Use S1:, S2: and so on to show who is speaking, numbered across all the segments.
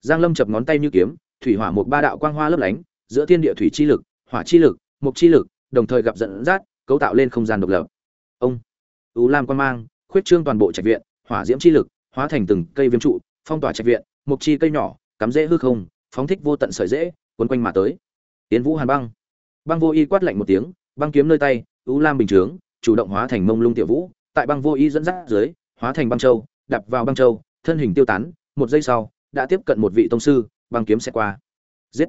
S1: giang lâm chập ngón tay như kiếm, thủy hỏa một ba đạo quang hoa lấp lánh, giữa thiên địa thủy chi lực, hỏa chi lực, mục chi lực, đồng thời gặp dẫn dắt, cấu tạo lên không gian độc lập. Ông, U lam quan mang, khuyết trương toàn bộ trạch viện, hỏa diễm chi lực, hóa thành từng cây viêm trụ, phong tỏa trạch viện, mục chi cây nhỏ, cắm rễ hư không, phóng thích vô tận sợi rễ cuốn quanh mà tới. Tiến vũ hàn băng. Băng vô y quát lạnh một tiếng, băng kiếm nơi tay, U lam bình chướng, chủ động hóa thành mông lung tiểu vũ, tại băng vô y dẫn dắt dưới, hóa thành băng châu, đập vào băng châu, thân hình tiêu tán, một giây sau đã tiếp cận một vị tông sư, băng kiếm sẽ qua. Giết.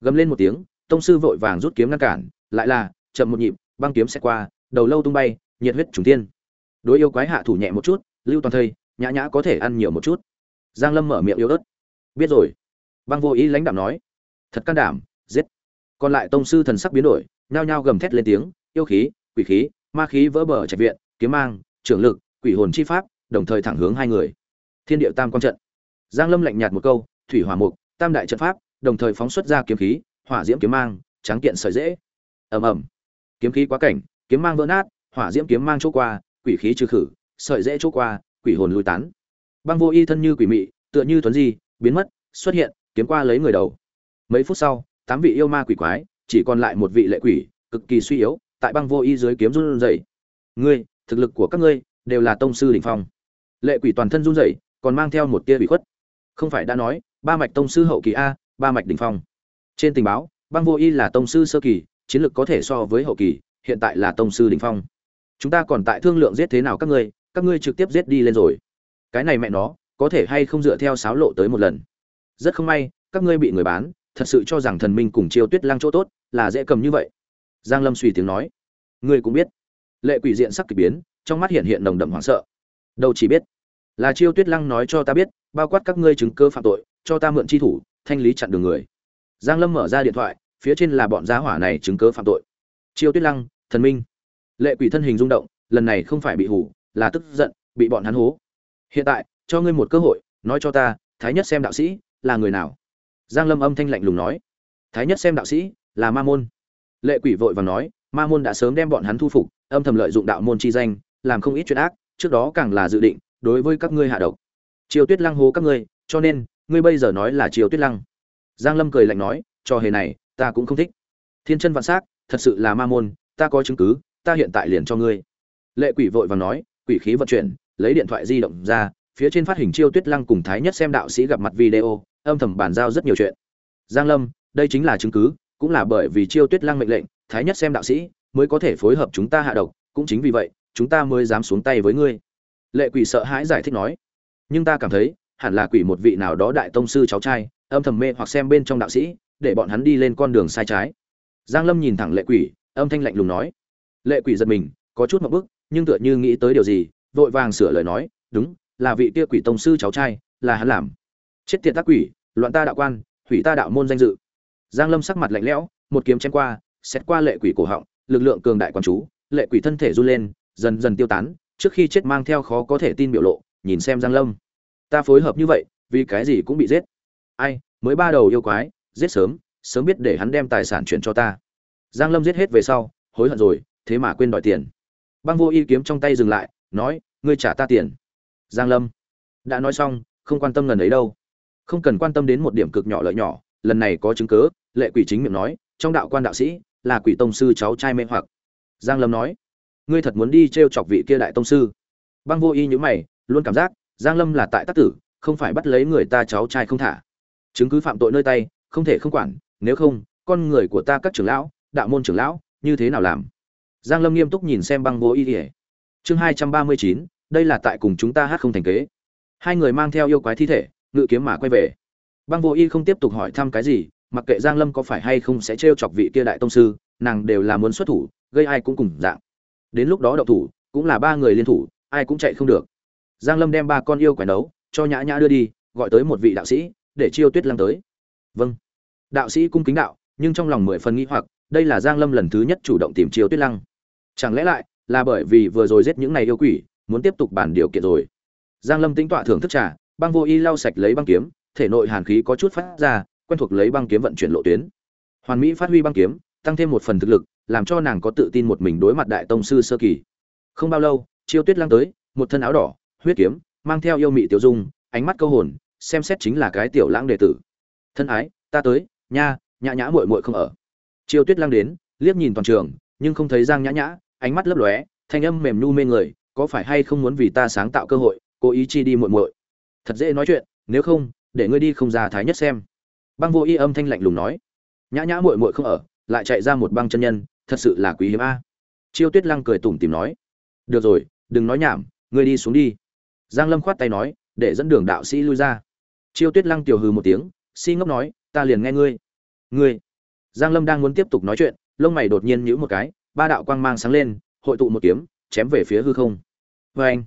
S1: Gầm lên một tiếng, tông sư vội vàng rút kiếm ngăn cản, lại là, chậm một nhịp, băng kiếm sẽ qua, đầu lâu tung bay, nhiệt huyết trùng thiên. Đối yêu quái hạ thủ nhẹ một chút, lưu toàn thây, nhã nhã có thể ăn nhiều một chút. Giang lâm mở miệng yếu ớt. Biết rồi. Băng vô ý lãnh đạm nói. Thật can đảm, giết. Còn lại tông sư thần sắc biến đổi, nhao nhao gầm thét lên tiếng, yêu khí, quỷ khí, ma khí vỡ bờ trạch viện, kiếm mang, trưởng lực, quỷ hồn chi pháp, đồng thời thẳng hướng hai người. Thiên điệu tam quan trận giang lâm lạnh nhạt một câu, thủy hỏa mục, tam đại trận pháp, đồng thời phóng xuất ra kiếm khí, hỏa diễm kiếm mang, tráng kiện sợi dễ. Ầm ầm. Kiếm khí quá cảnh, kiếm mang vỡ nát, hỏa diễm kiếm mang chỗ qua, quỷ khí trừ khử, sợi dễ chỗ qua, quỷ hồn lui tán. Băng vô y thân như quỷ mị, tựa như tuấn di, biến mất, xuất hiện, kiếm qua lấy người đầu. Mấy phút sau, tám vị yêu ma quỷ quái, chỉ còn lại một vị lệ quỷ, cực kỳ suy yếu, tại băng vô y dưới kiếm run rẩy. Ngươi, thực lực của các ngươi đều là tông sư đỉnh phong. Lệ quỷ toàn thân run rẩy, còn mang theo một tia bị khuất không phải đã nói, ba mạch tông sư hậu kỳ a, ba mạch đỉnh phong. Trên tình báo, băng vô y là tông sư sơ kỳ, chiến lược có thể so với hậu kỳ, hiện tại là tông sư đỉnh phong. Chúng ta còn tại thương lượng giết thế nào các ngươi các ngươi trực tiếp giết đi lên rồi. Cái này mẹ nó, có thể hay không dựa theo sáo lộ tới một lần? Rất không may, các ngươi bị người bán, thật sự cho rằng thần minh cùng chiêu tuyết lăng chỗ tốt, là dễ cầm như vậy. Giang lâm suy tiếng nói. Ngươi cũng biết. Lệ quỷ diện sắc kỳ biến, trong mắt hiện hiện nồng đậm hoảng sợ. Đâu chỉ biết. Là chiêu tuyết lăng nói cho ta biết bao quát các ngươi chứng cơ phạm tội, cho ta mượn chi thủ, thanh lý chặn đường người. Giang lâm mở ra điện thoại, phía trên là bọn giá hỏa này chứng cơ phạm tội. Chiêu tuyết lăng, thần minh. Lệ quỷ thân hình rung động, lần này không phải bị hủ là tức giận, bị bọn hắn hố. Hiện tại, cho ngươi một cơ hội, nói cho ta, thái nhất xem đạo sĩ, là người nào? Giang lâm âm thanh lạnh lùng nói. Thái nhất xem đạo sĩ, là ma môn. Lệ quỷ vội vàng nói, ma môn đã sớm đem bọn hắn thu phục, âm thầm lợi dụng đạo môn chi danh, làm không ít chuyện ác, trước đó càng là dự định, đối với các ngươi hạ độc triều tuyết lăng hố các ngươi, cho nên, ngươi bây giờ nói là triều tuyết lăng. Giang lâm cười lạnh nói, cho hề này, ta cũng không thích. Thiên chân vạn s thật sự là ma môn, ta có chứng cứ, ta hiện tại liền cho ngươi. Lệ quỷ vội vàng nói, quỷ khí vận chuyển, lấy điện thoại di động ra, phía trên phát hình chiêu tuyết lăng cùng thái nhất xem đạo sĩ gặp mặt video, âm thầm bàn giao rất nhiều chuyện. Giang lâm, đây chính là chứng cứ, cũng là bởi vì chiêu tuyết lăng mệnh lệnh, thái nhất xem đạo sĩ, mới có thể phối hợp chúng ta hạ độc, cũng chính vì vậy, chúng ta mới dám xuống tay với ngươi. Lệ quỷ sợ hãi giải thích nói nhưng ta cảm thấy, hẳn là quỷ một vị nào đó đại tông sư cháu trai, âm thầm mê hoặc xem bên trong đạo sĩ, để bọn hắn đi lên con đường sai trái. Giang lâm nhìn thẳng lệ quỷ, âm thanh lạnh lùng nói. Lệ quỷ giật mình, có chút một bức, nhưng tựa như nghĩ tới điều gì, vội vàng sửa lời nói, đúng, là vị kia quỷ tông sư cháu trai, là hắn làm. Chết tiệt tác quỷ, loạn ta đạo quan, hủy ta đạo môn danh dự. Giang lâm sắc mặt lạnh lẽo, một kiếm chém qua, xét qua lệ quỷ cổ họng, lực lượng cường đại quan chú, lệ quỷ thân thể run lên, dần dần tiêu tán, trước khi chết mang theo khó có thể tin biểu lộ nhìn xem giang lâm. Ta phối hợp như vậy, vì cái gì cũng bị giết. Ai, mới ba đầu yêu quái, giết sớm sớm biết để hắn đem tài sản chuyển cho ta. Giang lâm giết hết về sau, hối hận rồi, thế mà quên đòi tiền. Băng vô y kiếm trong tay dừng lại, nói, ngươi trả ta tiền. Giang lâm đã nói xong, không quan tâm lần ấy đâu. Không cần quan tâm đến một điểm cực nhỏ lợi nhỏ, lần này có chứng cứ lệ quỷ chính miệng nói, trong đạo quan đạo sĩ, là quỷ tông sư cháu trai mê hoặc. Giang lâm nói, ngươi thật muốn đi trêu chọc vị kia đại tông sư? Băng vô y như mày luôn cảm giác giang lâm là tại tác tử, không phải bắt lấy người ta cháu trai không thả. Chứng cứ phạm tội nơi tay, không thể không quản, nếu không, con người của ta các trưởng lão, đạo môn trưởng lão, như thế nào làm? Giang lâm nghiêm túc nhìn xem băng vô y ỉa chương hai trăm ba mươi chín, đây là tại cùng chúng ta hát không thành kế. Hai người mang theo yêu quái thi thể, ngự kiếm mà quay về. Băng vô y không tiếp tục hỏi thăm cái gì, mặc kệ giang lâm có phải hay không sẽ trêu chọc vị kia đại tông sư, nàng đều là muốn xuất thủ, gây ai cũng cùng dạng. Đến lúc đó đậu thủ, cũng là ba người liên thủ, ai cũng chạy không được giang lâm đem ba con yêu quái nấu, cho nhã nhã đưa đi, gọi tới một vị đạo sĩ, để chiêu tuyết lăng tới. Vâng. Đạo sĩ cung kính đạo, nhưng trong lòng mười phần nghĩ hoặc, đây là giang lâm lần thứ nhất chủ động tìm chiêu tuyết lăng. Chẳng lẽ lại là bởi vì vừa rồi giết những này yêu quỷ, muốn tiếp tục bàn điều kiện rồi? Giang lâm tính tọa thưởng thức trà, băng vô y lau sạch lấy băng kiếm, thể nội hàn khí có chút phát ra, quen thuộc lấy băng kiếm vận chuyển lộ tuyến. Hoàn mỹ phát huy băng kiếm, tăng thêm một phần thực lực, làm cho nàng có tự tin một mình đối mặt đại tông sư sơ kỳ. Không bao lâu, chiêu tuyết lăng tới, một thân áo đỏ huyết kiếm, mang theo yêu mị tiểu dung, ánh mắt câu hồn, xem xét chính là cái tiểu lãng đệ tử. Thân ái, ta tới, nha, nhã nhã muội muội không ở. Chiêu tuyết lăng đến, liếc nhìn toàn trường, nhưng không thấy giang nhã nhã, ánh mắt lấp lóe, thanh âm mềm nu mê người, có phải hay không muốn vì ta sáng tạo cơ hội, cố ý chi đi muội muội. Thật dễ nói chuyện, nếu không, để ngươi đi không ra thái nhất xem. Băng vô y âm thanh lạnh lùng nói. Nhã nhã muội muội không ở, lại chạy ra một băng chân nhân, thật sự là quý hiếm a. Chiêu tuyết lăng cười tủm tìm nói. Được rồi, đừng nói nhảm, ngươi đi xuống đi giang lâm khoát tay nói, để dẫn đường đạo sĩ lui ra. Chiêu tuyết lăng tiểu hừ một tiếng, si ngốc nói, ta liền nghe ngươi. Ngươi. Giang lâm đang muốn tiếp tục nói chuyện, lông mày đột nhiên nhíu một cái, ba đạo quang mang sáng lên, hội tụ một kiếm, chém về phía hư không. Vê anh.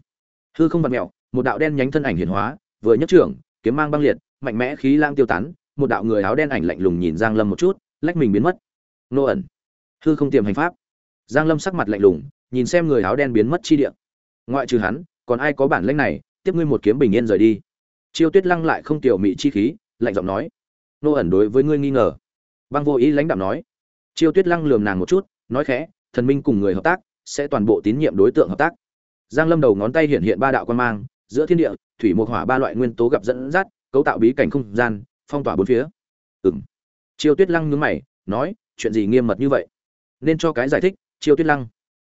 S1: Hư không vặt mẹo một đạo đen nhánh thân ảnh hiển hóa, vừa nhất trưởng, kiếm mang băng liệt, mạnh mẽ khí lang tiêu tán, một đạo người áo đen ảnh lạnh lùng nhìn giang lâm một chút, lách mình biến mất. Nô ẩn. Hư không tiềm hành pháp. Giang lâm sắc mặt lạnh lùng, nhìn xem người áo đen biến mất chi địa. Ngoại trừ hắn còn ai có bản lĩnh này, tiếp ngươi một kiếm bình yên rời đi. Chiêu tuyết lăng lại không tiểu mị chi khí, lạnh giọng nói, nô ẩn đối với ngươi nghi ngờ. Băng vô ý lãnh đạo nói. Chiêu tuyết lăng lườm nàng một chút, nói khẽ, thần minh cùng người hợp tác, sẽ toàn bộ tín nhiệm đối tượng hợp tác. Giang lâm đầu ngón tay hiện hiện ba đạo quan mang, giữa thiên địa, thủy một hỏa ba loại nguyên tố gặp dẫn dắt, cấu tạo bí cảnh không gian, phong tỏa bốn phía. Ừm. Chiêu tuyết lăng nhướng mày, nói, chuyện gì nghiêm mật như vậy? Nên cho cái giải thích, chiêu tuyết lăng.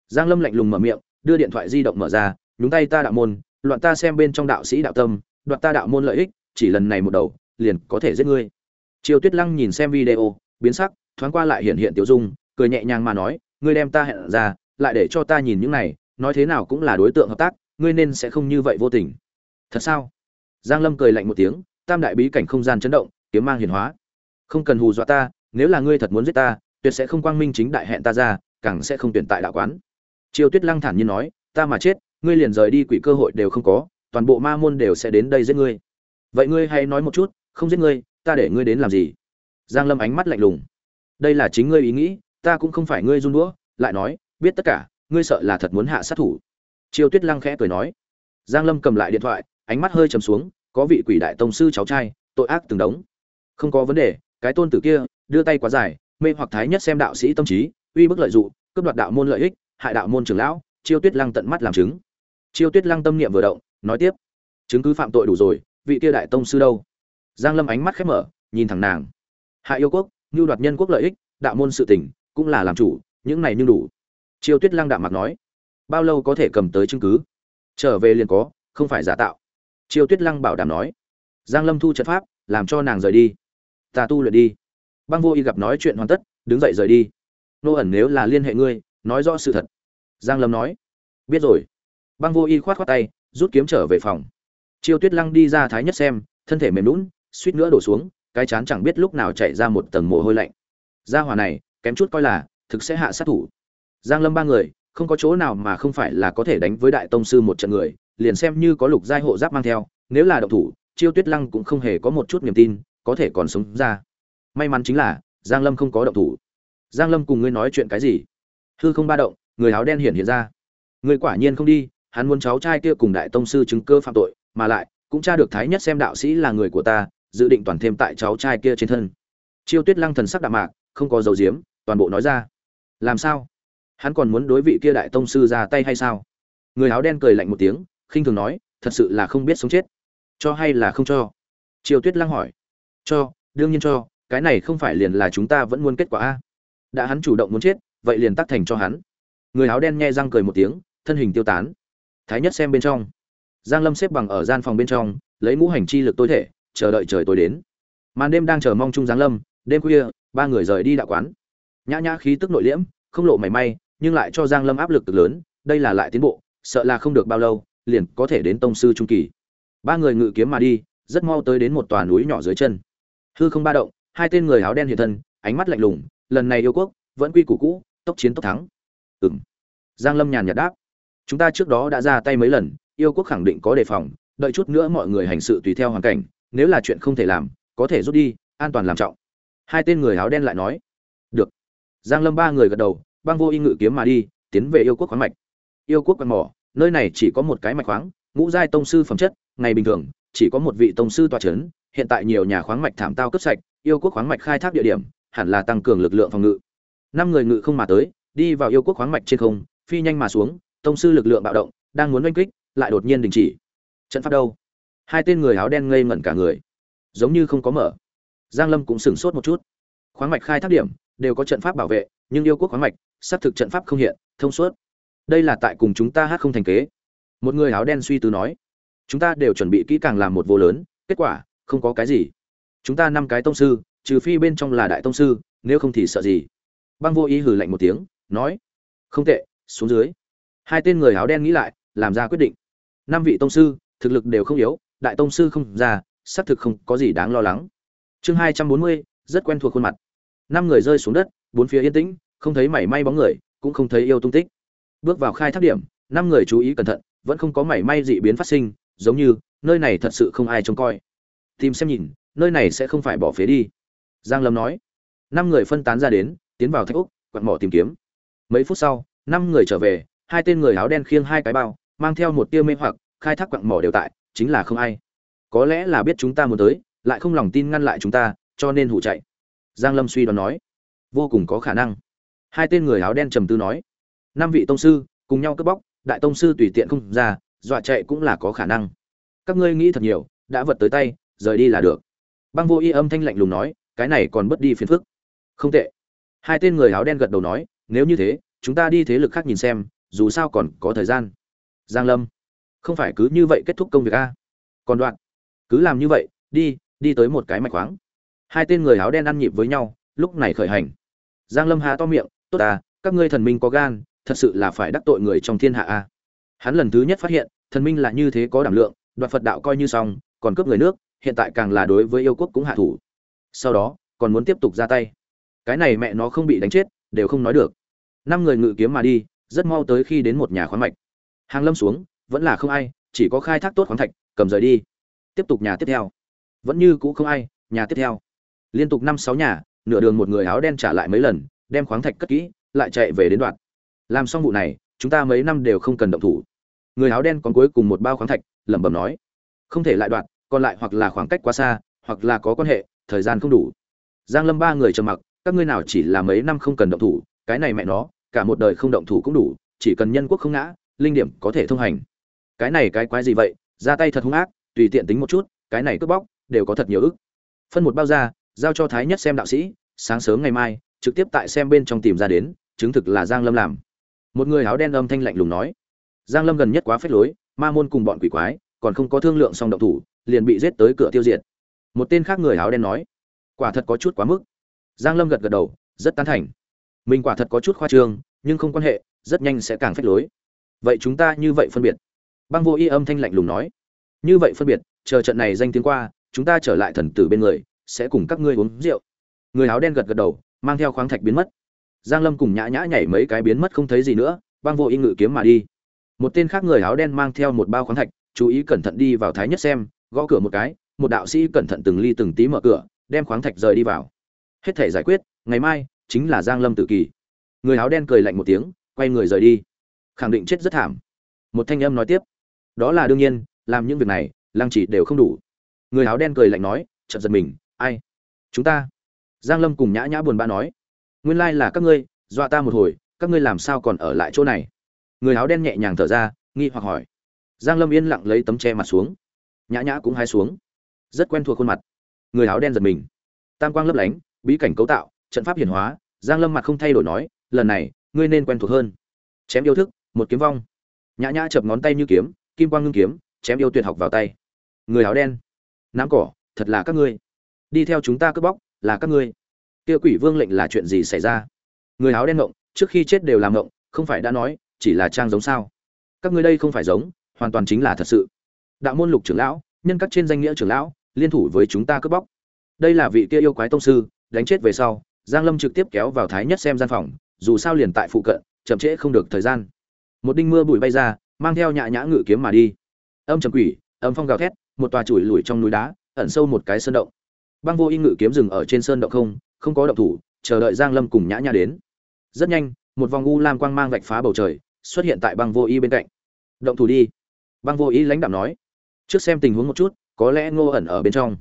S1: Giang lâm lạnh lùng mở miệng, đưa điện thoại di động mở ra nhúng tay ta đạo môn, loạn ta xem bên trong đạo sĩ đạo tâm, đoạt ta đạo môn lợi ích, chỉ lần này một đầu, liền có thể giết ngươi. Triều tuyết lăng nhìn xem video, biến sắc, thoáng qua lại hiện hiện tiểu dung, cười nhẹ nhàng mà nói, ngươi đem ta hẹn ra, lại để cho ta nhìn những này, nói thế nào cũng là đối tượng hợp tác, ngươi nên sẽ không như vậy vô tình. Thật sao? Giang lâm cười lạnh một tiếng, tam đại bí cảnh không gian chấn động, kiếm mang hiển hóa. Không cần hù dọa ta, nếu là ngươi thật muốn giết ta, tuyệt sẽ không quang minh chính đại hẹn ta ra, càng sẽ không tuyển tại đạo quán. Triều tuyết lăng thản nhiên nói, ta mà chết ngươi liền rời đi quỷ cơ hội đều không có, toàn bộ ma môn đều sẽ đến đây giết ngươi. Vậy ngươi hãy nói một chút, không giết ngươi, ta để ngươi đến làm gì? Giang lâm ánh mắt lạnh lùng. Đây là chính ngươi ý nghĩ, ta cũng không phải ngươi run đũa, lại nói, biết tất cả, ngươi sợ là thật muốn hạ sát thủ. Chiêu tuyết lăng khẽ cười nói. Giang lâm cầm lại điện thoại, ánh mắt hơi trầm xuống, có vị quỷ đại tông sư cháu trai, tội ác từng đống. Không có vấn đề, cái tôn tử kia, đưa tay quá dài, mê hoặc thái nhất xem đạo sĩ tâm trí, uy bức lợi dụng, cướp đoạt đạo môn lợi ích, hại đạo môn trưởng lão chiêu tuyết lăng tận mắt làm chứng chiêu tuyết lăng tâm niệm vừa động, nói tiếp, chứng cứ phạm tội đủ rồi, vị kia đại tông sư đâu? Giang lâm ánh mắt khép mở, nhìn thẳng nàng. Hại yêu quốc như đoạt nhân quốc lợi ích, đạo môn sự tình, cũng là làm chủ, những này nhưng đủ. Chiêu tuyết lăng đạm mặt nói, bao lâu có thể cầm tới chứng cứ? Trở về liền có, không phải giả tạo. Chiêu tuyết lăng bảo đảm nói. Giang lâm thu trận pháp, làm cho nàng rời đi. Ta tu luyện đi. Băng vô y gặp nói chuyện hoàn tất, đứng dậy rời đi. Nô ẩn nếu là liên hệ ngươi, nói rõ sự thật. Giang lâm nói. Biết rồi băng vô y khoát khoát tay, rút kiếm trở về phòng. Chiêu tuyết lăng đi ra thái nhất xem, thân thể mềm lún suýt nữa đổ xuống, cái chán chẳng biết lúc nào chạy ra một tầng mồ hôi lạnh. Gia hỏa này, kém chút coi là, thực sẽ hạ sát thủ. Giang lâm ba người, không có chỗ nào mà không phải là có thể đánh với đại tông sư một trận người, liền xem như có lục giai hộ giáp mang theo, nếu là động thủ, chiêu tuyết lăng cũng không hề có một chút niềm tin, có thể còn sống ra. May mắn chính là, giang lâm không có động thủ. Giang lâm cùng ngươi nói chuyện cái gì? Hư không ba động, người áo đen hiện hiện ra. Người quả nhiên không đi hắn muốn cháu trai kia cùng đại tông sư chứng cơ phạm tội, mà lại, cũng tra được thái nhất xem đạo sĩ là người của ta, dự định toàn thêm tại cháu trai kia trên thân. Chiêu tuyết lăng thần sắc đạm mạc, không có dấu diếm, toàn bộ nói ra. Làm sao? Hắn còn muốn đối vị kia đại tông sư ra tay hay sao? Người áo đen cười lạnh một tiếng, khinh thường nói, thật sự là không biết sống chết. Cho hay là không cho? Triều tuyết lăng hỏi. Cho, đương nhiên cho, cái này không phải liền là chúng ta vẫn muốn kết quả a? Đã hắn chủ động muốn chết, vậy liền tắc thành cho hắn. Người áo đen nghe răng cười một tiếng, thân hình tiêu tán thái nhất xem bên trong. Giang lâm xếp bằng ở gian phòng bên trong, lấy ngũ hành chi lực tối thể, chờ đợi trời tối đến. Màn đêm đang chờ mong chung giáng lâm, đêm khuya, ba người rời đi đạo quán. Nhã nhã khí tức nội liễm, không lộ mảy may, nhưng lại cho giang lâm áp lực cực lớn, đây là lại tiến bộ, sợ là không được bao lâu, liền có thể đến tông sư trung kỳ. Ba người ngự kiếm mà đi, rất mau tới đến một tòa núi nhỏ dưới chân. Hư không ba động, hai tên người áo đen hiện thân, ánh mắt lạnh lùng, lần này yêu quốc, vẫn quy củ cũ, tốc chiến tốc thắng. Ừm. Giang lâm nhàn nhạt đáp chúng ta trước đó đã ra tay mấy lần, yêu quốc khẳng định có đề phòng, đợi chút nữa mọi người hành sự tùy theo hoàn cảnh, nếu là chuyện không thể làm, có thể rút đi, an toàn làm trọng. Hai tên người áo đen lại nói. Được. Giang lâm ba người gật đầu, băng vô y ngự kiếm mà đi, tiến về yêu quốc khoáng mạch. Yêu quốc quan mỏ, nơi này chỉ có một cái mạch khoáng, ngũ giai tông sư phẩm chất, ngày bình thường, chỉ có một vị tông sư tòa chấn, hiện tại nhiều nhà khoáng mạch thảm tao cấp sạch, yêu quốc khoáng mạch khai thác địa điểm, hẳn là tăng cường lực lượng phòng ngự. Năm người ngự không mà tới, đi vào yêu quốc khoáng mạch trên không, phi nhanh mà xuống tông sư lực lượng bạo động, đang muốn oanh kích, lại đột nhiên đình chỉ. Trận pháp đâu? Hai tên người áo đen ngây ngẩn cả người, giống như không có mở. Giang lâm cũng sửng sốt một chút. Khoáng mạch khai thác điểm, đều có trận pháp bảo vệ, nhưng yêu quốc khoáng mạch, xác thực trận pháp không hiện, thông suốt. Đây là tại cùng chúng ta hát không thành kế. Một người áo đen suy tư nói. Chúng ta đều chuẩn bị kỹ càng làm một vô lớn, kết quả, không có cái gì. Chúng ta năm cái tông sư, trừ phi bên trong là đại tông sư, nếu không thì sợ gì? Băng vô ý hừ lạnh một tiếng, nói. Không tệ, xuống dưới hai tên người áo đen nghĩ lại, làm ra quyết định. Năm vị tông sư, thực lực đều không yếu, đại tông sư không ra, xác thực không có gì đáng lo lắng. Chương hai trăm bốn mươi, rất quen thuộc khuôn mặt. Năm người rơi xuống đất, bốn phía yên tĩnh, không thấy mảy may bóng người, cũng không thấy yêu tung tích. Bước vào khai thác điểm, năm người chú ý cẩn thận, vẫn không có mảy may dị biến phát sinh, giống như, nơi này thật sự không ai trông coi. Tìm xem nhìn, nơi này sẽ không phải bỏ phế đi. Giang lâm nói. Năm người phân tán ra đến, tiến vào thách úc quặn mỏ tìm kiếm. Mấy phút sau, năm người trở về hai tên người áo đen khiêng hai cái bao, mang theo một tia mê hoặc, khai thác quặng mỏ đều tại, chính là không ai. Có lẽ là biết chúng ta muốn tới, lại không lòng tin ngăn lại chúng ta, cho nên hủ chạy. Giang lâm suy đoán nói. Vô cùng có khả năng. Hai tên người áo đen trầm tư nói. Năm vị tông sư, cùng nhau cướp bóc, đại tông sư tùy tiện không ra, dọa chạy cũng là có khả năng. Các ngươi nghĩ thật nhiều, đã vật tới tay, rời đi là được. Băng vô y âm thanh lạnh lùng nói, cái này còn bất đi phiền phức. Không tệ. Hai tên người áo đen gật đầu nói, nếu như thế, chúng ta đi thế lực khác nhìn xem dù sao còn có thời gian. Giang lâm, không phải cứ như vậy kết thúc công việc a? Còn đoạn, cứ làm như vậy, đi đi tới một cái mạch khoáng. Hai tên người áo đen ăn nhịp với nhau, lúc này khởi hành. Giang lâm hà to miệng, tốt à các ngươi thần minh có gan, thật sự là phải đắc tội người trong thiên hạ a. Hắn lần thứ nhất phát hiện, thần minh là như thế có đảm lượng, đoạt phật đạo coi như xong, còn cướp người nước, hiện tại càng là đối với yêu quốc cũng hạ thủ. Sau đó, còn muốn tiếp tục ra tay. Cái này mẹ nó không bị đánh chết, đều không nói được. Năm người ngự kiếm mà đi rất mau tới khi đến một nhà khoáng mạch. Hàng lâm xuống, vẫn là không ai, chỉ có khai thác tốt khoáng thạch, cầm rời đi. Tiếp tục nhà tiếp theo. Vẫn như cũ không ai, nhà tiếp theo. Liên tục năm sáu nhà, nửa đường một người áo đen trả lại mấy lần, đem khoáng thạch cất kỹ, lại chạy về đến đoạn. Làm xong vụ này, chúng ta mấy năm đều không cần động thủ. Người áo đen còn cuối cùng một bao khoáng thạch, lẩm bẩm nói. Không thể lại đoạn, còn lại hoặc là khoảng cách quá xa, hoặc là có quan hệ, thời gian không đủ. Giang lâm ba người trầm mặc, các ngươi nào chỉ là mấy năm không cần động thủ, cái này mẹ nó cả một đời không động thủ cũng đủ, chỉ cần nhân quốc không ngã, linh điểm có thể thông hành. Cái này cái quái gì vậy? Ra tay thật hung ác, tùy tiện tính một chút, cái này cướp bóc, đều có thật nhiều ức. Phân một bao ra, giao cho thái nhất xem đạo sĩ, sáng sớm ngày mai, trực tiếp tại xem bên trong tìm ra đến, chứng thực là giang lâm làm. Một người áo đen âm thanh lạnh lùng nói. Giang lâm gần nhất quá phết lối, ma môn cùng bọn quỷ quái, còn không có thương lượng xong động thủ, liền bị giết tới cửa tiêu diệt. Một tên khác người áo đen nói. Quả thật có chút quá mức. Giang lâm gật gật đầu, rất tán thành mình quả thật có chút khoa trương, nhưng không quan hệ, rất nhanh sẽ càng phách lối. Vậy chúng ta như vậy phân biệt. Băng vô y âm thanh lạnh lùng nói. Như vậy phân biệt, chờ trận này danh tiếng qua, chúng ta trở lại thần tử bên người, sẽ cùng các ngươi uống rượu. Người áo đen gật gật đầu, mang theo khoáng thạch biến mất. Giang lâm cùng nhã nhã nhảy mấy cái biến mất không thấy gì nữa, băng vô y ngự kiếm mà đi. Một tên khác người áo đen mang theo một bao khoáng thạch, chú ý cẩn thận đi vào thái nhất xem, gõ cửa một cái, một đạo sĩ cẩn thận từng ly từng tí mở cửa, đem khoáng thạch rời đi vào. Hết thể giải quyết, ngày mai chính là giang lâm tự kỳ. Người áo đen cười lạnh một tiếng, quay người rời đi. Khẳng định chết rất thảm. Một thanh âm nói tiếp. Đó là đương nhiên, làm những việc này, lăng chỉ đều không đủ. Người áo đen cười lạnh nói, chợt giật mình, ai? Chúng ta? Giang lâm cùng nhã nhã buồn bã nói, nguyên lai là các ngươi, dọa ta một hồi, các ngươi làm sao còn ở lại chỗ này? Người áo đen nhẹ nhàng thở ra, nghi hoặc hỏi. Giang lâm yên lặng lấy tấm che mặt xuống. Nhã nhã cũng hái xuống. Rất quen thuộc khuôn mặt. Người áo đen giật mình. Tam quang lấp lánh, bí cảnh cấu tạo trận pháp hiển hóa, giang lâm mặt không thay đổi nói, lần này, ngươi nên quen thuộc hơn. Chém yêu thức, một kiếm vong. Nhã nhã chập ngón tay như kiếm, kim quang ngưng kiếm, chém yêu tuyệt học vào tay. Người áo đen nắm cỏ, thật là các ngươi. Đi theo chúng ta cướp bóc, là các ngươi. Kia quỷ vương lệnh là chuyện gì xảy ra? Người áo đen ngộng, trước khi chết đều làm ngộng, không phải đã nói, chỉ là trang giống sao. Các ngươi đây không phải giống, hoàn toàn chính là thật sự. Đạo môn lục trưởng lão, nhân các trên danh nghĩa trưởng lão, liên thủ với chúng ta cướp bóc. Đây là vị kia yêu quái tông sư, đánh chết về sau giang lâm trực tiếp kéo vào thái nhất xem gian phòng, dù sao liền tại phụ cận, chậm trễ không được thời gian. Một đinh mưa bụi bay ra, mang theo nhã nhã ngự kiếm mà đi. Âm trầm quỷ, âm phong gào thét, một tòa chùi lùi trong núi đá, ẩn sâu một cái sơn động. Băng vô y ngự kiếm dừng ở trên sơn động không không có động thủ, chờ đợi giang lâm cùng nhã nhã đến. Rất nhanh, một vòng u lam quang mang vạch phá bầu trời, xuất hiện tại băng vô y bên cạnh. Động thủ đi. Băng vô y lãnh đạm nói. Trước xem tình huống một chút, có lẽ ngô ẩn ở bên trong.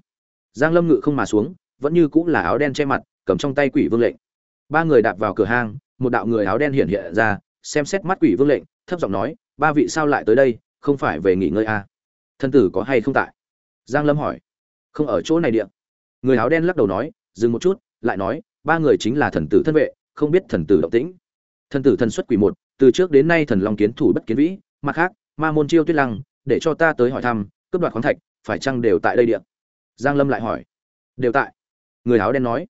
S1: Giang lâm ngự không mà xuống, vẫn như cũng là áo đen che mặt cầm trong tay quỷ vương lệnh. Ba người đạp vào cửa hang, một đạo người áo đen hiện hiện ra, xem xét mắt quỷ vương lệnh, thấp giọng nói, ba vị sao lại tới đây, không phải về nghỉ ngơi à? thân tử có hay không tại? Giang lâm hỏi. Không ở chỗ này điện người áo đen lắc đầu nói, dừng một chút, lại nói, ba người chính là thần tử thân vệ, không biết thần tử động tĩnh. Thần tử thần xuất quỷ một, từ trước đến nay thần long kiến thủ bất kiến vĩ, mặt khác, ma môn chiêu tuyết lăng, để cho ta tới hỏi thăm, cướp đoạt khoáng thạch, phải chăng đều tại đây điện giang lâm lại hỏi. Đều tại. Người áo đen nói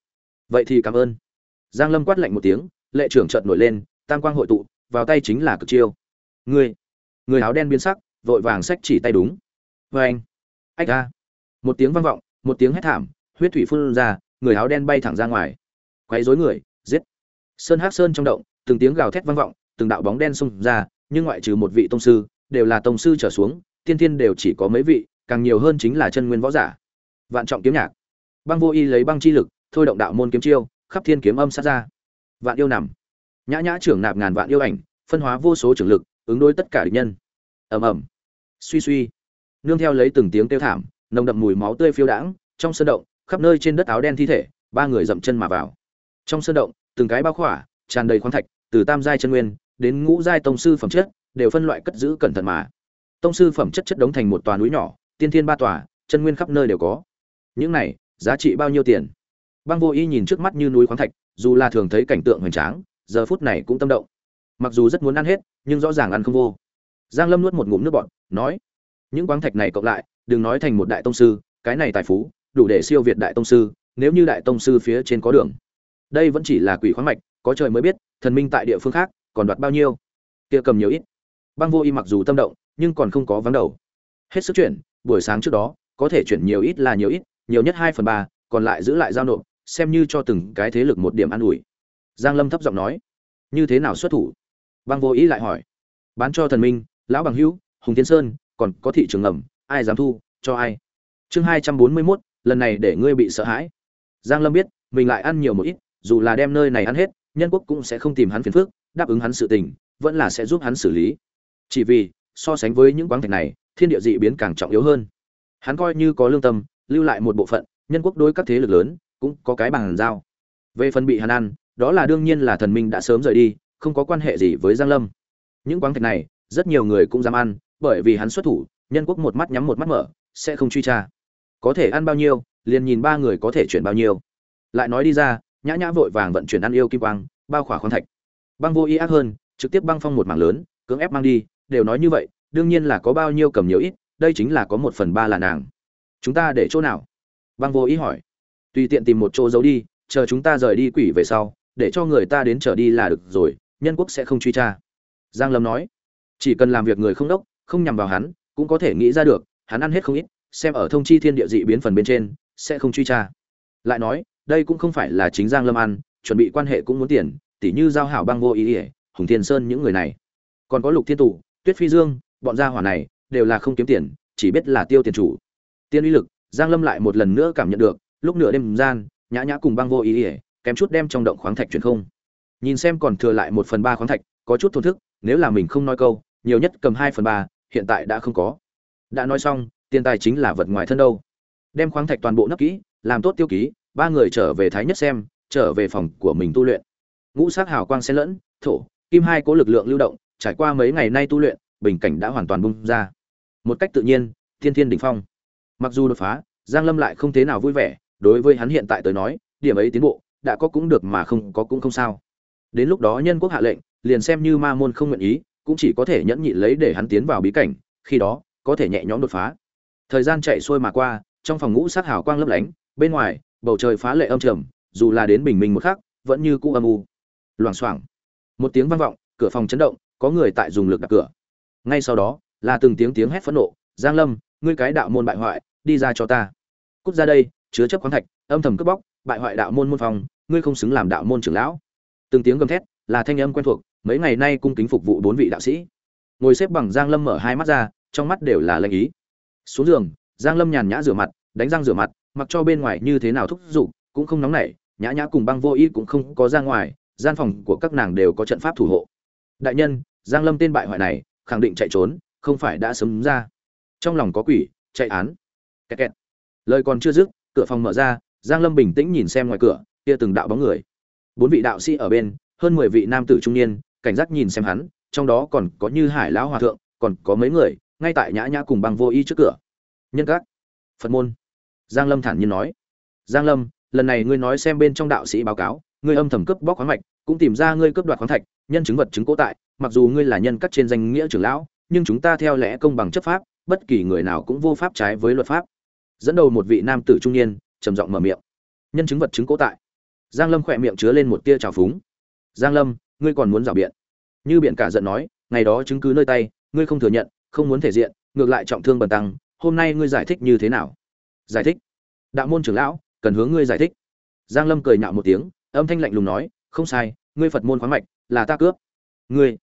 S1: vậy thì cảm ơn. Giang lâm quát lạnh một tiếng, lệ trưởng chợt nổi lên, tam quang hội tụ, vào tay chính là cực chiêu. Người người áo đen biến sắc, vội vàng xách chỉ tay đúng. Vê anh, ách ra. Một tiếng vang vọng, một tiếng hét thảm, huyết thủy phun ra, người áo đen bay thẳng ra ngoài. Quấy rối người, giết. Sơn hắc sơn trong động, từng tiếng gào thét vang vọng, từng đạo bóng đen xông ra, nhưng ngoại trừ một vị tông sư, đều là tông sư trở xuống, tiên thiên đều chỉ có mấy vị, càng nhiều hơn chính là chân nguyên võ giả. Vạn trọng kiếm nhạc. Băng vô y lấy băng chi lực thôi động đạo môn kiếm chiêu, khắp thiên kiếm âm sát ra. Vạn yêu nằm. Nhã nhã trưởng nạp ngàn vạn yêu ảnh, phân hóa vô số trưởng lực, ứng đối tất cả địch nhân. Ầm ầm. Suy suy. Nương theo lấy từng tiếng kêu thảm, nồng đậm mùi máu tươi phiêu đãng, trong sân động, khắp nơi trên đất áo đen thi thể, ba người dậm chân mà vào. Trong sân động, từng cái bao khỏa, tràn đầy khoáng thạch, từ tam giai chân nguyên đến ngũ giai tông sư phẩm chất, đều phân loại cất giữ cẩn thận mà. Tông sư phẩm chất chất đống thành một tòa núi nhỏ, tiên thiên ba tòa, chân nguyên khắp nơi đều có. Những này, giá trị bao nhiêu tiền? Băng vô y nhìn trước mắt như núi khoáng thạch, dù là thường thấy cảnh tượng hoành tráng, giờ phút này cũng tâm động. Mặc dù rất muốn ăn hết, nhưng rõ ràng ăn không vô. Giang lâm nuốt một ngụm nước bọt, nói, những khoáng thạch này cộng lại, đừng nói thành một đại tông sư, cái này tài phú, đủ để siêu việt đại tông sư, nếu như đại tông sư phía trên có đường. Đây vẫn chỉ là quỷ khoáng mạch, có trời mới biết, thần minh tại địa phương khác, còn đoạt bao nhiêu. Kia cầm nhiều ít. Băng vô y mặc dù tâm động, nhưng còn không có vắng đầu. Hết sức chuyển, buổi sáng trước đó, có thể chuyển nhiều ít là nhiều ít, nhiều nhất hai phần ba, còn lại giữ lại giao nộp xem như cho từng cái thế lực một điểm an ủi. Giang lâm thấp giọng nói như thế nào xuất thủ? Băng vô ý lại hỏi bán cho thần minh lão bằng hữu hùng thiên sơn còn có thị trường ngầm ai dám thu cho ai? Chương hai trăm bốn mươi 241, lần này để ngươi bị sợ hãi. Giang lâm biết mình lại ăn nhiều một ít dù là đem nơi này ăn hết nhân quốc cũng sẽ không tìm hắn phiền phức đáp ứng hắn sự tình vẫn là sẽ giúp hắn xử lý. Chỉ vì so sánh với những quáng thạch này thiên địa dị biến càng trọng yếu hơn. Hắn coi như có lương tâm lưu lại một bộ phận nhân quốc đối các thế lực lớn cũng có cái bằng dao về phần bị hắn ăn, đó là đương nhiên là thần minh đã sớm rời đi, không có quan hệ gì với giang lâm. Những quáng thạch này, rất nhiều người cũng dám ăn, bởi vì hắn xuất thủ, nhân quốc một mắt nhắm một mắt mở, sẽ không truy tra. Có thể ăn bao nhiêu, liền nhìn ba người có thể chuyển bao nhiêu. Lại nói đi ra, nhã nhã vội vàng vận chuyển ăn yêu kim quang, bao khỏa khoáng thạch. Băng vô ý ác hơn, trực tiếp băng phong một mảng lớn, cưỡng ép mang đi, đều nói như vậy, đương nhiên là có bao nhiêu cầm nhiều ít, đây chính là có một phần ba là nàng. Chúng ta để chỗ nào? Băng vô ý hỏi tùy tiện tìm một chỗ giấu đi, chờ chúng ta rời đi quỷ về sau, để cho người ta đến trở đi là được rồi, nhân quốc sẽ không truy tra. Giang lâm nói. Chỉ cần làm việc người không đốc, không nhằm vào hắn, cũng có thể nghĩ ra được, hắn ăn hết không ít, xem ở thông chi thiên địa dị biến phần bên trên, sẽ không truy tra. Lại nói, đây cũng không phải là chính giang lâm ăn, chuẩn bị quan hệ cũng muốn tiền, tỉ như giao hảo băng vô ý ỉa, hùng thiên sơn những người này. Còn có lục thiên tụ, tuyết phi dương, bọn gia hỏa này, đều là không kiếm tiền, chỉ biết là tiêu tiền chủ. Tiên uy lực, giang lâm lại một lần nữa cảm nhận được lúc nửa đêm gian, nhã nhã cùng băng vô ý ỉa kém chút đem trong động khoáng thạch truyền không. Nhìn xem còn thừa lại một phần ba khoáng thạch, có chút thổn thức, nếu là mình không nói câu, nhiều nhất cầm hai phần ba, hiện tại đã không có. Đã nói xong, tiền tài chính là vật ngoài thân đâu. Đem khoáng thạch toàn bộ nấp kỹ, làm tốt tiêu ký, ba người trở về thái nhất xem, trở về phòng của mình tu luyện. Ngũ sắc hào quang xen lẫn, thổ, kim hai cố lực lượng lưu động, trải qua mấy ngày nay tu luyện, bình cảnh đã hoàn toàn bung ra. Một cách tự nhiên, thiên thiên đỉnh phong. Mặc dù đột phá, giang lâm lại không thế nào vui vẻ đối với hắn hiện tại tới nói, điểm ấy tiến bộ, đã có cũng được mà không có cũng không sao. Đến lúc đó nhân quốc hạ lệnh, liền xem như ma môn không nguyện ý, cũng chỉ có thể nhẫn nhịn lấy để hắn tiến vào bí cảnh, khi đó, có thể nhẹ nhõm đột phá. Thời gian chạy xuôi mà qua, trong phòng ngũ sát hào quang lấp lánh, bên ngoài, bầu trời phá lệ âm trầm, dù là đến bình minh một khắc, vẫn như cũ âm u. Loảng xoảng. Một tiếng vang vọng, cửa phòng chấn động, có người tại dùng lực đập cửa. Ngay sau đó, là từng tiếng tiếng hét phẫn nộ, giang lâm, ngươi cái đạo môn bại hoại, đi ra cho ta. Cút ra đây chứa chấp khoáng thạch, âm thầm cướp bóc, bại hoại đạo môn môn phòng ngươi không xứng làm đạo môn trưởng lão. Từng tiếng gầm thét, là thanh âm quen thuộc, mấy ngày nay cung kính phục vụ bốn vị đạo sĩ. Ngồi xếp bằng giang lâm mở hai mắt ra, trong mắt đều là lệnh ý. Xuống giường, giang lâm nhàn nhã rửa mặt, đánh răng rửa mặt, mặc cho bên ngoài như thế nào thúc giục, cũng không nóng nảy, nhã nhã cùng băng vô ý cũng không có ra ngoài, gian phòng của các nàng đều có trận pháp thủ hộ. Đại nhân, giang lâm tên bại hoại này, khẳng định chạy trốn, không phải đã sớm ra. Trong lòng có quỷ, chạy án. Kẹt kẹt. lời còn chưa dứt cửa phòng mở ra, giang lâm bình tĩnh nhìn xem ngoài cửa, kia từng đạo bóng người. Bốn vị đạo sĩ ở bên, hơn mười vị nam tử trung niên, cảnh giác nhìn xem hắn, trong đó còn có như hải lão hòa thượng, còn có mấy người, ngay tại nhã nhã cùng băng vô y trước cửa. Nhân các, phật môn. Giang lâm thản nhiên nói. Giang lâm, lần này ngươi nói xem bên trong đạo sĩ báo cáo, ngươi âm thầm cướp bóc khoáng mạch, cũng tìm ra ngươi cướp đoạt khoáng thạch, nhân chứng vật chứng cố tại, mặc dù ngươi là nhân cắt trên danh nghĩa trưởng lão, nhưng chúng ta theo lẽ công bằng chấp pháp, bất kỳ người nào cũng vô pháp trái với luật pháp dẫn đầu một vị nam tử trung niên, trầm giọng mở miệng. Nhân chứng vật chứng cố tại. Giang lâm khỏe miệng chứa lên một tia trào phúng. Giang lâm, ngươi còn muốn rào biện? Như biện cả giận nói, ngày đó chứng cứ nơi tay, ngươi không thừa nhận, không muốn thể diện, ngược lại trọng thương bần tăng, hôm nay ngươi giải thích như thế nào? Giải thích? Đạo môn trưởng lão, cần hướng ngươi giải thích. Giang lâm cười nhạo một tiếng, âm thanh lạnh lùng nói, không sai, ngươi phật môn khoáng mạch, là ta cướp. Ngươi?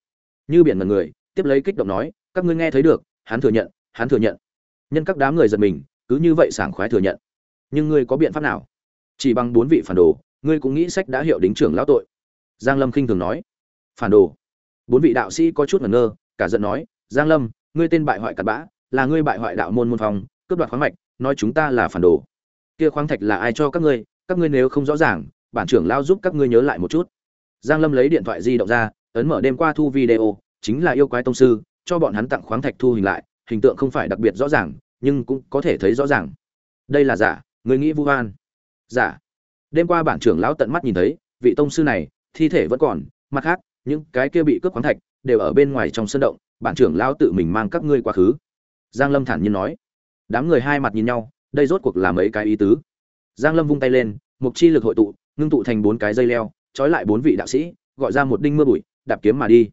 S1: Như biển mật người, tiếp lấy kích động nói, các ngươi nghe thấy được, hắn thừa nhận, hắn thừa nhận. Nhân các đám người giật mình cứ như vậy sảng khoái thừa nhận. Nhưng ngươi có biện pháp nào? Chỉ bằng bốn vị phản đồ, ngươi cũng nghĩ sách đã hiệu đính trưởng lão tội. Giang lâm khinh thường nói. Phản đồ? Bốn vị đạo sĩ có chút ngẩn ngơ, cả giận nói, giang lâm, ngươi tên bại hoại cặn bã, là ngươi bại hoại đạo môn môn phong, cướp đoạt khoáng mạch, nói chúng ta là phản đồ. Kia khoáng thạch là ai cho các ngươi các ngươi nếu không rõ ràng, bản trưởng lao giúp các ngươi nhớ lại một chút. Giang lâm lấy điện thoại di động ra, ấn mở đêm qua thu video, chính là yêu quái tông sư, cho bọn hắn tặng khoáng thạch thu hình lại, hình tượng không phải đặc biệt rõ ràng nhưng cũng có thể thấy rõ ràng. Đây là giả, người nghĩ vu oan. Giả. Đêm qua bản trưởng lão tận mắt nhìn thấy, vị tông sư này, thi thể vẫn còn, mặt khác, những cái kia bị cướp khoáng thạch đều ở bên ngoài trong sân động, bản trưởng lão tự mình mang các ngươi quá khứ. Giang lâm thản nhiên nói. Đám người hai mặt nhìn nhau, đây rốt cuộc là mấy cái ý tứ. Giang lâm vung tay lên, mục chi lực hội tụ, ngưng tụ thành bốn cái dây leo, trói lại bốn vị đạo sĩ, gọi ra một đinh mưa bụi, đạp kiếm mà đi.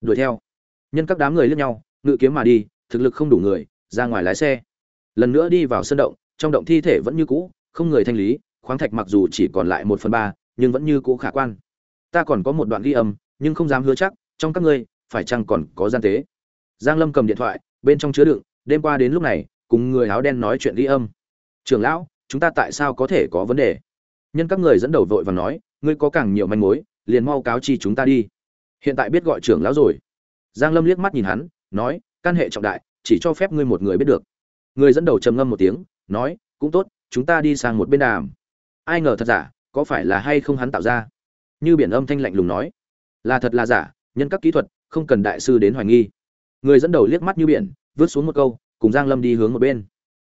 S1: Đuổi theo. Nhân các đám người lướt nhau, ngự kiếm mà đi, thực lực không đủ người, ra ngoài lái xe lần nữa đi vào sân động, trong động thi thể vẫn như cũ, không người thanh lý, khoáng thạch mặc dù chỉ còn lại một phần ba, nhưng vẫn như cũ khả quan. Ta còn có một đoạn ghi âm, nhưng không dám hứa chắc, trong các ngươi, phải chăng còn có gian tế? Giang lâm cầm điện thoại, bên trong chứa đựng, đêm qua đến lúc này, cùng người áo đen nói chuyện ghi âm. Trưởng lão, chúng ta tại sao có thể có vấn đề? Nhân các người dẫn đầu vội và nói, ngươi có càng nhiều manh mối, liền mau cáo chi chúng ta đi. Hiện tại biết gọi trưởng lão rồi. Giang lâm liếc mắt nhìn hắn, nói căn hệ trọng đại, chỉ cho phép ngươi một người biết được người dẫn đầu trầm ngâm một tiếng, nói, cũng tốt, chúng ta đi sang một bên đàm. Ai ngờ thật giả, có phải là hay không hắn tạo ra? Như biển âm thanh lạnh lùng nói. Là thật là giả, nhân các kỹ thuật, không cần đại sư đến hoài nghi. Người dẫn đầu liếc mắt như biển, vứt xuống một câu, cùng giang lâm đi hướng một bên.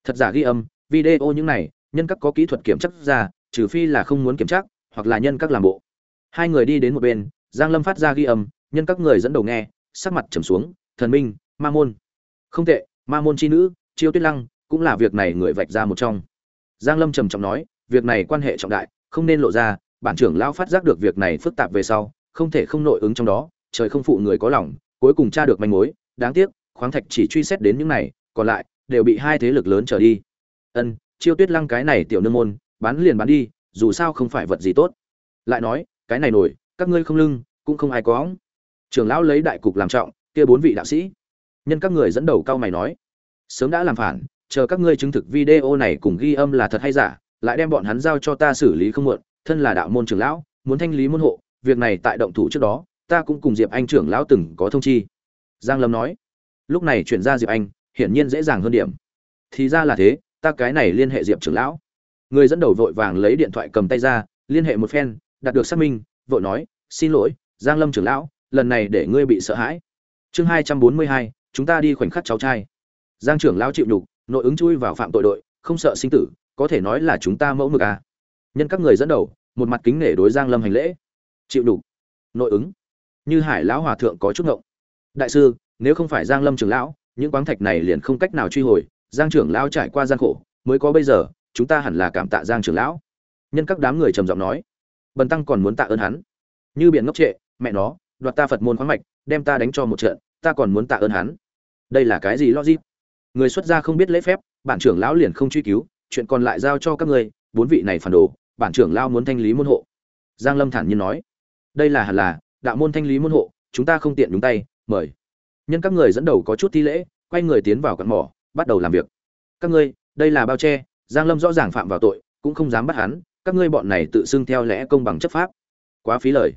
S1: Thật giả ghi âm, video những này, nhân các có kỹ thuật kiểm chắc ra, trừ phi là không muốn kiểm tra, hoặc là nhân các làm bộ. Hai người đi đến một bên, giang lâm phát ra ghi âm, nhân các người dẫn đầu nghe, sắc mặt trầm xuống, thần minh, ma môn. Không tệ, ma môn chi nữ chiêu tuyết lăng cũng là việc này người vạch ra một trong. Giang lâm trầm trọng nói, việc này quan hệ trọng đại, không nên lộ ra, bản trưởng lão phát giác được việc này phức tạp về sau, không thể không nội ứng trong đó, trời không phụ người có lòng, cuối cùng tra được manh mối, đáng tiếc, khoáng thạch chỉ truy xét đến những này, còn lại đều bị hai thế lực lớn trở đi. Ân, chiêu tuyết lăng cái này tiểu nương môn, bán liền bán đi, dù sao không phải vật gì tốt. Lại nói, cái này nổi, các ngươi không lưng, cũng không ai có óng trưởng lão lấy đại cục làm trọng, kia bốn vị đạo sĩ. Nhân các người dẫn đầu cao mày nói sớm đã làm phản, chờ các ngươi chứng thực video này cùng ghi âm là thật hay giả, lại đem bọn hắn giao cho ta xử lý không muộn, thân là đạo môn trưởng lão, muốn thanh lý môn hộ, việc này tại động thủ trước đó, ta cũng cùng diệp anh trưởng lão từng có thông chi. Giang lâm nói. Lúc này chuyển ra diệp anh, hiển nhiên dễ dàng hơn điểm. Thì ra là thế, ta cái này liên hệ diệp trưởng lão. Người dẫn đầu vội vàng lấy điện thoại cầm tay ra, liên hệ một phen, đạt được xác minh, vội nói, xin lỗi, giang lâm trưởng lão, lần này để ngươi bị sợ hãi. Chương hai trăm bốn mươi hai, chúng ta đi khoảnh khắc cháu trai giang trưởng lão chịu nhục, nội ứng chui vào phạm tội đội, không sợ sinh tử, có thể nói là chúng ta mẫu mực à. nhân các người dẫn đầu, một mặt kính nể đối giang lâm hành lễ. Chịu nhục, nội ứng. Như hải lão hòa thượng có chút ngộng. Đại sư, nếu không phải giang lâm trưởng lão, những quáng thạch này liền không cách nào truy hồi, giang trưởng lão trải qua gian khổ, mới có bây giờ, chúng ta hẳn là cảm tạ giang trưởng lão. Nhân các đám người trầm giọng nói. Bần tăng còn muốn tạ ơn hắn. Như biển ngốc trệ, mẹ nó, đoạt ta phật môn khoáng mạch, đem ta đánh cho một trận, ta còn muốn tạ ơn hắn. Đây là cái gì logic? Người xuất gia không biết lễ phép, bản trưởng lão liền không truy cứu, chuyện còn lại giao cho các ngươi, bốn vị này phản đồ, bản trưởng lão muốn thanh lý môn hộ. Giang lâm thản nhiên nói. Đây là hẳn là, đạo môn thanh lý môn hộ, chúng ta không tiện nhúng tay, mời. Nhân các người dẫn đầu có chút thi lễ, quay người tiến vào cặn mỏ, bắt đầu làm việc. Các ngươi, đây là bao che, giang lâm rõ ràng phạm vào tội, cũng không dám bắt hắn, các ngươi bọn này tự xưng theo lẽ công bằng chấp pháp. Quá phí lời.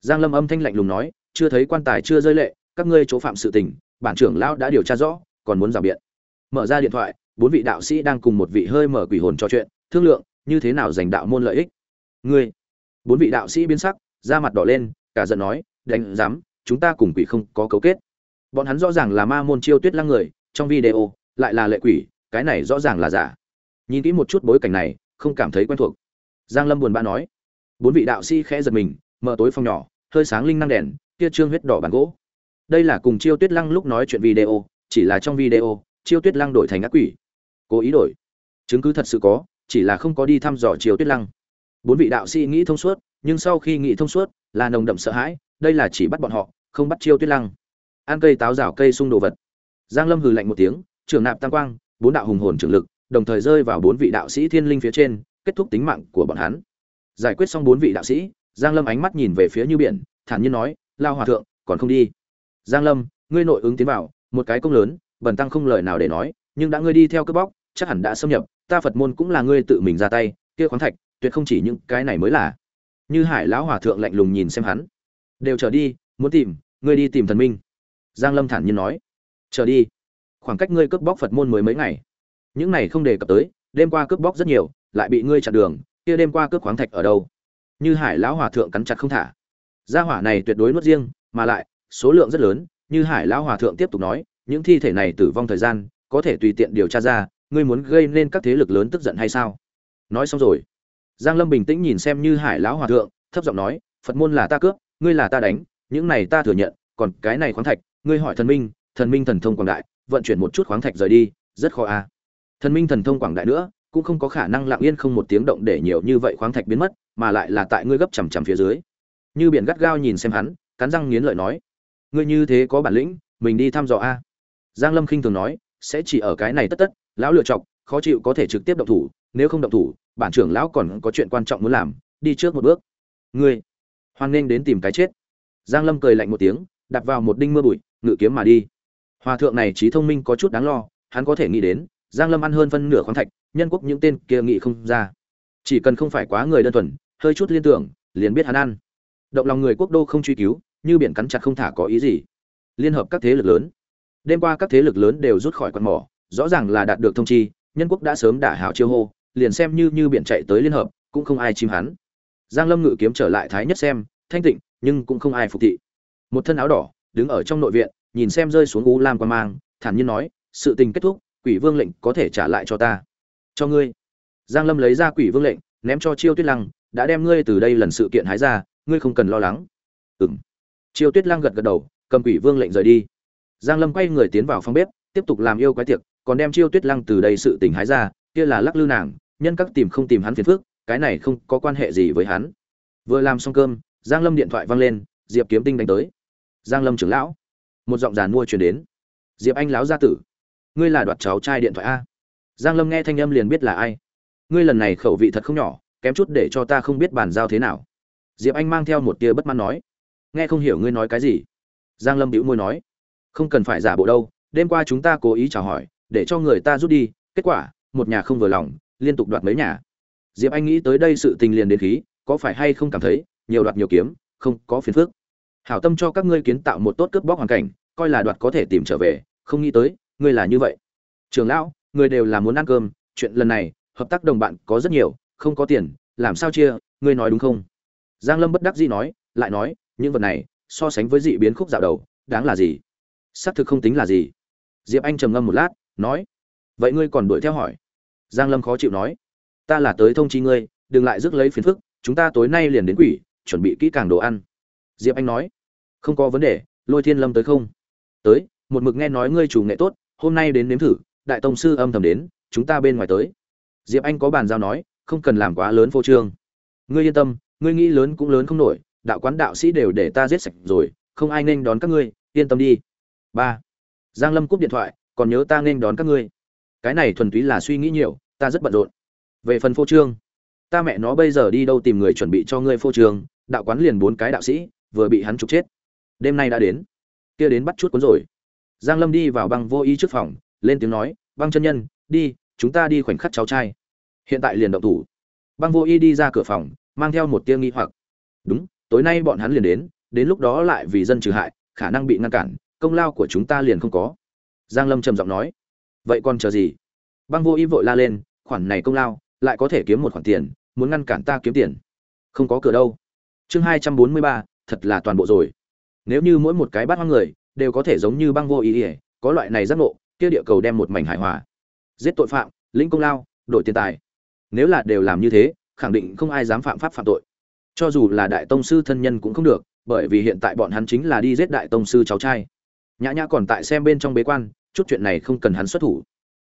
S1: Giang lâm âm thanh lạnh lùng nói, chưa thấy quan tài chưa rơi lệ, các ngươi chỗ phạm sự tình, bản trưởng lão đã điều tra rõ, còn muốn rào biện mở ra điện thoại, bốn vị đạo sĩ đang cùng một vị hơi mở quỷ hồn trò chuyện, thương lượng, như thế nào giành đạo môn lợi ích? Ngươi. Bốn vị đạo sĩ biến sắc, da mặt đỏ lên, cả giận nói, đánh dám chúng ta cùng quỷ không có cấu kết. Bọn hắn rõ ràng là ma môn chiêu tuyết lăng người, trong video, lại là lệ quỷ, cái này rõ ràng là giả. Nhìn kỹ một chút bối cảnh này, không cảm thấy quen thuộc. Giang lâm buồn bã nói. Bốn vị đạo sĩ khẽ giật mình, mở tối phòng nhỏ, hơi sáng linh năng đèn, kia trương huyết đỏ bàn gỗ. Đây là cùng chiêu tuyết lăng lúc nói chuyện video, chỉ là trong video chiêu tuyết lăng đổi thành ác quỷ. Cố ý đổi. Chứng cứ thật sự có, chỉ là không có đi thăm dò chiêu tuyết lăng. Bốn vị đạo sĩ nghĩ thông suốt, nhưng sau khi nghĩ thông suốt, là nồng đậm sợ hãi, đây là chỉ bắt bọn họ, không bắt chiêu tuyết lăng. Ăn cây táo rào cây sung đồ vật. Giang lâm hừ lạnh một tiếng, trưởng nạp tam quang, bốn đạo hùng hồn trưởng lực, đồng thời rơi vào bốn vị đạo sĩ thiên linh phía trên, kết thúc tính mạng của bọn hắn. Giải quyết xong bốn vị đạo sĩ, giang lâm ánh mắt nhìn về phía như biển, thản nhiên nói, lao hòa thượng, còn không đi? Giang lâm, ngươi nội ứng tiến vào, một cái công lớn bần tăng không lời nào để nói, nhưng đã ngươi đi theo cướp bóc, chắc hẳn đã xâm nhập, ta phật môn cũng là ngươi tự mình ra tay, kia khoáng thạch, tuyệt không chỉ những cái này mới là. Như hải lão hòa thượng lạnh lùng nhìn xem hắn. Đều trở đi, muốn tìm, ngươi đi tìm thần minh. Giang lâm thản nhiên nói. Trở đi. Khoảng cách ngươi cướp bóc phật môn mới mấy ngày. Những này không đề cập tới, đêm qua cướp bóc rất nhiều, lại bị ngươi chặn đường, kia đêm qua cướp khoáng thạch ở đâu? Như hải lão hòa thượng cắn chặt không thả. Gia hỏa này tuyệt đối nuốt riêng, mà lại, số lượng rất lớn, như hải lão hòa thượng tiếp tục nói những thi thể này tử vong thời gian, có thể tùy tiện điều tra ra, ngươi muốn gây nên các thế lực lớn tức giận hay sao? Nói xong rồi, giang lâm bình tĩnh nhìn xem như hải lão hòa thượng, thấp giọng nói, phật môn là ta cướp, ngươi là ta đánh, những này ta thừa nhận, còn cái này khoáng thạch, ngươi hỏi thần minh thần minh thần thông quảng đại, vận chuyển một chút khoáng thạch rời đi, rất khó a à. thần minh thần thông quảng đại nữa, cũng không có khả năng lặng yên không một tiếng động để nhiều như vậy khoáng thạch biến mất, mà lại là tại ngươi gấp chằm chằm phía dưới. Như biển gắt gao nhìn xem hắn, cắn răng nghiến lợi nói, ngươi như thế có bản lĩnh, mình đi thăm dò a giang lâm khinh thường nói, sẽ chỉ ở cái này tất tất, lão lựa chọc, khó chịu có thể trực tiếp động thủ, nếu không động thủ, bản trưởng lão còn có chuyện quan trọng muốn làm, đi trước một bước. Ngươi Hoàng nên đến tìm cái chết. Giang lâm cười lạnh một tiếng đặt vào một đinh mưa bụi, ngự kiếm mà đi. Hòa thượng này trí thông minh có chút đáng lo, hắn có thể nghĩ đến, giang lâm ăn hơn phân nửa khoáng thạch, nhân quốc những tên kia nghĩ không ra. Chỉ cần không phải quá người đơn thuần, hơi chút liên tưởng, liền biết hắn ăn. Động lòng người quốc đô không truy cứu, như biển cắn chặt không thả có ý gì. Liên hợp các thế lực lớn đêm qua các thế lực lớn đều rút khỏi quan mỏ, rõ ràng là đạt được thông chi, nhân quốc đã sớm đả hảo chiêu hô, liền xem như như biển chạy tới liên hợp, cũng không ai chim hắn. Giang lâm ngự kiếm trở lại thái nhất xem, thanh tịnh, nhưng cũng không ai phục thị. Một thân áo đỏ, đứng ở trong nội viện, nhìn xem rơi xuống u lam quan mang, thản nhiên nói, sự tình kết thúc, quỷ vương lệnh có thể trả lại cho ta. Cho ngươi. Giang lâm lấy ra quỷ vương lệnh, ném cho chiêu tuyết lăng, đã đem ngươi từ đây lần sự kiện hái ra, ngươi không cần lo lắng. Ừm. Chiêu tuyết lăng gật gật đầu, cầm quỷ vương lệnh rời đi giang lâm quay người tiến vào phòng bếp, tiếp tục làm yêu quái tiệc, còn đem chiêu tuyết lăng từ đây sự tình hái ra, kia là lắc lư nàng, nhân các tìm không tìm hắn phiền phức, cái này không có quan hệ gì với hắn. Vừa làm xong cơm, giang lâm điện thoại vang lên, diệp kiếm tinh đánh tới. Giang lâm trưởng lão, một giọng giàn mua truyền đến. Diệp anh lão gia tử, ngươi là đoạt cháu trai điện thoại a. Giang lâm nghe thanh âm liền biết là ai. Ngươi lần này khẩu vị thật không nhỏ, kém chút để cho ta không biết bàn giao thế nào. Diệp anh mang theo một tia bất mãn nói. Nghe không hiểu ngươi nói cái gì. Giang lâm bĩu môi nói không cần phải giả bộ đâu, đêm qua chúng ta cố ý chào hỏi, để cho người ta rút đi, kết quả, một nhà không vừa lòng, liên tục đoạt mấy nhà. Diệp anh nghĩ tới đây sự tình liền đến khí, có phải hay không cảm thấy, nhiều đoạt nhiều kiếm, không có phiền phức. Hảo tâm cho các ngươi kiến tạo một tốt cướp bóc hoàn cảnh, coi là đoạt có thể tìm trở về, không nghĩ tới, ngươi là như vậy. Trường lão, người đều là muốn ăn cơm, chuyện lần này, hợp tác đồng bạn có rất nhiều, không có tiền, làm sao chia, ngươi nói đúng không? Giang lâm bất đắc dĩ nói, lại nói, những vật này, so sánh với dị biến khúc dạo đầu, đáng là gì? Xác thực không tính là gì. Diệp anh trầm ngâm một lát, nói, vậy ngươi còn đuổi theo hỏi? Giang lâm khó chịu nói, ta là tới thông chi ngươi, đừng lại rước lấy phiền phức, chúng ta tối nay liền đến quỷ, chuẩn bị kỹ càng đồ ăn. Diệp anh nói, không có vấn đề, lôi thiên lâm tới không? Tới, một mực nghe nói ngươi chủ nghệ tốt, hôm nay đến nếm thử, đại tông sư âm thầm đến, chúng ta bên ngoài tới. Diệp anh có bàn giao nói, không cần làm quá lớn phô trương. Ngươi yên tâm, ngươi nghĩ lớn cũng lớn không nổi, đạo quán đạo sĩ đều để ta giết sạch rồi, không ai nên đón các ngươi, yên tâm đi ba. Giang lâm cúp điện thoại, còn nhớ ta nên đón các ngươi. Cái này thuần túy là suy nghĩ nhiều, ta rất bận rộn. Về phần phô trương, ta mẹ nó bây giờ đi đâu tìm người chuẩn bị cho ngươi phô trương, đạo quán liền bốn cái đạo sĩ, vừa bị hắn trục chết. Đêm nay đã đến, kia đến bắt chút cuốn rồi. Giang lâm đi vào băng vô ý trước phòng, lên tiếng nói, băng chân nhân, đi, chúng ta đi khoảnh khắc cháu trai. Hiện tại liền động thủ. Băng vô ý đi ra cửa phòng, mang theo một tia nghi hoặc. Đúng, tối nay bọn hắn liền đến đến lúc đó lại vì dân trừ hại, khả năng bị ngăn cản công lao của chúng ta liền không có. Giang lâm trầm giọng nói. Vậy còn chờ gì? Băng vô ý vội la lên, khoản này công lao, lại có thể kiếm một khoản tiền, muốn ngăn cản ta kiếm tiền. Không có cửa đâu. Chương hai trăm bốn mươi ba, thật là toàn bộ rồi. Nếu như mỗi một cái bắt hoang người, đều có thể giống như băng vô ý ỉa có loại này giác ngộ, kia địa cầu đem một mảnh hải hòa. Giết tội phạm, lĩnh công lao, đổi tiền tài. Nếu là đều làm như thế, khẳng định không ai dám phạm pháp phạm tội. Cho dù là đại tông sư thân nhân cũng không được, bởi vì hiện tại bọn hắn chính là đi giết đại tông sư cháu trai nhã nhã còn tại xem bên trong bế quan, chút chuyện này không cần hắn xuất thủ.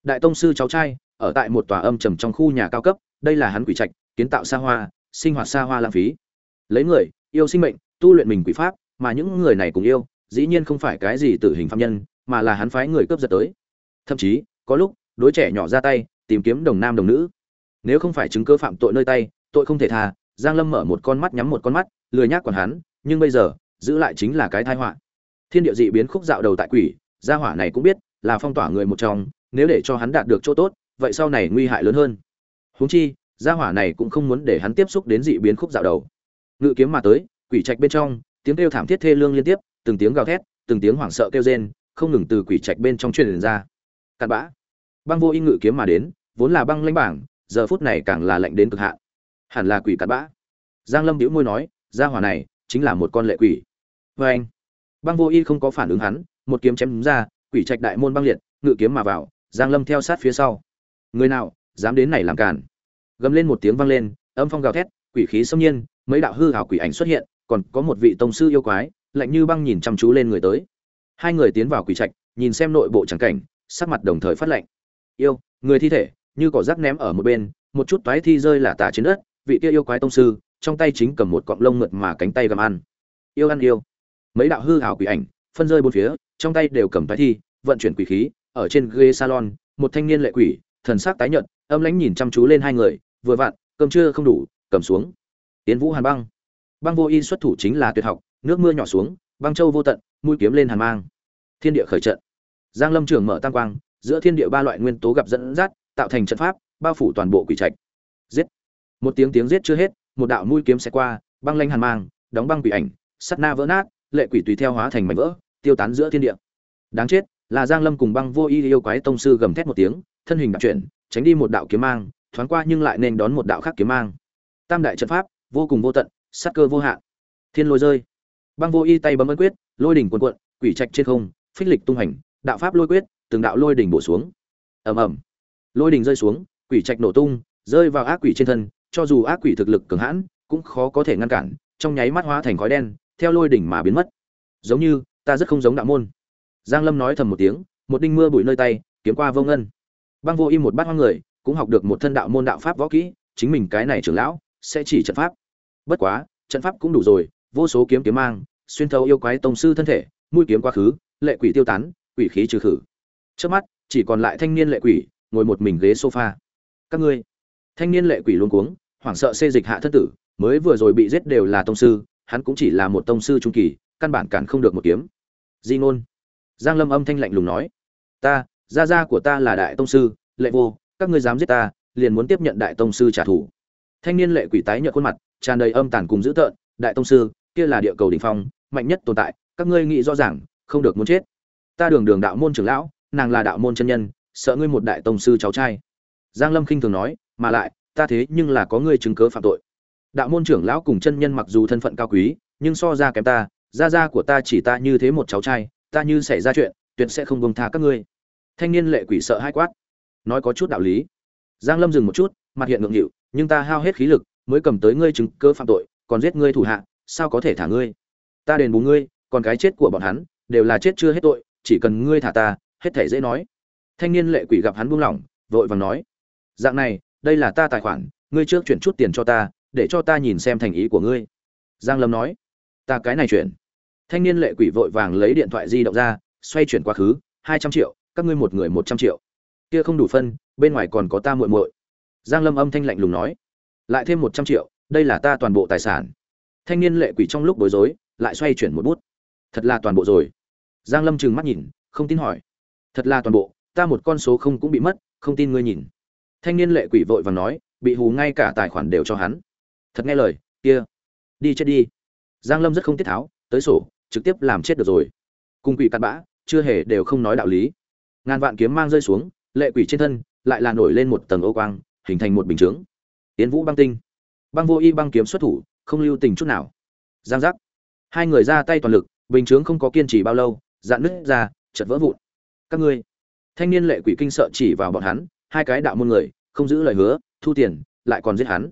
S1: Đại tông sư cháu trai, ở tại một tòa âm trầm trong khu nhà cao cấp, đây là hắn quỷ trạch, kiến tạo xa hoa, sinh hoạt xa hoa lãng phí. Lấy người, yêu sinh mệnh, tu luyện mình quỷ pháp, mà những người này cũng yêu, dĩ nhiên không phải cái gì tử hình phạm nhân, mà là hắn phái người cướp giật tới. Thậm chí, có lúc, đối trẻ nhỏ ra tay, tìm kiếm đồng nam đồng nữ. Nếu không phải chứng cơ phạm tội nơi tay, tội không thể tha, giang lâm mở một con mắt nhắm một con mắt, lười nhác còn hắn, nhưng bây giờ, giữ lại chính là cái tai họa thiên địa dị biến khúc dạo đầu tại quỷ, gia hỏa này cũng biết, là phong tỏa người một trong, nếu để cho hắn đạt được chỗ tốt, vậy sau này nguy hại lớn hơn. Huống chi, gia hỏa này cũng không muốn để hắn tiếp xúc đến dị biến khúc dạo đầu. Ngự kiếm mà tới, quỷ trạch bên trong, tiếng kêu thảm thiết thê lương liên tiếp, từng tiếng gào thét, từng tiếng hoảng sợ kêu rên, không ngừng từ quỷ trạch bên trong truyền ra. Cặn bã. Băng vô in ngự kiếm mà đến, vốn là băng lãnh bảng, giờ phút này càng là lạnh đến cực hạn. Hẳn là quỷ cặn bã. Giang lâm bĩu môi nói, gia hỏa này chính là một con lệ quỷ. Vê anh băng vô y không có phản ứng hắn, một kiếm chém đúng ra, quỷ trạch đại môn băng liệt, ngự kiếm mà vào, giang lâm theo sát phía sau. Người nào, dám đến này làm cản gầm lên một tiếng vang lên, âm phong gào thét, quỷ khí xâm nhiên, mấy đạo hư hảo quỷ ảnh xuất hiện, còn có một vị tông sư yêu quái, lạnh như băng nhìn chăm chú lên người tới. Hai người tiến vào quỷ trạch, nhìn xem nội bộ trắng cảnh, sắc mặt đồng thời phát lạnh. Yêu, người thi thể, như cỏ rác ném ở một bên, một chút toái thi rơi là tả trên đất, vị kia yêu quái tông sư, trong tay chính cầm một cọng lông mượt mà cánh tay gầm ăn. Yêu ăn yêu mấy đạo hư hào quỷ ảnh, phân rơi bốn phía, trong tay đều cầm tái thi, vận chuyển quỷ khí, ở trên ghế salon, một thanh niên lệ quỷ, thần sắc tái nhợt, âm lãnh nhìn chăm chú lên hai người, vừa vặn, cơm trưa không đủ, cầm xuống. Tiến vũ hàn băng. Băng vô y xuất thủ chính là tuyệt học, nước mưa nhỏ xuống, băng châu vô tận, mũi kiếm lên hàn mang. Thiên địa khởi trận. Giang lâm trường mở tam quang, giữa thiên địa ba loại nguyên tố gặp dẫn dắt, tạo thành trận pháp, bao phủ toàn bộ quỷ trạch. Giết. Một tiếng tiếng giết chưa hết, một đạo mũi kiếm sẽ qua, băng lanh hàn mang, đóng băng quỷ ảnh, sắt na vỡ nát lệ quỷ tùy theo hóa thành mảnh vỡ, tiêu tán giữa thiên địa. Đáng chết, là giang lâm cùng băng vô y yêu quái tông sư gầm thét một tiếng, thân hình đặc chuyển, tránh đi một đạo kiếm mang, thoáng qua nhưng lại nên đón một đạo khác kiếm mang. Tam đại trận pháp, vô cùng vô tận, sát cơ vô hạn. Thiên lôi rơi. Băng vô y tay bấm ấn quyết, lôi đỉnh cuộn cuộn, quỷ trạch trên không, phích lịch tung hành, đạo pháp lôi quyết, từng đạo lôi đỉnh bổ xuống. Ầm ầm. Lôi đỉnh rơi xuống, quỷ trạch nổ tung, rơi vào ác quỷ trên thân, cho dù ác quỷ thực lực cường hãn, cũng khó có thể ngăn cản, trong nháy mắt hóa thành khói đen theo lôi đỉnh mà biến mất. Giống như, ta rất không giống đạo môn. Giang lâm nói thầm một tiếng, một đinh mưa bụi nơi tay, kiếm qua vô ngân. Băng vô im một bát hoang người, cũng học được một thân đạo môn đạo pháp võ kỹ, chính mình cái này trưởng lão, sẽ chỉ trận pháp. Bất quá, trận pháp cũng đủ rồi, vô số kiếm kiếm mang, xuyên thấu yêu quái tông sư thân thể, mũi kiếm quá khứ, lệ quỷ tiêu tán, quỷ khí trừ khử. Trước mắt, chỉ còn lại thanh niên lệ quỷ, ngồi một mình ghế sofa. Các ngươi, thanh niên lệ quỷ luôn cuống, hoảng sợ xê dịch hạ thân tử, mới vừa rồi bị giết đều là tông sư hắn cũng chỉ là một tông sư trung kỳ, căn bản cản không được một kiếm. Di ngôn. Giang lâm âm thanh lạnh lùng nói, ta, gia gia của ta là đại tông sư, lệ vô, các ngươi dám giết ta, liền muốn tiếp nhận đại tông sư trả thù. Thanh niên lệ quỷ tái nhợt khuôn mặt, tràn đầy âm tàn cùng dữ tợn, đại tông sư, kia là địa cầu đỉnh phong, mạnh nhất tồn tại, các ngươi nghĩ rõ ràng, không được muốn chết. Ta đường đường đạo môn trưởng lão, nàng là đạo môn chân nhân, sợ ngươi một đại tông sư cháu trai. Giang lâm khinh thường nói, mà lại, ta thế nhưng là có ngươi chứng cớ phạm tội đạo môn trưởng lão cùng chân nhân mặc dù thân phận cao quý, nhưng so ra kém ta, gia gia của ta chỉ ta như thế một cháu trai, ta như xảy ra chuyện, tuyệt sẽ không buông tha các ngươi. Thanh niên lệ quỷ sợ hai quát. Nói có chút đạo lý. Giang lâm dừng một chút, mặt hiện ngượng nghịu, nhưng ta hao hết khí lực, mới cầm tới ngươi chứng cơ phạm tội, còn giết ngươi thủ hạ, sao có thể thả ngươi? Ta đền bù ngươi, còn cái chết của bọn hắn, đều là chết chưa hết tội, chỉ cần ngươi thả ta, hết thể dễ nói. Thanh niên lệ quỷ gặp hắn buông lỏng, vội vàng nói. Dạng này, đây là ta tài khoản, ngươi trước chuyển chút tiền cho ta để cho ta nhìn xem thành ý của ngươi. Giang lâm nói. Ta cái này chuyển. Thanh niên lệ quỷ vội vàng lấy điện thoại di động ra, xoay chuyển quá khứ, hai trăm triệu, các ngươi một người một trăm triệu. Kia không đủ phân, bên ngoài còn có ta muội muội. Giang lâm âm thanh lạnh lùng nói. Lại thêm một trăm triệu, đây là ta toàn bộ tài sản. Thanh niên lệ quỷ trong lúc bối rối, lại xoay chuyển một bút. Thật là toàn bộ rồi. Giang lâm trừng mắt nhìn, không tin hỏi. Thật là toàn bộ, ta một con số không cũng bị mất, không tin ngươi nhìn. Thanh niên lệ quỷ vội vàng nói, bị hù ngay cả tài khoản đều cho hắn thật nghe lời, kia, đi chết đi. Giang lâm rất không tiết tháo, tới sổ, trực tiếp làm chết được rồi. Cùng quỷ cặn bã, chưa hề đều không nói đạo lý. Ngàn vạn kiếm mang rơi xuống, lệ quỷ trên thân, lại là nổi lên một tầng ô quang, hình thành một bình chướng. Tiến vũ băng tinh. Băng vô y băng kiếm xuất thủ, không lưu tình chút nào. Giang giác. Hai người ra tay toàn lực, bình chướng không có kiên trì bao lâu, dạn nứt ra chật vỡ vụn. Các ngươi, thanh niên lệ quỷ kinh sợ chỉ vào bọn hắn, hai cái đạo môn người, không giữ lời hứa, thu tiền, lại còn giết hắn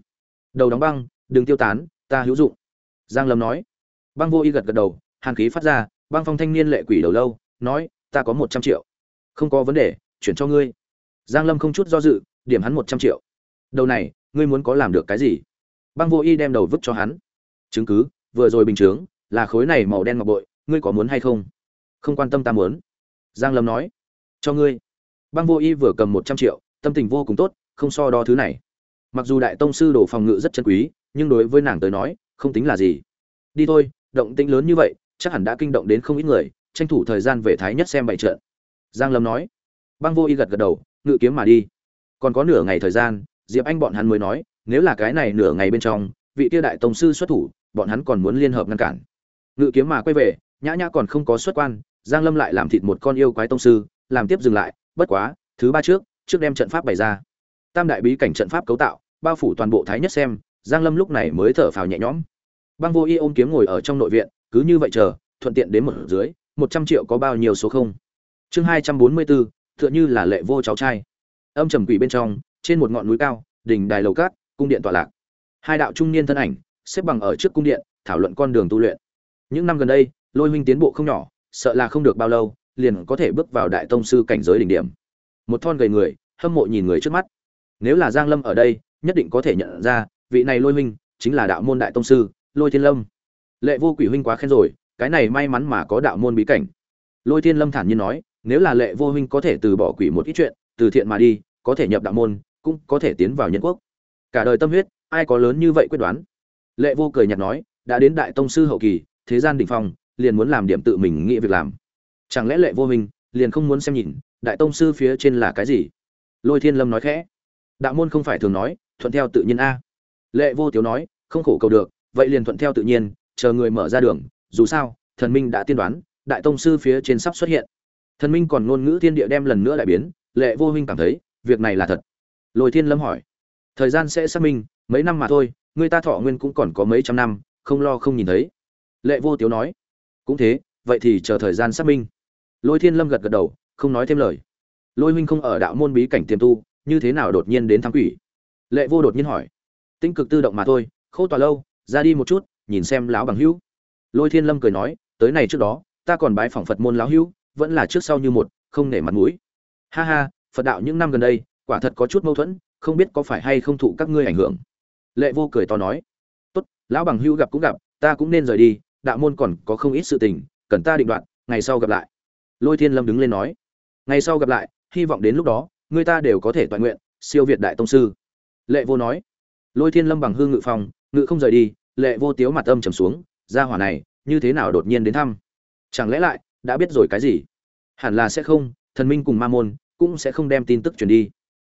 S1: đầu đóng băng, đừng tiêu tán, ta hữu dụng. Giang lâm nói. Băng vô y gật gật đầu, hàn khí phát ra, băng phong thanh niên lệ quỷ đầu lâu, nói, ta có một trăm triệu. Không có vấn đề, chuyển cho ngươi. Giang lâm không chút do dự, điểm hắn một trăm triệu. Đầu này, ngươi muốn có làm được cái gì? Băng vô y đem đầu vứt cho hắn. Chứng cứ, vừa rồi bình chướng, là khối này màu đen ngọc bội, ngươi có muốn hay không? Không quan tâm ta muốn. Giang lâm nói. Cho ngươi. Băng vô y vừa cầm một trăm triệu, tâm tình vô cùng tốt, không so đo thứ này mặc dù đại tông sư đồ phòng ngự rất chân quý, nhưng đối với nàng tới nói, không tính là gì. Đi thôi, động tĩnh lớn như vậy, chắc hẳn đã kinh động đến không ít người, tranh thủ thời gian về thái nhất xem bậy trận. Giang lâm nói. Băng vô y gật gật đầu, ngự kiếm mà đi. Còn có nửa ngày thời gian, diệp anh bọn hắn mới nói, nếu là cái này nửa ngày bên trong, vị tiêu đại tông sư xuất thủ, bọn hắn còn muốn liên hợp ngăn cản. Ngự kiếm mà quay về, nhã nhã còn không có xuất quan, giang lâm lại làm thịt một con yêu quái tông sư, làm tiếp dừng lại, bất quá, thứ ba trước trước đem trận pháp bày ra tam đại bí cảnh trận pháp cấu tạo, bao phủ toàn bộ thái nhất xem, giang lâm lúc này mới thở phào nhẹ nhõm. Băng vô y ôm kiếm ngồi ở trong nội viện, cứ như vậy chờ, thuận tiện đến một dưới, một trăm triệu có bao nhiêu số không? Chương hai trăm bốn mươi bốn, tựa như là lệ vô cháu trai. Âm trầm quỷ bên trong, trên một ngọn núi cao, đỉnh đài lầu cát, cung điện tọa lạc. Hai đạo trung niên thân ảnh, xếp bằng ở trước cung điện, thảo luận con đường tu luyện. Những năm gần đây, lôi huynh tiến bộ không nhỏ, sợ là không được bao lâu, liền có thể bước vào đại tông sư cảnh giới đỉnh điểm. Một thon gầy người, hâm mộ nhìn người trước mắt nếu là giang lâm ở đây, nhất định có thể nhận ra, vị này lôi huynh chính là đạo môn đại tông sư, lôi thiên lâm. Lệ vô quỷ huynh quá khen rồi, cái này may mắn mà có đạo môn bí cảnh. Lôi thiên lâm thản nhiên nói, nếu là lệ vô huynh có thể từ bỏ quỷ một ít chuyện, từ thiện mà đi, có thể nhập đạo môn, cũng có thể tiến vào nhân quốc. Cả đời tâm huyết, ai có lớn như vậy quyết đoán? Lệ vô cười nhạt nói, đã đến đại tông sư hậu kỳ, thế gian đỉnh phong, liền muốn làm điểm tự mình nghĩ việc làm. Chẳng lẽ lệ vô huynh liền không muốn xem nhìn, đại tông sư phía trên là cái gì? Lôi thiên lâm nói khẽ đạo môn không phải thường nói, thuận theo tự nhiên a. Lệ vô tiếu nói, không khổ cầu được, vậy liền thuận theo tự nhiên, chờ người mở ra đường. Dù sao, thần minh đã tiên đoán, đại tông sư phía trên sắp xuất hiện. Thần minh còn ngôn ngữ thiên địa đem lần nữa đại biến, lệ vô huynh cảm thấy, việc này là thật. Lôi thiên lâm hỏi, thời gian sẽ xác minh, mấy năm mà thôi, người ta thọ nguyên cũng còn có mấy trăm năm, không lo không nhìn thấy. Lệ vô tiếu nói, cũng thế, vậy thì chờ thời gian xác minh. Lôi thiên lâm gật gật đầu, không nói thêm lời. Lôi huynh không ở đạo môn bí cảnh tiềm tu như thế nào đột nhiên đến thám quỷ? Lệ vô đột nhiên hỏi. Tinh cực tự động mà thôi khô tòa lâu ra đi một chút nhìn xem lão bằng hữu. Lôi thiên lâm cười nói tới này trước đó ta còn bái phỏng phật môn lão hữu vẫn là trước sau như một không nể mặt mũi. Ha ha phật đạo những năm gần đây quả thật có chút mâu thuẫn không biết có phải hay không thụ các ngươi ảnh hưởng. Lệ vô cười to nói. Tốt lão bằng hữu gặp cũng gặp ta cũng nên rời đi đạo môn còn có không ít sự tình cần ta định đoạn, ngày sau gặp lại. Lôi thiên lâm đứng lên nói. Ngày sau gặp lại hy vọng đến lúc đó người ta đều có thể toàn nguyện, siêu việt đại tông sư. Lệ vô nói. Lôi thiên lâm bằng hương ngự phòng ngự không rời đi, lệ vô tiếu mặt âm trầm xuống ra hỏa này, như thế nào đột nhiên đến thăm? Chẳng lẽ lại, đã biết rồi cái gì? Hẳn là sẽ không, thần minh cùng ma môn, cũng sẽ không đem tin tức truyền đi.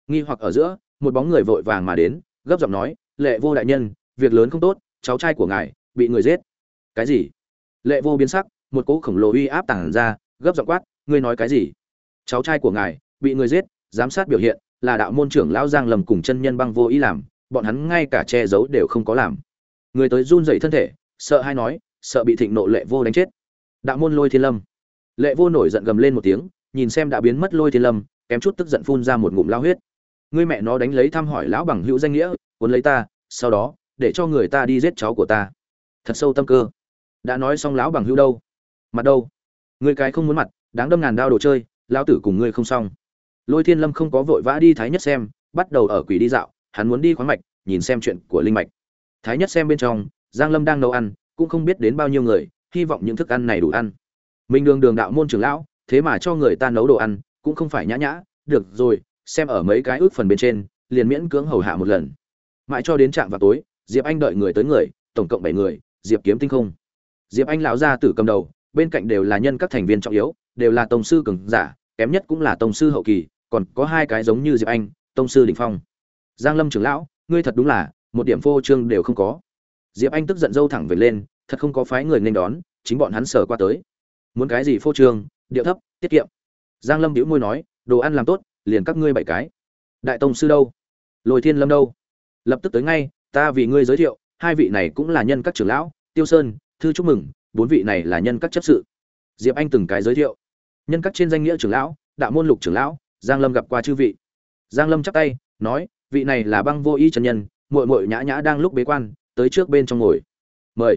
S1: Nghi hoặc ở giữa, một bóng người vội vàng mà đến, gấp giọng nói, lệ vô đại nhân, việc lớn không tốt, cháu trai của ngài, bị người giết. Cái gì? Lệ vô biến sắc, một cỗ khổng lồ uy áp tàng ra, gấp giọng quát, ngươi nói cái gì? Cháu trai của ngài, bị người giết giám sát biểu hiện, là đạo môn trưởng lão giang lầm cùng chân nhân băng vô ý làm, bọn hắn ngay cả che giấu đều không có làm. Người tới run dậy thân thể, sợ hay nói, sợ bị thịnh nộ lệ vô đánh chết. Đạo môn lôi thiên lâm. Lệ vô nổi giận gầm lên một tiếng, nhìn xem đã biến mất lôi thiên lâm, kém chút tức giận phun ra một ngụm lao huyết. Ngươi mẹ nó đánh lấy thăm hỏi lão bằng hữu danh nghĩa, cuốn lấy ta, sau đó, để cho người ta đi giết cháu của ta. Thật sâu tâm cơ. Đã nói xong lão bằng hữu đâu? Mặt đâu? Ngươi cái không muốn mặt, đáng đâm ngàn đao đồ chơi, lão tử cùng ngươi không xong lôi thiên lâm không có vội vã đi thái nhất xem, bắt đầu ở quỷ đi dạo, hắn muốn đi khoáng mạch, nhìn xem chuyện của linh mạch. Thái nhất xem bên trong, giang lâm đang nấu ăn, cũng không biết đến bao nhiêu người, hy vọng những thức ăn này đủ ăn. Mình đường đường đạo môn trưởng lão, thế mà cho người ta nấu đồ ăn, cũng không phải nhã nhã, được rồi, xem ở mấy cái ước phần bên trên, liền miễn cưỡng hầu hạ một lần. Mãi cho đến trạm vào tối, diệp anh đợi người tới người, tổng cộng bảy người, diệp kiếm tinh không. Diệp anh lão gia tử cầm đầu, bên cạnh đều là nhân các thành viên trọng yếu, đều là tổng sư cường giả, kém nhất cũng là tổng sư hậu kỳ còn có hai cái giống như diệp anh, tông sư đỉnh phong. Giang lâm trưởng lão, ngươi thật đúng là, một điểm phô trương đều không có. Diệp anh tức giận dâu thẳng về lên, thật không có phái người nên đón, chính bọn hắn sờ qua tới. Muốn cái gì phô trương, điệu thấp, tiết kiệm. Giang lâm đĩu môi nói, đồ ăn làm tốt, liền các ngươi bảy cái. Đại tông sư đâu? Lôi thiên lâm đâu? Lập tức tới ngay, ta vì ngươi giới thiệu, hai vị này cũng là nhân các trưởng lão, tiêu sơn, thư chúc mừng, bốn vị này là nhân các chấp sự. Diệp anh từng cái giới thiệu. Nhân các trên danh nghĩa trưởng lão, đạo môn lục trưởng lão giang lâm gặp qua chư vị. Giang lâm chắp tay, nói, vị này là băng vô y chân nhân, muội muội nhã nhã đang lúc bế quan, tới trước bên trong ngồi. Mời.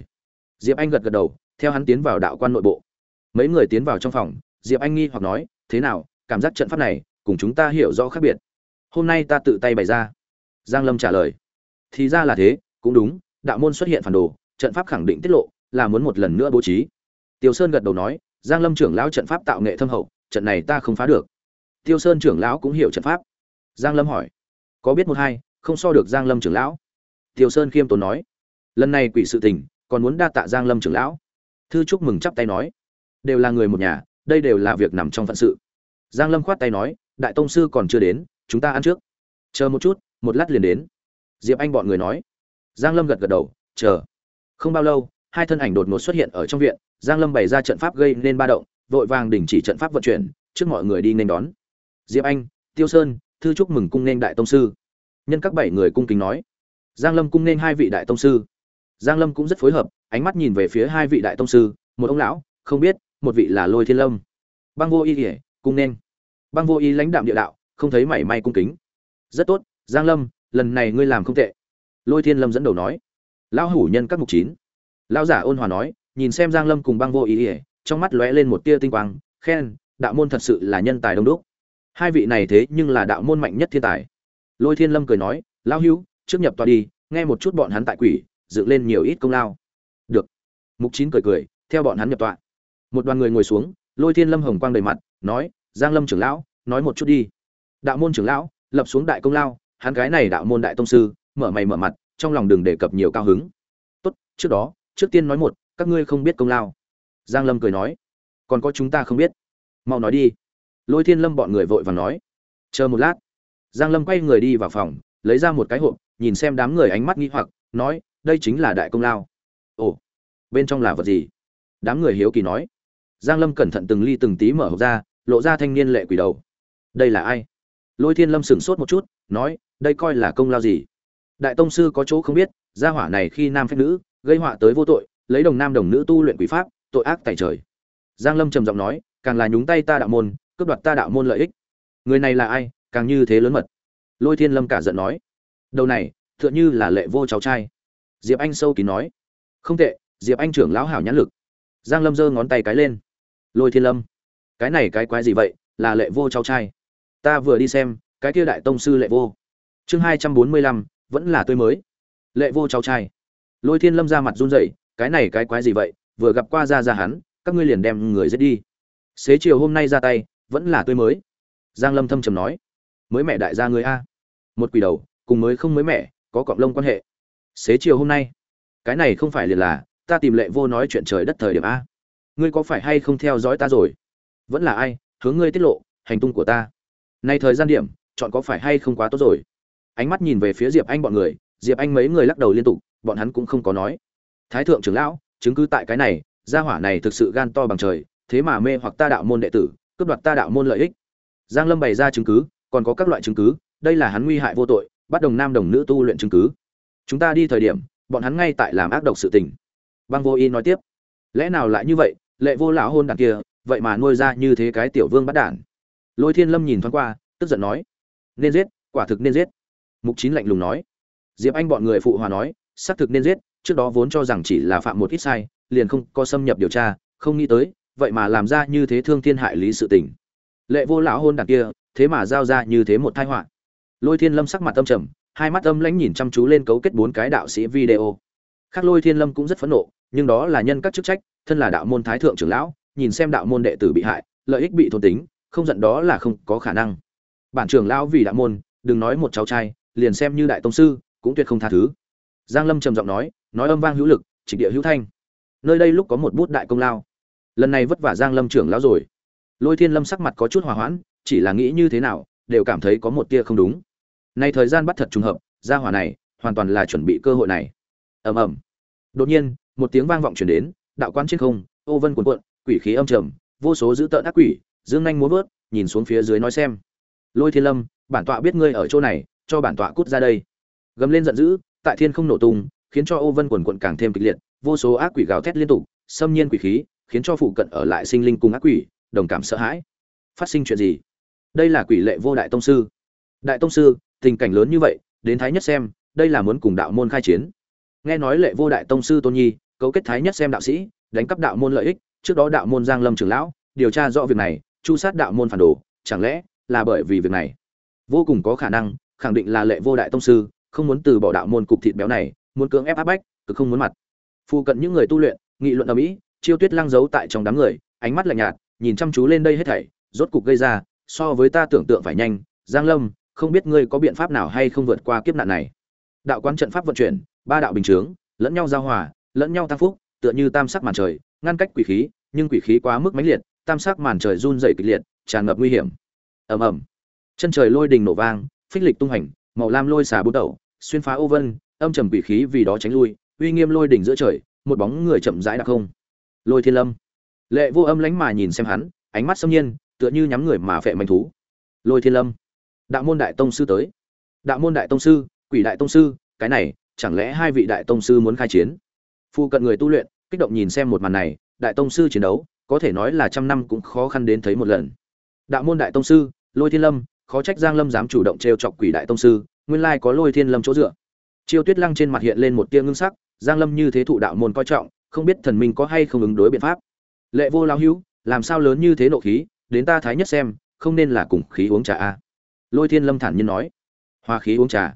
S1: Diệp anh gật gật đầu, theo hắn tiến vào đạo quan nội bộ. Mấy người tiến vào trong phòng, diệp anh nghi hoặc nói, thế nào, cảm giác trận pháp này, cùng chúng ta hiểu rõ khác biệt. Hôm nay ta tự tay bày ra. Giang lâm trả lời. Thì ra là thế, cũng đúng, đạo môn xuất hiện phản đồ, trận pháp khẳng định tiết lộ, là muốn một lần nữa bố trí. Tiêu sơn gật đầu nói, giang lâm trưởng lão trận pháp tạo nghệ thâm hậu, trận này ta không phá được tiêu sơn trưởng lão cũng hiểu trận pháp. Giang lâm hỏi, có biết một hai, không so được giang lâm trưởng lão? Tiêu sơn khiêm tốn nói, lần này quỷ sự tình, còn muốn đa tạ giang lâm trưởng lão. Thư chúc mừng chắp tay nói, đều là người một nhà, đây đều là việc nằm trong phận sự. Giang lâm khoát tay nói, đại tông sư còn chưa đến, chúng ta ăn trước. Chờ một chút, một lát liền đến. Diệp anh bọn người nói. Giang lâm gật gật đầu, chờ. Không bao lâu, hai thân ảnh đột ngột xuất hiện ở trong viện, giang lâm bày ra trận pháp gây nên ba động, vội vàng đình chỉ trận pháp vận chuyển, trước mọi người đi nên đón diệp anh, tiêu sơn, thư chúc mừng cung nên đại tông sư. Nhân các bảy người cung kính nói. Giang lâm cung nên hai vị đại tông sư. Giang lâm cũng rất phối hợp, ánh mắt nhìn về phía hai vị đại tông sư. Một ông lão, không biết, một vị là lôi thiên lâm. Băng vô y ỉa cung nên. Băng vô y lãnh đạm địa đạo, không thấy mảy may cung kính. Rất tốt, giang lâm, lần này ngươi làm không tệ. Lôi thiên lâm dẫn đầu nói. Lão hủ nhân các mục chín. Lão giả ôn hòa nói, nhìn xem giang lâm cùng băng vô ý ỉa trong mắt lóe lên một tia tinh quang, khen, đạo môn thật sự là nhân tài đông đúc hai vị này thế nhưng là đạo môn mạnh nhất thiên tài. Lôi thiên lâm cười nói, lão hưu trước nhập tòa đi, nghe một chút bọn hắn tại quỷ, dựng lên nhiều ít công lao. Được. Mục chín cười cười, theo bọn hắn nhập tọa. Một đoàn người ngồi xuống, lôi thiên lâm hồng quang đầy mặt, nói, giang lâm trưởng lão, nói một chút đi. Đạo môn trưởng lão, lập xuống đại công lao, hắn cái này đạo môn đại tông sư, mở mày mở mặt, trong lòng đừng đề cập nhiều cao hứng. Tốt, trước đó, trước tiên nói một, các ngươi không biết công lao. Giang lâm cười nói, còn có chúng ta không biết. Mau nói đi lôi thiên lâm bọn người vội và nói, chờ một lát. Giang lâm quay người đi vào phòng, lấy ra một cái hộp, nhìn xem đám người ánh mắt nghi hoặc, nói, đây chính là đại công lao. Ồ, bên trong là vật gì? Đám người hiếu kỳ nói. Giang lâm cẩn thận từng ly từng tí mở hộp ra, lộ ra thanh niên lệ quỷ đầu. Đây là ai? Lôi thiên lâm sửng sốt một chút, nói, đây coi là công lao gì? Đại tông sư có chỗ không biết, gia hỏa này khi nam phép nữ, gây họa tới vô tội, lấy đồng nam đồng nữ tu luyện quỷ pháp, tội ác tại trời. Giang lâm trầm giọng nói, càng là nhúng tay ta đạo môn cướp đoạt ta đạo môn lợi ích. Người này là ai? Càng như thế lớn mật. Lôi thiên lâm cả giận nói. Đầu này, tựa như là lệ vô cháu trai. Diệp anh sâu kín nói. Không tệ, diệp anh trưởng lão hảo nhãn lực. Giang lâm giơ ngón tay cái lên. Lôi thiên lâm. Cái này cái quái gì vậy? Là lệ vô cháu trai. Ta vừa đi xem, cái kia đại tông sư lệ vô. Chương hai trăm bốn mươi lăm, vẫn là tươi mới. Lệ vô cháu trai. Lôi thiên lâm ra mặt run rẩy. Cái này cái quái gì vậy? Vừa gặp qua ra ra hắn, các ngươi liền đem người giết đi. Xế chiều hôm nay ra tay vẫn là tươi mới. Giang lâm thâm trầm nói, mới mẹ đại gia người a. Một quỷ đầu, cùng mới không mới mẹ có cọng lông quan hệ. Xế chiều hôm nay, cái này không phải liền là, ta tìm lệ vô nói chuyện trời đất thời điểm a. Ngươi có phải hay không theo dõi ta rồi? Vẫn là ai, hướng ngươi tiết lộ, hành tung của ta. Nay thời gian điểm, chọn có phải hay không quá tốt rồi? Ánh mắt nhìn về phía diệp anh bọn người, diệp anh mấy người lắc đầu liên tục, bọn hắn cũng không có nói. Thái thượng trưởng lão, chứng cứ tại cái này, gia hỏa này thực sự gan to bằng trời, thế mà mê hoặc ta đạo môn đệ tử cướp đoạt ta đạo môn lợi ích. Giang lâm bày ra chứng cứ, còn có các loại chứng cứ, đây là hắn nguy hại vô tội, bắt đồng nam đồng nữ tu luyện chứng cứ. Chúng ta đi thời điểm, bọn hắn ngay tại làm ác độc sự tình. Băng vô y nói tiếp, lẽ nào lại như vậy, lệ vô lão hôn đàn kia, vậy mà nuôi ra như thế cái tiểu vương bắt đản lôi thiên lâm nhìn thoáng qua, tức giận nói, nên giết, quả thực nên giết. Mục chín lạnh lùng nói. Diệp anh bọn người phụ hòa nói, xác thực nên giết, trước đó vốn cho rằng chỉ là phạm một ít sai, liền không có xâm nhập điều tra, không nghĩ tới vậy mà làm ra như thế thương thiên hại lý sự tình. Lệ vô lão hôn đàn kia, thế mà giao ra như thế một tai họa. Lôi thiên lâm sắc mặt tâm trầm, hai mắt âm lãnh nhìn chăm chú lên cấu kết bốn cái đạo sĩ video. Khác lôi thiên lâm cũng rất phẫn nộ, nhưng đó là nhân các chức trách, thân là đạo môn thái thượng trưởng lão, nhìn xem đạo môn đệ tử bị hại, lợi ích bị thôn tính, không giận đó là không có khả năng. Bản trưởng lão vì đạo môn, đừng nói một cháu trai, liền xem như đại tông sư, cũng tuyệt không tha thứ. Giang lâm trầm giọng nói nói âm vang hữu lực trịch địa hữu thanh. Nơi đây lúc có một bút đại công lao lần này vất vả giang lâm trưởng lão rồi. Lôi thiên lâm sắc mặt có chút hòa hoãn, chỉ là nghĩ như thế nào, đều cảm thấy có một tia không đúng. Nay thời gian bắt thật trùng hợp, gia hỏa này, hoàn toàn là chuẩn bị cơ hội này. Ầm ầm. Đột nhiên, một tiếng vang vọng truyền đến, đạo quan trên không, ô vân cuộn cuộn, quỷ khí âm trầm, vô số dữ tợn ác quỷ, dương nhanh muốn vớt, nhìn xuống phía dưới nói xem. Lôi thiên lâm, bản tọa biết ngươi ở chỗ này, cho bản tọa cút ra đây. Gầm lên giận dữ, tại thiên không nổ tung, khiến cho ô vân quần quận càng thêm kịch liệt, vô số ác quỷ gào thét liên tục, xâm nhiên quỷ khí khiến cho phụ cận ở lại sinh linh cùng ác quỷ, đồng cảm sợ hãi. Phát sinh chuyện gì? Đây là quỷ lệ vô đại tông sư. Đại tông sư, tình cảnh lớn như vậy, đến thái nhất xem, đây là muốn cùng đạo môn khai chiến. Nghe nói lệ vô đại tông sư tôn nhi, cấu kết thái nhất xem đạo sĩ, đánh cắp đạo môn lợi ích, trước đó đạo môn giang lâm trưởng lão, điều tra rõ việc này, chu sát đạo môn phản đồ, chẳng lẽ là bởi vì việc này? Vô cùng có khả năng, khẳng định là lệ vô đại tông sư, không muốn từ bỏ đạo môn cục thịt béo này, muốn cưỡng ép áp bách, cực không muốn mặt. Phu cận những người tu luyện, nghị luận ở mỹ chiêu tuyết lăng giấu tại trong đám người, ánh mắt lạnh nhạt, nhìn chăm chú lên đây hết thảy, rốt cục gây ra, so với ta tưởng tượng phải nhanh. Giang lâm, không biết ngươi có biện pháp nào hay không vượt qua kiếp nạn này? Đạo quán trận pháp vận chuyển, ba đạo bình chướng, lẫn nhau giao hòa, lẫn nhau tăng phúc, tựa như tam sắc màn trời, ngăn cách quỷ khí, nhưng quỷ khí quá mức mãnh liệt, tam sắc màn trời run rẩy kịch liệt, tràn ngập nguy hiểm. Ầm ầm. Chân trời lôi đình nổ vang, phích lịch tung hành, màu lam lôi xà bút đầu, xuyên phá ô vân, âm trầm quỷ khí vì đó tránh lui, uy nghiêm lôi đỉnh giữa trời, một bóng người chậm rãi đặc không lôi thiên lâm. Lệ vô âm lánh mà nhìn xem hắn, ánh mắt xâm nhiên, tựa như nhắm người mà phệ manh thú. Lôi thiên lâm. Đạo môn đại tông sư tới. Đạo môn đại tông sư, quỷ đại tông sư, cái này, chẳng lẽ hai vị đại tông sư muốn khai chiến? Phu cận người tu luyện, kích động nhìn xem một màn này, đại tông sư chiến đấu, có thể nói là trăm năm cũng khó khăn đến thấy một lần. Đạo môn đại tông sư, lôi thiên lâm, khó trách giang lâm dám chủ động trêu chọc quỷ đại tông sư, nguyên lai có lôi thiên lâm chỗ dựa. Chiêu tuyết lăng trên mặt hiện lên một tia ngưng sắc, giang lâm như thế thụ đạo môn coi trọng không biết thần minh có hay không ứng đối biện pháp. Lệ vô lao hữu, làm sao lớn như thế nộ khí, đến ta thái nhất xem, không nên là cùng khí uống trà a lôi thiên lâm thản nhiên nói. Hoa khí uống trà.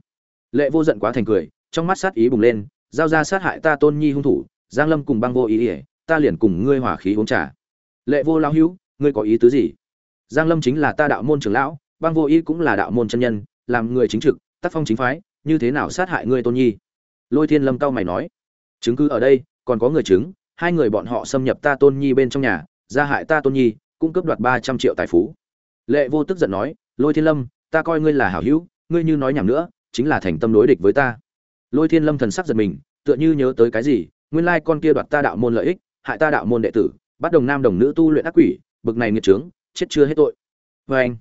S1: Lệ vô giận quá thành cười, trong mắt sát ý bùng lên, giao ra sát hại ta tôn nhi hung thủ, giang lâm cùng băng vô ý ỉa ta liền cùng ngươi hòa khí uống trà. Lệ vô lao hữu, ngươi có ý tứ gì? Giang lâm chính là ta đạo môn trưởng lão, băng vô ý cũng là đạo môn chân nhân, làm người chính trực, tác phong chính phái, như thế nào sát hại ngươi tôn nhi? Lôi thiên lâm cao mày nói. Chứng cứ ở đây còn có người chứng, hai người bọn họ xâm nhập ta tôn nhi bên trong nhà, gia hại ta tôn nhi cung cấp đoạt ba trăm triệu tài phú. Lệ vô tức giận nói, lôi thiên lâm, ta coi ngươi là hảo hữu, ngươi như nói nhảm nữa, chính là thành tâm đối địch với ta. Lôi thiên lâm thần sắc giật mình, tựa như nhớ tới cái gì, nguyên lai con kia đoạt ta đạo môn lợi ích, hại ta đạo môn đệ tử, bắt đồng nam đồng nữ tu luyện ác quỷ, bực này nghiệt trướng chết chưa hết tội. Vê anh,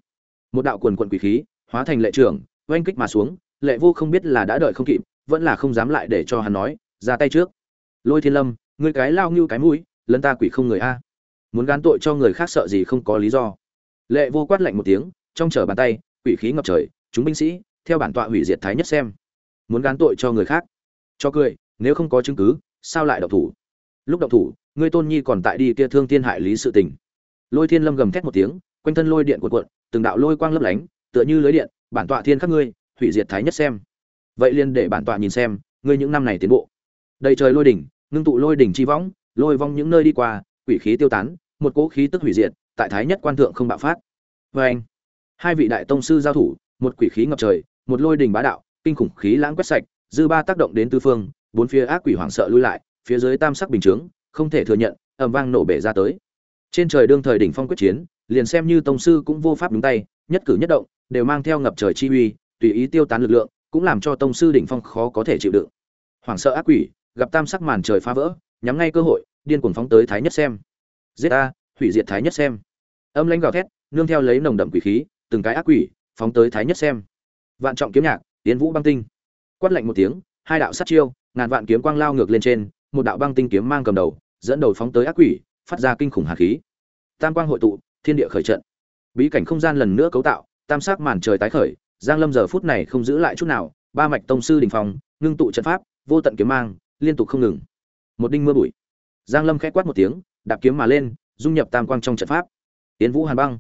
S1: một đạo quần quận quỷ khí, hóa thành lệ trưởng, oanh kích mà xuống, lệ vô không biết là đã đợi không kịp, vẫn là không dám lại để cho hắn nói, ra tay trước lôi thiên lâm người cái lao như cái mũi, lấn ta quỷ không người a. Muốn gán tội cho người khác sợ gì không có lý do. Lệ vô quát lạnh một tiếng, trong trở bàn tay, quỷ khí ngập trời, chúng binh sĩ, theo bản tọa hủy diệt thái nhất xem. Muốn gán tội cho người khác. Cho cười, nếu không có chứng cứ, sao lại độc thủ? Lúc độc thủ, ngươi tôn nhi còn tại đi kia thương thiên hại lý sự tình. Lôi thiên lâm gầm thét một tiếng, quanh thân lôi điện cuộn cuộn, từng đạo lôi quang lấp lánh, tựa như lưới điện, bản tọa thiên các ngươi, hủy diệt thái nhất xem. Vậy liền để bản tọa nhìn xem, ngươi những năm này tiến bộ đầy trời lôi đỉnh, ngưng tụ lôi đỉnh chi võng, lôi vong những nơi đi qua, quỷ khí tiêu tán, một cỗ khí tức hủy diệt, tại thái nhất quan thượng không bạo phát. Vê anh, hai vị đại tông sư giao thủ, một quỷ khí ngập trời, một lôi đỉnh bá đạo, kinh khủng khí lãng quét sạch, dư ba tác động đến tư phương, bốn phía ác quỷ hoảng sợ lui lại, phía dưới tam sắc bình chướng, không thể thừa nhận, ầm vang nổ bể ra tới. Trên trời đương thời đỉnh phong quyết chiến, liền xem như tông sư cũng vô pháp đúng tay, nhất cử nhất động, đều mang theo ngập trời chi uy, tùy ý tiêu tán lực lượng, cũng làm cho tông sư đỉnh phong khó có thể chịu đựng. Hoảng sợ ác quỷ gặp tam sắc màn trời phá vỡ, nhắm ngay cơ hội, điên cuồng phóng tới thái nhất xem. Giết a, hủy diệt thái nhất xem. Âm lãnh gào thét, nương theo lấy nồng đậm quỷ khí, từng cái ác quỷ, phóng tới thái nhất xem. Vạn trọng kiếm nhạc tiến vũ băng tinh. Quát lạnh một tiếng, hai đạo sát chiêu, ngàn vạn kiếm quang lao ngược lên trên, một đạo băng tinh kiếm mang cầm đầu, dẫn đầu phóng tới ác quỷ, phát ra kinh khủng hà khí. Tam quang hội tụ, thiên địa khởi trận. Bí cảnh không gian lần nữa cấu tạo, tam sắc màn trời tái khởi, giang lâm giờ phút này không giữ lại chút nào, ba mạch tông sư đình phòng ngưng tụ trận pháp, vô tận kiếm mang liên tục không ngừng. Một đinh mưa bụi. Giang lâm khẽ quát một tiếng, đạp kiếm mà lên, dung nhập tam quang trong trận pháp. Tiến vũ hàn băng.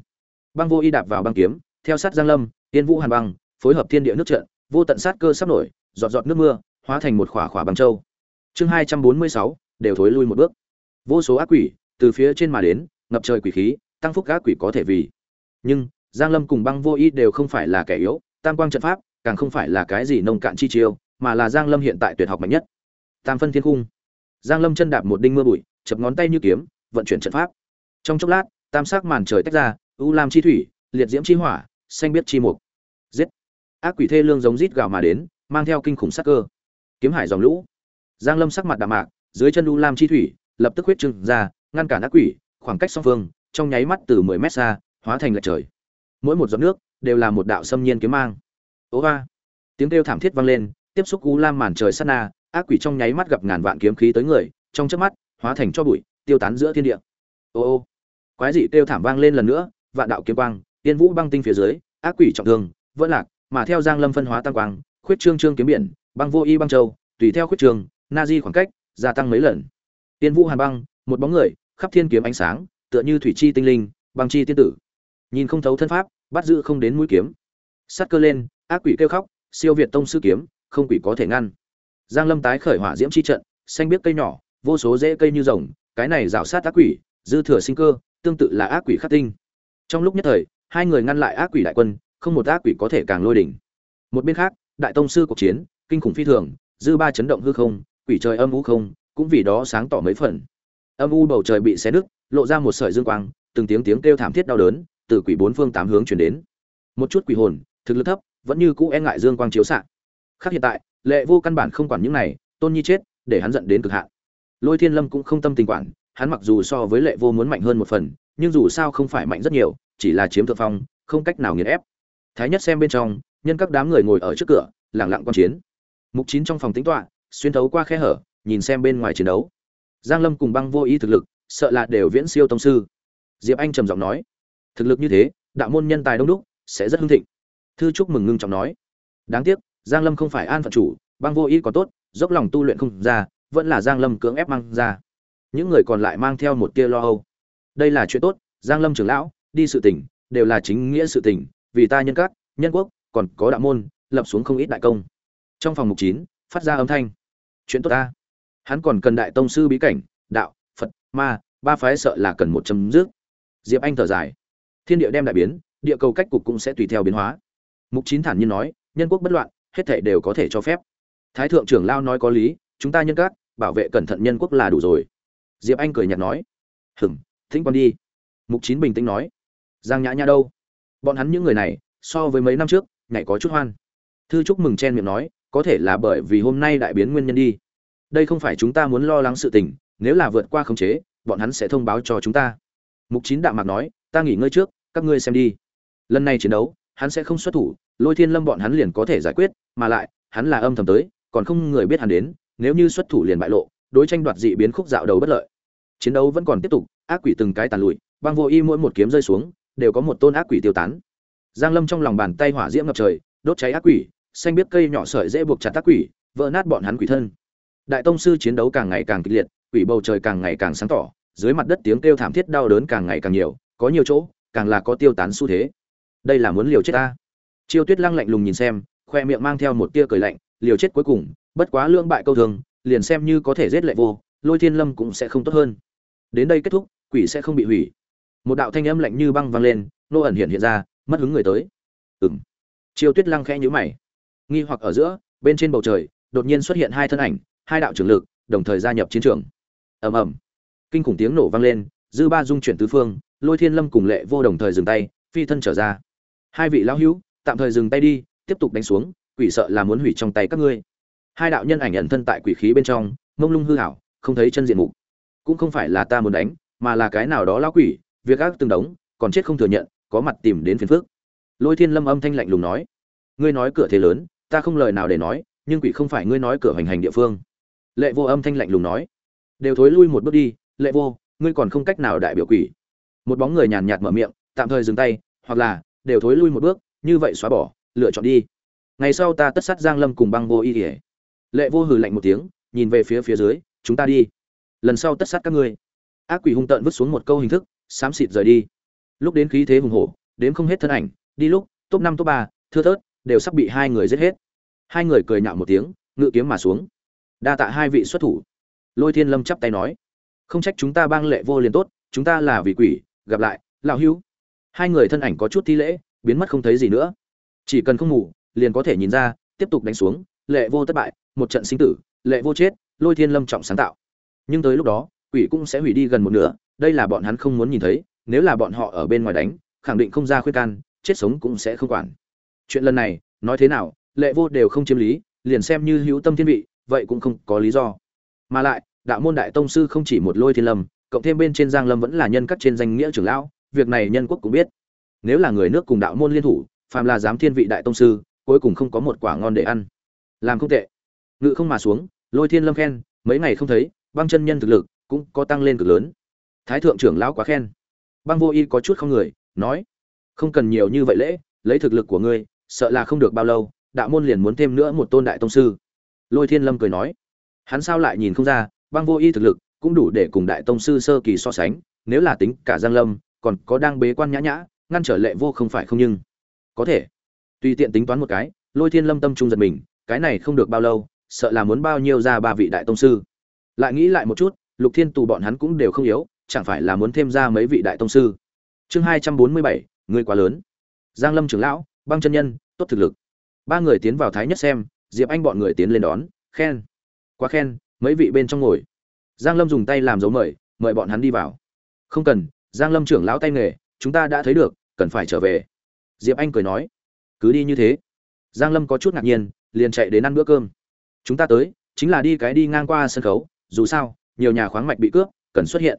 S1: Băng vô y đạp vào băng kiếm, theo sát giang lâm tiến vũ hàn băng, phối hợp thiên địa nước trận, vô tận sát cơ sắp nổi, giọt giọt nước mưa, hóa thành một khỏa khỏa băng châu. Chương hai trăm bốn mươi sáu, đều thối lui một bước. Vô số ác quỷ, từ phía trên mà đến, ngập trời quỷ khí, tăng phúc ác quỷ có thể vì. Nhưng, giang lâm cùng băng vô y đều không phải là kẻ yếu, tam quang trận pháp, càng không phải là cái gì nông cạn chi chiêu, mà là giang lâm hiện tại tuyệt học mạnh nhất tam phân thiên cung giang lâm chân đạp một đinh mưa bụi, chập ngón tay như kiếm, vận chuyển trận pháp. Trong chốc lát, tam sắc màn trời tách ra, u lam chi thủy, liệt diễm chi hỏa, xanh biết chi mục. Giết! Ác quỷ thê lương giống rít gào mà đến, mang theo kinh khủng sắc cơ. Kiếm hải dòng lũ. Giang lâm sắc mặt đạm mạc, dưới chân u lam chi thủy, lập tức huyết trừng ra, ngăn cản ác quỷ, khoảng cách song phương, trong nháy mắt từ 10 mét xa, hóa thành lệch trời. Mỗi một giọt nước, đều là một đạo xâm nhiên kiếm mang. Ố va! Tiếng kêu thảm thiết vang lên, tiếp xúc u lam màn trời sát na ác quỷ trong nháy mắt gặp ngàn vạn kiếm khí tới người, trong chớp mắt, hóa thành cho bụi, tiêu tán giữa thiên địa. Ô ô, quái dị kêu thảm vang lên lần nữa, vạn đạo kiếm quang, tiên vũ băng tinh phía dưới, ác quỷ trọng thương vỡ lạc, mà theo giang lâm phân hóa tăng quang, khuyết trương trương kiếm biển, băng vô y băng châu, tùy theo khuyết trường na di khoảng cách, gia tăng mấy lần. Tiên vũ hàn băng, một bóng người, khắp thiên kiếm ánh sáng, tựa như thủy chi tinh linh, băng chi tiên tử. Nhìn không thấu thân pháp, bắt giữ không đến mũi kiếm. Sắt cơ lên, ác quỷ kêu khóc, siêu việt tông sư kiếm, không quỷ có thể ngăn giang lâm tái khởi hỏa diễm chi trận, xanh biết cây nhỏ, vô số rễ cây như rồng, cái này rào sát ác quỷ, dư thừa sinh cơ, tương tự là ác quỷ khắc tinh. Trong lúc nhất thời, hai người ngăn lại ác quỷ đại quân, không một ác quỷ có thể càng lôi đỉnh. Một bên khác, đại tông sư cuộc chiến, kinh khủng phi thường, dư ba chấn động hư không, quỷ trời âm u không, cũng vì đó sáng tỏ mấy phần. Âm u bầu trời bị xé nứt, lộ ra một sợi dương quang, từng tiếng tiếng kêu thảm thiết đau đớn từ quỷ bốn phương tám hướng chuyển đến. Một chút quỷ hồn, thực lực thấp, vẫn như cũ e ngại dương quang chiếu xạ. Khác hiện tại lệ vô căn bản không quản những này, tôn nhi chết, để hắn giận đến cực hạn. Lôi thiên lâm cũng không tâm tình quản, hắn mặc dù so với lệ vô muốn mạnh hơn một phần, nhưng dù sao không phải mạnh rất nhiều, chỉ là chiếm thượng phong, không cách nào nghiền ép. Thái nhất xem bên trong, nhân các đám người ngồi ở trước cửa lẳng lặng quan chiến. Mục chín trong phòng tính tọa, xuyên thấu qua khe hở, nhìn xem bên ngoài chiến đấu. Giang lâm cùng băng vô ý thực lực, sợ là đều viễn siêu tông sư. Diệp anh trầm giọng nói, thực lực như thế, đạo môn nhân tài đông đúc, sẽ rất hưng thịnh. Thư chúc mừng ngưng trọng nói, đáng tiếc giang lâm không phải an phận chủ, băng vô ý có tốt, dốc lòng tu luyện không ra, vẫn là giang lâm cưỡng ép mang ra. Những người còn lại mang theo một tia lo âu. Đây là chuyện tốt, giang lâm trưởng lão, đi sự tình đều là chính nghĩa sự tình vì ta nhân các, nhân quốc, còn có đạo môn, lập xuống không ít đại công. Trong phòng mục chín, phát ra âm thanh. Chuyện tốt ta. Hắn còn cần đại tông sư bí cảnh, đạo, phật, ma, ba phái sợ là cần một chấm dứt. Diệp anh thở dài. Thiên địa đem đại biến, địa cầu cách cục cũng sẽ tùy theo biến hóa. Mục chín thản nhiên nói, nhân quốc bất loạn hết thảy đều có thể cho phép. Thái thượng trưởng lao nói có lý, chúng ta nhân các, bảo vệ cẩn thận nhân quốc là đủ rồi. Diệp anh cười nhạt nói hừng thính quan đi. Mục chín bình tĩnh nói, giang nhã nhã đâu? Bọn hắn những người này, so với mấy năm trước, nhảy có chút hoan. Thư chúc mừng chen miệng nói, có thể là bởi vì hôm nay đại biến nguyên nhân đi. Đây không phải chúng ta muốn lo lắng sự tình, nếu là vượt qua khống chế, bọn hắn sẽ thông báo cho chúng ta. Mục chín đạm mạc nói, ta nghỉ ngơi trước, các ngươi xem đi. Lần này chiến đấu, hắn sẽ không xuất thủ lôi thiên lâm bọn hắn liền có thể giải quyết, mà lại, hắn là âm thầm tới, còn không người biết hắn đến, nếu như xuất thủ liền bại lộ, đối tranh đoạt dị biến khúc dạo đầu bất lợi. Chiến đấu vẫn còn tiếp tục, ác quỷ từng cái tàn lụi, băng vô y mỗi một kiếm rơi xuống, đều có một tôn ác quỷ tiêu tán. Giang lâm trong lòng bàn tay hỏa diễm ngập trời, đốt cháy ác quỷ, xanh biết cây nhỏ sợi dễ buộc chặt ác quỷ, vỡ nát bọn hắn quỷ thân. Đại tông sư chiến đấu càng ngày càng kịch liệt, quỷ bầu trời càng ngày càng sáng tỏ, dưới mặt đất tiếng kêu thảm thiết đau đớn càng ngày càng nhiều, có nhiều chỗ, càng là có tiêu tán xu thế. Đây là muốn liều chết ta chiêu tuyết lăng lạnh lùng nhìn xem, khoe miệng mang theo một tia cười lạnh, liều chết cuối cùng, bất quá lương bại câu thường, liền xem như có thể giết lệ vô, lôi thiên lâm cũng sẽ không tốt hơn. Đến đây kết thúc, quỷ sẽ không bị hủy. Một đạo thanh âm lạnh như băng vang lên, nô ẩn hiện hiện ra, mất hứng người tới. Ừng chiêu tuyết lăng khẽ nhíu mày. Nghi hoặc ở giữa, bên trên bầu trời, đột nhiên xuất hiện hai thân ảnh, hai đạo trưởng lực, đồng thời gia nhập chiến trường. Ầm ầm. Kinh khủng tiếng nổ vang lên, dư ba dung chuyển tứ phương, lôi thiên lâm cùng lệ vô đồng thời dừng tay, phi thân trở ra. Hai vị lão hữu tạm thời dừng tay đi, tiếp tục đánh xuống, quỷ sợ là muốn hủy trong tay các ngươi. Hai đạo nhân ảnh ẩn thân tại quỷ khí bên trong, mông lung hư hảo không thấy chân diện mục. Cũng không phải là ta muốn đánh, mà là cái nào đó lão quỷ, việc ác từng đống, còn chết không thừa nhận, có mặt tìm đến phiền phước lôi thiên lâm âm thanh lạnh lùng nói, ngươi nói cửa thế lớn, ta không lời nào để nói, nhưng quỷ không phải ngươi nói cửa hành hành địa phương. Lệ vô âm thanh lạnh lùng nói, đều thối lui một bước đi, lệ vô, ngươi còn không cách nào đại biểu quỷ. Một bóng người nhàn nhạt mở miệng, tạm thời dừng tay, hoặc là, đều thối lui một bước như vậy xóa bỏ, lựa chọn đi. Ngày sau ta tất sát giang lâm cùng băng vô y ỉa lệ vô hừ lạnh một tiếng, nhìn về phía phía dưới, chúng ta đi. Lần sau tất sát các ngươi. Ác quỷ hung tợn vứt xuống một câu hình thức, xám xịt rời đi. Lúc đến khí thế hùng hổ đến không hết thân ảnh, đi lúc, top năm, top ba, thưa thớt, đều sắp bị hai người giết hết. Hai người cười nhạo một tiếng, ngự kiếm mà xuống. Đa tạ hai vị xuất thủ. Lôi thiên lâm chắp tay nói, không trách chúng ta bang lệ vô liền tốt, chúng ta là vì quỷ, gặp lại, lão hữu. Hai người thân ảnh có chút thi lễ biến mất không thấy gì nữa. Chỉ cần không ngủ, liền có thể nhìn ra, tiếp tục đánh xuống, lệ vô thất bại, một trận sinh tử, lệ vô chết, lôi thiên lâm trọng sáng tạo. Nhưng tới lúc đó, quỷ cũng sẽ hủy đi gần một nửa, đây là bọn hắn không muốn nhìn thấy, nếu là bọn họ ở bên ngoài đánh, khẳng định không ra khuyên can, chết sống cũng sẽ không quản. Chuyện lần này, nói thế nào, lệ vô đều không chiếm lý, liền xem như hữu tâm thiên vị, vậy cũng không có lý do. Mà lại, đạo môn đại tông sư không chỉ một lôi thiên lâm, cộng thêm bên trên giang lâm vẫn là nhân các trên danh nghĩa trưởng lão, việc này nhân quốc cũng biết nếu là người nước cùng đạo môn liên thủ, phàm là giám thiên vị đại tông sư, cuối cùng không có một quả ngon để ăn. Làm không tệ. Ngự không mà xuống, lôi thiên lâm khen, mấy ngày không thấy, băng chân nhân thực lực cũng có tăng lên cực lớn. Thái thượng trưởng lão quá khen. Băng vô y có chút không người, nói, không cần nhiều như vậy lễ, lấy thực lực của ngươi, sợ là không được bao lâu, đạo môn liền muốn thêm nữa một tôn đại tông sư. Lôi thiên lâm cười nói, hắn sao lại nhìn không ra, băng vô y thực lực cũng đủ để cùng đại tông sư sơ kỳ so sánh, nếu là tính cả giang lâm, còn có đang bế quan nhã nhã ngăn trở lệ vô không phải không nhưng. Có thể. Tùy tiện tính toán một cái, lôi thiên lâm tâm trung giật mình, cái này không được bao lâu, sợ là muốn bao nhiêu ra ba vị đại tông sư. Lại nghĩ lại một chút, lục thiên tù bọn hắn cũng đều không yếu, chẳng phải là muốn thêm ra mấy vị đại tông sư. Chương hai trăm bốn mươi bảy người quá lớn. Giang lâm trưởng lão, băng chân nhân, tốt thực lực. Ba người tiến vào thái nhất xem, diệp anh bọn người tiến lên đón, khen. Quá khen, mấy vị bên trong ngồi. Giang lâm dùng tay làm dấu mời mời bọn hắn đi vào. Không cần, giang lâm trưởng lão tay nghề, chúng ta đã thấy được cần phải trở về. Diệp anh cười nói, cứ đi như thế. Giang lâm có chút ngạc nhiên, liền chạy đến ăn bữa cơm. Chúng ta tới, chính là đi cái đi ngang qua sân khấu, dù sao, nhiều nhà khoáng mạch bị cướp, cần xuất hiện.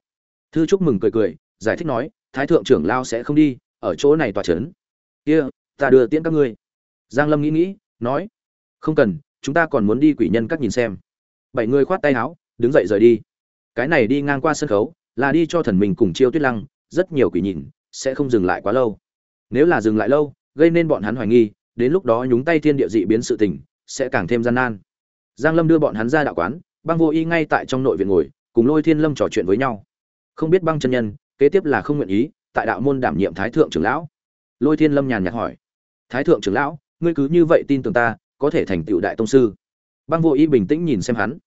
S1: Thư chúc mừng cười cười, giải thích nói, thái thượng trưởng lao sẽ không đi, ở chỗ này tòa trấn. Kia, ta đưa tiễn các ngươi. Giang lâm nghĩ nghĩ, nói, không cần, chúng ta còn muốn đi quỷ nhân các nhìn xem. Bảy người khoát tay áo, đứng dậy rời đi. Cái này đi ngang qua sân khấu, là đi cho thần mình cùng chiêu tuyết lăng, rất nhiều quỷ nhìn sẽ không dừng lại quá lâu. Nếu là dừng lại lâu, gây nên bọn hắn hoài nghi, đến lúc đó nhúng tay thiên địa dị biến sự tình, sẽ càng thêm gian nan. Giang lâm đưa bọn hắn ra đạo quán, băng vô y ngay tại trong nội viện ngồi, cùng lôi thiên lâm trò chuyện với nhau. Không biết băng chân nhân, kế tiếp là không nguyện ý, tại đạo môn đảm nhiệm thái thượng trưởng lão. Lôi thiên lâm nhàn nhạt hỏi, thái thượng trưởng lão, ngươi cứ như vậy tin tưởng ta, có thể thành tựu đại tông sư? Băng vô y bình tĩnh nhìn xem hắn,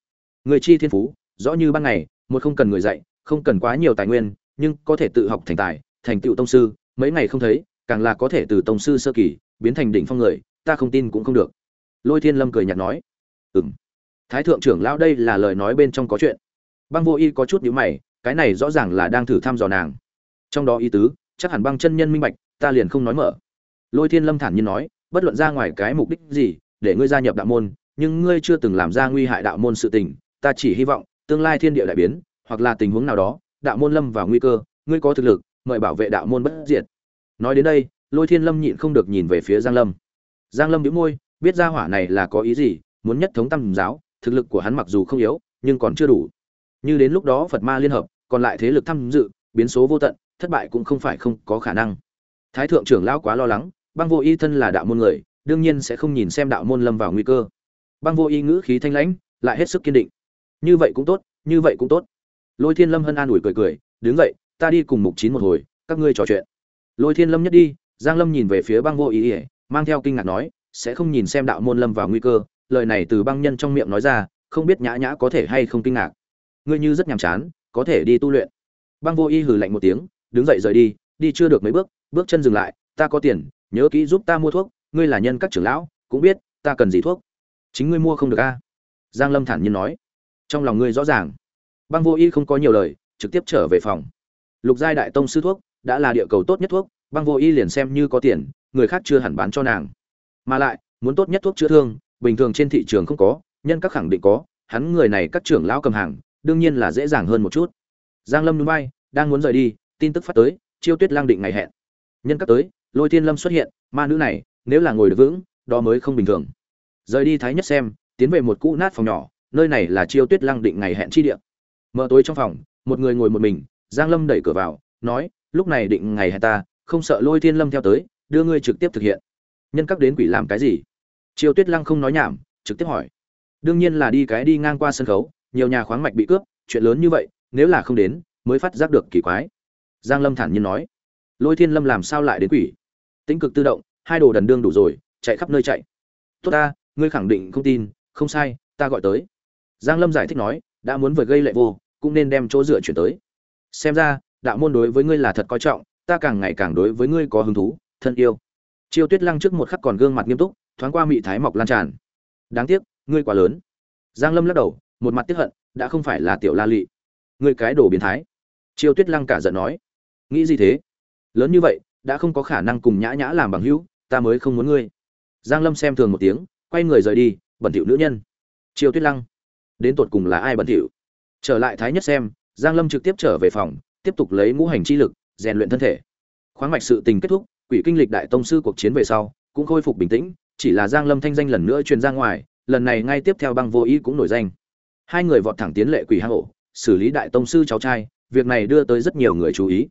S1: người chi thiên phú, rõ như ban ngày, một không cần người dạy, không cần quá nhiều tài nguyên, nhưng có thể tự học thành tài thành tựu tông sư, mấy ngày không thấy, càng là có thể từ tông sư sơ kỳ biến thành đỉnh phong người, ta không tin cũng không được. Lôi thiên lâm cười nhạt nói, ừm. Thái thượng trưởng lão đây là lời nói bên trong có chuyện. Băng vô y có chút nhíu mày, cái này rõ ràng là đang thử thăm dò nàng. Trong đó ý tứ, chắc hẳn băng chân nhân minh bạch, ta liền không nói mở. Lôi thiên lâm thản nhiên nói, bất luận ra ngoài cái mục đích gì, để ngươi gia nhập đạo môn, nhưng ngươi chưa từng làm ra nguy hại đạo môn sự tình, ta chỉ hy vọng tương lai thiên địa đại biến, hoặc là tình huống nào đó, đạo môn lâm vào nguy cơ, ngươi có thực lực mời bảo vệ đạo môn bất diệt. Nói đến đây, lôi thiên lâm nhịn không được nhìn về phía giang lâm. Giang lâm nhíu môi, biết ra hỏa này là có ý gì, muốn nhất thống tam giáo, thực lực của hắn mặc dù không yếu, nhưng còn chưa đủ. Như đến lúc đó phật ma liên hợp, còn lại thế lực tham dự, biến số vô tận, thất bại cũng không phải không có khả năng. Thái thượng trưởng lão quá lo lắng, băng vô y thân là đạo môn người, đương nhiên sẽ không nhìn xem đạo môn lâm vào nguy cơ. Băng vô y ngữ khí thanh lãnh, lại hết sức kiên định. Như vậy cũng tốt, như vậy cũng tốt. Lôi thiên lâm hân an ủi cười cười, đứng dậy ta đi cùng mục chín một hồi, các ngươi trò chuyện. Lôi thiên lâm nhất đi, giang lâm nhìn về phía băng vô ý ỉa mang theo kinh ngạc nói, sẽ không nhìn xem đạo môn lâm vào nguy cơ, lời này từ băng nhân trong miệng nói ra, không biết nhã nhã có thể hay không kinh ngạc. Ngươi như rất nhàm chán, có thể đi tu luyện. Băng vô y hừ lạnh một tiếng, đứng dậy rời đi đi chưa được mấy bước bước chân dừng lại, ta có tiền, nhớ kỹ giúp ta mua thuốc, ngươi là nhân các trưởng lão, cũng biết, ta cần gì thuốc. Chính ngươi mua không được a? Giang lâm thản nhiên nói. Trong lòng ngươi rõ ràng. Băng vô y không có nhiều lời, trực tiếp trở về phòng lục giai đại tông sư thuốc, đã là địa cầu tốt nhất thuốc, băng vô y liền xem như có tiền, người khác chưa hẳn bán cho nàng. Mà lại, muốn tốt nhất thuốc chữa thương, bình thường trên thị trường không có, nhân các khẳng định có, hắn người này các trưởng lão cầm hàng, đương nhiên là dễ dàng hơn một chút. Giang lâm núi bay đang muốn rời đi, tin tức phát tới, chiêu tuyết lang định ngày hẹn. Nhân các tới, lôi thiên lâm xuất hiện, ma nữ này, nếu là ngồi được vững, đó mới không bình thường. Rời đi thái nhất xem, tiến về một cũ nát phòng nhỏ, nơi này là chiêu tuyết lang định ngày hẹn chi địa. Mở tối trong phòng, một người ngồi một mình giang lâm đẩy cửa vào, nói, lúc này định ngày hẹn ta, không sợ lôi thiên lâm theo tới, đưa ngươi trực tiếp thực hiện. Nhân các đến quỷ làm cái gì? Triều tuyết lăng không nói nhảm, trực tiếp hỏi. Đương nhiên là đi cái đi ngang qua sân khấu, nhiều nhà khoáng mạch bị cướp, chuyện lớn như vậy, nếu là không đến, mới phát giác được kỳ quái. Giang lâm thản nhiên nói. Lôi thiên lâm làm sao lại đến quỷ? Tĩnh cực tự động, hai đồ đần đương đủ rồi, chạy khắp nơi chạy. Tốt ta, ngươi khẳng định không tin, không sai, ta gọi tới. Giang lâm giải thích nói, đã muốn vừa gây lệ vô, cũng nên đem chỗ dựa chuyển tới xem ra, đạo môn đối với ngươi là thật coi trọng, ta càng ngày càng đối với ngươi có hứng thú, thân yêu. Chiêu tuyết lăng trước một khắc còn gương mặt nghiêm túc, thoáng qua mị thái mọc lan tràn. Đáng tiếc, ngươi quá lớn. Giang lâm lắc đầu, một mặt tiếc hận, đã không phải là tiểu la lị. Ngươi cái đồ biến thái. Chiêu tuyết lăng cả giận nói. Nghĩ gì thế? Lớn như vậy, đã không có khả năng cùng nhã nhã làm bằng hữu, ta mới không muốn ngươi. Giang lâm xem thường một tiếng, quay người rời đi, bẩn thỉu nữ nhân. Chiêu tuyết lăng. Đến tột cùng là ai bẩn thỉu? Trở lại thái nhất xem giang lâm trực tiếp trở về phòng, tiếp tục lấy ngũ hành chi lực, rèn luyện thân thể. Khoáng mạch sự tình kết thúc, quỷ kinh lịch đại tông sư cuộc chiến về sau, cũng khôi phục bình tĩnh, chỉ là giang lâm thanh danh lần nữa truyền ra ngoài, lần này ngay tiếp theo băng vô ý cũng nổi danh. Hai người vọt thẳng tiến lệ quỷ hang ổ, xử lý đại tông sư cháu trai, việc này đưa tới rất nhiều người chú ý.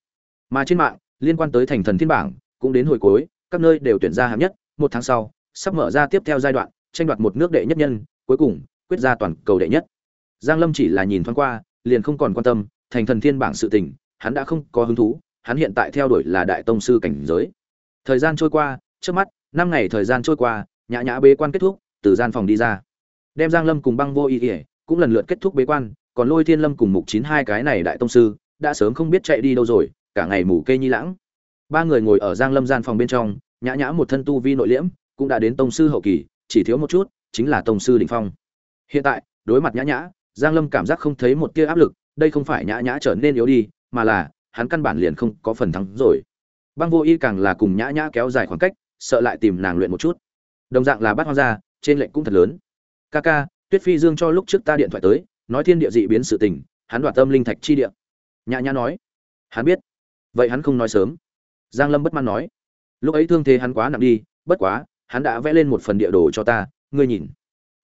S1: Mà trên mạng, liên quan tới thành thần thiên bảng, cũng đến hồi cuối, các nơi đều tuyển ra hạng nhất, một tháng sau, sắp mở ra tiếp theo giai đoạn, tranh đoạt một nước đệ nhất nhân, cuối cùng, quyết ra toàn cầu đệ nhất. Giang lâm chỉ là nhìn thoáng qua liền không còn quan tâm, thành thần thiên bảng sự tình, hắn đã không có hứng thú, hắn hiện tại theo đuổi là đại tông sư cảnh giới. Thời gian trôi qua, trước mắt, năm ngày thời gian trôi qua, nhã nhã bế quan kết thúc, từ gian phòng đi ra. Đem giang lâm cùng băng vô ý ỉa cũng lần lượt kết thúc bế quan, còn lôi thiên lâm cùng mục chín hai cái này đại tông sư, đã sớm không biết chạy đi đâu rồi, cả ngày mù cây nhi lãng. Ba người ngồi ở giang lâm gian phòng bên trong, nhã nhã một thân tu vi nội liễm, cũng đã đến tông sư hậu kỳ, chỉ thiếu một chút, chính là tông sư đỉnh phong. Hiện tại, đối mặt nhã nhã giang lâm cảm giác không thấy một tia áp lực, đây không phải nhã nhã trở nên yếu đi, mà là, hắn căn bản liền không có phần thắng rồi. Băng vô y càng là cùng nhã nhã kéo dài khoảng cách, sợ lại tìm nàng luyện một chút. Đồng dạng là bắt hoang gia, trên lệnh cũng thật lớn. Ca ca, tuyết phi dương cho lúc trước ta điện thoại tới, nói thiên địa dị biến sự tình, hắn đoạt tâm linh thạch chi địa. Nhã nhã nói. Hắn biết. Vậy hắn không nói sớm. Giang lâm bất mãn nói. Lúc ấy thương thế hắn quá nặng đi, bất quá, hắn đã vẽ lên một phần địa đồ cho ta, ngươi nhìn.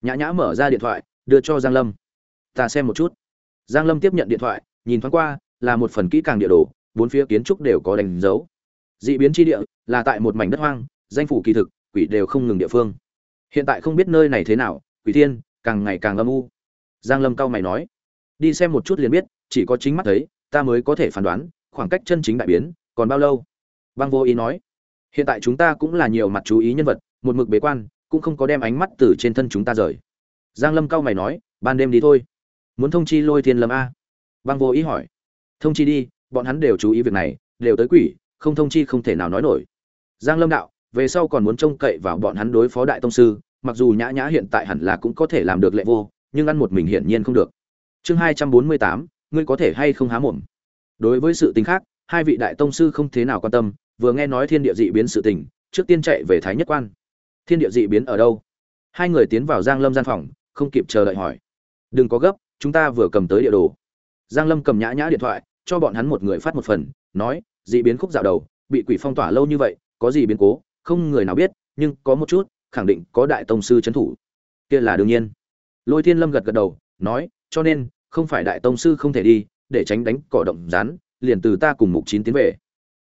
S1: Nhã nhã mở ra điện thoại, đưa cho giang lâm ta xem một chút. Giang lâm tiếp nhận điện thoại, nhìn thoáng qua, là một phần kỹ càng địa đồ, bốn phía kiến trúc đều có đánh dấu. Dị biến chi địa, là tại một mảnh đất hoang, danh phủ kỳ thực, quỷ đều không ngừng địa phương. Hiện tại không biết nơi này thế nào, quỷ thiên càng ngày càng âm u. Giang lâm cao mày nói, đi xem một chút liền biết, chỉ có chính mắt thấy, ta mới có thể phán đoán, khoảng cách chân chính đại biến, còn bao lâu? Băng vô ý nói, hiện tại chúng ta cũng là nhiều mặt chú ý nhân vật, một mực bế quan, cũng không có đem ánh mắt từ trên thân chúng ta rời. Giang lâm cao mày nói, ban đêm đi thôi muốn thông chi lôi thiên lâm a? Băng vô ý hỏi. Thông chi đi, bọn hắn đều chú ý việc này, đều tới quỷ, không thông chi không thể nào nói nổi. Giang lâm đạo, về sau còn muốn trông cậy vào bọn hắn đối phó đại tông sư, mặc dù nhã nhã hiện tại hẳn là cũng có thể làm được lệ vô, nhưng ăn một mình hiển nhiên không được. Chương hai trăm bốn mươi tám, ngươi có thể hay không há mồm? Đối với sự tình khác, hai vị đại tông sư không thế nào quan tâm, vừa nghe nói thiên địa dị biến sự tình, trước tiên chạy về thái nhất quan. Thiên địa dị biến ở đâu? Hai người tiến vào giang lâm gian phòng, không kịp chờ đợi hỏi. Đừng có gấp chúng ta vừa cầm tới địa đồ. Giang lâm cầm nhã nhã điện thoại cho bọn hắn một người phát một phần nói dị biến khúc dạo đầu bị quỷ phong tỏa lâu như vậy có gì biến cố không người nào biết nhưng có một chút khẳng định có đại tông sư trấn thủ. Kia là đương nhiên. Lôi thiên lâm gật gật đầu nói cho nên không phải đại tông sư không thể đi để tránh đánh cỏ động rán liền từ ta cùng mục chín tiến về.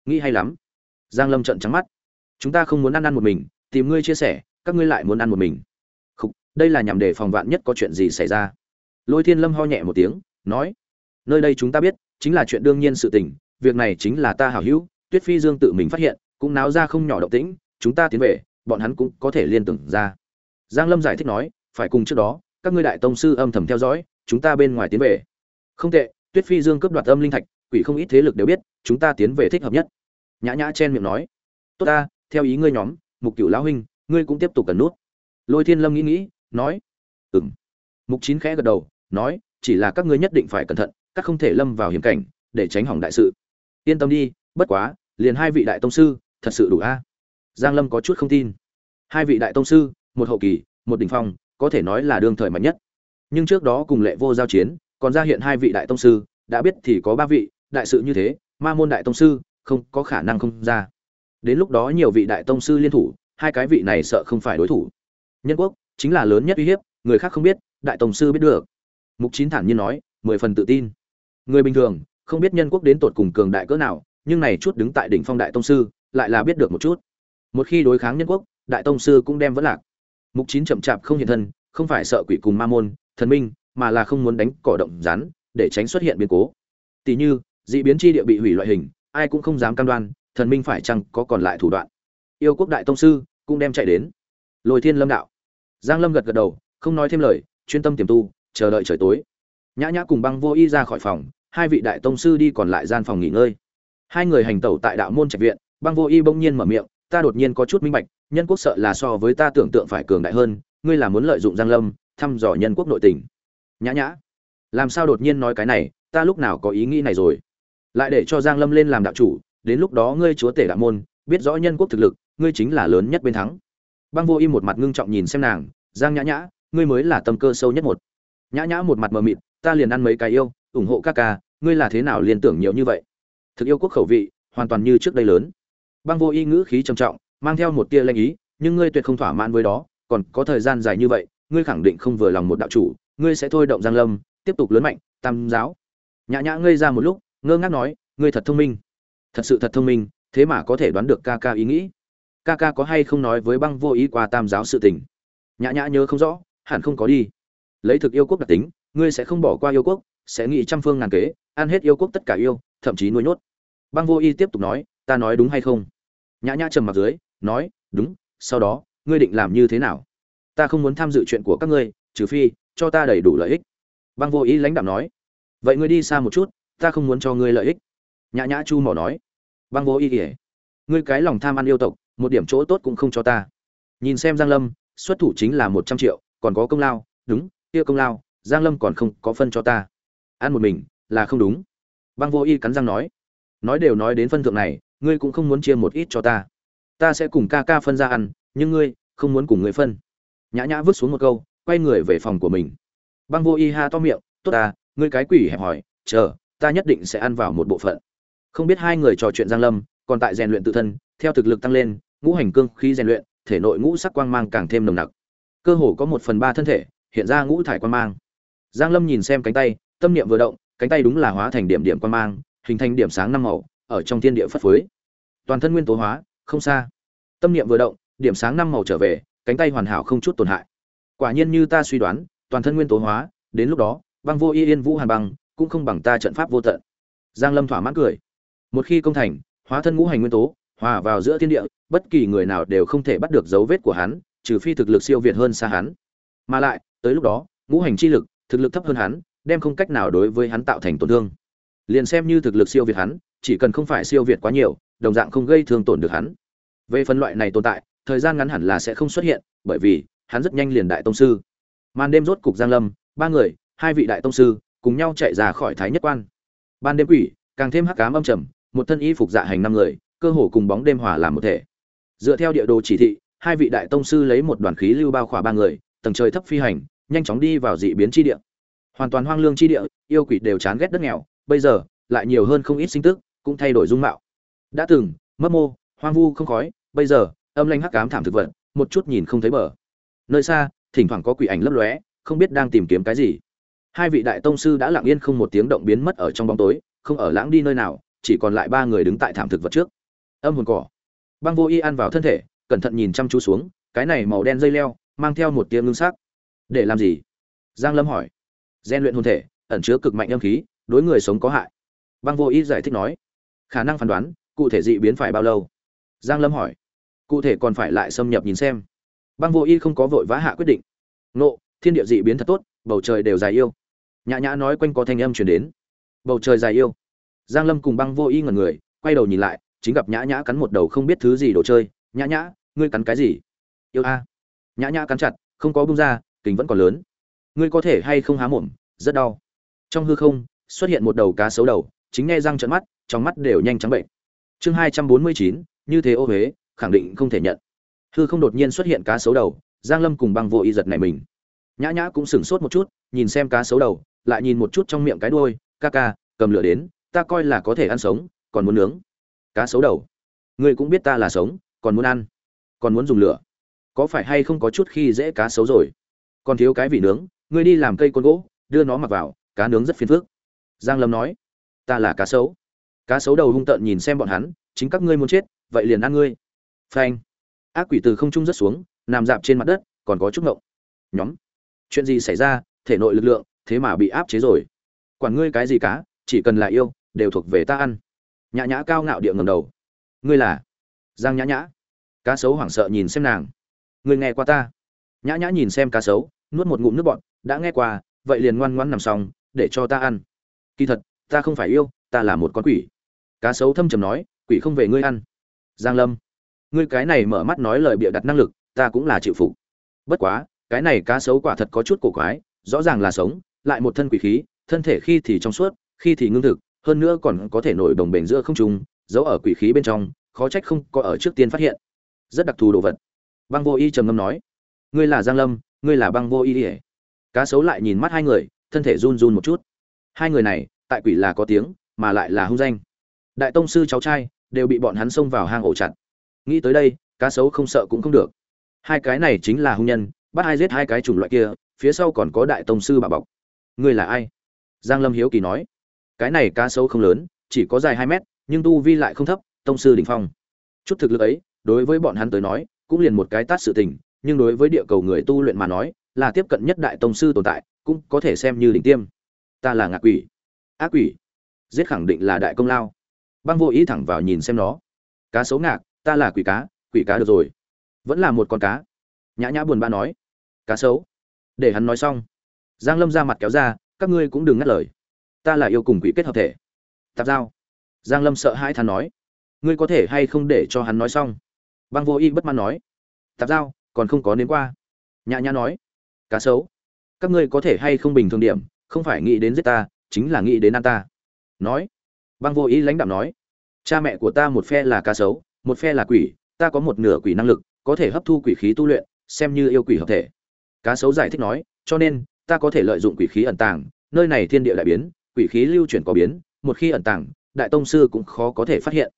S1: Nghĩ hay lắm. Giang lâm trợn trắng mắt. Chúng ta không muốn ăn ăn một mình tìm ngươi chia sẻ các ngươi lại muốn ăn một mình. Khục, đây là nhằm để phòng vạn nhất có chuyện gì xảy ra lôi thiên lâm ho nhẹ một tiếng, nói, nơi đây chúng ta biết, chính là chuyện đương nhiên sự tình, việc này chính là ta hảo hữu, tuyết phi dương tự mình phát hiện, cũng náo ra không nhỏ động tĩnh, chúng ta tiến về, bọn hắn cũng có thể liên tưởng ra. Giang lâm giải thích nói, phải cùng trước đó, các ngươi đại tông sư âm thầm theo dõi, chúng ta bên ngoài tiến về. Không tệ, tuyết phi dương cướp đoạt âm linh thạch, quỷ không ít thế lực đều biết, chúng ta tiến về thích hợp nhất. Nhã nhã chen miệng nói, tốt ta, theo ý ngươi nhóm, mục cửu lão huynh, ngươi cũng tiếp tục cần nút. Lôi thiên lâm nghĩ nghĩ, nói, ừm. Mục chín khẽ gật đầu nói, chỉ là các ngươi nhất định phải cẩn thận, các không thể lâm vào hiểm cảnh, để tránh hỏng đại sự. Yên tâm đi, bất quá, liền hai vị đại tông sư, thật sự đủ a. Giang lâm có chút không tin. Hai vị đại tông sư, một hậu kỳ, một đỉnh phong, có thể nói là đương thời mạnh nhất. Nhưng trước đó cùng lệ vô giao chiến, còn ra hiện hai vị đại tông sư, đã biết thì có ba vị, đại sự như thế, ma môn đại tông sư, không có khả năng không ra. Đến lúc đó nhiều vị đại tông sư liên thủ, hai cái vị này sợ không phải đối thủ. Nhân quốc, chính là lớn nhất uy hiếp, người khác không biết, đại tông sư biết được mục chín thản nhiên nói, mười phần tự tin. Người bình thường, không biết nhân quốc đến tột cùng cường đại cỡ nào, nhưng này chút đứng tại đỉnh phong đại tông sư, lại là biết được một chút. Một khi đối kháng nhân quốc, đại tông sư cũng đem vẫn lạc. Mục chín chậm chạp không hiện thân, không phải sợ quỷ cùng ma môn, thần minh, mà là không muốn đánh cỏ động rắn, để tránh xuất hiện biến cố. Tỷ như, dị biến chi địa bị hủy loại hình, ai cũng không dám cam đoan, thần minh phải chăng có còn lại thủ đoạn. Yêu quốc đại tông sư cũng đem chạy đến. Lôi thiên lâm đạo. Giang lâm gật gật đầu, không nói thêm lời, chuyên tâm tiềm tu chờ đợi trời tối. Nhã nhã cùng băng vô y ra khỏi phòng, hai vị đại tông sư đi còn lại gian phòng nghỉ ngơi. Hai người hành tẩu tại đạo môn trạch viện, băng vô y bỗng nhiên mở miệng, ta đột nhiên có chút minh bạch, nhân quốc sợ là so với ta tưởng tượng phải cường đại hơn, ngươi là muốn lợi dụng giang lâm, thăm dò nhân quốc nội tình. Nhã nhã, làm sao đột nhiên nói cái này, ta lúc nào có ý nghĩ này rồi? Lại để cho giang lâm lên làm đạo chủ, đến lúc đó ngươi chúa tể đạo môn, biết rõ nhân quốc thực lực, ngươi chính là lớn nhất bên thắng. Băng vô y một mặt ngưng trọng nhìn xem nàng, giang nhã nhã, ngươi mới là tâm cơ sâu nhất một nhã nhã một mặt mờ mịt, ta liền ăn mấy cái yêu, ủng hộ các ca, ngươi là thế nào liên tưởng nhiều như vậy? Thực yêu quốc khẩu vị, hoàn toàn như trước đây lớn. Băng vô y ngữ khí trầm trọng, mang theo một tia lanh ý, nhưng ngươi tuyệt không thỏa mãn với đó, còn có thời gian dài như vậy, ngươi khẳng định không vừa lòng một đạo chủ, ngươi sẽ thôi động giang lâm, tiếp tục lớn mạnh, tam giáo. Nhã nhã ngây ra một lúc, ngơ ngác nói, ngươi thật thông minh. Thật sự thật thông minh, thế mà có thể đoán được ca ca ý nghĩ. Ca ca có hay không nói với băng vô ý qua tam giáo sự tình? Nhã nhã nhớ không rõ, hẳn không có đi lấy thực yêu quốc đặc tính, ngươi sẽ không bỏ qua yêu quốc, sẽ nghĩ trăm phương ngàn kế, ăn hết yêu quốc tất cả yêu, thậm chí nuôi nhốt. Băng vô y tiếp tục nói, ta nói đúng hay không? Nhã nhã trầm mặt dưới, nói, đúng, sau đó, ngươi định làm như thế nào? Ta không muốn tham dự chuyện của các ngươi, trừ phi cho ta đầy đủ lợi ích. Băng vô ý lãnh đạo nói, vậy ngươi đi xa một chút, ta không muốn cho ngươi lợi ích. Nhã nhã chu mỏ nói băng vô ý kể ngươi cái lòng tham ăn yêu tộc, một điểm chỗ tốt cũng không cho ta. Nhìn xem giang lâm, xuất thủ chính là một trăm triệu, còn có công lao, đúng kia công lao, giang lâm còn không có phân cho ta. Ăn một mình, là không đúng. Băng vô y cắn răng nói. Nói đều nói đến phân thượng này, ngươi cũng không muốn chia một ít cho ta. Ta sẽ cùng ca ca phân ra ăn, nhưng ngươi không muốn cùng ngươi phân. Nhã nhã vứt xuống một câu, quay người về phòng của mình. Băng vô y ha to miệng, tốt ta, ngươi cái quỷ hẹp hỏi, chờ, ta nhất định sẽ ăn vào một bộ phận. Không biết hai người trò chuyện giang lâm, còn tại rèn luyện tự thân, theo thực lực tăng lên, ngũ hành cương khi rèn luyện, thể nội ngũ sắc quang mang càng thêm nồng nặc. Cơ hồ có một phần ba thân thể hiện ra ngũ thải quan mang. Giang lâm nhìn xem cánh tay, tâm niệm vừa động, cánh tay đúng là hóa thành điểm điểm quan mang, hình thành điểm sáng năm màu, ở trong thiên địa phất phới. Toàn thân nguyên tố hóa, không xa. Tâm niệm vừa động, điểm sáng năm màu trở về, cánh tay hoàn hảo không chút tổn hại. Quả nhiên như ta suy đoán, toàn thân nguyên tố hóa, đến lúc đó, băng vô y yên vũ hàn băng, cũng không bằng ta trận pháp vô tận. Giang lâm thỏa mãn cười. Một khi công thành, hóa thân ngũ hành nguyên tố, hòa vào giữa thiên địa, bất kỳ người nào đều không thể bắt được dấu vết của hắn, trừ phi thực lực siêu việt hơn xa hắn. Mà lại tới lúc đó, ngũ hành chi lực, thực lực thấp hơn hắn, đem không cách nào đối với hắn tạo thành tổn thương. Liền xem như thực lực siêu việt hắn, chỉ cần không phải siêu việt quá nhiều, đồng dạng không gây thương tổn được hắn. Về phân loại này tồn tại, thời gian ngắn hẳn là sẽ không xuất hiện, bởi vì, hắn rất nhanh liền đại tông sư. Màn đêm rốt cục giang lâm, ba người, hai vị đại tông sư, cùng nhau chạy ra khỏi thái nhất quan. Ban đêm quỷ, càng thêm hắc ám âm trầm, một thân y phục dạ hành năm người, cơ hồ cùng bóng đêm hòa làm một thể. Dựa theo địa đồ chỉ thị, hai vị đại tông sư lấy một đoàn khí lưu bao khỏa ba người, tầng trời thấp phi hành nhanh chóng đi vào dị biến chi địa. Hoàn toàn hoang lương chi địa, yêu quỷ đều chán ghét đất nghèo, bây giờ, lại nhiều hơn không ít sinh tức, cũng thay đổi dung mạo. Đã từng, mấp mô, hoang vu không khói, bây giờ, âm lãnh hắc ám thảm thực vật, một chút nhìn không thấy bờ. Nơi xa, thỉnh thoảng có quỷ ảnh lấp lóe, không biết đang tìm kiếm cái gì. Hai vị đại tông sư đã lặng yên không một tiếng động biến mất ở trong bóng tối, không ở lãng đi nơi nào, chỉ còn lại ba người đứng tại thảm thực vật trước. Âm hồn cỏ. Băng vô y ăn vào thân thể, cẩn thận nhìn chăm chú xuống, cái này màu đen dây leo, mang theo một tia ngưng sắc để làm gì? Giang lâm hỏi. Gian luyện hồn thể, ẩn chứa cực mạnh âm khí, đối người sống có hại. Băng vô y giải thích nói. Khả năng phán đoán, cụ thể dị biến phải bao lâu? Giang lâm hỏi. Cụ thể còn phải lại xâm nhập nhìn xem. Băng vô y không có vội vã hạ quyết định. Nộ thiên địa dị biến thật tốt, bầu trời đều dài yêu. Nhã nhã nói quanh có thanh âm truyền đến. Bầu trời dài yêu. Giang lâm cùng băng vô y ngẩn người, quay đầu nhìn lại, chính gặp nhã nhã cắn một đầu không biết thứ gì đồ chơi. Nhã nhã, ngươi cắn cái gì? Yêu a. Nhã nhã cắn chặt, không có bung ra kính vẫn còn lớn. Ngươi có thể hay không há mồm, rất đau. Trong hư không, xuất hiện một đầu cá sấu đầu, chính nghe răng trận mắt, trong mắt đều nhanh trắng bệnh. Chương hai trăm bốn mươi chín, như thế ô huế, khẳng định không thể nhận. Hư không đột nhiên xuất hiện cá sấu đầu, giang lâm cùng băng vô y giật này mình. Nhã nhã cũng sửng sốt một chút, nhìn xem cá sấu đầu, lại nhìn một chút trong miệng cái đuôi, ca ca, cầm lửa đến, ta coi là có thể ăn sống, còn muốn nướng. Cá sấu đầu. Ngươi cũng biết ta là sống, còn muốn ăn, còn muốn dùng lửa. Có phải hay không có chút khi dễ cá sấu rồi? Còn thiếu cái vị nướng, ngươi đi làm cây côn gỗ, đưa nó mặc vào, cá nướng rất phiền phức. Giang lâm nói. Ta là cá sấu. Cá sấu đầu hung tợn nhìn xem bọn hắn, chính các ngươi muốn chết, vậy liền ăn ngươi. Phanh. Ác quỷ từ không trung rất xuống, nằm dạp trên mặt đất, còn có chút ngộng. Nhóm. Chuyện gì xảy ra? Thể nội lực lượng, thế mà bị áp chế rồi. Quản ngươi cái gì cá, chỉ cần là yêu, đều thuộc về ta ăn. Nhã nhã cao ngạo địa ngầm đầu. Ngươi là? Giang nhã nhã. Cá sấu hoảng sợ nhìn xem nàng. Ngươi nghe qua ta? Nhã nhã nhìn xem cá sấu nuốt một ngụm nước bọt, đã nghe qua, vậy liền ngoan ngoan nằm xong, để cho ta ăn. Kỳ thật, ta không phải yêu, ta là một con quỷ. Cá sấu thâm trầm nói, quỷ không về ngươi ăn. Giang lâm, ngươi cái này mở mắt nói lời bịa đặt năng lực, ta cũng là chịu phục. Bất quá, cái này cá sấu quả thật có chút cổ quái, rõ ràng là sống, lại một thân quỷ khí, thân thể khi thì trong suốt, khi thì ngưng thực, hơn nữa còn có thể nổi đồng bền giữa không trung, giấu ở quỷ khí bên trong, khó trách không có ở trước tiên phát hiện. Rất đặc thù đồ vật. Băng vô y trầm ngâm nói, ngươi là giang lâm ngươi là băng vô y ỉa. Cá sấu lại nhìn mắt hai người, thân thể run run một chút. Hai người này, tại quỷ là có tiếng, mà lại là hung danh. Đại tông sư cháu trai, đều bị bọn hắn xông vào hang ổ chặt. Nghĩ tới đây, cá sấu không sợ cũng không được. Hai cái này chính là hung nhân, bắt ai giết hai cái chủng loại kia, phía sau còn có đại tông sư bà bọc. Ngươi là ai? Giang lâm hiếu kỳ nói. Cái này cá sấu không lớn, chỉ có dài hai mét, nhưng tu vi lại không thấp, tông sư đỉnh phong. Chút thực lực ấy, đối với bọn hắn tới nói, cũng liền một cái tát sự tình nhưng đối với địa cầu người tu luyện mà nói, là tiếp cận nhất đại tông sư tồn tại, cũng có thể xem như đỉnh tiêm. Ta là ngạ quỷ. Ác quỷ. Giết khẳng định là đại công lao. Băng vô ý thẳng vào nhìn xem nó. Cá xấu ngạc, ta là quỷ cá quỷ cá được rồi. Vẫn là một con cá. Nhã nhã buồn bã nói. Cá xấu để hắn nói xong. Giang lâm ra mặt kéo ra, các ngươi cũng đừng ngắt lời. Ta là yêu cùng quỷ kết hợp thể. Tạp giao. Giang lâm sợ hai thán nói. Ngươi có thể hay không để cho hắn nói xong? Băng vô y bất mãn nói. Tạp giao còn không có nếm qua. Nhã nhã nói, cá sấu, các ngươi có thể hay không bình thường điểm, không phải nghĩ đến giết ta, chính là nghĩ đến ăn ta. Nói, băng vô ý lãnh đạm nói, cha mẹ của ta một phe là cá sấu, một phe là quỷ, ta có một nửa quỷ năng lực, có thể hấp thu quỷ khí tu luyện, xem như yêu quỷ hợp thể. Cá sấu giải thích nói, cho nên, ta có thể lợi dụng quỷ khí ẩn tàng, nơi này thiên địa đại biến, quỷ khí lưu chuyển có biến, một khi ẩn tàng, đại tông sư cũng khó có thể phát hiện.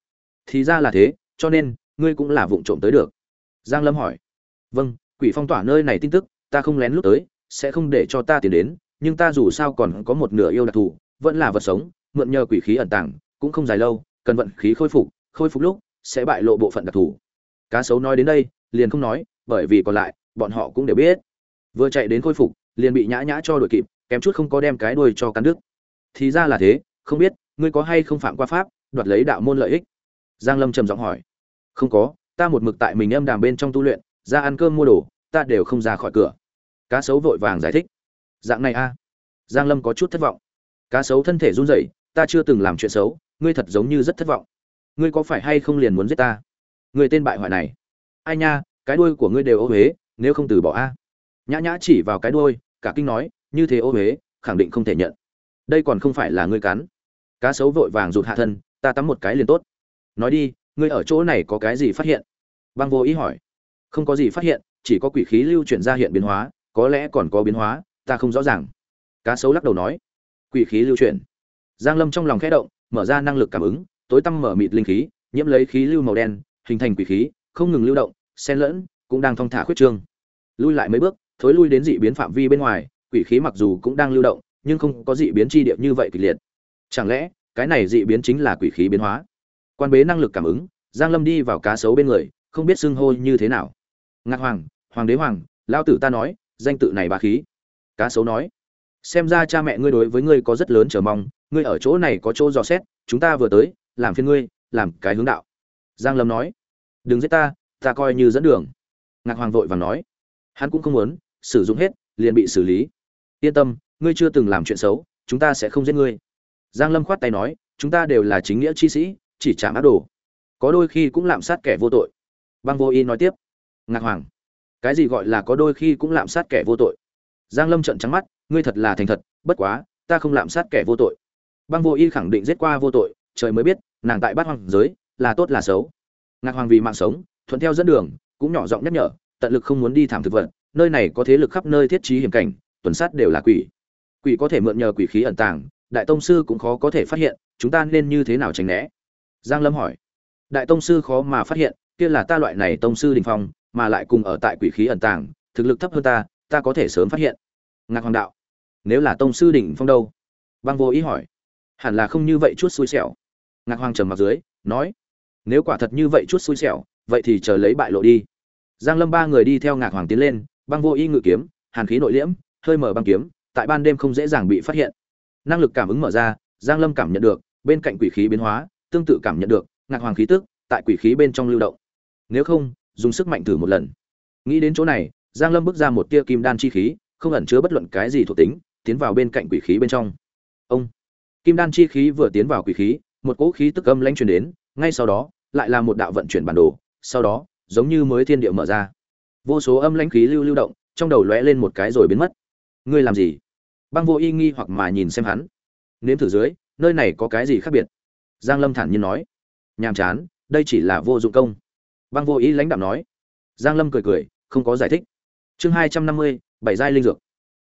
S1: Thì ra là thế, cho nên, ngươi cũng là vụng trộm tới được. Giang lâm hỏi vâng quỷ phong tỏa nơi này tin tức, ta không lén lút tới, sẽ không để cho ta tiến đến, nhưng ta dù sao còn có một nửa yêu đặc thù, vẫn là vật sống, mượn nhờ quỷ khí ẩn tàng, cũng không dài lâu, cần vận khí khôi phục khôi phục lúc, sẽ bại lộ bộ phận đặc thù. Cá sấu nói đến đây, liền không nói, bởi vì còn lại, bọn họ cũng đều biết. Vừa chạy đến khôi phục, liền bị nhã nhã cho đội kịp, kém chút không có đem cái đuôi cho cắn đứt. Thì ra là thế, không biết, ngươi có hay không phạm qua pháp, đoạt lấy đạo môn lợi ích? Giang lâm trầm giọng hỏi. Không có, ta một mực tại mình âm đàm bên trong tu luyện ra ăn cơm mua đồ, ta đều không ra khỏi cửa. Cá sấu vội vàng giải thích. Dạng này a. Giang lâm có chút thất vọng. Cá sấu thân thể run rẩy, ta chưa từng làm chuyện xấu, ngươi thật giống như rất thất vọng. Ngươi có phải hay không liền muốn giết ta? Ngươi tên bại hoại này. Ai nha, cái đuôi của ngươi đều ô huế nếu không từ bỏ a. Nhã nhã chỉ vào cái đuôi, cả kinh nói, như thế ô huế khẳng định không thể nhận. Đây còn không phải là ngươi cắn. Cá sấu vội vàng rụt hạ thân, ta tắm một cái liền tốt. Nói đi, ngươi ở chỗ này có cái gì phát hiện? Băng vô ý hỏi không có gì phát hiện, chỉ có quỷ khí lưu chuyển ra hiện biến hóa, có lẽ còn có biến hóa, ta không rõ ràng. Cá sấu lắc đầu nói. Quỷ khí lưu chuyển. Giang lâm trong lòng khẽ động, mở ra năng lực cảm ứng, tối tăm mở mịt linh khí, nhiễm lấy khí lưu màu đen, hình thành quỷ khí, không ngừng lưu động, xen lẫn, cũng đang thong thả khuyết trương. Lui lại mấy bước, thối lui đến dị biến phạm vi bên ngoài, quỷ khí mặc dù cũng đang lưu động, nhưng không có dị biến chi địa như vậy kịch liệt. Chẳng lẽ, cái này dị biến chính là quỷ khí biến hóa? Quan bế năng lực cảm ứng, giang lâm đi vào cá sấu bên người, không biết xưng hô như thế nào ngạc hoàng hoàng đế hoàng lao tử ta nói, danh tự này bà khí. Cá sấu nói, xem ra cha mẹ ngươi đối với ngươi có rất lớn chờ mong, ngươi ở chỗ này có chỗ dò xét, chúng ta vừa tới, làm phiên ngươi, làm cái hướng đạo. Giang lâm nói, đừng giết ta ta coi như dẫn đường. Ngạc hoàng vội vàng nói, hắn cũng không muốn, sử dụng hết, liền bị xử lý. Yên tâm, ngươi chưa từng làm chuyện xấu, chúng ta sẽ không giết ngươi. Giang lâm khoát tay nói, chúng ta đều là chính nghĩa chi sĩ, chỉ chạm ác đồ. Có đôi khi cũng lạm sát kẻ vô tội. Băng vô y nói tiếp ngạc hoàng. Cái gì gọi là có đôi khi cũng lạm sát kẻ vô tội? Giang lâm trợn trắng mắt, ngươi thật là thành thật, bất quá, ta không lạm sát kẻ vô tội. Băng vô y khẳng định giết qua vô tội, trời mới biết, nàng tại bát hoàng giới là tốt là xấu. Ngạc hoàng vì mạng sống, thuận theo dẫn đường, cũng nhỏ giọng nhắc nhở, tận lực không muốn đi thảm thực vật, nơi này có thế lực khắp nơi thiết trí hiểm cảnh, tuần sát đều là quỷ. Quỷ có thể mượn nhờ quỷ khí ẩn tàng, đại tông sư cũng khó có thể phát hiện, chúng ta nên như thế nào tránh né? Giang lâm hỏi. Đại tông sư khó mà phát hiện, kia là ta loại này tông sư đình phong mà lại cùng ở tại quỷ khí ẩn tàng, thực lực thấp hơn ta ta có thể sớm phát hiện. Ngạc hoàng đạo, nếu là tông sư đỉnh phong đâu? Băng vô ý hỏi. Hẳn là không như vậy chút xui xẻo. Ngạc hoàng trầm mặc dưới, nói. Nếu quả thật như vậy chút xui xẻo, vậy thì chờ lấy bại lộ đi. Giang lâm ba người đi theo ngạc hoàng tiến lên, băng vô ý ngự kiếm, hàn khí nội liễm, hơi mở băng kiếm, tại ban đêm không dễ dàng bị phát hiện. Năng lực cảm ứng mở ra, giang lâm cảm nhận được, bên cạnh quỷ khí biến hóa, tương tự cảm nhận được, ngạc hoàng khí tức, tại quỷ khí bên trong lưu động. Nếu không dùng sức mạnh thử một lần. Nghĩ đến chỗ này, giang lâm bước ra một tia kim đan chi khí, không ẩn chứa bất luận cái gì thuộc tính, tiến vào bên cạnh quỷ khí bên trong. Ông! Kim đan chi khí vừa tiến vào quỷ khí, một cỗ khí tức âm lãnh truyền đến, ngay sau đó, lại là một đạo vận chuyển bản đồ, sau đó, giống như mới thiên địa mở ra. Vô số âm lãnh khí lưu lưu động, trong đầu lóe lên một cái rồi biến mất. Ngươi làm gì? Băng vô y nghi hoặc mà nhìn xem hắn. Nếm thử dưới, nơi này có cái gì khác biệt? Giang lâm thản nhiên nói. Nhàm chán, đây chỉ là vô dụng công băng vô ý lãnh đạm nói. Giang lâm cười cười, không có giải thích. Chương hai trăm năm mươi, bảy giai linh dược.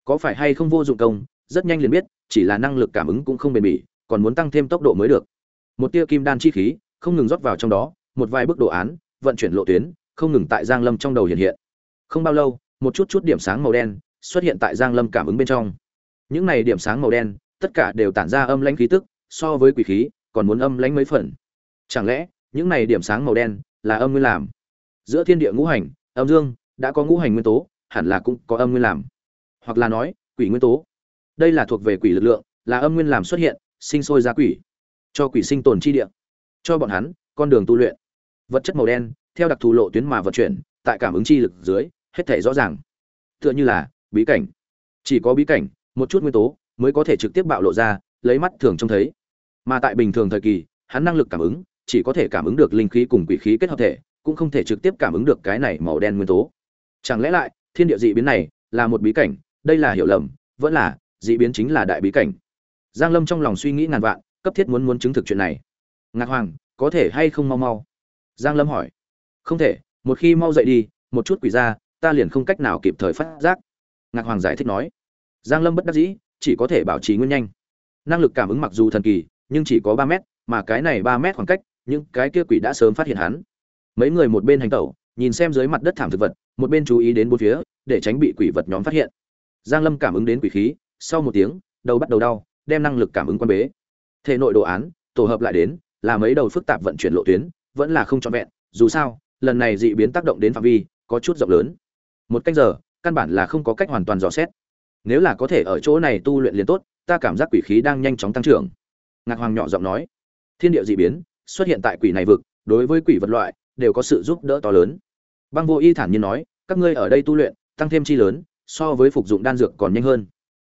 S1: Có phải hay không vô dụng công, rất nhanh liền biết, chỉ là năng lực cảm ứng cũng không bền bỉ, còn muốn tăng thêm tốc độ mới được. Một tia kim đan chi khí, không ngừng rót vào trong đó, một vài bước đồ án, vận chuyển lộ tuyến, không ngừng tại giang lâm trong đầu hiện hiện. Không bao lâu, một chút chút điểm sáng màu đen xuất hiện tại giang lâm cảm ứng bên trong. Những này điểm sáng màu đen, tất cả đều tản ra âm lãnh khí tức, so với quỷ khí, còn muốn âm lãnh mấy phần. Chẳng lẽ, những này điểm sáng màu đen là âm nguyên làm. Giữa thiên địa ngũ hành, âm dương, đã có ngũ hành nguyên tố, hẳn là cũng có âm nguyên làm. Hoặc là nói, quỷ nguyên tố. Đây là thuộc về quỷ lực lượng, là âm nguyên làm xuất hiện, sinh sôi ra quỷ. Cho quỷ sinh tồn chi địa. Cho bọn hắn, con đường tu luyện. Vật chất màu đen, theo đặc thù lộ tuyến mà vận chuyển, tại cảm ứng chi lực dưới, hết thể rõ ràng. Tựa như là, bí cảnh. Chỉ có bí cảnh, một chút nguyên tố, mới có thể trực tiếp bạo lộ ra, lấy mắt thường trông thấy. Mà tại bình thường thời kỳ, hắn năng lực cảm ứng chỉ có thể cảm ứng được linh khí cùng quỷ khí kết hợp thể, cũng không thể trực tiếp cảm ứng được cái này màu đen nguyên tố. Chẳng lẽ lại, thiên địa dị biến này là một bí cảnh? Đây là hiểu lầm, vẫn là, dị biến chính là đại bí cảnh. Giang lâm trong lòng suy nghĩ ngàn vạn, cấp thiết muốn muốn chứng thực chuyện này. Ngạc hoàng, có thể hay không mau mau? Giang lâm hỏi. Không thể, một khi mau dậy đi, một chút quỷ ra, ta liền không cách nào kịp thời phát giác. Ngạc hoàng giải thích nói. Giang lâm bất đắc dĩ, chỉ có thể bảo trì nguyên nhanh. Năng lực cảm ứng mặc dù thần kỳ, nhưng chỉ có ba mét, mà cái này ba mét khoảng cách những cái kia quỷ đã sớm phát hiện hắn. Mấy người một bên hành tẩu, nhìn xem dưới mặt đất thảm thực vật, một bên chú ý đến bốn phía, để tránh bị quỷ vật nhóm phát hiện. Giang lâm cảm ứng đến quỷ khí, sau một tiếng, đầu bắt đầu đau, đem năng lực cảm ứng quan bế. Thể nội đồ án, tổ hợp lại đến, là mấy đầu phức tạp vận chuyển lộ tuyến, vẫn là không trọn vẹn, dù sao, lần này dị biến tác động đến phạm vi, có chút rộng lớn. Một canh giờ, căn bản là không có cách hoàn toàn dò xét. Nếu là có thể ở chỗ này tu luyện liền tốt, ta cảm giác quỷ khí đang nhanh chóng tăng trưởng. Ngạc hoàng nhỏ giọng nói, thiên địa dị biến xuất hiện tại quỷ này vực, đối với quỷ vật loại, đều có sự giúp đỡ to lớn. Băng vô y thản nhiên nói, các ngươi ở đây tu luyện, tăng thêm chi lớn, so với phục dụng đan dược còn nhanh hơn.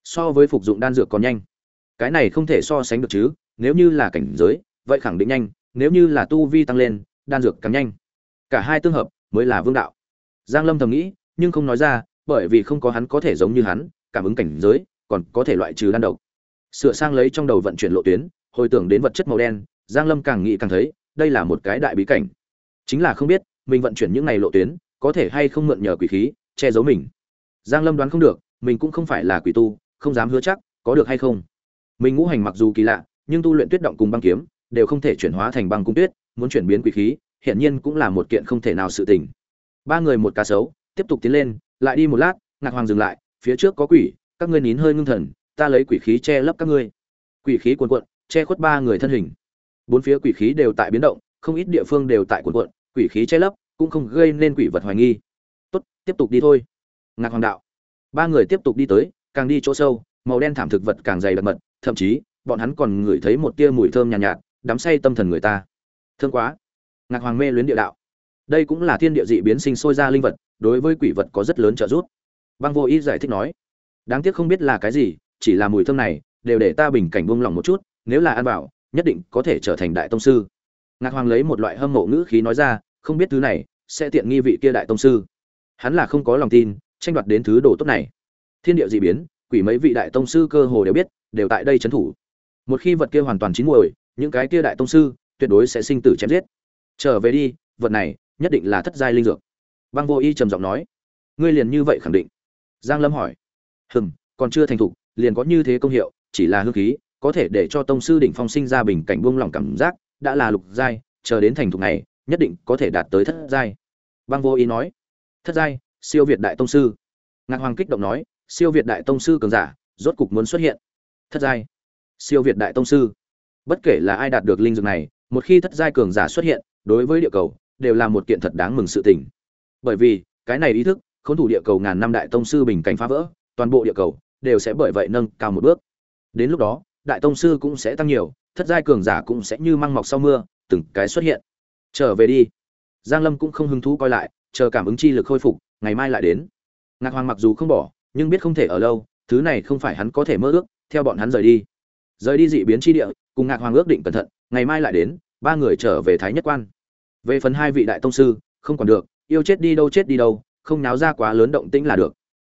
S1: So với phục dụng đan dược còn nhanh. Cái này không thể so sánh được chứ, nếu như là cảnh giới, vậy khẳng định nhanh, nếu như là tu vi tăng lên, đan dược càng nhanh. Cả hai tương hợp, mới là vương đạo. Giang lâm thầm nghĩ, nhưng không nói ra, bởi vì không có hắn có thể giống như hắn, cảm ứng cảnh giới, còn có thể loại trừ đan độc. Sửa sang lấy trong đầu vận chuyển lộ tuyến, hồi tưởng đến vật chất màu đen giang lâm càng nghĩ càng thấy, đây là một cái đại bí cảnh. Chính là không biết, mình vận chuyển những này lộ tuyến, có thể hay không mượn nhờ quỷ khí, che giấu mình. Giang lâm đoán không được, mình cũng không phải là quỷ tu, không dám hứa chắc, có được hay không. Mình ngũ hành mặc dù kỳ lạ, nhưng tu luyện tuyết động cùng băng kiếm, đều không thể chuyển hóa thành băng cung tuyết, muốn chuyển biến quỷ khí hiện nhiên cũng là một kiện không thể nào sự tình. Ba người một cá sấu, tiếp tục tiến lên, lại đi một lát, ngạc hoàng dừng lại, phía trước có quỷ, các ngươi nín hơi ngưng thần, ta lấy quỷ khí che lấp các ngươi. Quỷ khí cuồn cuộn, che khuất ba người thân hình bốn phía quỷ khí đều tại biến động không ít địa phương đều tại cuồn cuộn quỷ khí che lấp cũng không gây nên quỷ vật hoài nghi. Tốt tiếp tục đi thôi. Ngạc hoàng đạo. Ba người tiếp tục đi tới càng đi chỗ sâu màu đen thảm thực vật càng dày đặc mật thậm chí bọn hắn còn ngửi thấy một tia mùi thơm nhàn nhạt, nhạt đắm say tâm thần người ta. Thương quá. Ngạc hoàng mê luyến địa đạo. Đây cũng là thiên địa dị biến sinh sôi ra linh vật đối với quỷ vật có rất lớn trợ giúp. Băng vô ý giải thích nói đáng tiếc không biết là cái gì chỉ là mùi thơm này đều để ta bình cảnh buông lòng một chút nếu là ăn bảo nhất định có thể trở thành đại tông sư. Ngạc hoàng lấy một loại hâm mộ ngữ khí nói ra, không biết thứ này sẽ tiện nghi vị kia đại tông sư. Hắn là không có lòng tin, tranh đoạt đến thứ đồ tốt này. Thiên địa dị biến, quỷ mấy vị đại tông sư cơ hồ đều biết, đều tại đây trấn thủ. Một khi vật kia hoàn toàn chín muồi, những cái kia đại tông sư tuyệt đối sẽ sinh tử chém giết. Trở về đi, vật này nhất định là thất giai linh dược. Băng vô y trầm giọng nói, ngươi liền như vậy khẳng định? Giang lâm hỏi, hừm, còn chưa thành thục, liền có như thế công hiệu, chỉ là hương khí có thể để cho tông sư đỉnh phong sinh ra bình cảnh buông lỏng cảm giác, đã là lục giai, chờ đến thành thục này, nhất định có thể đạt tới thất giai. Băng vô ý nói, thất giai, siêu việt đại tông sư. Ngạc hoàng kích động nói, siêu việt đại tông sư cường giả, rốt cục muốn xuất hiện. Thất giai, siêu việt đại tông sư. Bất kể là ai đạt được linh dược này, một khi thất giai cường giả xuất hiện, đối với địa cầu, đều là một kiện thật đáng mừng sự tình. Bởi vì, cái này ý thức, khốn thủ địa cầu ngàn năm đại tông sư bình cảnh phá vỡ, toàn bộ địa cầu, đều sẽ bởi vậy nâng cao một bước. Đến lúc đó đại tông sư cũng sẽ tăng nhiều, thất giai cường giả cũng sẽ như măng mọc sau mưa, từng cái xuất hiện. Trở về đi. Giang lâm cũng không hứng thú coi lại, chờ cảm ứng chi lực khôi phục, ngày mai lại đến. Ngạc hoàng mặc dù không bỏ, nhưng biết không thể ở lâu, thứ này không phải hắn có thể mơ ước, theo bọn hắn rời đi. Rời đi dị biến chi địa, cùng ngạc hoàng ước định cẩn thận, ngày mai lại đến, ba người trở về thái nhất quan. Về phần hai vị đại tông sư, không còn được, yêu chết đi đâu chết đi đâu, không náo ra quá lớn động tĩnh là được.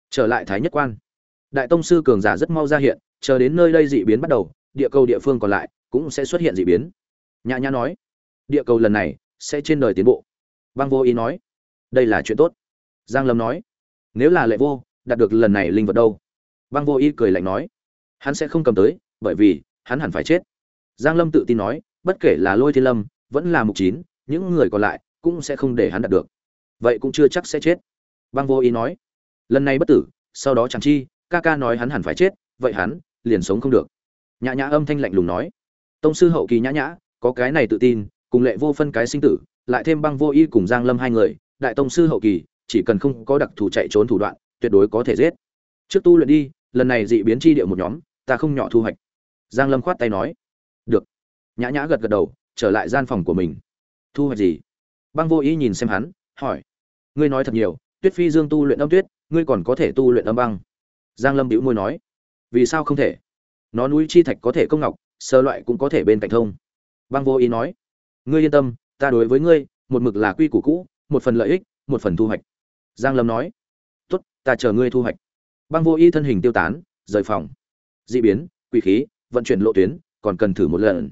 S1: Trở lại thái nhất quan. Đại tông sư cường giả rất mau ra hiện chờ đến nơi đây dị biến bắt đầu, địa cầu địa phương còn lại cũng sẽ xuất hiện dị biến. Nhã nhã nói, địa cầu lần này sẽ trên đời tiến bộ. Bang vô ý nói, đây là chuyện tốt. Giang lâm nói, nếu là lệ vô, đạt được lần này linh vật đâu? Bang vô ý cười lạnh nói, hắn sẽ không cầm tới, bởi vì hắn hẳn phải chết. Giang lâm tự tin nói, bất kể là lôi thiên lâm, vẫn là mục chín, những người còn lại cũng sẽ không để hắn đạt được. Vậy cũng chưa chắc sẽ chết. Bang vô ý nói, lần này bất tử, sau đó chẳng chi, ca ca nói hắn hẳn phải chết vậy hắn liền sống không được. Nhã nhã âm thanh lạnh lùng nói. Tông sư hậu kỳ nhã nhã, có cái này tự tin, cùng lệ vô phân cái sinh tử, lại thêm băng vô y cùng giang lâm hai người, đại tông sư hậu kỳ, chỉ cần không có đặc thù chạy trốn thủ đoạn, tuyệt đối có thể giết. Trước tu luyện đi, lần này dị biến chi địa một nhóm, ta không nhỏ thu hoạch. Giang lâm khoát tay nói. Được. Nhã nhã gật gật đầu, trở lại gian phòng của mình. Thu hoạch gì? Băng vô ý nhìn xem hắn, hỏi. Ngươi nói thật nhiều, tuyết phi dương tu luyện âm tuyết, ngươi còn có thể tu luyện âm băng. Giang lâm bĩu môi nói vì sao không thể? Nó núi chi thạch có thể công ngọc, sơ loại cũng có thể bên cạnh thông. Băng vô ý nói, ngươi yên tâm, ta đối với ngươi, một mực là quy củ cũ, một phần lợi ích, một phần thu hoạch. Giang lâm nói, tốt, ta chờ ngươi thu hoạch. Băng vô ý thân hình tiêu tán, rời phòng. Dị biến, quỷ khí, vận chuyển lộ tuyến, còn cần thử một lần.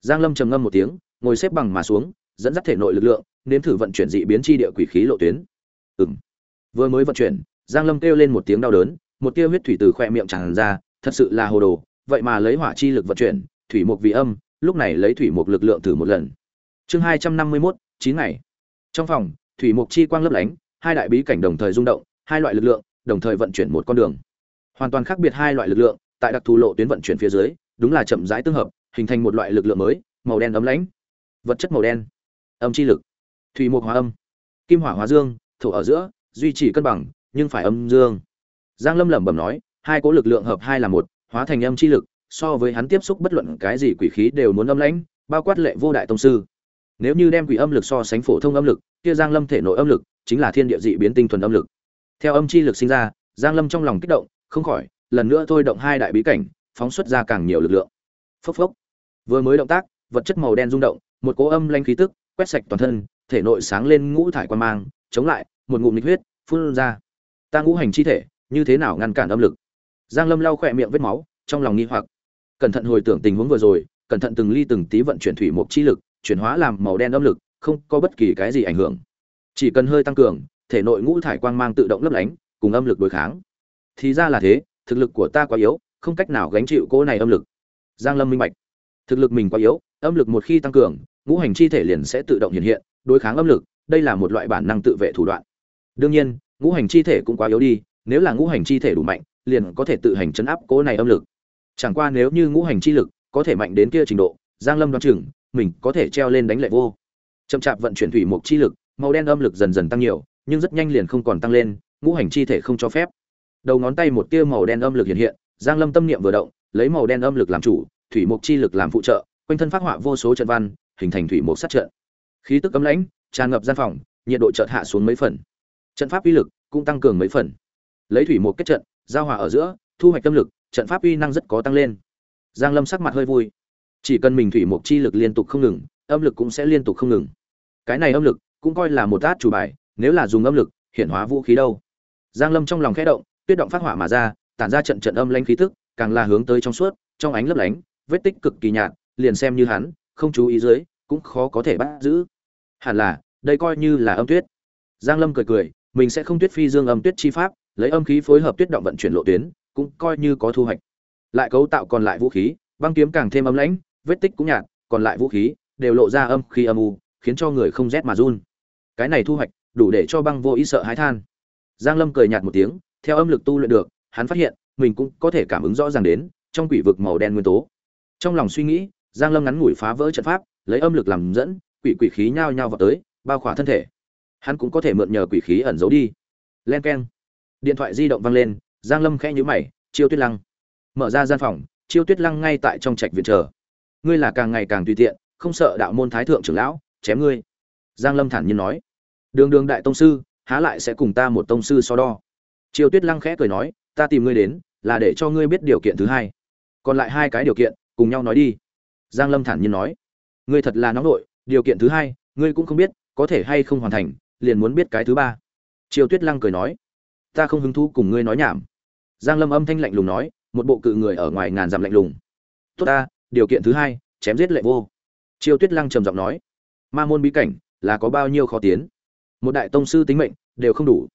S1: Giang lâm trầm ngâm một tiếng, ngồi xếp bằng mà xuống, dẫn dắt thể nội lực lượng, nếm thử vận chuyển dị biến chi địa quỷ khí lộ tuyến. Ừm. Vừa mới vận chuyển, giang lâm kêu lên một tiếng đau đớn một tia huyết thủy từ khỏe miệng tràn ra thật sự là hồ đồ vậy mà lấy hỏa chi lực vận chuyển thủy mục vì âm lúc này lấy thủy mục lực lượng thử một lần. Chương hai trăm năm mươi 251, 9 ngày. Trong phòng thủy mục chi quang lấp lánh hai đại bí cảnh đồng thời rung động hai loại lực lượng đồng thời vận chuyển một con đường. Hoàn toàn khác biệt hai loại lực lượng tại đặc thù lộ tuyến vận chuyển phía dưới đúng là chậm rãi tương hợp hình thành một loại lực lượng mới màu đen ấm lãnh vật chất màu đen. Âm chi lực. Thủy mục hóa âm. Kim hỏa hóa dương thổ ở giữa duy trì cân bằng nhưng phải âm dương giang lâm lẩm bẩm nói, hai cố lực lượng hợp hai là một, hóa thành âm chi lực, so với hắn tiếp xúc bất luận cái gì quỷ khí đều muốn âm lãnh, bao quát lệ vô đại tông sư. Nếu như đem quỷ âm lực so sánh phổ thông âm lực, kia giang lâm thể nội âm lực chính là thiên địa dị biến tinh thuần âm lực. Theo âm chi lực sinh ra, giang lâm trong lòng kích động, không khỏi, lần nữa thôi động hai đại bí cảnh, phóng xuất ra càng nhiều lực lượng. Phốc phốc. Vừa mới động tác, vật chất màu đen rung động, một cỗ âm lanh khí tức quét sạch toàn thân, thể nội sáng lên ngũ thải quan mang, chống lại, một ngụm nhiệt huyết, phun ra. Ta ngũ hành chi thể như thế nào ngăn cản âm lực? Giang lâm lau khỏe miệng vết máu, trong lòng nghi hoặc. Cẩn thận hồi tưởng tình huống vừa rồi, cẩn thận từng ly từng tí vận chuyển thủy mục chi lực, chuyển hóa làm màu đen âm lực, không có bất kỳ cái gì ảnh hưởng. Chỉ cần hơi tăng cường, thể nội ngũ thải quang mang tự động lấp lánh, cùng âm lực đối kháng. Thì ra là thế, thực lực của ta quá yếu, không cách nào gánh chịu cỗ này âm lực. Giang lâm minh bạch. Thực lực mình quá yếu, âm lực một khi tăng cường, ngũ hành chi thể liền sẽ tự động hiện hiện, đối kháng âm lực, đây là một loại bản năng tự vệ thủ đoạn. Đương nhiên, ngũ hành chi thể cũng quá yếu đi nếu là ngũ hành chi thể đủ mạnh, liền có thể tự hành chấn áp cỗ này âm lực. Chẳng qua nếu như ngũ hành chi lực có thể mạnh đến kia trình độ, giang lâm đoán chừng, mình có thể treo lên đánh lệ vô. Chậm chạp vận chuyển thủy mục chi lực, màu đen âm lực dần dần tăng nhiều, nhưng rất nhanh liền không còn tăng lên, ngũ hành chi thể không cho phép. Đầu ngón tay một tia màu đen âm lực hiện hiện, giang lâm tâm niệm vừa động, lấy màu đen âm lực làm chủ, thủy mục chi lực làm phụ trợ, quanh thân phát họa vô số trận văn, hình thành thủy mục sát trận. Khí tức cấm lãnh, tràn ngập gian phòng, nhiệt độ chợt hạ xuống mấy phần. Trận pháp uy lực cũng tăng cường mấy phần lấy thủy mục kết trận, giao hòa ở giữa, thu hoạch tâm lực, trận pháp uy năng rất có tăng lên. Giang lâm sắc mặt hơi vui. Chỉ cần mình thủy mục chi lực liên tục không ngừng, âm lực cũng sẽ liên tục không ngừng. Cái này âm lực cũng coi là một át chủ bài, nếu là dùng âm lực hiện hóa vũ khí đâu. Giang lâm trong lòng khẽ động, tuyết động phát hỏa mà ra, tản ra trận trận âm lanh khí tức, càng là hướng tới trong suốt, trong ánh lấp lánh, vết tích cực kỳ nhạt, liền xem như hắn, không chú ý dưới, cũng khó có thể bắt giữ. Hẳn là, đây coi như là âm tuyết. Giang lâm cười cười, mình sẽ không tuyết phi dương âm tuyết chi pháp lấy âm khí phối hợp tuyết động vận chuyển lộ tuyến, cũng coi như có thu hoạch. Lại cấu tạo còn lại vũ khí, băng kiếm càng thêm âm lãnh, vết tích cũng nhạt, còn lại vũ khí đều lộ ra âm khí âm u, khiến cho người không rét mà run. Cái này thu hoạch đủ để cho băng vô ý sợ hãi than. Giang lâm cười nhạt một tiếng, theo âm lực tu luyện được, hắn phát hiện, mình cũng có thể cảm ứng rõ ràng đến, trong quỷ vực màu đen nguyên tố. Trong lòng suy nghĩ, giang lâm ngắn ngủi phá vỡ trận pháp, lấy âm lực làm dẫn, quỷ quỷ khí nhao nhao vào tới, bao khỏa thân thể. Hắn cũng có thể mượn nhờ quỷ khí ẩn giấu đi. Len keng điện thoại di động vang lên, giang lâm khẽ nhíu mày, chiêu tuyết lăng. Mở ra gian phòng, chiêu tuyết lăng ngay tại trong trạch viện chờ. Ngươi là càng ngày càng tùy tiện, không sợ đạo môn thái thượng trưởng lão, chém ngươi. Giang lâm thản nhiên nói. Đường đường đại tông sư, há lại sẽ cùng ta một tông sư so đo? Chiêu tuyết lăng khẽ cười nói, ta tìm ngươi đến, là để cho ngươi biết điều kiện thứ hai. Còn lại hai cái điều kiện, cùng nhau nói đi. Giang lâm thản nhiên nói. Ngươi thật là nóng nội, điều kiện thứ hai, ngươi cũng không biết, có thể hay không hoàn thành, liền muốn biết cái thứ ba. Triều tuyết lăng cười nói ta không hứng thú cùng ngươi nói nhảm. Giang lâm âm thanh lạnh lùng nói, một bộ cự người ở ngoài ngàn dặm lạnh lùng. Tốt ta, điều kiện thứ hai, chém giết lệ vô. Chiêu tuyết lăng trầm giọng nói, ma môn bí cảnh là có bao nhiêu khó tiến? Một đại tông sư tính mệnh đều không đủ.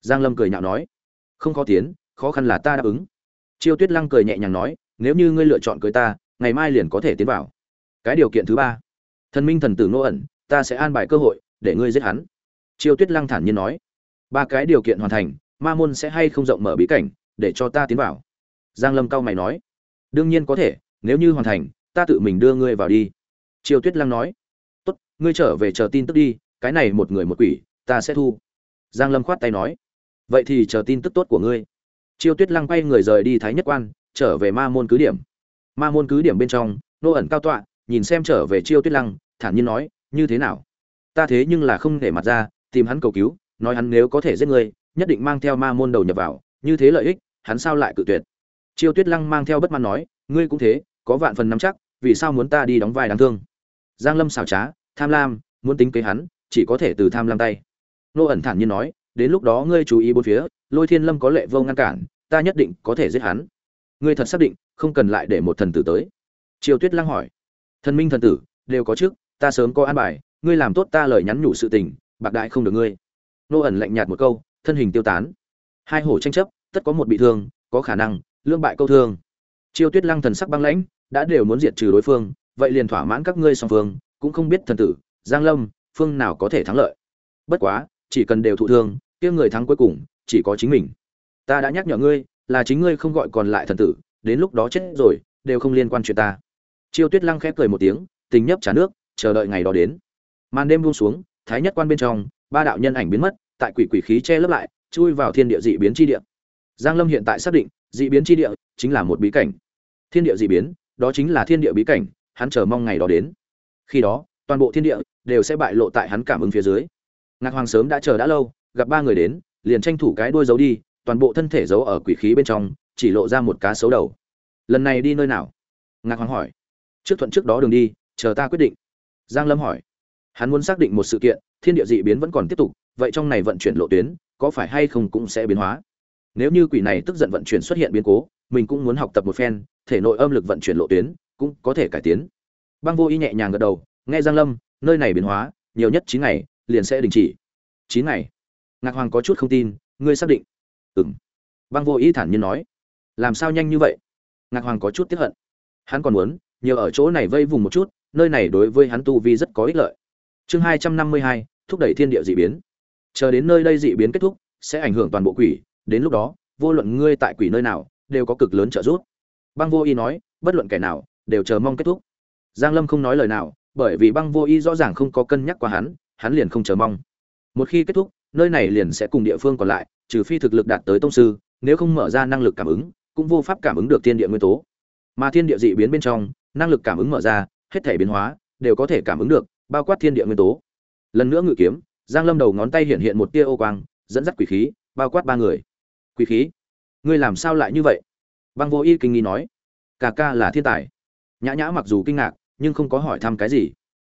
S1: Giang lâm cười nhạo nói, không khó tiến, khó khăn là ta đáp ứng. Chiêu tuyết lăng cười nhẹ nhàng nói, nếu như ngươi lựa chọn cưới ta, ngày mai liền có thể tiến vào. Cái điều kiện thứ ba, thần minh thần tử nô ẩn, ta sẽ an bài cơ hội để ngươi giết hắn. Chiêu tuyết lăng thản nhiên nói, ba cái điều kiện hoàn thành ma môn sẽ hay không rộng mở bí cảnh, để cho ta tiến vào? Giang lâm cao mày nói. Đương nhiên có thể, nếu như hoàn thành, ta tự mình đưa ngươi vào đi. Triều tuyết lăng nói. Tốt, ngươi trở về chờ tin tức đi, cái này một người một quỷ, ta sẽ thu. Giang lâm khoát tay nói. Vậy thì chờ tin tức tốt của ngươi. Triều tuyết lăng quay người rời đi thái nhất quan, trở về ma môn cứ điểm. Ma môn cứ điểm bên trong, nô ẩn cao tọa, nhìn xem trở về triều tuyết lăng, thản nhiên nói, như thế nào? Ta thế nhưng là không để mặt ra, tìm hắn cầu cứu, nói hắn nếu có thể giết ngươi nhất định mang theo ma môn đầu nhập vào, như thế lợi ích, hắn sao lại cự tuyệt? Chiêu tuyết lăng mang theo bất mãn nói, ngươi cũng thế, có vạn phần nắm chắc, vì sao muốn ta đi đóng vai đáng thương? Giang lâm xảo trá, tham lam, muốn tính kế hắn, chỉ có thể từ tham lam tay. Nô ẩn thản nhiên nói, đến lúc đó ngươi chú ý bốn phía, lôi thiên lâm có lệ vô ngăn cản, ta nhất định có thể giết hắn. Ngươi thật xác định, không cần lại để một thần tử tới? Triều tuyết lăng hỏi. Thần minh thần tử, đều có trước, ta sớm có an bài, ngươi làm tốt ta lời nhắn nhủ sự tình, bạc đại không được ngươi. Nô ẩn lạnh nhạt một câu thân hình tiêu tán. Hai hổ tranh chấp, tất có một bị thương, có khả năng lương bại câu thương. Triều tuyết lăng thần sắc băng lãnh, đã đều muốn diệt trừ đối phương, vậy liền thỏa mãn các ngươi song phương, cũng không biết thần tử, giang lâm, phương nào có thể thắng lợi. Bất quá, chỉ cần đều thụ thương, kia người thắng cuối cùng, chỉ có chính mình. Ta đã nhắc nhở ngươi, là chính ngươi không gọi còn lại thần tử, đến lúc đó chết rồi, đều không liên quan chuyện ta. Chiêu tuyết lăng khẽ cười một tiếng, tình nhấp trả nước, chờ đợi ngày đó đến. Màn đêm buông xuống, thái nhất quan bên trong, ba đạo nhân ảnh biến mất tại quỷ quỷ khí che lấp lại, chui vào thiên địa dị biến chi địa. Giang lâm hiện tại xác định, dị biến chi địa chính là một bí cảnh. Thiên địa dị biến, đó chính là thiên địa bí cảnh, hắn chờ mong ngày đó đến. Khi đó, toàn bộ thiên địa đều sẽ bại lộ tại hắn cảm ứng phía dưới. Ngạc hoàng sớm đã chờ đã lâu, gặp ba người đến, liền tranh thủ cái đuôi giấu đi, toàn bộ thân thể giấu ở quỷ khí bên trong, chỉ lộ ra một cá xấu đầu. Lần này đi nơi nào? Ngạc hoàng hỏi. Trước thuận trước đó đường đi, chờ ta quyết định. Giang lâm hỏi. Hắn muốn xác định một sự kiện, thiên địa dị biến vẫn còn tiếp tục vậy trong này vận chuyển lộ tuyến, có phải hay không cũng sẽ biến hóa. Nếu như quỷ này tức giận vận chuyển xuất hiện biến cố, mình cũng muốn học tập một phen, thể nội âm lực vận chuyển lộ tuyến cũng có thể cải tiến. Băng vô y nhẹ nhàng gật đầu, nghe giang lâm, nơi này biến hóa, nhiều nhất chín ngày, liền sẽ đình chỉ. Chín ngày. Ngạc hoàng có chút không tin, ngươi xác định. Ừm. Băng vô ý thản nhiên nói. Làm sao nhanh như vậy? Ngạc hoàng có chút tiếc hận. Hắn còn muốn nhiều ở chỗ này vây vùng một chút, nơi này đối với hắn tu vi rất có ích lợi. Chương hai trăm năm mươi hai, thúc đẩy thiên địa dị biến chờ đến nơi đây dị biến kết thúc, sẽ ảnh hưởng toàn bộ quỷ, đến lúc đó, vô luận ngươi tại quỷ nơi nào, đều có cực lớn trợ giúp. Băng vô y nói, bất luận kẻ nào, đều chờ mong kết thúc. Giang lâm không nói lời nào, bởi vì băng vô y rõ ràng không có cân nhắc qua hắn hắn liền không chờ mong. Một khi kết thúc, nơi này liền sẽ cùng địa phương còn lại, trừ phi thực lực đạt tới tông sư, nếu không mở ra năng lực cảm ứng, cũng vô pháp cảm ứng được thiên địa nguyên tố. Mà thiên địa dị biến bên trong, năng lực cảm ứng mở ra, hết thể biến hóa, đều có thể cảm ứng được, bao quát thiên địa nguyên tố. Lần nữa ngự kiếm giang lâm đầu ngón tay hiện hiện một tia ô quang, dẫn dắt quỷ khí, bao quát ba người. Quỷ khí? Ngươi làm sao lại như vậy? Băng vô y kinh nghi nói. Cả ca là thiên tài. Nhã nhã mặc dù kinh ngạc, nhưng không có hỏi thăm cái gì.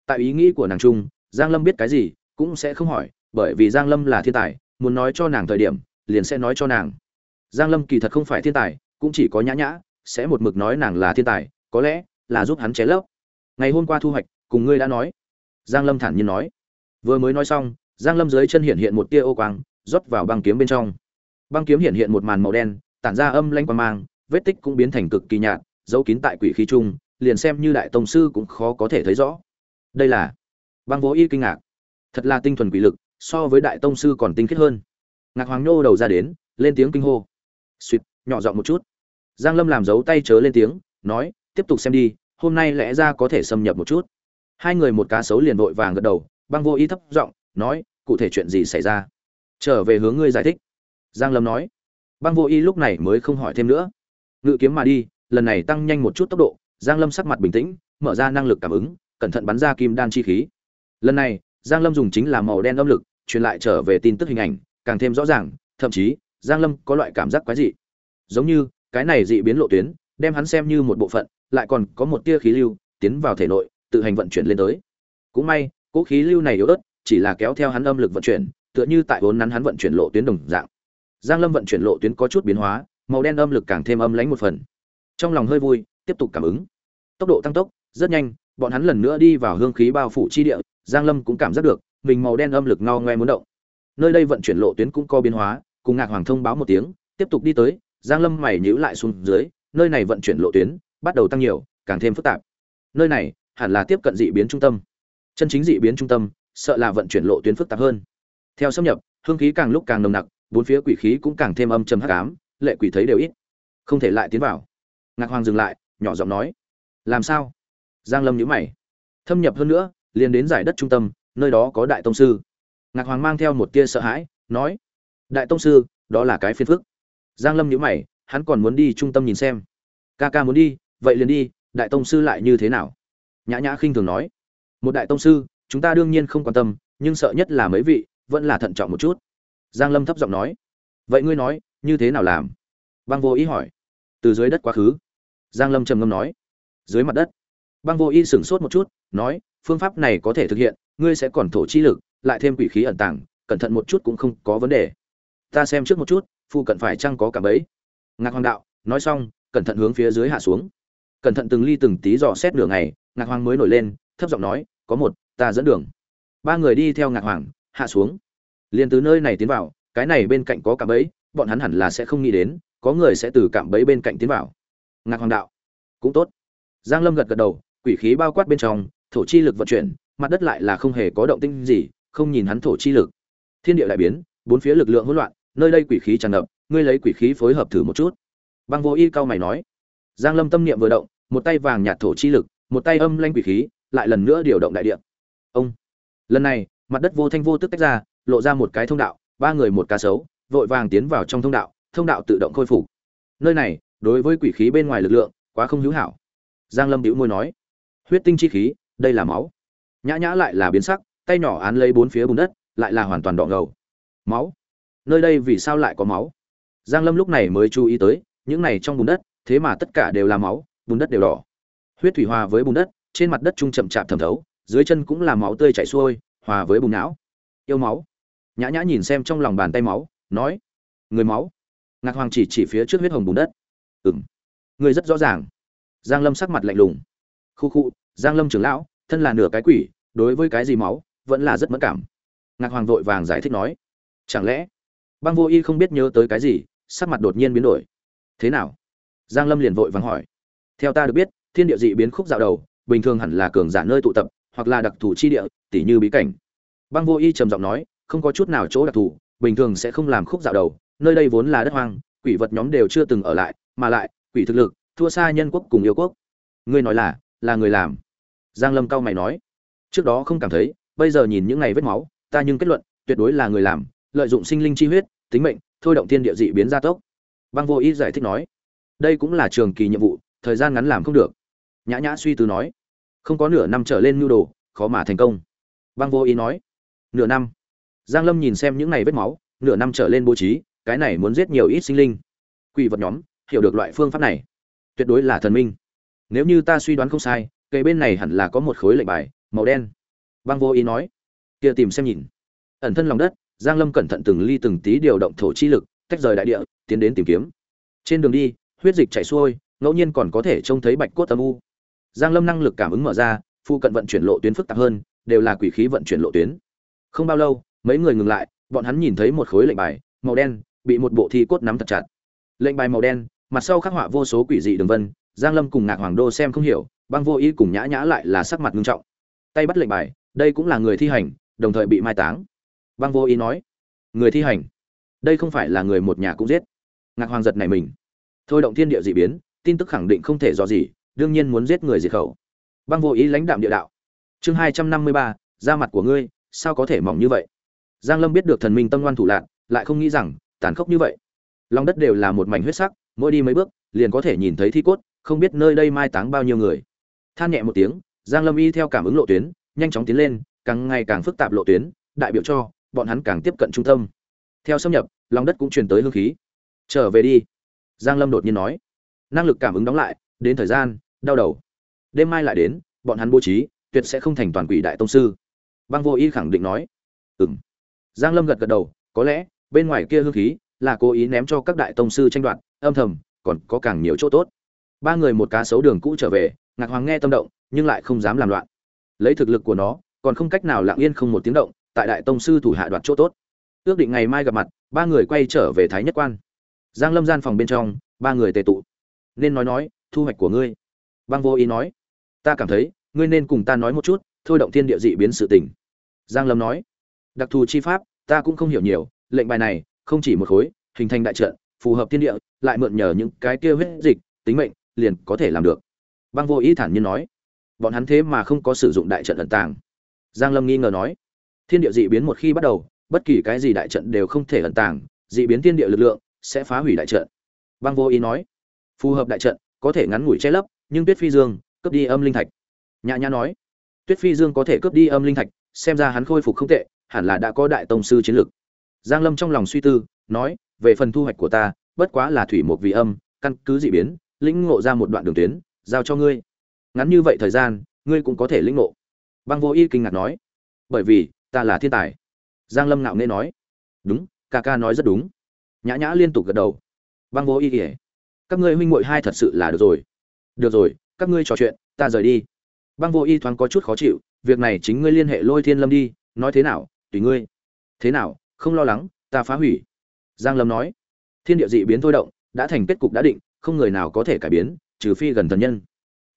S1: Tại ý nghĩ của nàng trung giang lâm biết cái gì, cũng sẽ không hỏi, bởi vì giang lâm là thiên tài, muốn nói cho nàng thời điểm, liền sẽ nói cho nàng. Giang lâm kỳ thật không phải thiên tài, cũng chỉ có nhã nhã, sẽ một mực nói nàng là thiên tài, có lẽ là giúp hắn ché lấp. Ngày hôm qua thu hoạch, cùng ngươi đã nói. Giang lâm thản nhiên nói. Vừa mới nói xong giang lâm dưới chân hiện hiện một tia ô quang, rót vào băng kiếm bên trong. Băng kiếm hiện hiện một màn màu đen, tản ra âm lanh quang mang, vết tích cũng biến thành cực kỳ nhạt, giấu kín tại quỷ khí trung liền xem như đại tông sư cũng khó có thể thấy rõ. Đây là băng vô y kinh ngạc. Thật là tinh thuần quỷ lực, so với đại tông sư còn tinh khiết hơn. Ngạc hoàng nhô đầu ra đến, lên tiếng kinh hô. Suýt nhỏ giọng một chút. Giang lâm làm dấu tay chớ lên tiếng, nói, tiếp tục xem đi, hôm nay lẽ ra có thể xâm nhập một chút. Hai người một cá sấu liền vội vàng gật đầu, băng vô ý thấp giọng, nói cụ thể chuyện gì xảy ra? Trở về hướng ngươi giải thích. Giang lâm nói. Băng vô y lúc này mới không hỏi thêm nữa. Ngự kiếm mà đi, lần này tăng nhanh một chút tốc độ. Giang lâm sắc mặt bình tĩnh, mở ra năng lực cảm ứng, cẩn thận bắn ra kim đan chi khí. Lần này, giang lâm dùng chính là màu đen âm lực, truyền lại trở về tin tức hình ảnh, càng thêm rõ ràng, thậm chí, giang lâm có loại cảm giác quái dị. Giống như, cái này dị biến lộ tuyến, đem hắn xem như một bộ phận, lại còn có một tia khí lưu, tiến vào thể nội, tự hành vận chuyển lên tới. Cũng may, cỗ khí lưu này yếu ớt chỉ là kéo theo hắn âm lực vận chuyển, tựa như tại vốn nắn hắn vận chuyển lộ tuyến đồng dạng. Giang lâm vận chuyển lộ tuyến có chút biến hóa, màu đen âm lực càng thêm âm lãnh một phần. Trong lòng hơi vui, tiếp tục cảm ứng. Tốc độ tăng tốc, rất nhanh, bọn hắn lần nữa đi vào hương khí bao phủ chi địa, giang lâm cũng cảm giác được, mình màu đen âm lực ngao ngoe muốn động. Nơi đây vận chuyển lộ tuyến cũng có biến hóa, cùng ngạc hoàng thông báo một tiếng, tiếp tục đi tới, giang lâm mày nhíu lại xuống dưới, nơi này vận chuyển lộ tuyến, bắt đầu tăng nhiều, càng thêm phức tạp. Nơi này, hẳn là tiếp cận dị biến trung tâm. Chân chính dị biến trung tâm sợ là vận chuyển lộ tuyến phức tạp hơn. Theo xâm nhập, hương khí càng lúc càng nồng nặc, bốn phía quỷ khí cũng càng thêm âm trầm hắc ám, lệ quỷ thấy đều ít. Không thể lại tiến vào. Ngạc hoàng dừng lại, nhỏ giọng nói, làm sao? Giang lâm nhíu mày. Thâm nhập hơn nữa, liền đến giải đất trung tâm, nơi đó có đại tông sư. Ngạc hoàng mang theo một tia sợ hãi, nói, đại tông sư, đó là cái phiền phức. Giang lâm nhíu mày, hắn còn muốn đi trung tâm nhìn xem. Ca ca muốn đi, vậy liền đi, đại tông sư lại như thế nào? Nhã nhã khinh thường nói, một đại tông sư chúng ta đương nhiên không quan tâm, nhưng sợ nhất là mấy vị, vẫn là thận trọng một chút. Giang lâm thấp giọng nói. Vậy ngươi nói, như thế nào làm? Băng vô ý hỏi. Từ dưới đất quá khứ. Giang lâm trầm ngâm nói. Dưới mặt đất. Băng vô ý sửng sốt một chút, nói, phương pháp này có thể thực hiện, ngươi sẽ còn thổ chi lực, lại thêm quỷ khí ẩn tàng, cẩn thận một chút cũng không có vấn đề. Ta xem trước một chút phụ cận phải chăng có cả bấy ngạc hoàng đạo, nói xong, cẩn thận hướng phía dưới hạ xuống. Cẩn thận từng ly từng tí dò xét nửa ngày, ngạc hoàng mới nổi lên, thấp giọng nói, có một ta dẫn đường. Ba người đi theo ngạc hoàng, hạ xuống. Liền từ nơi này tiến vào, cái này bên cạnh có cạm bẫy, bọn hắn hẳn là sẽ không nghĩ đến, có người sẽ từ cạm bẫy bên cạnh tiến vào. Ngạc hoàng đạo, cũng tốt. Giang lâm gật gật đầu, quỷ khí bao quát bên trong, thổ chi lực vận chuyển, mặt đất lại là không hề có động tinh gì, không nhìn hắn thổ chi lực. Thiên địa đại biến, bốn phía lực lượng hỗn loạn, nơi đây quỷ khí tràn ngập, ngươi lấy quỷ khí phối hợp thử một chút. Băng vô y cao mày nói. Giang lâm tâm niệm vừa động, một tay vàng nhạt thổ chi lực, một tay âm lanh quỷ khí, lại lần nữa điều động đại địa ông. Lần này, mặt đất vô thanh vô tức tách ra, lộ ra một cái thông đạo, ba người một cá sấu, vội vàng tiến vào trong thông đạo thông đạo tự động khôi phục. Nơi này, đối với quỷ khí bên ngoài lực lượng, quá không hữu hảo. Giang lâm bĩu môi nói, huyết tinh chi khí, đây là máu. Nhã nhã lại là biến sắc, tay nhỏ án lấy bốn phía bùn đất, lại là hoàn toàn đỏ ngầu. Máu? Nơi đây vì sao lại có máu? Giang lâm lúc này mới chú ý tới, những này trong bùn đất, thế mà tất cả đều là máu, bùn đất đều đỏ. Huyết thủy hòa với bùn đất, trên mặt đất trung chậm chạp thẩm thấu dưới chân cũng là máu tươi chảy xuôi, hòa với bùn não. Yêu máu. Nhã nhã nhìn xem trong lòng bàn tay máu, nói, người máu. Ngạc hoàng chỉ chỉ phía trước huyết hồng bùn đất. Ừng người rất rõ ràng. Giang lâm sắc mặt lạnh lùng. Khu khu, giang lâm trưởng lão, thân là nửa cái quỷ, đối với cái gì máu, vẫn là rất mẫn cảm. Ngạc hoàng vội vàng giải thích nói, chẳng lẽ? Băng vô y không biết nhớ tới cái gì, sắc mặt đột nhiên biến đổi. Thế nào? Giang lâm liền vội vàng hỏi. Theo ta được biết, thiên địa dị biến khúc dạo đầu, bình thường hẳn là cường giả nơi tụ tập hoặc là đặc thù chi địa, tỉ như bí cảnh. Băng vô y trầm giọng nói, không có chút nào chỗ đặc thù, bình thường sẽ không làm khúc dạo đầu, nơi đây vốn là đất hoang, quỷ vật nhóm đều chưa từng ở lại, mà lại, quỷ thực lực, thua xa nhân quốc cùng yêu quốc. Ngươi nói là là người làm. Giang lâm cao mày nói, trước đó không cảm thấy, bây giờ nhìn những ngày vết máu, ta nhưng kết luận, tuyệt đối là người làm, lợi dụng sinh linh chi huyết, tính mệnh, thôi động thiên địa dị biến gia tốc. Băng vô ý giải thích nói, đây cũng là trường kỳ nhiệm vụ, thời gian ngắn làm không được. Nhã nhã suy tư nói không có nửa năm trở lên nhu đồ, khó mà thành công. Băng vô ý nói, nửa năm. Giang lâm nhìn xem những ngày vết máu, nửa năm trở lên bố trí, cái này muốn giết nhiều ít sinh linh. Quỷ vật nhóm, hiểu được loại phương pháp này. Tuyệt đối là thần minh. Nếu như ta suy đoán không sai cây bên này hẳn là có một khối lệnh bài, màu đen. Băng vô ý nói, kia tìm xem nhìn. Ẩn thân lòng đất, giang lâm cẩn thận từng ly từng tí điều động thổ chi lực, tách rời đại địa, tiến đến tìm kiếm. Trên đường đi, huyết dịch chảy xuôi, ngẫu nhiên còn có thể trông thấy bạch cốt âm u giang lâm năng lực cảm ứng mở ra, phụ cận vận chuyển lộ tuyến phức tạp hơn, đều là quỷ khí vận chuyển lộ tuyến. Không bao lâu, mấy người ngừng lại, bọn hắn nhìn thấy một khối lệnh bài, màu đen, bị một bộ thi cốt nắm thật chặt. Lệnh bài màu đen, mặt sau khắc họa vô số quỷ dị đường vân, giang lâm cùng ngạc hoàng đô xem không hiểu, băng vô ý cùng nhã nhã lại là sắc mặt nghiêm trọng. Tay bắt lệnh bài, đây cũng là người thi hành, đồng thời bị mai táng. Băng vô ý nói, người thi hành, đây không phải là người một nhà cũng giết. Ngạc hoàng giật này mình. Thôi động thiên địa dị biến, tin tức khẳng định không thể dò gì đương nhiên muốn giết người diệt khẩu. Băng vô ý lãnh đạm địa đạo. Chương hai trăm năm mươi ba da mặt của ngươi, sao có thể mỏng như vậy? Giang lâm biết được thần minh tâm ngoan thủ lạc lại không nghĩ rằng, tàn khốc như vậy. Lòng đất đều là một mảnh huyết sắc, mỗi đi mấy bước, liền có thể nhìn thấy thi cốt, không biết nơi đây mai táng bao nhiêu người. Than nhẹ một tiếng, giang lâm y theo cảm ứng lộ tuyến, nhanh chóng tiến lên, càng ngày càng phức tạp lộ tuyến, đại biểu cho, bọn hắn càng tiếp cận trung tâm. Theo xâm nhập, lòng đất cũng truyền tới hương khí. Trở về đi. Giang lâm đột nhiên nói. Năng lực cảm ứng đóng lại đến thời gian, đau đầu. Đêm mai lại đến, bọn hắn bố trí, tuyệt sẽ không thành toàn quỷ đại tông sư. Băng vô y khẳng định nói. Ừm. Giang lâm gật gật đầu, có lẽ, bên ngoài kia hương khí là cố ý ném cho các đại tông sư tranh đoạt, âm thầm, còn có càng nhiều chỗ tốt. Ba người một cá sấu đường cũ trở về, ngạc hoàng nghe tâm động, nhưng lại không dám làm loạn. Lấy thực lực của nó, còn không cách nào lặng yên không một tiếng động, tại đại tông sư thủ hạ đoạt chỗ tốt. Ước định ngày mai gặp mặt, ba người quay trở về thái nhất quan. Giang lâm gian phòng bên trong, ba người tề tụ. Nên nói nói thu hoạch của ngươi. Băng vô ý nói, ta cảm thấy, ngươi nên cùng ta nói một chút, thôi động thiên địa dị biến sự tình. Giang lâm nói, đặc thù chi pháp, ta cũng không hiểu nhiều, lệnh bài này, không chỉ một khối, hình thành đại trận, phù hợp thiên địa, lại mượn nhờ những cái kia huyết dịch, tính mệnh, liền có thể làm được. Băng vô ý thản nhiên nói, bọn hắn thế mà không có sử dụng đại trận ẩn tàng. Giang lâm nghi ngờ nói, thiên địa dị biến một khi bắt đầu, bất kỳ cái gì đại trận đều không thể ẩn tàng, dị biến thiên địa lực lượng sẽ phá hủy đại trận. Băng vô ý nói, phù hợp đại trận có thể ngắn ngủi che lấp, nhưng tuyết phi dương, cướp đi âm linh thạch. Nhã nhã nói, tuyết phi dương có thể cướp đi âm linh thạch, xem ra hắn khôi phục không tệ, hẳn là đã có đại tông sư chiến lực. Giang lâm trong lòng suy tư, nói, về phần thu hoạch của ta, bất quá là thủy một vị âm, căn cứ dị biến, lĩnh ngộ ra một đoạn đường tuyến, giao cho ngươi. Ngắn như vậy thời gian, ngươi cũng có thể lĩnh ngộ. Băng vô y kinh ngạc nói, bởi vì, ta là thiên tài. Giang lâm ngạo nghễ nói, đúng, ca ca nói rất đúng. Nhã nhã liên tục gật đầu. Băng vô y kể các ngươi huynh muội hai thật sự là được rồi. Được rồi, các ngươi trò chuyện, ta rời đi. Băng vô y thoáng có chút khó chịu, việc này chính ngươi liên hệ lôi thiên lâm đi, nói thế nào, tùy ngươi. Thế nào, không lo lắng, ta phá hủy. Giang lâm nói, thiên địa dị biến thôi động, đã thành kết cục đã định, không người nào có thể cải biến, trừ phi gần thần nhân.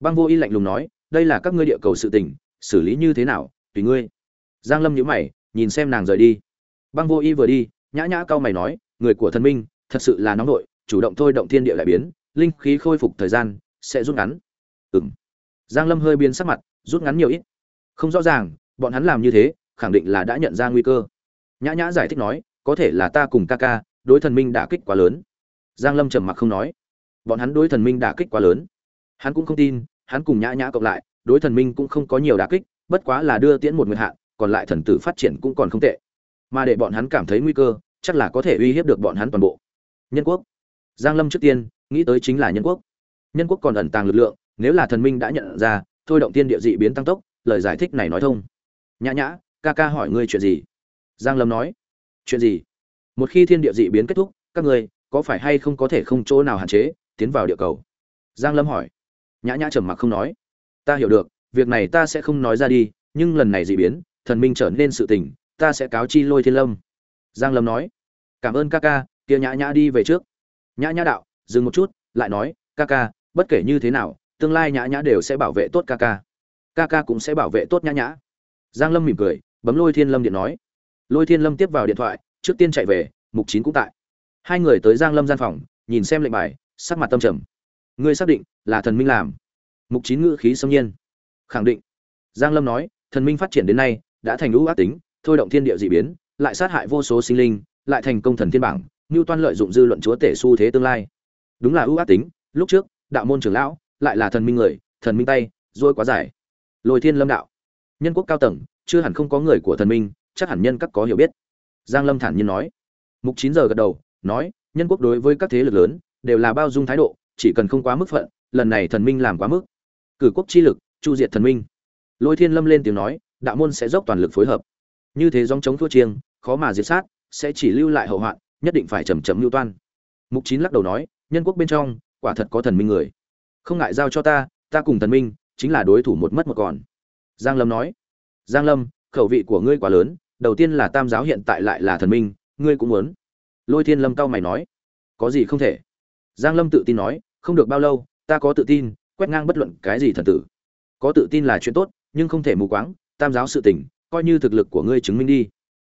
S1: Băng vô y lạnh lùng nói, đây là các ngươi địa cầu sự tình, xử lý như thế nào, tùy ngươi. Giang lâm nhíu mày, nhìn xem nàng rời đi. Băng vô y vừa đi, nhã nhã cao mày nói, người của thần minh, thật sự là nóng nội chủ động thôi động thiên địa lại biến, linh khí khôi phục thời gian, sẽ rút ngắn. Ừm. Giang lâm hơi biến sắc mặt, rút ngắn nhiều ít. Không rõ ràng, bọn hắn làm như thế, khẳng định là đã nhận ra nguy cơ. Nhã nhã giải thích nói, có thể là ta cùng ca ca, đối thần minh đả kích quá lớn. Giang lâm trầm mặc không nói. Bọn hắn đối thần minh đả kích quá lớn. Hắn cũng không tin, hắn cùng nhã nhã cộng lại, đối thần minh cũng không có nhiều đả kích, bất quá là đưa tiễn một nguyệt hạn còn lại thần tử phát triển cũng còn không tệ. Mà để bọn hắn cảm thấy nguy cơ, chắc là có thể uy hiếp được bọn hắn toàn bộ. Nhân quốc giang lâm trước tiên, nghĩ tới chính là nhân quốc. Nhân quốc còn ẩn tàng lực lượng, nếu là thần minh đã nhận ra, thôi động tiên địa dị biến tăng tốc, lời giải thích này nói thông. Nhã nhã, ca ca hỏi ngươi chuyện gì? Giang lâm nói. Chuyện gì? Một khi thiên địa dị biến kết thúc, các ngươi có phải hay không có thể không chỗ nào hạn chế, tiến vào địa cầu? Giang lâm hỏi. Nhã nhã trầm mặc không nói. Ta hiểu được, việc này ta sẽ không nói ra đi, nhưng lần này dị biến, thần minh trở nên sự tình, ta sẽ cáo chi lôi thiên lâm. Giang lâm nói. Cảm ơn ca ca, kia nhã nhã đi về trước nhã nhã đạo, dừng một chút, lại nói, ca ca, bất kể như thế nào, tương lai nhã nhã đều sẽ bảo vệ tốt ca ca. Ca ca cũng sẽ bảo vệ tốt nhã nhã. Giang lâm mỉm cười, bấm lôi thiên lâm điện nói. Lôi thiên lâm tiếp vào điện thoại, trước tiên chạy về, mục chín cũng tại. Hai người tới giang lâm gian phòng, nhìn xem lệnh bài, sắc mặt tâm trầm. Ngươi xác định là thần minh làm? Mục chín ngữ khí xâm nhiên. Khẳng định. Giang lâm nói, thần minh phát triển đến nay, đã thành lũ ác tính, thôi động thiên địa dị biến, lại sát hại vô số sinh linh, lại thành công thần thiên bảng ngưu toan lợi dụng dư luận chúa tể xu thế tương lai. Đúng là ưu ác tính, lúc trước, đạo môn trưởng lão, lại là thần minh người, thần minh tay rồi quá dài. Lôi thiên lâm đạo, nhân quốc cao tầng, chưa hẳn không có người của thần minh, chắc hẳn nhân các có hiểu biết. Giang lâm thản nhiên nói. Mục chín giờ gật đầu, nói, nhân quốc đối với các thế lực lớn, đều là bao dung thái độ, chỉ cần không quá mức phận, lần này thần minh làm quá mức. Cử quốc chi lực, chu diệt thần minh. Lôi thiên lâm lên tiếng nói, đạo môn sẽ dốc toàn lực phối hợp. Như thế giống chống thua chiêng, khó mà diệt sát, sẽ chỉ lưu lại hậu hoạn nhất định phải chầm chậm lưu toan. Mục chín lắc đầu nói, nhân quốc bên trong, quả thật có thần minh người. Không ngại giao cho ta ta cùng thần minh, chính là đối thủ một mất một còn. Giang lâm nói, giang lâm, khẩu vị của ngươi quá lớn, đầu tiên là tam giáo hiện tại lại là thần minh, ngươi cũng muốn. Lôi thiên lâm cao mày nói, có gì không thể. Giang lâm tự tin nói, không được bao lâu, ta có tự tin, quét ngang bất luận cái gì thần tử. Có tự tin là chuyện tốt, nhưng không thể mù quáng, tam giáo sự tình, coi như thực lực của ngươi chứng minh đi.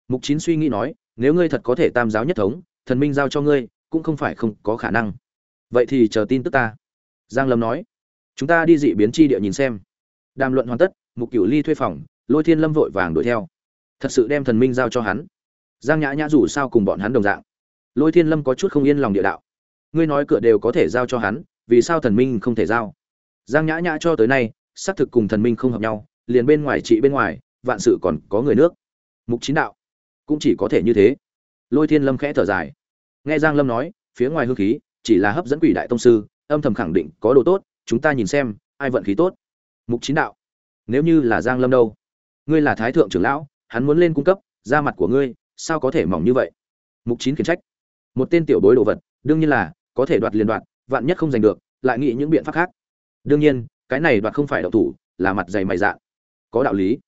S1: Mục chín suy nghĩ nói nếu ngươi thật có thể tam giáo nhất thống, thần minh giao cho ngươi, cũng không phải không có khả năng. Vậy thì chờ tin tức ta. Giang lâm nói. Chúng ta đi dị biến chi địa nhìn xem. Đàm luận hoàn tất, mục cửu ly thuê phòng, lôi thiên lâm vội vàng đuổi theo. Thật sự đem thần minh giao cho hắn. Giang nhã nhã dù sao cùng bọn hắn đồng dạng. Lôi thiên lâm có chút không yên lòng địa đạo. Ngươi nói cửa đều có thể giao cho hắn, vì sao thần minh không thể giao? Giang nhã nhã cho tới nay, xác thực cùng thần minh không hợp nhau, liền bên ngoài trị bên ngoài, vạn sự còn có người nước. Mục chín đạo cũng chỉ có thể như thế. Lôi thiên lâm khẽ thở dài. Nghe giang lâm nói, phía ngoài hương khí chỉ là hấp dẫn quỷ đại tông sư, âm thầm khẳng định có đồ tốt, chúng ta nhìn xem, ai vận khí tốt. Mục chín đạo, nếu như là giang lâm đâu? Ngươi là thái thượng trưởng lão, hắn muốn lên cung cấp da mặt của ngươi, sao có thể mỏng như vậy? Mục chín khiển trách. Một tên tiểu bối đồ vật, đương nhiên là, có thể đoạt liền đoạt, vạn nhất không giành được, lại nghĩ những biện pháp khác. Đương nhiên, cái này đoạt không phải đậu thủ, là mặt dày mày dạ. Có đạo lý.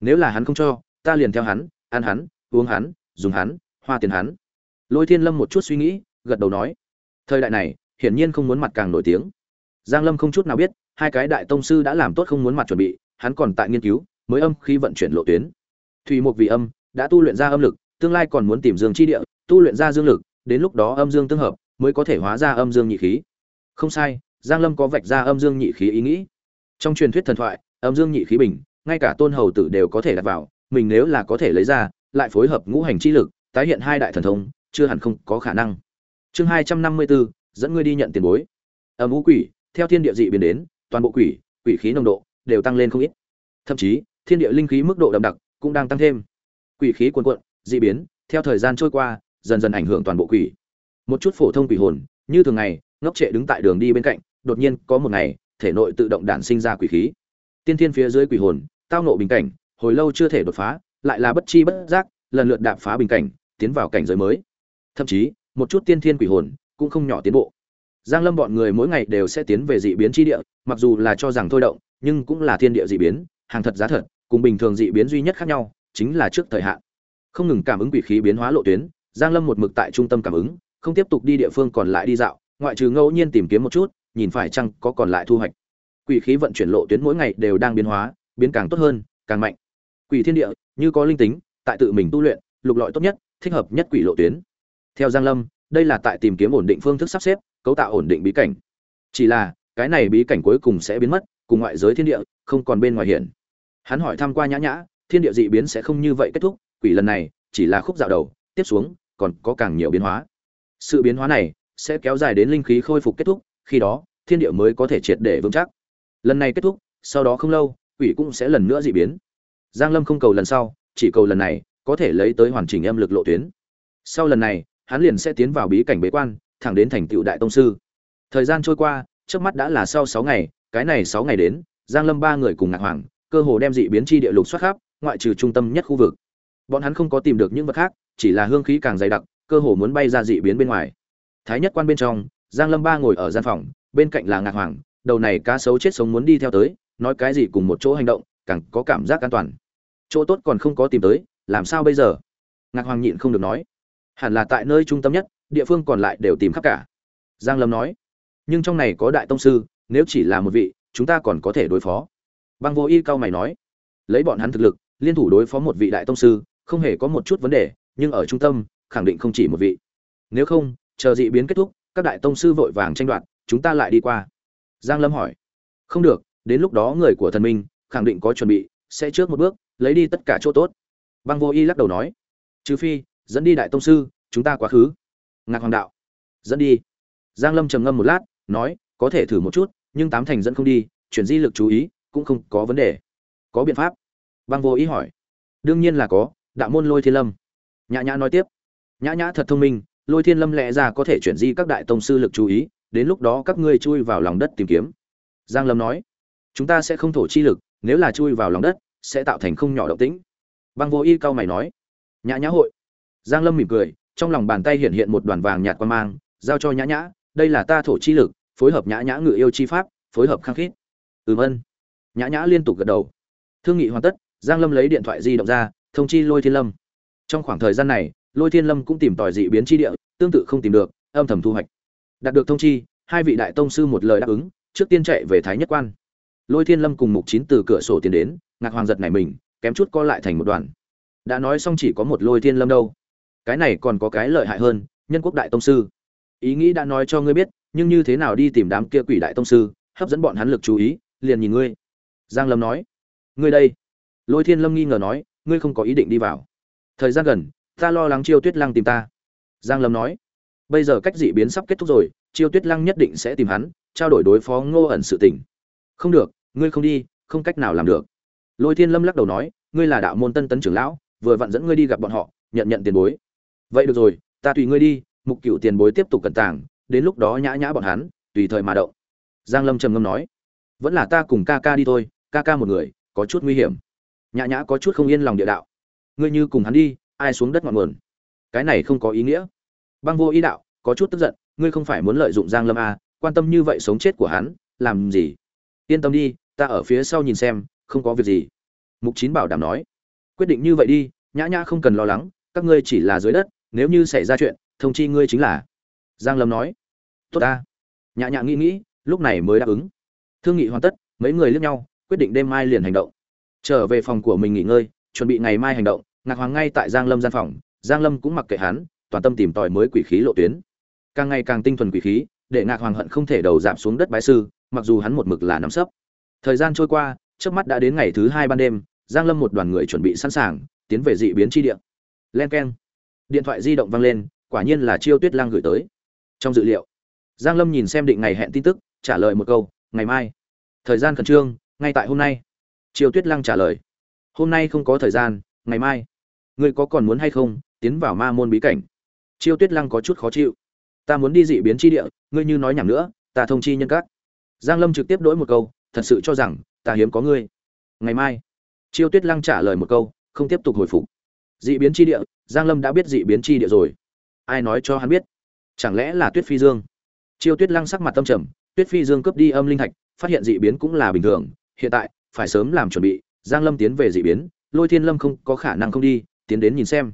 S1: Nếu là hắn không cho, ta liền theo hắn, ăn hắn uống hắn, dùng hắn, hoa tiền hắn. Lôi thiên lâm một chút suy nghĩ, gật đầu nói, thời đại này, hiển nhiên không muốn mặt càng nổi tiếng. Giang lâm không chút nào biết, hai cái đại tông sư đã làm tốt không muốn mặt chuẩn bị, hắn còn tại nghiên cứu, mới âm khi vận chuyển lộ tuyến. Thủy một vị âm đã tu luyện ra âm lực, tương lai còn muốn tìm dương chi địa, tu luyện ra dương lực, đến lúc đó âm dương tương hợp, mới có thể hóa ra âm dương nhị khí. Không sai, giang lâm có vạch ra âm dương nhị khí ý nghĩ. Trong truyền thuyết thần thoại, âm dương nhị khí bình, ngay cả tôn hầu tử đều có thể đặt vào, mình nếu là có thể lấy ra lại phối hợp ngũ hành chi lực, tái hiện hai đại thần thông, chưa hẳn không có khả năng. Chương hai trăm năm mươi bốn, dẫn ngươi đi nhận tiền bối. Âm ngũ quỷ, theo thiên địa dị biến đến, toàn bộ quỷ quỷ khí nồng độ đều tăng lên không ít. Thậm chí, thiên địa linh khí mức độ đậm đặc cũng đang tăng thêm. Quỷ khí cuồn cuộn, dị biến, theo thời gian trôi qua, dần dần ảnh hưởng toàn bộ quỷ. Một chút phổ thông quỷ hồn, như thường ngày, ngốc trệ đứng tại đường đi bên cạnh, đột nhiên có một ngày, thể nội tự động đản sinh ra quỷ khí. Tiên thiên phía dưới quỷ hồn, tao nộ bình cảnh, hồi lâu chưa thể đột phá lại là bất chi bất giác, lần lượt đạp phá bình cảnh, tiến vào cảnh giới mới. Thậm chí, một chút tiên thiên quỷ hồn cũng không nhỏ tiến bộ. Giang lâm bọn người mỗi ngày đều sẽ tiến về dị biến chi địa, mặc dù là cho rằng thôi động, nhưng cũng là thiên địa dị biến, hàng thật giá thật, cùng bình thường dị biến duy nhất khác nhau, chính là trước thời hạn. Không ngừng cảm ứng quỷ khí biến hóa lộ tuyến, giang lâm một mực tại trung tâm cảm ứng, không tiếp tục đi địa phương còn lại đi dạo, ngoại trừ ngẫu nhiên tìm kiếm một chút, nhìn phải chăng có còn lại thu hoạch. Quỷ khí vận chuyển lộ tuyến mỗi ngày đều đang biến hóa, biến càng tốt hơn, càng mạnh quỷ thiên địa, như có linh tính, tại tự mình tu luyện, lục lọi tốt nhất, thích hợp nhất quỷ lộ tuyến. Theo giang lâm, đây là tại tìm kiếm ổn định phương thức sắp xếp, cấu tạo ổn định bí cảnh. Chỉ là, cái này bí cảnh cuối cùng sẽ biến mất, cùng ngoại giới thiên địa, không còn bên ngoài hiện. Hắn hỏi tham qua nhã nhã, thiên địa dị biến sẽ không như vậy kết thúc, quỷ lần này, chỉ là khúc dạo đầu, tiếp xuống, còn có càng nhiều biến hóa. Sự biến hóa này, sẽ kéo dài đến linh khí khôi phục kết thúc, khi đó, thiên địa mới có thể triệt để vững chắc. Lần này kết thúc, sau đó không lâu, quỷ cũng sẽ lần nữa dị biến giang lâm không cầu lần sau, chỉ cầu lần này, có thể lấy tới hoàn chỉnh âm lực lộ tuyến. Sau lần này, hắn liền sẽ tiến vào bí cảnh bế quan, thẳng đến thành tựu đại tông sư. Thời gian trôi qua, trước mắt đã là sau 6 ngày, cái này 6 ngày đến, giang lâm ba người cùng ngạc hoàng, cơ hồ đem dị biến chi địa lục soát khắp, ngoại trừ trung tâm nhất khu vực. Bọn hắn không có tìm được những vật khác, chỉ là hương khí càng dày đặc, cơ hồ muốn bay ra dị biến bên ngoài. Thái nhất quan bên trong, giang lâm ba ngồi ở gian phòng, bên cạnh là ngạc hoàng, đầu này cá sấu chết sống muốn đi theo tới, nói cái gì cùng một chỗ hành động càng có cảm giác an toàn. Chỗ tốt còn không có tìm tới, làm sao bây giờ? Ngạc hoàng nhịn không được nói. Hẳn là tại nơi trung tâm nhất, địa phương còn lại đều tìm khắp cả. Giang lâm nói. Nhưng trong này có đại tông sư, nếu chỉ là một vị, chúng ta còn có thể đối phó. Băng vô y cao mày nói. Lấy bọn hắn thực lực, liên thủ đối phó một vị đại tông sư, không hề có một chút vấn đề, nhưng ở trung tâm, khẳng định không chỉ một vị. Nếu không, chờ dị biến kết thúc, các đại tông sư vội vàng tranh đoạt, chúng ta lại đi qua. Giang lâm hỏi. Không được, đến lúc đó người của thần minh khẳng định có chuẩn bị, sẽ trước một bước, lấy đi tất cả chỗ tốt. Băng vô y lắc đầu nói. Trừ phi, dẫn đi đại tông sư, chúng ta quá khứ. Ngạc hoàng đạo. Dẫn đi. Giang lâm trầm ngâm một lát, nói, có thể thử một chút, nhưng tám thành dẫn không đi, chuyển di lực chú ý, cũng không có vấn đề. Có biện pháp? Băng vô ý hỏi. Đương nhiên là có, đạo môn lôi thiên lâm. Nhã nhã nói tiếp. Nhã nhã thật thông minh, lôi thiên lâm lẽ ra có thể chuyển di các đại tông sư lực chú ý, đến lúc đó các ngươi chui vào lòng đất tìm kiếm. Giang lâm nói. Chúng ta sẽ không thổ chi lực nếu là chui vào lòng đất, sẽ tạo thành không nhỏ động tĩnh. Băng vô y cao mày nói, nhã nhã hội. Giang lâm mỉm cười, trong lòng bàn tay hiện hiện một đoàn vàng nhạt quan mang, giao cho nhã nhã, đây là ta thổ chi lực, phối hợp nhã nhã ngự yêu chi pháp, phối hợp khăng khít. Ừm ân nhã nhã liên tục gật đầu. Thương nghị hoàn tất, giang lâm lấy điện thoại di động ra, thông chi lôi thiên lâm. Trong khoảng thời gian này, lôi thiên lâm cũng tìm tòi dị biến chi địa, tương tự không tìm được, âm thầm thu hoạch. Đạt được thông chi, hai vị đại tông sư một lời đáp ứng, trước tiên chạy về thái nhất quan lôi thiên lâm cùng mục chín từ cửa sổ tiến đến, ngạc hoàng giật này mình, kém chút co lại thành một đoàn. Đã nói xong chỉ có một lôi thiên lâm đâu. Cái này còn có cái lợi hại hơn, nhân quốc đại tông sư. Ý nghĩ đã nói cho ngươi biết, nhưng như thế nào đi tìm đám kia quỷ đại tông sư, hấp dẫn bọn hắn lực chú ý, liền nhìn ngươi. Giang lâm nói. Ngươi đây. Lôi thiên lâm nghi ngờ nói, ngươi không có ý định đi vào. Thời gian gần, ta lo lắng chiêu tuyết lăng tìm ta. Giang lâm nói. Bây giờ cách dị biến sắp kết thúc rồi, chiêu tuyết lăng nhất định sẽ tìm hắn, trao đổi đối phó ngô ẩn sự tình. Không được ngươi không đi không cách nào làm được. Lôi thiên lâm lắc đầu nói ngươi là đạo môn tân tấn trưởng lão vừa vặn dẫn ngươi đi gặp bọn họ nhận nhận tiền bối. Vậy được rồi ta tùy ngươi đi mục cựu tiền bối tiếp tục cẩn tàng đến lúc đó nhã nhã bọn hắn tùy thời mà động. Giang lâm trầm ngâm nói vẫn là ta cùng ca ca đi thôi ca ca một người có chút nguy hiểm. Nhã nhã có chút không yên lòng địa đạo. Ngươi như cùng hắn đi ai xuống đất ngọn nguồn? Cái này không có ý nghĩa. Băng vô ý đạo có chút tức giận ngươi không phải muốn lợi dụng giang lâm à, quan tâm như vậy sống chết của hắn làm gì? Yên tâm đi ta ở phía sau nhìn xem, không có việc gì. Mục chín bảo đảm nói. Quyết định như vậy đi, nhã nhã không cần lo lắng, các ngươi chỉ là dưới đất, nếu như xảy ra chuyện, thông chi ngươi chính là. Giang lâm nói. Tốt ta. Nhã nhã nghĩ nghĩ, lúc này mới đáp ứng. Thương nghị hoàn tất, mấy người liếc nhau, quyết định đêm mai liền hành động. Trở về phòng của mình nghỉ ngơi, chuẩn bị ngày mai hành động, ngạc hoàng ngay tại giang lâm gian phòng, giang lâm cũng mặc kệ hắn, toàn tâm tìm tòi mới quỷ khí lộ tuyến. Càng ngày càng tinh thuần quỷ khí, để ngạc hoàng hận không thể đầu giảm xuống đất bái sư, mặc dù hắn một mực là nắm sấp thời gian trôi qua trước mắt đã đến ngày thứ hai ban đêm, giang lâm một đoàn người chuẩn bị sẵn sàng, tiến về dị biến chi địa. Len keng. Điện thoại di động vang lên, quả nhiên là chiêu tuyết lang gửi tới. Trong dự liệu, giang lâm nhìn xem định ngày hẹn tin tức, trả lời một câu, ngày mai. Thời gian khẩn trương, ngay tại hôm nay. Chiêu tuyết lang trả lời, hôm nay không có thời gian, ngày mai. Ngươi có còn muốn hay không, tiến vào ma môn bí cảnh. Chiêu tuyết lăng có chút khó chịu, ta muốn đi dị biến chi địa, ngươi như nói nhảm nữa, ta thông chi nhân các. Giang lâm trực tiếp đổi một câu thật sự cho rằng ta hiếm có ngươi. Ngày mai, chiêu tuyết lăng trả lời một câu, không tiếp tục hồi phục. Dị biến chi địa, giang lâm đã biết dị biến chi địa rồi. Ai nói cho hắn biết? Chẳng lẽ là tuyết phi dương? Chiêu tuyết lăng sắc mặt tâm trầm, tuyết phi dương cướp đi âm linh thạch, phát hiện dị biến cũng là bình thường. Hiện tại, phải sớm làm chuẩn bị, giang lâm tiến về dị biến, lôi thiên lâm không có khả năng không đi, tiến đến nhìn xem.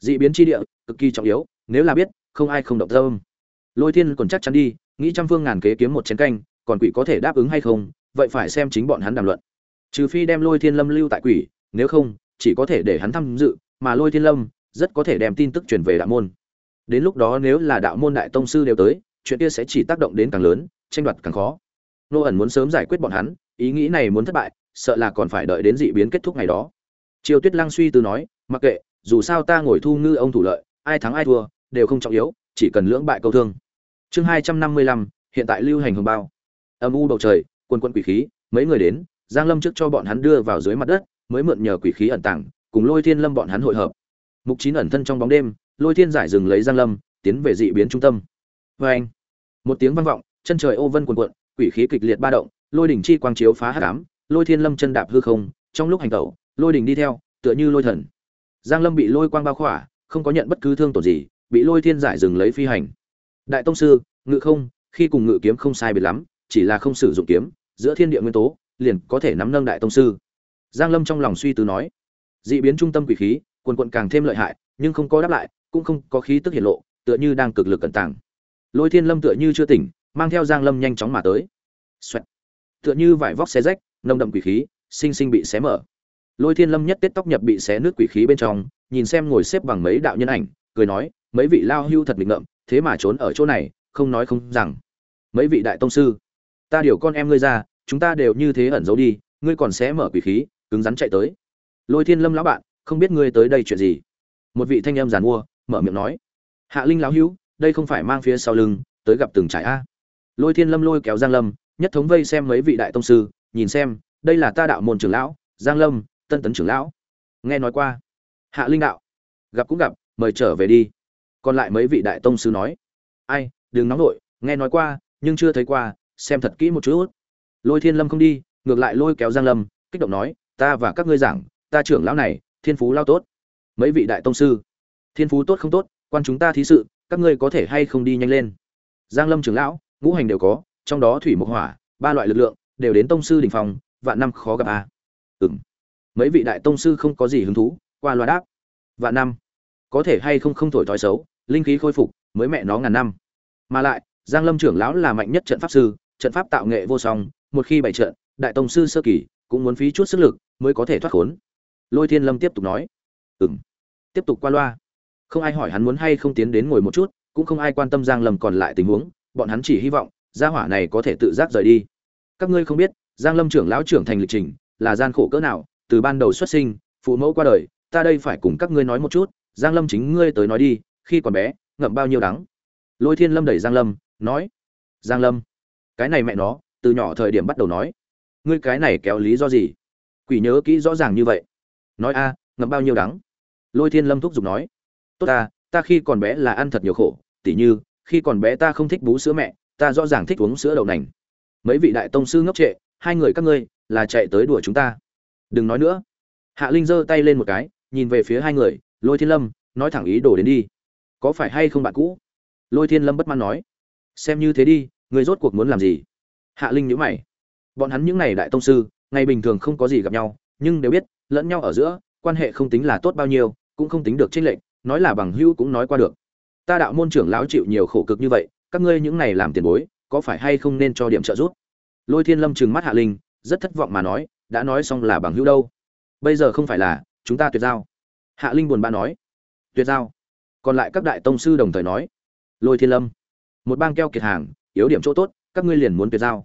S1: Dị biến chi địa, cực kỳ trọng yếu, nếu là biết, không ai không động tâm. Lôi thiên còn chắc chắn đi, nghĩ trăm phương ngàn kế kiếm một chén canh, còn quỷ có thể đáp ứng hay không vậy phải xem chính bọn hắn đàm luận. Trừ phi đem lôi thiên lâm lưu tại quỷ, nếu không, chỉ có thể để hắn tham dự, mà lôi thiên lâm rất có thể đem tin tức truyền về đạo môn. Đến lúc đó nếu là đạo môn đại tông sư đều tới, chuyện kia sẽ chỉ tác động đến càng lớn, tranh đoạt càng khó. Nô ẩn muốn sớm giải quyết bọn hắn, ý nghĩ này muốn thất bại, sợ là còn phải đợi đến dị biến kết thúc ngày đó. Triều tuyết lăng suy tư nói, mặc kệ, dù sao ta ngồi thu ngư ông thủ lợi, ai thắng ai thua, đều không trọng yếu, chỉ cần lưỡng bại câu thương. Chương hai trăm năm mươi lăm, hiện tại lưu hành hồng bao. Âm u bầu trời quân quân quỷ khí, mấy người đến, giang lâm trước cho bọn hắn đưa vào dưới mặt đất, mới mượn nhờ quỷ khí ẩn tàng, cùng lôi thiên lâm bọn hắn hội hợp. Mục chín ẩn thân trong bóng đêm, lôi thiên giải dừng lấy giang lâm, tiến về dị biến trung tâm. Và anh một tiếng vang vọng, chân trời ô vân cuồn cuộn, quỷ khí kịch liệt ba động, lôi đỉnh chi quang chiếu phá hắc ám, lôi thiên lâm chân đạp hư không, trong lúc hành tẩu, lôi đỉnh đi theo, tựa như lôi thần. Giang lâm bị lôi quang bao khỏa, không có nhận bất cứ thương tổn gì, bị lôi thiên giải dừng lấy phi hành. Đại tông sư, ngự không, khi cùng ngự kiếm không sai biệt lắm, chỉ là không sử dụng kiếm giữa thiên địa nguyên tố, liền có thể nắm nâng đại tông sư. Giang lâm trong lòng suy tư nói, dị biến trung tâm quỷ khí, quần quận càng thêm lợi hại, nhưng không có đáp lại, cũng không có khí tức hiển lộ, tựa như đang cực lực cẩn tàng. Lôi thiên lâm tựa như chưa tỉnh, mang theo giang lâm nhanh chóng mà tới. Xoẹt. tựa như vải vóc xé rách, nồng đậm quỷ khí, sinh sinh bị xé mở. Lôi thiên lâm nhất tết tóc nhập bị xé nước quỷ khí bên trong, nhìn xem ngồi xếp bằng mấy đạo nhân ảnh, cười nói, mấy vị lao hưu thật nghịch ngợm, thế mà trốn ở chỗ này, không nói không rằng. Mấy vị đại tông sư ta điều con em ngươi ra, chúng ta đều như thế ẩn giấu đi, ngươi còn sẽ mở quỷ khí, cứng rắn chạy tới. Lôi thiên lâm lão bạn, không biết ngươi tới đây chuyện gì. Một vị thanh em giàn mua, mở miệng nói. Hạ linh lão hữu, đây không phải mang phía sau lưng, tới gặp từng trải a. Lôi thiên lâm lôi kéo giang lâm, nhất thống vây xem mấy vị đại tông sư, nhìn xem, đây là ta đạo môn trưởng lão, giang lâm, tân tấn trưởng lão. Nghe nói qua. Hạ linh đạo. Gặp cũng gặp, mời trở về đi. Còn lại mấy vị đại tông sư nói. Ai, đừng nóng nổi nghe nói qua, nhưng chưa thấy qua xem thật kỹ một chút. Lôi thiên lâm không đi, ngược lại lôi kéo giang lâm, kích động nói, ta và các ngươi giảng, ta trưởng lão này, thiên phú lao tốt. Mấy vị đại tông sư, thiên phú tốt không tốt, quan chúng ta thí sự, các ngươi có thể hay không đi nhanh lên? Giang lâm trưởng lão, ngũ hành đều có, trong đó thủy mộc hỏa, ba loại lực lượng, đều đến tông sư đỉnh phòng vạn năm khó gặp a. À. ừm. Mấy vị đại tông sư không có gì hứng thú, qua loa đáp. Vạn năm. Có thể hay không không thổi thói xấu, linh khí khôi phục, mới mẹ nó ngàn năm. Mà lại, giang lâm trưởng lão là mạnh nhất trận pháp sư trận pháp tạo nghệ vô song, một khi bày trận, đại tông sư sơ kỳ cũng muốn phí chút sức lực mới có thể thoát khốn. Lôi thiên lâm tiếp tục nói. Ừm. Tiếp tục qua loa. Không ai hỏi hắn muốn hay không tiến đến ngồi một chút, cũng không ai quan tâm giang lâm còn lại tình huống, bọn hắn chỉ hy vọng, gia hỏa này có thể tự giác rời đi. Các ngươi không biết, giang lâm trưởng lão trưởng thành lịch trình, là gian khổ cỡ nào, từ ban đầu xuất sinh, phụ mẫu qua đời, ta đây phải cùng các ngươi nói một chút, giang lâm chính ngươi tới nói đi, khi còn bé, ngậm bao nhiêu đắng. Lôi thiên lâm đẩy giang lâm, nói. Giang lâm cái này mẹ nó, từ nhỏ thời điểm bắt đầu nói. Ngươi cái này kéo lý do gì? Quỷ nhớ kỹ rõ ràng như vậy. Nói a, ngậm bao nhiêu đắng? Lôi thiên lâm thúc giục nói. Tốt ta ta khi còn bé là ăn thật nhiều khổ, tỉ như, khi còn bé ta không thích bú sữa mẹ, ta rõ ràng thích uống sữa đậu nành. Mấy vị đại tông sư ngốc trệ, hai người các ngươi, là chạy tới đùa chúng ta. Đừng nói nữa. Hạ linh giơ tay lên một cái, nhìn về phía hai người, lôi thiên lâm, nói thẳng ý đồ đến đi. Có phải hay không bạn cũ? Lôi thiên lâm bất mãn nói. Xem như thế đi người rốt cuộc muốn làm gì? Hạ linh nhữ mày. Bọn hắn những n à y đại tông sư, ngày bình thường không có gì gặp nhau, nhưng đều biết, lẫn nhau ở giữa, quan hệ không tính là tốt bao nhiêu, cũng không tính được trích lệnh nói là bằng hữu cũng nói qua được. Ta đạo môn trưởng lão chịu nhiều khổ cực như vậy, các ngươi những này làm tiền bối, có phải hay không nên cho điểm trợ giúp? Lôi thiên lâm trừng mắt hạ linh, rất thất vọng mà nói, đã nói xong là bằng hữu đâu? Bây giờ không phải là, chúng ta tuyệt giao. Hạ linh buồn bã nói, tuyệt giao. Còn lại các đại tông sư đồng thời nói, lôi thiên lâm, một bang keo kiệt hàng yếu điểm chỗ tốt, các ngươi liền muốn tuyệt giao.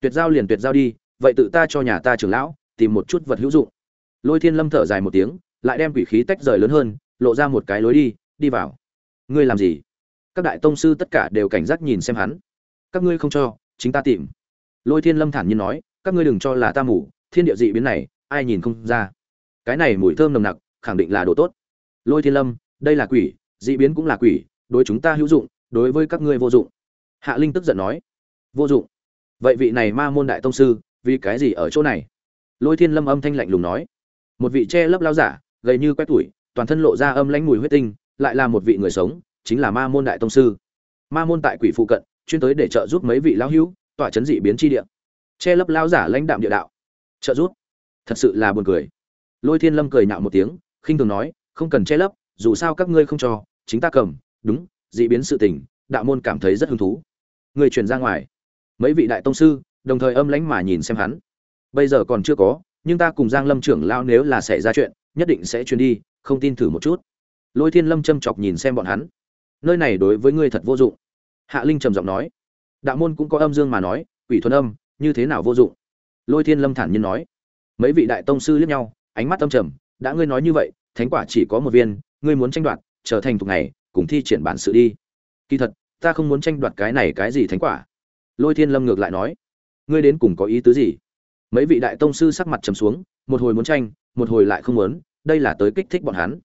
S1: Tuyệt giao liền tuyệt giao đi, vậy tự ta cho nhà ta trưởng lão, tìm một chút vật hữu dụng. Lôi thiên lâm thở dài một tiếng, lại đem quỷ khí tách rời lớn hơn, lộ ra một cái lối đi đi vào. Ngươi làm gì? Các đại tông sư tất cả đều cảnh giác nhìn xem hắn. Các ngươi không cho, chính ta tìm. Lôi thiên lâm thản nhiên nói, các ngươi đừng cho là ta mù, thiên địa dị biến này, ai nhìn không ra. Cái này mùi thơm nồng nặc, khẳng định là đồ tốt. Lôi thiên lâm, đây là quỷ, dị biến cũng là quỷ, đối chúng ta hữu dụng, đối với các ngươi vô dụng hạ linh tức giận nói, vô dụng. Vậy vị này ma môn đại tông sư, vì cái gì ở chỗ này? Lôi thiên lâm âm thanh lạnh lùng nói, một vị che lấp lao giả, gầy như quét tuổi toàn thân lộ ra âm lãnh mùi huyết tinh, lại là một vị người sống, chính là ma môn đại tông sư. Ma môn tại quỷ phụ cận, chuyên tới để trợ giúp mấy vị lão hữu, tỏa chấn dị biến chi địa. Che lấp lao giả lãnh đạm địa đạo. Trợ giúp? Thật sự là buồn cười. Lôi thiên lâm cười nhạo một tiếng, khinh thường nói, không cần che lấp, dù sao các ngươi không cho, chính ta cầm, đúng, dị biến sự tình, đạo môn cảm thấy rất hứng thú người truyền ra ngoài. Mấy vị đại tông sư, đồng thời âm lãnh mà nhìn xem hắn. Bây giờ còn chưa có, nhưng ta cùng giang lâm trưởng lao nếu là xảy ra chuyện, nhất định sẽ truyền đi, không tin thử một chút. Lôi thiên lâm châm chọc nhìn xem bọn hắn. Nơi này đối với ngươi thật vô dụng. Hạ linh trầm giọng nói. Đạo môn cũng có âm dương mà nói, quỷ thuần âm, như thế nào vô dụng? Lôi thiên lâm thản nhiên nói. Mấy vị đại tông sư liếc nhau, ánh mắt âm trầm, đã ngươi nói như vậy, thánh quả chỉ có một viên, ngươi muốn tranh đoạt, trở thành tục này cùng thi triển bản sự đi. Kỳ thật ta không muốn tranh đoạt cái này cái gì thánh quả. Lôi thiên lâm ngược lại nói, ngươi đến cùng có ý tứ gì? Mấy vị đại tông sư sắc mặt trầm xuống, một hồi muốn tranh, một hồi lại không muốn, đây là tới kích thích bọn hắn.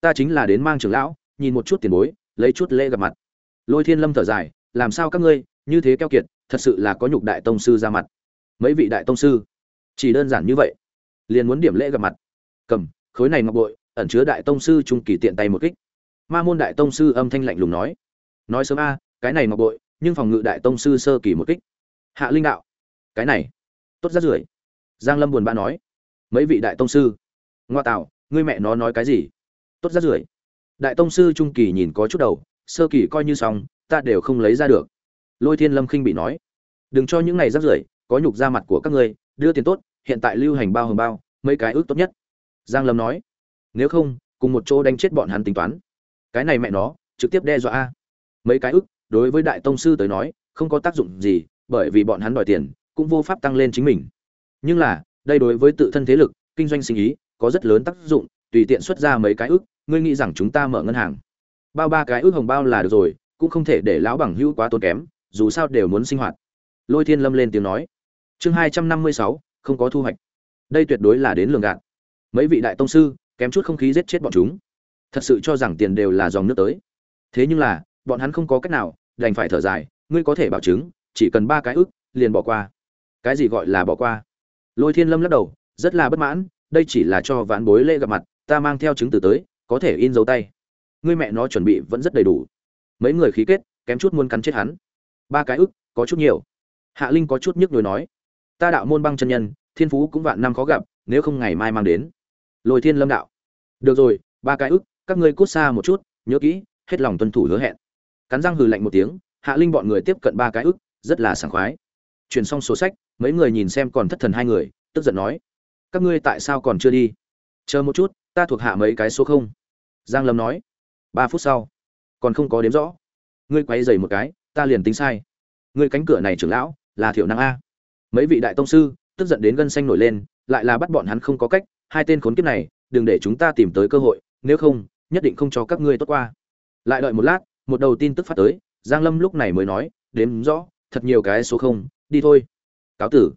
S1: Ta chính là đến mang trưởng lão, nhìn một chút tiền bối, lấy chút lễ gặp mặt. Lôi thiên lâm thở dài, làm sao các ngươi, như thế keo kiệt, thật sự là có nhục đại tông sư ra mặt. Mấy vị đại tông sư, chỉ đơn giản như vậy, liền muốn điểm lễ gặp mặt. Cầm, khối này ngọc bội, ẩn chứa đại tông sư trung kỳ tiện tay một kích. Ma môn đại tông sư âm thanh lạnh lùng nói nói sớm a, cái này ngọc bội, nhưng phòng ngự đại tông sư sơ kỳ một kích. Hạ linh đạo, cái này, tốt rất rưởi giang lâm buồn bã nói, mấy vị đại tông sư, ngoa tạo, ngươi mẹ nó nói cái gì? Tốt rất rưởi đại tông sư trung kỳ nhìn có chút đầu, sơ kỳ coi như xong, ta đều không lấy ra được. Lôi thiên lâm khinh bị nói, đừng cho những này rắc rưởi có nhục ra mặt của các ngươi, đưa tiền tốt, hiện tại lưu hành bao hồng bao, mấy cái ước tốt nhất. Giang lâm nói, nếu không, cùng một chỗ đánh chết bọn hắn tính toán. Cái này mẹ nó, trực tiếp đe dọa a mấy cái ước đối với đại tông sư tới nói, không có tác dụng gì, bởi vì bọn hắn đòi tiền, cũng vô pháp tăng lên chính mình. Nhưng là, đây đối với tự thân thế lực, kinh doanh sinh ý, có rất lớn tác dụng, tùy tiện xuất ra mấy cái ước ngươi nghĩ rằng chúng ta mở ngân hàng. Bao ba cái ước hồng bao là được rồi, cũng không thể để lão bằng hữu quá tốn kém, dù sao đều muốn sinh hoạt. Lôi thiên lâm lên tiếng nói. Chương hai trăm năm mươi sáu, không có thu hoạch. Đây tuyệt đối là đến lường gạt. Mấy vị đại tông sư, kém chút không khí giết chết bọn chúng. Thật sự cho rằng tiền đều là dòng nước tới. Thế nhưng là bọn hắn không có cách nào, đành phải thở dài, ngươi có thể bảo chứng, chỉ cần ba cái ức, liền bỏ qua. Cái gì gọi là bỏ qua? Lôi thiên lâm lắc đầu, rất là bất mãn, đây chỉ là cho vãn bối lễ gặp mặt, ta mang theo chứng từ tới, có thể in dấu tay. Ngươi mẹ nó chuẩn bị vẫn rất đầy đủ. Mấy người khí kết, kém chút muốn cắn chết hắn. Ba cái ức, có chút nhiều. Hạ linh có chút nhức nhối nói, ta đạo môn băng chân nhân, thiên phú cũng vạn năm khó gặp, nếu không ngày mai mang đến. Lôi thiên lâm đạo, được rồi, ba cái ức, các ngươi cút xa một chút, nhớ kỹ, hết lòng tuân thủ hứa hẹn cắn răng hừ lạnh một tiếng, hạ linh bọn người tiếp cận ba cái ức, rất là sảng khoái. Chuyển xong số sách, mấy người nhìn xem còn thất thần hai người, tức giận nói, các ngươi tại sao còn chưa đi? Chờ một chút, ta thuộc hạ mấy cái số không? Giang lâm nói, ba phút sau, còn không có đếm rõ. Ngươi quay dày một cái, ta liền tính sai. Ngươi cánh cửa này trưởng lão, là thiểu năng a. Mấy vị đại tông sư, tức giận đến gân xanh nổi lên, lại là bắt bọn hắn không có cách, hai tên khốn kiếp này, đừng để chúng ta tìm tới cơ hội, nếu không, nhất định không cho các ngươi tốt qua. Lại đợi một lát một đầu tin tức phát tới, giang lâm lúc này mới nói, đếm rõ, thật nhiều cái số không, đi thôi. Cáo tử.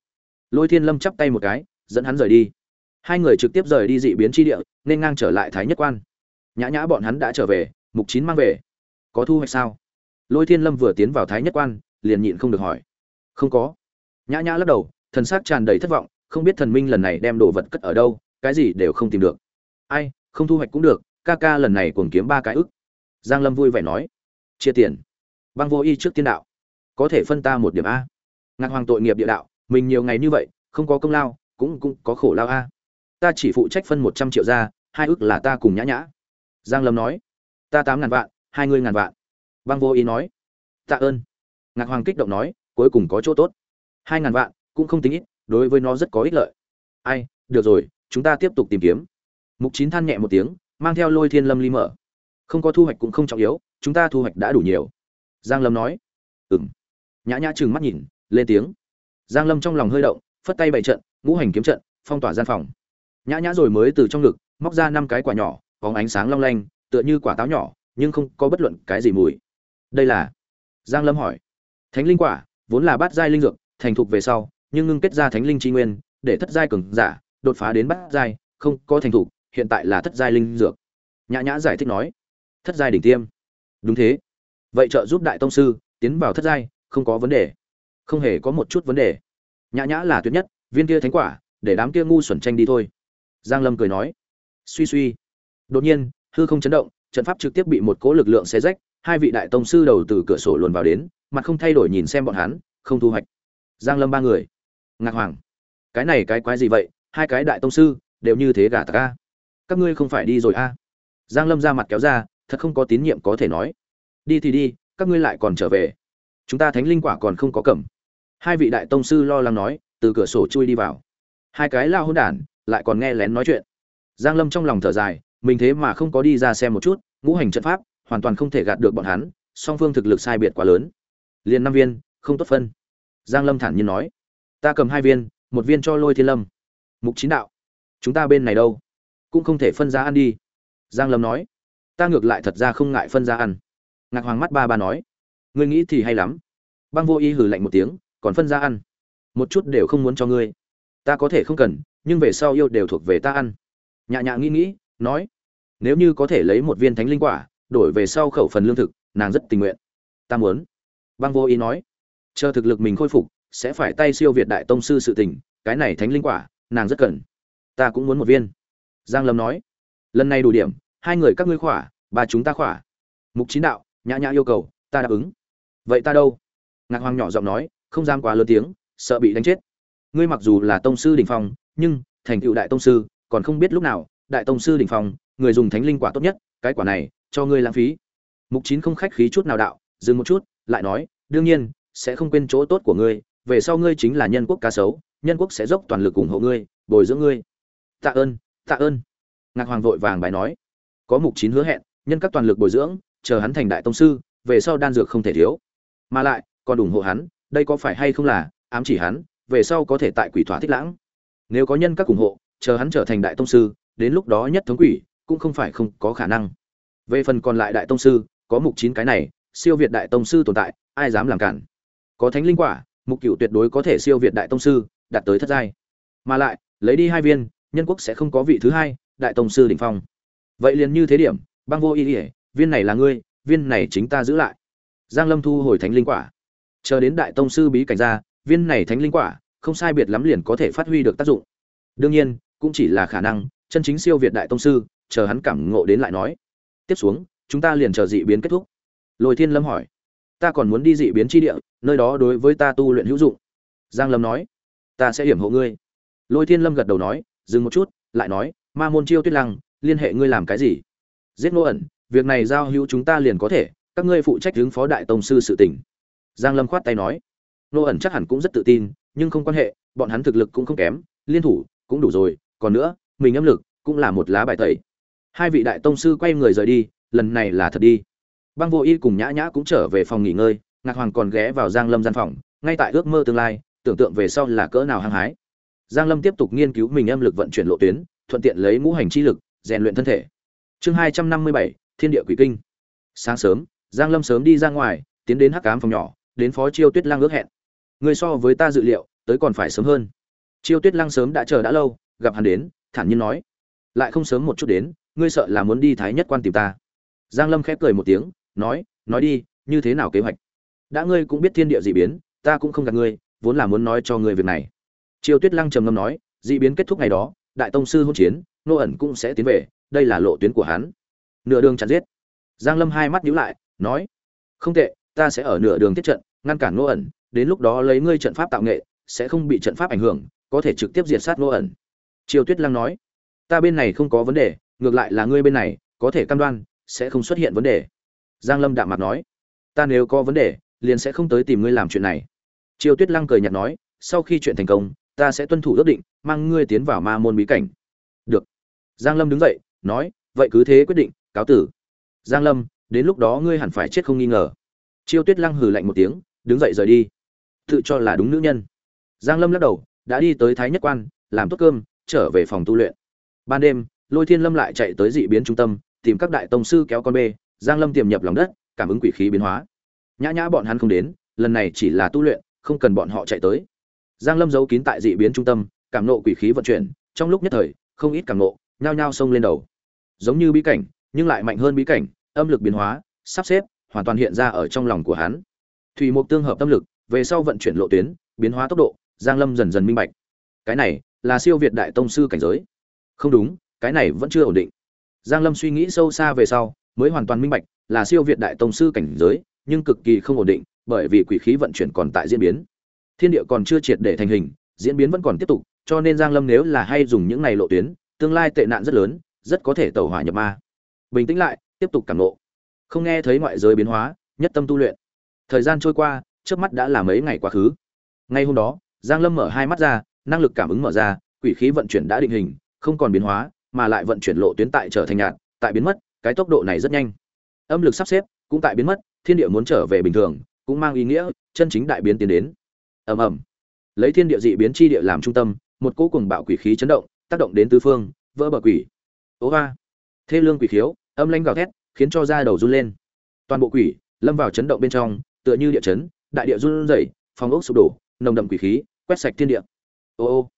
S1: Lôi thiên lâm chắp tay một cái, dẫn hắn rời đi. Hai người trực tiếp rời đi dị biến chi địa, nên ngang trở lại thái nhất quan. Nhã nhã bọn hắn đã trở về, mục chín mang về. Có thu hoạch sao? Lôi thiên lâm vừa tiến vào thái nhất quan, liền nhịn không được hỏi. Không có. Nhã nhã lắc đầu, thần xác tràn đầy thất vọng, không biết thần minh lần này đem đồ vật cất ở đâu, cái gì đều không tìm được. Ai, không thu hoạch cũng được, ca ca lần này cuồng kiếm ba cái ức. Giang lâm vui vẻ nói chia tiền. Băng vô y trước tiên đạo. Có thể phân ta một điểm a. Ngạc hoàng tội nghiệp địa đạo, mình nhiều ngày như vậy, không có công lao, cũng cũng có khổ lao a. Ta chỉ phụ trách phân một trăm triệu ra, hai ước là ta cùng nhã nhã. Giang lâm nói, ta tám ngàn vạn, hai ngươi ngàn vạn. Băng vô y nói, tạ ơn. Ngạc hoàng kích động nói, cuối cùng có chỗ tốt. Hai ngàn vạn, cũng không tính ít, đối với nó rất có ích lợi. Ai, được rồi, chúng ta tiếp tục tìm kiếm. Mục chín than nhẹ một tiếng, mang theo lôi thiên lâm ly mở không có thu hoạch cũng không trọng yếu, chúng ta thu hoạch đã đủ nhiều. Giang lâm nói. Ừng nhã nhã trừng mắt nhìn, lên tiếng. Giang lâm trong lòng hơi động, phất tay bày trận, ngũ hành kiếm trận, phong tỏa gian phòng. Nhã nhã rồi mới từ trong ngực, móc ra năm cái quả nhỏ có ánh sáng long lanh, tựa như quả táo nhỏ, nhưng không có bất luận cái gì mùi. Đây là? Giang lâm hỏi. Thánh linh quả, vốn là bát giai linh dược, thành thục về sau, nhưng ngưng kết ra thánh linh chi nguyên, để thất giai cường giả đột phá đến bát giai, không có thành thục, hiện tại là thất giai linh dược. Nhã nhã giải thích nói thất giai đỉnh tiêm. Đúng thế. Vậy trợ giúp đại tông sư tiến vào thất giai, không có vấn đề. Không hề có một chút vấn đề. Nhã nhã là tuyệt nhất, viên kia thánh quả, để đám kia ngu xuẩn tranh đi thôi. Giang lâm cười nói. Suy suy. Đột nhiên, hư không chấn động, trận pháp trực tiếp bị một cỗ lực lượng xé rách, hai vị đại tông sư đầu từ cửa sổ luồn vào đến, mặt không thay đổi nhìn xem bọn hắn, không thu hoạch. Giang lâm ba người. Ngạc hoàng. Cái này cái quái gì vậy? Hai cái đại tông sư, đều như thế gà ta các ngươi không phải đi rồi a. À? giang lâm ra mặt kéo ra thật không có tín nhiệm có thể nói. Đi thì đi, các ngươi lại còn trở về. Chúng ta thánh linh quả còn không có cầm. Hai vị đại tông sư lo lắng nói, từ cửa sổ chui đi vào. Hai cái lao hôn đản lại còn nghe lén nói chuyện. Giang lâm trong lòng thở dài, mình thế mà không có đi ra xem một chút, ngũ hành trận pháp, hoàn toàn không thể gạt được bọn hắn, song phương thực lực sai biệt quá lớn. Liền năm viên, không tốt phân. Giang lâm thản nhiên nói, ta cầm hai viên, một viên cho lôi thiên lâm. Mục chín đạo. Chúng ta bên này đâu? Cũng không thể phân ra ăn đi. Giang lâm nói ta ngược lại thật ra không ngại phân ra ăn. Ngạc hoàng mắt ba ba nói, ngươi nghĩ thì hay lắm. Băng vô y hừ lạnh một tiếng, còn phân ra ăn. Một chút đều không muốn cho ngươi. Ta có thể không cần, nhưng về sau yêu đều thuộc về ta ăn. Nhạ nhạ nghĩ nghĩ, nói, nếu như có thể lấy một viên thánh linh quả, đổi về sau khẩu phần lương thực, nàng rất tình nguyện. Ta muốn. Băng vô y nói, chờ thực lực mình khôi phục, sẽ phải tay siêu việt đại tông sư sự tình, cái này thánh linh quả, nàng rất cần. Ta cũng muốn một viên. Giang lâm nói, lần này đủ điểm hai người các ngươi khỏa, ba chúng ta khỏa. Mục chín đạo, nhã nhã yêu cầu, ta đáp ứng. Vậy ta đâu? Ngạc hoàng nhỏ giọng nói, không dám quá lớn tiếng, sợ bị đánh chết. Ngươi mặc dù là tông sư đỉnh phong, nhưng, thành tựu đại tông sư, còn không biết lúc nào, đại tông sư đỉnh phong, người dùng thánh linh quả tốt nhất, cái quả này, cho ngươi lãng phí. Mục chín không khách khí chút nào đạo, dừng một chút, lại nói, đương nhiên, sẽ không quên chỗ tốt của ngươi, về sau ngươi chính là nhân quốc cá sấu, nhân quốc sẽ dốc toàn lực ủng hộ ngươi, bồi dưỡng ngươi. Tạ ơn tạ ơn. Ngạc hoàng vội vàng bài nói có mục chín hứa hẹn, nhân các toàn lực bồi dưỡng, chờ hắn thành đại tông sư, về sau đan dược không thể thiếu. Mà lại, còn ủng hộ hắn, đây có phải hay không là ám chỉ hắn, về sau có thể tại quỷ thỏa thích lãng. Nếu có nhân các ủng hộ, chờ hắn trở thành đại tông sư, đến lúc đó nhất thống quỷ, cũng không phải không có khả năng. Về phần còn lại đại tông sư, có mục chín cái này, siêu việt đại tông sư tồn tại, ai dám làm cản? Có thánh linh quả, mục cựu tuyệt đối có thể siêu việt đại tông sư, đạt tới thất giai. Mà lại, lấy đi hai viên, nhân quốc sẽ không có vị thứ hai, đại tông sư đỉnh phong vậy liền như thế điểm, băng vô ý ỉa viên này là ngươi, viên này chính ta giữ lại. Giang lâm thu hồi thánh linh quả. Chờ đến đại tông sư bí cảnh ra, viên này thánh linh quả, không sai biệt lắm liền có thể phát huy được tác dụng. Đương nhiên, cũng chỉ là khả năng, chân chính siêu việt đại tông sư, chờ hắn cảm ngộ đến lại nói. Tiếp xuống, chúng ta liền chờ dị biến kết thúc. Lôi thiên lâm hỏi. Ta còn muốn đi dị biến chi địa, nơi đó đối với ta tu luyện hữu dụng. Giang lâm nói. Ta sẽ hiểm hộ ngươi. Lôi thiên lâm gật đầu nói, dừng một chút, lại nói, ma môn chiêu tuyết lăng liên hệ ngươi làm cái gì? Giết ngô ẩn, việc này giao hữu chúng ta liền có thể, các ngươi phụ trách ứng phó đại tông sư sự tình. Giang lâm khoát tay nói. Ngô ẩn chắc hẳn cũng rất tự tin, nhưng không quan hệ, bọn hắn thực lực cũng không kém, liên thủ cũng đủ rồi, còn nữa, mình âm lực cũng là một lá bài tẩy. Hai vị đại tông sư quay người rời đi, lần này là thật đi. Băng vô y cùng nhã nhã cũng trở về phòng nghỉ ngơi, ngạc hoàng còn ghé vào giang lâm gian phòng, ngay tại ước mơ tương lai, tưởng tượng về sau là cỡ nào hăng hái. Giang lâm tiếp tục nghiên cứu mình âm lực vận chuyển lộ tuyến, thuận tiện lấy ngũ hành chi lực rèn luyện thân thể. Chương hai trăm năm mươi bảy, thiên địa quỷ kinh. Sáng sớm, giang lâm sớm đi ra ngoài, tiến đến hắc cám phòng nhỏ, đến phó chiêu tuyết lang ước hẹn. Người so với ta dự liệu, tới còn phải sớm hơn. Chiêu tuyết lang sớm đã chờ đã lâu, gặp hắn đến, thản nhiên nói. Lại không sớm một chút đến, ngươi sợ là muốn đi thái nhất quan tìm ta. Giang lâm khép cười một tiếng, nói nói đi, như thế nào kế hoạch? Đã ngươi cũng biết thiên địa dị biến, ta cũng không gạt ngươi, vốn là muốn nói cho ngươi việc này. Chiêu tuyết lăng trầm ngâm nói, dị biến kết thúc ngày đó, đại tông sư hôn chiến nô ẩn cũng sẽ tiến về, đây là lộ tuyến của hắn. Nửa đường chặn giết. Giang lâm hai mắt nhíu lại, nói, không tệ, ta sẽ ở nửa đường tiếp trận, ngăn cản nô ẩn, đến lúc đó lấy ngươi trận pháp tạo nghệ, sẽ không bị trận pháp ảnh hưởng, có thể trực tiếp diệt sát nô ẩn. Triều tuyết lăng nói, ta bên này không có vấn đề, ngược lại là ngươi bên này, có thể cam đoan, sẽ không xuất hiện vấn đề. Giang lâm đạm mặt nói, ta nếu có vấn đề, liền sẽ không tới tìm ngươi làm chuyện này. Triều tuyết lăng cười nhạt nói, sau khi chuyện thành công, ta sẽ tuân thủ ước định, mang ngươi tiến vào ma môn bí cảnh giang lâm đứng dậy, nói, vậy cứ thế quyết định, cáo tử. Giang lâm, đến lúc đó ngươi hẳn phải chết không nghi ngờ. Chiêu tuyết lăng hừ lạnh một tiếng, đứng dậy rời đi. Tự cho là đúng nữ nhân. Giang lâm lắc đầu, đã đi tới thái nhất quan, làm tốt cơm, trở về phòng tu luyện. Ban đêm, lôi thiên lâm lại chạy tới dị biến trung tâm, tìm các đại tông sư kéo con bê. Giang lâm tiềm nhập lòng đất, cảm ứng quỷ khí biến hóa. Nhã nhã bọn hắn không đến, lần này chỉ là tu luyện, không cần bọn họ chạy tới. Giang lâm giấu kín tại dị biến trung tâm, cảm nộ quỷ khí vận chuyển, trong lúc nhất thời, không ít cảm nộ nhao nhao xông lên đầu. Giống như bí cảnh, nhưng lại mạnh hơn bí cảnh, âm lực biến hóa, sắp xếp, hoàn toàn hiện ra ở trong lòng của hắn. Thủy mục tương hợp tâm lực, về sau vận chuyển lộ tuyến, biến hóa tốc độ, giang lâm dần dần minh bạch. Cái này là siêu việt đại tông sư cảnh giới. Không đúng, cái này vẫn chưa ổn định. Giang lâm suy nghĩ sâu xa về sau, mới hoàn toàn minh bạch là siêu việt đại tông sư cảnh giới, nhưng cực kỳ không ổn định, bởi vì quỷ khí vận chuyển còn tại diễn biến. Thiên địa còn chưa triệt để thành hình, diễn biến vẫn còn tiếp tục, cho nên giang lâm nếu là hay dùng những này lộ tuyến tương lai tệ nạn rất lớn, rất có thể tẩu hỏa nhập ma. Bình tĩnh lại, tiếp tục cảm nộ không nghe thấy ngoại giới biến hóa, nhất tâm tu luyện. Thời gian trôi qua, trước mắt đã là mấy ngày quá khứ. Ngay hôm đó, giang lâm mở hai mắt ra, năng lực cảm ứng mở ra, quỷ khí vận chuyển đã định hình, không còn biến hóa, mà lại vận chuyển lộ tuyến tại trở thành nhạt, tại biến mất, cái tốc độ này rất nhanh. Âm lực sắp xếp, cũng tại biến mất, thiên địa muốn trở về bình thường, cũng mang ý nghĩa, chân chính đại biến tiến đến. Ầm ầm. Lấy thiên địa dị biến chi địa làm trung tâm, một cỗ cùng bạo quỷ khí chấn động tác động đến tứ phương, vỡ bờ quỷ. Ố hoa. Thê lương quỷ khiếu, âm lãnh gào thét, khiến cho da đầu run lên. Toàn bộ quỷ, lâm vào chấn động bên trong, tựa như địa chấn, đại địa run rẩy, phòng ốc sụp đổ, nồng đậm quỷ khí, quét sạch thiên địa. Ô ô.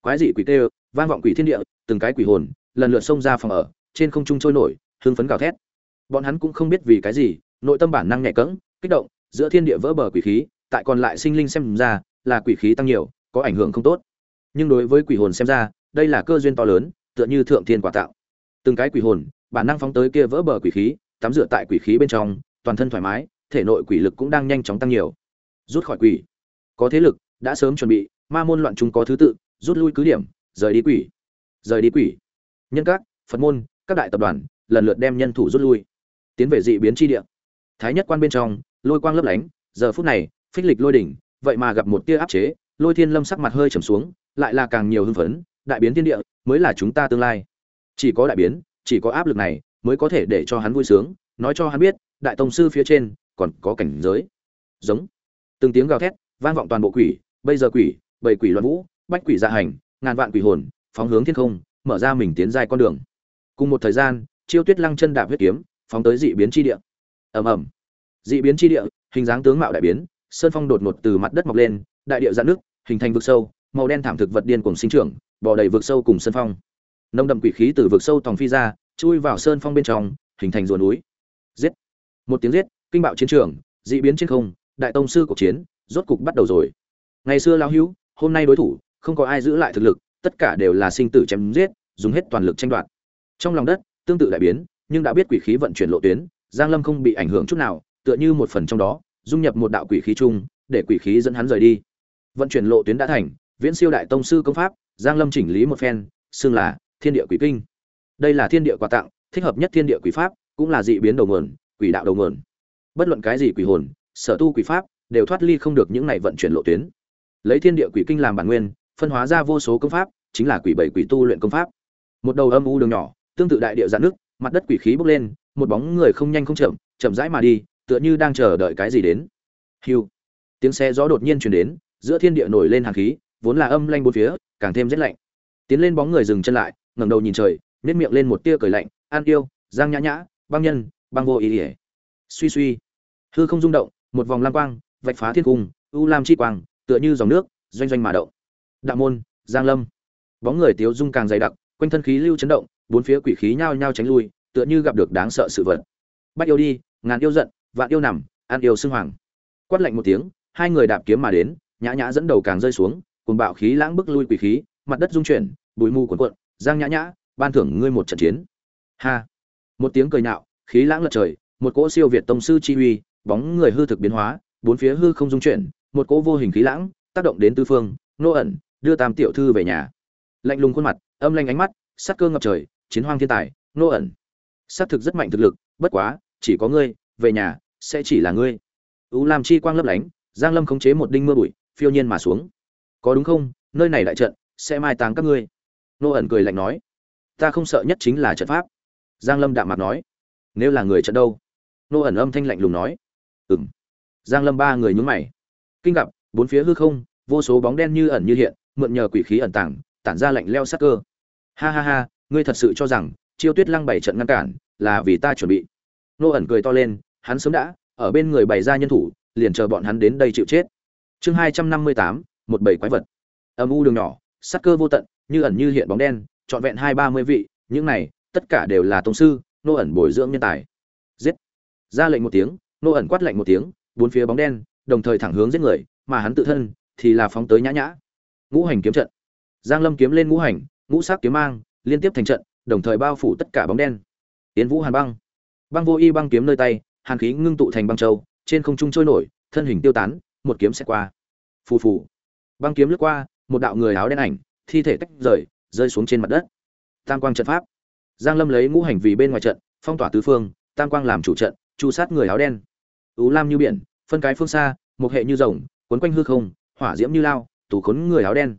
S1: Quái dị quỷ tê, vang vọng quỷ thiên địa, từng cái quỷ hồn, lần lượt xông ra phòng ở, trên không trung trôi nổi hương phấn gào thét. Bọn hắn cũng không biết vì cái gì, nội tâm bản năng nhẹ cẫng, kích động, giữa thiên địa vỡ bờ quỷ khí, tại còn lại sinh linh xem ra, là quỷ khí tăng nhiều, có ảnh hưởng không tốt. Nhưng đối với quỷ hồn xem ra đây là cơ duyên to lớn, tựa như thượng thiên quả tạo. Từng cái quỷ hồn, bản năng phóng tới kia vỡ bờ quỷ khí, tắm rửa tại quỷ khí bên trong, toàn thân thoải mái, thể nội quỷ lực cũng đang nhanh chóng tăng nhiều. Rút khỏi quỷ. Có thế lực, đã sớm chuẩn bị, ma môn loạn chúng có thứ tự, rút lui cứ điểm, rời đi quỷ. Rời đi quỷ. Nhân các, phật môn, các đại tập đoàn, lần lượt đem nhân thủ rút lui. Tiến về dị biến chi địa. Thái nhất quan bên trong, lôi quang lấp lánh, giờ phút này, phích lịch lôi đỉnh, vậy mà gặp một tia áp chế, lôi thiên lâm sắc mặt hơi trầm xuống, lại là càng nhiều hưng phấn đại biến thiên địa mới là chúng ta tương lai. Chỉ có đại biến, chỉ có áp lực này mới có thể để cho hắn vui sướng, nói cho hắn biết, đại tông sư phía trên còn có cảnh giới. Giống. Từng tiếng gào thét, vang vọng toàn bộ quỷ, bây giờ quỷ bảy quỷ loạn vũ, bách quỷ dạ hành, ngàn vạn quỷ hồn, phóng hướng thiên không, mở ra mình tiến dài con đường. Cùng một thời gian, chiêu tuyết lăng chân đạp huyết kiếm, phóng tới dị biến chi địa. Ầm ầm. Dị biến chi địa, hình dáng tướng mạo đại biến, sơn phong đột ngột từ mặt đất mọc lên, đại địa dạn nước hình thành vực sâu, màu đen thảm thực vật điên cùng sinh trưởng bò đầy vực sâu cùng sơn phong. Nông đậm quỷ khí từ vực sâu tòng phi ra, chui vào sơn phong bên trong, hình thành ruộng núi. Giết! Một tiếng giết, kinh bạo chiến trường, dị biến trên không, đại tông sư cuộc chiến, rốt cục bắt đầu rồi. Ngày xưa lão hữu, hôm nay đối thủ, không có ai giữ lại thực lực, tất cả đều là sinh tử chém giết, dùng hết toàn lực tranh đoạt. Trong lòng đất, tương tự đại biến, nhưng đã biết quỷ khí vận chuyển lộ tuyến, giang lâm không bị ảnh hưởng chút nào, tựa như một phần trong đó, dung nhập một đạo quỷ khí chung, để quỷ khí dẫn hắn rời đi. Vận chuyển lộ tuyến đã thành, viễn siêu đại tông sư công pháp giang lâm chỉnh lý một phen, xưng là thiên địa quỷ kinh. Đây là thiên địa quà tặng, thích hợp nhất thiên địa quỷ pháp, cũng là dị biến đầu nguồn, quỷ đạo đầu nguồn. Bất luận cái gì quỷ hồn, sở tu quỷ pháp, đều thoát ly không được những này vận chuyển lộ tuyến. Lấy thiên địa quỷ kinh làm bản nguyên, phân hóa ra vô số công pháp, chính là quỷ bảy quỷ tu luyện công pháp. Một đầu âm u đường nhỏ, tương tự đại địa dạn nước, mặt đất quỷ khí bốc lên, một bóng người không nhanh không chậm chậm rãi mà đi, tựa như đang chờ đợi cái gì đến. Hiu. Tiếng xe gió đột nhiên truyền đến, giữa thiên địa nổi lên hàn khí vốn là âm lanh bốn phía, càng thêm rét lạnh. Tiến lên bóng người dừng chân lại, ngẩng đầu nhìn trời nếp miệng lên một tia cười lạnh, an yêu, giang nhã nhã, băng nhân, băng vô ý ỉa. Suy suy, hư không rung động, một vòng lam quang, vạch phá thiên cung, u lam chi quang, tựa như dòng nước, doanh doanh mà động. Đạo môn, giang lâm. Bóng người tiếu dung càng dày đặc, quanh thân khí lưu chấn động, bốn phía quỷ khí nhao nhao tránh lui, tựa như gặp được đáng sợ sự vật. Bắt yêu đi, ngàn yêu giận, vạn yêu nằm, an yêu xưng hoàng. Quát lạnh một tiếng, hai người đạp kiếm mà đến, nhã nhã dẫn đầu càng rơi xuống cùng bạo khí lãng bức lui quỷ khí, mặt đất rung chuyển, bụi mù cuộn cuộn, giang nhã nhã, ban thưởng ngươi một trận chiến. Ha. Một tiếng cười nhạo, khí lãng lật trời, một cỗ siêu việt tông sư chi uy, bóng người hư thực biến hóa, bốn phía hư không rung chuyển, một cỗ vô hình khí lãng, tác động đến tư phương, nô ẩn, đưa tam tiểu thư về nhà. Lạnh lùng khuôn mặt, âm lanh ánh mắt sát cơ ngập trời, chiến hoang thiên tài, nô ẩn. Sát thực rất mạnh thực lực, bất quá, chỉ có ngươi, về nhà, sẽ chỉ là ngươi. U làm chi quang lấp lánh, giang lâm khống chế một đinh mưa bụi, phiêu nhiên mà xuống có đúng không? Nơi này đại trận, sẽ mai táng các ngươi. Nô ẩn cười lạnh nói, ta không sợ nhất chính là trận pháp. Giang lâm đạm mặt nói, nếu là người trận đâu? Nô ẩn âm thanh lạnh lùng nói, ừm. Giang lâm ba người nhún mày, kinh gặp, bốn phía hư không, vô số bóng đen như ẩn như hiện, mượn nhờ quỷ khí ẩn tàng, tản ra lạnh leo sắc cơ. Ha ha ha, ngươi thật sự cho rằng chiêu tuyết lăng bảy trận ngăn cản là vì ta chuẩn bị? Nô ẩn cười to lên, hắn sớm đã, ở bên người bày ra nhân thủ, liền chờ bọn hắn đến đây chịu chết. Chương hai trăm năm mươi tám một bầy quái vật. Âm u đường nhỏ, sắc cơ vô tận, như ẩn như hiện bóng đen, trọn vẹn hai ba mươi vị, những này, tất cả đều là tông sư, nô ẩn bồi dưỡng nhân tài. Giết. Ra lệnh một tiếng, nô ẩn quát lệnh một tiếng, bốn phía bóng đen, đồng thời thẳng hướng giết người, mà hắn tự thân thì là phóng tới nhã nhã. Ngũ hành kiếm trận. Giang lâm kiếm lên ngũ hành, ngũ sắc kiếm mang, liên tiếp thành trận, đồng thời bao phủ tất cả bóng đen. Tiến vũ hàn băng. Băng vô y băng kiếm nơi tay, hàn khí ngưng tụ thành băng châu, trên không trung trôi nổi, thân hình tiêu tán, một kiếm sẽ qua. Phù phù băng kiếm lướt qua, một đạo người áo đen ảnh, thi thể tách rời, rơi xuống trên mặt đất. Tam quang trận pháp. Giang lâm lấy ngũ hành vì bên ngoài trận, phong tỏa tứ phương, tam quang làm chủ trận, chu sát người áo đen. Ú lam như biển, phân cái phương xa, một hệ như rồng, quấn quanh hư không, hỏa diễm như lao, tủ khốn người áo đen.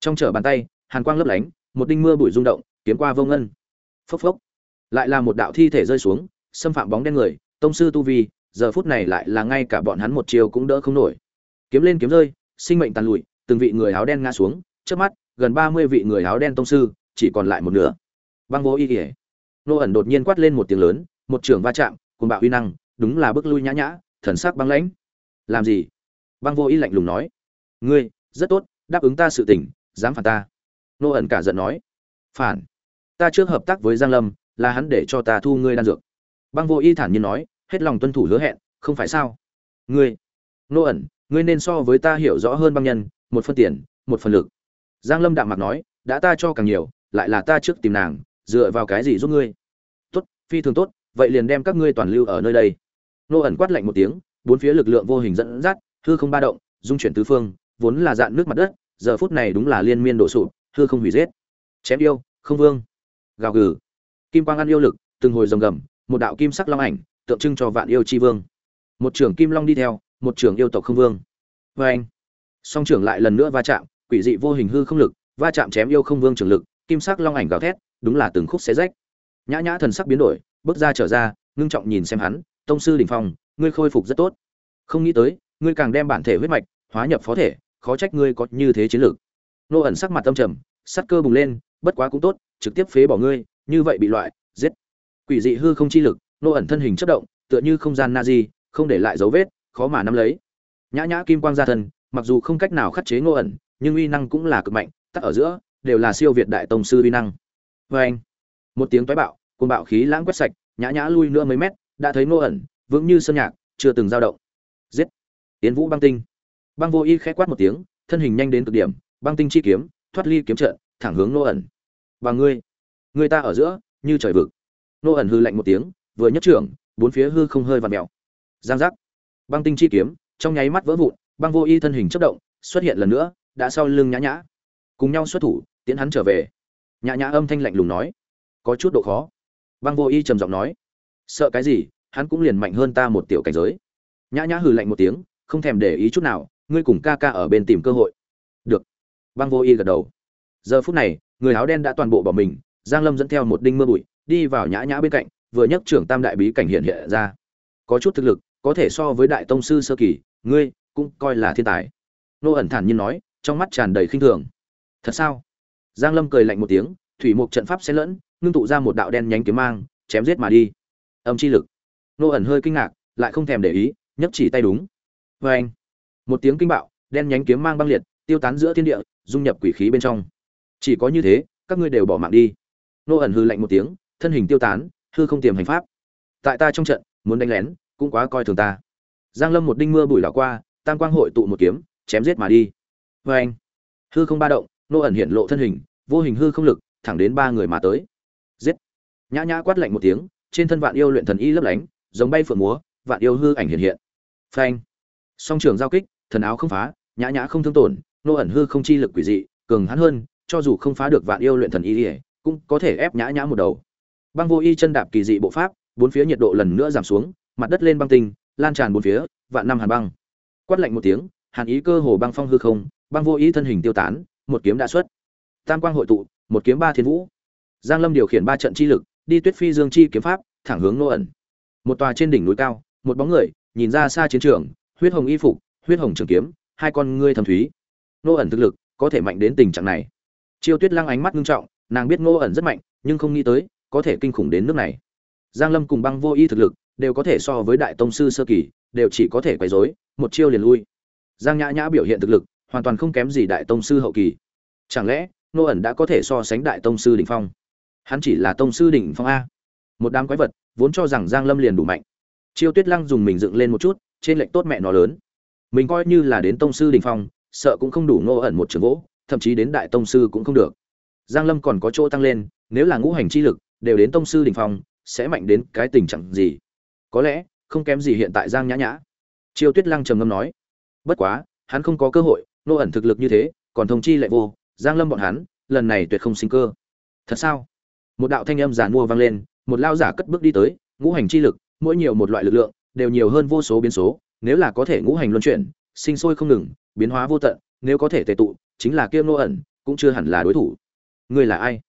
S1: Trong trở bàn tay, hàn quang lấp lánh, một đinh mưa bụi rung động, kiếm qua vô ngân. Phốc phốc. Lại là một đạo thi thể rơi xuống, xâm phạm bóng đen người, tông sư tu vi, giờ phút này lại là ngay cả bọn hắn một chiều cũng đỡ không nổi. Kiếm lên kiếm rơi, sinh mệnh tàn lụi từng vị người áo đen ngã xuống, trước mắt, gần ba mươi vị người áo đen tông sư, chỉ còn lại một nửa. Băng vô y ỉa nô ẩn đột nhiên quát lên một tiếng lớn, một trường va chạm cùng bạo uy năng, đúng là bước lui nhã nhã, thần sắc băng lãnh. Làm gì? Băng vô y lạnh lùng nói. Ngươi, rất tốt, đáp ứng ta sự tình, dám phản ta. Nô ẩn cả giận nói. Phản? Ta trước hợp tác với giang lâm, là hắn để cho ta thu ngươi đan dược. Băng vô y thản nhiên nói, hết lòng tuân thủ hứa hẹn, không phải sao? Ngươi? Nô ẩn, ngươi nên so với ta hiểu rõ hơn băng nhân một phân tiền, một phần lực. Giang lâm đạm mặt nói, đã ta cho càng nhiều, lại là ta trước tìm nàng, dựa vào cái gì giúp ngươi? Tốt, phi thường tốt, vậy liền đem các ngươi toàn lưu ở nơi đây. Nô ẩn quát lạnh một tiếng, bốn phía lực lượng vô hình dẫn dắt, hư không ba động, dung chuyển tứ phương, vốn là dạn nước mặt đất, giờ phút này đúng là liên miên đổ sụp, hư không hủy giết chém yêu, không vương. Gào gừ. Kim quang ăn yêu lực, từng hồi rồng gầm, một đạo kim sắc long ảnh, tượng trưng cho vạn yêu chi vương. Một trưởng kim long đi theo, một trưởng yêu tộc không vương. Vê anh song trưởng lại lần nữa va chạm, quỷ dị vô hình hư không lực, va chạm chém yêu không vương trưởng lực, kim sắc long ảnh gào thét, đúng là từng khúc xé rách. Nhã nhã thần sắc biến đổi, bước ra trở ra, ngưng trọng nhìn xem hắn, tông sư đỉnh phong, ngươi khôi phục rất tốt. Không nghĩ tới, ngươi càng đem bản thể huyết mạch hóa nhập phó thể, khó trách ngươi có như thế chiến lược. Nô ẩn sắc mặt tâm trầm, sắc cơ bùng lên, bất quá cũng tốt, trực tiếp phế bỏ ngươi, như vậy bị loại, giết. Quỷ dị hư không chi lực, nô ẩn thân hình chất động, tựa như không gian na di, không để lại dấu vết, khó mà nắm lấy. Nhã nhã kim quang gia thân mặc dù không cách nào khắc chế Ngô ẩn, nhưng uy năng cũng là cực mạnh tắc ở giữa, đều là siêu việt đại tông sư uy năng. Vê anh, một tiếng toái bạo côn bạo khí lãng quét sạch, nhã nhã lui nữa mấy mét, đã thấy Ngô ẩn, vững như sơn nhạc, chưa từng dao động. Giết! Tiến vũ băng tinh. Băng vô y khẽ quát một tiếng, thân hình nhanh đến cực điểm, băng tinh chi kiếm, thoát ly kiếm trận, thẳng hướng Ngô ẩn. Và ngươi, người ta ở giữa, như trời vực. Ngô ẩn hư lạnh một tiếng, vừa nhất trưởng, bốn phía hư không hơi và mèo. Giang giác! Băng tinh chi kiếm, trong nháy mắt vỡ vụn băng vô y thân hình chất động, xuất hiện lần nữa, đã sau lưng nhã nhã. Cùng nhau xuất thủ tiến hắn trở về. Nhã nhã âm thanh lạnh lùng nói, có chút độ khó. Băng vô y trầm giọng nói, sợ cái gì, hắn cũng liền mạnh hơn ta một tiểu cảnh giới. Nhã nhã hừ lạnh một tiếng, không thèm để ý chút nào, ngươi cùng ca ca ở bên tìm cơ hội. Được. Băng vô y gật đầu. Giờ phút này, người áo đen đã toàn bộ bỏ mình, giang lâm dẫn theo một đinh mưa bụi, đi vào nhã nhã bên cạnh, vừa nhấc trưởng tam đại bí cảnh hiện hiện ra. Có chút thực lực, có thể so với đại tông sư sơ kỳ, ngươi cũng coi là thiên tài. Nô ẩn thản nhiên nói, trong mắt tràn đầy khinh thường. Thật sao? Giang lâm cười lạnh một tiếng, thủy mục trận pháp xen lẫn, ngưng tụ ra một đạo đen nhánh kiếm mang, chém giết mà đi. Âm chi lực. Nô ẩn hơi kinh ngạc, lại không thèm để ý, nhấc chỉ tay đúng. Vê anh một tiếng kinh bạo, đen nhánh kiếm mang băng liệt, tiêu tán giữa thiên địa, dung nhập quỷ khí bên trong. Chỉ có như thế, các ngươi đều bỏ mạng đi. Nô ẩn hư lạnh một tiếng, thân hình tiêu tán, hư không tiềm hành pháp. Tại ta trong trận, muốn đánh lén, cũng quá coi thường ta. Giang lâm một đinh mưa bụi đảo qua tam quang hội tụ một kiếm, chém giết mà đi. Vê anh, hư không ba động, nô ẩn hiện lộ thân hình, vô hình hư không lực, thẳng đến ba người mà tới. Giết. Nhã nhã quát lạnh một tiếng, trên thân vạn yêu luyện thần y lấp lánh, giống bay phượng múa, vạn yêu hư ảnh hiện hiện. Phanh song trường giao kích, thần áo không phá, nhã nhã không thương tổn, nô ẩn hư không chi lực quỷ dị, cường hắn hơn, cho dù không phá được vạn yêu luyện thần y cũng có thể ép nhã nhã một đầu. Băng vô y chân đạp kỳ dị bộ pháp, bốn phía nhiệt độ lần nữa giảm xuống, mặt đất lên băng tinh, lan tràn bốn phía, vạn năm hàn băng quát lạnh một tiếng, hàn ý cơ hồ băng phong hư không, băng vô ý thân hình tiêu tán, một kiếm đã xuất. Tam quang hội tụ, một kiếm ba thiên vũ. Giang lâm điều khiển ba trận chi lực, đi tuyết phi dương chi kiếm pháp, thẳng hướng nô ẩn. Một tòa trên đỉnh núi cao, một bóng người, nhìn ra xa chiến trường, huyết hồng y phục, huyết hồng trường kiếm, hai con ngươi thâm thúy. Nô ẩn thực lực có thể mạnh đến tình trạng này. Chiêu tuyết lăng ánh mắt ngưng trọng, nàng biết ngô ẩn rất mạnh, nhưng không nghĩ tới, có thể kinh khủng đến nước này. Giang lâm cùng băng vô y thực lực đều có thể so với đại tông sư sơ kỳ, đều chỉ có thể quấy rối một chiêu liền lui. Giang nhã nhã biểu hiện thực lực, hoàn toàn không kém gì đại tông sư hậu kỳ. Chẳng lẽ, nô ẩn đã có thể so sánh đại tông sư đỉnh phong? Hắn chỉ là tông sư đỉnh phong a. Một đám quái vật, vốn cho rằng giang lâm liền đủ mạnh. Chiêu tuyết lăng dùng mình dựng lên một chút, trên lệnh tốt mẹ nó lớn. Mình coi như là đến tông sư đỉnh phong, sợ cũng không đủ nô ẩn một trường gỗ thậm chí đến đại tông sư cũng không được. Giang lâm còn có chỗ tăng lên, nếu là ngũ hành chi lực, đều đến tông sư đỉnh phong, sẽ mạnh đến cái tình trạng gì? Có lẽ, không kém gì hiện tại giang nhã nhã. Triêu tuyết lăng trầm ngâm nói, bất quá, hắn không có cơ hội, nô ẩn thực lực như thế, còn thông chi lại vô, giang lâm bọn hắn, lần này tuyệt không sinh cơ. Thật sao? Một đạo thanh âm giàn mua vang lên, một lao giả cất bước đi tới, ngũ hành chi lực, mỗi nhiều một loại lực lượng, đều nhiều hơn vô số biến số, nếu là có thể ngũ hành luân chuyển, sinh sôi không ngừng, biến hóa vô tận, nếu có thể tề tụ, chính là kia nô ẩn, cũng chưa hẳn là đối thủ. Ngươi là ai?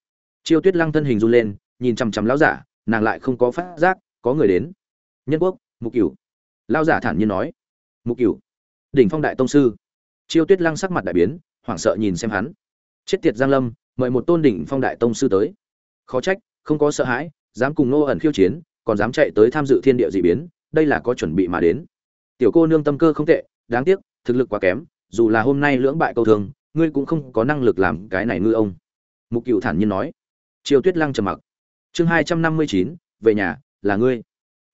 S1: Triêu tuyết lăng thân hình run lên, nhìn chằm chằm lão giả, nàng lại không có phát giác, có người đến. Nhân quốc, mục cửu lão giả thản nhiên nói, mục cửu, đỉnh phong đại tông sư. Chiêu tuyết lăng sắc mặt đại biến, hoảng sợ nhìn xem hắn. Chết tiệt giang lâm, mời một tôn đỉnh phong đại tông sư tới. Khó trách, không có sợ hãi, dám cùng nô ẩn khiêu chiến, còn dám chạy tới tham dự thiên địa dị biến, đây là có chuẩn bị mà đến. Tiểu cô nương tâm cơ không tệ, đáng tiếc, thực lực quá kém, dù là hôm nay lưỡng bại câu thường, ngươi cũng không có năng lực làm cái này ngư ông. Mục cựu thản nhiên nói. Triều tuyết lăng trầm mặc. Chương hai trăm năm mươi chín, về nhà, là ngươi.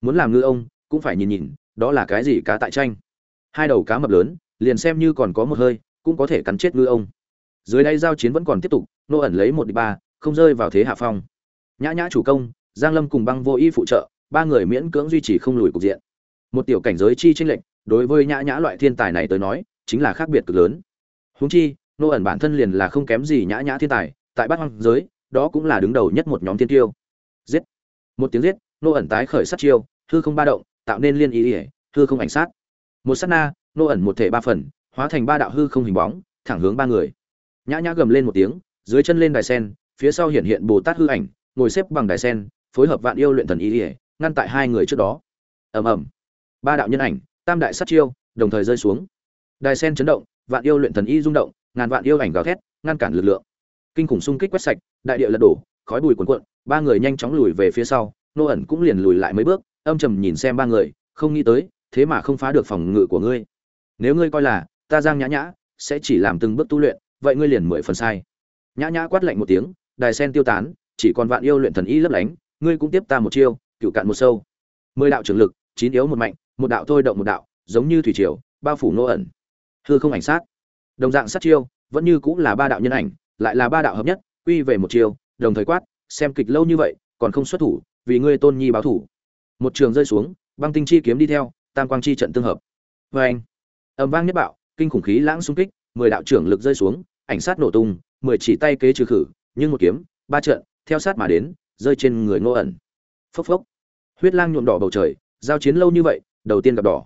S1: Muốn làm ngư ông, cũng phải nhìn nhìn đó là cái gì cá tại tranh? Hai đầu cá mập lớn, liền xem như còn có một hơi, cũng có thể cắn chết ngư ông. Dưới đây giao chiến vẫn còn tiếp tục, nô ẩn lấy một đi ba, không rơi vào thế hạ phong. Nhã nhã chủ công, giang lâm cùng băng vô y phụ trợ, ba người miễn cưỡng duy trì không lùi cục diện. Một tiểu cảnh giới chi tranh lệnh đối với nhã nhã loại thiên tài này tới nói, chính là khác biệt cực lớn. Huống chi, nô ẩn bản thân liền là không kém gì nhã nhã thiên tài, tại bát hoang giới, đó cũng là đứng đầu nhất một nhóm thiên tiêu. Giết! Một tiếng giết, nô ẩn tái khởi sát chiêu, hư không ba động tạo nên liên ý ỉa, hư không ảnh sát. Một sát na, nô ẩn một thể ba phần, hóa thành ba đạo hư không hình bóng, thẳng hướng ba người. Nhã nhã gầm lên một tiếng, dưới chân lên đài sen, phía sau hiện hiện bồ tát hư ảnh, ngồi xếp bằng đài sen, phối hợp vạn yêu luyện thần ý ỉa, ngăn tại hai người trước đó. Ầm ầm. Ba đạo nhân ảnh, tam đại sát chiêu, đồng thời rơi xuống. Đài sen chấn động, vạn yêu luyện thần y rung động, ngàn vạn yêu ảnh gào thét, ngăn cản lực lượng. Kinh khủng xung kích quét sạch, đại địa lật đổ, khói bụi cuồn cuộn, ba người nhanh chóng lùi về phía sau, nô ẩn cũng liền lùi lại mấy bước âm trầm nhìn xem ba người không nghĩ tới thế mà không phá được phòng ngự của ngươi. Nếu ngươi coi là ta giang nhã nhã sẽ chỉ làm từng bước tu luyện vậy ngươi liền mười phần sai. Nhã nhã quát lạnh một tiếng đài sen tiêu tán chỉ còn vạn yêu luyện thần y lấp lánh ngươi cũng tiếp ta một chiêu cựu cạn một sâu. Mười đạo trưởng lực chín yếu một mạnh một đạo thôi động một đạo giống như thủy triều bao phủ nô ẩn. Hư không ảnh sát. Đồng dạng sát chiêu vẫn như cũng là ba đạo nhân ảnh lại là ba đạo hợp nhất quy về một chiêu, đồng thời quát xem kịch lâu như vậy còn không xuất thủ vì ngươi tôn nhi báo thủ một trường rơi xuống băng tinh chi kiếm đi theo tam quang chi trận tương hợp. Vê anh ẩm vang nhất bạo kinh khủng khí lãng xung kích mười đạo trưởng lực rơi xuống ảnh sát nổ tung mười chỉ tay kế trừ khử nhưng một kiếm ba trận theo sát mà đến rơi trên người ngô ẩn. Phốc phốc. Huyết lang nhuộm đỏ bầu trời giao chiến lâu như vậy đầu tiên gặp đỏ.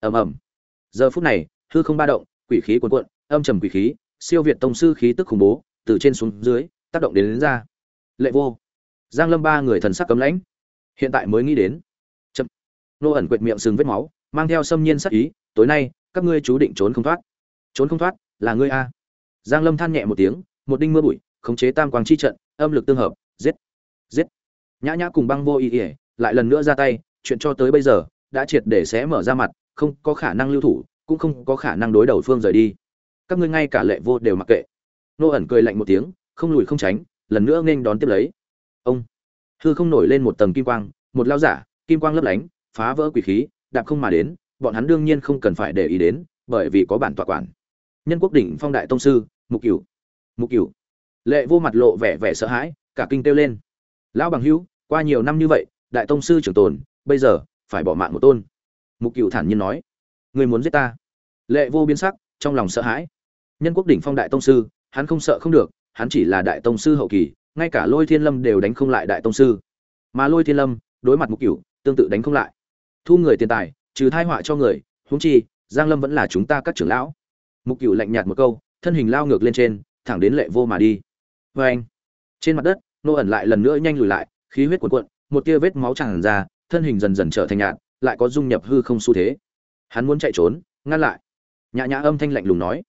S1: Ầm ầm. Giờ phút này hư không ba động quỷ khí cuồn cuộn âm trầm quỷ khí siêu việt tông sư khí tức khủng bố từ trên xuống dưới tác động đến, đến ra. Lệ vô. Giang lâm ba người thần sắc cấm lãnh. Hiện tại mới nghĩ đến nô ẩn quệt miệng sừng vết máu, mang theo xâm nhiên sắc ý, tối nay, các ngươi chú định trốn không thoát. Trốn không thoát? Là ngươi a? Giang lâm than nhẹ một tiếng, một đinh mưa bụi, khống chế tam quang chi trận, âm lực tương hợp, giết giết. Nhã nhã cùng băng vô ý ỉa lại lần nữa ra tay, chuyện cho tới bây giờ, đã triệt để sẽ mở ra mặt, không có khả năng lưu thủ, cũng không có khả năng đối đầu phương rời đi. Các ngươi ngay cả lệ vô đều mặc kệ. Nô ẩn cười lạnh một tiếng, không lùi không tránh, lần nữa nghênh đón tiếp lấy. Ông hư không nổi lên một tầng kim quang, một lao giả, kim quang lấp lánh phá vỡ quỷ khí, đạp không mà đến, bọn hắn đương nhiên không cần phải để ý đến, bởi vì có bản tọa quản. Nhân quốc đỉnh phong đại tông sư, mục cửu. Mục cửu. Lệ vô mặt lộ vẻ vẻ sợ hãi, cả kinh kêu lên. Lão bằng hữu, qua nhiều năm như vậy, đại tông sư trưởng tồn, bây giờ, phải bỏ mạng một tôn. Mục cửu thản nhiên nói. Người muốn giết ta? Lệ vô biến sắc, trong lòng sợ hãi. Nhân quốc đỉnh phong đại tông sư, hắn không sợ không được, hắn chỉ là đại tông sư hậu kỳ, ngay cả lôi thiên lâm đều đánh không lại đại tông sư. Mà lôi thiên lâm, đối mặt mục cửu, tương tự đánh không lại thu người tiền tài, trừ thai họa cho người, huống chi, giang lâm vẫn là chúng ta các trưởng lão. Mục cửu lạnh nhạt một câu, thân hình lao ngược lên trên, thẳng đến lệ vô mà đi. Vê anh, trên mặt đất, nô ẩn lại lần nữa nhanh lùi lại, khí huyết cuộn cuộn, một tia vết máu tràn ra, thân hình dần dần trở thành nhạt, lại có dung nhập hư không xu thế. Hắn muốn chạy trốn, ngăn lại. Nhã nhã âm thanh lạnh lùng nói.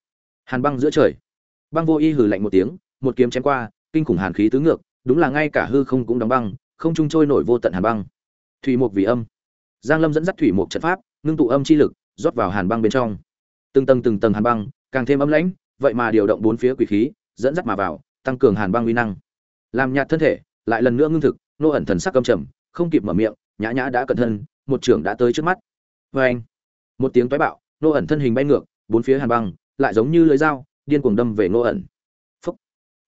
S1: Hàn băng giữa trời. Băng vô y hừ lạnh một tiếng, một kiếm chém qua, kinh khủng hàn khí tứ ngược, đúng là ngay cả hư không cũng đóng băng, không trung trôi nổi vô tận hàn băng. Thủy mục vì âm giang lâm dẫn dắt thủy mục trận pháp, ngưng tụ âm chi lực, rót vào hàn băng bên trong. Từng tầng từng tầng hàn băng, càng thêm âm lãnh, vậy mà điều động bốn phía quỷ khí, dẫn dắt mà vào, tăng cường hàn băng uy năng. Làm nhạt thân thể, lại lần nữa ngưng thực, nô ẩn thần sắc căm trầm, không kịp mở miệng, nhã nhã đã cẩn thân, một trưởng đã tới trước mắt. Vê anh một tiếng toái bạo, nô ẩn thân hình bay ngược, bốn phía hàn băng, lại giống như lưỡi dao, điên cuồng đâm về nô ẩn. Phúc!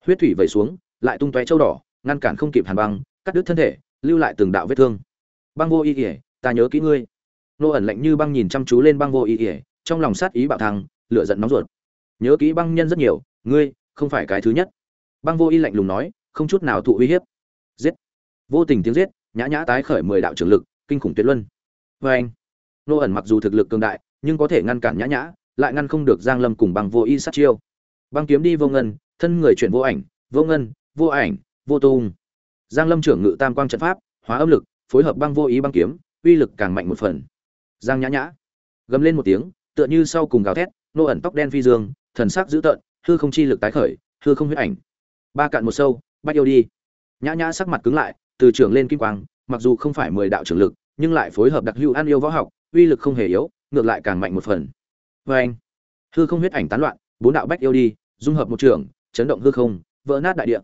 S1: Huyết thủy vẩy xuống, lại tung tóe châu đỏ, ngăn cản không kịp hàn băng, cắt đứt thân thể, lưu lại từng đạo vết thương. Băng vô y ỉa ta nhớ kỹ ngươi. Nô ẩn lạnh như băng nhìn chăm chú lên băng vô ý ỉa, trong lòng sát ý bạo thăng, lửa giận nóng ruột. Nhớ kỹ băng nhân rất nhiều, ngươi không phải cái thứ nhất. Băng vô y lạnh lùng nói, không chút nào thụ uy hiếp. Giết. Vô tình tiếng giết, nhã nhã tái khởi mười đạo trưởng lực, kinh khủng tuyệt luân. Vê anh, nô ẩn mặc dù thực lực cường đại, nhưng có thể ngăn cản nhã nhã, lại ngăn không được giang lâm cùng băng vô y sát chiêu. Băng kiếm đi vô ngân, thân người chuyển vô ảnh, vô ngân, vô ảnh, vô tung. Giang lâm trưởng ngự tam quang trận pháp, hóa âm lực, phối hợp băng vô ý băng kiếm uy lực càng mạnh một phần. Giang nhã nhã, gầm lên một tiếng, tựa như sau cùng gào thét, nô ẩn tóc đen phi dương, thần sắc dữ tợn, hư không chi lực tái khởi, hư không huyết ảnh. Ba cạn một sâu, bắt yêu đi. Nhã nhã sắc mặt cứng lại, từ trưởng lên kim quang, mặc dù không phải mười đạo trưởng lực, nhưng lại phối hợp đặc hữu an yêu võ học, uy lực không hề yếu, ngược lại càng mạnh một phần. Vê anh, hư không huyết ảnh tán loạn, bốn đạo bách yêu đi, dung hợp một trường, chấn động hư không, vỡ nát đại địa.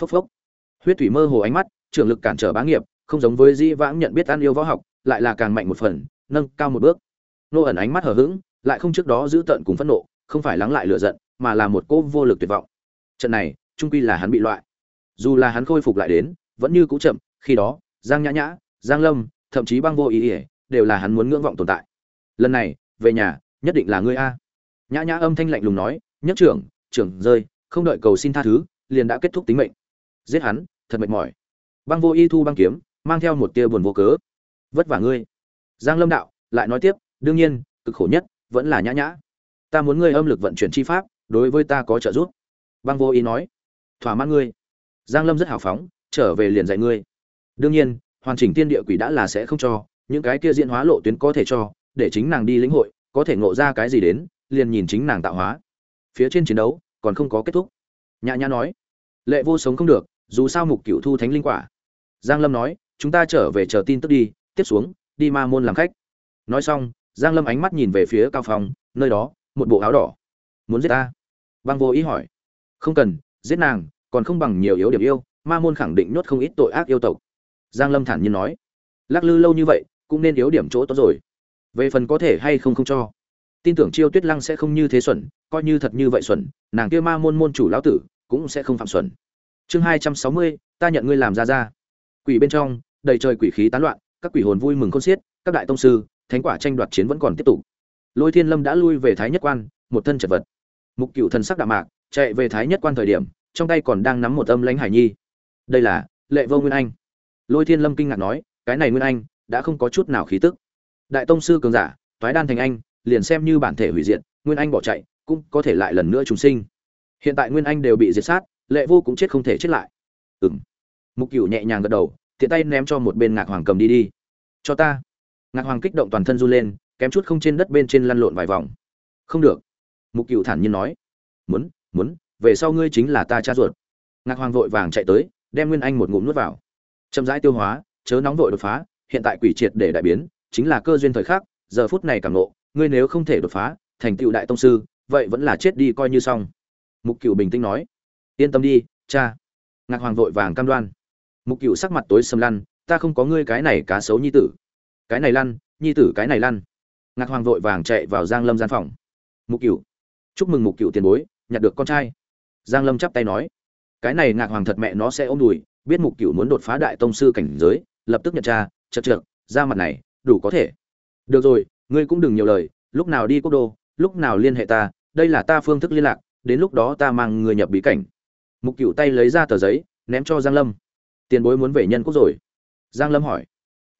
S1: Phốc phốc. Huyết thủy mơ hồ ánh mắt, trưởng lực cản trở bá nghiệp, không giống với di vãng nhận biết an yêu võ học lại là càng mạnh một phần, nâng cao một bước. Nô ẩn ánh mắt hờ hững, lại không trước đó giữ tận cùng phẫn nộ, không phải lắng lại lửa giận, mà là một cô vô lực tuyệt vọng. Trận này trung quy là hắn bị loại. Dù là hắn khôi phục lại đến, vẫn như cũ chậm, khi đó, giang nhã nhã, giang lâm, thậm chí băng vô ý ỉa, đều là hắn muốn ngưỡng vọng tồn tại. Lần này, về nhà, nhất định là ngươi a. Nhã nhã âm thanh lạnh lùng nói, nhất trưởng trưởng rơi, không đợi cầu xin tha thứ, liền đã kết thúc tính mệnh. Giết hắn, thật mệt mỏi. Băng vô y thu băng kiếm, mang theo một tia buồn vô cớ vất vả ngươi. Giang lâm đạo, lại nói tiếp, đương nhiên, cực khổ nhất, vẫn là nhã nhã. Ta muốn ngươi âm lực vận chuyển chi pháp, đối với ta có trợ giúp. Băng vô ý nói, thỏa mãn ngươi. Giang lâm rất hào phóng, trở về liền dạy ngươi. Đương nhiên, hoàn chỉnh tiên địa quỷ đã là sẽ không cho, những cái kia diễn hóa lộ tuyến có thể cho, để chính nàng đi lĩnh hội, có thể ngộ ra cái gì đến, liền nhìn chính nàng tạo hóa. Phía trên chiến đấu, còn không có kết thúc. Nhã nhã nói, lệ vô sống không được, dù sao mục cựu thu thánh linh quả. Giang lâm nói, chúng ta trở về chờ tin tức đi tiếp xuống, đi ma môn làm khách. Nói xong, giang lâm ánh mắt nhìn về phía cao phong nơi đó, một bộ áo đỏ. Muốn giết ta? Băng vô ý hỏi. Không cần, giết nàng, còn không bằng nhiều yếu điểm yêu, ma môn khẳng định nhốt không ít tội ác yêu tộc. Giang lâm thản nhiên nói. Lắc lư lâu như vậy, cũng nên yếu điểm chỗ tốt rồi. Về phần có thể hay không không cho. Tin tưởng chiêu tuyết lăng sẽ không như thế xuẩn, coi như thật như vậy xuẩn, nàng kia ma môn môn chủ lão tử, cũng sẽ không phạm xuẩn. Chương hai trăm sáu mươi, ta nhận ngươi làm ra ra. Quỷ bên trong, đầy trời quỷ khí tán loạn các quỷ hồn vui mừng khôn xiết, các đại tông sư, thánh quả tranh đoạt chiến vẫn còn tiếp tục. Lôi thiên lâm đã lui về thái nhất quan, một thân chật vật. Mục cựu thần sắc đạm mạc, chạy về thái nhất quan thời điểm, trong tay còn đang nắm một âm lãnh hải nhi. Đây là lệ vô nguyên anh. Lôi thiên lâm kinh ngạc nói, cái này nguyên anh đã không có chút nào khí tức. Đại tông sư cường giả, toái đan thành anh, liền xem như bản thể hủy diệt, nguyên anh bỏ chạy, cũng có thể lại lần nữa trùng sinh. Hiện tại nguyên anh đều bị diệt sát, lệ vô cũng chết không thể chết lại. Ừm. mục cửu nhẹ nhàng gật đầu tiện tay ném cho một bên ngạc hoàng cầm đi đi. Cho ta. Ngạc hoàng kích động toàn thân run lên, kém chút không trên đất bên trên lăn lộn vài vòng. Không được. Mục cửu thản nhiên nói. Muốn muốn, về sau ngươi chính là ta cha ruột. Ngạc hoàng vội vàng chạy tới, đem nguyên anh một ngụm nuốt vào. Chậm rãi tiêu hóa, chớ nóng vội đột phá, hiện tại quỷ triệt để đại biến, chính là cơ duyên thời khắc, giờ phút này càng nộ ngươi nếu không thể đột phá, thành tựu đại tông sư, vậy vẫn là chết đi coi như xong. Mục cửu bình tĩnh nói. Yên tâm đi, cha. Ngạc hoàng vội vàng cam đoan mục cựu sắc mặt tối sầm lăn, ta không có ngươi cái này cá xấu nhi tử. Cái này lăn, nhi tử cái này lăn. Ngạc hoàng vội vàng chạy vào giang lâm gian phòng. Mục cựu, chúc mừng mục cựu tiền bối, nhặt được con trai. Giang lâm chắp tay nói. Cái này ngạc hoàng thật mẹ nó sẽ ôm đùi, biết mục cựu muốn đột phá đại tông sư cảnh giới, lập tức nhận tra chật trượt ra mặt này, đủ có thể. Được rồi, ngươi cũng đừng nhiều lời, lúc nào đi quốc đô, lúc nào liên hệ ta, đây là ta phương thức liên lạc, đến lúc đó ta mang người nhập bí cảnh. Mục cựu tay lấy ra tờ giấy, ném cho giang lâm tiền bối muốn về nhân quốc rồi. Giang lâm hỏi.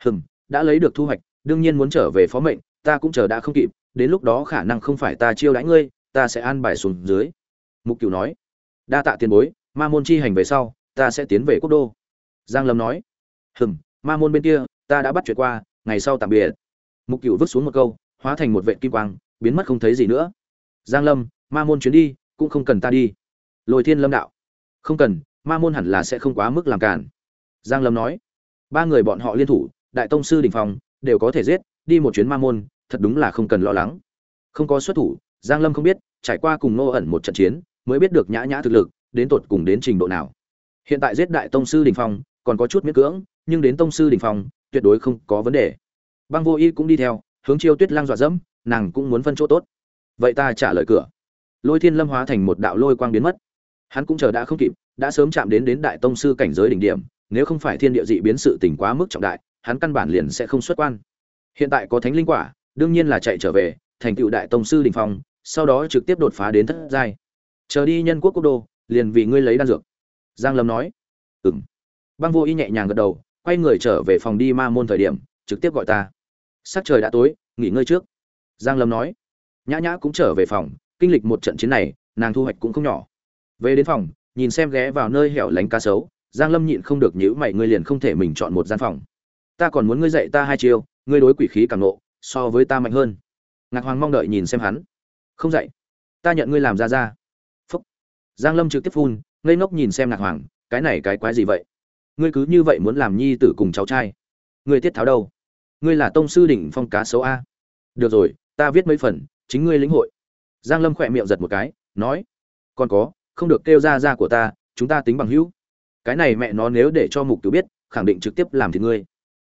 S1: Hừm, đã lấy được thu hoạch, đương nhiên muốn trở về phó mệnh, ta cũng chờ đã không kịp, đến lúc đó khả năng không phải ta chiêu đãi ngươi, ta sẽ an bài xuống dưới. Mục Cửu nói. Đa tạ tiền bối, ma môn chi hành về sau, ta sẽ tiến về quốc đô. Giang lâm nói. Hừm, ma môn bên kia, ta đã bắt chuyện qua, ngày sau tạm biệt. Mục Cửu vứt xuống một câu, hóa thành một vệ kim quang, biến mất không thấy gì nữa. Giang lâm, ma môn chuyến đi, cũng không cần ta đi. Lôi thiên lâm đạo. Không cần, ma môn hẳn là sẽ không quá mức làm cản giang lâm nói. Ba người bọn họ liên thủ, đại tông sư đỉnh phong, đều có thể giết, đi một chuyến ma môn, thật đúng là không cần lo lắng. Không có xuất thủ, giang lâm không biết, trải qua cùng Ngô ẩn một trận chiến, mới biết được nhã nhã thực lực, đến tột cùng đến trình độ nào. Hiện tại giết đại tông sư đỉnh phong, còn có chút miễn cưỡng, nhưng đến tông sư đỉnh phong, tuyệt đối không có vấn đề. Băng vô y cũng đi theo, hướng chiêu tuyết lang dọa dẫm, nàng cũng muốn phân chỗ tốt. Vậy ta trả lời cửa. Lôi thiên lâm hóa thành một đạo lôi quang biến mất. Hắn cũng chờ đã không kịp, đã sớm chạm đến đến đại tông sư cảnh giới đỉnh điểm nếu không phải thiên địa dị biến sự tình quá mức trọng đại, hắn căn bản liền sẽ không xuất quan. Hiện tại có thánh linh quả, đương nhiên là chạy trở về, thành tựu đại tông sư đình phong, sau đó trực tiếp đột phá đến thất giai. Chờ đi nhân quốc quốc đô, liền vì ngươi lấy đan dược. Giang lâm nói. Ừm. Băng vô y nhẹ nhàng gật đầu, quay người trở về phòng đi ma môn thời điểm, trực tiếp gọi ta. "Sắp trời đã tối, nghỉ ngơi trước. Giang lâm nói. Nhã nhã cũng trở về phòng, kinh lịch một trận chiến này, nàng thu hoạch cũng không nhỏ. Về đến phòng, nhìn xem ghé vào nơi hẻo lánh cá sấu giang lâm nhịn không được nhíu mày, ngươi liền không thể mình chọn một gian phòng. Ta còn muốn ngươi dạy ta hai chiêu, ngươi đối quỷ khí càng nộ, so với ta mạnh hơn. Ngạc hoàng mong đợi nhìn xem hắn. Không dạy. Ta nhận ngươi làm ra ra. Phúc. Giang lâm trực tiếp phun, ngây ngốc nhìn xem ngạc hoàng, cái này cái quái gì vậy? Ngươi cứ như vậy muốn làm nhi tử cùng cháu trai. Ngươi tiết tháo đâu? Ngươi là tông sư đỉnh phong cá xấu a. Được rồi, ta viết mấy phần, chính ngươi lĩnh hội. Giang lâm khỏe miệng giật một cái, nói, còn có, không được kêu ra ra của ta, chúng ta tính bằng hữu cái này mẹ nó nếu để cho mục tử biết, khẳng định trực tiếp làm thì ngươi.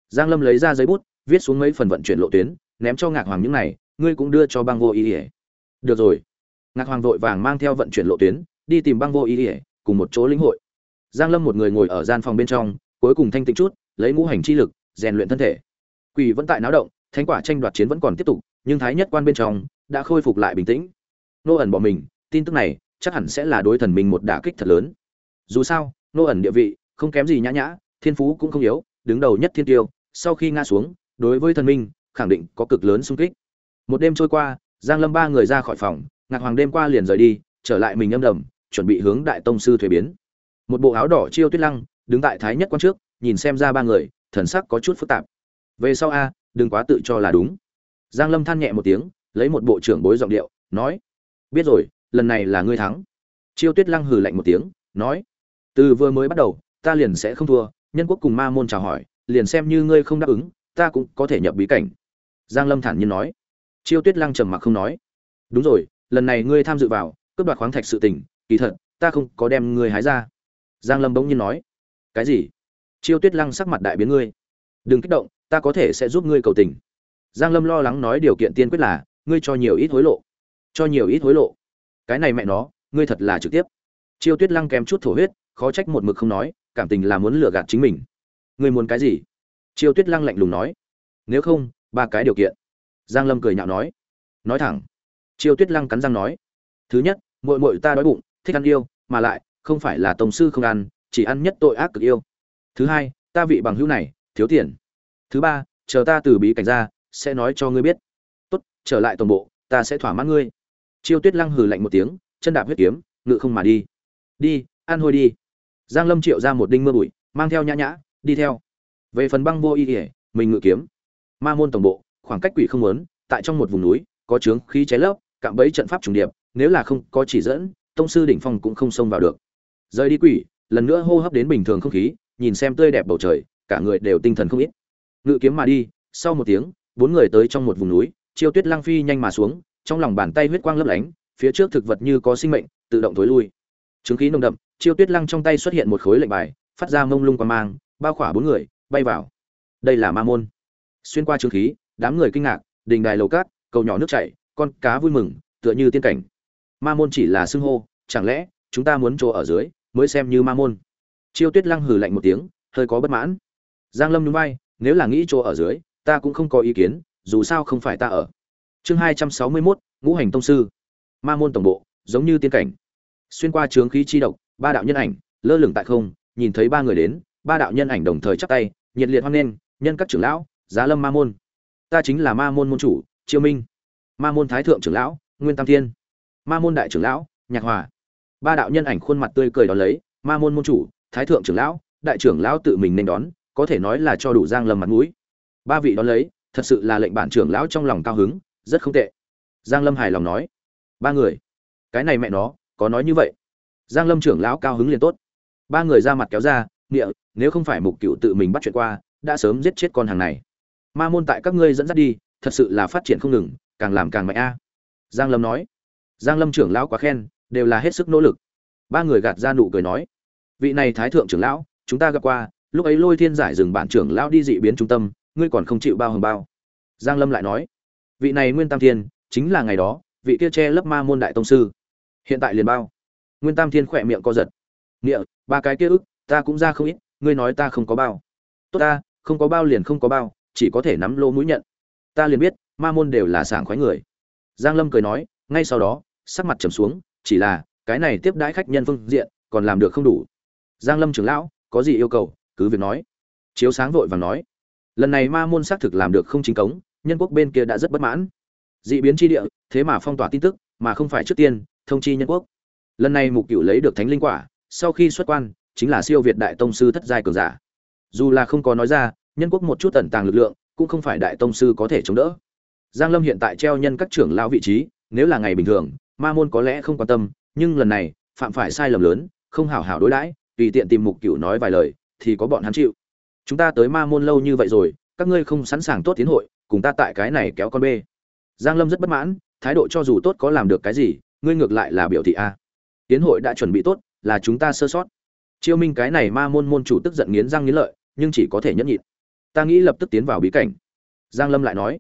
S1: Giang lâm lấy ra giấy bút, viết xuống mấy phần vận chuyển lộ tuyến, ném cho ngạc hoàng những này, ngươi cũng đưa cho băng vô ý ỉa được rồi. Ngạc hoàng vội vàng mang theo vận chuyển lộ tuyến, đi tìm băng vô ý ỉa cùng một chỗ lĩnh hội. Giang lâm một người ngồi ở gian phòng bên trong, cuối cùng thanh tịnh chút, lấy ngũ hành chi lực, rèn luyện thân thể. Quỷ vẫn tại náo động, thánh quả tranh đoạt chiến vẫn còn tiếp tục, nhưng thái nhất quan bên trong đã khôi phục lại bình tĩnh. Nô ẩn bỏ mình, tin tức này chắc hẳn sẽ là đối thần mình một đả kích thật lớn. Dù sao nô ẩn địa vị, không kém gì nhã nhã, thiên phú cũng không yếu, đứng đầu nhất thiên tiêu, sau khi ngã xuống, đối với thần minh, khẳng định có cực lớn sung kích. Một đêm trôi qua, giang lâm ba người ra khỏi phòng, ngạc hoàng đêm qua liền rời đi, trở lại mình âm đầm, chuẩn bị hướng đại tông sư thuế biến. Một bộ áo đỏ chiêu tuyết lăng, đứng tại thái nhất quan trước, nhìn xem ra ba người, thần sắc có chút phức tạp. Về sau a, đừng quá tự cho là đúng. Giang lâm than nhẹ một tiếng, lấy một bộ trưởng bối giọng điệu, nói, biết rồi, lần này là ngươi thắng. Chiêu tuyết lăng hừ lạnh một tiếng, nói từ vừa mới bắt đầu, ta liền sẽ không thua. Nhân quốc cùng ma môn chào hỏi, liền xem như ngươi không đáp ứng, ta cũng có thể nhập bí cảnh. Giang lâm thản nhiên nói. Chiêu tuyết lăng trầm mặc không nói. Đúng rồi, lần này ngươi tham dự vào, cướp đoạt khoáng thạch sự tình, kỳ thật, ta không có đem ngươi hái ra. Giang lâm bỗng nhiên nói. Cái gì? Chiêu tuyết lăng sắc mặt đại biến ngươi. Đừng kích động, ta có thể sẽ giúp ngươi cầu tình. Giang lâm lo lắng nói điều kiện tiên quyết là, ngươi cho nhiều ít hối lộ. Cho nhiều ít hối lộ. Cái này mẹ nó, ngươi thật là trực tiếp. Chiêu tuyết lăng kém chút thổ huyết khó trách một mực không nói, cảm tình là muốn lừa gạt chính mình. Ngươi muốn cái gì? Chiêu tuyết lăng lạnh lùng nói. Nếu không, ba cái điều kiện. Giang lâm cười nhạo nói. Nói thẳng. Chiêu tuyết lăng cắn răng nói. Thứ nhất, muội muội ta đói bụng, thích ăn yêu, mà lại, không phải là tổng sư không ăn, chỉ ăn nhất tội ác cực yêu. Thứ hai, ta vị bằng hữu này, thiếu tiền. Thứ ba, chờ ta từ bí cảnh ra, sẽ nói cho ngươi biết. Tốt, trở lại tổng bộ, ta sẽ thỏa mãn ngươi. Chiêu tuyết lăng hừ lạnh một tiếng, chân đạp huyết kiếm, ngự không mà đi. Đi, ăn hôi đi giang lâm triệu ra một đinh mưa bụi, mang theo nhã nhã, đi theo. Về phần băng vô y ỉa mình ngự kiếm. Ma môn tổng bộ, khoảng cách quỷ không lớn, tại trong một vùng núi, có trướng khí cháy lớp cạm bẫy trận pháp trùng điệp, nếu là không có chỉ dẫn, tông sư đỉnh phong cũng không xông vào được. Rời đi quỷ, lần nữa hô hấp đến bình thường không khí, nhìn xem tươi đẹp bầu trời, cả người đều tinh thần không ít. Ngự kiếm mà đi, sau một tiếng, bốn người tới trong một vùng núi, chiêu tuyết Lang phi nhanh mà xuống, trong lòng bàn tay huyết quang lấp lánh, phía trước thực vật như có sinh mệnh, tự động thối lui. Chứng khí nồng đậm chiêu tuyết lăng trong tay xuất hiện một khối lệnh bài phát ra mông lung qua mang bao khỏa bốn người bay vào. Đây là ma môn. Xuyên qua trường khí đám người kinh ngạc đình đài lầu cát cầu nhỏ nước chảy con cá vui mừng tựa như tiên cảnh. Ma môn chỉ là xưng hô chẳng lẽ chúng ta muốn chỗ ở dưới mới xem như ma môn? Chiêu tuyết lăng hừ lạnh một tiếng hơi có bất mãn. Giang lâm nhún vai nếu là nghĩ chỗ ở dưới ta cũng không có ý kiến dù sao không phải ta ở. Chương hai trăm sáu mươi 261, ngũ hành tông sư. Ma môn tổng bộ giống như tiên cảnh. Xuyên qua trướng khí chi độc ba đạo nhân ảnh, lơ lửng tại không, nhìn thấy ba người đến, ba đạo nhân ảnh đồng thời chắp tay, nhiệt liệt hoan nghênh, nhân các trưởng lão, giá lâm ma môn. Ta chính là ma môn môn chủ, chiêu minh. Ma môn thái thượng trưởng lão, nguyên tam thiên. Ma môn đại trưởng lão, nhạc hòa. Ba đạo nhân ảnh khuôn mặt tươi cười đón lấy, ma môn môn chủ, thái thượng trưởng lão, đại trưởng lão tự mình nên đón, có thể nói là cho đủ giang lâm mặt mũi. Ba vị đón lấy, thật sự là lệnh bản trưởng lão trong lòng cao hứng, rất không tệ. Giang lâm hài lòng nói, ba người, cái này mẹ nó, có nói như vậy giang lâm trưởng lão cao hứng liền tốt. Ba người ra mặt kéo ra, nghĩa, nếu không phải mục cựu tự mình bắt chuyện qua, đã sớm giết chết con hàng này. Ma môn tại các ngươi dẫn dắt đi, thật sự là phát triển không ngừng, càng làm càng mạnh a. Giang lâm nói. Giang lâm trưởng lão quá khen, đều là hết sức nỗ lực. Ba người gạt ra nụ cười nói. Vị này thái thượng trưởng lão, chúng ta gặp qua, lúc ấy lôi thiên giải dừng bản trưởng lão đi dị biến trung tâm, ngươi còn không chịu bao hồng bao. Giang lâm lại nói. Vị này nguyên tam thiên, chính là ngày đó, vị kia che lấp ma môn đại tông sư. Hiện tại liền bao nguyên tam thiên khỏe miệng co giật. Nghĩa, ba cái kia ức, ta cũng ra không ít, ngươi nói ta không có bao. Tốt ta, không có bao liền không có bao, chỉ có thể nắm lô mũi nhận. Ta liền biết, ma môn đều là sảng khoái người. Giang lâm cười nói, ngay sau đó, sắc mặt trầm xuống, chỉ là, cái này tiếp đãi khách nhân phương diện, còn làm được không đủ. Giang lâm trưởng lão, có gì yêu cầu, cứ việc nói. Chiếu sáng vội vàng nói, lần này ma môn xác thực làm được không chính cống, nhân quốc bên kia đã rất bất mãn. Dị biến chi địa, thế mà phong tỏa tin tức, mà không phải trước tiên, thông chi nhân quốc lần này mục cựu lấy được thánh linh quả, sau khi xuất quan, chính là siêu việt đại tông sư thất giai cường giả. Dù là không có nói ra, nhân quốc một chút tẩn tàng lực lượng, cũng không phải đại tông sư có thể chống đỡ. Giang lâm hiện tại treo nhân các trưởng lão vị trí, nếu là ngày bình thường, ma môn có lẽ không quan tâm, nhưng lần này, phạm phải sai lầm lớn, không hảo hảo đối đãi, tùy tiện tìm mục cửu nói vài lời, thì có bọn hắn chịu. Chúng ta tới ma môn lâu như vậy rồi, các ngươi không sẵn sàng tốt tiến hội, cùng ta tại cái này kéo con bê. Giang lâm rất bất mãn, thái độ cho dù tốt có làm được cái gì, ngươi ngược lại là biểu thị a tiến hội đã chuẩn bị tốt, là chúng ta sơ sót. Chiêu minh cái này ma môn môn chủ tức giận nghiến răng nghiến lợi, nhưng chỉ có thể nhẫn nhịn. Ta nghĩ lập tức tiến vào bí cảnh. Giang lâm lại nói.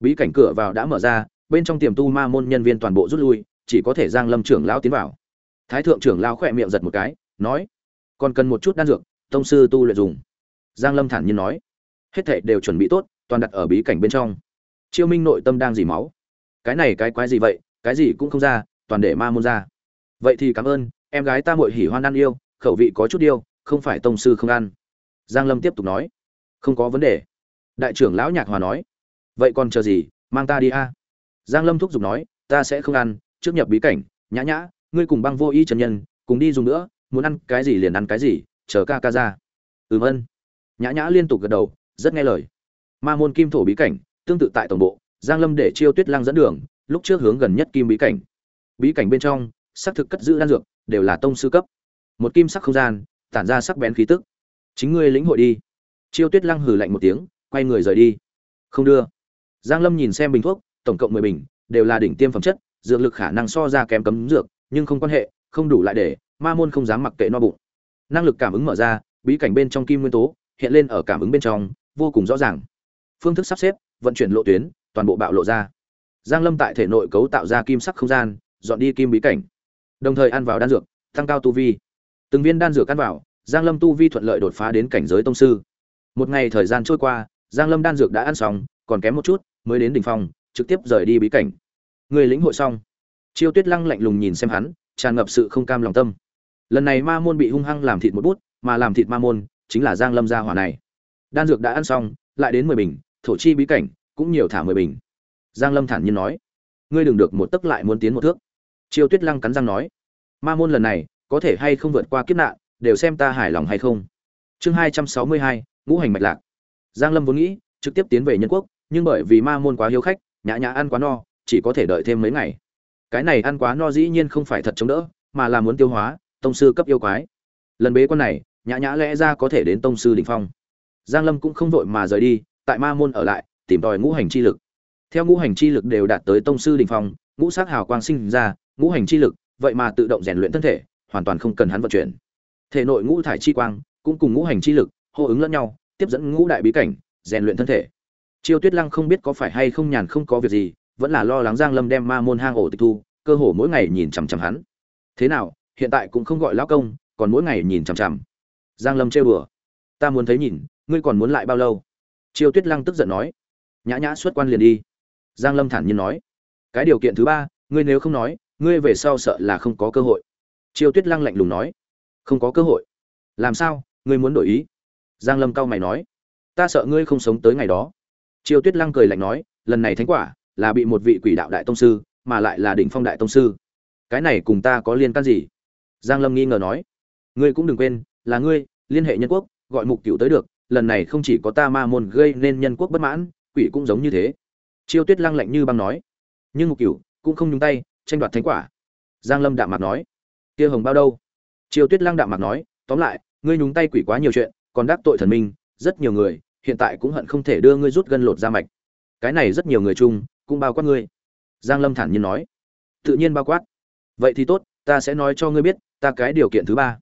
S1: Bí cảnh cửa vào đã mở ra, bên trong tiềm tu ma môn nhân viên toàn bộ rút lui, chỉ có thể giang lâm trưởng lão tiến vào. Thái thượng trưởng lão khỏe miệng giật một cái, nói. Còn cần một chút đan dược, tông sư tu luyện dùng. Giang lâm thản nhiên nói. Hết thảy đều chuẩn bị tốt, toàn đặt ở bí cảnh bên trong. Chiêu minh nội tâm đang dỉ máu. Cái này cái quái gì vậy, cái gì cũng không ra, toàn để ma môn ra vậy thì cảm ơn, em gái ta muội hỉ hoan ăn yêu, khẩu vị có chút yêu không phải tông sư không ăn. Giang lâm tiếp tục nói. Không có vấn đề. Đại trưởng lão nhạc hòa nói. Vậy còn chờ gì, mang ta đi a. Giang lâm thúc giục nói, ta sẽ không ăn, trước nhập bí cảnh, nhã nhã, ngươi cùng băng vô y trần nhân, cùng đi dùng nữa, muốn ăn cái gì liền ăn cái gì, chờ ca ca ra. Ừm ân. Nhã nhã liên tục gật đầu, rất nghe lời. Ma môn kim thổ bí cảnh, tương tự tại tổng bộ, giang lâm để chiêu tuyết lang dẫn đường, lúc trước hướng gần nhất kim bí cảnh. Bí cảnh bên trong xác thực cất giữ đan dược, đều là tông sư cấp. Một kim sắc không gian, tản ra sắc bén khí tức. Chính ngươi lĩnh hội đi. Chiêu tuyết lăng hừ lạnh một tiếng, quay người rời đi. Không đưa. Giang lâm nhìn xem bình thuốc, tổng cộng 10 bình, đều là đỉnh tiêm phẩm chất, dược lực khả năng so ra kém cấm dược, nhưng không quan hệ, không đủ lại để, ma môn không dám mặc kệ no bụng. Năng lực cảm ứng mở ra, bí cảnh bên trong kim nguyên tố, hiện lên ở cảm ứng bên trong, vô cùng rõ ràng. Phương thức sắp xếp, vận chuyển lộ tuyến, toàn bộ bạo lộ ra. Giang lâm tại thể nội cấu tạo ra kim sắc không gian, dọn đi kim bí cảnh đồng thời ăn vào đan dược, tăng cao tu vi. Từng viên đan dược ăn vào, giang lâm tu vi thuận lợi đột phá đến cảnh giới tông sư. Một ngày thời gian trôi qua, giang lâm đan dược đã ăn xong, còn kém một chút, mới đến đỉnh phong, trực tiếp rời đi bí cảnh. Người lĩnh hội xong. Chiêu tuyết lăng lạnh lùng nhìn xem hắn, tràn ngập sự không cam lòng tâm. Lần này ma môn bị hung hăng làm thịt một bút, mà làm thịt ma môn chính là giang lâm gia hỏa này. Đan dược đã ăn xong, lại đến mười bình, thổ chi bí cảnh cũng nhiều thả mười bình. Giang lâm thản nhiên nói, ngươi đừng được một tấc lại muốn tiến một thước. Chiêu tuyết lăng cắn răng nói ma môn lần này, có thể hay không vượt qua kiếp nạn, đều xem ta hài lòng hay không. Chương hai trăm sáu mươi hai, ngũ hành mạch lạc. Giang lâm vốn nghĩ, trực tiếp tiến về nhân quốc, nhưng bởi vì ma môn quá hiếu khách, nhã nhã ăn quá no, chỉ có thể đợi thêm mấy ngày. Cái này ăn quá no dĩ nhiên không phải thật chống đỡ, mà là muốn tiêu hóa, tông sư cấp yêu quái. Lần bế quan này, nhã nhã lẽ ra có thể đến tông sư đỉnh phong. Giang lâm cũng không vội mà rời đi, tại ma môn ở lại, tìm tòi ngũ hành chi lực. Theo ngũ hành chi lực đều đạt tới tông sư đỉnh phong, ngũ sắc hào quang sinh ra, ngũ hành chi lực vậy mà tự động rèn luyện thân thể, hoàn toàn không cần hắn vận chuyển. Thể nội ngũ thải chi quang cũng cùng ngũ hành chi lực hô ứng lẫn nhau, tiếp dẫn ngũ đại bí cảnh, rèn luyện thân thể. Chiêu tuyết lăng không biết có phải hay không nhàn không có việc gì, vẫn là lo lắng giang lâm đem ma môn hang ổ tịch thu, cơ hồ mỗi ngày nhìn chằm chằm hắn. Thế nào, hiện tại cũng không gọi lão công, còn mỗi ngày nhìn chằm chằm. Giang lâm trêu đùa. Ta muốn thấy nhìn, ngươi còn muốn lại bao lâu? Chiêu tuyết lăng tức giận nói. Nhã nhã xuất quan liền đi. Giang lâm thản nhiên nói. Cái điều kiện thứ ba, ngươi nếu không nói ngươi về sau sợ là không có cơ hội. Chiêu tuyết lăng lạnh lùng nói. Không có cơ hội. Làm sao? Ngươi muốn đổi ý? Giang lâm cao mày nói. Ta sợ ngươi không sống tới ngày đó. Chiêu tuyết lăng cười lạnh nói. Lần này thánh quả là bị một vị quỷ đạo đại tông sư, mà lại là đỉnh phong đại tông sư. Cái này cùng ta có liên can gì? Giang lâm nghi ngờ nói. Ngươi cũng đừng quên, là ngươi, liên hệ nhân quốc, gọi mục cửu tới được. Lần này không chỉ có ta ma môn gây nên nhân quốc bất mãn, quỷ cũng giống như thế. Chiêu tuyết lăng lạnh như băng nói. Nhưng mục cửu cũng không nhúng tay tranh đoạt thánh quả. Giang lâm đạm mặt nói, kia hồng bao đâu? Triều tuyết lăng đạm mặt nói, tóm lại, ngươi nhúng tay quỷ quá nhiều chuyện, còn đắc tội thần minh, rất nhiều người, hiện tại cũng hận không thể đưa ngươi rút gân lột ra mạch. Cái này rất nhiều người chung, cũng bao quát ngươi. Giang lâm thản nhiên nói, tự nhiên bao quát. Vậy thì tốt, ta sẽ nói cho ngươi biết, ta cái điều kiện thứ ba.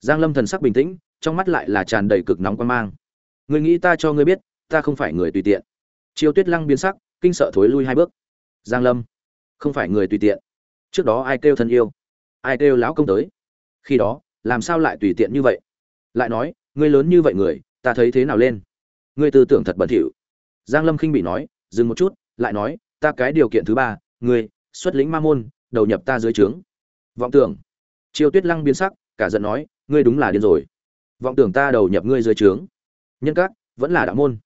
S1: Giang lâm thần sắc bình tĩnh, trong mắt lại là tràn đầy cực nóng quan mang. Ngươi nghĩ ta cho ngươi biết, ta không phải người tùy tiện. Chiêu tuyết lăng biến sắc, kinh sợ thối lui hai bước. Giang lâm không phải người tùy tiện. Trước đó ai kêu thân yêu? Ai kêu lão công tới? Khi đó, làm sao lại tùy tiện như vậy? Lại nói, ngươi lớn như vậy người, ta thấy thế nào lên? Ngươi tư tưởng thật bẩn thỉu. Giang lâm khinh bị nói, dừng một chút, lại nói, ta cái điều kiện thứ ba, ngươi, xuất lĩnh ma môn, đầu nhập ta dưới trướng. Vọng tưởng. Chiêu tuyết lăng biến sắc, cả giận nói, ngươi đúng là điên rồi. Vọng tưởng ta đầu nhập ngươi dưới trướng. Nhân các, vẫn là đạo môn.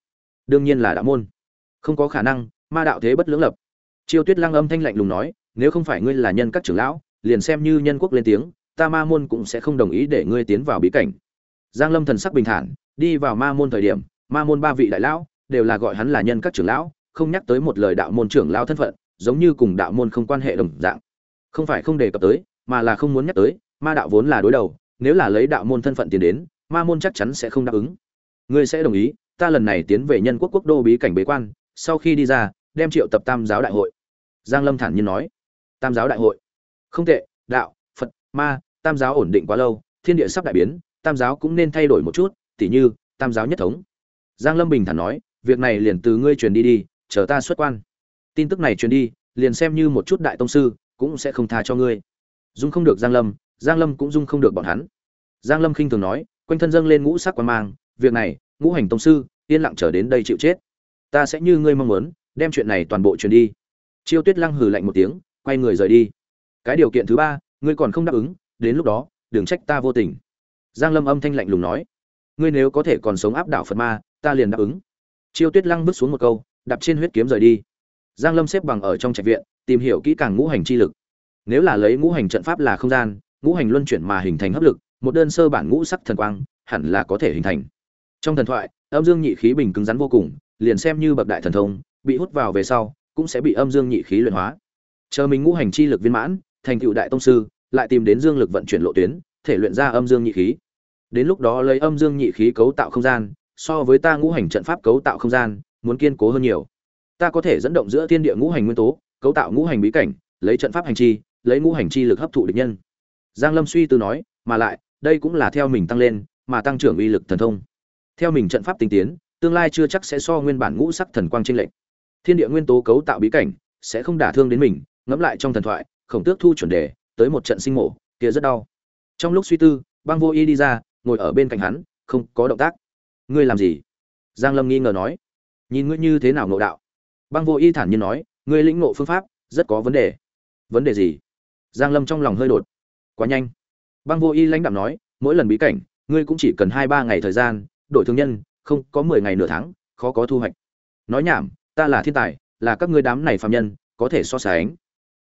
S1: Đương nhiên là đạo môn. Không có khả năng, ma đạo thế bất lưỡng lập. Triêu tuyết lăng âm thanh lạnh lùng nói, nếu không phải ngươi là nhân các trưởng lão, liền xem như nhân quốc lên tiếng, ta ma môn cũng sẽ không đồng ý để ngươi tiến vào bí cảnh. Giang lâm thần sắc bình thản, đi vào ma môn thời điểm, ma môn ba vị đại lão đều là gọi hắn là nhân các trưởng lão, không nhắc tới một lời đạo môn trưởng lão thân phận, giống như cùng đạo môn không quan hệ đồng dạng. Không phải không đề cập tới, mà là không muốn nhắc tới, ma đạo vốn là đối đầu, nếu là lấy đạo môn thân phận tiến đến, ma môn chắc chắn sẽ không đáp ứng. Ngươi sẽ đồng ý, ta lần này tiến về nhân quốc quốc đô bí cảnh bế quan, sau khi đi ra, đem triệu tập tam giáo đại hội giang lâm thản nhiên nói. Tam giáo đại hội. Không tệ, đạo, phật, ma, tam giáo ổn định quá lâu, thiên địa sắp đại biến, tam giáo cũng nên thay đổi một chút, tỉ như, tam giáo nhất thống. Giang lâm bình thản nói, việc này liền từ ngươi truyền đi đi, chờ ta xuất quan. Tin tức này truyền đi, liền xem như một chút đại tông sư, cũng sẽ không tha cho ngươi. Dung không được giang lâm giang lâm cũng dung không được bọn hắn. Giang lâm khinh thường nói, quanh thân dâng lên ngũ sắc quan mang, việc này, ngũ hành tông sư, yên lặng chờ đến đây chịu chết. Ta sẽ như ngươi mong muốn, đem chuyện này toàn bộ truyền đi chiêu tuyết lăng hừ lạnh một tiếng, quay người rời đi. Cái điều kiện thứ ba, ngươi còn không đáp ứng, đến lúc đó, đừng trách ta vô tình. Giang lâm âm thanh lạnh lùng nói, ngươi nếu có thể còn sống áp đảo phật ma, ta liền đáp ứng. Chiêu tuyết lăng bước xuống một câu, đạp trên huyết kiếm rời đi. Giang lâm xếp bằng ở trong trạch viện, tìm hiểu kỹ càng ngũ hành chi lực. Nếu là lấy ngũ hành trận pháp là không gian, ngũ hành luân chuyển mà hình thành hấp lực, một đơn sơ bản ngũ sắc thần quang, hẳn là có thể hình thành. Trong thần thoại, âm dương nhị khí bình cứng rắn vô cùng, liền xem như bậc đại thần thông, bị hút vào về sau cũng sẽ bị âm dương nhị khí luyện hóa. Chờ mình ngũ hành chi lực viên mãn, thành tựu đại tông sư, lại tìm đến dương lực vận chuyển lộ tuyến, thể luyện ra âm dương nhị khí. Đến lúc đó lấy âm dương nhị khí cấu tạo không gian, so với ta ngũ hành trận pháp cấu tạo không gian, muốn kiên cố hơn nhiều. Ta có thể dẫn động giữa thiên địa ngũ hành nguyên tố, cấu tạo ngũ hành bí cảnh, lấy trận pháp hành chi, lấy ngũ hành chi lực hấp thụ địch nhân. Giang lâm suy tư nói, mà lại, đây cũng là theo mình tăng lên, mà tăng trưởng uy lực thần thông. Theo mình trận pháp tinh tiến, tương lai chưa chắc sẽ so nguyên bản ngũ sắc thần quang trên lệnh thiên địa nguyên tố cấu tạo bí cảnh, sẽ không đả thương đến mình, ngẫm lại trong thần thoại, khổng tước thu chuẩn đề, tới một trận sinh mổ, kia rất đau. Trong lúc suy tư, băng vô y đi ra, ngồi ở bên cạnh hắn, không có động tác. Ngươi làm gì? Giang lâm nghi ngờ nói. Nhìn ngươi như thế nào ngộ đạo? Băng vô y thản nhiên nói, ngươi lĩnh ngộ phương pháp, rất có vấn đề. Vấn đề gì? Giang lâm trong lòng hơi đột. Quá nhanh. Băng vô y lãnh đạm nói, mỗi lần bí cảnh, ngươi cũng chỉ cần hai ba ngày thời gian, đổi thương nhân, không có mười ngày nửa tháng, khó có thu hoạch. Nói nhảm ta là thiên tài, là các ngươi đám này phạm nhân, có thể so sánh.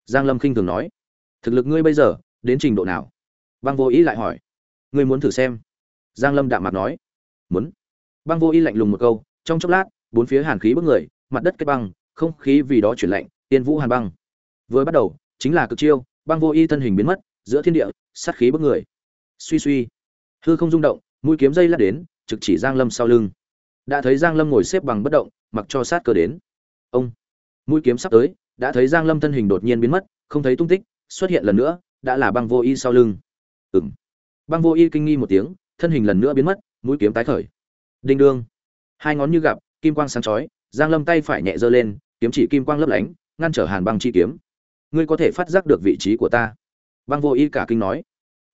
S1: Giang lâm khinh thường nói. Thực lực ngươi bây giờ, đến trình độ nào? Băng vô ý lại hỏi. Ngươi muốn thử xem. Giang lâm đạm mặt nói. Muốn. Băng vô ý lạnh lùng một câu, trong chốc lát, bốn phía hàn khí bức người, mặt đất kết băng, không khí vì đó chuyển lạnh, tiên vũ hàn băng. Vừa bắt đầu, chính là cực chiêu, băng vô y thân hình biến mất, giữa thiên địa, sát khí bức người. Suy suy. Hư không rung động, mũi kiếm dây lát đến, trực chỉ giang lâm sau lưng. Đã thấy giang lâm ngồi xếp bằng bất động mặc cho sát cơ đến. Ông mũi kiếm sắp tới đã thấy giang lâm thân hình đột nhiên biến mất không thấy tung tích xuất hiện lần nữa đã là băng vô y sau lưng. Ừm, băng vô y kinh nghi một tiếng thân hình lần nữa biến mất mũi kiếm tái khởi. Đinh đương. Hai ngón như gặp kim quang sáng chói giang lâm tay phải nhẹ giơ lên kiếm chỉ kim quang lấp lánh ngăn trở hàn băng chi kiếm. Ngươi có thể phát giác được vị trí của ta. Băng vô y cả kinh nói.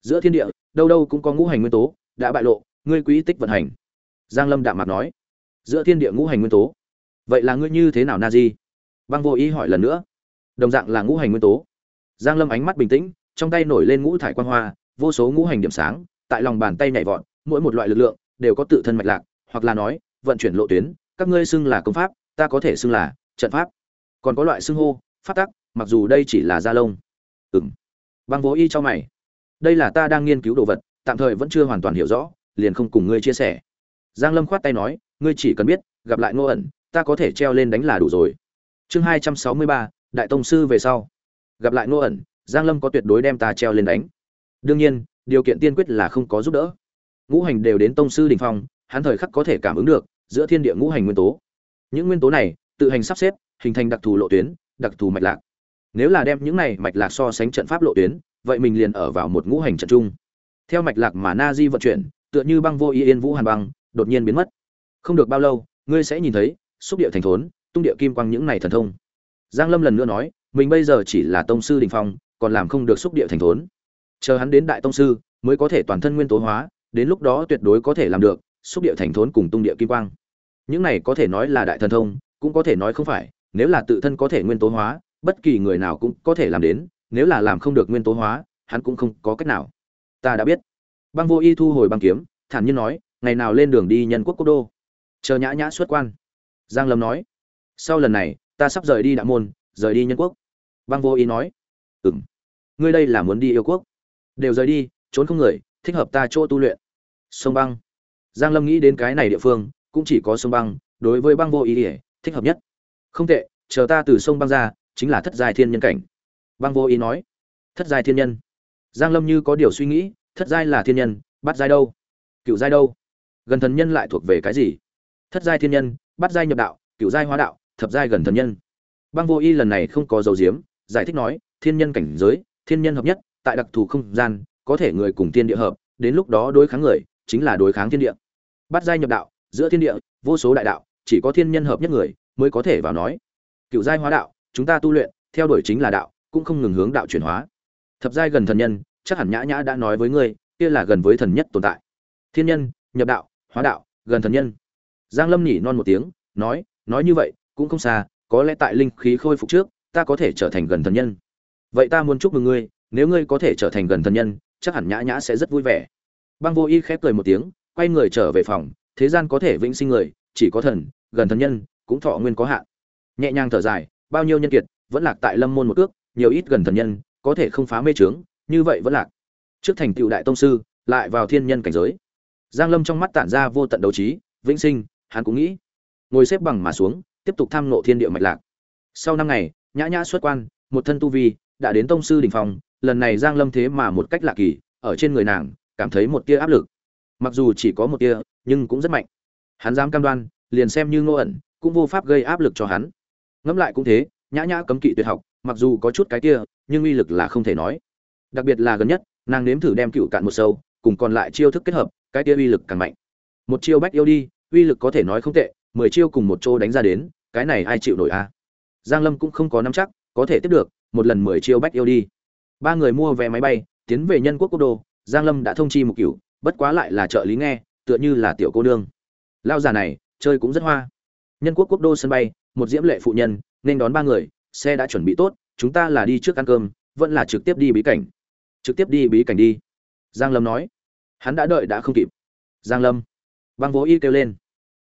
S1: Giữa thiên địa đâu đâu cũng có ngũ hành nguyên tố đã bại lộ ngươi quỹ tích vận hành. Giang lâm đạm mặt nói. Giữa thiên địa ngũ hành nguyên tố vậy là ngươi như thế nào na di băng vô ý hỏi lần nữa. Đồng dạng là ngũ hành nguyên tố. Giang lâm ánh mắt bình tĩnh, trong tay nổi lên ngũ thải quan hoa, vô số ngũ hành điểm sáng, tại lòng bàn tay nhảy vọt, mỗi một loại lực lượng đều có tự thân mạch lạc, hoặc là nói, vận chuyển lộ tuyến, các ngươi xưng là công pháp, ta có thể xưng là trận pháp. Còn có loại xưng hô phát tắc, mặc dù đây chỉ là da lông. Ừm. Băng vô y cho mày. Đây là ta đang nghiên cứu đồ vật, tạm thời vẫn chưa hoàn toàn hiểu rõ, liền không cùng ngươi chia sẻ. Giang lâm khoát tay nói, ngươi chỉ cần biết, gặp lại ngô ẩn ta có thể treo lên đánh là đủ rồi. Chương hai trăm sáu mươi ba, đại tông sư về sau. Gặp lại ngô ẩn, giang lâm có tuyệt đối đem ta treo lên đánh. Đương nhiên, điều kiện tiên quyết là không có giúp đỡ. Ngũ hành đều đến tông sư đỉnh phong, hắn thời khắc có thể cảm ứng được, giữa thiên địa ngũ hành nguyên tố. Những nguyên tố này, tự hành sắp xếp, hình thành đặc thù lộ tuyến, đặc thù mạch lạc. Nếu là đem những này mạch lạc so sánh trận pháp lộ tuyến, vậy mình liền ở vào một ngũ hành trận chung. Theo mạch lạc mà na di vận chuyển, tựa như băng vô y yên vũ hàn băng, đột nhiên biến mất. Không được bao lâu, ngươi sẽ nhìn thấy xúc địa thành thốn, tung địa kim quang những này thần thông. Giang lâm lần nữa nói, mình bây giờ chỉ là tông sư đình phong, còn làm không được xúc địa thành thốn. Chờ hắn đến đại tông sư, mới có thể toàn thân nguyên tố hóa, đến lúc đó tuyệt đối có thể làm được, xúc địa thành thốn cùng tung địa kim quang. Những này có thể nói là đại thần thông, cũng có thể nói không phải, nếu là tự thân có thể nguyên tố hóa, bất kỳ người nào cũng có thể làm đến, nếu là làm không được nguyên tố hóa, hắn cũng không có cách nào. Ta đã biết. Băng vô y thu hồi băng kiếm, thản nhiên nói, ngày nào lên đường đi nhân quốc quốc đô. Chờ nhã nhã xuất quan giang lâm nói, sau lần này, ta sắp rời đi đạo môn, rời đi nhân quốc. Băng vô y nói, ừm, ngươi đây là muốn đi yêu quốc. Đều rời đi, trốn không người, thích hợp ta chỗ tu luyện. Sông băng. Giang lâm nghĩ đến cái này địa phương, cũng chỉ có sông băng, đối với băng vô ý ỉa thích hợp nhất. Không tệ, chờ ta từ sông băng ra, chính là thất giai thiên nhân cảnh. Băng vô ý nói, thất giai thiên nhân. Giang lâm như có điều suy nghĩ, thất giai là thiên nhân, bắt giai đâu? Cựu giai đâu? Gần thần nhân lại thuộc về cái gì? Thất giai thiên nhân bắt giai nhập đạo cựu giai hóa đạo, thập giai gần thần nhân. Băng vô y lần này không có dấu diếm, giải thích nói, thiên nhân cảnh giới, thiên nhân hợp nhất, tại đặc thù không gian, có thể người cùng thiên địa hợp, đến lúc đó đối kháng người, chính là đối kháng thiên địa. Bắt giai nhập đạo, giữa thiên địa, vô số đại đạo, chỉ có thiên nhân hợp nhất người mới có thể vào nói. Cựu giai hóa đạo, chúng ta tu luyện, theo đuổi chính là đạo, cũng không ngừng hướng đạo chuyển hóa. Thập giai gần thần nhân, chắc hẳn nhã nhã đã nói với ngươi, kia là gần với thần nhất tồn tại. Thiên nhân, nhập đạo, hóa đạo, gần thần nhân giang lâm nhỉ non một tiếng nói nói như vậy cũng không xa có lẽ tại linh khí khôi phục trước ta có thể trở thành gần thần nhân. Vậy ta muốn chúc mừng ngươi nếu ngươi có thể trở thành gần thần nhân chắc hẳn nhã nhã sẽ rất vui vẻ. Băng vô y khép cười một tiếng quay người trở về phòng thế gian có thể vĩnh sinh người chỉ có thần gần thần nhân cũng thọ nguyên có hạn. Nhẹ nhàng thở dài bao nhiêu nhân kiệt vẫn lạc tại lâm môn một cước, nhiều ít gần thần nhân có thể không phá mê trướng như vậy vẫn lạc. Trước thành tựu đại tông sư lại vào thiên nhân cảnh giới. Giang lâm trong mắt tản ra vô tận đấu trí vĩnh sinh hắn cũng nghĩ, ngồi xếp bằng mà xuống, tiếp tục tham nộ thiên địa mạch lạc. Sau năm ngày, nhã nhã xuất quan, một thân tu vi, đã đến tông sư đình phong, lần này giang lâm thế mà một cách lạ kỳ, ở trên người nàng, cảm thấy một tia áp lực. Mặc dù chỉ có một tia, nhưng cũng rất mạnh. Hắn dám cam đoan, liền xem như ngô ẩn, cũng vô pháp gây áp lực cho hắn. Ngẫm lại cũng thế, nhã nhã cấm kỵ tuyệt học, mặc dù có chút cái kia, nhưng uy lực là không thể nói. Đặc biệt là gần nhất, nàng nếm thử đem cựu cạn một sâu, cùng còn lại chiêu thức kết hợp, cái kia uy lực càng mạnh. Một chiêu bách yêu đi uy lực có thể nói không tệ, mười chiêu cùng một chỗ đánh ra đến, cái này ai chịu nổi a? À? giang lâm cũng không có nắm chắc, có thể tiếp được, một lần mười chiêu bách yêu đi. Ba người mua vé máy bay, tiến về nhân quốc quốc đô, giang lâm đã thông chi một cửu bất quá lại là trợ lý nghe, tựa như là tiểu cô nương. Lao già này, chơi cũng rất hoa. Nhân quốc quốc đô sân bay, một diễm lệ phụ nhân, nên đón ba người, xe đã chuẩn bị tốt, chúng ta là đi trước ăn cơm, vẫn là trực tiếp đi bí cảnh. Trực tiếp đi bí cảnh đi. Giang lâm nói. Hắn đã đợi đã không kịp. Giang lâm băng vô y kêu lên.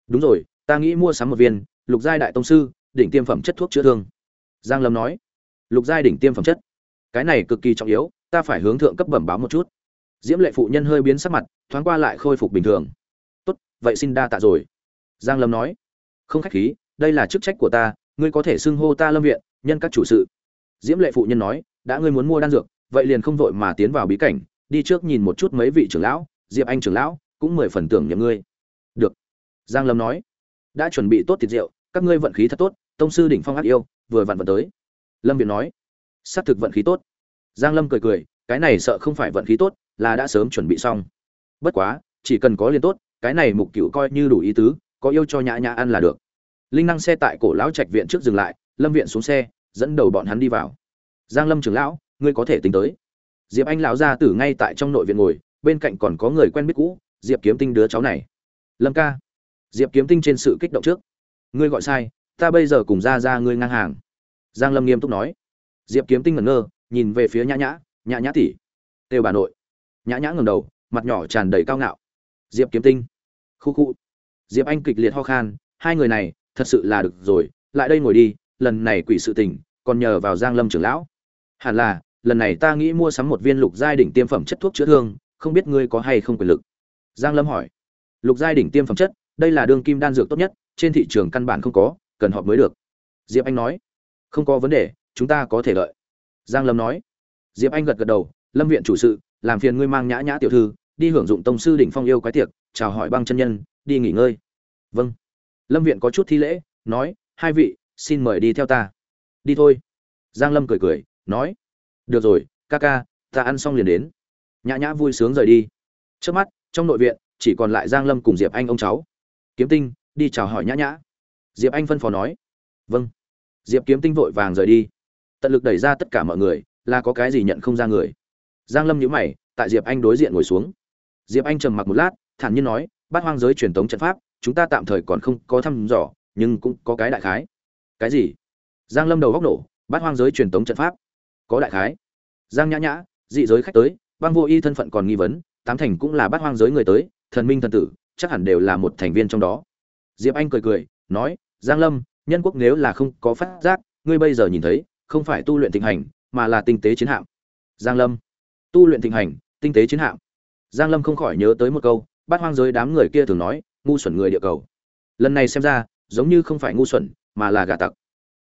S1: Đúng rồi, ta nghĩ mua sắm một viên lục giai đại tông sư, đỉnh tiêm phẩm chất thuốc chữa thương. Giang lâm nói. Lục giai đỉnh tiêm phẩm chất? Cái này cực kỳ trọng yếu, ta phải hướng thượng cấp bẩm báo một chút. Diễm lệ phụ nhân hơi biến sắc mặt, thoáng qua lại khôi phục bình thường. Tốt, vậy xin đa tạ rồi. Giang lâm nói. Không khách khí, đây là chức trách của ta, ngươi có thể xưng hô ta lâm viện, nhân các chủ sự. Diễm lệ phụ nhân nói. Đã ngươi muốn mua đan dược, vậy liền không vội mà tiến vào bí cảnh, đi trước nhìn một chút mấy vị trưởng lão, diệp anh trưởng lão, cũng mười phần tưởng nhầm ngươi giang lâm nói, đã chuẩn bị tốt thịt rượu, các ngươi vận khí thật tốt, tông sư đỉnh phong ác yêu, vừa vặn vận tới. Lâm viện nói, xác thực vận khí tốt. Giang lâm cười cười, cái này sợ không phải vận khí tốt, là đã sớm chuẩn bị xong. Bất quá, chỉ cần có liền tốt, cái này mục cựu coi như đủ ý tứ, có yêu cho nhã nhã ăn là được. Linh năng xe tại cổ lão trạch viện trước dừng lại, lâm viện xuống xe, dẫn đầu bọn hắn đi vào. Giang lâm trưởng lão, ngươi có thể tính tới. Diệp anh lão gia tử ngay tại trong nội viện ngồi, bên cạnh còn có người quen biết cũ, diệp kiếm tinh đứa cháu này. Lâm ca diệp kiếm tinh trên sự kích động trước. Ngươi gọi sai, ta bây giờ cùng ra ra ngươi ngang hàng. Giang lâm nghiêm túc nói. Diệp kiếm tinh ngẩn ngơ, nhìn về phía nhã nhã nhã nhã tỷ, têu bà nội. Nhã nhã ngẩng đầu, mặt nhỏ tràn đầy cao ngạo. Diệp kiếm tinh. Khu khu. Diệp anh kịch liệt ho khan, hai người này, thật sự là được rồi, lại đây ngồi đi, lần này quỷ sự tình, còn nhờ vào giang lâm trưởng lão. Hẳn là, lần này ta nghĩ mua sắm một viên lục giai đỉnh tiêm phẩm chất thuốc chữa thương, không biết ngươi có hay không quyền lực? Giang lâm hỏi. Lục giai đỉnh tiêm phẩm chất đây là đương kim đan dược tốt nhất, trên thị trường căn bản không có, cần họp mới được. Diệp anh nói. Không có vấn đề, chúng ta có thể lợi giang lâm nói. Diệp anh gật gật đầu, lâm viện chủ sự, làm phiền ngươi mang nhã nhã tiểu thư, đi hưởng dụng tông sư đỉnh phong yêu quái tiệc, chào hỏi băng chân nhân, đi nghỉ ngơi. Vâng. Lâm viện có chút thi lễ, nói, hai vị, xin mời đi theo ta. Đi thôi. Giang lâm cười cười, nói. Được rồi, ca ca, ta ăn xong liền đến. Nhã nhã vui sướng rời đi. Trước mắt, trong nội viện, chỉ còn lại giang lâm cùng diệp anh ông cháu kiếm tinh, đi chào hỏi nhã nhã. Diệp anh phân phó nói. Vâng. Diệp kiếm tinh vội vàng rời đi. Tận lực đẩy ra tất cả mọi người, là có cái gì nhận không ra người. Giang lâm nhíu mày, tại diệp anh đối diện ngồi xuống. Diệp anh trầm mặc một lát, thản nhiên nói, bát hoang giới truyền thống trận pháp, chúng ta tạm thời còn không có thăm dò, nhưng cũng có cái đại khái. Cái gì? Giang lâm đầu góc nổ, bát hoang giới truyền thống trận pháp. Có đại khái. Giang nhã nhã, dị giới khách tới băng vô y thân phận còn nghi vấn, tám thành cũng là bát hoang giới người tới, thần minh thần tử chắc hẳn đều là một thành viên trong đó. Diệp anh cười cười, nói, giang lâm, nhân quốc nếu là không có phát giác, ngươi bây giờ nhìn thấy, không phải tu luyện thịnh hành, mà là tinh tế chiến hạm. Giang lâm. Tu luyện thịnh hành, tinh tế chiến hạm. Giang lâm không khỏi nhớ tới một câu, bát hoang giới đám người kia thường nói, ngu xuẩn người địa cầu. Lần này xem ra, giống như không phải ngu xuẩn, mà là gà tặc.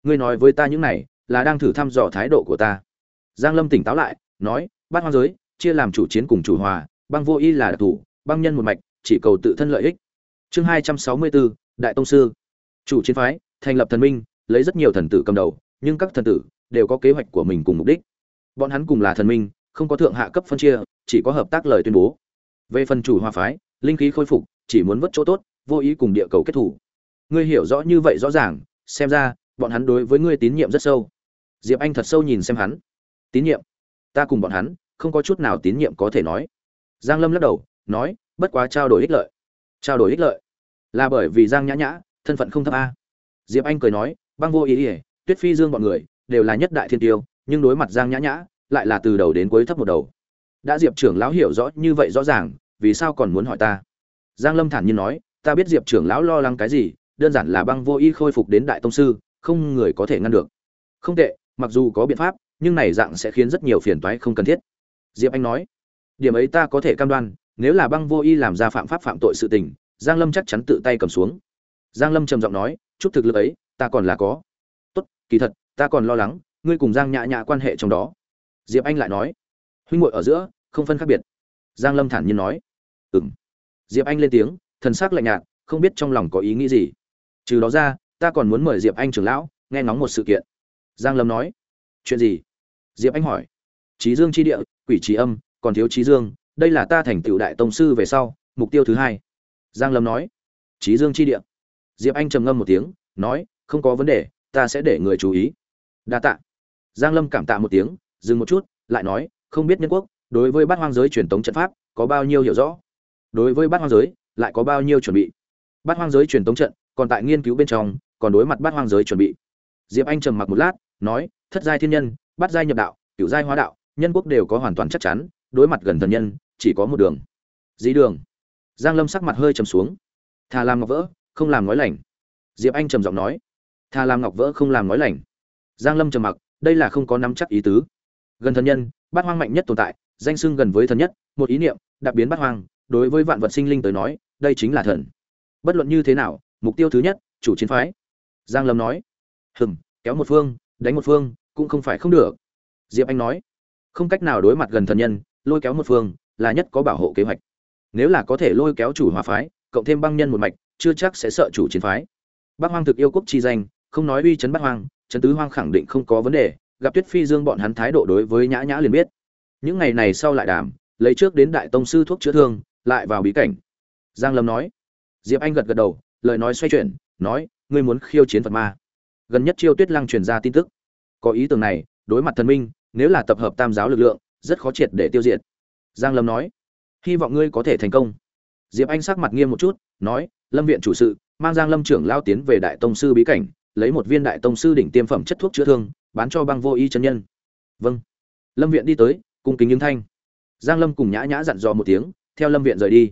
S1: Ngươi nói với ta những này, là đang thử thăm dò thái độ của ta. Giang lâm tỉnh táo lại, nói, bát hoang giới, chia làm chủ chiến cùng chủ hòa, băng vô y là đặc thủ, băng nhân một mạch chỉ cầu tự thân lợi ích. Chương hai trăm sáu mươi bốn đại tông sư. Chủ chiến phái, thành lập thần minh, lấy rất nhiều thần tử cầm đầu, nhưng các thần tử đều có kế hoạch của mình cùng mục đích. Bọn hắn cùng là thần minh, không có thượng hạ cấp phân chia, chỉ có hợp tác lời tuyên bố. Về phần chủ hòa phái, linh khí khôi phục, chỉ muốn vớt chỗ tốt, vô ý cùng địa cầu kết thủ. Ngươi hiểu rõ như vậy rõ ràng, xem ra, bọn hắn đối với ngươi tín nhiệm rất sâu. Diệp anh thật sâu nhìn xem hắn. Tín nhiệm? Ta cùng bọn hắn, không có chút nào tín nhiệm có thể nói. Giang lâm lắc đầu, nói bất quá trao đổi ích lợi. Trao đổi ích lợi? Là bởi vì giang nhã nhã, thân phận không thấp a. Diệp anh cười nói, băng vô ý ỉa tuyết phi dương bọn người, đều là nhất đại thiên tiêu, nhưng đối mặt giang nhã nhã, lại là từ đầu đến cuối thấp một đầu. Đã diệp trưởng lão hiểu rõ như vậy rõ ràng, vì sao còn muốn hỏi ta? Giang lâm thản nhiên nói, ta biết diệp trưởng lão lo lắng cái gì, đơn giản là băng vô y khôi phục đến đại tông sư, không người có thể ngăn được. Không tệ, mặc dù có biện pháp, nhưng này dạng sẽ khiến rất nhiều phiền toái không cần thiết. Diệp anh nói, điểm ấy ta có thể cam đoan nếu là băng vô y làm ra phạm pháp phạm tội sự tình, giang lâm chắc chắn tự tay cầm xuống. Giang lâm trầm giọng nói, chút thực lực ấy, ta còn là có. Tốt, kỳ thật, ta còn lo lắng, ngươi cùng giang nhã nhã quan hệ trong đó. Diệp anh lại nói, huynh muội ở giữa, không phân khác biệt. Giang lâm thản nhiên nói, ừm. Diệp anh lên tiếng, thần sắc lạnh nhạt, không biết trong lòng có ý nghĩ gì. Trừ đó ra, ta còn muốn mời diệp anh trưởng lão, nghe ngóng một sự kiện. Giang lâm nói, chuyện gì? Diệp anh hỏi trí dương chi địa, quỷ trí âm, còn thiếu trí dương đây là ta thành tựu đại tông sư về sau, mục tiêu thứ hai. Giang lâm nói. Trí dương chi địa. Diệp anh trầm ngâm một tiếng, nói, không có vấn đề, ta sẽ để người chú ý. Đa tạ. Giang lâm cảm tạ một tiếng, dừng một chút, lại nói, không biết nhân quốc, đối với bát hoang giới truyền tống trận pháp, có bao nhiêu hiểu rõ? Đối với bát hoang giới, lại có bao nhiêu chuẩn bị? Bát hoang giới truyền tống trận, còn tại nghiên cứu bên trong, còn đối mặt bát hoang giới chuẩn bị. Diệp anh trầm mặc một lát, nói, thất giai thiên nhân, bát giai nhập đạo, cửu giai hóa đạo, nhân quốc đều có hoàn toàn chắc chắn đối mặt gần thần nhân, chỉ có một đường. Dĩ đường. Giang lâm sắc mặt hơi trầm xuống. Thà làm ngọc vỡ, không làm nói lành. Diệp anh trầm giọng nói. Thà làm ngọc vỡ không làm nói lành. Giang lâm trầm mặc, đây là không có nắm chắc ý tứ. Gần thần nhân, bát hoang mạnh nhất tồn tại, danh xưng gần với thần nhất, một ý niệm, đặc biến bát hoang, đối với vạn vật sinh linh tới nói, đây chính là thần. Bất luận như thế nào, mục tiêu thứ nhất, chủ chiến phái. Giang lâm nói. Hừm, kéo một phương, đánh một phương, cũng không phải không được. Diệp anh nói. Không cách nào đối mặt gần thần nhân lôi kéo một phương, là nhất có bảo hộ kế hoạch. Nếu là có thể lôi kéo chủ hòa phái, cộng thêm băng nhân một mạch, chưa chắc sẽ sợ chủ chiến phái. Bác hoang thực yêu quốc chi danh, không nói uy chấn bác hoang, chấn tứ hoang khẳng định không có vấn đề, gặp tuyết phi dương bọn hắn thái độ đối với nhã nhã liền biết. Những ngày này sau lại đàm, lấy trước đến đại tông sư thuốc chữa thương, lại vào bí cảnh. Giang lâm nói. Diệp anh gật gật đầu, lời nói xoay chuyển, nói, ngươi muốn khiêu chiến phật ma. Gần nhất chiêu tuyết lăng truyền ra tin tức. Có ý tưởng này, đối mặt thần minh, nếu là tập hợp tam giáo lực lượng rất khó triệt để tiêu diệt. Giang lâm nói, hy vọng ngươi có thể thành công. Diệp anh sắc mặt nghiêm một chút, nói, lâm viện chủ sự, mang giang lâm trưởng lao tiến về đại tông sư bí cảnh, lấy một viên đại tông sư đỉnh tiêm phẩm chất thuốc chữa thương, bán cho băng vô y chân nhân. Vâng. Lâm viện đi tới, cung kính những thanh. Giang lâm cùng nhã nhã dặn dò một tiếng, theo lâm viện rời đi.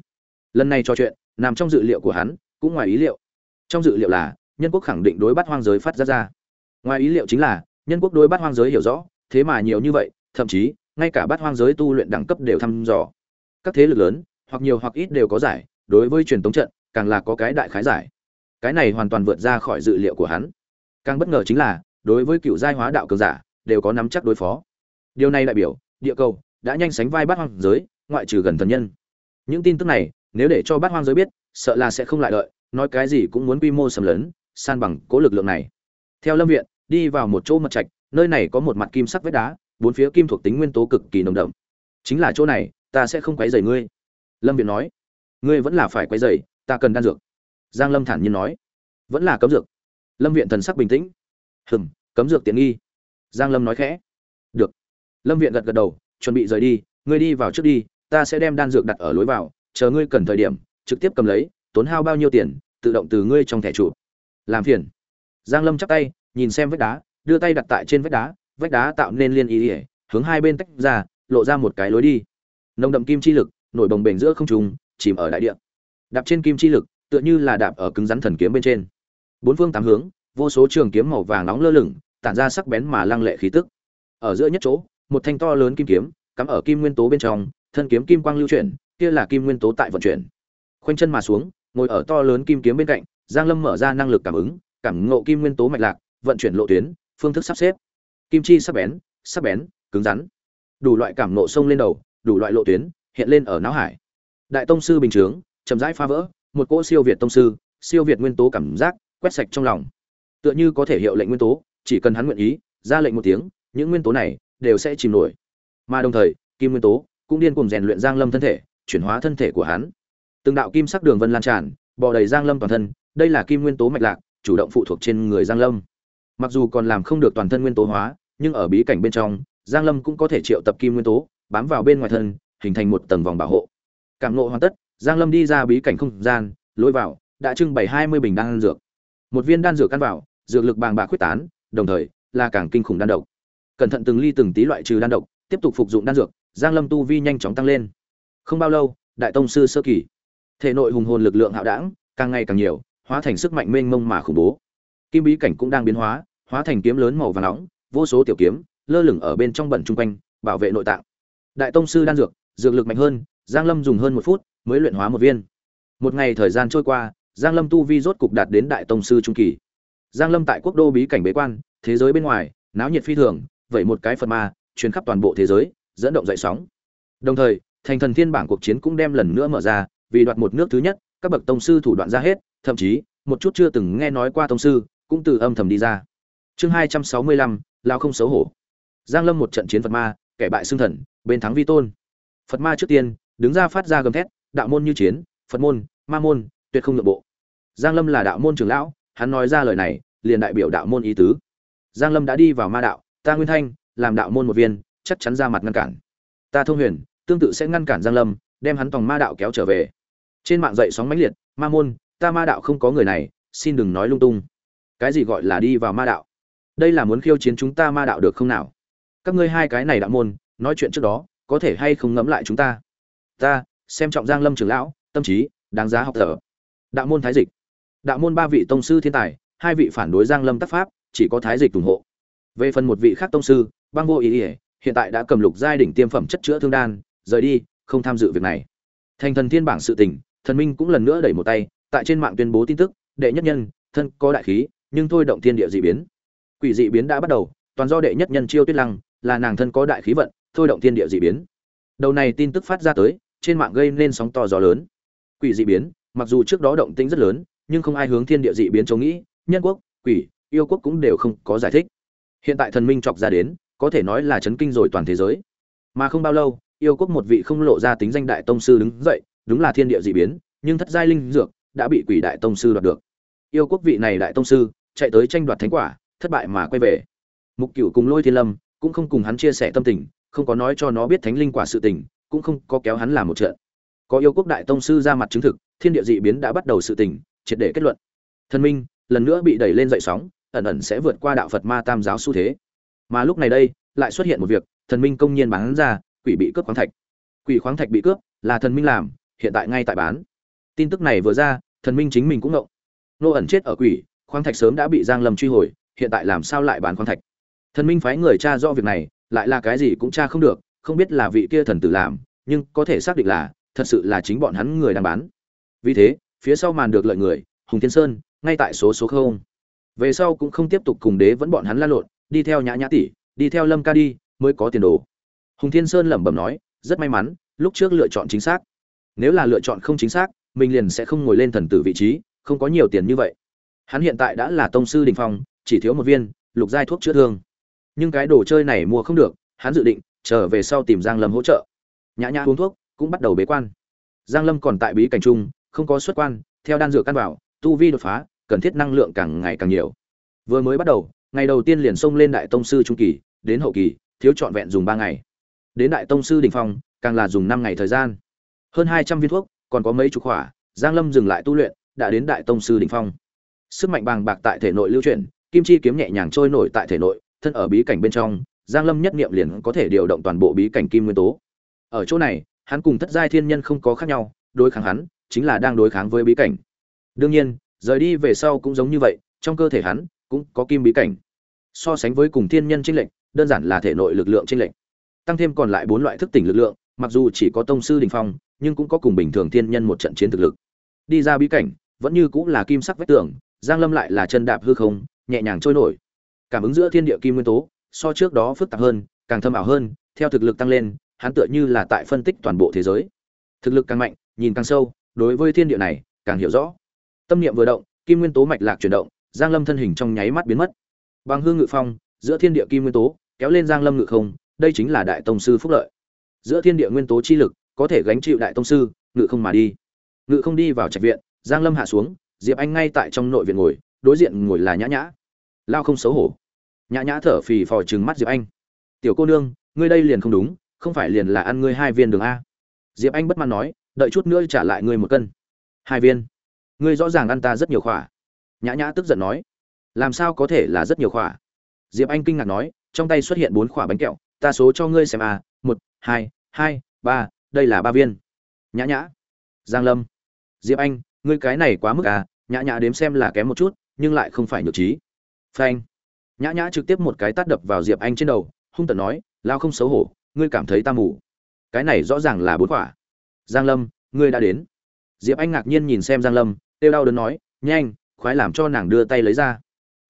S1: Lần này trò chuyện, nằm trong dự liệu của hắn, cũng ngoài ý liệu. Trong dự liệu là, nhân quốc khẳng định đối bắt hoang giới phát ra ra. Ngoài ý liệu chính là, nhân quốc đối bắt hoang giới hiểu rõ, thế mà nhiều như vậy, thậm chí ngay cả Bát hoang giới tu luyện đẳng cấp đều thăm dò. Các thế lực lớn, hoặc nhiều hoặc ít đều có giải, đối với truyền tống trận, càng là có cái đại khái giải. Cái này hoàn toàn vượt ra khỏi dự liệu của hắn. Càng bất ngờ chính là, đối với cựu giai hóa đạo cường giả, đều có nắm chắc đối phó. Điều này đại biểu, địa cầu đã nhanh sánh vai Bát hoang giới, ngoại trừ gần thần nhân. Những tin tức này, nếu để cho bát hoang giới biết, sợ là sẽ không lại đợi, nói cái gì cũng muốn quy mô sầm lớn san bằng cố lực lượng này. Theo lâm viện, đi vào một chỗ mật trạch, nơi này có một mặt kim sắc vách đá bốn phía kim thuộc tính nguyên tố cực kỳ nồng đậm. Chính là chỗ này, ta sẽ không quấy rầy ngươi. Lâm viện nói, ngươi vẫn là phải quấy rầy, ta cần đan dược. Giang lâm thản nhiên nói, vẫn là cấm dược. Lâm viện thần sắc bình tĩnh. Hừm, cấm dược tiện nghi. Giang lâm nói khẽ, được. Lâm viện gật gật đầu, chuẩn bị rời đi, ngươi đi vào trước đi, ta sẽ đem đan dược đặt ở lối vào, chờ ngươi cần thời điểm, trực tiếp cầm lấy, tốn hao bao nhiêu tiền, tự động từ ngươi trong thẻ chủ làm phiền. Giang lâm chắp tay, nhìn xem vách đá, đưa tay đặt tại trên vách đá vách đá tạo nên liên ý ỉa, hướng hai bên tách ra, lộ ra một cái lối đi. Nồng đậm kim chi lực, nổi bồng bềnh giữa không trung, chìm ở đại địa. Đạp trên kim chi lực, tựa như là đạp ở cứng rắn thần kiếm bên trên. Bốn phương tám hướng, vô số trường kiếm màu vàng nóng lơ lửng, tản ra sắc bén mà lăng lệ khí tức. Ở giữa nhất chỗ, một thanh to lớn kim kiếm, cắm ở kim nguyên tố bên trong, thân kiếm kim quang lưu chuyển, kia là kim nguyên tố tại vận chuyển. Khoanh chân mà xuống, ngồi ở to lớn kim kiếm bên cạnh, giang lâm mở ra năng lực cảm ứng, cảm ngộ kim nguyên tố mạch lạc, vận chuyển lộ tuyến, phương thức sắp xếp kim chi sắc bén sắc bén, cứng rắn. Đủ loại cảm nộ sông lên đầu, đủ loại lộ tuyến, hiện lên ở não hải. Đại tông sư bình chướng, chậm rãi phá vỡ, một cỗ siêu việt tông sư, siêu việt nguyên tố cảm giác, quét sạch trong lòng. Tựa như có thể hiệu lệnh nguyên tố, chỉ cần hắn nguyện ý, ra lệnh một tiếng, những nguyên tố này đều sẽ chìm nổi. Mà đồng thời, kim nguyên tố cũng điên cùng rèn luyện giang lâm thân thể, chuyển hóa thân thể của hắn. Từng đạo kim sắc đường vân lan tràn, bò đầy giang lâm toàn thân, đây là kim nguyên tố mạch lạc, chủ động phụ thuộc trên người giang lâm. Mặc dù còn làm không được toàn thân nguyên tố hóa nhưng ở bí cảnh bên trong, giang lâm cũng có thể triệu tập kim nguyên tố, bám vào bên ngoài thân, hình thành một tầng vòng bảo hộ. Cảm nộ hoàn tất, giang lâm đi ra bí cảnh không gian, lôi vào, đã trưng bày 20 bình đan dược. Một viên đan dược căn vào, dược lực bàng bạc quyết tán, đồng thời, là càng kinh khủng đan độc. Cẩn thận từng ly từng tí loại trừ đan độc, tiếp tục phục dụng đan dược, giang lâm tu vi nhanh chóng tăng lên. Không bao lâu, đại tông sư sơ kỳ, thể nội hùng hồn lực lượng hạo đảng, càng ngày càng nhiều, hóa thành sức mạnh mênh mông mà khủng bố. Kim bí cảnh cũng đang biến hóa hóa thành kiếm lớn màu vàng nóng vô số tiểu kiếm, lơ lửng ở bên trong bẩn trung quanh, bảo vệ nội tạng. Đại tông sư đan dược dược lực mạnh hơn, giang lâm dùng hơn một phút mới luyện hóa một viên. Một ngày thời gian trôi qua, giang lâm tu vi rốt cục đạt đến đại tông sư trung kỳ. Giang lâm tại quốc đô bí cảnh bế quan, thế giới bên ngoài, náo nhiệt phi thường, vậy một cái phần ma, truyền khắp toàn bộ thế giới, dẫn động dậy sóng. Đồng thời, thành thần thiên bảng cuộc chiến cũng đem lần nữa mở ra, vì đoạt một nước thứ nhất, các bậc tông sư thủ đoạn ra hết, thậm chí, một chút chưa từng nghe nói qua tông sư, cũng từ âm thầm đi ra. Chương hai trăm sáu mươi lăm lao không xấu hổ. Giang lâm một trận chiến phật ma, kẻ bại xương thần, bên thắng vi tôn. Phật ma trước tiên, đứng ra phát ra gầm thét, đạo môn như chiến, phật môn, ma môn, tuyệt không nội bộ. Giang lâm là đạo môn trưởng lão, hắn nói ra lời này, liền đại biểu đạo môn ý tứ. Giang lâm đã đi vào ma đạo, ta nguyên thanh, làm đạo môn một viên, chắc chắn ra mặt ngăn cản. Ta thông huyền, tương tự sẽ ngăn cản giang lâm, đem hắn tòng ma đạo kéo trở về. Trên mạng dậy sóng mãnh liệt, ma môn, ta ma đạo không có người này, xin đừng nói lung tung. Cái gì gọi là đi vào ma đạo? Đây là muốn khiêu chiến chúng ta ma đạo được không nào? Các ngươi hai cái này đạo môn, nói chuyện trước đó, có thể hay không ngẫm lại chúng ta? Ta, xem trọng giang lâm trưởng lão, tâm trí, đáng giá học tập đạo môn thái dịch. Đạo môn ba vị tông sư thiên tài, hai vị phản đối giang lâm tác pháp, chỉ có thái dịch ủng hộ. Về phần một vị khác tông sư, băng vô ý ỉa hiện tại đã cầm lục giai đỉnh tiêm phẩm chất chữa thương đan, rời đi, không tham dự việc này. Thành thần thiên bảng sự tình, thần minh cũng lần nữa đẩy một tay, tại trên mạng tuyên bố tin tức, đệ nhất nhân, thân có đại khí, nhưng thôi động thiên địa dị biến quỷ dị biến đã bắt đầu, toàn do đệ nhất nhân chiêu tuyết lăng, là nàng thân có đại khí vận, thôi động thiên địa dị biến. Đầu này tin tức phát ra tới, trên mạng gây nên sóng to gió lớn. Quỷ dị biến, mặc dù trước đó động tĩnh rất lớn, nhưng không ai hướng thiên địa dị biến chống nghĩ, nhân quốc, quỷ, yêu quốc cũng đều không có giải thích. Hiện tại thần minh chọc ra đến, có thể nói là chấn kinh rồi toàn thế giới. Mà không bao lâu, yêu quốc một vị không lộ ra tính danh đại tông sư đứng dậy, đúng là thiên địa dị biến, nhưng thất giai linh dược đã bị quỷ đại tông sư đoạt được. Yêu quốc vị này đại tông sư, chạy tới tranh đoạt thánh quả thất bại mà quay về. Mục cửu cùng lôi thiên lâm cũng không cùng hắn chia sẻ tâm tình, không có nói cho nó biết thánh linh quả sự tình, cũng không có kéo hắn làm một trận. Có yêu quốc đại tông sư ra mặt chứng thực, thiên địa dị biến đã bắt đầu sự tình, triệt để kết luận. Thần minh lần nữa bị đẩy lên dậy sóng, ẩn ẩn sẽ vượt qua đạo phật ma tam giáo xu thế. Mà lúc này đây, lại xuất hiện một việc, thần minh công nhiên bán ra, quỷ bị cướp khoáng thạch. Quỷ khoáng thạch bị cướp là thần minh làm, hiện tại ngay tại bán. Tin tức này vừa ra, thần minh chính mình cũng ngộng. Nô ẩn chết ở quỷ, khoáng thạch sớm đã bị giang lâm truy hồi hiện tại làm sao lại bán khoáng thạch? Thần minh phái người cha do việc này, lại là cái gì cũng cha không được, không biết là vị kia thần tử làm, nhưng có thể xác định là, thật sự là chính bọn hắn người đang bán. Vì thế, phía sau màn được lợi người, hùng thiên sơn, ngay tại số số không. Về sau cũng không tiếp tục cùng đế vẫn bọn hắn la lộn, đi theo nhã nhã tỷ, đi theo lâm ca đi, mới có tiền đồ. Hùng thiên sơn lẩm bẩm nói, rất may mắn, lúc trước lựa chọn chính xác. Nếu là lựa chọn không chính xác, mình liền sẽ không ngồi lên thần tử vị trí, không có nhiều tiền như vậy. Hắn hiện tại đã là tông sư đình phong chỉ thiếu một viên lục giai thuốc chữa thương. Nhưng cái đồ chơi này mua không được hắn dự định trở về sau tìm giang lâm hỗ trợ. Nhã nhã uống thuốc cũng bắt đầu bế quan. Giang lâm còn tại bí cảnh trung không có xuất quan theo đan dược căn bảo, tu vi đột phá cần thiết năng lượng càng ngày càng nhiều. Vừa mới bắt đầu ngày đầu tiên liền xông lên đại tông sư trung kỳ đến hậu kỳ thiếu trọn vẹn dùng ba ngày. Đến đại tông sư đỉnh phong càng là dùng năm ngày thời gian. Hơn hai trăm viên thuốc còn có mấy chục khỏa giang lâm dừng lại tu luyện đã đến đại tông sư đỉnh phong. Sức mạnh bàng bạc tại thể nội lưu chuyển kim chi kiếm nhẹ nhàng trôi nổi tại thể nội, thân ở bí cảnh bên trong, giang lâm nhất niệm liền có thể điều động toàn bộ bí cảnh kim nguyên tố. Ở chỗ này, hắn cùng thất giai thiên nhân không có khác nhau, đối kháng hắn, chính là đang đối kháng với bí cảnh. Đương nhiên, rời đi về sau cũng giống như vậy, trong cơ thể hắn cũng có kim bí cảnh. So sánh với cùng thiên nhân trinh lệnh đơn giản là thể nội lực lượng trinh lệnh tăng thêm còn lại bốn loại thức tỉnh lực lượng, mặc dù chỉ có tông sư đình phong, nhưng cũng có cùng bình thường thiên nhân một trận chiến thực lực. Đi ra bí cảnh, vẫn như cũng là kim sắc vách tường, giang lâm lại là chân đạp hư không nhẹ nhàng trôi nổi. Cảm ứng giữa thiên địa kim nguyên tố, so trước đó phức tạp hơn, càng thâm ảo hơn, theo thực lực tăng lên, hắn tựa như là tại phân tích toàn bộ thế giới. Thực lực càng mạnh, nhìn càng sâu, đối với thiên địa này, càng hiểu rõ. Tâm niệm vừa động, kim nguyên tố mạch lạc chuyển động, giang lâm thân hình trong nháy mắt biến mất. Bằng hương ngự phong, giữa thiên địa kim nguyên tố, kéo lên giang lâm ngự không, đây chính là đại tông sư phúc lợi. Giữa thiên địa nguyên tố chi lực, có thể gánh chịu đại tông sư, ngự không mà đi. Ngự không đi vào trạch viện, giang lâm hạ xuống, diệp anh ngay tại trong nội viện ngồi, đối diện ngồi là nhã nhã lao không xấu hổ. Nhã nhã thở phì phò trừng mắt diệp anh. Tiểu cô nương, ngươi đây liền không đúng, không phải liền là ăn ngươi hai viên đường a. Diệp anh bất mãn nói, đợi chút nữa trả lại ngươi một cân. Hai viên? Ngươi rõ ràng ăn ta rất nhiều khỏa. Nhã nhã tức giận nói, làm sao có thể là rất nhiều khỏa? Diệp anh kinh ngạc nói, trong tay xuất hiện bốn khỏa bánh kẹo, ta số cho ngươi xem à một, hai hai, ba, đây là ba viên. Nhã nhã. Giang lâm. Diệp anh, ngươi cái này quá mức à nhã nhã đếm xem là kém một chút, nhưng lại không phải nhược trí phanh. Nhã nhã trực tiếp một cái tát đập vào diệp anh trên đầu, hung tợn nói, lao không xấu hổ, ngươi cảm thấy ta mù. Cái này rõ ràng là bốn quả. Giang lâm, ngươi đã đến. Diệp anh ngạc nhiên nhìn xem giang lâm têu đau đớn nói, nhanh, khoái làm cho nàng đưa tay lấy ra.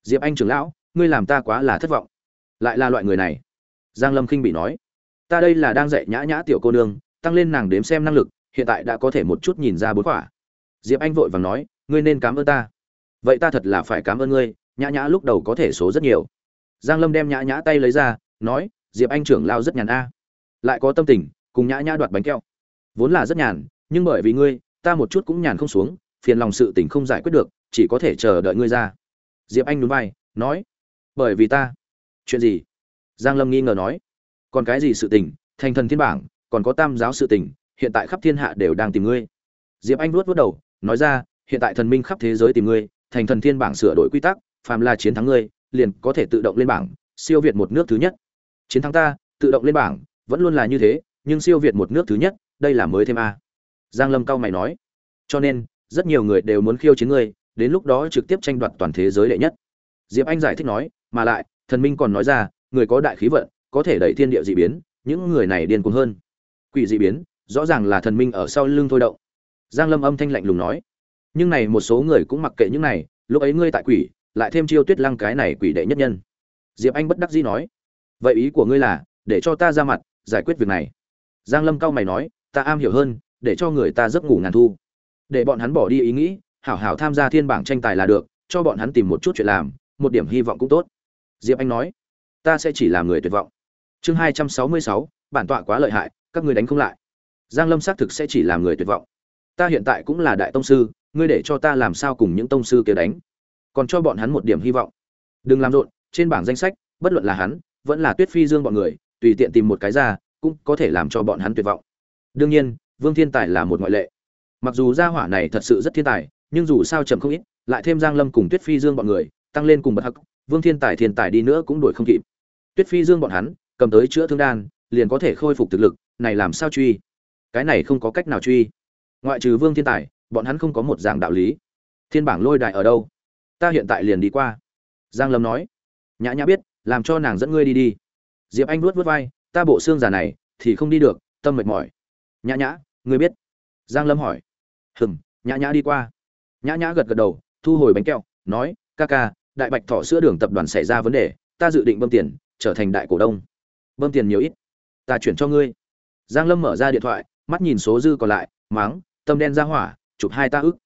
S1: Diệp anh trưởng lão, ngươi làm ta quá là thất vọng. Lại là loại người này. Giang lâm khinh bị nói, ta đây là đang dạy nhã nhã tiểu cô nương, tăng lên nàng đếm xem năng lực, hiện tại đã có thể một chút nhìn ra bốn quả. Diệp anh vội vàng nói, ngươi nên cảm ơn ta. Vậy ta thật là phải cảm ơn ngươi nhã nhã lúc đầu có thể số rất nhiều. Giang lâm đem nhã nhã tay lấy ra, nói, diệp anh trưởng lao rất nhàn a. Lại có tâm tình, cùng nhã nhã đoạt bánh keo vốn là rất nhàn, nhưng bởi vì ngươi, ta một chút cũng nhàn không xuống, phiền lòng sự tình không giải quyết được, chỉ có thể chờ đợi ngươi ra. Diệp anh núi vai, nói, bởi vì ta. Chuyện gì? Giang lâm nghi ngờ nói, còn cái gì sự tình? Thành thần thiên bảng, còn có tam giáo sự tình, hiện tại khắp thiên hạ đều đang tìm ngươi. Diệp anh vuốt vuốt đầu, nói ra, hiện tại thần minh khắp thế giới tìm ngươi, thành thần thiên bảng sửa đổi quy tắc phàm là chiến thắng ngươi, liền có thể tự động lên bảng, siêu việt một nước thứ nhất. Chiến thắng ta, tự động lên bảng, vẫn luôn là như thế, nhưng siêu việt một nước thứ nhất, đây là mới thêm a. Giang lâm cao mày nói. Cho nên, rất nhiều người đều muốn khiêu chiến ngươi, đến lúc đó trực tiếp tranh đoạt toàn thế giới đệ nhất. Diệp anh giải thích nói, mà lại, thần minh còn nói ra, người có đại khí vận, có thể đẩy thiên địa dị biến, những người này điên cuồng hơn. Quỷ dị biến, rõ ràng là thần minh ở sau lưng thôi động. Giang lâm âm thanh lạnh lùng nói. Nhưng này một số người cũng mặc kệ những này, lúc ấy ngươi tại quỷ lại thêm chiêu tuyết lăng cái này quỷ đệ nhất nhân. Diệp anh bất đắc dĩ nói, vậy ý của ngươi là, để cho ta ra mặt, giải quyết việc này. Giang lâm cao mày nói, ta am hiểu hơn, để cho người ta giấc ngủ ngàn thu. Để bọn hắn bỏ đi ý nghĩ, hảo hảo tham gia thiên bảng tranh tài là được, cho bọn hắn tìm một chút chuyện làm, một điểm hy vọng cũng tốt. Diệp anh nói, ta sẽ chỉ làm người tuyệt vọng. Chương hai trăm sáu mươi sáu, bản tọa quá lợi hại, các ngươi đánh không lại. Giang lâm xác thực sẽ chỉ làm người tuyệt vọng. Ta hiện tại cũng là đại tông sư, ngươi để cho ta làm sao cùng những tông sư kia đánh? Còn cho bọn hắn một điểm hy vọng. Đừng làm rộn, trên bảng danh sách, bất luận là hắn, vẫn là tuyết phi dương bọn người, tùy tiện tìm một cái ra, cũng có thể làm cho bọn hắn tuyệt vọng. Đương nhiên, vương thiên tài là một ngoại lệ. Mặc dù gia hỏa này thật sự rất thiên tài, nhưng dù sao chậm không ít, lại thêm giang lâm cùng tuyết phi dương bọn người, tăng lên cùng bật hắc, vương thiên tài thiên tài đi nữa cũng đuổi không kịp. Tuyết phi dương bọn hắn, cầm tới chữa thương đan, liền có thể khôi phục thực lực, này làm sao truy? Cái này không có cách nào truy. Ngoại trừ vương thiên tài, bọn hắn không có một dạng đạo lý. Thiên bảng lôi đại ở đâu? Ta hiện tại liền đi qua. Giang lâm nói. Nhã nhã biết, làm cho nàng dẫn ngươi đi đi. Diệp anh vuốt vuốt vai, ta bộ xương già này, thì không đi được, tâm mệt mỏi. Nhã nhã, ngươi biết? Giang lâm hỏi. Hừm, nhã nhã đi qua. Nhã nhã gật gật đầu, thu hồi bánh kẹo, nói, ca ca, đại bạch thọ sữa đường tập đoàn xảy ra vấn đề, ta dự định bơm tiền, trở thành đại cổ đông. Bơm tiền nhiều ít, ta chuyển cho ngươi. Giang lâm mở ra điện thoại, mắt nhìn số dư còn lại máng tâm đen ra hỏa, chụp hai ta ức.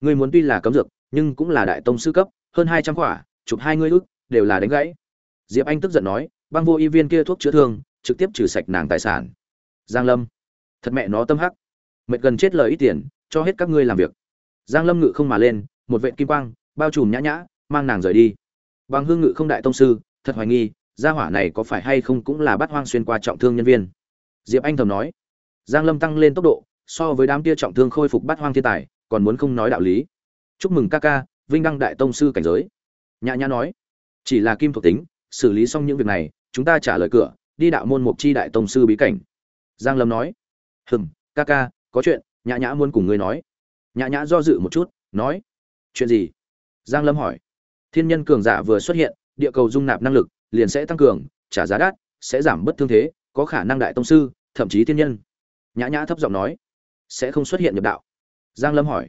S1: Ngươi muốn tuy là cấm dược nhưng cũng là đại tông sư cấp, hơn hai trăm quả chụp hai ngươi ức, đều là đánh gãy. Diệp anh tức giận nói, băng vô y viên kia thuốc chữa thương, trực tiếp trừ sạch nàng tài sản. Giang lâm, thật mẹ nó tâm hắc. Mệt gần chết lời ít tiền, cho hết các ngươi làm việc. Giang lâm ngự không mà lên, một vệt kim quang, bao trùm nhã nhã, mang nàng rời đi. Băng hương ngự không đại tông sư, thật hoài nghi, gia hỏa này có phải hay không cũng là bắt hoang xuyên qua trọng thương nhân viên. Diệp anh thầm nói. Giang lâm tăng lên tốc độ, so với đám kia trọng thương khôi phục bắt hoang thiên tài, còn muốn không nói đạo lý chúc mừng ca ca, vinh đăng đại tông sư cảnh giới. Nhã nhã nói, chỉ là kim thuộc tính, xử lý xong những việc này, chúng ta trả lời cửa, đi đạo môn mục chi đại tông sư bí cảnh. Giang lâm nói, hừm, ca ca, có chuyện, nhã nhã muốn cùng ngươi nói. Nhã nhã do dự một chút, nói, chuyện gì? Giang lâm hỏi, thiên nhân cường giả vừa xuất hiện, địa cầu dung nạp năng lực, liền sẽ tăng cường, trả giá đắt, sẽ giảm bất thương thế, có khả năng đại tông sư, thậm chí thiên nhân. Nhã nhã thấp giọng nói, sẽ không xuất hiện nhập đạo. Giang lâm hỏi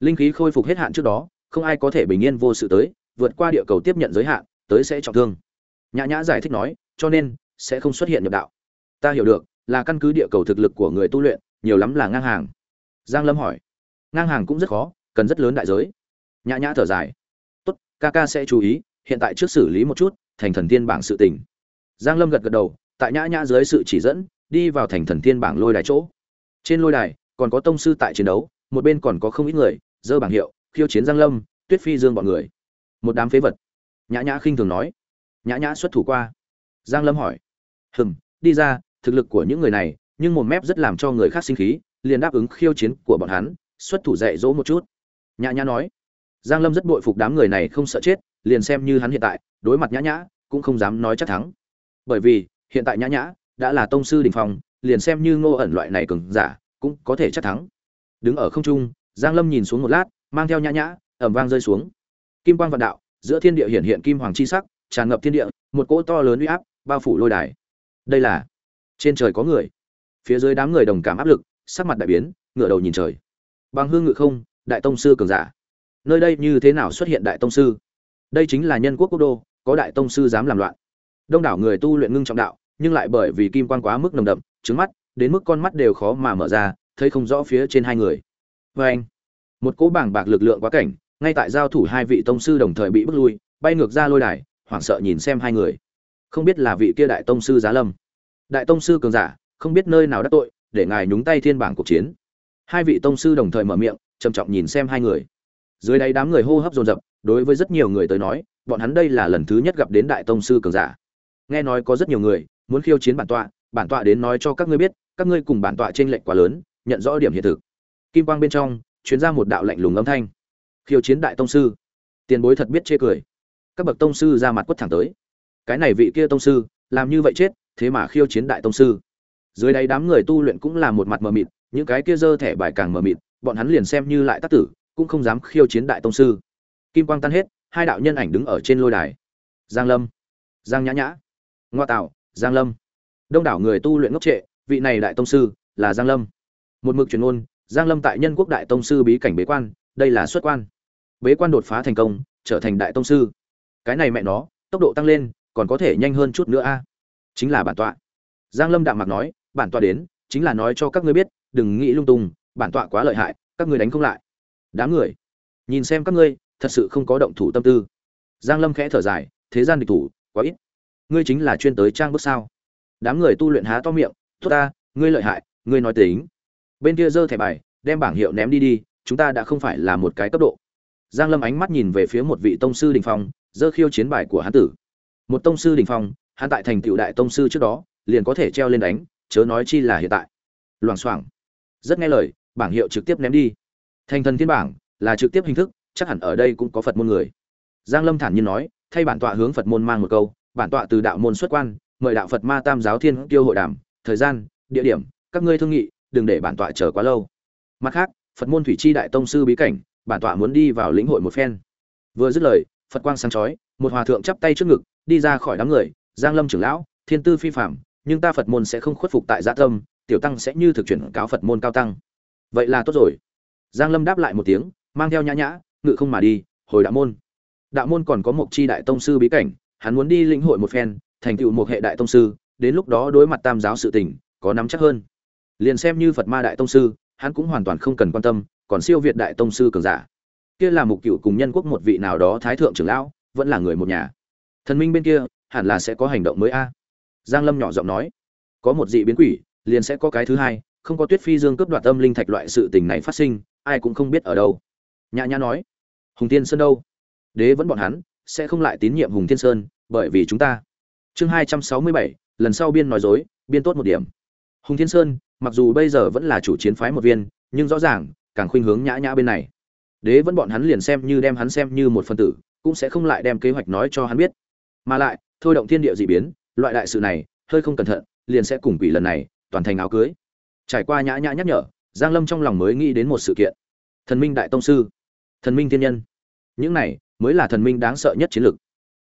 S1: linh khí khôi phục hết hạn trước đó, không ai có thể bình yên vô sự tới, vượt qua địa cầu tiếp nhận giới hạn, tới sẽ trọng thương. Nhã nhã giải thích nói, cho nên, sẽ không xuất hiện nhập đạo. Ta hiểu được, là căn cứ địa cầu thực lực của người tu luyện, nhiều lắm là ngang hàng. Giang lâm hỏi. Ngang hàng cũng rất khó, cần rất lớn đại giới. Nhã nhã thở dài. Tốt, ca ca sẽ chú ý, hiện tại trước xử lý một chút, thành thần tiên bảng sự tình. Giang lâm gật gật đầu, tại nhã nhã dưới sự chỉ dẫn, đi vào thành thần tiên bảng lôi đài chỗ. Trên lôi đài, còn có tông sư tại chiến đấu, một bên còn có không ít người dơ bảng hiệu, khiêu chiến giang lâm, tuyết phi dương bọn người. Một đám phế vật. Nhã nhã khinh thường nói. Nhã nhã xuất thủ qua. Giang lâm hỏi. Hừm, đi ra, thực lực của những người này, nhưng một mép rất làm cho người khác sinh khí, liền đáp ứng khiêu chiến của bọn hắn, xuất thủ dạy dỗ một chút. Nhã nhã nói. Giang lâm rất bội phục đám người này không sợ chết, liền xem như hắn hiện tại, đối mặt nhã nhã, cũng không dám nói chắc thắng. Bởi vì, hiện tại nhã nhã đã là tông sư đỉnh phong, liền xem như ngô ẩn loại này cường giả, cũng có thể chắc thắng. Đứng ở không trung giang lâm nhìn xuống một lát, mang theo nhã nhã, ầm vang rơi xuống. Kim quang vạn đạo, giữa thiên địa hiện hiện kim hoàng chi sắc, tràn ngập thiên địa, một cỗ to lớn uy áp bao phủ lôi đài. Đây là, trên trời có người. Phía dưới đám người đồng cảm áp lực, sắc mặt đại biến, ngửa đầu nhìn trời. Bằng hương ngự không, đại tông sư cường giả. Nơi đây như thế nào xuất hiện đại tông sư? Đây chính là nhân quốc quốc đô, có đại tông sư dám làm loạn. Đông đảo người tu luyện ngưng trọng đạo, nhưng lại bởi vì kim quang quá mức nồng đậm, trứng mắt, đến mức con mắt đều khó mà mở ra, thấy không rõ phía trên hai người vê anh, một cỗ bảng bạc lực lượng quá cảnh, ngay tại giao thủ hai vị tông sư đồng thời bị bước lui, bay ngược ra lôi đài, hoảng sợ nhìn xem hai người. Không biết là vị kia đại tông sư giá lâm. Đại tông sư cường giả, không biết nơi nào đắc tội, để ngài nhúng tay thiên bảng cuộc chiến. Hai vị tông sư đồng thời mở miệng, trầm trọng nhìn xem hai người. Dưới đáy đám người hô hấp dồn dập, đối với rất nhiều người tới nói, bọn hắn đây là lần thứ nhất gặp đến đại tông sư cường giả. Nghe nói có rất nhiều người, muốn khiêu chiến bản tọa bản tọa đến nói cho các ngươi biết, các ngươi cùng bản tọa trên lệnh quá lớn, nhận rõ điểm hiện thực kim quang bên trong chuyến ra một đạo lạnh lùng âm thanh. Khiêu chiến đại tông sư. Tiền bối thật biết chê cười. Các bậc tông sư ra mặt quất thẳng tới. Cái này vị kia tông sư, làm như vậy chết, thế mà khiêu chiến đại tông sư. Dưới đây đám người tu luyện cũng là một mặt mờ mịt, những cái kia dơ thẻ bài càng mờ mịt, bọn hắn liền xem như lại tác tử, cũng không dám khiêu chiến đại tông sư. Kim quang tan hết, hai đạo nhân ảnh đứng ở trên lôi đài. Giang lâm. Giang nhã nhã. Ngoa tạo giang lâm. Đông đảo người tu luyện ngốc trệ, vị này đại tông sư là giang lâm. Một mực truyền ngôn giang lâm tại nhân quốc đại tông sư bí cảnh bế quan, đây là xuất quan. Bế quan đột phá thành công, trở thành đại tông sư. Cái này mẹ nó, tốc độ tăng lên, còn có thể nhanh hơn chút nữa a. Chính là bản tọa. Giang lâm đạm mạc nói, bản tọa đến, chính là nói cho các ngươi biết, đừng nghĩ lung tung, bản tọa quá lợi hại, các ngươi đánh không lại. Đám người, nhìn xem các ngươi, thật sự không có động thủ tâm tư. Giang lâm khẽ thở dài, thế gian địch thủ, quá ít. Ngươi chính là chuyên tới trang bước sao? Đám người tu luyện há to miệng thốt ta, ngươi lợi hại, ngươi nói tính bên kia giơ thẻ bài, đem bảng hiệu ném đi đi, chúng ta đã không phải là một cái cấp độ. Giang lâm ánh mắt nhìn về phía một vị tông sư đình phong, giơ khiêu chiến bài của hắn tử. Một tông sư đình phong, hắn tại thành tựu đại tông sư trước đó, liền có thể treo lên đánh, chớ nói chi là hiện tại. Loảng xoảng. Rất nghe lời, bảng hiệu trực tiếp ném đi. Thành thần thiên bảng, là trực tiếp hình thức, chắc hẳn ở đây cũng có phật môn người. Giang lâm thản nhiên nói, thay bản tọa hướng phật môn mang một câu, bản tọa từ đạo môn xuất quan, mời đạo phật ma tam giáo thiên tiêu hội đàm, thời gian, địa điểm, các ngươi thương nghị đừng để bản tọa chờ quá lâu. Mặt khác, phật môn thủy chi đại tông sư bí cảnh, bản tọa muốn đi vào lĩnh hội một phen. Vừa dứt lời, phật quang sáng chói, một hòa thượng chắp tay trước ngực, đi ra khỏi đám người, giang lâm trưởng lão, thiên tư phi phạm nhưng ta phật môn sẽ không khuất phục tại gia tâm, tiểu tăng sẽ như thực chuyển cáo phật môn cao tăng. Vậy là tốt rồi. Giang lâm đáp lại một tiếng, mang theo nhã nhã, ngự không mà đi, hồi đạo môn. Đạo môn còn có một chi đại tông sư bí cảnh, hắn muốn đi lĩnh hội một phen, thành tựu một hệ đại tông sư, đến lúc đó đối mặt tam giáo sự tình, có nắm chắc hơn liền xem như phật ma đại tông sư, hắn cũng hoàn toàn không cần quan tâm, còn siêu việt đại tông sư cường giả. Kia là mục cựu cùng nhân quốc một vị nào đó thái thượng trưởng lão, vẫn là người một nhà. Thần minh bên kia, hẳn là sẽ có hành động mới a. Giang lâm nhỏ giọng nói, có một dị biến quỷ, liền sẽ có cái thứ hai, không có tuyết phi dương cướp đoạt âm linh thạch loại sự tình này phát sinh, ai cũng không biết ở đâu. Nhã nhã nói, hùng tiên sơn đâu? Đế vẫn bọn hắn, sẽ không lại tín nhiệm hùng thiên sơn, bởi vì chúng ta. Chương hai trăm sáu mươi bảy, lần sau biên nói dối, biên tốt một điểm. Hùng thiên sơn mặc dù bây giờ vẫn là chủ chiến phái một viên, nhưng rõ ràng, càng khuynh hướng nhã nhã bên này. Đế vẫn bọn hắn liền xem như đem hắn xem như một phân tử, cũng sẽ không lại đem kế hoạch nói cho hắn biết. Mà lại, thôi động thiên địa dị biến, loại đại sự này, hơi không cẩn thận, liền sẽ cùng quỷ lần này, toàn thành áo cưới. Trải qua nhã nhã nhắc nhở, giang lâm trong lòng mới nghĩ đến một sự kiện. Thần minh đại tông sư, thần minh thiên nhân. Những này, mới là thần minh đáng sợ nhất chiến lược.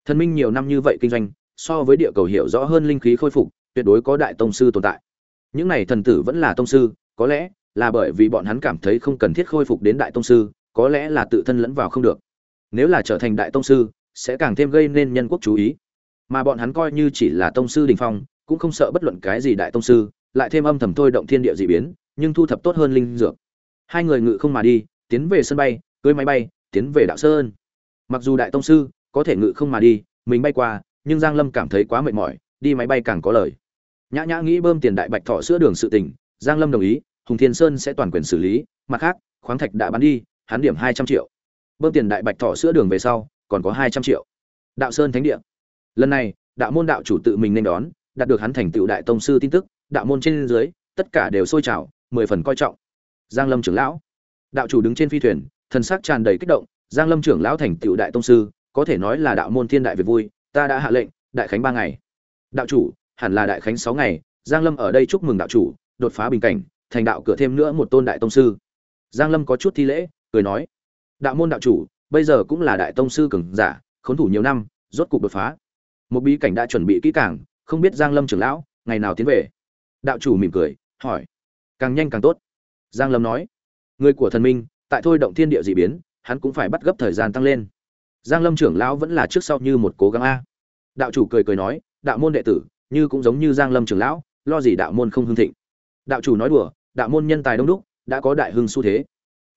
S1: Thần minh nhiều năm như vậy kinh doanh, so với địa cầu hiểu rõ hơn linh khí khôi phục, tuyệt đối có đại tông sư tồn tại những này thần tử vẫn là tông sư, có lẽ là bởi vì bọn hắn cảm thấy không cần thiết khôi phục đến đại tông sư, có lẽ là tự thân lẫn vào không được. Nếu là trở thành đại tông sư, sẽ càng thêm gây nên nhân quốc chú ý. Mà bọn hắn coi như chỉ là tông sư đình phong, cũng không sợ bất luận cái gì đại tông sư, lại thêm âm thầm thôi động thiên địa dị biến, nhưng thu thập tốt hơn linh dược. Hai người ngự không mà đi, tiến về sân bay, cưới máy bay, tiến về đạo sơn. Mặc dù đại tông sư có thể ngự không mà đi, mình bay qua, nhưng giang lâm cảm thấy quá mệt mỏi, đi máy bay càng có lời nhã nhã nghĩ bơm tiền đại bạch thọ sữa đường sự tình, giang lâm đồng ý, hùng thiên sơn sẽ toàn quyền xử lý, mặt khác, khoáng thạch đã bán đi, hắn điểm hai trăm triệu. Bơm tiền đại bạch thọ sữa đường về sau, còn có hai trăm triệu. Đạo sơn thánh địa. Lần này, đạo môn đạo chủ tự mình nên đón, đạt được hắn thành tựu đại tông sư tin tức, đạo môn trên dưới, tất cả đều sôi trào, mười phần coi trọng. Giang lâm trưởng lão. Đạo chủ đứng trên phi thuyền, thần sắc tràn đầy kích động, giang lâm trưởng lão thành tựu đại tông sư, có thể nói là đạo môn thiên đại việc vui, ta đã hạ lệnh, đại khánh ba ngày. Đạo chủ hẳn là đại khánh sáu ngày, giang lâm ở đây chúc mừng đạo chủ, đột phá bình cảnh, thành đạo cửa thêm nữa một tôn đại tông sư. Giang lâm có chút thi lễ, cười nói, đạo môn đạo chủ, bây giờ cũng là đại tông sư cường giả, khốn thủ nhiều năm, rốt cục đột phá. Một bí cảnh đã chuẩn bị kỹ càng, không biết giang lâm trưởng lão, ngày nào tiến về? Đạo chủ mỉm cười, hỏi, càng nhanh càng tốt. Giang lâm nói, người của thần minh, tại thôi động thiên địa dị biến, hắn cũng phải bắt gấp thời gian tăng lên. Giang lâm trưởng lão vẫn là trước sau như một cố gắng a. Đạo chủ cười cười nói, đạo môn đệ tử như cũng giống như giang lâm trưởng lão, lo gì đạo môn không hưng thịnh. Đạo chủ nói đùa, đạo môn nhân tài đông đúc, đã có đại hưng xu thế.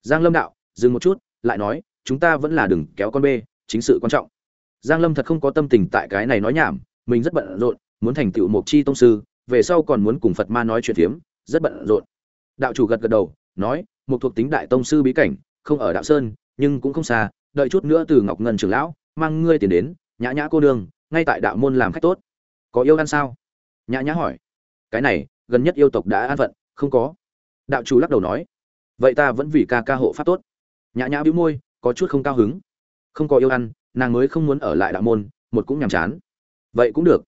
S1: Giang lâm đạo, dừng một chút, lại nói, chúng ta vẫn là đừng kéo con bê, chính sự quan trọng. Giang lâm thật không có tâm tình tại cái này nói nhảm, mình rất bận rộn, muốn thành tựu một chi tông sư, về sau còn muốn cùng phật ma nói chuyện phiếm, rất bận rộn. Đạo chủ gật gật đầu, nói một thuộc tính đại tông sư bí cảnh, không ở đạo sơn, nhưng cũng không xa, đợi chút nữa từ ngọc ngân trưởng lão, mang ngươi tiền đến, nhã nhã cô đường ngay tại đạo môn làm khách tốt có yêu ăn sao? Nhã nhã hỏi. Cái này, gần nhất yêu tộc đã an phận, không có. Đạo chủ lắc đầu nói. Vậy ta vẫn vì ca ca hộ pháp tốt. Nhã nhã bĩu môi, có chút không cao hứng. Không có yêu ăn, nàng mới không muốn ở lại đạo môn, một cũng nhàm chán. Vậy cũng được.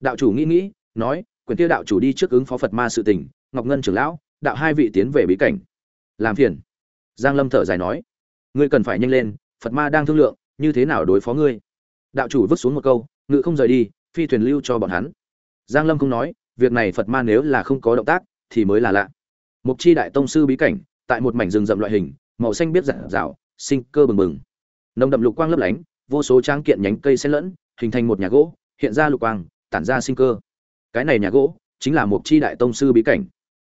S1: Đạo chủ nghĩ nghĩ, nói quyền tiêu đạo chủ đi trước ứng phó phật ma sự tình, ngọc ngân trưởng lão, đạo hai vị tiến về bí cảnh. Làm phiền. Giang lâm thở dài nói. Ngươi cần phải nhanh lên, phật ma đang thương lượng, như thế nào đối phó ngươi? Đạo chủ vứt xuống một câu, ngự không rời đi phi thuyền lưu cho bọn hắn. Giang lâm không nói, việc này phật ma nếu là không có động tác, thì mới là lạ. Mục chi đại tông sư bí cảnh, tại một mảnh rừng rậm loại hình, màu xanh biết rạng rào sinh cơ bừng bừng. Nồng đậm lục quang lấp lánh, vô số trang kiện nhánh cây xen lẫn, hình thành một nhà gỗ, hiện ra lục quang, tản ra sinh cơ. Cái này nhà gỗ, chính là mục chi đại tông sư bí cảnh.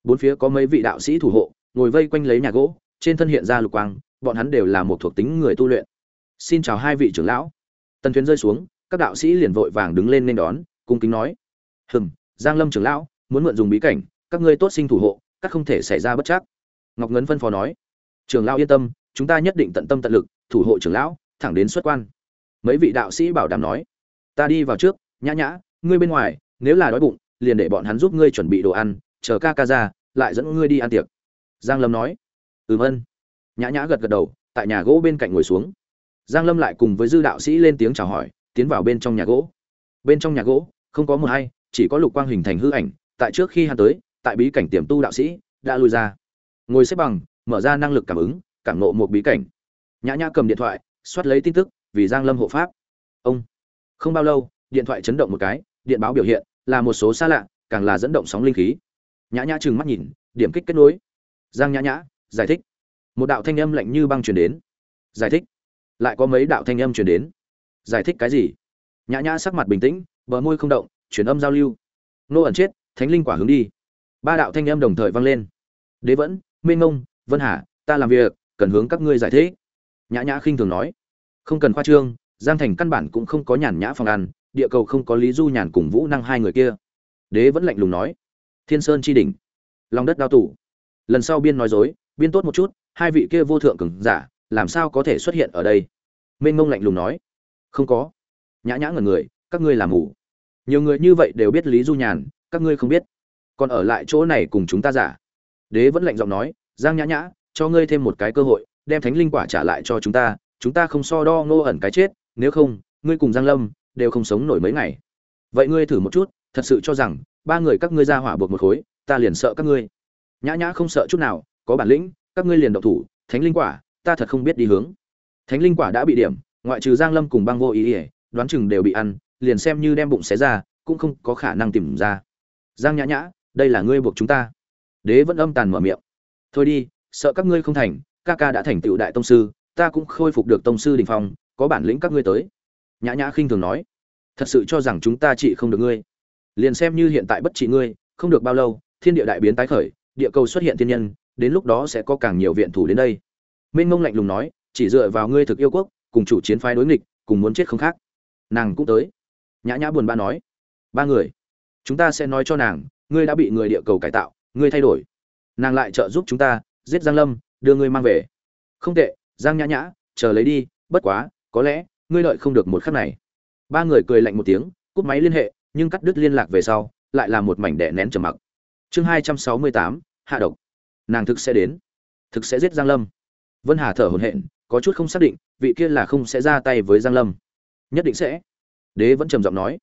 S1: Bốn phía có mấy vị đạo sĩ thủ hộ, ngồi vây quanh lấy nhà gỗ, trên thân hiện ra lục quang, bọn hắn đều là một thuộc tính người tu luyện. Xin chào hai vị trưởng lão. Tần thuyền rơi xuống các đạo sĩ liền vội vàng đứng lên nên đón, cung kính nói, hừm, giang lâm trưởng lão, muốn mượn dùng bí cảnh, các ngươi tốt sinh thủ hộ, các không thể xảy ra bất chắc. Ngọc ngấn phân phó nói, trưởng lão yên tâm, chúng ta nhất định tận tâm tận lực, thủ hộ trưởng lão, thẳng đến xuất quan. Mấy vị đạo sĩ bảo đảm nói, ta đi vào trước, nhã nhã, ngươi bên ngoài, nếu là đói bụng, liền để bọn hắn giúp ngươi chuẩn bị đồ ăn, chờ ca ca ra, lại dẫn ngươi đi ăn tiệc. Giang lâm nói, ừm ân nhã nhã gật gật đầu, tại nhà gỗ bên cạnh ngồi xuống. Giang lâm lại cùng với dư đạo sĩ lên tiếng chào hỏi tiến vào bên trong nhà gỗ. Bên trong nhà gỗ, không có một hay chỉ có lục quang hình thành hư ảnh, tại trước khi hắn tới, tại bí cảnh tiềm tu đạo sĩ, đã lui ra. Ngồi xếp bằng, mở ra năng lực cảm ứng, cảm nộ một bí cảnh. Nhã nhã cầm điện thoại xoát lấy tin tức, vì giang lâm hộ pháp. Ông, không bao lâu, điện thoại chấn động một cái, điện báo biểu hiện là một số xa lạ, càng là dẫn động sóng linh khí. Nhã nhã trừng mắt nhìn, điểm kích kết nối. Giang nhã nhã, giải thích. Một đạo thanh âm lạnh như băng truyền đến. Giải thích. Lại có mấy đạo thanh âm truyền đến giải thích cái gì? Nhã nhã sắc mặt bình tĩnh, bờ môi không động, truyền âm giao lưu. Nô ẩn chết, thánh linh quả hướng đi. Ba đạo thanh âm đồng thời vang lên. Đế vẫn, minh ngông, vân hà, ta làm việc, cần hướng các ngươi giải thích. Nhã nhã khinh thường nói. Không cần khoa trương, giang thành căn bản cũng không có nhàn nhã phòng ăn, địa cầu không có lý du nhàn cùng vũ năng hai người kia. Đế vẫn lạnh lùng nói. Thiên sơn chi đỉnh. Lòng đất đao tủ lần sau biên nói dối, biên tốt một chút, hai vị kia vô thượng cường giả, làm sao có thể xuất hiện ở đây? Mênh mông lạnh lùng nói không có. Nhã nhã ngần người, các ngươi làm ngủ nhiều người như vậy đều biết lý du nhàn, các ngươi không biết. Còn ở lại chỗ này cùng chúng ta giả. Đế vẫn lạnh giọng nói, giang nhã nhã, cho ngươi thêm một cái cơ hội, đem thánh linh quả trả lại cho chúng ta chúng ta không so đo ngô ẩn cái chết, nếu không, ngươi cùng giang lâm đều không sống nổi mấy ngày. Vậy ngươi thử một chút, thật sự cho rằng, ba người các ngươi ra hỏa buộc một khối, ta liền sợ các ngươi. Nhã nhã không sợ chút nào, có bản lĩnh, các ngươi liền độc thủ, thánh linh quả, ta thật không biết đi hướng. Thánh linh quả đã bị điểm ngoại trừ giang lâm cùng băng vô ý ỉa đoán chừng đều bị ăn, liền xem như đem bụng xé ra, cũng không có khả năng tìm ra. Giang nhã nhã, đây là ngươi buộc chúng ta. Đế vẫn âm tàn mở miệng. Thôi đi, sợ các ngươi không thành, ca ca đã thành tựu đại tông sư, ta cũng khôi phục được tông sư đình phong, có bản lĩnh các ngươi tới. Nhã nhã khinh thường nói. Thật sự cho rằng chúng ta trị không được ngươi. Liền xem như hiện tại bất trị ngươi, không được bao lâu, thiên địa đại biến tái khởi, địa cầu xuất hiện thiên nhân, đến lúc đó sẽ có càng nhiều viện thủ đến đây. Minh mông lạnh lùng nói, chỉ dựa vào ngươi thực yêu quốc cùng chủ chiến phái đối nghịch, cùng muốn chết không khác. Nàng cũng tới. Nhã nhã buồn bã nói, ba người, chúng ta sẽ nói cho nàng, ngươi đã bị người địa cầu cải tạo, ngươi thay đổi. Nàng lại trợ giúp chúng ta, giết giang lâm, đưa ngươi mang về. Không tệ, giang nhã nhã, chờ lấy đi, bất quá, có lẽ, ngươi đợi không được một khắc này. Ba người cười lạnh một tiếng, cúp máy liên hệ, nhưng cắt đứt liên lạc về sau, lại là một mảnh đẻ nén trầm mặc. Chương hai trăm sáu mươi tám, hạ độc. Nàng thực sẽ đến, thực sẽ giết giang lâm. Vân hà thở hổn hển có chút không xác định, vị kia là không sẽ ra tay với giang lâm. Nhất định sẽ. Đế vẫn trầm giọng nói.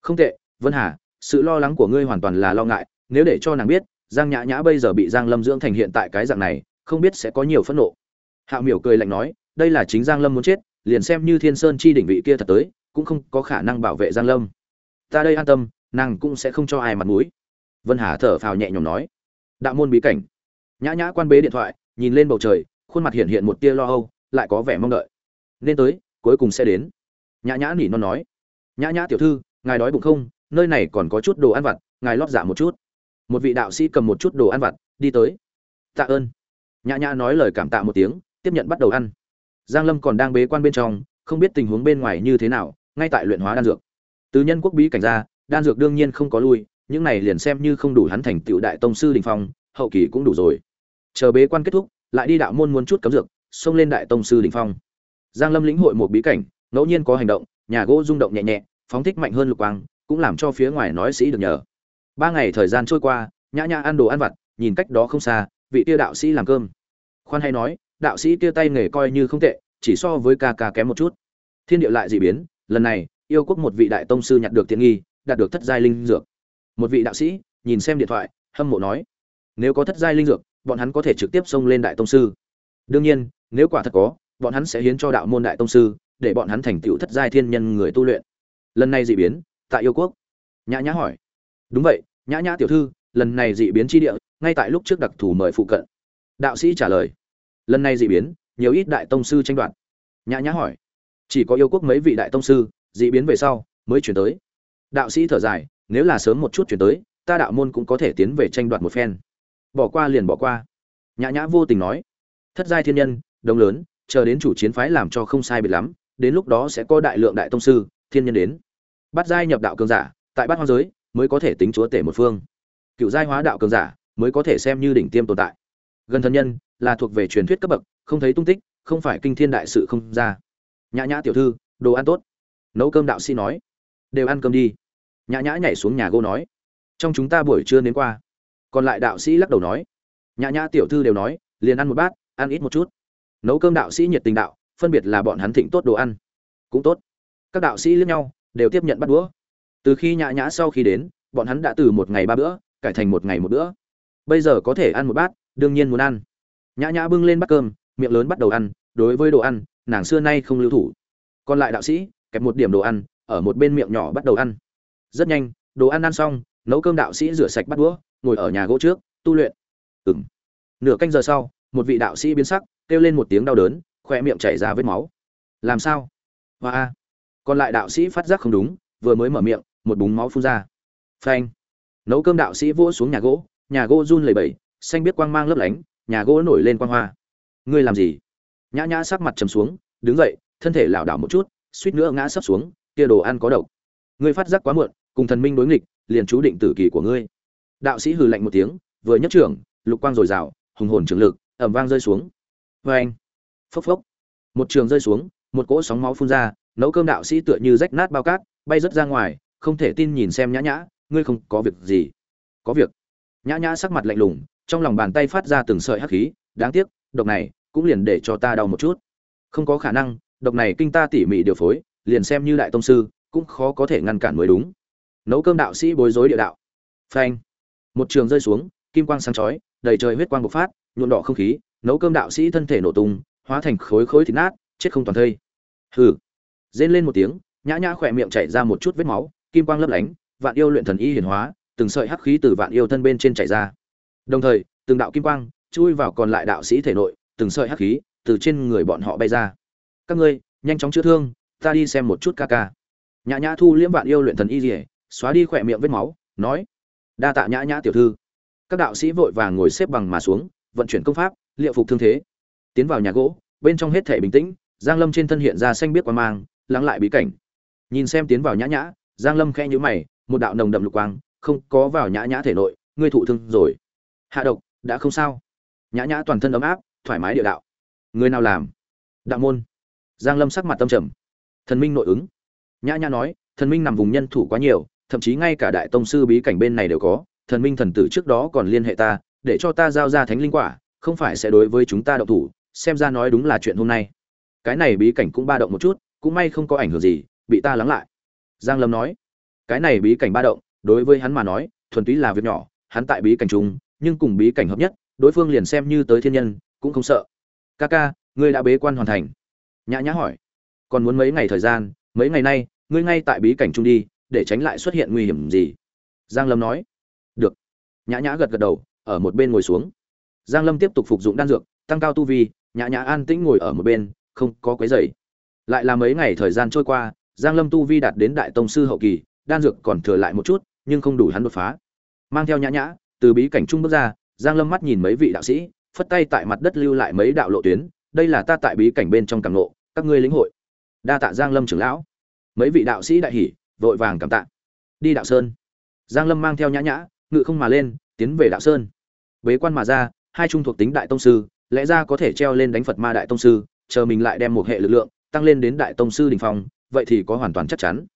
S1: Không tệ, vân hà, sự lo lắng của ngươi hoàn toàn là lo ngại, nếu để cho nàng biết, giang nhã nhã bây giờ bị giang lâm dưỡng thành hiện tại cái dạng này, không biết sẽ có nhiều phẫn nộ. Hạ miểu cười lạnh nói, đây là chính giang lâm muốn chết, liền xem như thiên sơn chi đỉnh vị kia thật tới, cũng không có khả năng bảo vệ giang lâm. Ta đây an tâm, nàng cũng sẽ không cho ai mặt mũi. Vân hà thở phào nhẹ nhõm nói. Đạo môn bí cảnh. Nhã nhã quan bế điện thoại, nhìn lên bầu trời, khuôn mặt hiện hiện một tia lo âu lại có vẻ mong đợi. Nên tới, cuối cùng sẽ đến. Nhã nhã nỉ non nói. Nhã nhã tiểu thư, ngài đói bụng không? Nơi này còn có chút đồ ăn vặt, ngài lót dạ một chút. Một vị đạo sĩ cầm một chút đồ ăn vặt, đi tới. Tạ ơn. Nhã nhã nói lời cảm tạ một tiếng, tiếp nhận bắt đầu ăn. Giang lâm còn đang bế quan bên trong, không biết tình huống bên ngoài như thế nào, ngay tại luyện hóa đan dược. Từ nhân quốc bí cảnh ra, đan dược đương nhiên không có lui, những này liền xem như không đủ hắn thành tựu đại tông sư đình phong, hậu kỳ cũng đủ rồi. Chờ bế quan kết thúc, lại đi đạo môn muốn chút cấm dược xông lên đại tông sư đỉnh phong. Giang lâm lĩnh hội một bí cảnh, ngẫu nhiên có hành động, nhà gỗ rung động nhẹ nhẹ, phóng thích mạnh hơn lục quang, cũng làm cho phía ngoài nói sĩ được nhờ. Ba ngày thời gian trôi qua, nhã nhã ăn đồ ăn vặt, nhìn cách đó không xa, vị tiêu đạo sĩ làm cơm. Khoan hay nói, đạo sĩ kia tay nghề coi như không tệ, chỉ so với ca ca kém một chút. Thiên địa lại dị biến, lần này, yêu quốc một vị đại tông sư nhặt được tiện nghi, đạt được thất giai linh dược. Một vị đạo sĩ, nhìn xem điện thoại, hâm mộ nói, nếu có thất giai linh dược, bọn hắn có thể trực tiếp xông lên đại tông sư. Đương nhiên nếu quả thật có, bọn hắn sẽ hiến cho đạo môn đại tông sư, để bọn hắn thành tựu thất giai thiên nhân người tu luyện. Lần này dị biến, tại yêu quốc. Nhã nhã hỏi. Đúng vậy, nhã nhã tiểu thư, lần này dị biến chi địa, ngay tại lúc trước đặc thù mời phụ cận. Đạo sĩ trả lời. Lần này dị biến, nhiều ít đại tông sư tranh đoạt. Nhã nhã hỏi. Chỉ có yêu quốc mấy vị đại tông sư, dị biến về sau, mới chuyển tới. Đạo sĩ thở dài, nếu là sớm một chút chuyển tới, ta đạo môn cũng có thể tiến về tranh đoạt một phen. Bỏ qua liền bỏ qua. Nhã nhã vô tình nói. Thất giai thiên nhân đông lớn, chờ đến chủ chiến phái làm cho không sai biệt lắm, đến lúc đó sẽ có đại lượng đại tông sư, thiên nhân đến. Bắt giai nhập đạo cường giả, tại bát hoang giới mới có thể tính chúa tể một phương. Cựu giai hóa đạo cường giả mới có thể xem như đỉnh tiêm tồn tại. Gần thân nhân là thuộc về truyền thuyết cấp bậc, không thấy tung tích, không phải kinh thiên đại sự không ra. Nhã nhã tiểu thư, đồ ăn tốt. Nấu cơm đạo sĩ nói. Đều ăn cơm đi. Nhã nhã nhảy xuống nhà gô nói. Trong chúng ta buổi trưa đến qua. Còn lại đạo sĩ lắc đầu nói. Nhã nhã tiểu thư đều nói, liền ăn một bát, ăn ít một chút nấu cơm đạo sĩ nhiệt tình đạo, phân biệt là bọn hắn thịnh tốt đồ ăn. Cũng tốt. Các đạo sĩ lẫn nhau đều tiếp nhận bắt đũa. Từ khi nhã nhã sau khi đến, bọn hắn đã từ một ngày ba bữa, cải thành một ngày một bữa. Bây giờ có thể ăn một bát, đương nhiên muốn ăn. Nhã nhã bưng lên bát cơm, miệng lớn bắt đầu ăn, đối với đồ ăn, nàng xưa nay không lưu thủ. Còn lại đạo sĩ, kẹp một điểm đồ ăn, ở một bên miệng nhỏ bắt đầu ăn. Rất nhanh, đồ ăn ăn xong, nấu cơm đạo sĩ rửa sạch bắt đũa, ngồi ở nhà gỗ trước, tu luyện. Ừng nửa canh giờ sau, một vị đạo sĩ biến sắc kêu lên một tiếng đau đớn, khoe miệng chảy ra vết máu. Làm sao? Hoa a. Còn lại đạo sĩ phát giác không đúng, vừa mới mở miệng, một búng máu phun ra. Phanh. Nấu cơm đạo sĩ vỗ xuống nhà gỗ nhà gỗ run lẩy bẩy, xanh biết quang mang lấp lánh, nhà gỗ nổi lên quang hoa. Ngươi làm gì? Nhã nhã sắc mặt trầm xuống, đứng dậy, thân thể lảo đảo một chút, suýt nữa ngã sấp xuống, kia đồ ăn có độc. Ngươi phát giác quá muộn, cùng thần minh đối nghịch, liền chú định tử kỳ của ngươi. Đạo sĩ hừ lạnh một tiếng, vừa nhất trưởng, lục quang dồi dào, hùng hồn trường lực ẩm vang rơi xuống vê anh. Phốc phốc. Một trường rơi xuống, một cỗ sóng máu phun ra, nấu cơm đạo sĩ tựa như rách nát bao cát, bay rớt ra ngoài, không thể tin nhìn xem nhã nhã, ngươi không có việc gì. Có việc. Nhã nhã sắc mặt lạnh lùng, trong lòng bàn tay phát ra từng sợi hắc khí, đáng tiếc, độc này cũng liền để cho ta đau một chút. Không có khả năng, độc này kinh ta tỉ mỉ điều phối, liền xem như đại tông sư, cũng khó có thể ngăn cản mới đúng. Nấu cơm đạo sĩ bối rối địa đạo. Phanh. Một trường rơi xuống, kim quang sáng chói, đầy trời huyết quang bộc phát nhuộn đỏ không khí nấu cơm đạo sĩ thân thể nổ tung, hóa thành khối khối thịt nát, chết không toàn thây. Hừ. Rên lên một tiếng, nhã nhã khỏe miệng chảy ra một chút vết máu, kim quang lấp lánh, vạn yêu luyện thần y hiển hóa, từng sợi hắc khí từ vạn yêu thân bên trên chảy ra. Đồng thời, từng đạo kim quang chui vào còn lại đạo sĩ thể nội, từng sợi hắc khí từ trên người bọn họ bay ra. Các ngươi, nhanh chóng chữa thương, ta đi xem một chút ca ca. Nhã nhã thu liễm vạn yêu luyện thần y rỉa xóa đi khỏe miệng vết máu, nói, đa tạ nhã nhã tiểu thư. Các đạo sĩ vội vàng ngồi xếp bằng mà xuống, vận chuyển công pháp liệu phục thương thế. Tiến vào nhà gỗ, bên trong hết thể bình tĩnh, giang lâm trên thân hiện ra xanh biết qua mang, lắng lại bí cảnh. Nhìn xem tiến vào nhã nhã, giang lâm khẽ nhíu mày, một đạo nồng đậm lục quang, không có vào nhã nhã thể nội, ngươi thụ thương rồi. Hạ độc, đã không sao. Nhã nhã toàn thân ấm áp, thoải mái địa đạo. Người nào làm? Đạo môn. Giang lâm sắc mặt tâm trầm. Thần minh nội ứng. Nhã nhã nói, thần minh nằm vùng nhân thủ quá nhiều, thậm chí ngay cả đại tông sư bí cảnh bên này đều có, thần minh thần tử trước đó còn liên hệ ta, để cho ta giao ra thánh linh quả không phải sẽ đối với chúng ta động thủ, xem ra nói đúng là chuyện hôm nay. Cái này bí cảnh cũng ba động một chút, cũng may không có ảnh hưởng gì, bị ta lắng lại. Giang lâm nói. Cái này bí cảnh ba động, đối với hắn mà nói, thuần túy là việc nhỏ, hắn tại bí cảnh chung, nhưng cùng bí cảnh hợp nhất, đối phương liền xem như tới thiên nhân, cũng không sợ. Ca ca, ngươi đã bế quan hoàn thành. Nhã nhã hỏi. Còn muốn mấy ngày thời gian, mấy ngày nay, ngươi ngay tại bí cảnh chung đi, để tránh lại xuất hiện nguy hiểm gì? Giang lâm nói. Được. Nhã nhã gật gật đầu, ở một bên ngồi xuống giang lâm tiếp tục phục dụng đan dược, tăng cao tu vi, nhã nhã an tĩnh ngồi ở một bên, không có quấy rầy. Lại là mấy ngày thời gian trôi qua, giang lâm tu vi đạt đến đại tông sư hậu kỳ, đan dược còn thừa lại một chút, nhưng không đủ hắn đột phá. Mang theo nhã nhã, từ bí cảnh trung bước ra, giang lâm mắt nhìn mấy vị đạo sĩ, phất tay tại mặt đất lưu lại mấy đạo lộ tuyến, đây là ta tại bí cảnh bên trong càng ngộ, các ngươi lĩnh hội. Đa tạ giang lâm trưởng lão. Mấy vị đạo sĩ đại hỉ, vội vàng cảm tạ. Đi đạo sơn. Giang lâm mang theo nhã nhã, ngự không mà lên, tiến về đạo sơn. Bế quan mà ra hai trung thuộc tính đại tông sư, lẽ ra có thể treo lên đánh phật ma đại tông sư, chờ mình lại đem một hệ lực lượng tăng lên đến đại tông sư đỉnh phong, vậy thì có hoàn toàn chắc chắn.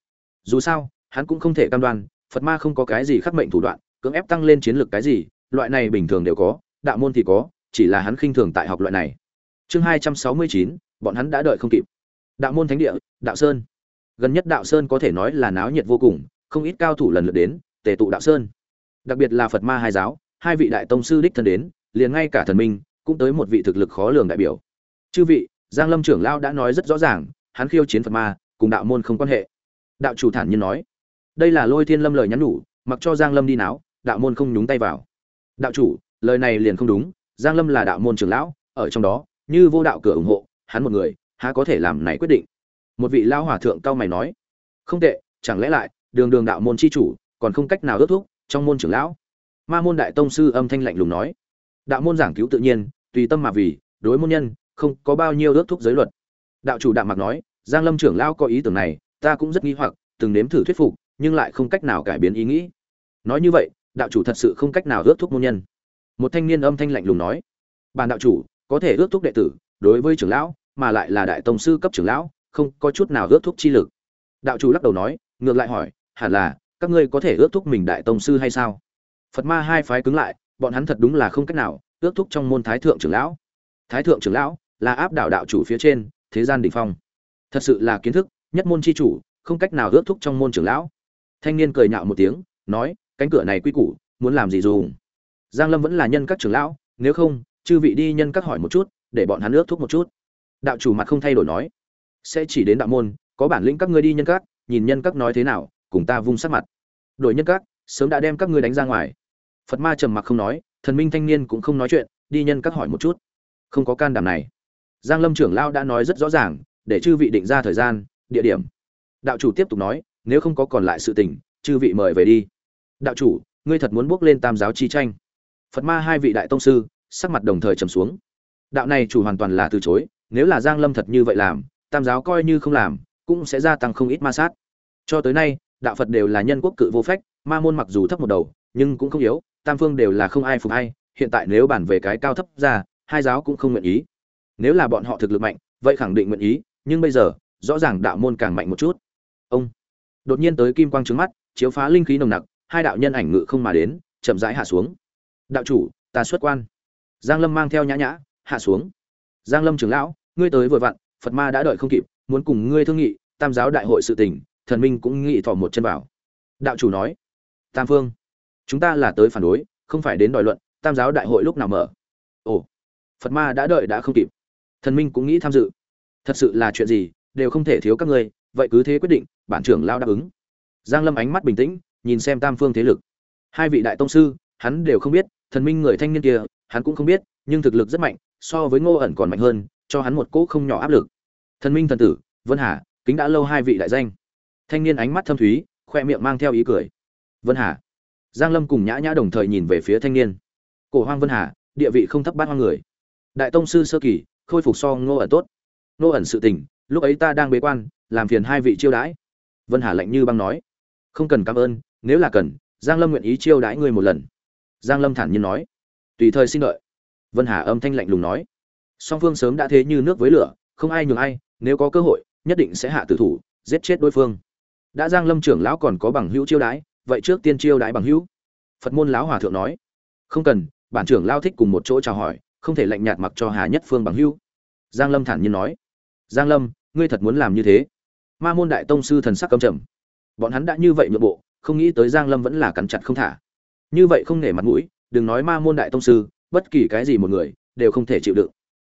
S1: Dù sao, hắn cũng không thể cam đoan, phật ma không có cái gì khắc mệnh thủ đoạn, cưỡng ép tăng lên chiến lược cái gì, loại này bình thường đều có, đạo môn thì có, chỉ là hắn khinh thường tại học loại này. Chương hai trăm sáu mươi chín, bọn hắn đã đợi không kịp. Đạo môn thánh địa, đạo sơn. Gần nhất đạo sơn có thể nói là náo nhiệt vô cùng, không ít cao thủ lần lượt đến, tề tụ đạo sơn. Đặc biệt là phật ma hai giáo, hai vị đại tông sư đích thân đến liền ngay cả thần minh cũng tới một vị thực lực khó lường đại biểu. Chư vị, giang lâm trưởng lão đã nói rất rõ ràng, hắn khiêu chiến phật ma, cùng đạo môn không quan hệ. Đạo chủ thản nhiên nói, đây là lôi thiên lâm lời nhắn nhủ, mặc cho giang lâm đi náo, đạo môn không nhúng tay vào. Đạo chủ, lời này liền không đúng, giang lâm là đạo môn trưởng lão, ở trong đó, như vô đạo cửa ủng hộ, hắn một người, há có thể làm này quyết định? Một vị lão hòa thượng cao mày nói, không tệ, chẳng lẽ lại, đường đường đạo môn chi chủ, còn không cách nào ước thúc trong môn trưởng lão? Ma môn đại tông sư âm thanh lạnh lùng nói đạo môn giảng cứu tự nhiên, tùy tâm mà vì, đối môn nhân, không có bao nhiêu ước thúc giới luật. Đạo chủ đạm mặc nói, giang lâm trưởng lão có ý tưởng này, ta cũng rất nghi hoặc, từng nếm thử thuyết phục, nhưng lại không cách nào cải biến ý nghĩ. Nói như vậy, đạo chủ thật sự không cách nào ước thúc môn nhân. Một thanh niên âm thanh lạnh lùng nói bàn đạo chủ, có thể ước thúc đệ tử, đối với trưởng lão, mà lại là đại tông sư cấp trưởng lão, không có chút nào ước thúc chi lực. Đạo chủ lắc đầu nói, ngược lại hỏi, hẳn là, các ngươi có thể ước thúc mình đại tông sư hay sao? Phật ma hai phái cứng lại bọn hắn thật đúng là không cách nào ước thúc trong môn thái thượng trưởng lão. Thái thượng trưởng lão là áp đảo đạo chủ phía trên, thế gian đỉnh phong. Thật sự là kiến thức, nhất môn chi chủ, không cách nào ước thúc trong môn trưởng lão. Thanh niên cười nhạo một tiếng, nói, cánh cửa này quy củ, muốn làm gì dùng? Giang lâm vẫn là nhân các trưởng lão, nếu không, chư vị đi nhân các hỏi một chút, để bọn hắn ước thúc một chút. Đạo chủ mặt không thay đổi nói, sẽ chỉ đến đạo môn, có bản lĩnh các ngươi đi nhân các, nhìn nhân các nói thế nào, cùng ta vung sát mặt. Đội nhân các, sớm đã đem các ngươi đánh ra ngoài phật ma trầm mặc không nói, thần minh thanh niên cũng không nói chuyện, đi nhân các hỏi một chút. Không có can đảm này. Giang lâm trưởng lao đã nói rất rõ ràng, để chư vị định ra thời gian, địa điểm. Đạo chủ tiếp tục nói, nếu không có còn lại sự tình, chư vị mời về đi. Đạo chủ, ngươi thật muốn bước lên tam giáo chi tranh. Phật ma hai vị đại tông sư, sắc mặt đồng thời trầm xuống. Đạo này chủ hoàn toàn là từ chối, nếu là giang lâm thật như vậy làm, tam giáo coi như không làm, cũng sẽ gia tăng không ít ma sát. Cho tới nay, đạo phật đều là nhân quốc cự vô phách, ma môn mặc dù thấp một đầu nhưng cũng không yếu, tam phương đều là không ai phục ai, hiện tại nếu bàn về cái cao thấp ra, hai giáo cũng không nguyện ý. Nếu là bọn họ thực lực mạnh, vậy khẳng định nguyện ý, nhưng bây giờ, rõ ràng đạo môn càng mạnh một chút. Ông, đột nhiên tới kim quang trứng mắt, chiếu phá linh khí nồng nặc, hai đạo nhân ảnh ngự không mà đến, chậm rãi hạ xuống. Đạo chủ, ta xuất quan. Giang lâm mang theo nhã nhã, hạ xuống. Giang lâm trưởng lão, ngươi tới vừa vặn, phật ma đã đợi không kịp, muốn cùng ngươi thương nghị, tam giáo đại hội sự tình, thần minh cũng nghị thỏ một chân vào. Đạo chủ nói, tam phương chúng ta là tới phản đối, không phải đến đòi luận, tam giáo đại hội lúc nào mở? Ồ, phật ma đã đợi đã không kịp. Thần minh cũng nghĩ tham dự. Thật sự là chuyện gì, đều không thể thiếu các ngươi, vậy cứ thế quyết định, bản trưởng lao đáp ứng. Giang lâm ánh mắt bình tĩnh, nhìn xem tam phương thế lực. Hai vị đại tông sư, hắn đều không biết, thần minh người thanh niên kia, hắn cũng không biết, nhưng thực lực rất mạnh, so với ngô ẩn còn mạnh hơn, cho hắn một cỗ không nhỏ áp lực. Thần minh thần tử, vân hà, kính đã lâu hai vị đại danh. Thanh niên ánh mắt thâm thúy, khoe miệng mang theo ý cười. Vân hà giang lâm cùng nhã nhã đồng thời nhìn về phía thanh niên. Cổ hoang vân hà, địa vị không thấp bát hoang người. Đại tông sư sơ kỳ, khôi phục so ngô ẩn tốt. Ngô ẩn sự tình, lúc ấy ta đang bế quan, làm phiền hai vị chiêu đãi. Vân hà lạnh như băng nói. Không cần cảm ơn, nếu là cần, giang lâm nguyện ý chiêu đãi người một lần. Giang lâm thản nhiên nói. Tùy thời xin đợi. Vân hà âm thanh lạnh lùng nói. Song phương sớm đã thế như nước với lửa, không ai nhường ai, nếu có cơ hội, nhất định sẽ hạ tử thủ, giết chết đối phương. Đã giang lâm trưởng lão còn có bằng hữu chiêu đãi vậy trước tiên chiêu đãi bằng hữu. Phật môn lão hòa thượng nói. Không cần, bản trưởng lao thích cùng một chỗ chào hỏi, không thể lạnh nhạt mặc cho hà nhất phương bằng hữu. Giang lâm thản nhiên nói. Giang lâm, ngươi thật muốn làm như thế? Ma môn đại tông sư thần sắc căm trầm. Bọn hắn đã như vậy nhượng bộ, không nghĩ tới giang lâm vẫn là cắn chặt không thả. Như vậy không nể mặt mũi, đừng nói ma môn đại tông sư, bất kỳ cái gì một người, đều không thể chịu đựng.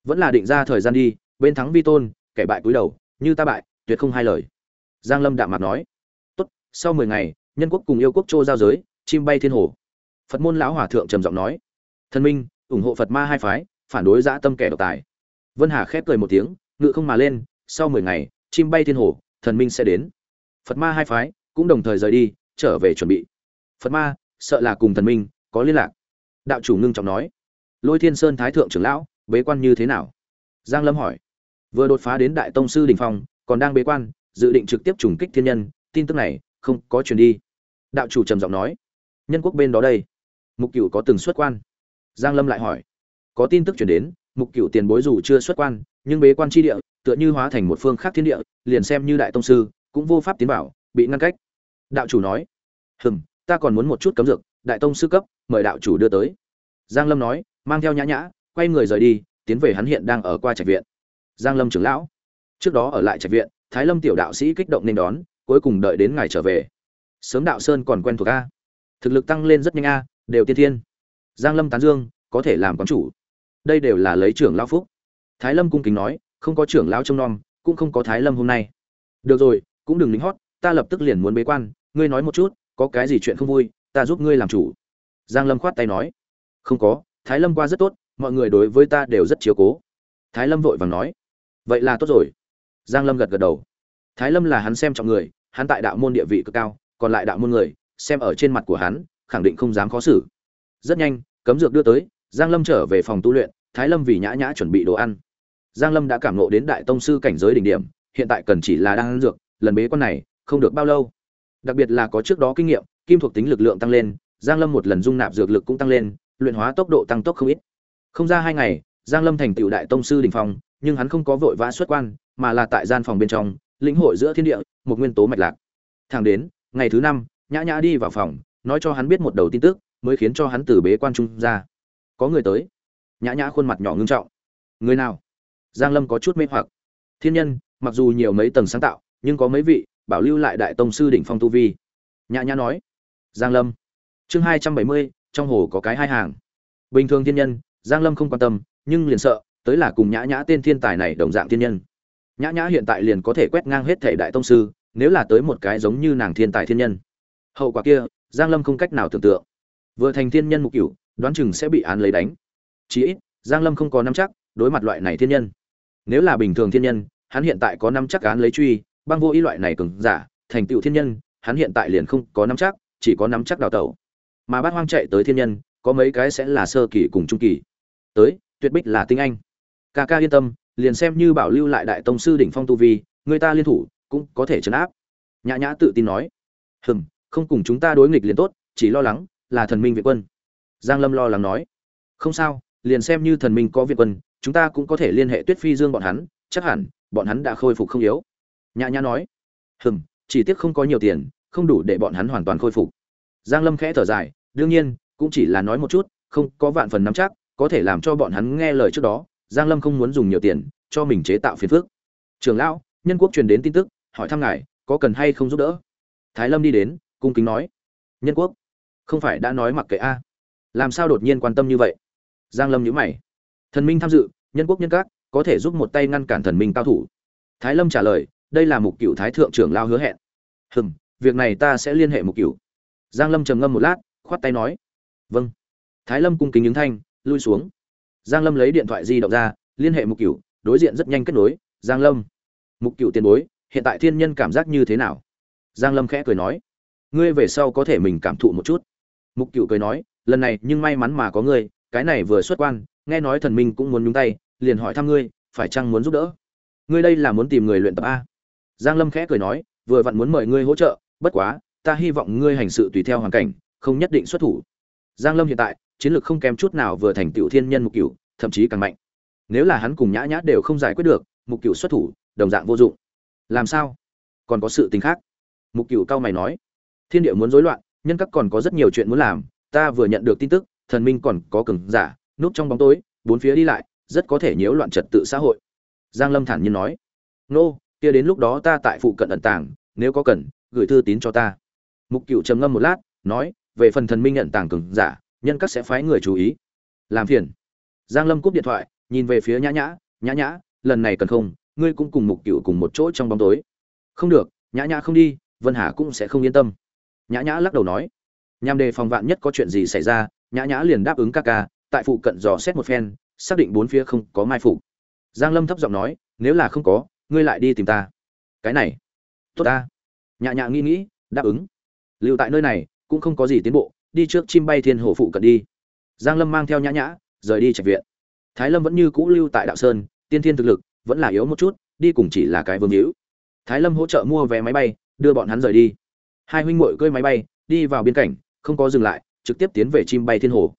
S1: Vẫn là định ra thời gian đi, bên thắng vi tôn, kẻ bại cúi đầu, như ta bại, tuyệt không hai lời. Giang lâm đạm mặt nói. Tốt, sau 10 ngày nhân quốc cùng yêu quốc châu giao giới, chim bay thiên hồ. Phật môn lão hòa thượng trầm giọng nói thân minh, ủng hộ phật ma hai phái, phản đối dã tâm kẻ độc tài. Vân hà khép cười một tiếng, ngự không mà lên, sau 10 ngày, chim bay thiên hồ, thần minh sẽ đến. Phật ma hai phái cũng đồng thời rời đi, trở về chuẩn bị. Phật ma, sợ là cùng thần minh có liên lạc. Đạo chủ ngưng trọng nói, lôi thiên sơn thái thượng trưởng lão, bế quan như thế nào? Giang lâm hỏi, vừa đột phá đến đại tông sư đình phong, còn đang bế quan, dự định trực tiếp trùng kích thiên nhân, tin tức này không có truyền đi đạo chủ trầm giọng nói nhân quốc bên đó đây. Mục cửu có từng xuất quan. Giang lâm lại hỏi có tin tức truyền đến mục cửu tiền bối dù chưa xuất quan nhưng bế quan chi địa tựa như hóa thành một phương khác thiên địa liền xem như đại tông sư cũng vô pháp tiến bảo, bị ngăn cách. Đạo chủ nói hừm ta còn muốn một chút cấm dược đại tông sư cấp mời đạo chủ đưa tới. Giang lâm nói mang theo nhã nhã quay người rời đi tiến về hắn hiện đang ở qua trạch viện. Giang lâm trưởng lão trước đó ở lại trạch viện thái lâm tiểu đạo sĩ kích động nên đón cuối cùng đợi đến ngày trở về sớm đạo sơn còn quen thuộc a. Thực lực tăng lên rất nhanh a, đều tiên thiên. Giang lâm tán dương, có thể làm quán chủ. Đây đều là lấy trưởng lão phúc. Thái lâm cung kính nói, không có trưởng lão trông nom, cũng không có thái lâm hôm nay. Được rồi, cũng đừng lính hót, ta lập tức liền muốn bế quan, ngươi nói một chút, có cái gì chuyện không vui, ta giúp ngươi làm chủ. Giang lâm khoát tay nói, không có, thái lâm qua rất tốt, mọi người đối với ta đều rất chiếu cố. Thái lâm vội vàng nói, vậy là tốt rồi. Giang lâm gật gật đầu. Thái lâm là hắn xem trọng người, hắn tại đạo môn địa vị cực cao còn lại đạo môn người, xem ở trên mặt của hắn, khẳng định không dám khó xử. Rất nhanh, cấm dược đưa tới, giang lâm trở về phòng tu luyện, thái lâm vì nhã nhã chuẩn bị đồ ăn. Giang lâm đã cảm ngộ đến đại tông sư cảnh giới đỉnh điểm, hiện tại cần chỉ là đang ăn dược, lần bế quan này, không được bao lâu. Đặc biệt là có trước đó kinh nghiệm, kim thuộc tính lực lượng tăng lên, giang lâm một lần dung nạp dược lực cũng tăng lên, luyện hóa tốc độ tăng tốc không ít. Không ra hai ngày, giang lâm thành tựu đại tông sư đỉnh phong, nhưng hắn không có vội vã xuất quan, mà là tại gian phòng bên trong, lĩnh hội giữa thiên địa, một nguyên tố mạch lạc. Thẳng đến ngày thứ năm, nhã nhã đi vào phòng, nói cho hắn biết một đầu tin tức, mới khiến cho hắn từ bế quan trung ra. Có người tới. Nhã nhã khuôn mặt nhỏ ngưng trọng. Người nào? Giang lâm có chút mê hoặc. Thiên nhân, mặc dù nhiều mấy tầng sáng tạo, nhưng có mấy vị, bảo lưu lại đại tông sư đỉnh phong tu vi. Nhã nhã nói. Giang lâm. Chương hai trăm bảy mươi, trong hồ có cái hai hàng. Bình thường thiên nhân, giang lâm không quan tâm, nhưng liền sợ, tới là cùng nhã nhã tên thiên tài này đồng dạng thiên nhân. Nhã nhã hiện tại liền có thể quét ngang hết thể đại tông sư nếu là tới một cái giống như nàng thiên tài thiên nhân. Hậu quả kia, giang lâm không cách nào tưởng tượng. Vừa thành thiên nhân mục cửu, đoán chừng sẽ bị án lấy đánh. Chí ít, giang lâm không có nắm chắc đối mặt loại này thiên nhân. Nếu là bình thường thiên nhân, hắn hiện tại có nắm chắc án lấy truy, băng vô ý loại này cường giả, thành tựu thiên nhân, hắn hiện tại liền không có nắm chắc, chỉ có nắm chắc đào tẩu. Mà bát hoang chạy tới thiên nhân, có mấy cái sẽ là sơ kỳ cùng trung kỳ. Tới, tuyệt bích là tinh anh. Ca ca yên tâm, liền xem như bảo lưu lại đại tông sư đỉnh phong tu vi, người ta liên thủ cũng có thể chấn áp. Nhã nhã tự tin nói, hừm, không cùng chúng ta đối nghịch liền tốt, chỉ lo lắng là thần minh viện quân. Giang lâm lo lắng nói, không sao, liền xem như thần minh có viện quân, chúng ta cũng có thể liên hệ tuyết phi dương bọn hắn, chắc hẳn bọn hắn đã khôi phục không yếu. Nhã nhã nói, hừm, chỉ tiếc không có nhiều tiền, không đủ để bọn hắn hoàn toàn khôi phục. Giang lâm khẽ thở dài, đương nhiên, cũng chỉ là nói một chút, không có vạn phần nắm chắc, có thể làm cho bọn hắn nghe lời trước đó. Giang lâm không muốn dùng nhiều tiền cho mình chế tạo phiền phức. Trường lão, nhân quốc truyền đến tin tức hỏi thăm ngài, có cần hay không giúp đỡ? Thái lâm đi đến, cung kính nói. Nhân quốc, không phải đã nói mặc kệ a. Làm sao đột nhiên quan tâm như vậy? Giang lâm nhíu mày. Thần minh tham dự, nhân quốc nhân các, có thể giúp một tay ngăn cản thần minh cao thủ. Thái lâm trả lời, đây là mục cựu thái thượng trưởng lao hứa hẹn. Hừm, việc này ta sẽ liên hệ mục cựu giang lâm trầm ngâm một lát, khoát tay nói. Vâng. Thái lâm cung kính ứng thanh, lui xuống. Giang lâm lấy điện thoại di động ra, liên hệ mục cựu đối diện rất nhanh kết nối. Giang lâm. Mục cựu tiền bối hiện tại thiên nhân cảm giác như thế nào? Giang lâm khẽ cười nói, ngươi về sau có thể mình cảm thụ một chút. Mục cựu cười nói, lần này nhưng may mắn mà có ngươi, cái này vừa xuất quan, nghe nói thần minh cũng muốn nhúng tay, liền hỏi thăm ngươi, phải chăng muốn giúp đỡ? Ngươi đây là muốn tìm người luyện tập a? Giang lâm khẽ cười nói, vừa vặn muốn mời ngươi hỗ trợ, bất quá, ta hy vọng ngươi hành sự tùy theo hoàn cảnh, không nhất định xuất thủ. Giang lâm hiện tại, chiến lược không kém chút nào vừa thành tiểu thiên nhân mục cửu, thậm chí càng mạnh. Nếu là hắn cùng nhã nhã đều không giải quyết được, mục cửu xuất thủ, đồng dạng vô dụng làm sao? Còn có sự tình khác? Mục cửu cao mày nói. Thiên địa muốn rối loạn, nhân các còn có rất nhiều chuyện muốn làm, ta vừa nhận được tin tức, thần minh còn có cường giả, núp trong bóng tối, bốn phía đi lại, rất có thể nhiễu loạn trật tự xã hội. Giang lâm thản nhiên nói. Nô, kia đến lúc đó ta tại phụ cận ẩn tàng, nếu có cần, gửi thư tín cho ta. Mục cựu trầm ngâm một lát, nói, về phần thần minh nhận tàng cường giả, nhân các sẽ phái người chú ý. Làm phiền. Giang lâm cúp điện thoại, nhìn về phía nhã nhã nhã nhã, lần này cần không? Ngươi cũng cùng mục cựu cùng một chỗ trong bóng tối. Không được, nhã nhã không đi, vân hà cũng sẽ không yên tâm. Nhã nhã lắc đầu nói. Nhằm đề phòng vạn nhất có chuyện gì xảy ra, nhã nhã liền đáp ứng ca ca, tại phụ cận dò xét một phen, xác định bốn phía không có mai phục. Giang lâm thấp giọng nói, nếu là không có, ngươi lại đi tìm ta. Cái này, tốt ta. Nhã nhã nghĩ nghĩ, đáp ứng. Lưu tại nơi này, cũng không có gì tiến bộ, đi trước chim bay thiên hồ phụ cận đi. Giang lâm mang theo nhã nhã, rời đi trạch viện. Thái lâm vẫn như cũ lưu tại đạo sơn, tiên thiên thực lực vẫn là yếu một chút, đi cùng chỉ là cái vương hữu. Thái lâm hỗ trợ mua vé máy bay, đưa bọn hắn rời đi. Hai huynh muội cơi máy bay, đi vào biên cảnh, không có dừng lại, trực tiếp tiến về chim bay thiên hồ.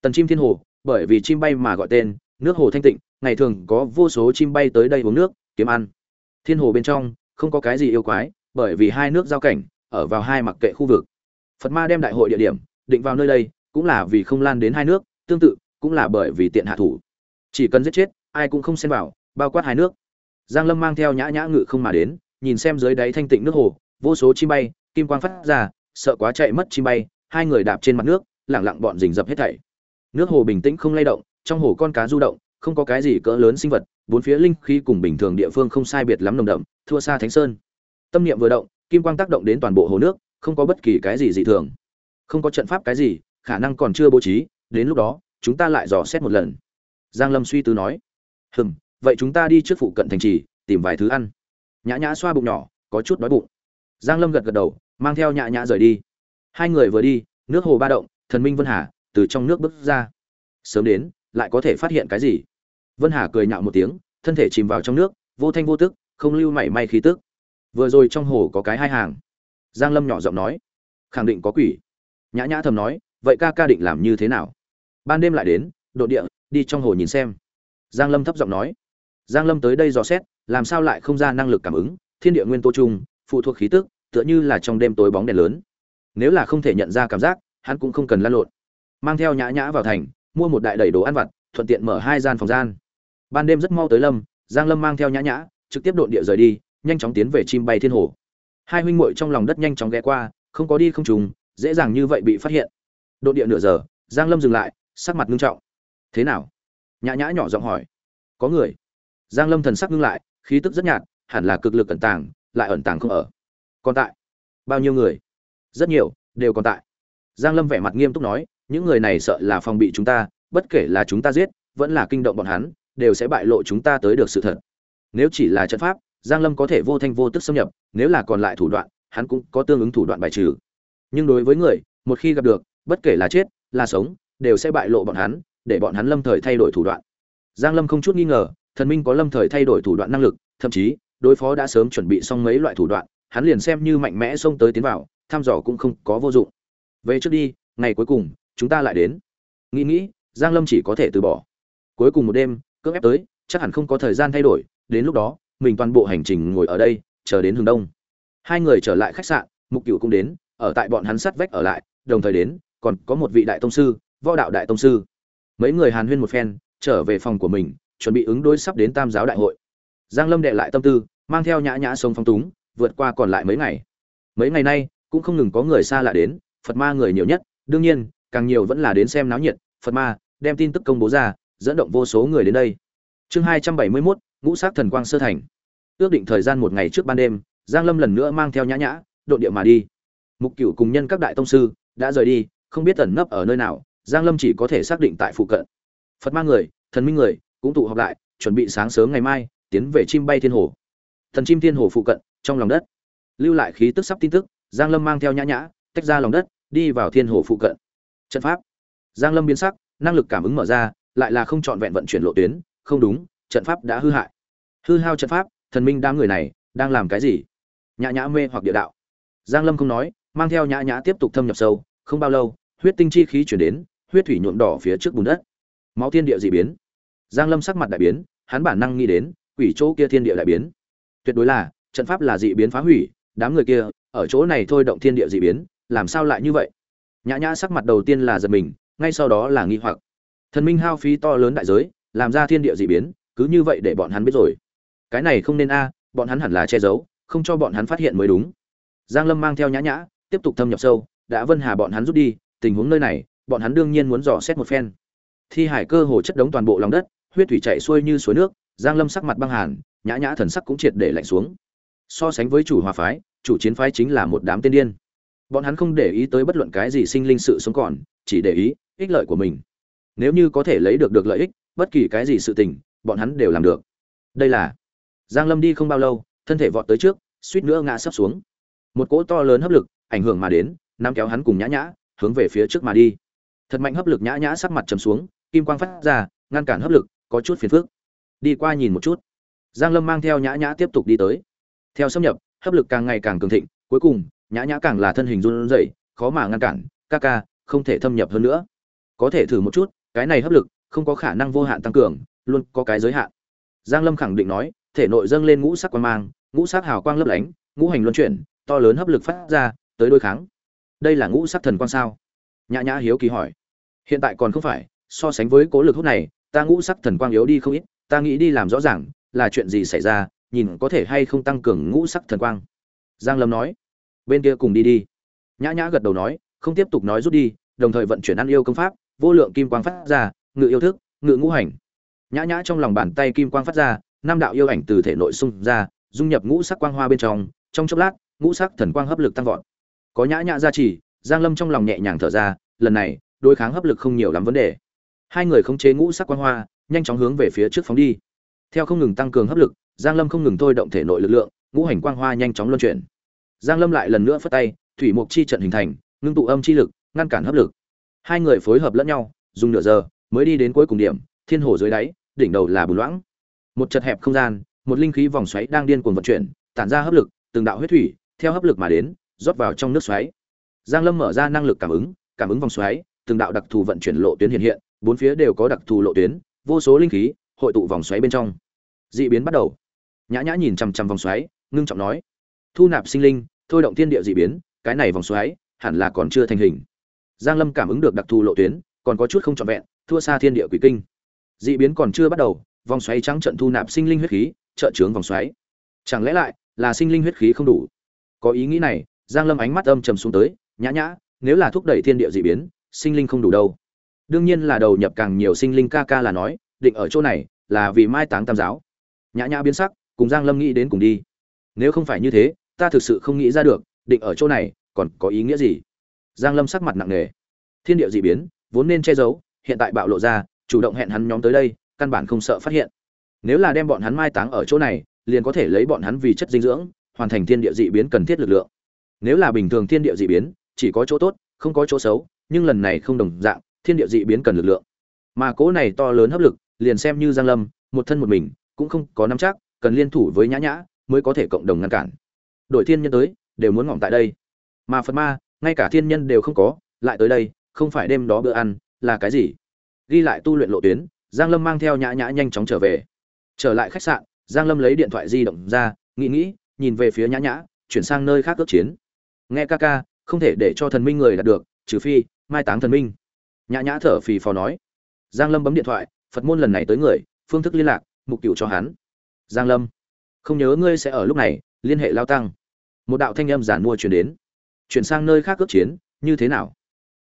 S1: Tần chim thiên hồ, bởi vì chim bay mà gọi tên, nước hồ thanh tịnh, ngày thường có vô số chim bay tới đây uống nước, kiếm ăn. Thiên hồ bên trong, không có cái gì yêu quái, bởi vì hai nước giao cảnh, ở vào hai mặc kệ khu vực. Phật ma đem đại hội địa điểm định vào nơi đây, cũng là vì không lan đến hai nước, tương tự, cũng là bởi vì tiện hạ thủ. Chỉ cần giết chết, ai cũng không xen vào bao quát hai nước. Giang lâm mang theo nhã nhã ngự không mà đến, nhìn xem dưới đáy thanh tịnh nước hồ, vô số chim bay, kim quang phát ra, sợ quá chạy mất chim bay, hai người đạp trên mặt nước, lẳng lặng bọn rình rập hết thảy. Nước hồ bình tĩnh không lay động, trong hồ con cá du động, không có cái gì cỡ lớn sinh vật, bốn phía linh khí cùng bình thường địa phương không sai biệt lắm nồng đậm, thua xa thánh sơn. Tâm niệm vừa động, kim quang tác động đến toàn bộ hồ nước, không có bất kỳ cái gì dị thường. Không có trận pháp cái gì, khả năng còn chưa bố trí, đến lúc đó, chúng ta lại dò xét một lần. Giang lâm suy tư nói, hừm vậy chúng ta đi trước phụ cận thành trì, tìm vài thứ ăn. Nhã nhã xoa bụng nhỏ, có chút đói bụng. Giang lâm gật gật đầu, mang theo nhã nhã rời đi. Hai người vừa đi, nước hồ ba động, thần minh vân hà từ trong nước bước ra. Sớm đến, lại có thể phát hiện cái gì? Vân hà cười nhạo một tiếng, thân thể chìm vào trong nước, vô thanh vô tức, không lưu mảy may khí tức. Vừa rồi trong hồ có cái hai hàng. Giang lâm nhỏ giọng nói, khẳng định có quỷ. Nhã nhã thầm nói, vậy ca ca định làm như thế nào? Ban đêm lại đến độ địa, đi trong hồ nhìn xem. Giang lâm thấp giọng nói giang lâm tới đây dò xét, làm sao lại không ra năng lực cảm ứng, thiên địa nguyên tố chung, phụ thuộc khí tức, tựa như là trong đêm tối bóng đèn lớn. Nếu là không thể nhận ra cảm giác, hắn cũng không cần lăn lộn. Mang theo nhã nhã vào thành, mua một đại đầy đồ ăn vặt, thuận tiện mở hai gian phòng gian. Ban đêm rất mau tới lâm, giang lâm mang theo nhã nhã, trực tiếp độn địa rời đi, nhanh chóng tiến về chim bay thiên hồ. Hai huynh muội trong lòng đất nhanh chóng ghé qua, không có đi không trùng, dễ dàng như vậy bị phát hiện. Độn địa nửa giờ, giang lâm dừng lại, sắc mặt ngưng trọng. Thế nào? Nhã nhã nhỏ giọng hỏi. Có người giang lâm thần sắc ngưng lại, khí tức rất nhạt, hẳn là cực lực ẩn tàng, lại ẩn tàng không ở. Còn tại? Bao nhiêu người? Rất nhiều, đều còn tại. Giang lâm vẻ mặt nghiêm túc nói, những người này sợ là phòng bị chúng ta, bất kể là chúng ta giết, vẫn là kinh động bọn hắn, đều sẽ bại lộ chúng ta tới được sự thật. Nếu chỉ là trận pháp, giang lâm có thể vô thanh vô tức xâm nhập, nếu là còn lại thủ đoạn, hắn cũng có tương ứng thủ đoạn bài trừ. Nhưng đối với người, một khi gặp được, bất kể là chết, là sống, đều sẽ bại lộ bọn hắn, để bọn hắn lâm thời thay đổi thủ đoạn. Giang lâm không chút nghi ngờ thần minh có lâm thời thay đổi thủ đoạn năng lực, thậm chí, đối phó đã sớm chuẩn bị xong mấy loại thủ đoạn, hắn liền xem như mạnh mẽ xông tới tiến vào thăm dò cũng không có vô dụng. Về trước đi, ngày cuối cùng, chúng ta lại đến. Nghĩ nghĩ, giang lâm chỉ có thể từ bỏ. Cuối cùng một đêm, cưỡng ép tới, chắc hẳn không có thời gian thay đổi, đến lúc đó, mình toàn bộ hành trình ngồi ở đây, chờ đến hướng đông. Hai người trở lại khách sạn, mục cửu cũng đến, ở tại bọn hắn sát vách ở lại, đồng thời đến, còn có một vị đại tông sư, võ đạo đại tông sư. Mấy người hàn huyên một phen, trở về phòng của mình chuẩn bị ứng đối sắp đến tam giáo đại hội. Giang lâm đệ lại tâm tư mang theo nhã nhã sông phong túng vượt qua còn lại mấy ngày. Mấy ngày nay cũng không ngừng có người xa lạ đến phật ma người nhiều nhất đương nhiên càng nhiều vẫn là đến xem náo nhiệt phật ma đem tin tức công bố ra dẫn động vô số người đến đây. Chương hai trăm bảy mươi 271, ngũ sát thần quang sơ thành. Ước định thời gian một ngày trước ban đêm giang lâm lần nữa mang theo nhã nhã độ địa mà đi. Mục cửu cùng nhân các đại tông sư đã rời đi không biết tẩn nấp ở nơi nào giang lâm chỉ có thể xác định tại phụ cận. Phật ma người thần minh người cũng tụ họp lại, chuẩn bị sáng sớm ngày mai, tiến về chim bay thiên hồ. Thần chim thiên hồ phụ cận, trong lòng đất. Lưu lại khí tức sắp tin tức, giang lâm mang theo nhã nhã, tách ra lòng đất, đi vào thiên hồ phụ cận. Trận pháp. Giang lâm biến sắc, năng lực cảm ứng mở ra, lại là không chọn vẹn vận chuyển lộ tuyến, không đúng, trận pháp đã hư hại. Hư hao trận pháp, thần minh đám người này, đang làm cái gì? Nhã nhã mê hoặc địa đạo. Giang lâm không nói, mang theo nhã nhã tiếp tục thâm nhập sâu, không bao lâu, huyết tinh chi khí chuyển đến, huyết thủy nhuộm đỏ phía trước bùn đất. Máu thiên địa dị biến giang lâm sắc mặt đại biến, hắn bản năng nghĩ đến, quỷ chỗ kia thiên địa đại biến. Tuyệt đối là, trận pháp là dị biến phá hủy, đám người kia, ở chỗ này thôi động thiên địa dị biến, làm sao lại như vậy? Nhã nhã sắc mặt đầu tiên là giật mình, ngay sau đó là nghi hoặc. Thần minh hao phí to lớn đại giới, làm ra thiên địa dị biến, cứ như vậy để bọn hắn biết rồi. Cái này không nên a, bọn hắn hẳn là che giấu, không cho bọn hắn phát hiện mới đúng. Giang lâm mang theo nhã nhã, tiếp tục thâm nhập sâu, đã vân hà bọn hắn rút đi, tình huống nơi này, bọn hắn đương nhiên muốn dò xét một phen. Thi hải cơ hồ chất đống toàn bộ lòng đất huyết thủy chảy xuôi như suối nước, giang lâm sắc mặt băng hàn, nhã nhã thần sắc cũng triệt để lạnh xuống. So sánh với chủ hòa phái, chủ chiến phái chính là một đám tiên điên. Bọn hắn không để ý tới bất luận cái gì sinh linh sự sống còn, chỉ để ý ích lợi của mình. Nếu như có thể lấy được được lợi ích, bất kỳ cái gì sự tình, bọn hắn đều làm được. Đây là giang lâm đi không bao lâu, thân thể vọt tới trước, suýt nữa ngã sấp xuống. Một cỗ to lớn hấp lực, ảnh hưởng mà đến nắm kéo hắn cùng nhã nhã, hướng về phía trước mà đi. Thật mạnh hấp lực nhã nhã sắc mặt trầm xuống, kim quang phát ra, ngăn cản hấp lực có chút phiền phức. Đi qua nhìn một chút. Giang lâm mang theo nhã nhã tiếp tục đi tới. Theo xâm nhập, hấp lực càng ngày càng cường thịnh, cuối cùng, nhã nhã càng là thân hình run rẩy, khó mà ngăn cản, ca ca, không thể thâm nhập hơn nữa. Có thể thử một chút, cái này hấp lực, không có khả năng vô hạn tăng cường, luôn có cái giới hạn. Giang lâm khẳng định nói, thể nội dâng lên ngũ sắc quang mang, ngũ sắc hào quang lấp lánh, ngũ hành luân chuyển, to lớn hấp lực phát ra, tới đối kháng. Đây là ngũ sắc thần quang sao? Nhã nhã hiếu kỳ hỏi. Hiện tại còn không phải, so sánh với cố lực hút này ta ngũ sắc thần quang yếu đi không ít, ta nghĩ đi làm rõ ràng là chuyện gì xảy ra, nhìn có thể hay không tăng cường ngũ sắc thần quang. Giang lâm nói. Bên kia cùng đi đi. Nhã nhã gật đầu nói, không tiếp tục nói rút đi, đồng thời vận chuyển ăn yêu công pháp, vô lượng kim quang phát ra, ngự yêu thức, ngự ngũ hành. Nhã nhã trong lòng bàn tay kim quang phát ra, năm đạo yêu ảnh từ thể nội xung ra, dung nhập ngũ sắc quang hoa bên trong trong chốc lát, ngũ sắc thần quang hấp lực tăng vọt. Có nhã nhã gia trì, giang lâm trong lòng nhẹ nhàng thở ra, lần này, đối kháng hấp lực không nhiều lắm vấn đề hai người khống chế ngũ sắc quang hoa, nhanh chóng hướng về phía trước phóng đi. Theo không ngừng tăng cường hấp lực, giang lâm không ngừng thôi động thể nội lực lượng, ngũ hành quang hoa nhanh chóng luân chuyển. Giang lâm lại lần nữa phất tay, thủy mục chi trận hình thành, ngưng tụ âm chi lực, ngăn cản hấp lực. Hai người phối hợp lẫn nhau, dùng nửa giờ mới đi đến cuối cùng điểm, thiên hồ dưới đáy, đỉnh đầu là bùn loãng. Một chật hẹp không gian, một linh khí vòng xoáy đang điên cuồng vận chuyển, tản ra hấp lực, từng đạo huyết thủy, theo hấp lực mà đến, rót vào trong nước xoáy. Giang lâm mở ra năng lực cảm ứng cảm ứng vòng xoáy, từng đạo đặc thù vận chuyển lộ tuyến hiện hiện bốn phía đều có đặc thù lộ tuyến, vô số linh khí hội tụ vòng xoáy bên trong. Dị biến bắt đầu. Nhã nhã nhìn chằm chằm vòng xoáy, ngưng trọng nói, thu nạp sinh linh, thôi động thiên địa dị biến, cái này vòng xoáy hẳn là còn chưa thành hình. Giang lâm cảm ứng được đặc thù lộ tuyến, còn có chút không trọn vẹn, thua xa thiên địa quỷ kinh. Dị biến còn chưa bắt đầu, vòng xoáy trắng trận thu nạp sinh linh huyết khí trợ trướng vòng xoáy. Chẳng lẽ lại là sinh linh huyết khí không đủ? Có ý nghĩ này, giang lâm ánh mắt âm trầm xuống tới, nhã nhã, nếu là thúc đẩy thiên địa dị biến, sinh linh không đủ đâu đương nhiên là đầu nhập càng nhiều sinh linh ca ca là nói, định ở chỗ này là vì mai táng tam giáo. Nhã nhã biến sắc, cùng giang lâm nghĩ đến cùng đi. Nếu không phải như thế, ta thực sự không nghĩ ra được, định ở chỗ này còn có ý nghĩa gì? Giang lâm sắc mặt nặng nề. Thiên địa dị biến, vốn nên che giấu, hiện tại bạo lộ ra, chủ động hẹn hắn nhóm tới đây, căn bản không sợ phát hiện. Nếu là đem bọn hắn mai táng ở chỗ này, liền có thể lấy bọn hắn vì chất dinh dưỡng, hoàn thành thiên địa dị biến cần thiết lực lượng. Nếu là bình thường thiên địa dị biến, chỉ có chỗ tốt, không có chỗ xấu, nhưng lần này không đồng dạng thiên địa dị biến cần lực lượng. Mà cỗ này to lớn hấp lực, liền xem như giang lâm, một thân một mình, cũng không có nắm chắc, cần liên thủ với nhã nhã mới có thể cộng đồng ngăn cản. Đội thiên nhân tới, đều muốn ngỏm tại đây. Mà phật ma, ngay cả thiên nhân đều không có, lại tới đây, không phải đêm đó bữa ăn, là cái gì? Ghi lại tu luyện lộ tuyến, giang lâm mang theo nhã nhã nhanh chóng trở về. Trở lại khách sạn, giang lâm lấy điện thoại di động ra, nghĩ nghĩ, nhìn về phía nhã nhã, chuyển sang nơi khác ước chiến. Nghe ca ca, không thể để cho thần minh người đạt được, trừ phi mai táng thần minh nhã nhã thở phì phò nói. Giang lâm bấm điện thoại, phật môn lần này tới người, phương thức liên lạc, mục cựu cho hắn. Giang lâm, không nhớ ngươi sẽ ở lúc này, liên hệ lao tăng. Một đạo thanh âm giản mua chuyển đến. Chuyển sang nơi khác ước chiến, như thế nào?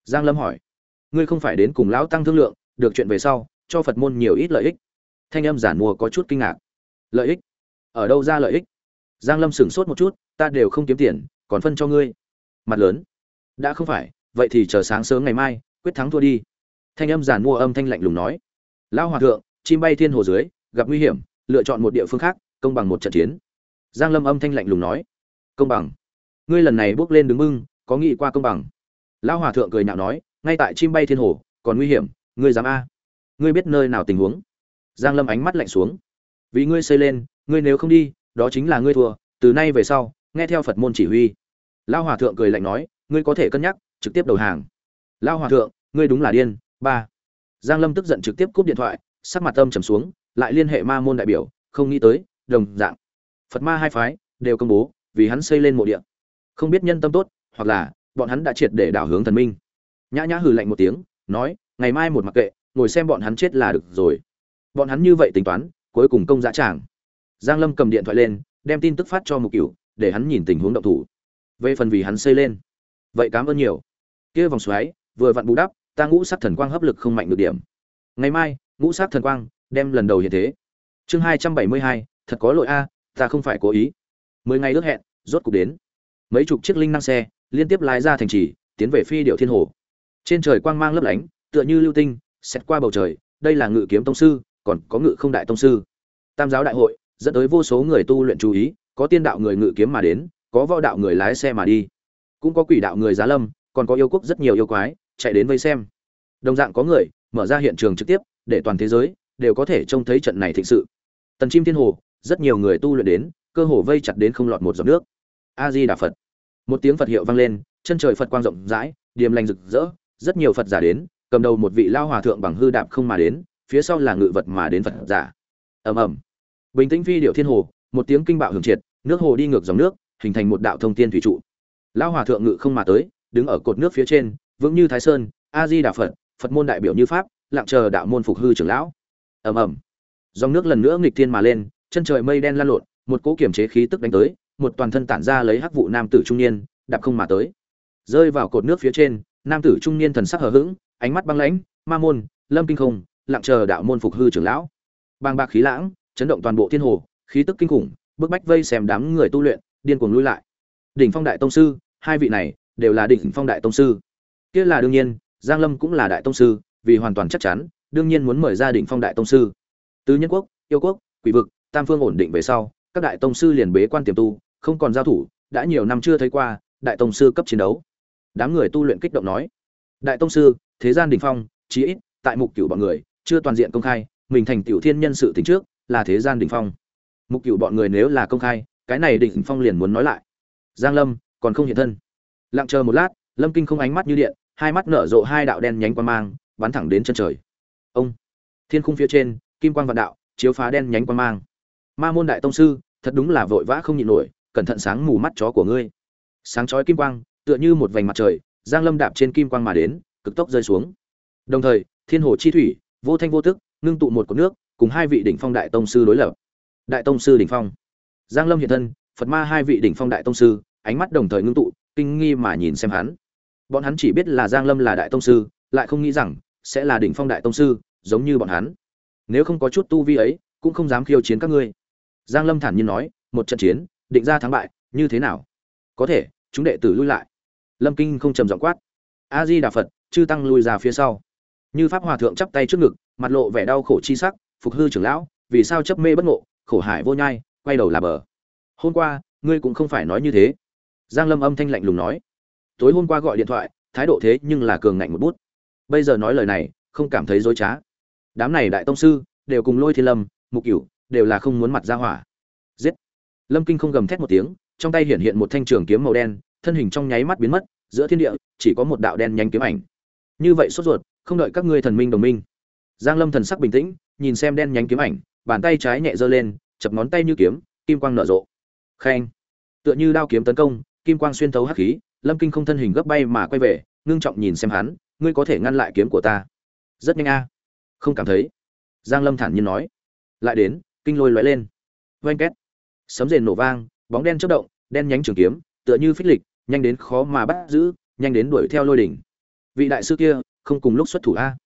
S1: Giang lâm hỏi. Ngươi không phải đến cùng lão tăng thương lượng, được chuyện về sau, cho phật môn nhiều ít lợi ích. Thanh âm giản mua có chút kinh ngạc. Lợi ích? Ở đâu ra lợi ích? Giang lâm sửng sốt một chút, ta đều không kiếm tiền, còn phân cho ngươi. Mặt lớn. Đã không phải, vậy thì chờ sáng sớm ngày mai quyết thắng thua đi. Thanh âm giản mua âm thanh lạnh lùng nói. Lão hòa thượng, chim bay thiên hồ dưới, gặp nguy hiểm, lựa chọn một địa phương khác, công bằng một trận chiến. Giang lâm âm thanh lạnh lùng nói. Công bằng. Ngươi lần này bước lên đứng mưng có nghĩ qua công bằng? Lão hòa thượng cười nhạo nói, ngay tại chim bay thiên hồ, còn nguy hiểm, ngươi dám a? Ngươi biết nơi nào tình huống? Giang lâm ánh mắt lạnh xuống. Vì ngươi xây lên, ngươi nếu không đi, đó chính là ngươi thua, từ nay về sau, nghe theo phật môn chỉ huy. Lão hòa thượng cười lạnh nói, ngươi có thể cân nhắc, trực tiếp đầu hàng lão hòa thượng, ngươi đúng là điên, ba. Giang lâm tức giận trực tiếp cúp điện thoại, sắc mặt âm trầm xuống, lại liên hệ ma môn đại biểu, không nghĩ tới, đồng dạng. Phật ma hai phái, đều công bố, vì hắn xây lên mộ địa. Không biết nhân tâm tốt, hoặc là, bọn hắn đã triệt để đảo hướng thần minh. Nhã nhã hừ lạnh một tiếng, nói, ngày mai một mặc kệ, ngồi xem bọn hắn chết là được rồi. Bọn hắn như vậy tính toán, cuối cùng công dã tràng. Giang lâm cầm điện thoại lên, đem tin tức phát cho mục cửu, để hắn nhìn tình huống động thủ. Về phần vì hắn xây lên. Vậy cảm ơn nhiều. Kia vòng xoáy vừa vặn bù đắp, ta ngũ sắc thần quang hấp lực không mạnh được điểm. Ngày mai, ngũ sắc thần quang đem lần đầu hiện thế. Chương hai trăm bảy mươi hai, thật có lỗi a, ta không phải cố ý. Mười ngày ước hẹn, rốt cục đến. Mấy chục chiếc linh năng xe liên tiếp lái ra thành trì, tiến về phi điệu thiên hồ. Trên trời quang mang lấp lánh, tựa như lưu tinh, xét qua bầu trời, đây là ngự kiếm tông sư, còn có ngự không đại tông sư. Tam giáo đại hội, dẫn tới vô số người tu luyện chú ý, có tiên đạo người ngự kiếm mà đến, có võ đạo người lái xe mà đi. Cũng có quỷ đạo người giá lâm, còn có yêu quốc rất nhiều yêu quái chạy đến vây xem. Đồng dạng có người mở ra hiện trường trực tiếp, để toàn thế giới đều có thể trông thấy trận này thịnh sự. Tần chim thiên hồ, rất nhiều người tu luyện đến, cơ hồ vây chặt đến không lọt một giọt nước. A di đà phật. Một tiếng phật hiệu vang lên, chân trời phật quang rộng rãi, điềm lành rực rỡ, rất nhiều phật giả đến, cầm đầu một vị lao hòa thượng bằng hư đạp không mà đến, phía sau là ngự vật mà đến phật giả. Ầm ầm. Bình tĩnh phi điệu thiên hồ, một tiếng kinh bạo hưởng triệt, nước hồ đi ngược dòng nước, hình thành một đạo thông tiên thủy trụ. Lao hòa thượng ngự không mà tới, đứng ở cột nước phía trên vững như thái sơn, a di đà phật phật môn đại biểu như pháp, lặng chờ đạo môn phục hư trưởng lão. Ầm ầm. Dòng nước lần nữa nghịch thiên mà lên, chân trời mây đen lan lộn, một cỗ kiểm chế khí tức đánh tới, một toàn thân tản ra lấy hắc vụ nam tử trung niên, đạp không mà tới. Rơi vào cột nước phía trên, nam tử trung niên thần sắc hờ hững, ánh mắt băng lãnh, ma môn, lâm kinh không, lặng chờ đạo môn phục hư trưởng lão. Bang bạc khí lãng, chấn động toàn bộ thiên hồ, khí tức kinh khủng, bức bách vây xem đám người tu luyện, điên cuồng lui lại. Đỉnh phong đại tông sư, hai vị này đều là đỉnh phong đại tông sư kia là đương nhiên, giang lâm cũng là đại tông sư, vì hoàn toàn chắc chắn, đương nhiên muốn mời ra đỉnh phong đại tông sư. Tứ nhân quốc, yêu quốc, quỷ vực, tam phương ổn định về sau, các đại tông sư liền bế quan tiềm tu, không còn giao thủ, đã nhiều năm chưa thấy qua, đại tông sư cấp chiến đấu. Đám người tu luyện kích động nói, đại tông sư, thế gian đỉnh phong, chí ít, tại mục cửu bọn người, chưa toàn diện công khai, mình thành tiểu thiên nhân sự tính trước, là thế gian đỉnh phong. Mục cửu bọn người nếu là công khai, cái này đỉnh phong liền muốn nói lại. Giang lâm, còn không hiện thân. Lặng chờ một lát, lâm kinh không ánh mắt như điện hai mắt nở rộ hai đạo đen nhánh quang mang, bắn thẳng đến chân trời. Ông, thiên khung phía trên, kim quang vạn đạo, chiếu phá đen nhánh quang mang. Ma môn đại tông sư, thật đúng là vội vã không nhịn nổi, cẩn thận sáng mù mắt chó của ngươi. Sáng chói kim quang, tựa như một vành mặt trời, giang lâm đạp trên kim quang mà đến, cực tốc rơi xuống. Đồng thời, thiên hồ chi thủy, vô thanh vô tức, ngưng tụ một cột nước, cùng hai vị đỉnh phong đại tông sư đối lập. Đại tông sư đỉnh phong. Giang lâm hiện thân, phật ma hai vị đỉnh phong đại tông sư, ánh mắt đồng thời ngưng tụ, kinh nghi mà nhìn xem hắn bọn hắn chỉ biết là giang lâm là đại tông sư, lại không nghĩ rằng sẽ là đỉnh phong đại tông sư, giống như bọn hắn. Nếu không có chút tu vi ấy, cũng không dám khiêu chiến các ngươi. Giang lâm thản nhiên nói, một trận chiến, định ra thắng bại, như thế nào? Có thể, chúng đệ tử lui lại. Lâm kinh không trầm giọng quát. A di đà phật, chư tăng lui ra phía sau. Như pháp hòa thượng chắp tay trước ngực, mặt lộ vẻ đau khổ chi sắc, phục hư trưởng lão, vì sao chấp mê bất ngộ, khổ hải vô nhai, quay đầu là bờ. Hôm qua, ngươi cũng không phải nói như thế. Giang lâm âm thanh lạnh lùng nói tối hôm qua gọi điện thoại, thái độ thế nhưng là cường ngạnh một bút. Bây giờ nói lời này, không cảm thấy dối trá. Đám này đại tông sư, đều cùng lôi thiên lâm, mục cửu, đều là không muốn mặt ra hỏa. Giết. Lâm kinh không gầm thét một tiếng, trong tay hiện hiện một thanh trường kiếm màu đen, thân hình trong nháy mắt biến mất, giữa thiên địa, chỉ có một đạo đen nhanh kiếm ảnh. Như vậy sốt ruột, không đợi các ngươi thần minh đồng minh. Giang lâm thần sắc bình tĩnh, nhìn xem đen nhánh kiếm ảnh, bàn tay trái nhẹ giơ lên, chập ngón tay như kiếm, kim quang nở rộ. Khen. Tựa như đao kiếm tấn công, kim quang xuyên thấu hắc khí lâm kinh không thân hình gấp bay mà quay về, ngưng trọng nhìn xem hắn, ngươi có thể ngăn lại kiếm của ta? Rất nhanh a. Không cảm thấy. Giang lâm thản nhiên nói. Lại đến, kinh lôi lóe lên. Oanh két. Sấm rền nổ vang, bóng đen chớp động, đen nhánh trường kiếm, tựa như phích lịch, nhanh đến khó mà bắt giữ, nhanh đến đuổi theo lôi đỉnh. Vị đại sư kia, không cùng lúc xuất thủ a.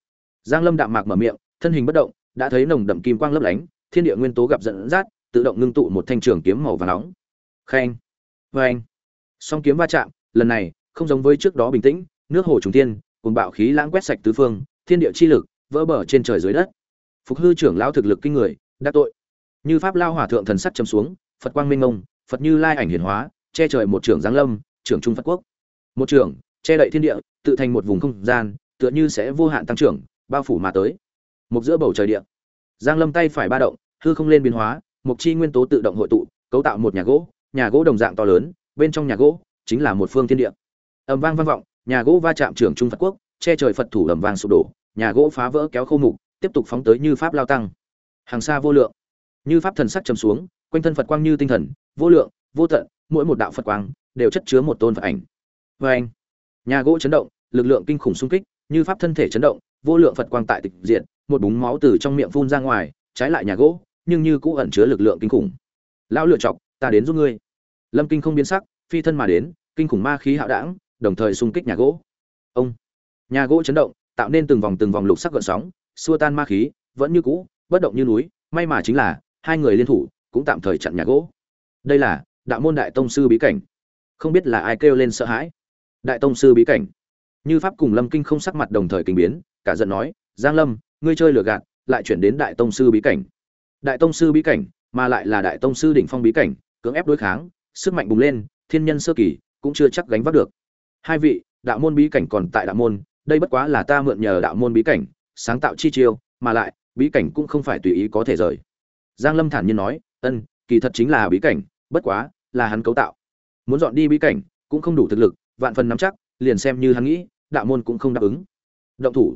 S1: Giang lâm đạm mạc mở miệng, thân hình bất động, đã thấy nồng đậm kim quang lấp lánh, thiên địa nguyên tố gặp dẫn dắt, tự động ngưng tụ một thanh trường kiếm màu vàng nóng. Khen. Vê song kiếm va chạm lần này, không giống với trước đó bình tĩnh, nước hồ trùng tiên cùng bạo khí lãng quét sạch tứ phương, thiên địa chi lực, vỡ bờ trên trời dưới đất. Phục hư trưởng lão thực lực kinh người đắc tội. Như pháp lao hòa thượng thần sắc chấm xuống, phật quang minh ngông phật như lai ảnh hiển hóa, che trời một trưởng giáng lâm, trưởng trung phật quốc. Một trưởng, che đậy thiên địa, tự thành một vùng không gian, tựa như sẽ vô hạn tăng trưởng, bao phủ mà tới. Một giữa bầu trời địa. Giang lâm tay phải ba động, hư không lên biến hóa một chi nguyên tố tự động hội tụ, cấu tạo một nhà gỗ nhà gỗ đồng dạng to lớn, bên trong nhà gỗ chính là một phương thiên địa. Ầm vang vang vọng, nhà gỗ va chạm trưởng trung phật quốc, che trời phật thủ ầm vang sụp đổ, nhà gỗ phá vỡ kéo khô mục, tiếp tục phóng tới như pháp lao tăng. Hàng xa vô lượng. Như pháp thần sắc trầm xuống, quanh thân phật quang như tinh thần, vô lượng, vô tận, mỗi một đạo phật quang đều chất chứa một tôn phật ảnh. Vê anh, nhà gỗ chấn động, lực lượng kinh khủng xung kích, như pháp thân thể chấn động, vô lượng phật quang tại tịch diện một búng máu từ trong miệng phun ra ngoài, trái lại nhà gỗ, nhưng như cũ ẩn chứa lực lượng kinh khủng. Lão lựa chọc, ta đến giúp ngươi. Lâm kinh không biến sắc phi thân mà đến, kinh khủng ma khí hạo đảng, đồng thời xung kích nhà gỗ. Ông, nhà gỗ chấn động, tạo nên từng vòng từng vòng lục sắc gợn sóng, xua tan ma khí, vẫn như cũ, bất động như núi, may mà chính là, hai người liên thủ, cũng tạm thời chặn nhà gỗ. Đây là, đạo môn đại tông sư bí cảnh. Không biết là ai kêu lên sợ hãi. Đại tông sư bí cảnh. Như pháp cùng lâm kinh không sắc mặt đồng thời kinh biến, cả giận nói, giang lâm, ngươi chơi lừa gạt, lại chuyển đến đại tông sư bí cảnh. Đại tông sư bí cảnh, mà lại là đại tông sư đỉnh phong bí cảnh, cưỡng ép đối kháng, sức mạnh bùng lên thiên nhân sơ kỳ, cũng chưa chắc gánh vác được. Hai vị, đạo môn bí cảnh còn tại đạo môn, đây bất quá là ta mượn nhờ đạo môn bí cảnh, sáng tạo chi chiêu, mà lại, bí cảnh cũng không phải tùy ý có thể rời. Giang lâm thản nhiên nói, ân, kỳ thật chính là bí cảnh, bất quá, là hắn cấu tạo. Muốn dọn đi bí cảnh, cũng không đủ thực lực, vạn phần nắm chắc, liền xem như hắn nghĩ, đạo môn cũng không đáp ứng. Động thủ.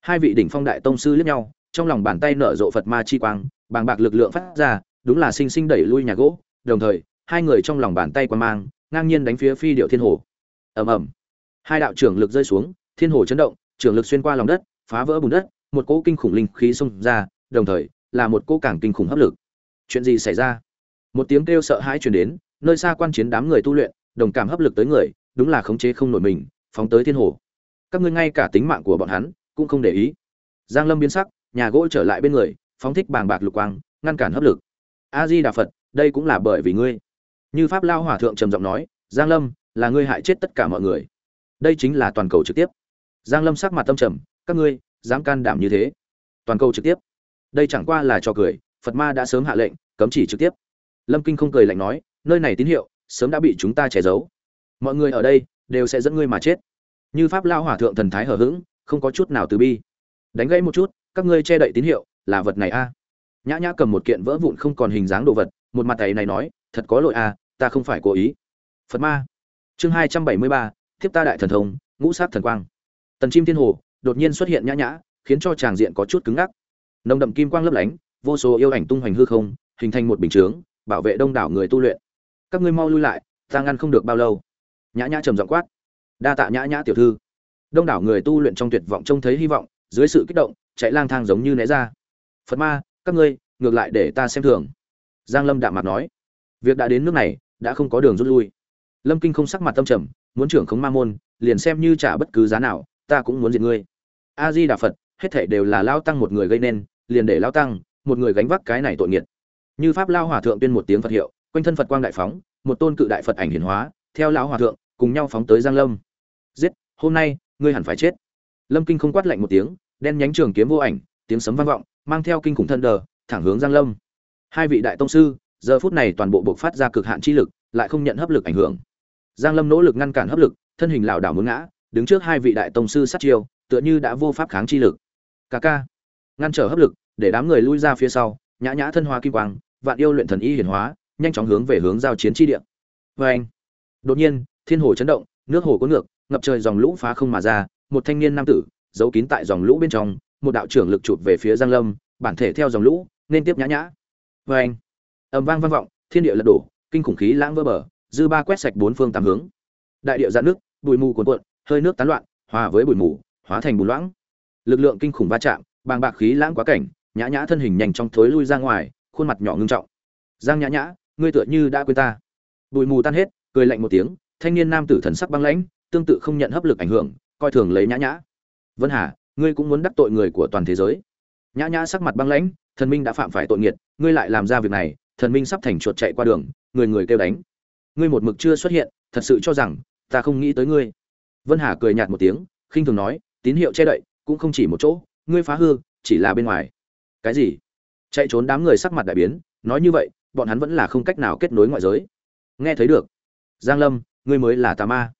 S1: Hai vị đỉnh phong đại tông sư liếc nhau, trong lòng bàn tay nở rộ phật ma chi quang, bàng bạc lực lượng phát ra, đúng là sinh sinh đẩy lui nhà gỗ, đồng thời, hai người trong lòng bàn tay quan mang ngang nhiên đánh phía phi điệu thiên hồ. Ầm ầm. Hai đạo trưởng lực rơi xuống, thiên hồ chấn động, trưởng lực xuyên qua lòng đất, phá vỡ bùn đất, một cỗ kinh khủng linh khí xông ra, đồng thời, là một cỗ càng kinh khủng hấp lực. Chuyện gì xảy ra? Một tiếng kêu sợ hãi truyền đến, nơi xa quan chiến đám người tu luyện, đồng cảm hấp lực tới người, đúng là khống chế không nổi mình, phóng tới thiên hồ. Các ngươi ngay cả tính mạng của bọn hắn, cũng không để ý. Giang lâm biến sắc, nhà gỗ trở lại bên người, phóng thích bàng bạc lục quang, ngăn cản hấp lực. A di đà phật, đây cũng là bởi vì ngươi như pháp lao hòa thượng trầm giọng nói, giang lâm, là ngươi hại chết tất cả mọi người. Đây chính là toàn cầu trực tiếp. Giang lâm sắc mặt tâm trầm, các ngươi, dám can đảm như thế? Toàn cầu trực tiếp. Đây chẳng qua là trò cười, phật ma đã sớm hạ lệnh, cấm chỉ trực tiếp. Lâm kinh không cười lạnh nói, nơi này tín hiệu, sớm đã bị chúng ta che giấu. Mọi người ở đây, đều sẽ dẫn ngươi mà chết. Như pháp lao hỏa thượng thần thái hở hững, không có chút nào từ bi. Đánh gãy một chút, các ngươi che đậy tín hiệu, là vật này a. Nhã nhã cầm một kiện vỡ vụn không còn hình dáng đồ vật, một mặt thầy này nói thật có lỗi à, ta không phải cố ý. Phật ma. Chương hai trăm bảy mươi ba thiếp ta đại thần thông ngũ sát thần quang. Tần chim thiên hồ đột nhiên xuất hiện nhã nhã khiến cho tràng diện có chút cứng ngắc. Nồng đậm kim quang lấp lánh vô số yêu ảnh tung hoành hư không hình thành một bình chướng bảo vệ đông đảo người tu luyện. Các ngươi mau lui lại ta ngăn không được bao lâu. Nhã nhã trầm giọng quát. Đa tạ nhã nhã tiểu thư. Đông đảo người tu luyện trong tuyệt vọng trông thấy hy vọng dưới sự kích động chạy lang thang giống như né ra. Phật ma các ngươi ngược lại để ta xem thường. Giang lâm đạm mặt nói việc đã đến nước này, đã không có đường rút lui. Lâm kinh không sắc mặt tâm trầm, muốn trưởng khống ma môn, liền xem như trả bất cứ giá nào, ta cũng muốn diệt ngươi. A di đà phật hết thảy đều là lao tăng một người gây nên, liền để lao tăng, một người gánh vác cái này tội nghiệt. Như pháp lao hòa thượng tuyên một tiếng phật hiệu, quanh thân phật quang đại phóng, một tôn cự đại phật ảnh hiển hóa, theo lão hòa thượng, cùng nhau phóng tới giang lâm. Giết, hôm nay, ngươi hẳn phải chết. Lâm kinh không quát lạnh một tiếng, đen nhánh trường kiếm vô ảnh, tiếng sấm vang vọng, mang theo kinh khủng thân đờ, thẳng hướng giang lâm. Hai vị đại tông sư giờ phút này toàn bộ bộc phát ra cực hạn chi lực, lại không nhận hấp lực ảnh hưởng. Giang lâm nỗ lực ngăn cản hấp lực, thân hình lảo đảo muốn ngã, đứng trước hai vị đại tông sư sát chiêu, tựa như đã vô pháp kháng chi lực. Ca ca. Ngăn trở hấp lực, để đám người lui ra phía sau, nhã nhã thân hoa kim quang, vạn yêu luyện thần y hiển hóa, nhanh chóng hướng về hướng giao chiến chi địa. Vê anh. Đột nhiên, thiên hồ chấn động, nước hồ cuốn ngược, ngập trời dòng lũ phá không mà ra, một thanh niên nam tử, giấu kín tại dòng lũ bên trong, một đạo trưởng lực chụp về phía giang lâm, bản thể theo dòng lũ, nên tiếp nhã nhã. Vê anh ầm vang vang vọng, thiên địa lật đổ, kinh khủng khí lãng vỡ bờ, dư ba quét sạch bốn phương tám hướng. Đại địa dạn nước bụi mù cuồn cuộn, hơi nước tán loạn, hòa với bụi mù, hóa thành bùn loãng. Lực lượng kinh khủng va chạm, bàng bạc khí lãng quá cảnh, nhã nhã thân hình nhanh chóng thối lui ra ngoài, khuôn mặt nhỏ ngưng trọng. Giang nhã nhã, ngươi tựa như đã quên ta. Bụi mù tan hết, cười lạnh một tiếng, thanh niên nam tử thần sắc băng lãnh, tương tự không nhận hấp lực ảnh hưởng, coi thường lấy nhã nhã. Vân hà, ngươi cũng muốn đắc tội người của toàn thế giới. Nhã nhã sắc mặt băng lãnh, thần minh đã phạm phải tội nghiệt, ngươi lại làm ra việc này thần minh sắp thành chuột chạy qua đường, người người kêu đánh. Ngươi một mực chưa xuất hiện, thật sự cho rằng, ta không nghĩ tới ngươi. Vân hà cười nhạt một tiếng, khinh thường nói, tín hiệu che đậy, cũng không chỉ một chỗ, ngươi phá hư, chỉ là bên ngoài. Cái gì? Chạy trốn đám người sắc mặt đại biến, nói như vậy, bọn hắn vẫn là không cách nào kết nối ngoại giới. Nghe thấy được. Giang lâm, ngươi mới là tà ma.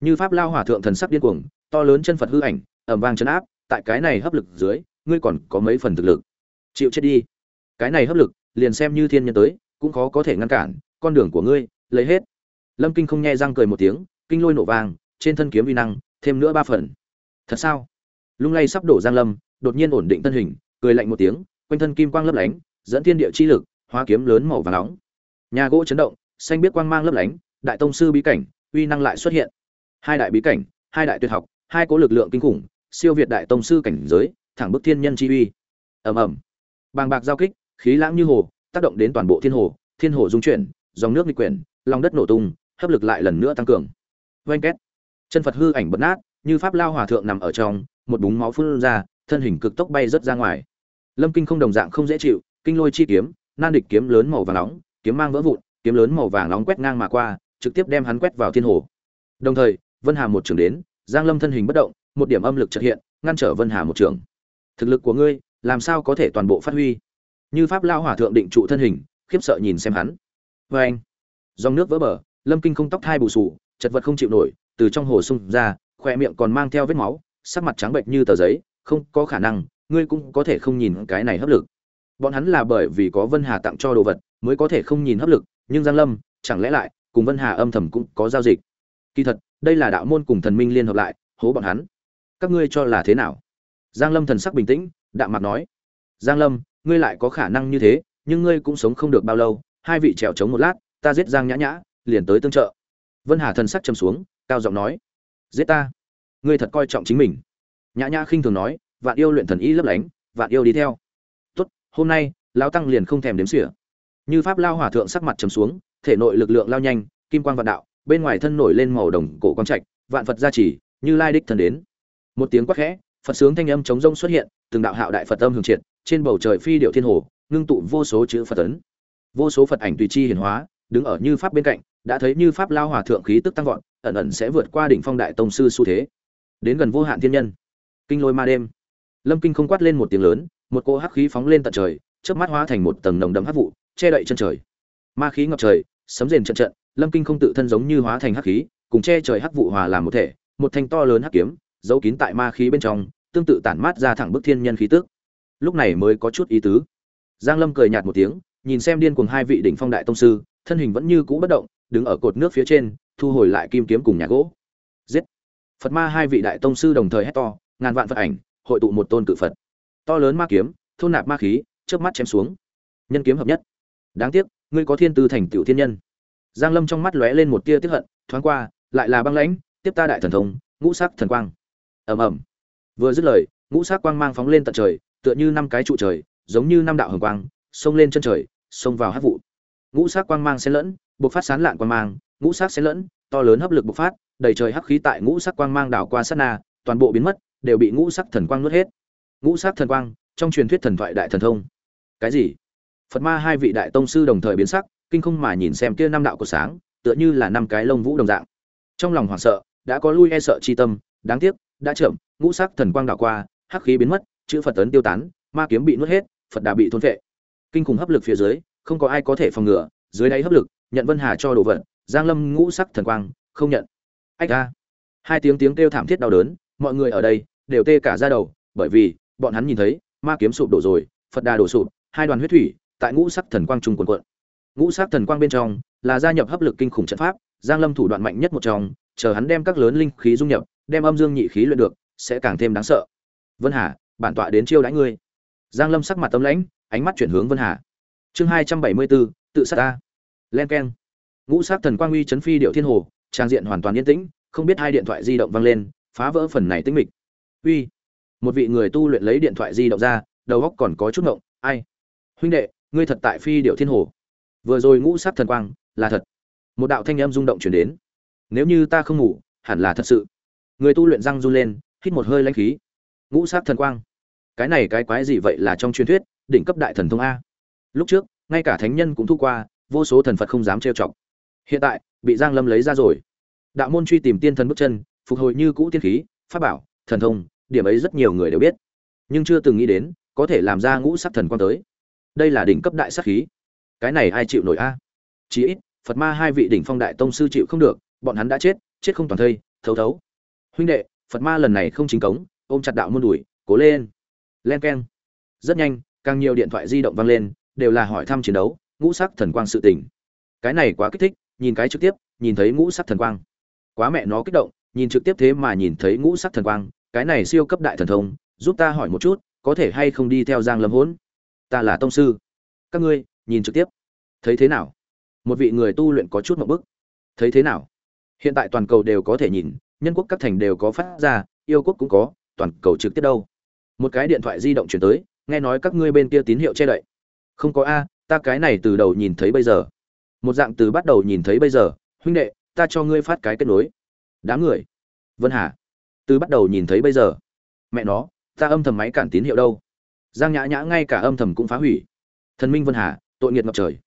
S1: Như pháp lao hỏa thượng thần sắc điên cuồng, to lớn chân phật hư ảnh ẩm vang chấn áp, tại cái này hấp lực dưới, ngươi còn có mấy phần thực lực. Chịu chết đi. Cái này hấp lực liền xem như thiên nhân tới, cũng khó có thể ngăn cản, con đường của ngươi, lấy hết. Lâm kinh không nghe răng cười một tiếng, kinh lôi nổ vang, trên thân kiếm vi năng, thêm nữa ba phần. Thật sao? Lung lay sắp đổ giang lâm, đột nhiên ổn định thân hình, cười lạnh một tiếng, quanh thân kim quang lấp lánh, dẫn thiên địa chi lực, hóa kiếm lớn màu vàng nóng. Nhà gỗ chấn động, xanh biết quang mang lấp lánh, đại tông sư bí cảnh, uy năng lại xuất hiện. Hai đại bí cảnh, hai đại tuyệt học, hai cố lực lượng kinh khủng, siêu việt đại tông sư cảnh giới, thẳng bức thiên nhân chi uy. Ầm ầm. Bàng bạc giao kích khí lãng như hồ, tác động đến toàn bộ thiên hồ thiên hồ dung chuyển, dòng nước nghịch quyển, lòng đất nổ tung, hấp lực lại lần nữa tăng cường. Oanh két. Chân phật hư ảnh bật nát, như pháp lao hòa thượng nằm ở trong, một búng máu phun ra, thân hình cực tốc bay rất ra ngoài. Lâm kinh không đồng dạng không dễ chịu, kinh lôi chi kiếm, nan địch kiếm lớn màu vàng nóng, kiếm mang vỡ vụn, kiếm lớn màu vàng nóng quét ngang mà qua, trực tiếp đem hắn quét vào thiên hồ. Đồng thời, vân hà một trường đến, giang lâm thân hình bất động, một điểm âm lực chợt hiện, ngăn trở vân hà một trường. Thực lực của ngươi, làm sao có thể toàn bộ phát huy? Như pháp lao hỏa thượng định trụ thân hình, khiếp sợ nhìn xem hắn. Vê anh, dòng nước vỡ bờ, lâm kinh không tóc thai bù sù chật vật không chịu nổi, từ trong hồ sung ra khoe miệng còn mang theo vết máu, sắc mặt trắng bệnh như tờ giấy, không có khả năng, ngươi cũng có thể không nhìn cái này hấp lực. Bọn hắn là bởi vì có vân hà tặng cho đồ vật, mới có thể không nhìn hấp lực, nhưng giang lâm, chẳng lẽ lại, cùng vân hà âm thầm cũng có giao dịch? Kỳ thật, đây là đạo môn cùng thần minh liên hợp lại, hố bọn hắn. Các ngươi cho là thế nào? Giang lâm thần sắc bình tĩnh, đạm mặt nói. Giang lâm ngươi lại có khả năng như thế, nhưng ngươi cũng sống không được bao lâu, hai vị trèo trống một lát, ta giết giang nhã nhã, liền tới tương trợ. Vân hà thần sắc trầm xuống, cao giọng nói, giết ta. Ngươi thật coi trọng chính mình. Nhã nhã khinh thường nói, vạn yêu luyện thần y lấp lánh, vạn yêu đi theo. Tốt, hôm nay, lão tăng liền không thèm đếm xỉa. Như pháp lao hỏa thượng sắc mặt trầm xuống, thể nội lực lượng lao nhanh, kim quang vạn đạo, bên ngoài thân nổi lên màu đồng cổ quang trạch, vạn phật gia trì, như lai đích thần đến. Một tiếng quát khẽ phật sướng thanh âm chống rông xuất hiện, từng đạo hạo đại phật âm hưởng triệt, trên bầu trời phi điệu thiên hồ, ngưng tụ vô số chữ phật ấn. Vô số phật ảnh tùy chi hiển hóa, đứng ở như pháp bên cạnh, đã thấy như pháp lao hòa thượng khí tức tăng vọt, ẩn ẩn sẽ vượt qua đỉnh phong đại tông sư xu thế. Đến gần vô hạn thiên nhân. Kinh lôi ma đêm. Lâm kinh không quát lên một tiếng lớn, một cỗ hắc khí phóng lên tận trời, chớp mắt hóa thành một tầng nồng đậm hắc vụ, che đậy chân trời. Ma khí ngập trời, sấm rền trận trận, lâm kinh không tự thân giống như hóa thành hắc khí, cùng che trời hắc vụ hòa làm một thể, một thanh to lớn hắc kiếm, giấu kín tại ma khí bên trong tương tự tản mát ra thẳng bức thiên nhân khí tức. Lúc này mới có chút ý tứ. Giang lâm cười nhạt một tiếng, nhìn xem điên cuồng hai vị đỉnh phong đại tông sư, thân hình vẫn như cũ bất động, đứng ở cột nước phía trên, thu hồi lại kim kiếm cùng nhà gỗ. Giết! Phật ma hai vị đại tông sư đồng thời hét to, ngàn vạn phật ảnh, hội tụ một tôn cự phật. To lớn ma kiếm, thôn nạp ma khí, chớp mắt chém xuống. Nhân kiếm hợp nhất. Đáng tiếc, ngươi có thiên tư thành tiểu thiên nhân. Giang lâm trong mắt lóe lên một tia tiếc hận, thoáng qua, lại là băng lãnh, tiếp ta đại thần thông, ngũ sắc thần quang. Ầm ầm vừa dứt lời, ngũ sắc quang mang phóng lên tận trời, tựa như năm cái trụ trời, giống như năm đạo hồng quang, xông lên chân trời, xông vào hát vụ. Ngũ sắc quang mang xen lẫn, bộc phát sán lạn quang mang, ngũ sắc xen lẫn, to lớn hấp lực bộc phát, đầy trời hắc khí tại ngũ sắc quang mang đảo qua sát na, toàn bộ biến mất, đều bị ngũ sắc thần quang nuốt hết. Ngũ sắc thần quang, trong truyền thuyết thần thoại đại thần thông. Cái gì? Phật ma hai vị đại tông sư đồng thời biến sắc, kinh không mà nhìn xem kia năm đạo của sáng, tựa như là năm cái lông vũ đồng dạng. Trong lòng hoảng sợ, đã có lui e sợ chi tâm, đáng tiếc đã chậm, ngũ sắc thần quang đảo qua, hắc khí biến mất, chữ phật tấn tiêu tán, ma kiếm bị nuốt hết, phật đà bị thôn vệ kinh khủng hấp lực phía dưới, không có ai có thể phòng ngừa, dưới đáy hấp lực, nhận vân hà cho đồ vật, giang lâm ngũ sắc thần quang, không nhận. Ách a. Hai tiếng tiếng kêu thảm thiết đau đớn, mọi người ở đây, đều tê cả ra đầu, bởi vì, bọn hắn nhìn thấy, ma kiếm sụp đổ rồi, phật đà đổ sụp, hai đoàn huyết thủy, tại ngũ sắc thần quang trung quần quận ngũ sắc thần quang bên trong, là gia nhập hấp lực kinh khủng trận pháp, giang lâm thủ đoạn mạnh nhất một trong, chờ hắn đem các lớn linh khí dung nhập đem âm dương nhị khí luyện được, sẽ càng thêm đáng sợ. Vân hà, bản tọa đến chiêu đãi ngươi. Giang lâm sắc mặt tâm lãnh, ánh mắt chuyển hướng vân hà. Chương hai trăm bảy mươi bốn, tự sát ta. Len keng. Ngũ sắc thần quang uy chấn phi điệu thiên hồ, trang diện hoàn toàn yên tĩnh, không biết hai điện thoại di động vang lên, phá vỡ phần này tĩnh mịch. Uy. Một vị người tu luyện lấy điện thoại di động ra, đầu óc còn có chút ngộng, ai? Huynh đệ, ngươi thật tại phi điệu thiên hồ. Vừa rồi ngũ sắc thần quang, là thật. Một đạo thanh âm rung động chuyển đến. Nếu như ta không ngủ, hẳn là thật sự người tu luyện răng run lên, hít một hơi lãnh khí. Ngũ sắc thần quang. Cái này cái quái gì vậy là trong truyền thuyết, đỉnh cấp đại thần thông a? Lúc trước, ngay cả thánh nhân cũng thu qua, vô số thần phật không dám trêu chọc. Hiện tại, bị giang lâm lấy ra rồi. Đạo môn truy tìm tiên thần bước chân, phục hồi như cũ tiên khí, pháp bảo, thần thông, điểm ấy rất nhiều người đều biết. Nhưng chưa từng nghĩ đến, có thể làm ra ngũ sắc thần quang tới. Đây là đỉnh cấp đại sát khí. Cái này ai chịu nổi a? Chí ít, phật ma hai vị đỉnh phong đại tông sư chịu không được, bọn hắn đã chết chết không toàn thây, thấu thấu huynh đệ, phật ma lần này không chính cống, ôm chặt đạo môn đuổi, cố lên. Len keng. Rất nhanh, càng nhiều điện thoại di động vang lên, đều là hỏi thăm chiến đấu, ngũ sắc thần quang sự tình. Cái này quá kích thích, nhìn cái trực tiếp, nhìn thấy ngũ sắc thần quang. Quá mẹ nó kích động, nhìn trực tiếp thế mà nhìn thấy ngũ sắc thần quang, cái này siêu cấp đại thần thông, giúp ta hỏi một chút, có thể hay không đi theo giang lâm hỗn? Ta là tông sư. Các ngươi, nhìn trực tiếp. Thấy thế nào? Một vị người tu luyện có chút một bức. Thấy thế nào? Hiện tại toàn cầu đều có thể nhìn nhân quốc các thành đều có phát ra, yêu quốc cũng có, toàn cầu trực tiếp đâu. Một cái điện thoại di động chuyển tới, nghe nói các ngươi bên kia tín hiệu che đậy. Không có a, ta cái này từ đầu nhìn thấy bây giờ. Một dạng từ bắt đầu nhìn thấy bây giờ, huynh đệ, ta cho ngươi phát cái kết nối. Đám người. Vân hà. Từ bắt đầu nhìn thấy bây giờ. Mẹ nó, ta âm thầm máy cản tín hiệu đâu. Giang nhã nhã ngay cả âm thầm cũng phá hủy. Thần minh vân hà, tội nghiệt ngập trời.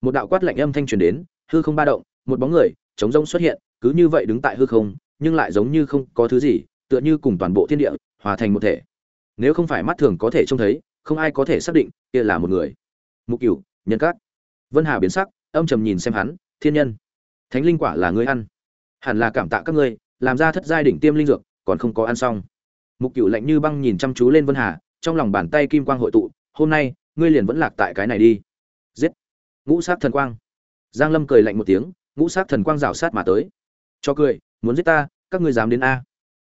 S1: Một đạo quát lạnh âm thanh truyền đến, hư không ba động, một bóng người chống rông xuất hiện, cứ như vậy đứng tại hư không nhưng lại giống như không có thứ gì tựa như cùng toàn bộ thiên địa hòa thành một thể. Nếu không phải mắt thường có thể trông thấy không ai có thể xác định kia là một người. Mục cửu nhân cát, vân hà biến sắc âm trầm nhìn xem hắn thiên nhân thánh linh quả là ngươi ăn. Hẳn là cảm tạ các ngươi làm ra thất giai đỉnh tiêm linh dược còn không có ăn xong. Mục cửu lạnh như băng nhìn chăm chú lên vân hà trong lòng bàn tay kim quang hội tụ hôm nay ngươi liền vẫn lạc tại cái này đi. Giết. Ngũ sát thần quang. Giang lâm cười lạnh một tiếng ngũ sát thần quang rào sát mà tới. Cho cười muốn giết ta, các ngươi dám đến a.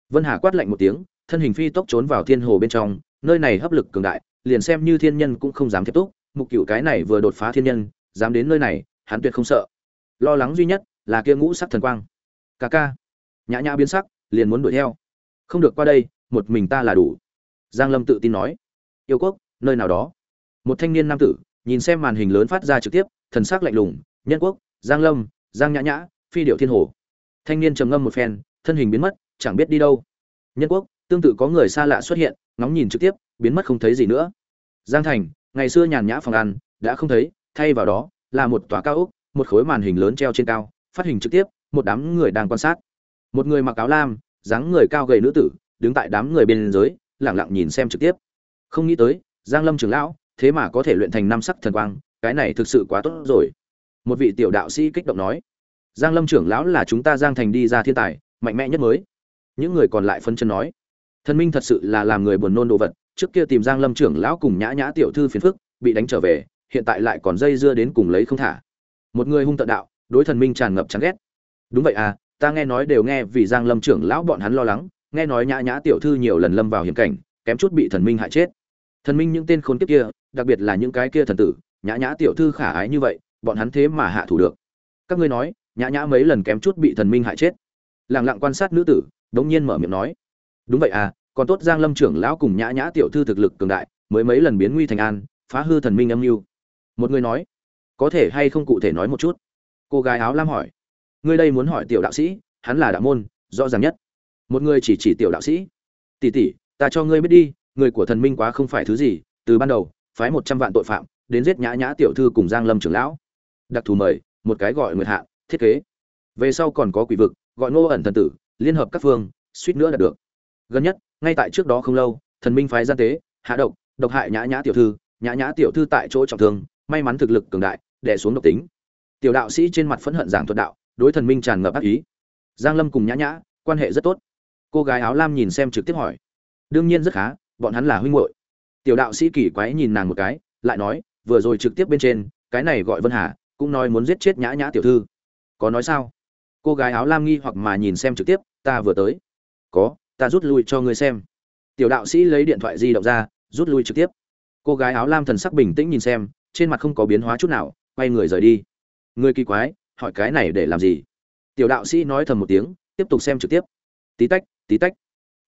S1: Vân hà quát lạnh một tiếng, thân hình phi tốc trốn vào thiên hồ bên trong, nơi này hấp lực cường đại, liền xem như thiên nhân cũng không dám tiếp tục, mục cựu cái này vừa đột phá thiên nhân, dám đến nơi này, hắn tuyệt không sợ. Lo lắng duy nhất là kia ngũ sắc thần quang. Ca ca, nhã nhã biến sắc, liền muốn đuổi theo. Không được qua đây, một mình ta là đủ. Giang lâm tự tin nói. Yêu quốc, nơi nào đó. Một thanh niên nam tử, nhìn xem màn hình lớn phát ra trực tiếp, thần sắc lạnh lùng, nhân quốc, giang lâm, giang nhã nhã, phi điệu thiên hồ thanh niên trầm ngâm một phen, thân hình biến mất, chẳng biết đi đâu. Nhân quốc, tương tự có người xa lạ xuất hiện, ngóng nhìn trực tiếp, biến mất không thấy gì nữa. Giang thành, ngày xưa nhàn nhã phòng ăn, đã không thấy, thay vào đó, là một tòa cao ốc, một khối màn hình lớn treo trên cao, phát hình trực tiếp, một đám người đang quan sát. Một người mặc áo lam, dáng người cao gầy nữ tử, đứng tại đám người bên dưới lẳng lặng nhìn xem trực tiếp. Không nghĩ tới, giang lâm trưởng lão, thế mà có thể luyện thành năm sắc thần quang, cái này thực sự quá tốt rồi. Một vị tiểu đạo sĩ kích động nói giang lâm trưởng lão là chúng ta giang thành đi ra thiên tài, mạnh mẽ nhất mới. Những người còn lại phân chân nói, thần minh thật sự là làm người buồn nôn đồ vật, trước kia tìm giang lâm trưởng lão cùng nhã nhã tiểu thư phiền phức, bị đánh trở về, hiện tại lại còn dây dưa đến cùng lấy không thả. Một người hung tận đạo, đối thần minh tràn ngập chán ghét. Đúng vậy à ta nghe nói đều nghe vì giang lâm trưởng lão bọn hắn lo lắng, nghe nói nhã nhã tiểu thư nhiều lần lâm vào hiểm cảnh, kém chút bị thần minh hại chết. Thần minh những tên khốn kiếp kia, đặc biệt là những cái kia thần tử, nhã nhã tiểu thư khả ái như vậy, bọn hắn thế mà hạ thủ được. Các ngươi nói nhã nhã mấy lần kém chút bị thần minh hại chết. Lẳng lặng quan sát nữ tử, đống nhiên mở miệng nói, đúng vậy à còn tốt giang lâm trưởng lão cùng nhã nhã tiểu thư thực lực cường đại, mới mấy lần biến nguy thành an, phá hư thần minh âm mưu. Một người nói, có thể hay không cụ thể nói một chút? Cô gái áo lam hỏi, ngươi đây muốn hỏi tiểu đạo sĩ, hắn là đạo môn, rõ ràng nhất. Một người chỉ chỉ tiểu đạo sĩ, tỷ tỷ, ta cho ngươi biết đi, người của thần minh quá không phải thứ gì, từ ban đầu, phái một trăm vạn tội phạm, đến giết nhã nhã tiểu thư cùng giang lâm trưởng lão. Đặc thù mời, một cái gọi nguyệt hạ thiết kế. Về sau còn có quỷ vực, gọi ngô ẩn thần tử, liên hợp các phương, suýt nữa đạt được. Gần nhất, ngay tại trước đó không lâu, thần minh phái gian tế, hạ độc độc hại nhã nhã tiểu thư, nhã nhã tiểu thư tại chỗ trọng thương, may mắn thực lực cường đại, đè xuống độc tính. Tiểu đạo sĩ trên mặt phẫn hận giảng thuật đạo, đối thần minh tràn ngập ác ý. Giang lâm cùng nhã nhã, quan hệ rất tốt. Cô gái áo lam nhìn xem trực tiếp hỏi. Đương nhiên rất khá, bọn hắn là huynh muội. Tiểu đạo sĩ kỳ quái nhìn nàng một cái, lại nói, vừa rồi trực tiếp bên trên, cái này gọi vân hà, cũng nói muốn giết chết nhã nhã tiểu thư có nói sao? Cô gái áo lam nghi hoặc mà nhìn xem trực tiếp, ta vừa tới. Có, ta rút lui cho ngươi xem. Tiểu đạo sĩ lấy điện thoại di động ra, rút lui trực tiếp. Cô gái áo lam thần sắc bình tĩnh nhìn xem, trên mặt không có biến hóa chút nào, quay người rời đi. Người kỳ quái, hỏi cái này để làm gì? Tiểu đạo sĩ nói thầm một tiếng, tiếp tục xem trực tiếp. Tí tách tí tách.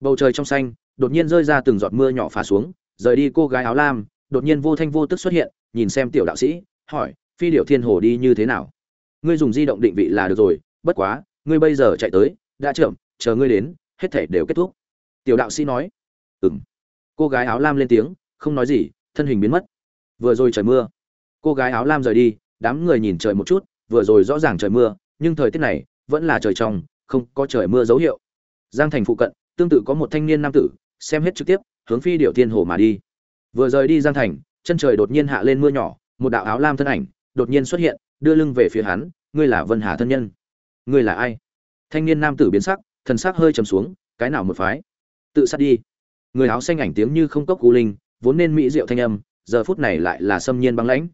S1: Bầu trời trong xanh, đột nhiên rơi ra từng giọt mưa nhỏ phá xuống, rời đi cô gái áo lam, đột nhiên vô thanh vô tức xuất hiện, nhìn xem tiểu đạo sĩ, hỏi, phi điệu thiên hồ đi như thế nào? Ngươi dùng di động định vị là được rồi, bất quá, ngươi bây giờ chạy tới, đã chậm, chờ ngươi đến, hết thể đều kết thúc. Tiểu đạo sĩ nói. Ừng cô gái áo lam lên tiếng, không nói gì, thân hình biến mất. Vừa rồi trời mưa. Cô gái áo lam rời đi, đám người nhìn trời một chút, vừa rồi rõ ràng trời mưa, nhưng thời tiết này, vẫn là trời trong, không có trời mưa dấu hiệu. Giang thành phụ cận, tương tự có một thanh niên nam tử, xem hết trực tiếp, hướng phi điệu thiên hồ mà đi. Vừa rời đi giang thành, chân trời đột nhiên hạ lên mưa nhỏ, một đạo áo lam thân ảnh đột nhiên xuất hiện đưa lưng về phía hắn, ngươi là vân hà thân nhân. Ngươi là ai? Thanh niên nam tử biến sắc, thần sắc hơi trầm xuống, cái nào một phái? Tự sát đi. Người áo xanh ảnh tiếng như không cốc cú linh, vốn nên mỹ diệu thanh âm, giờ phút này lại là xâm nhiên băng lãnh.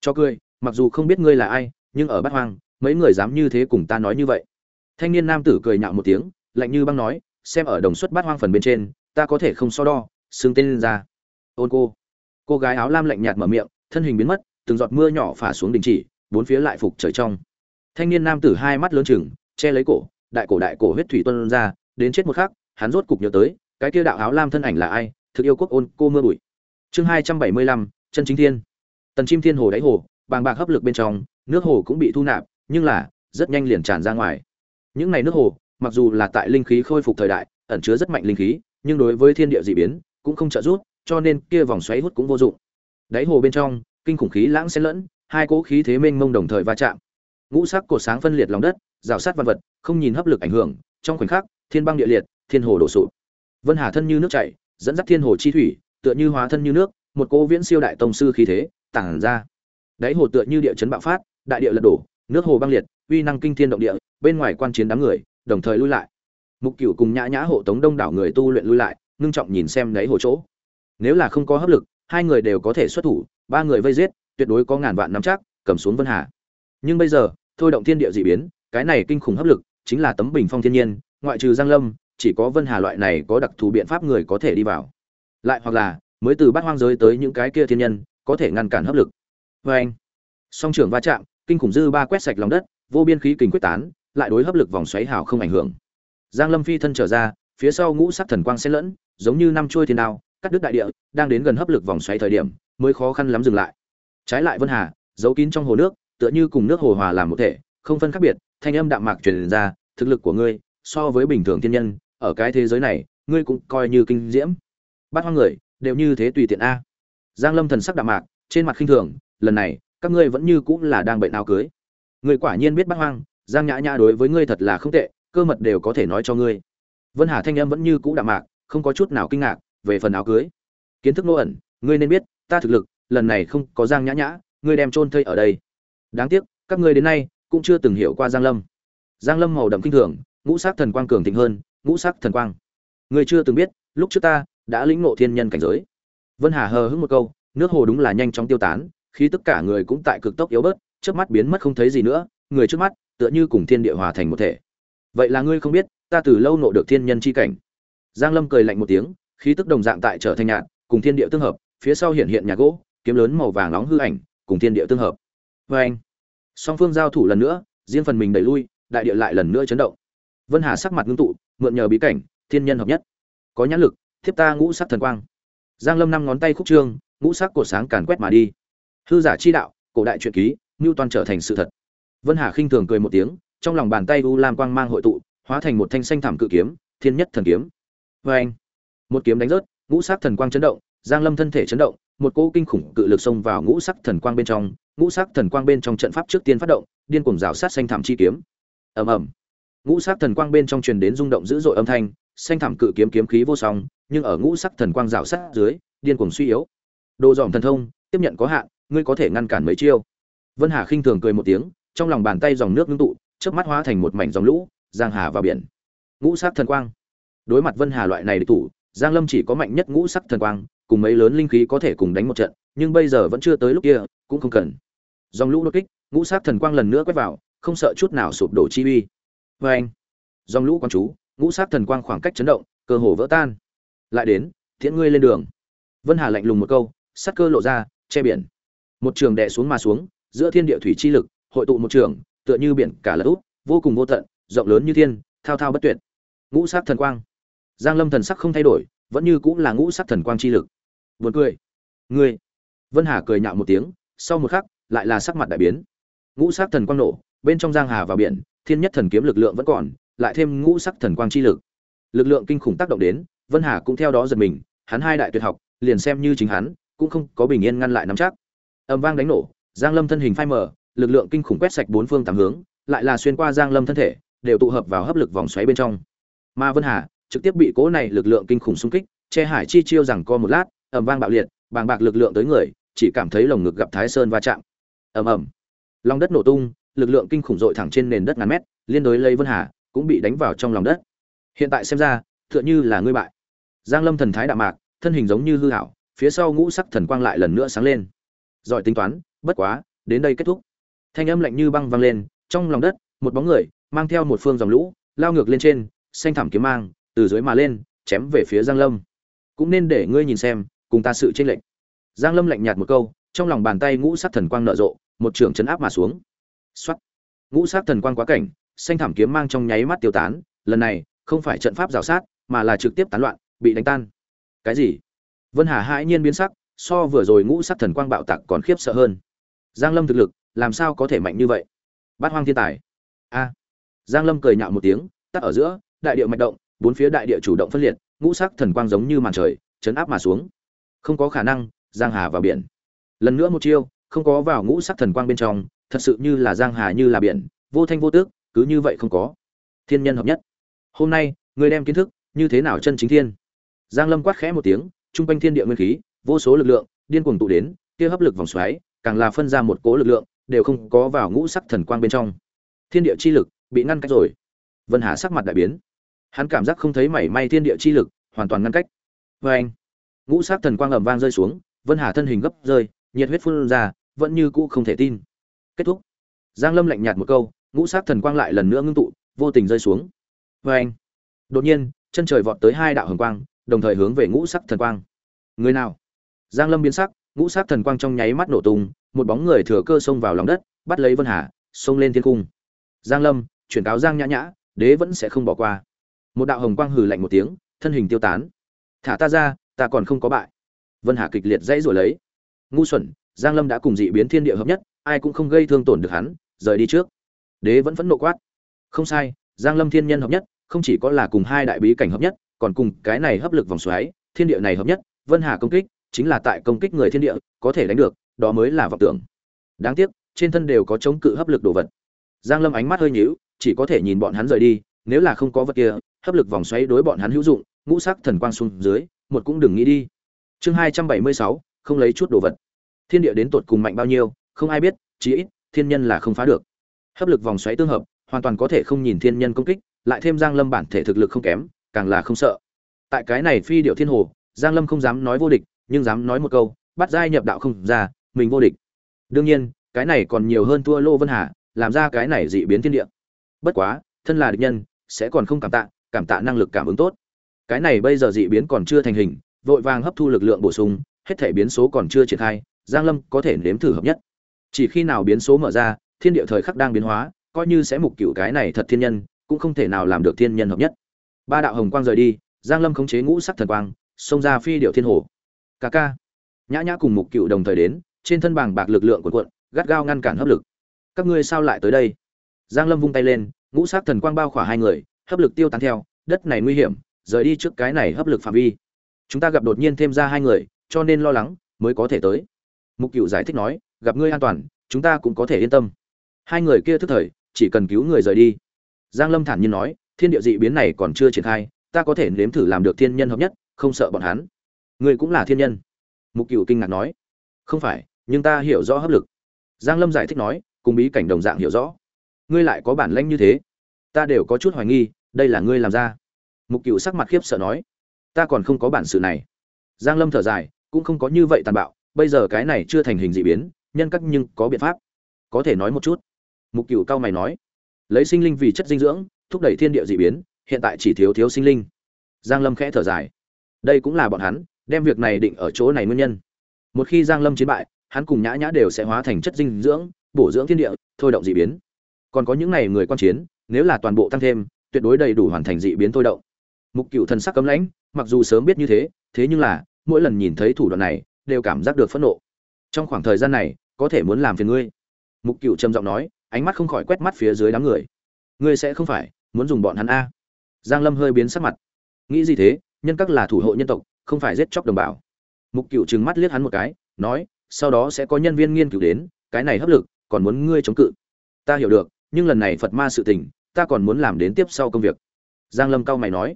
S1: Cho cười, mặc dù không biết ngươi là ai, nhưng ở bát hoang, mấy người dám như thế cùng ta nói như vậy. Thanh niên nam tử cười nhạo một tiếng, lạnh như băng nói, xem ở đồng suất bát hoang phần bên trên, ta có thể không so đo, xưng tên lên ra. Ôn cô. Cô gái áo lam lạnh nhạt mở miệng, thân hình biến mất, từng giọt mưa nhỏ phả xuống đình chỉ bốn phía lại phục trời trong. Thanh niên nam tử hai mắt lớn chừng, che lấy cổ, đại cổ đại cổ huyết thủy tuân ra, đến chết một khắc, hắn rốt cục nhớ tới, cái kia đạo áo lam thân ảnh là ai, thực yêu quốc ôn cô mưa bụi. Chương hai trăm bảy mươi lăm, chân chính thiên. Tần chim thiên hồ đáy hồ, bàng bạc hấp lực bên trong, nước hồ cũng bị thu nạp, nhưng là, rất nhanh liền tràn ra ngoài. Những này nước hồ, mặc dù là tại linh khí khôi phục thời đại, ẩn chứa rất mạnh linh khí, nhưng đối với thiên địa dị biến, cũng không trợ giúp, cho nên kia vòng xoáy hút cũng vô dụng. Đáy hồ bên trong, kinh khủng khí lãng xen lẫn hai cỗ khí thế mênh mông đồng thời va chạm. Ngũ sắc cột sáng phân liệt lòng đất, rào sát văn vật, không nhìn hấp lực ảnh hưởng, trong khoảnh khắc, thiên băng địa liệt, thiên hồ đổ sụp. Vân hà thân như nước chảy, dẫn dắt thiên hồ chi thủy, tựa như hóa thân như nước, một cỗ viễn siêu đại tông sư khí thế, tản ra. Đáy hồ tựa như địa chấn bạo phát, đại địa lật đổ, nước hồ băng liệt, uy năng kinh thiên động địa, bên ngoài quan chiến đám người, đồng thời lui lại. Mục cửu cùng nhã nhã hộ tống đông đảo người tu luyện lui lại, ngưng trọng nhìn xem đáy hồ chỗ. Nếu là không có hấp lực, hai người đều có thể xuất thủ, ba người vây giết tuyệt đối có ngàn vạn nắm chắc, cầm xuống vân hà. Nhưng bây giờ, thôi động thiên địa dị biến, cái này kinh khủng hấp lực, chính là tấm bình phong thiên nhiên, ngoại trừ giang lâm, chỉ có vân hà loại này có đặc thù biện pháp người có thể đi vào. Lại hoặc là, mới từ bát hoang giới tới những cái kia thiên nhân, có thể ngăn cản hấp lực. Vê anh, song trưởng va chạm, kinh khủng dư ba quét sạch lòng đất, vô biên khí kình quyết tán, lại đối hấp lực vòng xoáy hào không ảnh hưởng. Giang lâm phi thân trở ra, phía sau ngũ sắc thần quang xen lẫn, giống như năm chuôi thiên đao, cắt đứt đại địa, đang đến gần hấp lực vòng xoáy thời điểm, mới khó khăn lắm dừng lại trái lại vân hà, giấu kín trong hồ nước, tựa như cùng nước hồ hòa làm một thể, không phân khác biệt, thanh âm đạm mạc truyền ra, thực lực của ngươi, so với bình thường thiên nhân, ở cái thế giới này, ngươi cũng coi như kinh diễm. Bát hoang người, đều như thế tùy tiện a. Giang lâm thần sắc đạm mạc, trên mặt khinh thường, lần này, các ngươi vẫn như cũng là đang bệnh nào cưới. Ngươi quả nhiên biết bát hoang, giang nhã nhã đối với ngươi thật là không tệ, cơ mật đều có thể nói cho ngươi. Vân hà thanh âm vẫn như cũ đạm mạc, không có chút nào kinh ngạc về phần áo cưới. Kiến thức nô ẩn, ngươi nên biết, ta thực lực lần này không có giang nhã nhã, ngươi đem trôn thây ở đây. Đáng tiếc, các ngươi đến nay cũng chưa từng hiểu qua giang lâm. Giang lâm màu đậm kinh thường, ngũ sắc thần quang cường thịnh hơn, ngũ sắc thần quang. Ngươi chưa từng biết, lúc trước ta đã lĩnh ngộ thiên nhân cảnh giới. Vân hà hờ hững một câu, nước hồ đúng là nhanh chóng tiêu tán khi tất cả người cũng tại cực tốc yếu bớt trước mắt biến mất không thấy gì nữa, người trước mắt tựa như cùng thiên địa hòa thành một thể. Vậy là ngươi không biết, ta từ lâu nộ được thiên nhân chi cảnh. Giang lâm cười lạnh một tiếng, khí tức đồng dạng tại trở thành nhạn, cùng thiên địa tương hợp, phía sau hiện hiện nhà gỗ kiếm lớn màu vàng nóng hư ảnh, cùng thiên địa tương hợp. Vê anh, song phương giao thủ lần nữa, riêng phần mình đẩy lui, đại địa lại lần nữa chấn động. Vân hà sắc mặt ngưng tụ, mượn nhờ bí cảnh, thiên nhân hợp nhất. Có nhãn lực, thiếp ta ngũ sắc thần quang. Giang lâm năm ngón tay khúc trương, ngũ sắc cột sáng càn quét mà đi. Hư giả chi đạo, cổ đại truyện ký, ngưu toàn trở thành sự thật. Vân hà khinh thường cười một tiếng, trong lòng bàn tay u lam quang mang hội tụ, hóa thành một thanh xanh thảm cự kiếm, thiên nhất thần kiếm. Vê anh, một kiếm đánh rớt, ngũ sắc thần quang chấn động, giang lâm thân thể chấn động một cỗ kinh khủng cự lực xông vào ngũ sắc thần quang bên trong, ngũ sắc thần quang bên trong trận pháp trước tiên phát động, điên cuồng rào sát xanh thảm chi kiếm. Ầm ầm. Ngũ sắc thần quang bên trong truyền đến rung động dữ dội âm thanh, xanh thảm cự kiếm kiếm khí vô song, nhưng ở ngũ sắc thần quang rào sát dưới, điên cuồng suy yếu. Đồ dòm thần thông, tiếp nhận có hạn, ngươi có thể ngăn cản mấy chiêu? Vân hà khinh thường cười một tiếng, trong lòng bàn tay dòng nước ngưng tụ, chớp mắt hóa thành một mảnh dòng lũ, giang hà vào biển. Ngũ sắc thần quang. Đối mặt vân hà loại này địch thủ, giang lâm chỉ có mạnh nhất ngũ sắc thần quang cùng mấy lớn linh khí có thể cùng đánh một trận, nhưng bây giờ vẫn chưa tới lúc kia, cũng không cần. Dòng lũ đột kích, ngũ sát thần quang lần nữa quét vào, không sợ chút nào sụp đổ chi uy. Vê anh, dòng lũ quang chú, ngũ sát thần quang khoảng cách chấn động, cơ hồ vỡ tan. Lại đến thiện ngươi lên đường. Vân hà lạnh lùng một câu sát cơ lộ ra, che biển. Một trường đè xuống mà xuống, giữa thiên địa thủy chi lực, hội tụ một trường, tựa như biển cả lỡ vô cùng vô tận, rộng lớn như thiên, thao thao bất tuyệt. Ngũ sát thần quang. Giang lâm thần sắc không thay đổi, vẫn như cũng là ngũ sát thần quang chi lực buồn cười. Ngươi. Vân hà cười nhạo một tiếng, sau một khắc, lại là sắc mặt đại biến. Ngũ sắc thần quang nổ, bên trong giang hà vào biển, thiên nhất thần kiếm lực lượng vẫn còn, lại thêm ngũ sắc thần quang chi lực. Lực lượng kinh khủng tác động đến, vân hà cũng theo đó giật mình, hắn hai đại tuyệt học, liền xem như chính hắn, cũng không có bình yên ngăn lại nắm chắc. Âm vang đánh nổ, giang lâm thân hình phai mờ, lực lượng kinh khủng quét sạch bốn phương tám hướng, lại là xuyên qua giang lâm thân thể, đều tụ hợp vào hấp lực vòng xoáy bên trong. Mà vân hà, trực tiếp bị cố này lực lượng kinh khủng xung kích, che hải chi chiêu rằng co một lát ầm vang bạo liệt, bàng bạc lực lượng tới người, chỉ cảm thấy lồng ngực gặp thái sơn va chạm. Ầm ầm. Lòng đất nổ tung, lực lượng kinh khủng dội thẳng trên nền đất ngàn mét, liên đối lấy vân hà, cũng bị đánh vào trong lòng đất. Hiện tại xem ra, tựa như là ngươi bại. Giang lâm thần thái đạm mạc, thân hình giống như hư hảo, phía sau ngũ sắc thần quang lại lần nữa sáng lên. Giỏi tính toán, bất quá, đến đây kết thúc. Thanh âm lạnh như băng vang lên, trong lòng đất, một bóng người, mang theo một phương dòng lũ, lao ngược lên trên, xanh thảm kiếm mang, từ dưới mà lên, chém về phía giang lâm. Cũng nên để ngươi nhìn xem cùng ta sự chênh lệch. Giang lâm lạnh nhạt một câu, trong lòng bàn tay ngũ sắc thần quang nở rộ, một trường chấn áp mà xuống. Xoát. Ngũ sắc thần quang quá cảnh, xanh thảm kiếm mang trong nháy mắt tiêu tán, lần này, không phải trận pháp rào sát, mà là trực tiếp tán loạn, bị đánh tan. Cái gì? Vân hà hãi nhiên biến sắc, so vừa rồi ngũ sắc thần quang bạo tạc còn khiếp sợ hơn. Giang lâm thực lực, làm sao có thể mạnh như vậy? Bát hoang thiên tài. A. Giang lâm cười nhạo một tiếng, tắt ở giữa, đại địa mạch động, bốn phía đại địa chủ động phân liệt, ngũ sắc thần quang giống như màn trời, chấn áp mà xuống không có khả năng, giang hà vào biển. Lần nữa một chiêu, không có vào ngũ sắc thần quang bên trong, thật sự như là giang hà như là biển, vô thanh vô tước, cứ như vậy không có. Thiên nhân hợp nhất. Hôm nay, người đem kiến thức, như thế nào chân chính thiên? Giang lâm quát khẽ một tiếng, trung quanh thiên địa nguyên khí, vô số lực lượng, điên cuồng tụ đến, kia hấp lực vòng xoáy, càng là phân ra một cố lực lượng, đều không có vào ngũ sắc thần quang bên trong. Thiên địa chi lực bị ngăn cách rồi. Vân hà sắc mặt đại biến. Hắn cảm giác không thấy mảy may thiên địa chi lực, hoàn toàn ngăn cách. Vê anh ngũ sắc thần quang ầm vang rơi xuống, vân hà thân hình gấp rơi, nhiệt huyết phun ra, vẫn như cũ không thể tin. Kết thúc. Giang lâm lạnh nhạt một câu, ngũ sắc thần quang lại lần nữa ngưng tụ, vô tình rơi xuống. Vê anh, đột nhiên, chân trời vọt tới hai đạo hồng quang, đồng thời hướng về ngũ sắc thần quang. Người nào? Giang lâm biến sắc, ngũ sắc thần quang trong nháy mắt nổ tung, một bóng người thừa cơ xông vào lòng đất, bắt lấy vân hà, xông lên thiên cung. Giang lâm, chuyển cáo giang nhã nhã, đế vẫn sẽ không bỏ qua. Một đạo hồng quang hừ lạnh một tiếng, thân hình tiêu tán. Thả ta ra ta còn không có bại. Vân hà kịch liệt dãy rồi lấy. Ngu xuẩn, giang lâm đã cùng dị biến thiên địa hợp nhất, ai cũng không gây thương tổn được hắn, rời đi trước. Đế vẫn vẫn nộ quát. Không sai, giang lâm thiên nhân hợp nhất, không chỉ có là cùng hai đại bí cảnh hợp nhất, còn cùng cái này hấp lực vòng xoáy, thiên địa này hợp nhất, vân hà công kích, chính là tại công kích người thiên địa, có thể đánh được, đó mới là vọng tưởng. Đáng tiếc, trên thân đều có chống cự hấp lực đồ vật. Giang lâm ánh mắt hơi nhíu, chỉ có thể nhìn bọn hắn rời đi, nếu là không có vật kia, hấp lực vòng xoáy đối bọn hắn hữu dụng, ngũ sắc thần quang xuống dưới một cũng đừng nghĩ đi. Chương hai trăm bảy mươi sáu, không lấy chút đồ vật. Thiên địa đến tột cùng mạnh bao nhiêu, không ai biết, chí ít, thiên nhân là không phá được. Hấp lực vòng xoáy tương hợp, hoàn toàn có thể không nhìn thiên nhân công kích, lại thêm giang lâm bản thể thực lực không kém, càng là không sợ. Tại cái này phi điệu thiên hồ, giang lâm không dám nói vô địch, nhưng dám nói một câu, bắt giai nhập đạo không ra, mình vô địch. Đương nhiên, cái này còn nhiều hơn thua lô vân hà, làm ra cái này dị biến thiên địa. Bất quá, thân là địch nhân, sẽ còn không cảm tạ cảm tạ năng lực cảm ứng tốt cái này bây giờ dị biến còn chưa thành hình, vội vàng hấp thu lực lượng bổ sung, hết thể biến số còn chưa triển khai, giang lâm có thể nếm thử hợp nhất. Chỉ khi nào biến số mở ra, thiên địa thời khắc đang biến hóa, coi như sẽ mục cửu cái này thật thiên nhân, cũng không thể nào làm được thiên nhân hợp nhất. Ba đạo hồng quang rời đi, giang lâm khống chế ngũ sắc thần quang, xông ra phi điệu thiên hồ. Ca ca. Nhã nhã cùng mục cựu đồng thời đến, trên thân bảng bạc lực lượng của quận gắt gao ngăn cản hấp lực. Các ngươi sao lại tới đây? Giang lâm vung tay lên, ngũ sắc thần quang bao khỏa hai người, hấp lực tiêu tán theo, đất này nguy hiểm rời đi trước cái này hấp lực phạm vi. Chúng ta gặp đột nhiên thêm ra hai người, cho nên lo lắng mới có thể tới. Mục cựu giải thích nói, gặp ngươi an toàn, chúng ta cũng có thể yên tâm. Hai người kia thức thời, chỉ cần cứu người rời đi. Giang lâm thản nhiên nói, thiên địa dị biến này còn chưa triển khai, ta có thể nếm thử làm được thiên nhân hợp nhất, không sợ bọn hắn. Ngươi cũng là thiên nhân. Mục cựu kinh ngạc nói, không phải, nhưng ta hiểu rõ hấp lực. Giang lâm giải thích nói, cùng bí cảnh đồng dạng hiểu rõ. Ngươi lại có bản lãnh như thế. Ta đều có chút hoài nghi, đây là ngươi làm ra mục cựu sắc mặt khiếp sợ nói, ta còn không có bản sự này. Giang lâm thở dài, cũng không có như vậy tàn bạo, bây giờ cái này chưa thành hình dị biến, nhân cách nhưng có biện pháp. Có thể nói một chút. Mục cửu cao mày nói, lấy sinh linh vì chất dinh dưỡng, thúc đẩy thiên địa dị biến, hiện tại chỉ thiếu thiếu sinh linh. Giang lâm khẽ thở dài, đây cũng là bọn hắn, đem việc này định ở chỗ này nguyên nhân. Một khi giang lâm chiến bại, hắn cùng nhã nhã đều sẽ hóa thành chất dinh dưỡng, bổ dưỡng thiên địa, thôi động dị biến. Còn có những này người quan chiến, nếu là toàn bộ tăng thêm, tuyệt đối đầy đủ hoàn thành dị biến thôi động mục cựu thần sắc cấm lãnh, mặc dù sớm biết như thế thế nhưng là, mỗi lần nhìn thấy thủ đoạn này, đều cảm giác được phẫn nộ. Trong khoảng thời gian này, có thể muốn làm phiền ngươi. Mục cựu trầm giọng nói, ánh mắt không khỏi quét mắt phía dưới đám người. Ngươi sẽ không phải, muốn dùng bọn hắn a? Giang lâm hơi biến sắc mặt. Nghĩ gì thế, nhân các là thủ hộ nhân tộc, không phải giết chóc đồng bào. Mục cựu trừng mắt liếc hắn một cái, nói, sau đó sẽ có nhân viên nghiên cứu đến, cái này hấp lực, còn muốn ngươi chống cự. Ta hiểu được, nhưng lần này phật ma sự tình, ta còn muốn làm đến tiếp sau công việc. Giang lâm cao mày nói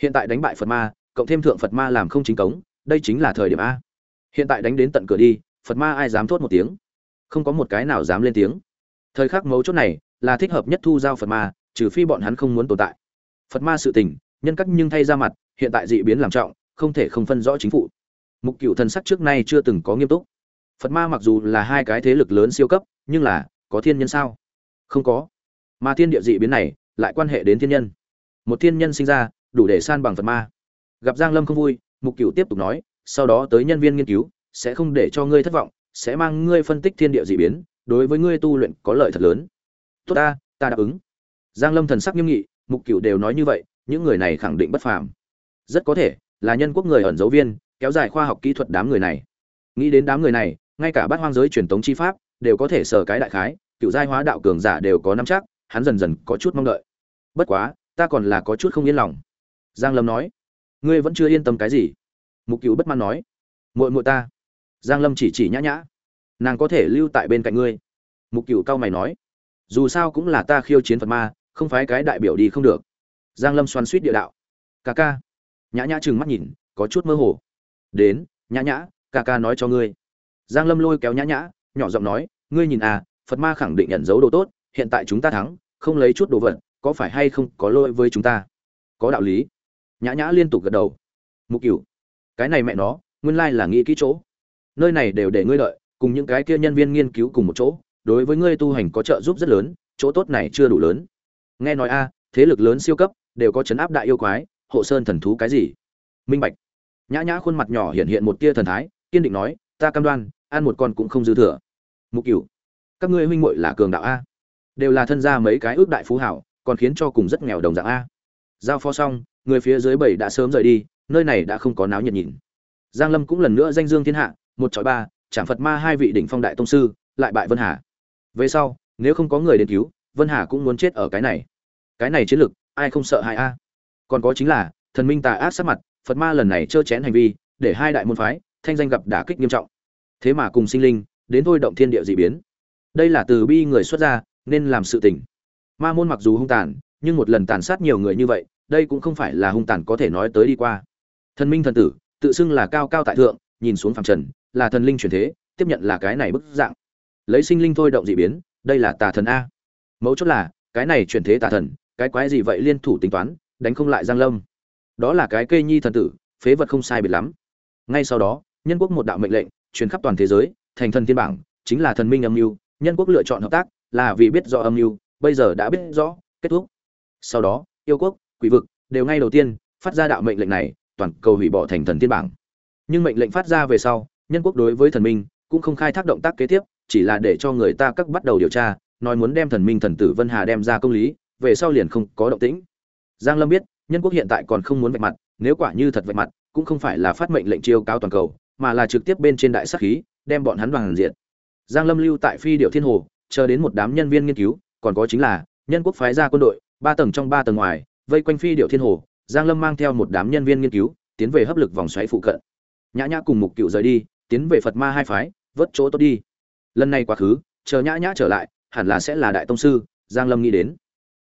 S1: hiện tại đánh bại phật ma, cộng thêm thượng phật ma làm không chính cống, đây chính là thời điểm a. Hiện tại đánh đến tận cửa đi, phật ma ai dám thốt một tiếng? Không có một cái nào dám lên tiếng. Thời khắc mấu chốt này là thích hợp nhất thu giao phật ma, trừ phi bọn hắn không muốn tồn tại. Phật ma sự tình, nhân cách nhưng thay ra mặt, hiện tại dị biến làm trọng, không thể không phân rõ chính phủ. Mục cựu thần sắc trước nay chưa từng có nghiêm túc. Phật ma mặc dù là hai cái thế lực lớn siêu cấp, nhưng là, có thiên nhân sao? Không có. Mà thiên địa dị biến này, lại quan hệ đến thiên nhân. Một thiên nhân sinh ra đủ để san bằng phật ma. Gặp giang lâm không vui, mục Cửu tiếp tục nói, sau đó tới nhân viên nghiên cứu, sẽ không để cho ngươi thất vọng, sẽ mang ngươi phân tích thiên địa dị biến, đối với ngươi tu luyện có lợi thật lớn. Tốt ta ta đáp ứng. Giang lâm thần sắc nghiêm nghị, mục Cửu đều nói như vậy, những người này khẳng định bất phàm. Rất có thể, là nhân quốc người ẩn dấu viên, kéo dài khoa học kỹ thuật đám người này. Nghĩ đến đám người này, ngay cả bát hoang giới truyền tống chi pháp, đều có thể sở cái đại khái, cựu giai hóa đạo cường giả đều có nắm chắc, hắn dần dần có chút mong đợi. Bất quá, ta còn là có chút không yên lòng giang lâm nói. Ngươi vẫn chưa yên tâm cái gì? Mục cựu bất mãn nói. Muội muội ta. Giang lâm chỉ chỉ nhã nhã. Nàng có thể lưu tại bên cạnh ngươi. Mục cựu cao mày nói. Dù sao cũng là ta khiêu chiến phật ma, không phải cái đại biểu đi không được. Giang lâm xoắn suýt địa đạo. Ca ca. Nhã nhã trừng mắt nhìn, có chút mơ hồ. Đến, nhã nhã ca ca nói cho ngươi. Giang lâm lôi kéo nhã nhã, nhỏ giọng nói, ngươi nhìn à phật ma khẳng định nhận dấu đồ tốt, hiện tại chúng ta thắng, không lấy chút đồ vật, có phải hay không có lỗi với chúng ta? Có đạo lý nhã nhã liên tục gật đầu. Mục cửu, cái này mẹ nó, nguyên lai là nghĩ kỹ chỗ. Nơi này đều để ngươi đợi, cùng những cái kia nhân viên nghiên cứu cùng một chỗ, đối với ngươi tu hành có trợ giúp rất lớn, chỗ tốt này chưa đủ lớn. Nghe nói a, thế lực lớn siêu cấp, đều có chấn áp đại yêu quái, hộ sơn thần thú cái gì? Minh bạch, nhã nhã khuôn mặt nhỏ hiện hiện một tia thần thái, kiên định nói, ta cam đoan, ăn một con cũng không dư thừa. Mục cửu, các ngươi huynh muội là cường đạo a? Đều là thân gia mấy cái ước đại phú hảo, còn khiến cho cùng rất nghèo đồng dạng a. Giao phó xong người phía dưới bảy đã sớm rời đi, nơi này đã không có náo nhiệt nhìn. Giang lâm cũng lần nữa danh dương thiên hạ, một chọi ba chẳng phật ma hai vị đỉnh phong đại tông sư, lại bại vân hà. Về sau, nếu không có người đến cứu, vân hà cũng muốn chết ở cái này. Cái này chiến lực ai không sợ hại a? Còn có chính là, thần minh tà ác sát mặt, phật ma lần này trơ chén hành vi, để hai đại môn phái, thanh danh gặp đả kích nghiêm trọng. Thế mà cùng sinh linh, đến thôi động thiên địa dị biến. Đây là từ bi người xuất ra nên làm sự tình. Ma môn mặc dù hung tàn, nhưng một lần tàn sát nhiều người như vậy đây cũng không phải là hung tàn có thể nói tới đi qua. Thần minh thần tử, tự xưng là cao cao tại thượng, nhìn xuống phàm trần, là thần linh truyền thế, tiếp nhận là cái này bức dạng. Lấy sinh linh thôi động dị biến, đây là tà thần a. Mấu chốt là, cái này truyền thế tà thần, cái quái gì vậy liên thủ tính toán, đánh không lại giang lâm. Đó là cái cây nhi thần tử, phế vật không sai biệt lắm. Ngay sau đó, nhân quốc một đạo mệnh lệnh, truyền khắp toàn thế giới, thành thần thiên bảng, chính là thần minh âm mưu, nhân quốc lựa chọn hợp tác, là vì biết rõ âm mưu, bây giờ đã biết rõ, kết thúc. Sau đó, yêu quốc quỷ vực, đều ngay đầu tiên phát ra đạo mệnh lệnh này, toàn cầu hủy bỏ thành thần tiên bảng. Nhưng mệnh lệnh phát ra về sau, nhân quốc đối với thần minh cũng không khai thác động tác kế tiếp, chỉ là để cho người ta các bắt đầu điều tra, nói muốn đem thần minh thần tử vân hà đem ra công lý, về sau liền không có động tĩnh. Giang lâm biết, nhân quốc hiện tại còn không muốn vạch mặt, nếu quả như thật vạch mặt, cũng không phải là phát mệnh lệnh chiêu cao toàn cầu, mà là trực tiếp bên trên đại sát khí, đem bọn hắn đoàn diện giang lâm lưu tại phi điệu thiên hồ, chờ đến một đám nhân viên nghiên cứu, còn có chính là, nhân quốc phái ra quân đội, ba tầng trong ba tầng ngoài vây quanh phi điệu thiên hồ, giang lâm mang theo một đám nhân viên nghiên cứu, tiến về hấp lực vòng xoáy phụ cận. Nhã nhã cùng mục cựu rời đi, tiến về phật ma hai phái, vớt chỗ tốt đi. Lần này quá khứ, chờ nhã nhã trở lại, hẳn là sẽ là đại tông sư, giang lâm nghĩ đến.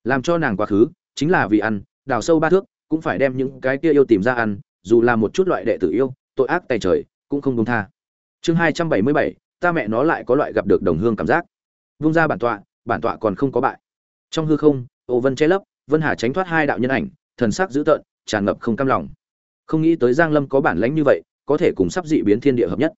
S1: Làm cho nàng quá khứ, chính là vì ăn, đào sâu ba thước, cũng phải đem những cái kia yêu tìm ra ăn, dù là một chút loại đệ tử yêu, tội ác tay trời, cũng không công tha. Chương hai trăm bảy mươi bảy, ta mẹ nó lại có loại gặp được đồng hương cảm giác. Vung ra bản tọa bản tọa còn không có bại. Trong hư không, ô vân che lấp vân hà tránh thoát hai đạo nhân ảnh, thần sắc dữ tợn, tràn ngập không cam lòng. Không nghĩ tới giang lâm có bản lãnh như vậy, có thể cùng sắp dị biến thiên địa hợp nhất.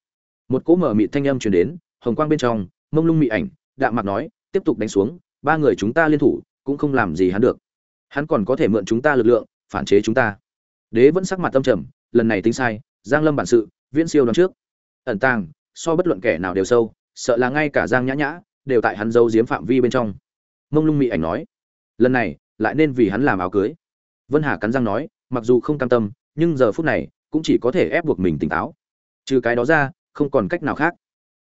S1: Một cỗ mở mịt thanh âm truyền đến, hồng quang bên trong, mông lung mị ảnh, đạm mặt nói, tiếp tục đánh xuống, ba người chúng ta liên thủ, cũng không làm gì hắn được. Hắn còn có thể mượn chúng ta lực lượng, phản chế chúng ta. Đế vẫn sắc mặt tâm trầm, lần này tính sai, giang lâm bản sự, viễn siêu đón trước. Ẩn tàng, so bất luận kẻ nào đều sâu, sợ là ngay cả giang nhã nhã, đều tại hắn giấu giếm phạm vi bên trong. Mông lung mị ảnh nói, lần này lại nên vì hắn làm áo cưới. Vân hà cắn răng nói, mặc dù không cam tâm, nhưng giờ phút này, cũng chỉ có thể ép buộc mình tỉnh táo. Trừ cái đó ra, không còn cách nào khác.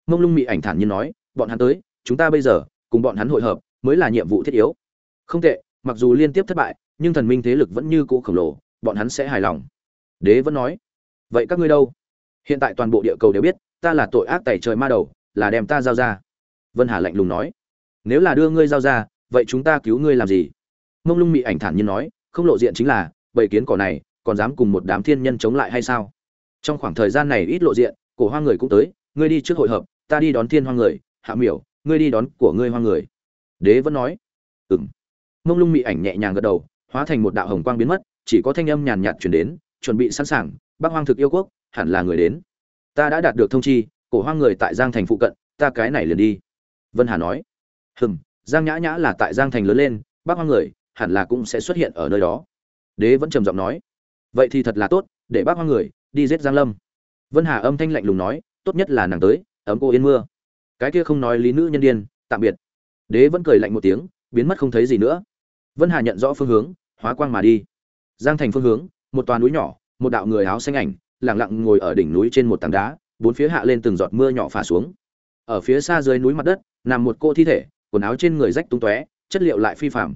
S1: Mông lung mị ảnh thản nhiên nói, bọn hắn tới, chúng ta bây giờ, cùng bọn hắn hội hợp, mới là nhiệm vụ thiết yếu. Không tệ, mặc dù liên tiếp thất bại, nhưng thần minh thế lực vẫn như cũ khổng lồ, bọn hắn sẽ hài lòng. Đế vẫn nói, vậy các ngươi đâu? Hiện tại toàn bộ địa cầu đều biết, ta là tội ác tẩy trời ma đầu, là đem ta giao ra. Vân hà lạnh lùng nói, nếu là đưa ngươi giao ra, vậy chúng ta cứu ngươi làm gì? Mông lung mị ảnh thản nhiên nói, không lộ diện chính là, bầy kiến cỏ này, còn dám cùng một đám thiên nhân chống lại hay sao? Trong khoảng thời gian này ít lộ diện, cổ hoa người cũng tới, ngươi đi trước hội hợp, ta đi đón thiên hoa người, hạ miểu, ngươi đi đón của ngươi hoa người. Đế vẫn nói ừng mông lung mị ảnh nhẹ nhàng gật đầu, hóa thành một đạo hồng quang biến mất, chỉ có thanh âm nhàn nhạt chuyển đến, chuẩn bị sẵn sàng bác hoang thực yêu quốc, hẳn là người đến. Ta đã đạt được thông chi, cổ hoang người tại giang thành phụ cận, ta cái này liền đi. Vân hà nói hừm giang nhã nhã là tại giang thành lớn lên bác hoang người hẳn là cũng sẽ xuất hiện ở nơi đó. Đế vẫn trầm giọng nói, vậy thì thật là tốt, để bác hoang người đi giết giang lâm. Vân hà âm thanh lạnh lùng nói, tốt nhất là nàng tới, ấm cô yên mưa. Cái kia không nói lý nữ nhân điên, tạm biệt. Đế vẫn cười lạnh một tiếng, biến mất không thấy gì nữa. Vân hà nhận rõ phương hướng, hóa quang mà đi. Giang thành phương hướng, một toàn núi nhỏ, một đạo người áo xanh ảnh, lặng lặng ngồi ở đỉnh núi trên một tảng đá, bốn phía hạ lên từng giọt mưa nhỏ phả xuống. Ở phía xa dưới núi mặt đất, nằm một cô thi thể, quần áo trên người rách tung tóe, chất liệu lại phi phạm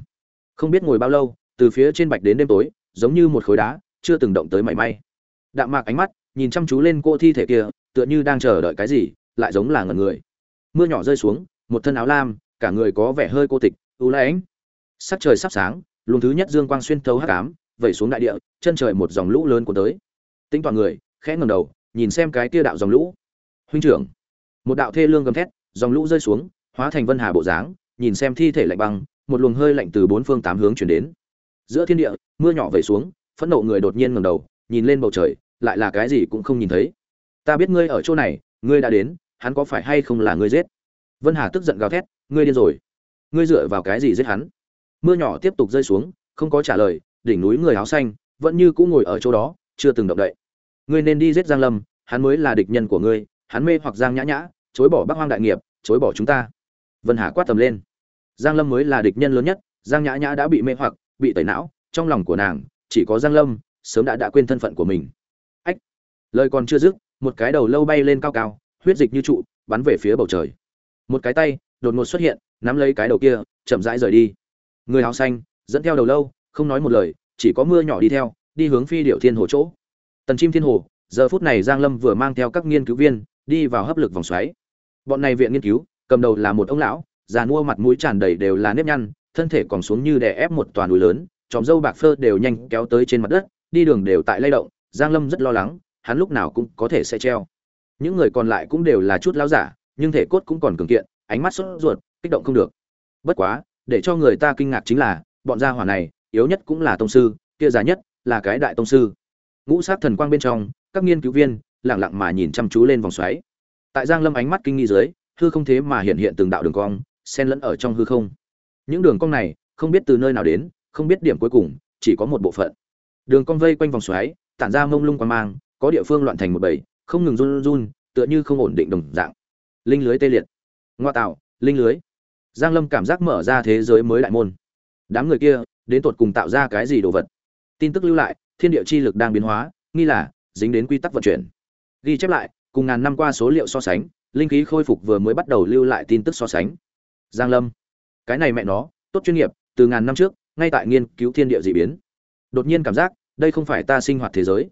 S1: không biết ngồi bao lâu, từ phía trên bạch đến đêm tối, giống như một khối đá, chưa từng động tới mảy may. Đạm mạc ánh mắt, nhìn chăm chú lên cô thi thể kia, tựa như đang chờ đợi cái gì, lại giống là ngần người. Mưa nhỏ rơi xuống, một thân áo lam, cả người có vẻ hơi cô tịch, u lãnh sắc trời sắp sáng, luồng thứ nhất dương quang xuyên thấu hắc ám, vẩy xuống đại địa, chân trời một dòng lũ lớn của tới. Tính toàn người, khẽ ngẩng đầu, nhìn xem cái kia đạo dòng lũ. Huynh trưởng, một đạo thê lương gầm thét, dòng lũ rơi xuống, hóa thành vân hà bộ dáng, nhìn xem thi thể lạnh băng một luồng hơi lạnh từ bốn phương tám hướng chuyển đến. Giữa thiên địa, mưa nhỏ vẩy xuống, phẫn nộ người đột nhiên ngẩng đầu, nhìn lên bầu trời, lại là cái gì cũng không nhìn thấy. Ta biết ngươi ở chỗ này, ngươi đã đến, hắn có phải hay không là ngươi giết? Vân hà tức giận gào thét, ngươi điên rồi. Ngươi dựa vào cái gì giết hắn? Mưa nhỏ tiếp tục rơi xuống, không có trả lời, đỉnh núi người áo xanh, vẫn như cũng ngồi ở chỗ đó, chưa từng động đậy. Ngươi nên đi giết giang lâm, hắn mới là địch nhân của ngươi, hắn mê hoặc giang nhã nhã, chối bỏ bắc hoang đại nghiệp, chối bỏ chúng ta. Vân hà quát tầm lên giang lâm mới là địch nhân lớn nhất, giang nhã nhã đã bị mê hoặc, bị tẩy não, trong lòng của nàng, chỉ có giang lâm, sớm đã đã quên thân phận của mình. Ách! Lời còn chưa dứt, một cái đầu lâu bay lên cao cao, huyết dịch như trụ, bắn về phía bầu trời. Một cái tay, đột ngột xuất hiện, nắm lấy cái đầu kia, chậm rãi rời đi. Người áo xanh, dẫn theo đầu lâu, không nói một lời, chỉ có mưa nhỏ đi theo, đi hướng phi điệu thiên hồ chỗ. Tần chim thiên hồ, giờ phút này giang lâm vừa mang theo các nghiên cứu viên, đi vào hấp lực vòng xoáy. Bọn này viện nghiên cứu, cầm đầu là một ông lão già mua mặt mũi tràn đầy đều là nếp nhăn, thân thể còn xuống như đè ép một toàn núi lớn, chòm dâu bạc phơ đều nhanh kéo tới trên mặt đất, đi đường đều tại lay động, giang lâm rất lo lắng, hắn lúc nào cũng có thể sẽ treo. Những người còn lại cũng đều là chút lão giả, nhưng thể cốt cũng còn cường kiện, ánh mắt sốt ruột, kích động không được. Bất quá, để cho người ta kinh ngạc chính là, bọn gia hỏa này, yếu nhất cũng là tông sư, kia già nhất là cái đại tông sư. Ngũ sát thần quang bên trong, các nghiên cứu viên, lặng lặng mà nhìn chăm chú lên vòng xoáy. Tại giang lâm ánh mắt kinh nghi dưới, hư không thế mà hiện hiện từng đạo đường cong xen lẫn ở trong hư không. Những đường cong này, không biết từ nơi nào đến, không biết điểm cuối cùng, chỉ có một bộ phận. Đường cong vây quanh vòng xoáy, tản ra mông lung qua mang, có địa phương loạn thành một bầy, không ngừng run run, tựa như không ổn định đồng dạng. Linh lưới tê liệt. Ngoa tạo, linh lưới. Giang lâm cảm giác mở ra thế giới mới đại môn. Đám người kia, đến tột cùng tạo ra cái gì đồ vật? Tin tức lưu lại, thiên địa chi lực đang biến hóa, nghi là, dính đến quy tắc vận chuyển. Ghi chép lại, cùng ngàn năm qua số liệu so sánh, linh khí khôi phục vừa mới bắt đầu lưu lại tin tức so sánh giang lâm. Cái này mẹ nó, tốt chuyên nghiệp, từ ngàn năm trước, ngay tại nghiên cứu thiên địa dị biến. Đột nhiên cảm giác, đây không phải ta sinh hoạt thế giới.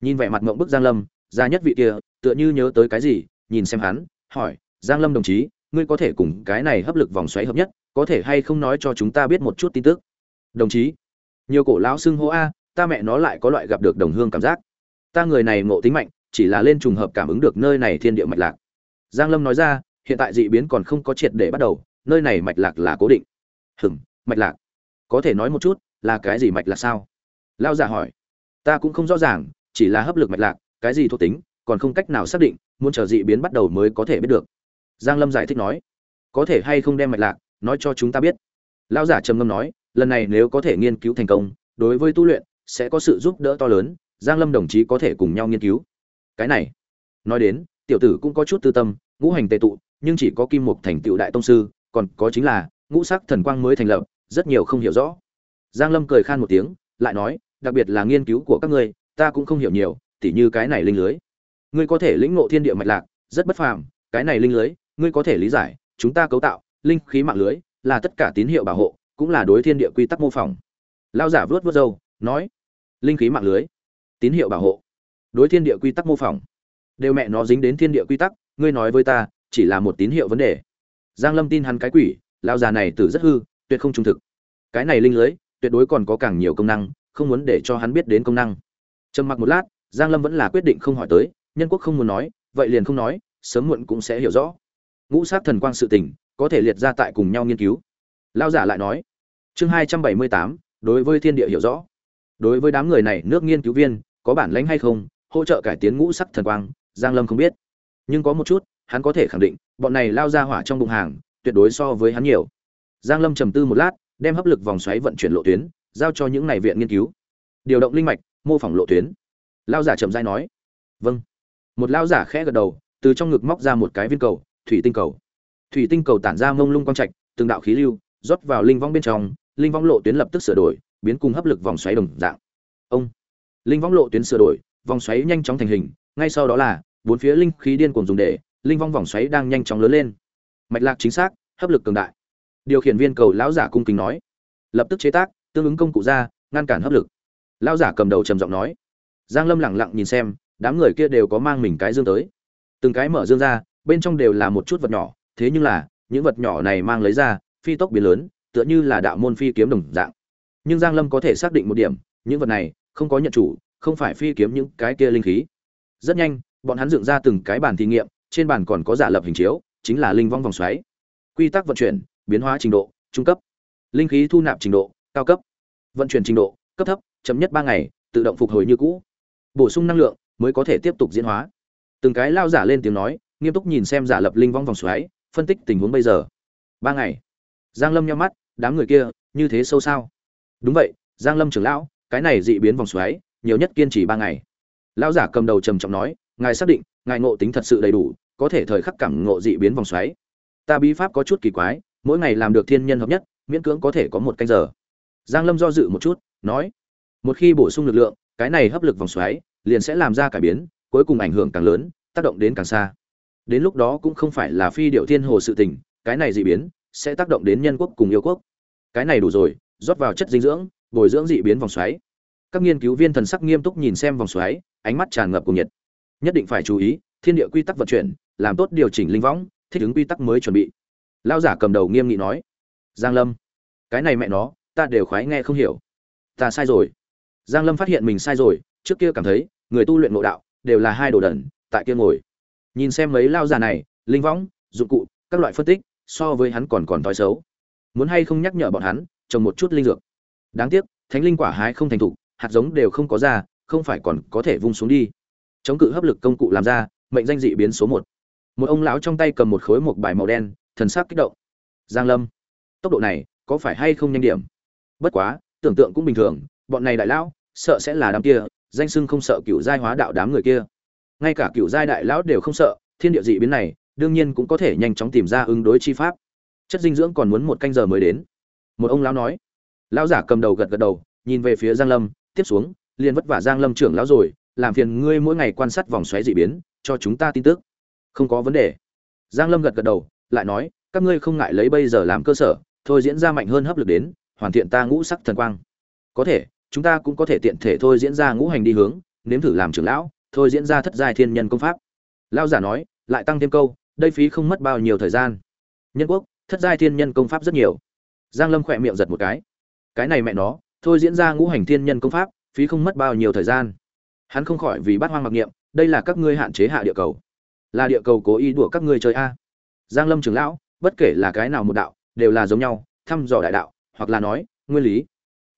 S1: Nhìn vẻ mặt mộng bức giang lâm, già nhất vị kia, tựa như nhớ tới cái gì, nhìn xem hắn, hỏi, giang lâm đồng chí, ngươi có thể cùng cái này hấp lực vòng xoáy hợp nhất, có thể hay không nói cho chúng ta biết một chút tin tức? Đồng chí. Nhiều cổ lão xưng hô, a, ta mẹ nó lại có loại gặp được đồng hương cảm giác. Ta người này ngộ tính mạnh, chỉ là lên trùng hợp cảm ứng được nơi này thiên địa mạch lạc. Giang lâm nói ra, hiện tại dị biến còn không có triệt để bắt đầu nơi này mạch lạc là cố định. Hừm, mạch lạc. Có thể nói một chút, là cái gì mạch lạc sao? Lao giả hỏi. Ta cũng không rõ ràng, chỉ là hấp lực mạch lạc, cái gì thuộc tính, còn không cách nào xác định, muốn chờ dị biến bắt đầu mới có thể biết được. Giang lâm giải thích nói. Có thể hay không đem mạch lạc, nói cho chúng ta biết. Lão giả trầm ngâm nói, lần này nếu có thể nghiên cứu thành công, đối với tu luyện, sẽ có sự giúp đỡ to lớn, giang lâm đồng chí có thể cùng nhau nghiên cứu. Cái này. Nói đến, tiểu tử cũng có chút tư tâm, ngũ hành tề tụ, nhưng chỉ có kim mục thành tựu đại tông sư còn có chính là, ngũ sắc thần quang mới thành lập, rất nhiều không hiểu rõ. Giang lâm cười khan một tiếng, lại nói, đặc biệt là nghiên cứu của các ngươi, ta cũng không hiểu nhiều, tỉ như cái này linh lưới. Ngươi có thể lĩnh ngộ thiên địa mạch lạc, rất bất phàm, cái này linh lưới, ngươi có thể lý giải, chúng ta cấu tạo, linh khí mạng lưới, là tất cả tín hiệu bảo hộ, cũng là đối thiên địa quy tắc mô phỏng. Lao giả vớt vớt râu, nói, linh khí mạng lưới, tín hiệu bảo hộ, đối thiên địa quy tắc mô phỏng. Đều mẹ nó dính đến thiên địa quy tắc, ngươi nói với ta, chỉ là một tín hiệu vấn đề giang lâm tin hắn cái quỷ, lão già này tử rất hư, tuyệt không trung thực. Cái này linh lưới, tuyệt đối còn có càng nhiều công năng, không muốn để cho hắn biết đến công năng. Trầm mặc một lát, giang lâm vẫn là quyết định không hỏi tới, nhân quốc không muốn nói, vậy liền không nói, sớm muộn cũng sẽ hiểu rõ. Ngũ sát thần quang sự tình, có thể liệt ra tại cùng nhau nghiên cứu. Lão giả lại nói, chương hai trăm bảy mươi tám, đối với thiên địa hiểu rõ. Đối với đám người này, nước nghiên cứu viên, có bản lãnh hay không, hỗ trợ cải tiến ngũ sắc thần quang, giang lâm không biết. Nhưng có một chút hắn có thể khẳng định, bọn này lao ra hỏa trong bụng hàng, tuyệt đối so với hắn nhiều. Giang lâm trầm tư một lát, đem hấp lực vòng xoáy vận chuyển lộ tuyến, giao cho những này viện nghiên cứu. Điều động linh mạch, mô phỏng lộ tuyến. Lao giả trầm dai nói vâng. Một lao giả khẽ gật đầu, từ trong ngực móc ra một cái viên cầu, thủy tinh cầu. Thủy tinh cầu tản ra mông lung quang trạch, từng đạo khí lưu, rót vào linh vong bên trong, linh vong lộ tuyến lập tức sửa đổi, biến cùng hấp lực vòng xoáy đồng dạng. Ông. Linh vong lộ tuyến sửa đổi, vòng xoáy nhanh chóng thành hình, ngay sau đó là, bốn phía linh khí điên cuồng dùng để linh vong vòng xoáy đang nhanh chóng lớn lên. Mạch lạc chính xác, hấp lực cường đại. Điều khiển viên cầu lão giả cung kính nói. Lập tức chế tác, tương ứng công cụ ra, ngăn cản hấp lực. Lão giả cầm đầu trầm giọng nói. Giang lâm lẳng lặng nhìn xem, đám người kia đều có mang mình cái dương tới. Từng cái mở dương ra, bên trong đều là một chút vật nhỏ, thế nhưng là, những vật nhỏ này mang lấy ra, phi tốc biến lớn, tựa như là đạo môn phi kiếm đồng dạng. Nhưng giang lâm có thể xác định một điểm, những vật này, không có nhận chủ, không phải phi kiếm những cái kia linh khí. Rất nhanh, bọn hắn dựng ra từng cái bàn thí nghiệm trên bàn còn có giả lập hình chiếu, chính là linh vong vòng xoáy. Quy tắc vận chuyển, biến hóa trình độ, trung cấp. Linh khí thu nạp trình độ, cao cấp. Vận chuyển trình độ, cấp thấp, chậm nhất ba ngày, tự động phục hồi như cũ. Bổ sung năng lượng mới có thể tiếp tục diễn hóa. Từng cái lao giả lên tiếng nói, nghiêm túc nhìn xem giả lập linh vong vòng xoáy, phân tích tình huống bây giờ. Ba ngày. Giang lâm nhắm mắt, đám người kia, như thế sâu sao? Đúng vậy, giang lâm trưởng lão, cái này dị biến vòng xoáy, nhiều nhất kiên trì ba ngày. Lão giả cầm đầu trầm trọng nói, ngài xác định ngài ngộ tính thật sự đầy đủ, có thể thời khắc cảm ngộ dị biến vòng xoáy. Ta bí pháp có chút kỳ quái, mỗi ngày làm được thiên nhân hợp nhất, miễn cưỡng có thể có một canh giờ. Giang lâm do dự một chút, nói, một khi bổ sung lực lượng, cái này hấp lực vòng xoáy liền sẽ làm ra cải biến, cuối cùng ảnh hưởng càng lớn, tác động đến càng xa. Đến lúc đó cũng không phải là phi điệu thiên hồ sự tình, cái này dị biến sẽ tác động đến nhân quốc cùng yêu quốc. Cái này đủ rồi, rót vào chất dinh dưỡng, bồi dưỡng dị biến vòng xoáy. Các nghiên cứu viên thần sắc nghiêm túc nhìn xem vòng xoáy, ánh mắt tràn ngập cùng nhiệt nhất định phải chú ý, thiên địa quy tắc vận chuyển, làm tốt điều chỉnh linh võng, thích ứng quy tắc mới chuẩn bị. Lao giả cầm đầu nghiêm nghị nói, giang lâm, cái này mẹ nó, ta đều khoái nghe không hiểu. Ta sai rồi. Giang lâm phát hiện mình sai rồi, trước kia cảm thấy, người tu luyện ngộ đạo, đều là hai đồ đần, tại kia ngồi. Nhìn xem mấy lao giả này, linh võng, dụng cụ, các loại phân tích, so với hắn còn còn thói xấu. Muốn hay không nhắc nhở bọn hắn, trồng một chút linh dược. Đáng tiếc, thánh linh quả hái không thành thục, hạt giống đều không có ra, không phải còn có thể vung xuống đi chống cự hấp lực công cụ làm ra, mệnh danh dị biến số một. Một ông lão trong tay cầm một khối một bài màu đen, thần sắc kích động. Giang lâm, tốc độ này có phải hay không nhanh điểm? Bất quá, tưởng tượng cũng bình thường, bọn này đại lão, sợ sẽ là đám kia, danh sưng không sợ cựu giai hóa đạo đám người kia. Ngay cả cựu giai đại lão đều không sợ, thiên địa dị biến này, đương nhiên cũng có thể nhanh chóng tìm ra ứng đối chi pháp. Chất dinh dưỡng còn muốn một canh giờ mới đến. Một ông lão nói. Lão giả cầm đầu gật gật đầu, nhìn về phía giang lâm, tiếp xuống, liền vất vả giang lâm trưởng lão rồi làm phiền ngươi mỗi ngày quan sát vòng xoáy dị biến, cho chúng ta tin tức. Không có vấn đề. Giang lâm gật gật đầu, lại nói, các ngươi không ngại lấy bây giờ làm cơ sở, thôi diễn ra mạnh hơn hấp lực đến, hoàn thiện ta ngũ sắc thần quang. Có thể, chúng ta cũng có thể tiện thể thôi diễn ra ngũ hành đi hướng, nếm thử làm trưởng lão, thôi diễn ra thất giai thiên nhân công pháp. Lão giả nói, lại tăng thêm câu, đây phí không mất bao nhiêu thời gian. Nhân quốc, thất giai thiên nhân công pháp rất nhiều. Giang lâm khỏe miệng giật một cái. Cái này mẹ nó, thôi diễn ra ngũ hành thiên nhân công pháp, phí không mất bao nhiêu thời gian hắn không khỏi vì bắt hoang mặc niệm, đây là các ngươi hạn chế hạ địa cầu. Là địa cầu cố ý đùa các ngươi chơi a. Giang lâm trưởng lão, bất kể là cái nào một đạo, đều là giống nhau, thăm dò đại đạo, hoặc là nói, nguyên lý.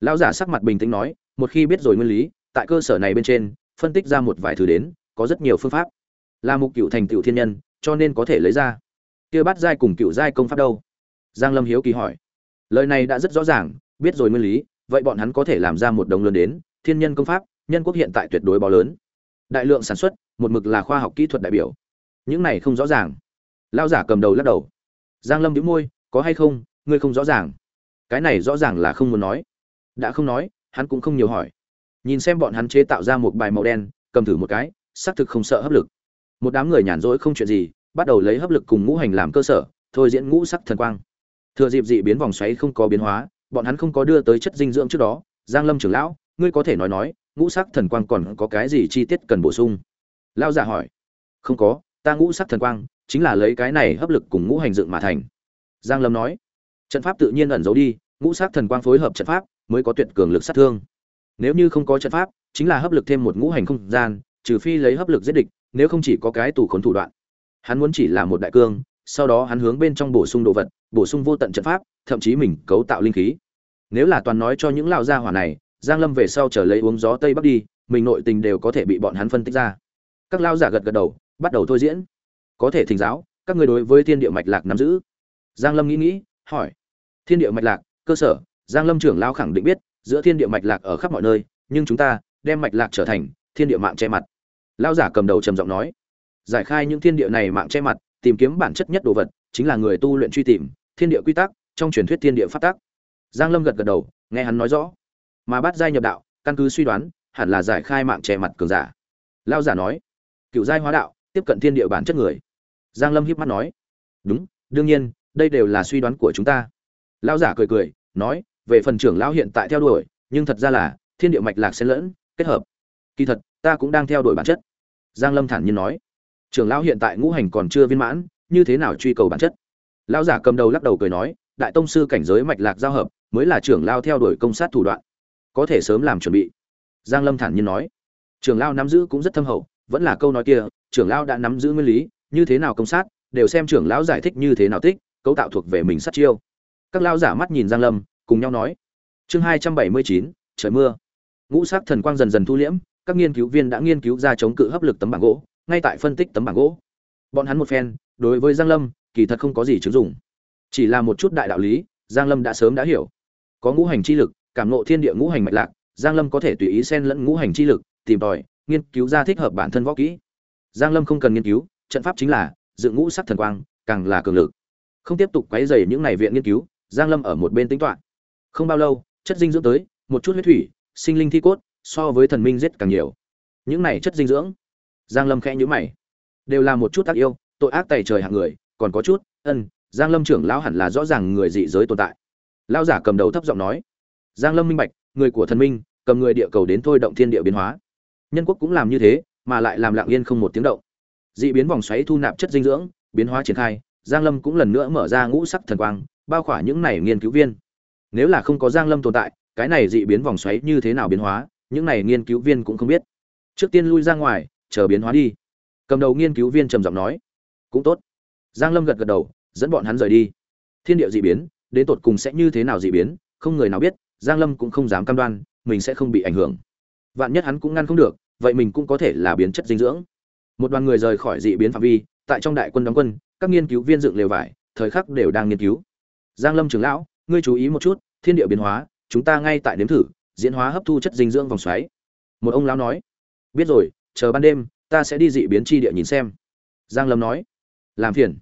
S1: Lão giả sắc mặt bình tĩnh nói, một khi biết rồi nguyên lý, tại cơ sở này bên trên, phân tích ra một vài thứ đến, có rất nhiều phương pháp. Là mục cựu thành tựu thiên nhân, cho nên có thể lấy ra. Kia bắt giai cùng cựu giai công pháp đâu? Giang lâm hiếu kỳ hỏi. Lời này đã rất rõ ràng, biết rồi nguyên lý, vậy bọn hắn có thể làm ra một đồng lớn đến, thiên nhân công pháp nhân quốc hiện tại tuyệt đối bó lớn. Đại lượng sản xuất, một mực là khoa học kỹ thuật đại biểu. Những này không rõ ràng. Lao giả cầm đầu lắc đầu. Giang lâm đĩu môi, có hay không? Ngươi không rõ ràng. Cái này rõ ràng là không muốn nói. Đã không nói, hắn cũng không nhiều hỏi. Nhìn xem bọn hắn chế tạo ra một bài màu đen, cầm thử một cái, xác thực không sợ hấp lực. Một đám người nhàn rỗi không chuyện gì, bắt đầu lấy hấp lực cùng ngũ hành làm cơ sở, thôi diễn ngũ sắc thần quang. Thừa dịp dị biến vòng xoáy không có biến hóa, bọn hắn không có đưa tới chất dinh dưỡng trước đó. Giang lâm trưởng lão, ngươi có thể nói nói ngũ sắc thần quang còn có cái gì chi tiết cần bổ sung? Lao giả hỏi. Không có, ta ngũ sắc thần quang chính là lấy cái này hấp lực cùng ngũ hành dựng mà thành. Giang lâm nói. Trận pháp tự nhiên ẩn giấu đi, ngũ sắc thần quang phối hợp trận pháp mới có tuyệt cường lực sát thương. Nếu như không có trận pháp, chính là hấp lực thêm một ngũ hành không gian, trừ phi lấy hấp lực giết địch, nếu không chỉ có cái tù khốn thủ đoạn. Hắn muốn chỉ là một đại cương, sau đó hắn hướng bên trong bổ sung đồ vật, bổ sung vô tận trận pháp, thậm chí mình cấu tạo linh khí. Nếu là toàn nói cho những lão gia hỏa này giang lâm về sau trở lấy uống gió tây bắc đi, mình nội tình đều có thể bị bọn hắn phân tích ra. Các lao giả gật gật đầu, bắt đầu thôi diễn. Có thể thỉnh giáo, các người đối với thiên địa mạch lạc nắm giữ. Giang lâm nghĩ nghĩ, hỏi. Thiên địa mạch lạc, cơ sở, giang lâm trưởng lao khẳng định biết, giữa thiên địa mạch lạc ở khắp mọi nơi, nhưng chúng ta đem mạch lạc trở thành thiên địa mạng che mặt. Lao giả cầm đầu trầm giọng nói. Giải khai những thiên địa này mạng che mặt, tìm kiếm bản chất nhất đồ vật, chính là người tu luyện truy tìm, thiên địa quy tắc, trong truyền thuyết thiên địa phát tác giang lâm gật gật đầu, nghe hắn nói rõ mà bắt giai nhập đạo, căn cứ suy đoán, hẳn là giải khai mạng che mặt cường giả. Lao giả nói cựu giai hóa đạo, tiếp cận thiên địa bản chất người. Giang lâm híp mắt nói, đúng, đương nhiên, đây đều là suy đoán của chúng ta. Lao giả cười cười, nói, về phần trưởng lão hiện tại theo đuổi, nhưng thật ra là, thiên địa mạch lạc xen lẫn, kết hợp. Kỳ thật, ta cũng đang theo đuổi bản chất. Giang lâm thản nhiên nói, trưởng lão hiện tại ngũ hành còn chưa viên mãn, như thế nào truy cầu bản chất? Lão giả cầm đầu lắc đầu cười nói, đại tông sư cảnh giới mạch lạc giao hợp, mới là trưởng lao theo đuổi công sát thủ đoạn có thể sớm làm chuẩn bị. Giang lâm thản nhiên nói. Trưởng lao nắm giữ cũng rất thâm hậu, vẫn là câu nói kia, trưởng lao đã nắm giữ nguyên lý, như thế nào công sát, đều xem trưởng lão giải thích như thế nào tích, cấu tạo thuộc về mình sát chiêu. Các lao giả mắt nhìn giang lâm, cùng nhau nói. Chương hai trăm bảy mươi chín, trời mưa. Ngũ sắc thần quang dần dần thu liễm, các nghiên cứu viên đã nghiên cứu ra chống cự hấp lực tấm bảng gỗ, ngay tại phân tích tấm bảng gỗ. Bọn hắn một phen, đối với giang lâm, kỳ thật không có gì chứng dụng. Chỉ là một chút đại đạo lý, giang lâm đã sớm đã hiểu. Có ngũ hành chi lực cảm ngộ thiên địa ngũ hành mạch lạc, giang lâm có thể tùy ý xen lẫn ngũ hành chi lực, tìm tòi, nghiên cứu ra thích hợp bản thân võ kỹ. Giang lâm không cần nghiên cứu, trận pháp chính là dự ngũ sắc thần quang, càng là cường lực. Không tiếp tục quấy rầy những này viện nghiên cứu, giang lâm ở một bên tính toán. Không bao lâu, chất dinh dưỡng tới, một chút huyết thủy, sinh linh thi cốt, so với thần minh giết càng nhiều. Những này chất dinh dưỡng, giang lâm khẽ nhíu mày. Đều là một chút tác yêu, tội ác tày trời hạng người, còn có chút ân, giang lâm trưởng lão hẳn là rõ ràng người dị giới tồn tại. Lão giả cầm đầu thấp giọng nói giang lâm minh bạch, người của thần minh, cầm người địa cầu đến thôi động thiên địa biến hóa. Nhân quốc cũng làm như thế, mà lại làm lặng yên không một tiếng động. Dị biến vòng xoáy thu nạp chất dinh dưỡng, biến hóa triển khai, giang lâm cũng lần nữa mở ra ngũ sắc thần quang, bao khỏa những này nghiên cứu viên. Nếu là không có giang lâm tồn tại, cái này dị biến vòng xoáy như thế nào biến hóa, những này nghiên cứu viên cũng không biết. Trước tiên lui ra ngoài, chờ biến hóa đi. Cầm đầu nghiên cứu viên trầm giọng nói, cũng tốt. Giang lâm gật gật đầu, dẫn bọn hắn rời đi. Thiên địa dị biến, đến tột cùng sẽ như thế nào dị biến, không người nào biết giang lâm cũng không dám cam đoan, mình sẽ không bị ảnh hưởng. Vạn nhất hắn cũng ngăn không được, vậy mình cũng có thể là biến chất dinh dưỡng. Một đoàn người rời khỏi dị biến phạm vi, tại trong đại quân đóng quân, các nghiên cứu viên dựng lều vải, thời khắc đều đang nghiên cứu. Giang lâm trưởng lão, ngươi chú ý một chút, thiên địa biến hóa, chúng ta ngay tại nếm thử, diễn hóa hấp thu chất dinh dưỡng vòng xoáy. Một ông lão nói, biết rồi, chờ ban đêm, ta sẽ đi dị biến chi địa nhìn xem. Giang lâm nói, làm phiền.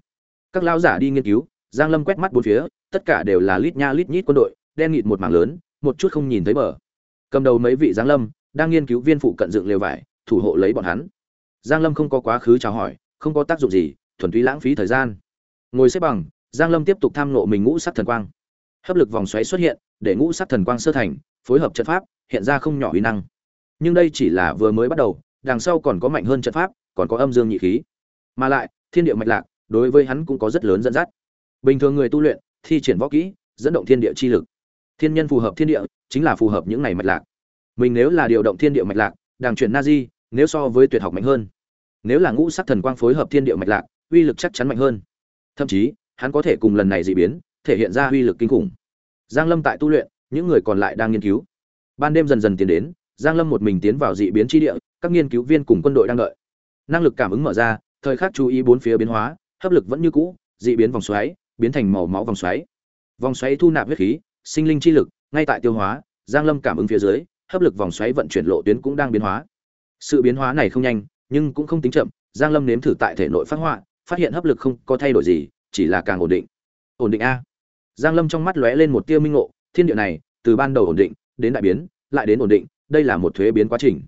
S1: Các lão giả đi nghiên cứu, giang lâm quét mắt bốn phía, tất cả đều là lít nha lít nhít quân đội, đen nghịt một mảng lớn một chút không nhìn thấy bờ. Cầm đầu mấy vị giang lâm, đang nghiên cứu viên phụ cận dựng lều vải, thủ hộ lấy bọn hắn. Giang lâm không có quá khứ chào hỏi, không có tác dụng gì, thuần túy lãng phí thời gian. Ngồi xếp bằng, giang lâm tiếp tục tham nộ mình ngũ sắc thần quang. Hấp lực vòng xoáy xuất hiện, để ngũ sắc thần quang sơ thành, phối hợp trận pháp, hiện ra không nhỏ uy năng. Nhưng đây chỉ là vừa mới bắt đầu, đằng sau còn có mạnh hơn trận pháp, còn có âm dương nhị khí. Mà lại, thiên địa mạch lạc, đối với hắn cũng có rất lớn dẫn dắt. Bình thường người tu luyện, thi triển võ kỹ, dẫn động thiên địa chi lực thiên nhân phù hợp thiên địa, chính là phù hợp những này mạch lạc. Mình nếu là điều động thiên địa mạch lạc đàng chuyển na di nếu so với tuyệt học mạnh hơn. Nếu là ngũ sắc thần quang phối hợp thiên địa mạch lạc, uy lực chắc chắn mạnh hơn. Thậm chí, hắn có thể cùng lần này dị biến, thể hiện ra uy lực kinh khủng. Giang lâm tại tu luyện, những người còn lại đang nghiên cứu. Ban đêm dần dần tiến đến, giang lâm một mình tiến vào dị biến chi địa, các nghiên cứu viên cùng quân đội đang đợi. Năng lực cảm ứng mở ra, thời khắc chú ý bốn phía biến hóa, hấp lực vẫn như cũ, dị biến vòng xoáy, biến thành màu máu vòng xoáy. Vòng xoáy thu nạp huyết khí sinh linh chi lực, ngay tại tiêu hóa, giang lâm cảm ứng phía dưới, hấp lực vòng xoáy vận chuyển lộ tuyến cũng đang biến hóa. Sự biến hóa này không nhanh, nhưng cũng không tính chậm, giang lâm nếm thử tại thể nội phát họa, phát hiện hấp lực không có thay đổi gì, chỉ là càng ổn định. Ổn định a. Giang lâm trong mắt lóe lên một tia minh ngộ, thiên địa này, từ ban đầu ổn định, đến đại biến, lại đến ổn định, đây là một thuế biến quá trình.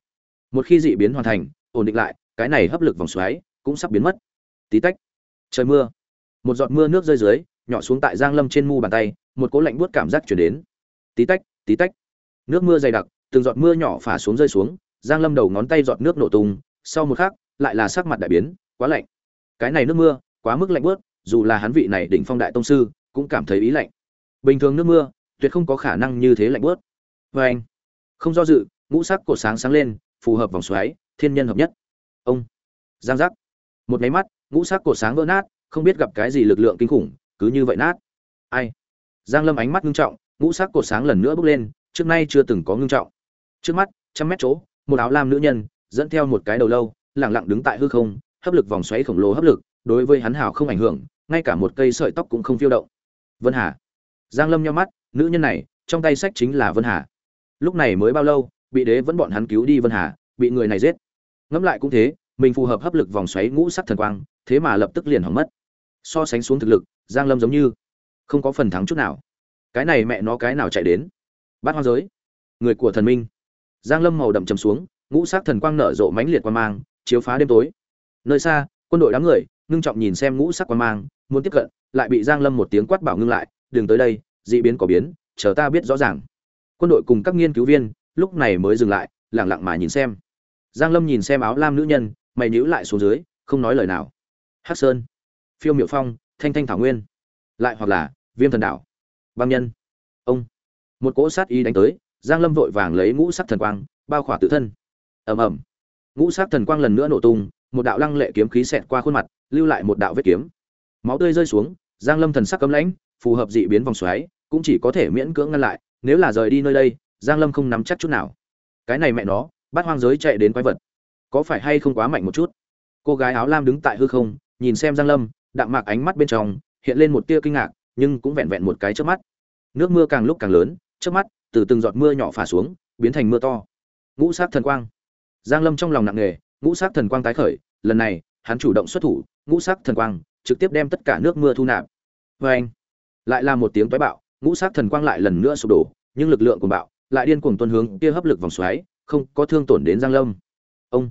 S1: Một khi dị biến hoàn thành, ổn định lại, cái này hấp lực vòng xoáy cũng sắp biến mất. Tí tách. Trời mưa. Một giọt mưa nước rơi dưới, nhỏ xuống tại giang lâm trên mu bàn tay một cỗ lạnh buốt cảm giác chuyển đến. Tí tách tí tách. Nước mưa dày đặc, từng giọt mưa nhỏ phả xuống rơi xuống, giang lâm đầu ngón tay giọt nước nổ tung, sau một khắc, lại là sắc mặt đại biến, quá lạnh. Cái này nước mưa, quá mức lạnh buốt, dù là hắn vị này đỉnh phong đại tông sư, cũng cảm thấy ý lạnh. Bình thường nước mưa, tuyệt không có khả năng như thế lạnh buốt. Với anh, không do dự, ngũ sắc cổ sáng sáng lên, phù hợp vòng xoáy, thiên nhân hợp nhất. Ông, giang giác. Một máy mắt, ngũ sắc cổ sáng vỡ nát, không biết gặp cái gì lực lượng kinh khủng, cứ như vậy nát. Ai? Giang lâm ánh mắt ngưng trọng, ngũ sắc cổ sáng lần nữa bốc lên, trước nay chưa từng có ngưng trọng. Trước mắt, trăm mét chỗ, một áo lam nữ nhân, dẫn theo một cái đầu lâu, lặng lặng đứng tại hư không, hấp lực vòng xoáy khổng lồ hấp lực, đối với hắn hào không ảnh hưởng, ngay cả một cây sợi tóc cũng không phiêu động. Vân hà. Giang lâm nhíu mắt, nữ nhân này, trong tay sách chính là vân hà. Lúc này mới bao lâu, bị đế vẫn bọn hắn cứu đi vân hà, bị người này giết. Ngẫm lại cũng thế, mình phù hợp hấp lực vòng xoáy ngũ sắc thần quang, thế mà lập tức liền hỏng mất. So sánh xuống thực lực, giang lâm giống như không có phần thắng chút nào. Cái này mẹ nó cái nào chạy đến? Bát hoang giới. Người của thần minh. Giang lâm màu đậm trầm xuống, ngũ sắc thần quang nở rộ mãnh liệt quan mang, chiếu phá đêm tối. Nơi xa, quân đội đám người, ngưng trọng nhìn xem ngũ sắc quan mang, muốn tiếp cận, lại bị giang lâm một tiếng quát bảo ngưng lại, đừng tới đây, dị biến có biến, chờ ta biết rõ ràng. Quân đội cùng các nghiên cứu viên, lúc này mới dừng lại, lặng lặng mà nhìn xem. Giang lâm nhìn xem áo lam nữ nhân, mày nhíu lại xuống dưới, không nói lời nào. Hắc sơn, phiêu miểu phong, thanh thanh thảo nguyên lại hoặc là viêm thần đảo. Băng nhân. Ông. Một cỗ sát ý đánh tới, giang lâm vội vàng lấy ngũ sắc thần quang, bao khỏa tự thân. Ầm ầm. Ngũ sắc thần quang lần nữa nổ tung, một đạo lăng lệ kiếm khí xẹt qua khuôn mặt, lưu lại một đạo vết kiếm. Máu tươi rơi xuống, giang lâm thần sắc cấm lãnh, phù hợp dị biến vòng xoáy, cũng chỉ có thể miễn cưỡng ngăn lại, nếu là rời đi nơi đây, giang lâm không nắm chắc chút nào. Cái này mẹ nó, bắt hoang giới chạy đến quái vật. Có phải hay không quá mạnh một chút? Cô gái áo lam đứng tại hư không, nhìn xem giang lâm, đạm mạc ánh mắt bên trong hiện lên một tia kinh ngạc, nhưng cũng vẹn vẹn một cái trước mắt. Nước mưa càng lúc càng lớn trước mắt, từ từng giọt mưa nhỏ phả xuống, biến thành mưa to. Ngũ sát thần quang. Giang lâm trong lòng nặng nề, ngũ sát thần quang tái khởi, lần này, hắn chủ động xuất thủ, ngũ sắc thần quang trực tiếp đem tất cả nước mưa thu nạp. Vê anh, lại là một tiếng toái bạo, ngũ sắc thần quang lại lần nữa sụp đổ, nhưng lực lượng của bạo lại điên cuồng tuân hướng kia hấp lực vòng xoáy, không có thương tổn đến giang lâm. Ông,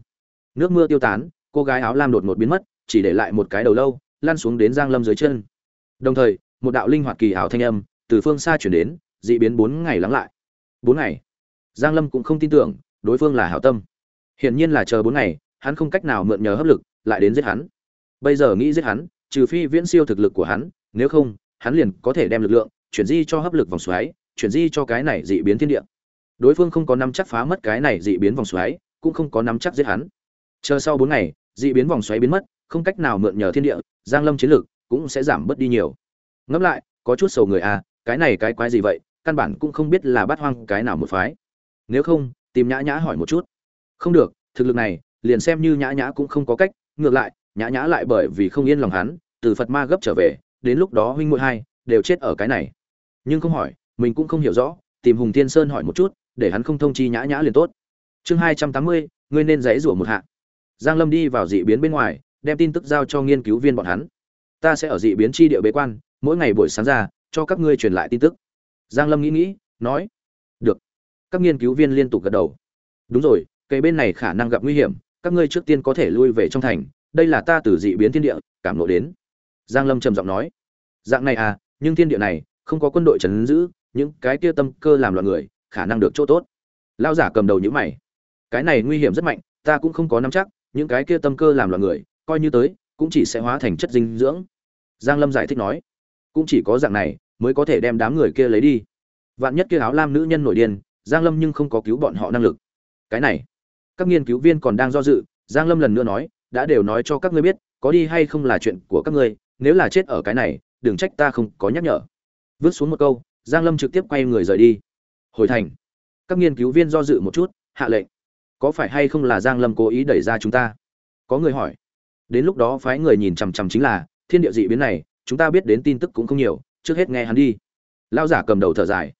S1: nước mưa tiêu tán, cô gái áo lam đột ngột biến mất, chỉ để lại một cái đầu lâu, lăn xuống đến giang lâm dưới chân đồng thời, một đạo linh hoạt kỳ ảo thanh âm từ phương xa chuyển đến dị biến bốn ngày lắng lại. Bốn ngày? Giang lâm cũng không tin tưởng, đối phương là hảo tâm. Hiển nhiên là chờ bốn ngày, hắn không cách nào mượn nhờ hấp lực, lại đến giết hắn. Bây giờ nghĩ giết hắn, trừ phi viễn siêu thực lực của hắn, nếu không, hắn liền có thể đem lực lượng chuyển di cho hấp lực vòng xoáy, chuyển di cho cái này dị biến thiên địa. Đối phương không có nắm chắc phá mất cái này dị biến vòng xoáy, cũng không có nắm chắc giết hắn. Chờ sau bốn ngày dị biến vòng xoáy biến mất, không cách nào mượn nhờ thiên địa, giang lâm chiến lực cũng sẽ giảm bớt đi nhiều. Ngẫm lại, có chút sầu người à cái này cái quái gì vậy, căn bản cũng không biết là bắt hoang cái nào một phái. Nếu không, tìm nhã nhã hỏi một chút. Không được, thực lực này, liền xem như nhã nhã cũng không có cách, ngược lại, nhã nhã lại bởi vì không yên lòng hắn, từ phật ma gấp trở về, đến lúc đó huynh muội hai đều chết ở cái này. Nhưng không hỏi, mình cũng không hiểu rõ, tìm hùng thiên sơn hỏi một chút, để hắn không thông chi nhã nhã liền tốt. Chương hai trăm tám mươi, ngươi nên dãy rủa một hạ. Giang lâm đi vào dị biến bên ngoài, đem tin tức giao cho nghiên cứu viên bọn hắn ta sẽ ở dị biến chi địa bế quan, mỗi ngày buổi sáng ra, cho các ngươi truyền lại tin tức. Giang lâm nghĩ nghĩ, nói, được. Các nghiên cứu viên liên tục gật đầu. Đúng rồi cây bên này khả năng gặp nguy hiểm, các ngươi trước tiên có thể lui về trong thành, đây là ta từ dị biến thiên địa, cảm lộ đến. Giang lâm trầm giọng nói, dạng này à nhưng thiên địa này, không có quân đội trấn giữ, những cái kia tâm cơ làm loạn người, khả năng được chỗ tốt. Lao giả cầm đầu nhíu mày, cái này nguy hiểm rất mạnh, ta cũng không có nắm chắc, những cái kia tâm cơ làm loạn người, coi như tới, cũng chỉ sẽ hóa thành chất dinh dưỡng giang lâm giải thích nói, cũng chỉ có dạng này mới có thể đem đám người kia lấy đi. Vạn nhất kia áo lam nữ nhân nổi điên, giang lâm nhưng không có cứu bọn họ năng lực. Cái này, các nghiên cứu viên còn đang do dự, giang lâm lần nữa nói, đã đều nói cho các ngươi biết, có đi hay không là chuyện của các ngươi, nếu là chết ở cái này, đừng trách ta không có nhắc nhở. Vứt xuống một câu, giang lâm trực tiếp quay người rời đi. Hồi thành, các nghiên cứu viên do dự một chút, hạ lệnh, có phải hay không là giang lâm cố ý đẩy ra chúng ta? Có người hỏi. Đến lúc đó phái người nhìn chằm chằm chính là thiên địa dị biến này, chúng ta biết đến tin tức cũng không nhiều, trước hết nghe hắn đi. Lao giả cầm đầu thở dài.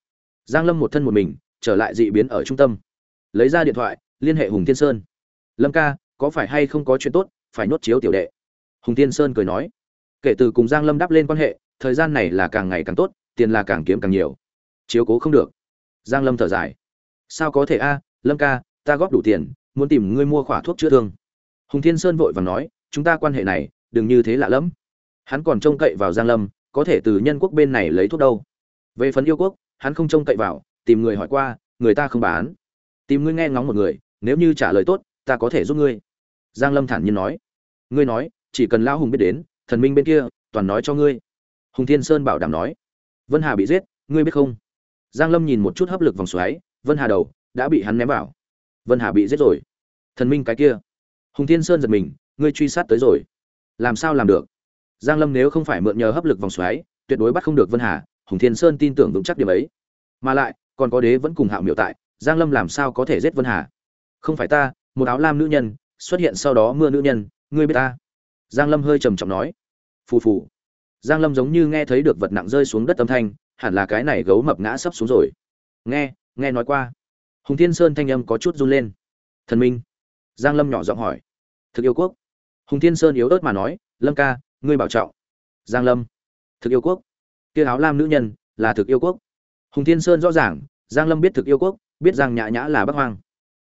S1: Giang lâm một thân một mình, trở lại dị biến ở trung tâm. Lấy ra điện thoại, liên hệ hùng thiên sơn. Lâm ca, có phải hay không có chuyện tốt, phải nhốt chiếu tiểu đệ? Hùng thiên sơn cười nói. Kể từ cùng giang lâm đáp lên quan hệ, thời gian này là càng ngày càng tốt, tiền là càng kiếm càng nhiều. Chiếu cố không được. Giang lâm thở dài. Sao có thể a, lâm ca, ta góp đủ tiền, muốn tìm ngươi mua khỏa thuốc chữa thương. Hùng thiên sơn vội vàng nói, chúng ta quan hệ này, đừng như thế lạ lẫm hắn còn trông cậy vào giang lâm, có thể từ nhân quốc bên này lấy thuốc đâu. Về phần yêu quốc, hắn không trông cậy vào, tìm người hỏi qua, người ta không bán. Tìm ngươi nghe ngóng một người, nếu như trả lời tốt, ta có thể giúp ngươi. Giang lâm thản nhiên nói. Ngươi nói, chỉ cần lão hùng biết đến, thần minh bên kia, toàn nói cho ngươi. Hùng thiên sơn bảo đảm nói. Vân hà bị giết, ngươi biết không? Giang lâm nhìn một chút hấp lực vòng xoáy, vân hà đầu, đã bị hắn ném vào. Vân hà bị giết rồi. Thần minh cái kia. Hùng thiên sơn giật mình, ngươi truy sát tới rồi. Làm sao làm được? Giang lâm nếu không phải mượn nhờ hấp lực vòng xoáy, tuyệt đối bắt không được vân hà, hùng thiên sơn tin tưởng vững chắc điểm ấy. Mà lại, còn có đế vẫn cùng hạo Miểu tại, giang lâm làm sao có thể giết vân hà? Không phải ta, một áo lam nữ nhân, xuất hiện sau đó mưa nữ nhân, ngươi biết ta? Giang lâm hơi trầm trọng nói. Phù phù. Giang lâm giống như nghe thấy được vật nặng rơi xuống đất âm thanh, hẳn là cái này gấu mập ngã sấp xuống rồi. Nghe nghe nói qua. Hùng thiên sơn thanh âm có chút run lên. Thần minh. Giang lâm nhỏ giọng hỏi. Thực yêu quốc. Hùng thiên sơn yếu ớt mà nói, lâm ca ngươi bảo trọng. Giang lâm, thực yêu quốc. Kia áo lam nữ nhân là thực yêu quốc. Hùng thiên sơn rõ ràng, giang lâm biết thực yêu quốc, biết rằng nhã nhã là bắc hoang.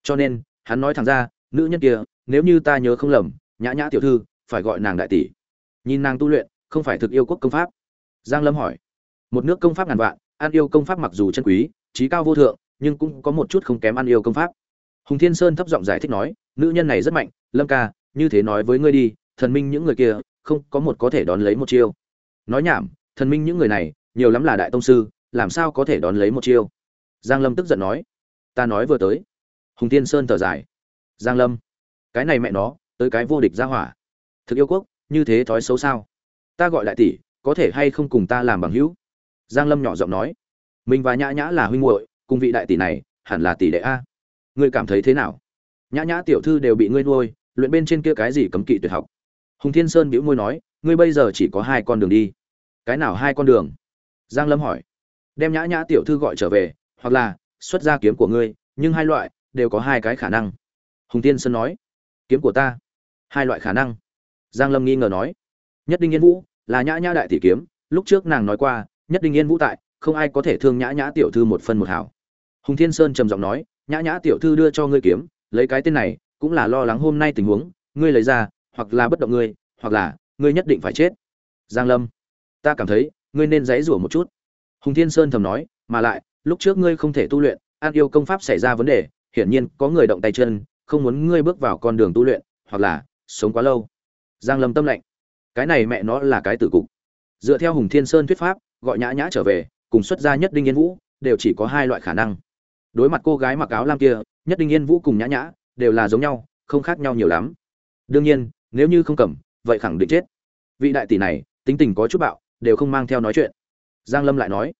S1: Cho nên, hắn nói thẳng ra, nữ nhân kia, nếu như ta nhớ không lầm, nhã nhã tiểu thư phải gọi nàng đại tỷ. Nhìn nàng tu luyện, không phải thực yêu quốc công pháp. Giang lâm hỏi. Một nước công pháp ngàn vạn an yêu công pháp mặc dù chân quý, trí cao vô thượng, nhưng cũng có một chút không kém an yêu công pháp. Hùng thiên sơn thấp giọng giải thích nói, nữ nhân này rất mạnh, lâm ca, như thế nói với ngươi đi, thần minh những người kia không có một có thể đón lấy một chiêu. Nói nhảm, thần minh những người này, nhiều lắm là đại tông sư, làm sao có thể đón lấy một chiêu? Giang lâm tức giận nói. Ta nói vừa tới. Hùng tiên sơn thở dài. Giang lâm, cái này mẹ nó, tới cái vô địch ra hỏa. Thực yêu quốc, như thế thói xấu sao? Ta gọi lại tỷ, có thể hay không cùng ta làm bằng hữu? Giang lâm nhỏ giọng nói. Mình và nhã nhã là huynh muội, cùng vị đại tỷ này, hẳn là tỷ đệ a. Ngươi cảm thấy thế nào? Nhã nhã tiểu thư đều bị ngươi nuôi, luyện bên trên kia cái gì cấm kỵ tuyệt học? Hùng thiên sơn bĩu môi nói, ngươi bây giờ chỉ có hai con đường đi. Cái nào hai con đường? Giang lâm hỏi. Đem nhã nhã tiểu thư gọi trở về, hoặc là xuất ra kiếm của ngươi, nhưng hai loại đều có hai cái khả năng. Hùng tiên sơn nói. Kiếm của ta, hai loại khả năng. Giang lâm nghi ngờ nói. Nhất Đinh yên vũ là nhã nhã đại tỷ kiếm, lúc trước nàng nói qua, nhất Đinh yên vũ tại, không ai có thể thương nhã nhã tiểu thư một phân một hảo. Hùng thiên sơn trầm giọng nói, nhã nhã tiểu thư đưa cho ngươi kiếm, lấy cái tên này, cũng là lo lắng hôm nay tình huống, ngươi lấy ra hoặc là bất động ngươi hoặc là ngươi nhất định phải chết. Giang lâm ta cảm thấy ngươi nên dãy rủa một chút. Hùng thiên sơn thầm nói mà lại lúc trước ngươi không thể tu luyện an yêu công pháp xảy ra vấn đề hiển nhiên có người động tay chân không muốn ngươi bước vào con đường tu luyện hoặc là sống quá lâu. Giang lâm tâm lạnh, cái này mẹ nó là cái tử cục. Dựa theo hùng thiên sơn thuyết pháp gọi nhã nhã trở về cùng xuất gia nhất đinh yên vũ đều chỉ có hai loại khả năng. Đối mặt cô gái mặc áo lam kia nhất đinh yên vũ cùng nhã nhã đều là giống nhau không khác nhau nhiều lắm. Đương nhiên nếu như không cầm, vậy khẳng định chết. Vị đại tỷ này, tính tình có chút bạo, đều không mang theo nói chuyện. Giang lâm lại nói,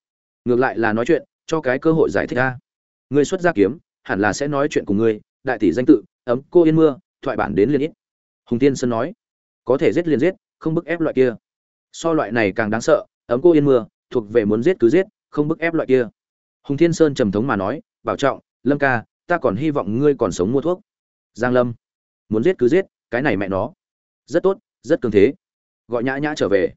S1: ngược lại là nói chuyện, cho cái cơ hội giải thích ra ngươi xuất gia kiếm, hẳn là sẽ nói chuyện cùng ngươi, đại tỷ danh tự, ấm, cô yên mưa, thoại bản đến liền ít. Hùng tiên sơn nói, có thể giết liền giết, không bức ép loại kia. So loại này càng đáng sợ, ấm, cô yên mưa, thuộc về muốn giết cứ giết, không bức ép loại kia. Hùng thiên sơn trầm thống mà nói, bảo trọng, lâm ca, ta còn hy vọng ngươi còn sống mua thuốc. Giang lâm, muốn giết cứ giết, cái này mẹ nó rất tốt, rất cường thế. Gọi nhã nhã trở về.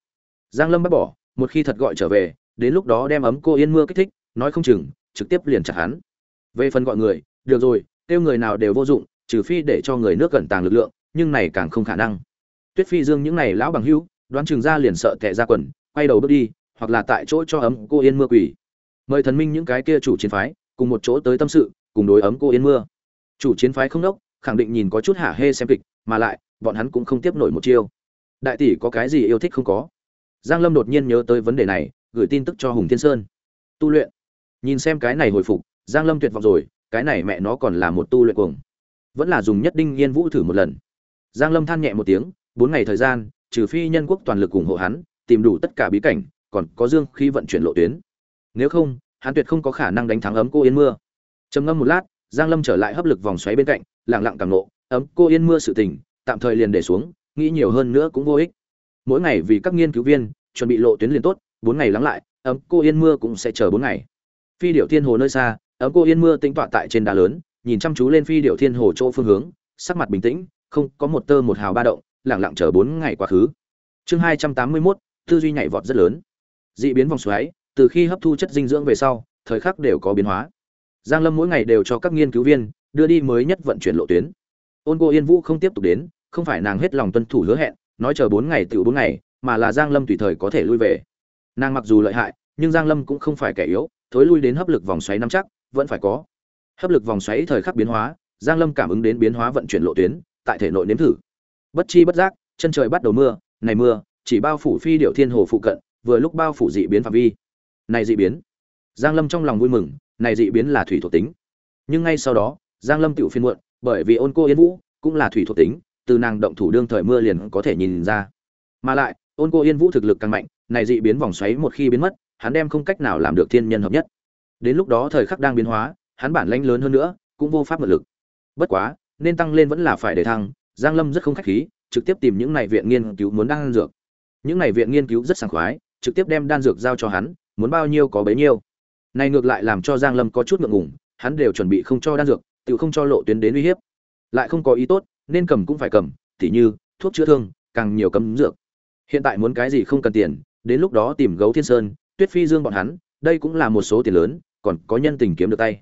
S1: Giang lâm bắt bỏ, một khi thật gọi trở về, đến lúc đó đem ấm cô yên mưa kích thích, nói không chừng, trực tiếp liền chặt hắn. Về phần gọi người, được rồi, kêu người nào đều vô dụng, trừ phi để cho người nước gần tàng lực lượng, nhưng này càng không khả năng. Tuyết phi dương những này lão bằng hữu, đoán chừng ra liền sợ tệ ra quần, quay đầu bước đi, hoặc là tại chỗ cho ấm cô yên mưa quỷ mời thần minh những cái kia chủ chiến phái, cùng một chỗ tới tâm sự, cùng đối ấm cô yên mưa. Chủ chiến phái không đốc, khẳng định nhìn có chút hả hê xem kịch, mà lại bọn hắn cũng không tiếp nổi một chiêu. Đại tỷ có cái gì yêu thích không có? Giang lâm đột nhiên nhớ tới vấn đề này, gửi tin tức cho hùng thiên sơn. Tu luyện. Nhìn xem cái này hồi phục, giang lâm tuyệt vọng rồi, cái này mẹ nó còn là một tu luyện cuồng. Vẫn là dùng nhất đinh yên vũ thử một lần. Giang lâm than nhẹ một tiếng, bốn ngày thời gian, trừ phi nhân quốc toàn lực ủng hộ hắn, tìm đủ tất cả bí cảnh, còn có dương khi vận chuyển lộ tuyến. Nếu không, hắn tuyệt không có khả năng đánh thắng ấm cô yên mưa. Trầm ngâm một lát, giang lâm trở lại hấp lực vòng xoáy bên cạnh, lặng lặng cảm nộ, ấm cô yên mưa sự tình tạm thời liền để xuống, nghĩ nhiều hơn nữa cũng vô ích. Mỗi ngày vì các nghiên cứu viên, chuẩn bị lộ tuyến liền tốt, bốn ngày lắng lại, ấm cô yên mưa cũng sẽ chờ bốn ngày. Phi điệu thiên hồ nơi xa, ấm cô yên mưa tĩnh tọa tại trên đá lớn, nhìn chăm chú lên phi điệu thiên hồ chỗ phương hướng, sắc mặt bình tĩnh, không có một tơ một hào ba động lẳng lặng chờ bốn ngày quá khứ. Chương hai trăm tám mươi mốt, tư duy nhảy vọt rất lớn. Dị biến vòng xoáy, từ khi hấp thu chất dinh dưỡng về sau, thời khắc đều có biến hóa. Giang lâm mỗi ngày đều cho các nghiên cứu viên đưa đi mới nhất vận chuyển lộ tuyến. Ôn cô yên vũ không tiếp tục đến không phải nàng hết lòng tuân thủ hứa hẹn, nói chờ bốn ngày tự bốn ngày, mà là giang lâm tùy thời có thể lui về. Nàng mặc dù lợi hại, nhưng giang lâm cũng không phải kẻ yếu, thối lui đến hấp lực vòng xoáy năm chắc, vẫn phải có. Hấp lực vòng xoáy thời khắc biến hóa, giang lâm cảm ứng đến biến hóa vận chuyển lộ tuyến, tại thể nội nếm thử. Bất chi bất giác, chân trời bắt đầu mưa, này mưa, chỉ bao phủ phi điệu thiên hồ phụ cận, vừa lúc bao phủ dị biến phạm vi. Này dị biến. Giang lâm trong lòng vui mừng, này dị biến là thủy thuộc tính. Nhưng ngay sau đó, giang lâm tiểu phiên muộn, bởi vì ôn cô yên vũ cũng là thủy thuộc tính từ nàng động thủ đương thời mưa liền có thể nhìn ra. Mà lại, ôn cô yên vũ thực lực càng mạnh, này dị biến vòng xoáy một khi biến mất, hắn đem không cách nào làm được thiên nhân hợp nhất. Đến lúc đó thời khắc đang biến hóa, hắn bản lãnh lớn hơn nữa, cũng vô pháp mượn lực. Bất quá, nên tăng lên vẫn là phải để thăng, giang lâm rất không khách khí, trực tiếp tìm những này viện nghiên cứu muốn đan dược. Những này viện nghiên cứu rất sảng khoái, trực tiếp đem đan dược giao cho hắn, muốn bao nhiêu có bấy nhiêu. Này ngược lại làm cho giang lâm có chút ngượng ngùng, hắn đều chuẩn bị không cho đan dược, tự không cho lộ tuyến đến uy hiếp. Lại không có ý tốt nên cầm cũng phải cầm, tỉ như, thuốc chữa thương, càng nhiều cấm dược. Hiện tại muốn cái gì không cần tiền, đến lúc đó tìm gấu thiên sơn, tuyết phi dương bọn hắn, đây cũng là một số tiền lớn, còn có nhân tình kiếm được tay.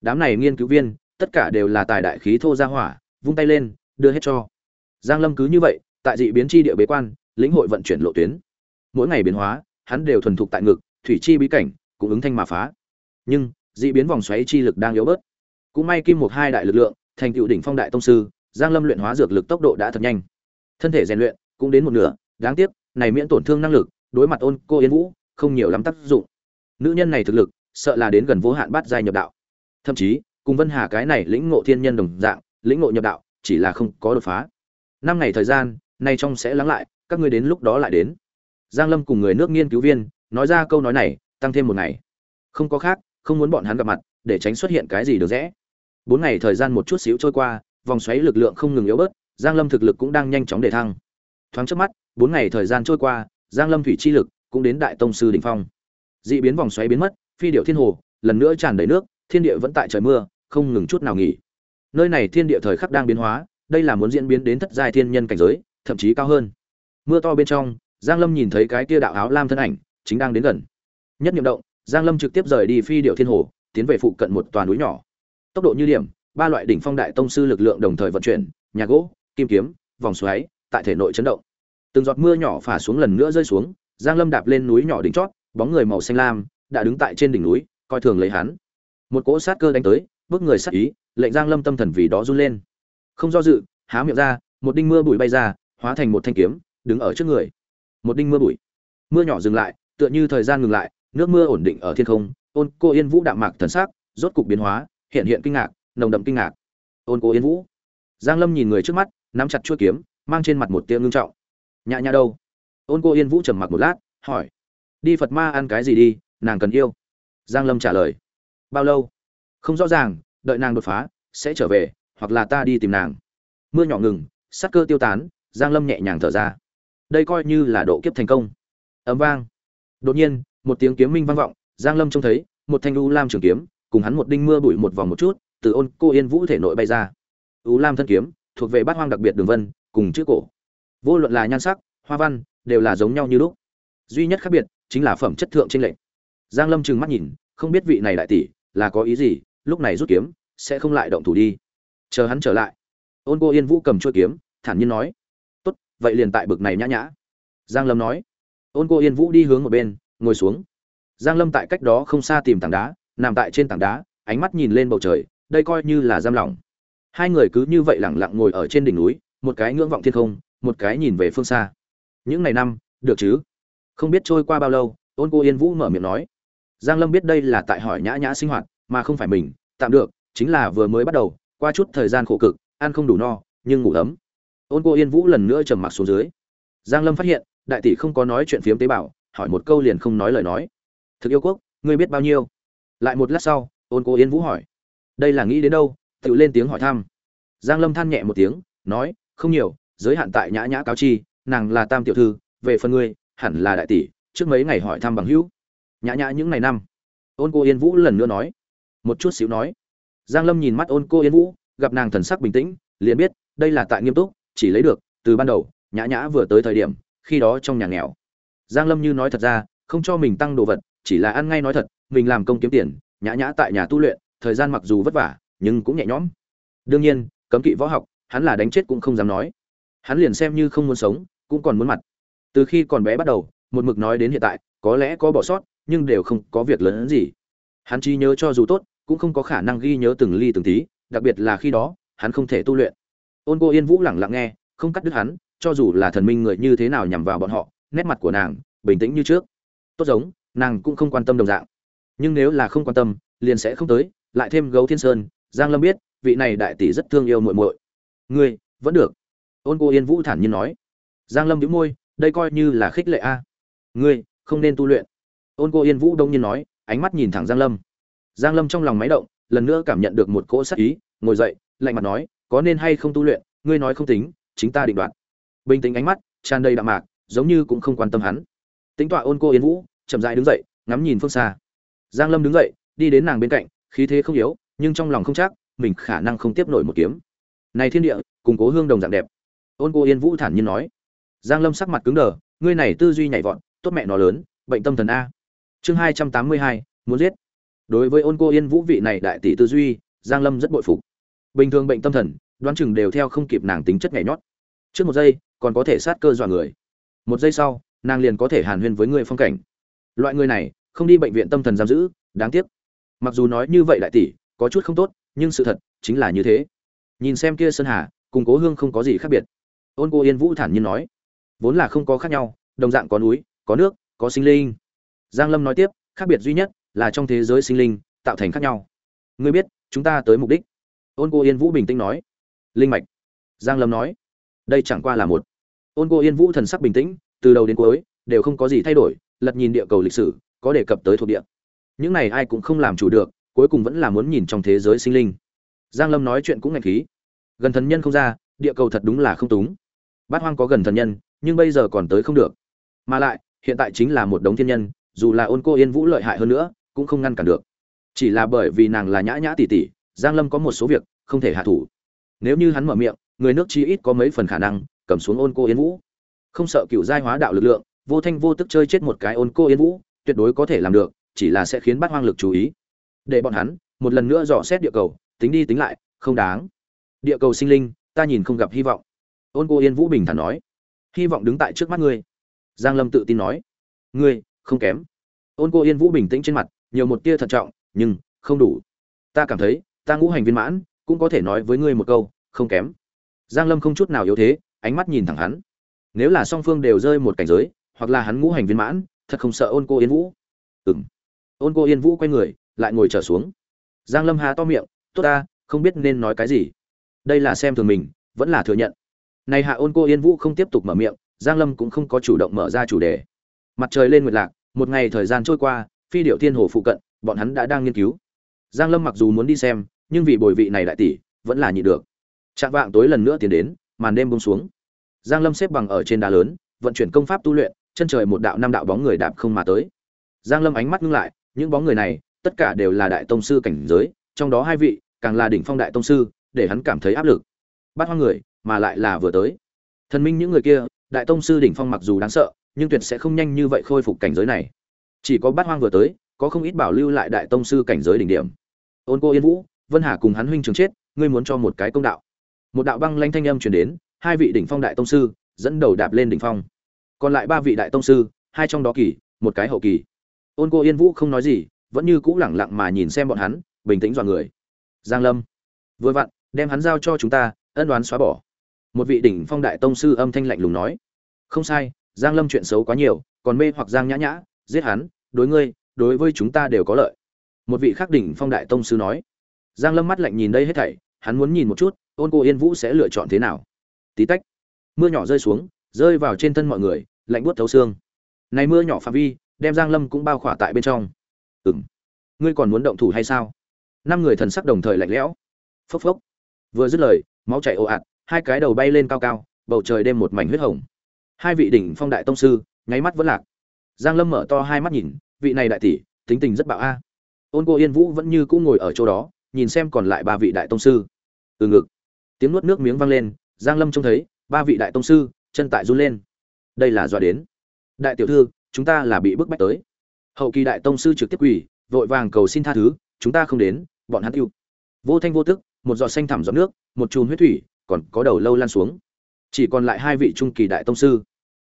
S1: Đám này nghiên cứu viên, tất cả đều là tài đại khí thô ra hỏa, vung tay lên, đưa hết cho. Giang lâm cứ như vậy, tại dị biến chi địa bế quan, lĩnh hội vận chuyển lộ tuyến. Mỗi ngày biến hóa, hắn đều thuần thục tại ngực, thủy chi bí cảnh, cũng ứng thanh mà phá. Nhưng, dị biến vòng xoáy chi lực đang yếu bớt. Cũng may kim một hai đại lực lượng, thành tựu đỉnh phong đại tông sư giang lâm luyện hóa dược lực tốc độ đã thật nhanh. Thân thể rèn luyện cũng đến một nửa, đáng tiếc, này miễn tổn thương năng lực, đối mặt ôn cô yên vũ, không nhiều lắm tác dụng. Nữ nhân này thực lực, sợ là đến gần vô hạn bát giai nhập đạo. Thậm chí, cùng vân hà cái này lĩnh ngộ thiên nhân đồng dạng, lĩnh ngộ nhập đạo, chỉ là không có đột phá. Năm ngày thời gian, nay trong sẽ lắng lại, các ngươi đến lúc đó lại đến. Giang lâm cùng người nước nghiên cứu viên, nói ra câu nói này, tăng thêm một ngày. Không có khác, không muốn bọn hắn gặp mặt, để tránh xuất hiện cái gì được rẽ. Bốn ngày thời gian một chút xíu trôi qua vòng xoáy lực lượng không ngừng yếu bớt, giang lâm thực lực cũng đang nhanh chóng để thăng. Thoáng trước mắt, bốn ngày thời gian trôi qua, giang lâm thủy chi lực cũng đến đại tông sư đỉnh phong. Dị biến vòng xoáy biến mất, phi điệu thiên hồ, lần nữa tràn đầy nước, thiên địa vẫn tại trời mưa, không ngừng chút nào nghỉ. Nơi này thiên địa thời khắc đang biến hóa, đây là muốn diễn biến đến thất giai thiên nhân cảnh giới, thậm chí cao hơn. Mưa to bên trong, giang lâm nhìn thấy cái kia đạo áo lam thân ảnh, chính đang đến gần. Nhất niệm động, giang lâm trực tiếp rời đi phi điệu thiên hồ, tiến về phụ cận một toàn núi nhỏ. Tốc độ như điểm ba loại đỉnh phong đại tông sư lực lượng đồng thời vận chuyển, nhà gỗ, kim kiếm, vòng xoáy, tại thể nội chấn động. Từng giọt mưa nhỏ phả xuống lần nữa rơi xuống, giang lâm đạp lên núi nhỏ đỉnh chót, bóng người màu xanh lam đã đứng tại trên đỉnh núi, coi thường lấy hắn. Một cỗ sát cơ đánh tới, bước người sát ý, lệnh giang lâm tâm thần vì đó run lên. Không do dự, há miệng ra, một đinh mưa bụi bay ra, hóa thành một thanh kiếm, đứng ở trước người. Một đinh mưa bụi. Mưa nhỏ dừng lại, tựa như thời gian ngừng lại, nước mưa ổn định ở thiên không, ôn cô yên vũ đạm mạc thần sắc, rốt cục biến hóa, hiện hiện kinh ngạc nồng đậm kinh ngạc. Ôn cô yên vũ. Giang lâm nhìn người trước mắt, nắm chặt chuôi kiếm, mang trên mặt một tia ngưng trọng. Nhạ nhạ đâu? Ôn cô yên vũ trầm mặc một lát, hỏi. Đi phật ma ăn cái gì đi, nàng cần yêu. Giang lâm trả lời. Bao lâu? Không rõ ràng, đợi nàng đột phá, sẽ trở về, hoặc là ta đi tìm nàng. Mưa nhỏ ngừng sắc cơ tiêu tán, giang lâm nhẹ nhàng thở ra. Đây coi như là độ kiếp thành công. Ấm vang. Đột nhiên, một tiếng kiếm minh vang vọng, giang lâm trông thấy, một thanh u lam trường kiếm, cùng hắn một đinh mưa bụi một vòng một chút từ ôn cô yên vũ thể nội bay ra. U lam thân kiếm, thuộc về bát hoang đặc biệt đường vân, cùng chữ cổ. Vô luận là nhan sắc, hoa văn, đều là giống nhau như lúc. Duy nhất khác biệt, chính là phẩm chất thượng trên lệnh giang lâm trừng mắt nhìn, không biết vị này đại tỷ, là có ý gì, lúc này rút kiếm, sẽ không lại động thủ đi. Chờ hắn trở lại. Ôn cô yên vũ cầm chuôi kiếm, thản nhiên nói. Tốt, vậy liền tại bực này nhã nhã. Giang lâm nói. Ôn cô yên vũ đi hướng một bên, ngồi xuống. Giang lâm tại cách đó không xa tìm tảng đá, nằm tại trên tảng đá, ánh mắt nhìn lên bầu trời đây coi như là giam lỏng. Hai người cứ như vậy lẳng lặng ngồi ở trên đỉnh núi, một cái ngưỡng vọng thiên không, một cái nhìn về phương xa. Những ngày năm, được chứ? Không biết trôi qua bao lâu ôn cô yên vũ mở miệng nói. Giang lâm biết đây là tại hỏi nhã nhã sinh hoạt, mà không phải mình, tạm được, chính là vừa mới bắt đầu, qua chút thời gian khổ cực, ăn không đủ no, nhưng ngủ ấm. Ôn cô yên vũ lần nữa trầm mặc xuống dưới. Giang lâm phát hiện, đại tỷ không có nói chuyện phiếm tế bào, hỏi một câu liền không nói lời nói. Thực yêu quốc, ngươi biết bao nhiêu? Lại một lát sau ôn cô yên vũ hỏi đây là nghĩ đến đâu, tự lên tiếng hỏi thăm. Giang lâm than nhẹ một tiếng, nói, không nhiều, giới hạn tại nhã nhã cáo chi, nàng là tam tiểu thư, về phần ngươi, hẳn là đại tỷ, trước mấy ngày hỏi thăm bằng hữu. Nhã nhã những ngày năm. Ôn cô yên vũ lần nữa nói. Một chút xíu nói. Giang lâm nhìn mắt ôn cô yên vũ, gặp nàng thần sắc bình tĩnh, liền biết, đây là tại nghiêm túc, chỉ lấy được, từ ban đầu, nhã nhã vừa tới thời điểm, khi đó trong nhà nghèo. Giang lâm như nói thật ra, không cho mình tăng đồ vật, chỉ là ăn ngay nói thật, mình làm công kiếm tiền, nhã nhã tại nhà tu luyện thời gian mặc dù vất vả, nhưng cũng nhẹ nhõm. Đương nhiên, cấm kỵ võ học, hắn là đánh chết cũng không dám nói. Hắn liền xem như không muốn sống, cũng còn muốn mặt. Từ khi còn bé bắt đầu, một mực nói đến hiện tại, có lẽ có bỏ sót, nhưng đều không có việc lớn hơn gì. Hắn chỉ nhớ cho dù tốt, cũng không có khả năng ghi nhớ từng ly từng tí, đặc biệt là khi đó, hắn không thể tu luyện. Ôn cô yên vũ lẳng lặng nghe, không cắt đứt hắn, cho dù là thần minh người như thế nào nhằm vào bọn họ, nét mặt của nàng, bình tĩnh như trước. Tốt giống, nàng cũng không quan tâm đồng dạng. Nhưng nếu là không quan tâm, liền sẽ không tới lại thêm gấu thiên sơn, giang lâm biết, vị này đại tỷ rất thương yêu muội muội. Ngươi, vẫn được. Ôn cô yên vũ thản nhiên nói. Giang lâm nhíu môi, đây coi như là khích lệ a. Ngươi, không nên tu luyện. Ôn cô yên vũ đông nhiên nói, ánh mắt nhìn thẳng giang lâm. Giang lâm trong lòng máy động, lần nữa cảm nhận được một cỗ sát ý, ngồi dậy, lạnh mặt nói, có nên hay không tu luyện, ngươi nói không tính, chính ta định đoạt. Bình tĩnh ánh mắt, tràn đầy đạm mạc, giống như cũng không quan tâm hắn. Tính tọa ôn cô yên vũ, chậm rãi đứng dậy, ngắm nhìn phương xa. Giang lâm đứng dậy, đi đến nàng bên cạnh khí thế không yếu, nhưng trong lòng không chắc, mình khả năng không tiếp nổi một kiếm. Này thiên địa, cùng cố hương đồng dạng đẹp. Ôn cô yên vũ thản nhiên nói. Giang lâm sắc mặt cứng đờ, ngươi này tư duy nhảy vọt, tốt mẹ nó lớn, bệnh tâm thần a. Chương hai trăm tám mươi hai, muốn giết. Đối với ôn cô yên vũ vị này đại tỷ tư duy, giang lâm rất bội phục. Bình thường bệnh tâm thần, đoán chừng đều theo không kịp nàng tính chất nhảy nhót. Trước một giây, còn có thể sát cơ dọa người. Một giây sau, nàng liền có thể hàn huyên với người phong cảnh. Loại người này, không đi bệnh viện tâm thần giam giữ, đáng tiếc mặc dù nói như vậy đại tỷ, có chút không tốt, nhưng sự thật chính là như thế. Nhìn xem kia sơn hà, cùng cố hương không có gì khác biệt. Ôn cô yên vũ thản nhiên nói, vốn là không có khác nhau, đồng dạng có núi, có nước, có sinh linh. Giang lâm nói tiếp, khác biệt duy nhất là trong thế giới sinh linh tạo thành khác nhau. Ngươi biết, chúng ta tới mục đích. Ôn cô yên vũ bình tĩnh nói, linh mạch. Giang lâm nói, đây chẳng qua là một. Ôn cô yên vũ thần sắc bình tĩnh, từ đầu đến cuối, đều không có gì thay đổi, lật nhìn địa cầu lịch sử, có đề cập tới thuộc địa những này ai cũng không làm chủ được, cuối cùng vẫn là muốn nhìn trong thế giới sinh linh. Giang lâm nói chuyện cũng ngạch khí. Gần thần nhân không ra, địa cầu thật đúng là không túng. Bát hoang có gần thần nhân, nhưng bây giờ còn tới không được. Mà lại, hiện tại chính là một đống thiên nhân, dù là ôn cô yên vũ lợi hại hơn nữa, cũng không ngăn cản được. Chỉ là bởi vì nàng là nhã nhã tỷ tỷ giang lâm có một số việc, không thể hạ thủ. Nếu như hắn mở miệng, người nước chi ít có mấy phần khả năng, cầm xuống ôn cô yên vũ. Không sợ cựu giai hóa đạo lực lượng, vô thanh vô tức chơi chết một cái ôn cô yên vũ, tuyệt đối có thể làm được chỉ là sẽ khiến bát hoang lực chú ý. Để bọn hắn một lần nữa dò xét địa cầu, tính đi tính lại, không đáng. Địa cầu sinh linh, ta nhìn không gặp hy vọng. Ôn cô yên vũ bình thản nói. Hy vọng đứng tại trước mắt ngươi. Giang lâm tự tin nói. Ngươi, không kém. Ôn cô yên vũ bình tĩnh trên mặt, nhiều một tia thận trọng, nhưng không đủ. Ta cảm thấy, ta ngũ hành viên mãn, cũng có thể nói với ngươi một câu, không kém. Giang lâm không chút nào yếu thế, ánh mắt nhìn thẳng hắn. Nếu là song phương đều rơi một cảnh giới, hoặc là hắn ngũ hành viên mãn, thật không sợ ôn cô yên vũ. Ừm ôn cô yên vũ quay người, lại ngồi trở xuống. Giang lâm há to miệng, tốt ta, không biết nên nói cái gì. Đây là xem thường mình, vẫn là thừa nhận. Này hạ ôn cô yên vũ không tiếp tục mở miệng, giang lâm cũng không có chủ động mở ra chủ đề. Mặt trời lên nguyệt lạc, một ngày thời gian trôi qua, phi điệu thiên hồ phụ cận, bọn hắn đã đang nghiên cứu. Giang lâm mặc dù muốn đi xem, nhưng vì bồi vị này đại tỷ, vẫn là nhịn được. Trạng vạng tối lần nữa tiến đến, màn đêm buông xuống. Giang lâm xếp bằng ở trên đá lớn, vận chuyển công pháp tu luyện, chân trời một đạo năm đạo bóng người đạp không mà tới. Giang lâm ánh mắt ngưng lại những bóng người này, tất cả đều là đại tông sư cảnh giới, trong đó hai vị, càng là đỉnh phong đại tông sư, để hắn cảm thấy áp lực. Bắt hoang người, mà lại là vừa tới. Thần minh những người kia, đại tông sư đỉnh phong mặc dù đáng sợ, nhưng tuyệt sẽ không nhanh như vậy khôi phục cảnh giới này. Chỉ có bát hoang vừa tới, có không ít bảo lưu lại đại tông sư cảnh giới đỉnh điểm. Ôn cô yên vũ, vân hà cùng hắn huynh trường chết, ngươi muốn cho một cái công đạo. Một đạo băng lanh thanh âm truyền đến, hai vị đỉnh phong đại tông sư, dẫn đầu đạp lên đỉnh phong. Còn lại ba vị đại tông sư, hai trong đó kỳ, một cái hậu kỳ ôn cô yên vũ không nói gì, vẫn như cũ lẳng lặng mà nhìn xem bọn hắn, bình tĩnh dọa người. Giang lâm, vừa vặn, đem hắn giao cho chúng ta, ân đoán xóa bỏ. Một vị đỉnh phong đại tông sư âm thanh lạnh lùng nói. Không sai, giang lâm chuyện xấu quá nhiều, còn mê hoặc giang nhã nhã, giết hắn, đối ngươi, đối với chúng ta đều có lợi. Một vị khác đỉnh phong đại tông sư nói. Giang lâm mắt lạnh nhìn đây hết thảy, hắn muốn nhìn một chút, ôn cô yên vũ sẽ lựa chọn thế nào. Tí tách, mưa nhỏ rơi xuống, rơi vào trên thân mọi người, lạnh buốt thấu xương. Này mưa nhỏ phạm vi đem giang lâm cũng bao khỏa tại bên trong. Ừm. Ngươi còn muốn động thủ hay sao? Năm người thần sắc đồng thời lạnh lẽo. Phốc phốc. Vừa dứt lời, máu chảy ồ ạt, hai cái đầu bay lên cao cao, bầu trời đêm một mảnh huyết hồng. Hai vị đỉnh phong đại tông sư, nháy mắt vẫn lạc. Giang lâm mở to hai mắt nhìn, vị này đại tỷ, tính tình rất bạo a. Ôn cô yên vũ vẫn như cũ ngồi ở chỗ đó, nhìn xem còn lại ba vị đại tông sư. Từ ngực, tiếng nuốt nước miếng vang lên, giang lâm trông thấy, ba vị đại tông sư, chân tại run lên. Đây là dọa đến. Đại tiểu thư chúng ta là bị bức bách tới. Hậu kỳ đại tông sư trực tiếp quỳ, vội vàng cầu xin tha thứ, chúng ta không đến, bọn hắn yêu vô thanh vô tức, một giọt xanh thẳm giọt nước, một chùm huyết thủy, còn có đầu lâu lan xuống. Chỉ còn lại hai vị trung kỳ đại tông sư.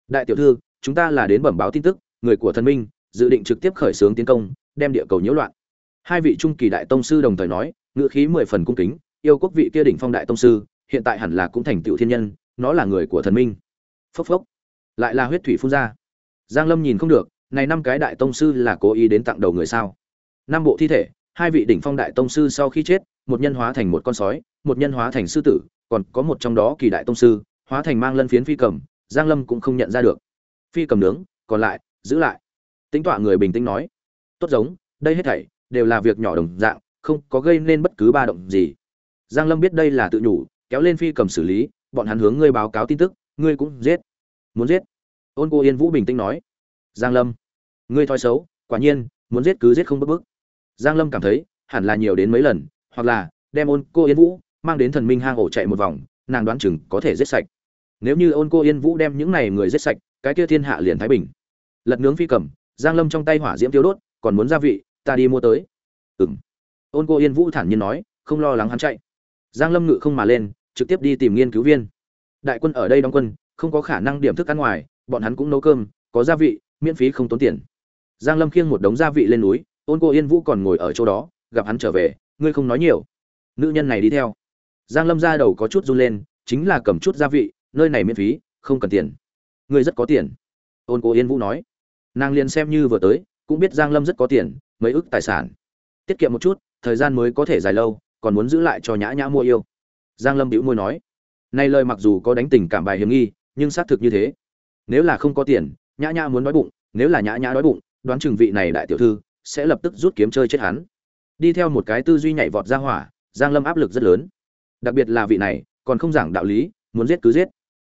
S1: Đại tiểu thư, chúng ta là đến bẩm báo tin tức, người của thần minh, dự định trực tiếp khởi xướng tiến công, đem địa cầu nhiễu loạn. Hai vị trung kỳ đại tông sư đồng thời nói ngựa khí mười phần cung kính, yêu quốc vị kia đỉnh phong đại tông sư, hiện tại hẳn là cũng thành tựu thiên nhân, nó là người của thần minh. Phốc phốc. Lại là huyết thủy phun ra giang lâm nhìn không được, này năm cái đại tông sư là cố ý đến tặng đầu người sao? Năm bộ thi thể, hai vị đỉnh phong đại tông sư sau khi chết, một nhân hóa thành một con sói, một nhân hóa thành sư tử, còn có một trong đó kỳ đại tông sư, hóa thành mang lân phiến phi cầm, giang lâm cũng không nhận ra được. Phi cầm nướng, còn lại, giữ lại. Tính tọa người bình tĩnh nói, tốt giống, đây hết thảy đều là việc nhỏ đồng dạng, không có gây nên bất cứ ba động gì. Giang lâm biết đây là tự nhủ, kéo lên phi cầm xử lý, bọn hắn hướng ngươi báo cáo tin tức, ngươi cũng giết. Muốn giết? Ôn cô yên vũ bình tĩnh nói, giang lâm, ngươi thói xấu, quả nhiên, muốn giết cứ giết không bức bức. Giang lâm cảm thấy, hẳn là nhiều đến mấy lần, hoặc là, đem ôn cô yên vũ mang đến thần minh hang ổ chạy một vòng, nàng đoán chừng có thể giết sạch. Nếu như ôn cô yên vũ đem những này người giết sạch, cái kia thiên hạ liền thái bình. Lật nướng phi cầm, giang lâm trong tay hỏa diễm tiêu đốt, còn muốn gia vị, ta đi mua tới. Ừm. Ôn cô yên vũ thản nhiên nói, không lo lắng hắn chạy. Giang lâm ngự không mà lên, trực tiếp đi tìm nghiên cứu viên. Đại quân ở đây đóng quân, không có khả năng điểm thức ăn ngoài bọn hắn cũng nấu cơm, có gia vị, miễn phí không tốn tiền. Giang lâm khiêng một đống gia vị lên núi, ôn cô yên vũ còn ngồi ở chỗ đó, gặp hắn trở về, ngươi không nói nhiều. Nữ nhân này đi theo. Giang lâm ra đầu có chút run lên, chính là cầm chút gia vị, nơi này miễn phí, không cần tiền. Ngươi rất có tiền. Ôn cô yên vũ nói. Nàng liền xem như vừa tới, cũng biết giang lâm rất có tiền, mấy ức tài sản. Tiết kiệm một chút, thời gian mới có thể dài lâu, còn muốn giữ lại cho nhã nhã mua yêu. Giang lâm bĩu môi nói. Này lời mặc dù có đánh tình cảm bài hiểm nghi, nhưng xác thực như thế nếu là không có tiền, nhã nhã muốn đói bụng, nếu là nhã nhã đói bụng, đoán chừng vị này đại tiểu thư sẽ lập tức rút kiếm chơi chết hắn. Đi theo một cái tư duy nhảy vọt ra hỏa, giang lâm áp lực rất lớn. Đặc biệt là vị này, còn không giảng đạo lý, muốn giết cứ giết.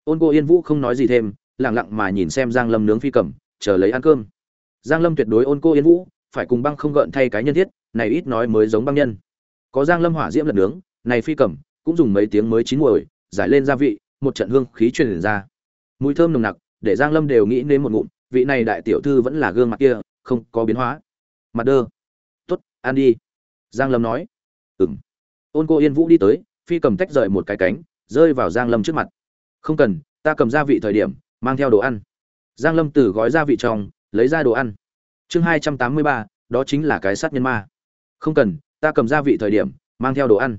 S1: Ôn cô yên vũ không nói gì thêm, lặng lặng mà nhìn xem giang lâm nướng phi cầm, chờ lấy ăn cơm. Giang lâm tuyệt đối ôn cô yên vũ, phải cùng băng không gợn thay cái nhân thiết, này ít nói mới giống băng nhân. Có giang lâm hỏa diễm lần nướng, này phi cầm cũng dùng mấy tiếng mới chín muồi, giải lên gia vị, một trận hương khí truyền ra. Mùi thơm nồng nặc để giang lâm đều nghĩ đến một ngụm, vị này đại tiểu thư vẫn là gương mặt kia, không có biến hóa. Mặt đơ. Tốt, ăn đi. Giang lâm nói. Ừm. Ôn cô yên vũ đi tới, phi cầm tách rời một cái cánh, rơi vào giang lâm trước mặt. Không cần, ta cầm gia vị thời điểm, mang theo đồ ăn. Giang lâm từ gói gia vị trong, lấy ra đồ ăn. Chương hai trăm tám mươi ba, đó chính là cái sát nhân ma. Không cần, ta cầm gia vị thời điểm, mang theo đồ ăn.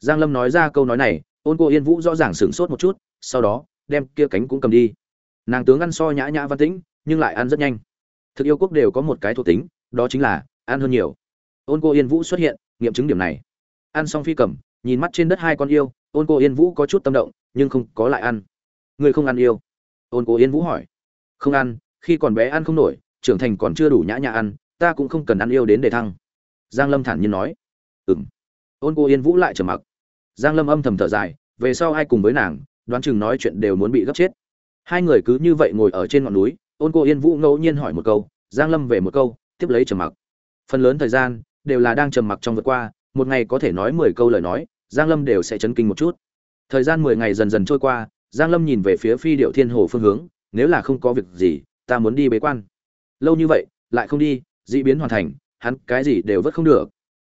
S1: Giang lâm nói ra câu nói này, ôn cô yên vũ rõ ràng sửng sốt một chút, sau đó, đem kia cánh cũng cầm đi nàng tướng ăn so nhã nhã văn tĩnh, nhưng lại ăn rất nhanh. Thực yêu quốc đều có một cái thuộc tính, đó chính là ăn hơn nhiều. Ôn cô yên vũ xuất hiện, nghiệm chứng điểm này. Ăn xong phi cầm, nhìn mắt trên đất hai con yêu, ôn cô yên vũ có chút tâm động, nhưng không có lại ăn. Người không ăn yêu? Ôn cô yên vũ hỏi. Không ăn, khi còn bé ăn không nổi, trưởng thành còn chưa đủ nhã nhã ăn, ta cũng không cần ăn yêu đến để thăng. Giang lâm thản nhiên nói. Ừ m ôn cô yên vũ lại trở mặc. Giang lâm âm thầm thở dài, về sau ai cùng với nàng, đoán chừng nói chuyện đều muốn bị gấp chết hai người cứ như vậy ngồi ở trên ngọn núi, ôn cô yên vũ ngẫu nhiên hỏi một câu, giang lâm về một câu, tiếp lấy trầm mặc. Phần lớn thời gian, đều là đang trầm mặc trong vượt qua, một ngày có thể nói mười câu lời nói, giang lâm đều sẽ chấn kinh một chút. Thời gian mười ngày dần dần trôi qua, giang lâm nhìn về phía phi điệu thiên hồ phương hướng, nếu là không có việc gì, ta muốn đi bế quan. Lâu như vậy, lại không đi, dị biến hoàn thành, hắn cái gì đều vất không được.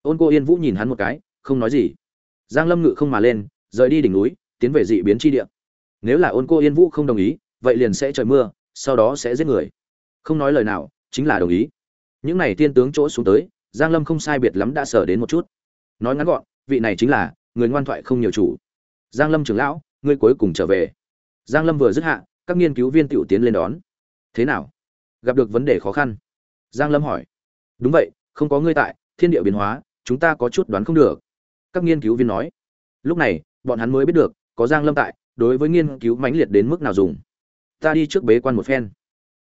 S1: Ôn cô yên vũ nhìn hắn một cái, không nói gì. Giang lâm ngự không mà lên, rời đi đỉnh núi, tiến về dị biến chi địa nếu là ôn cô yên vũ không đồng ý, vậy liền sẽ trời mưa, sau đó sẽ giết người. Không nói lời nào, chính là đồng ý. Những này tiên tướng chỗ xuống tới, giang lâm không sai biệt lắm đã sở đến một chút. Nói ngắn gọn, vị này chính là người ngoan thoại không nhiều chủ. Giang lâm trưởng lão, ngươi cuối cùng trở về. Giang lâm vừa dứt hạ, các nghiên cứu viên tiểu tiến lên đón. Thế nào? Gặp được vấn đề khó khăn? Giang lâm hỏi. Đúng vậy, không có ngươi tại, thiên địa biến hóa, chúng ta có chút đoán không được. Các nghiên cứu viên nói. Lúc này, bọn hắn mới biết được, có giang lâm tại đối với nghiên cứu mãnh liệt đến mức nào dùng. Ta đi trước bế quan một phen.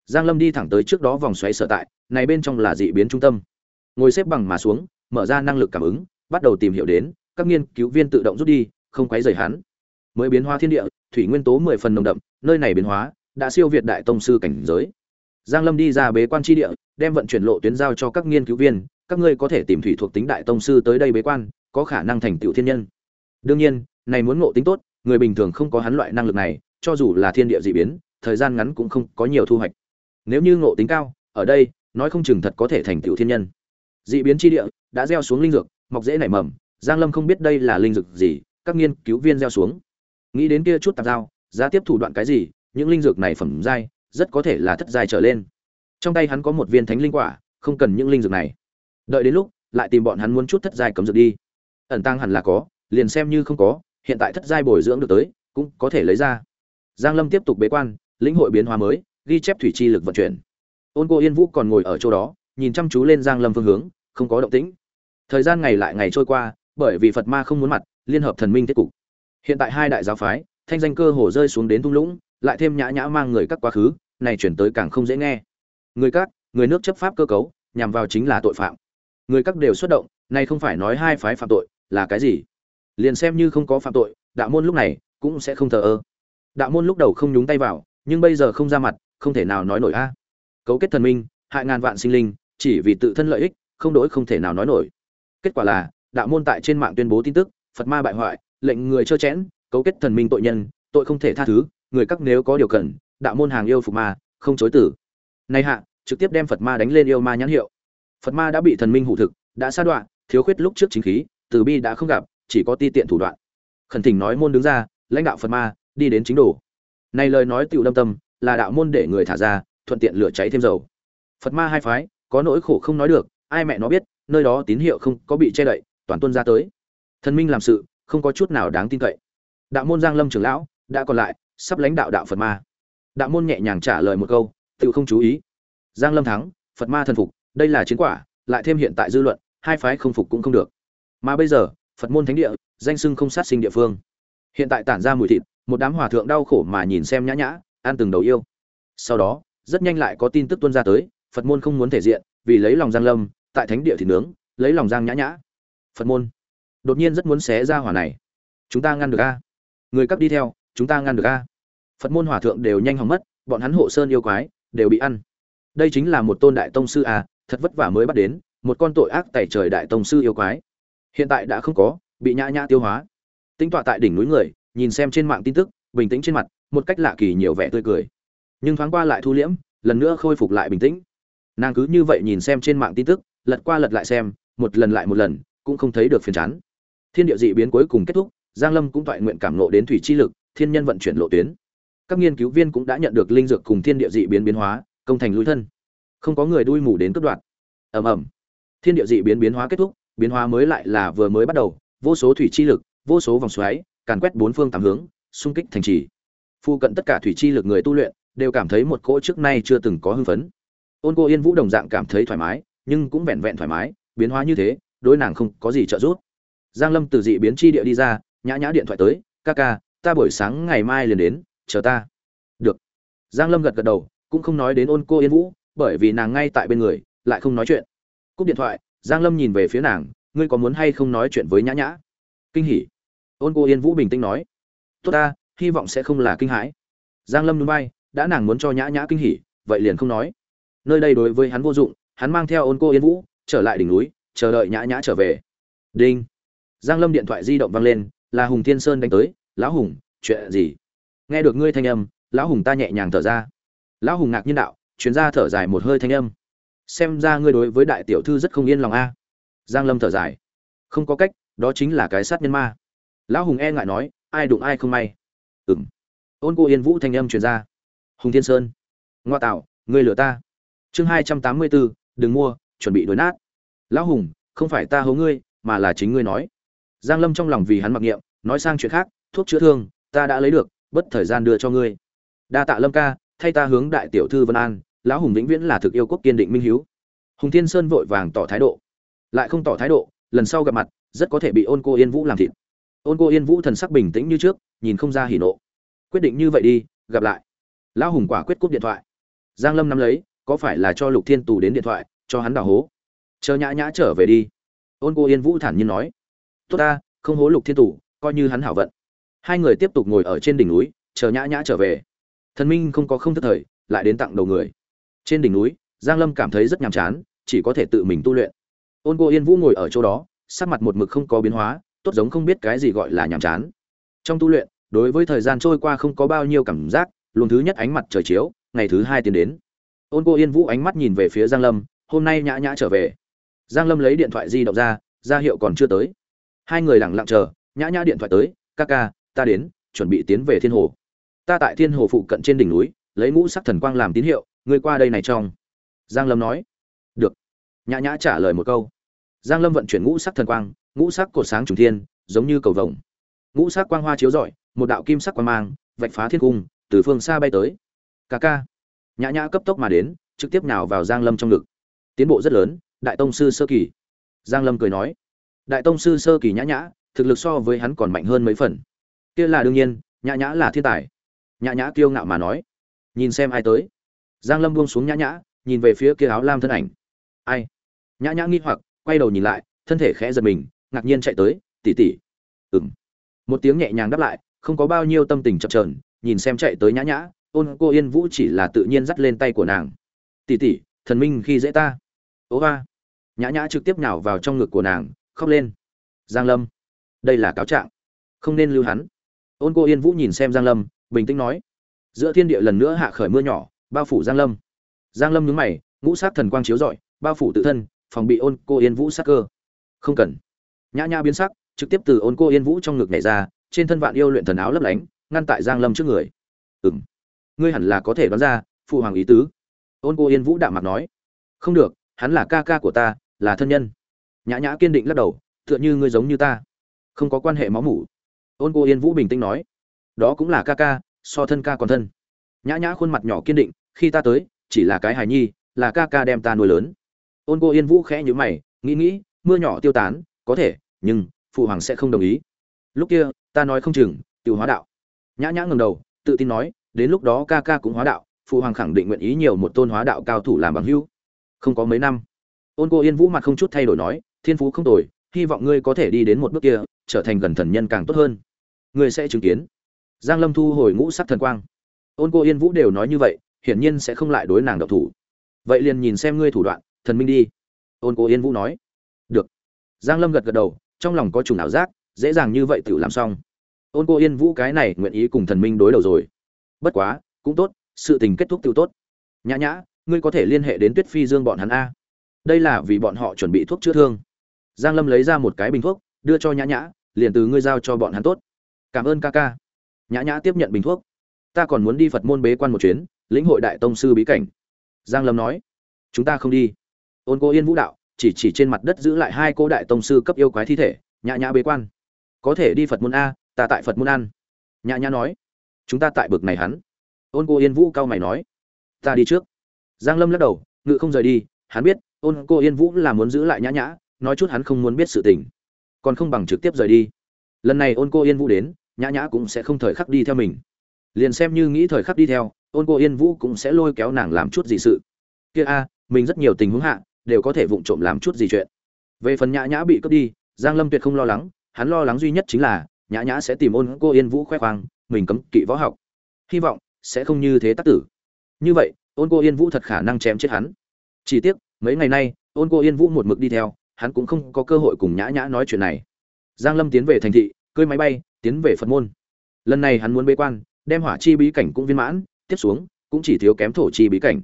S1: Giang lâm đi thẳng tới trước đó vòng xoáy sở tại, này bên trong là dị biến trung tâm. Ngồi xếp bằng mà xuống, mở ra năng lực cảm ứng, bắt đầu tìm hiểu đến, các nghiên cứu viên tự động rút đi, không quấy rầy hắn. Mới biến hóa thiên địa, thủy nguyên tố mười phần nồng đậm, nơi này biến hóa, đã siêu việt đại tông sư cảnh giới. Giang lâm đi ra bế quan tri địa, đem vận chuyển lộ tuyến giao cho các nghiên cứu viên, các ngươi có thể tìm thủy thuộc tính đại tông sư tới đây bế quan, có khả năng thành tựu thiên nhân. Đương nhiên, này muốn ngộ tính tốt người bình thường không có hắn loại năng lực này, cho dù là thiên địa dị biến, thời gian ngắn cũng không có nhiều thu hoạch. Nếu như ngộ tính cao, ở đây, nói không chừng thật có thể thành tựu thiên nhân. Dị biến chi địa đã gieo xuống linh dược, mọc dễ nảy mầm, giang lâm không biết đây là linh dược gì, các nghiên cứu viên gieo xuống. Nghĩ đến kia chút tạp giao giá tiếp thủ đoạn cái gì, những linh dược này phẩm giai, rất có thể là thất giai trở lên. Trong tay hắn có một viên thánh linh quả, không cần những linh dược này. Đợi đến lúc, lại tìm bọn hắn muốn chút thất giai cấm dược đi. Ẩn tăng hẳn là có, liền xem như không có hiện tại thất giai bồi dưỡng được tới, cũng có thể lấy ra. Giang lâm tiếp tục bế quan, lĩnh hội biến hóa mới, ghi chép thủy chi lực vận chuyển. Ôn cô yên vũ còn ngồi ở chỗ đó, nhìn chăm chú lên giang lâm phương hướng, không có động tĩnh. Thời gian ngày lại ngày trôi qua, bởi vì phật ma không muốn mặt, liên hợp thần minh kết cục. Hiện tại hai đại giáo phái, thanh danh cơ hồ rơi xuống đến thung lũng, lại thêm nhã nhã mang người các quá khứ, này chuyển tới càng không dễ nghe. Người các, người nước chấp pháp cơ cấu, nhằm vào chính là tội phạm. Người các đều xuất động, này không phải nói hai phái phạm tội, là cái gì? Liền xem như không có phạm tội, đạo môn lúc này cũng sẽ không thờ ơ. Đạo môn lúc đầu không nhúng tay vào, nhưng bây giờ không ra mặt, không thể nào nói nổi a. Cấu kết thần minh, hại ngàn vạn sinh linh, chỉ vì tự thân lợi ích, không đổi không thể nào nói nổi. Kết quả là, đạo môn tại trên mạng tuyên bố tin tức, phật ma bại hoại, lệnh người trơ chẽn, cấu kết thần minh tội nhân, tội không thể tha thứ, người các nếu có điều cần, đạo môn hàng yêu phục ma, không chối tử. Nay hạ, trực tiếp đem phật ma đánh lên yêu ma nhãn hiệu. Phật ma đã bị thần minh hủ thực, đã sa đoạn thiếu khuyết lúc trước chính khí, từ bi đã không gặp chỉ có ti tiện thủ đoạn. Khẩn thỉnh nói môn đứng ra, lãnh đạo phật ma, đi đến chính đồ. Này lời nói tựu đâm tâm, là đạo môn để người thả ra, thuận tiện lửa cháy thêm dầu. Phật ma hai phái, có nỗi khổ không nói được, ai mẹ nó biết, nơi đó tín hiệu không có bị che đậy, toàn tuân ra tới. Thần minh làm sự, không có chút nào đáng tin cậy. Đạo môn giang lâm trưởng lão, đã còn lại, sắp lãnh đạo đạo phật ma. Đạo môn nhẹ nhàng trả lời một câu tự không chú ý. Giang lâm thắng, phật ma thần phục, đây là chiến quả, lại thêm hiện tại dư luận, hai phái không phục cũng không được. Mà bây giờ phật môn thánh địa, danh sưng không sát sinh địa phương. Hiện tại tản ra mùi thịt, một đám hòa thượng đau khổ mà nhìn xem nhã nhã, ăn từng đầu yêu. Sau đó, rất nhanh lại có tin tức tuân ra tới, phật môn không muốn thể diện, vì lấy lòng giang lâm, tại thánh địa thì nướng, lấy lòng giang nhã nhã. Phật môn, đột nhiên rất muốn xé ra hỏa này. Chúng ta ngăn được a. Người cấp đi theo, chúng ta ngăn được a. Phật môn hòa thượng đều nhanh hỏng mất, bọn hắn hộ sơn yêu quái, đều bị ăn. Đây chính là một tôn đại tông sư a, thật vất vả mới bắt đến, một con tội ác tẩy trời đại tông sư yêu quái hiện tại đã không có, bị nhã nhã tiêu hóa. Tính tọa tại đỉnh núi người, nhìn xem trên mạng tin tức, bình tĩnh trên mặt, một cách lạ kỳ nhiều vẻ tươi cười. Nhưng thoáng qua lại thu liễm, lần nữa khôi phục lại bình tĩnh. Nàng cứ như vậy nhìn xem trên mạng tin tức, lật qua lật lại xem, một lần lại một lần, cũng không thấy được phiền chán. Thiên địa dị biến cuối cùng kết thúc, giang lâm cũng toại nguyện cảm nộ đến thủy chi lực, thiên nhân vận chuyển lộ tuyến. Các nghiên cứu viên cũng đã nhận được linh dược cùng thiên địa dị biến biến hóa, công thành lui thân. Không có người đuôi mù đến cướp đoạt. Ầm ầm. Thiên địa dị biến biến hóa kết thúc biến hóa mới lại là vừa mới bắt đầu, vô số thủy chi lực, vô số vòng xoáy, càn quét bốn phương tám hướng, xung kích thành trì. Phu cận tất cả thủy chi lực người tu luyện đều cảm thấy một cỗ trước nay chưa từng có hưng phấn. Ôn cô yên vũ đồng dạng cảm thấy thoải mái, nhưng cũng vẹn vẹn thoải mái, biến hóa như thế, đối nàng không có gì trợ giúp. Giang lâm từ dị biến chi địa đi ra, nhã nhã điện thoại tới, ca ca, ta buổi sáng ngày mai liền đến, chờ ta. Được. Giang lâm gật gật đầu, cũng không nói đến ôn cô yên vũ, bởi vì nàng ngay tại bên người, lại không nói chuyện. Cúp điện thoại giang lâm nhìn về phía nàng, ngươi có muốn hay không nói chuyện với nhã nhã? Kinh hỉ. Ôn cô yên vũ bình tĩnh nói, tốt ta, hy vọng sẽ không là kinh hãi. Giang lâm núi bay đã nàng muốn cho nhã nhã kinh hỉ, vậy liền không nói. Nơi đây đối với hắn vô dụng, hắn mang theo ôn cô yên vũ trở lại đỉnh núi, chờ đợi nhã nhã trở về. Đinh. Giang lâm điện thoại di động vang lên, là hùng thiên sơn đánh tới, lão hùng, chuyện gì? Nghe được ngươi thanh âm, lão hùng ta nhẹ nhàng thở ra. Lão hùng ngạc nhiên đạo, chuyến ra thở dài một hơi thanh âm xem ra ngươi đối với đại tiểu thư rất không yên lòng a. Giang lâm thở dài. Không có cách, đó chính là cái sát nhân ma. Lão hùng e ngại nói, ai đụng ai không may. Ừm. Ôn cô yên vũ thanh âm truyền ra. Hùng thiên sơn. Ngoa tạo, ngươi lừa ta. Chương hai trăm tám mươi bốn đừng mua, chuẩn bị đối nát. Lão hùng, không phải ta hố ngươi, mà là chính ngươi nói. Giang lâm trong lòng vì hắn mặc niệm, nói sang chuyện khác, thuốc chữa thương, ta đã lấy được, bất thời gian đưa cho ngươi. Đa tạ lâm ca, thay ta hướng đại tiểu thư vân an lão hùng vĩnh viễn là thực yêu quốc kiên định minh hiếu. Hùng thiên sơn vội vàng tỏ thái độ. Lại không tỏ thái độ, lần sau gặp mặt, rất có thể bị ôn cô yên vũ làm thịt. Ôn cô yên vũ thần sắc bình tĩnh như trước, nhìn không ra hỉ nộ. Quyết định như vậy đi, gặp lại. Lão hùng quả quyết cúp điện thoại. Giang lâm nắm lấy, có phải là cho lục thiên tù đến điện thoại, cho hắn đào hố? Chờ nhã nhã trở về đi. Ôn cô yên vũ thản nhiên nói. Tốt ta, không hố lục thiên tù, coi như hắn hảo vận. Hai người tiếp tục ngồi ở trên đỉnh núi, chờ nhã nhã trở về. Thần minh không có không thất thời, lại đến tặng đầu người trên đỉnh núi, giang lâm cảm thấy rất nhàm chán, chỉ có thể tự mình tu luyện. Ôn cô yên vũ ngồi ở chỗ đó, sắc mặt một mực không có biến hóa, tốt giống không biết cái gì gọi là nhàm chán. Trong tu luyện, đối với thời gian trôi qua không có bao nhiêu cảm giác, luồng thứ nhất ánh mặt trời chiếu, ngày thứ hai tiến đến. Ôn cô yên vũ ánh mắt nhìn về phía giang lâm, hôm nay nhã nhã trở về. Giang lâm lấy điện thoại di động ra ra hiệu còn chưa tới. Hai người lặng lặng chờ, nhã nhã điện thoại tới, ca ca, ta đến, chuẩn bị tiến về thiên hồ. Ta tại thiên hồ phụ cận trên đỉnh núi, lấy ngũ sắc thần quang làm tín hiệu ngươi qua đây này trong. Giang lâm nói. Được. Nhã nhã trả lời một câu. Giang lâm vận chuyển ngũ sắc thần quang, ngũ sắc cột sáng trùng thiên, giống như cầu vồng. Ngũ sắc quang hoa chiếu rọi, một đạo kim sắc quang mang, vạch phá thiên cung, từ phương xa bay tới. Ca ca. Nhã nhã cấp tốc mà đến, trực tiếp nào vào giang lâm trong ngực. Tiến bộ rất lớn, đại tông sư sơ kỳ. Giang lâm cười nói. Đại tông sư sơ kỳ nhã nhã, thực lực so với hắn còn mạnh hơn mấy phần. Kia là đương nhiên, nhã nhã là thiên tài. Nhã nhã kiêu ngạo mà nói. Nhìn xem ai tới giang lâm buông xuống nhã nhã, nhìn về phía kia áo lam thân ảnh. Ai? Nhã nhã nghi hoặc, quay đầu nhìn lại, thân thể khẽ giật mình, ngạc nhiên chạy tới tỉ tỉ ừng một tiếng nhẹ nhàng đáp lại, không có bao nhiêu tâm tình chập trờn nhìn xem chạy tới nhã nhã, ôn cô yên vũ chỉ là tự nhiên dắt lên tay của nàng. Tỉ tỉ thần minh khi dễ ta. Ố va nhã nhã trực tiếp nhào vào trong ngực của nàng, khóc lên. Giang lâm, đây là cáo trạng, không nên lưu hắn. Ôn cô yên vũ nhìn xem giang lâm, bình tĩnh nói. Giữa thiên địa lần nữa hạ khởi mưa nhỏ bao phủ giang lâm. Giang lâm nhướng mày, ngũ sát thần quang chiếu rọi, bao phủ tự thân, phòng bị ôn cô yên vũ sát cơ. Không cần. Nhã nhã biến sắc, trực tiếp từ ôn cô yên vũ trong ngực nhảy ra, trên thân vạn yêu luyện thần áo lấp lánh, ngăn tại giang lâm trước người. Ừm. Ngươi hẳn là có thể đoán ra, phụ hoàng ý tứ. Ôn cô yên vũ đạm mặt nói. Không được, hắn là ca ca của ta, là thân nhân. Nhã nhã kiên định lắc đầu, tựa như ngươi giống như ta. Không có quan hệ máu mủ. Ôn cô yên vũ bình tĩnh nói. Đó cũng là ca ca, so thân ca còn thân. Nhã nhã khuôn mặt nhỏ kiên định khi ta tới, chỉ là cái hài nhi, là ca ca đem ta nuôi lớn. Ôn cô yên vũ khẽ nhíu mày, nghĩ nghĩ, mưa nhỏ tiêu tán, có thể, nhưng, phụ hoàng sẽ không đồng ý. Lúc kia, ta nói không chừng tiêu hóa đạo. Nhã nhã ngầm đầu, tự tin nói, đến lúc đó ca ca cũng hóa đạo, phụ hoàng khẳng định nguyện ý nhiều một tôn hóa đạo cao thủ làm bằng hữu. Không có mấy năm, ôn cô yên vũ mặt không chút thay đổi nói, thiên phú không tồi, hy vọng ngươi có thể đi đến một bước kia, trở thành gần thần nhân càng tốt hơn. Ngươi sẽ chứng kiến. Giang lâm thu hồi ngũ sắc thần quang. Ôn cô yên vũ đều nói như vậy hiển nhiên sẽ không lại đối nàng độc thủ. Vậy liền nhìn xem ngươi thủ đoạn, thần minh đi. Ôn cô yên vũ nói. Được. Giang lâm gật gật đầu, trong lòng có chủng ảo giác, dễ dàng như vậy tự làm xong. Ôn cô yên vũ cái này nguyện ý cùng thần minh đối đầu rồi. Bất quá, cũng tốt, sự tình kết thúc tiêu tốt. Nhã nhã, ngươi có thể liên hệ đến tuyết phi dương bọn hắn a. Đây là vì bọn họ chuẩn bị thuốc chữa thương. Giang lâm lấy ra một cái bình thuốc, đưa cho nhã nhã, liền từ ngươi giao cho bọn hắn tốt. Cảm ơn ca ca. Nhã nhã tiếp nhận bình thuốc. Ta còn muốn đi phật môn bế quan một chuyến lĩnh hội đại tông sư bí cảnh. Giang lâm nói, chúng ta không đi. Ôn cô yên vũ đạo chỉ chỉ trên mặt đất giữ lại hai cô đại tông sư cấp yêu quái thi thể, nhã nhã bế quan. Có thể đi phật môn a, ta tại phật môn ăn. Nhã nhã nói, chúng ta tại bực này hắn. Ôn cô yên vũ cao mày nói, ta đi trước. Giang lâm lắc đầu, ngự không rời đi. Hắn biết, ôn cô yên vũ là muốn giữ lại nhã nhã, nói chút hắn không muốn biết sự tình, còn không bằng trực tiếp rời đi. Lần này ôn cô yên vũ đến, nhã nhã cũng sẽ không thời khắc đi theo mình. Liền xem như nghĩ thời khắc đi theo ôn cô yên vũ cũng sẽ lôi kéo nàng làm chút gì sự. Kia a, mình rất nhiều tình huống hạ, đều có thể vụng trộm làm chút gì chuyện. Về phần nhã nhã bị cướp đi, giang lâm tuyệt không lo lắng, hắn lo lắng duy nhất chính là, nhã nhã sẽ tìm ôn cô yên vũ khoe khoang, mình cấm kỵ võ học. Hy vọng sẽ không như thế tác tử. Như vậy, ôn cô yên vũ thật khả năng chém chết hắn. Chỉ tiếc, mấy ngày nay, ôn cô yên vũ một mực đi theo, hắn cũng không có cơ hội cùng nhã nhã nói chuyện này. Giang lâm tiến về thành thị, cưỡi máy bay, tiến về phật môn. Lần này hắn muốn bế quan, đem hỏa chi bí cảnh cũng viên mãn tiếp xuống, cũng chỉ thiếu kém thổ chi bí cảnh.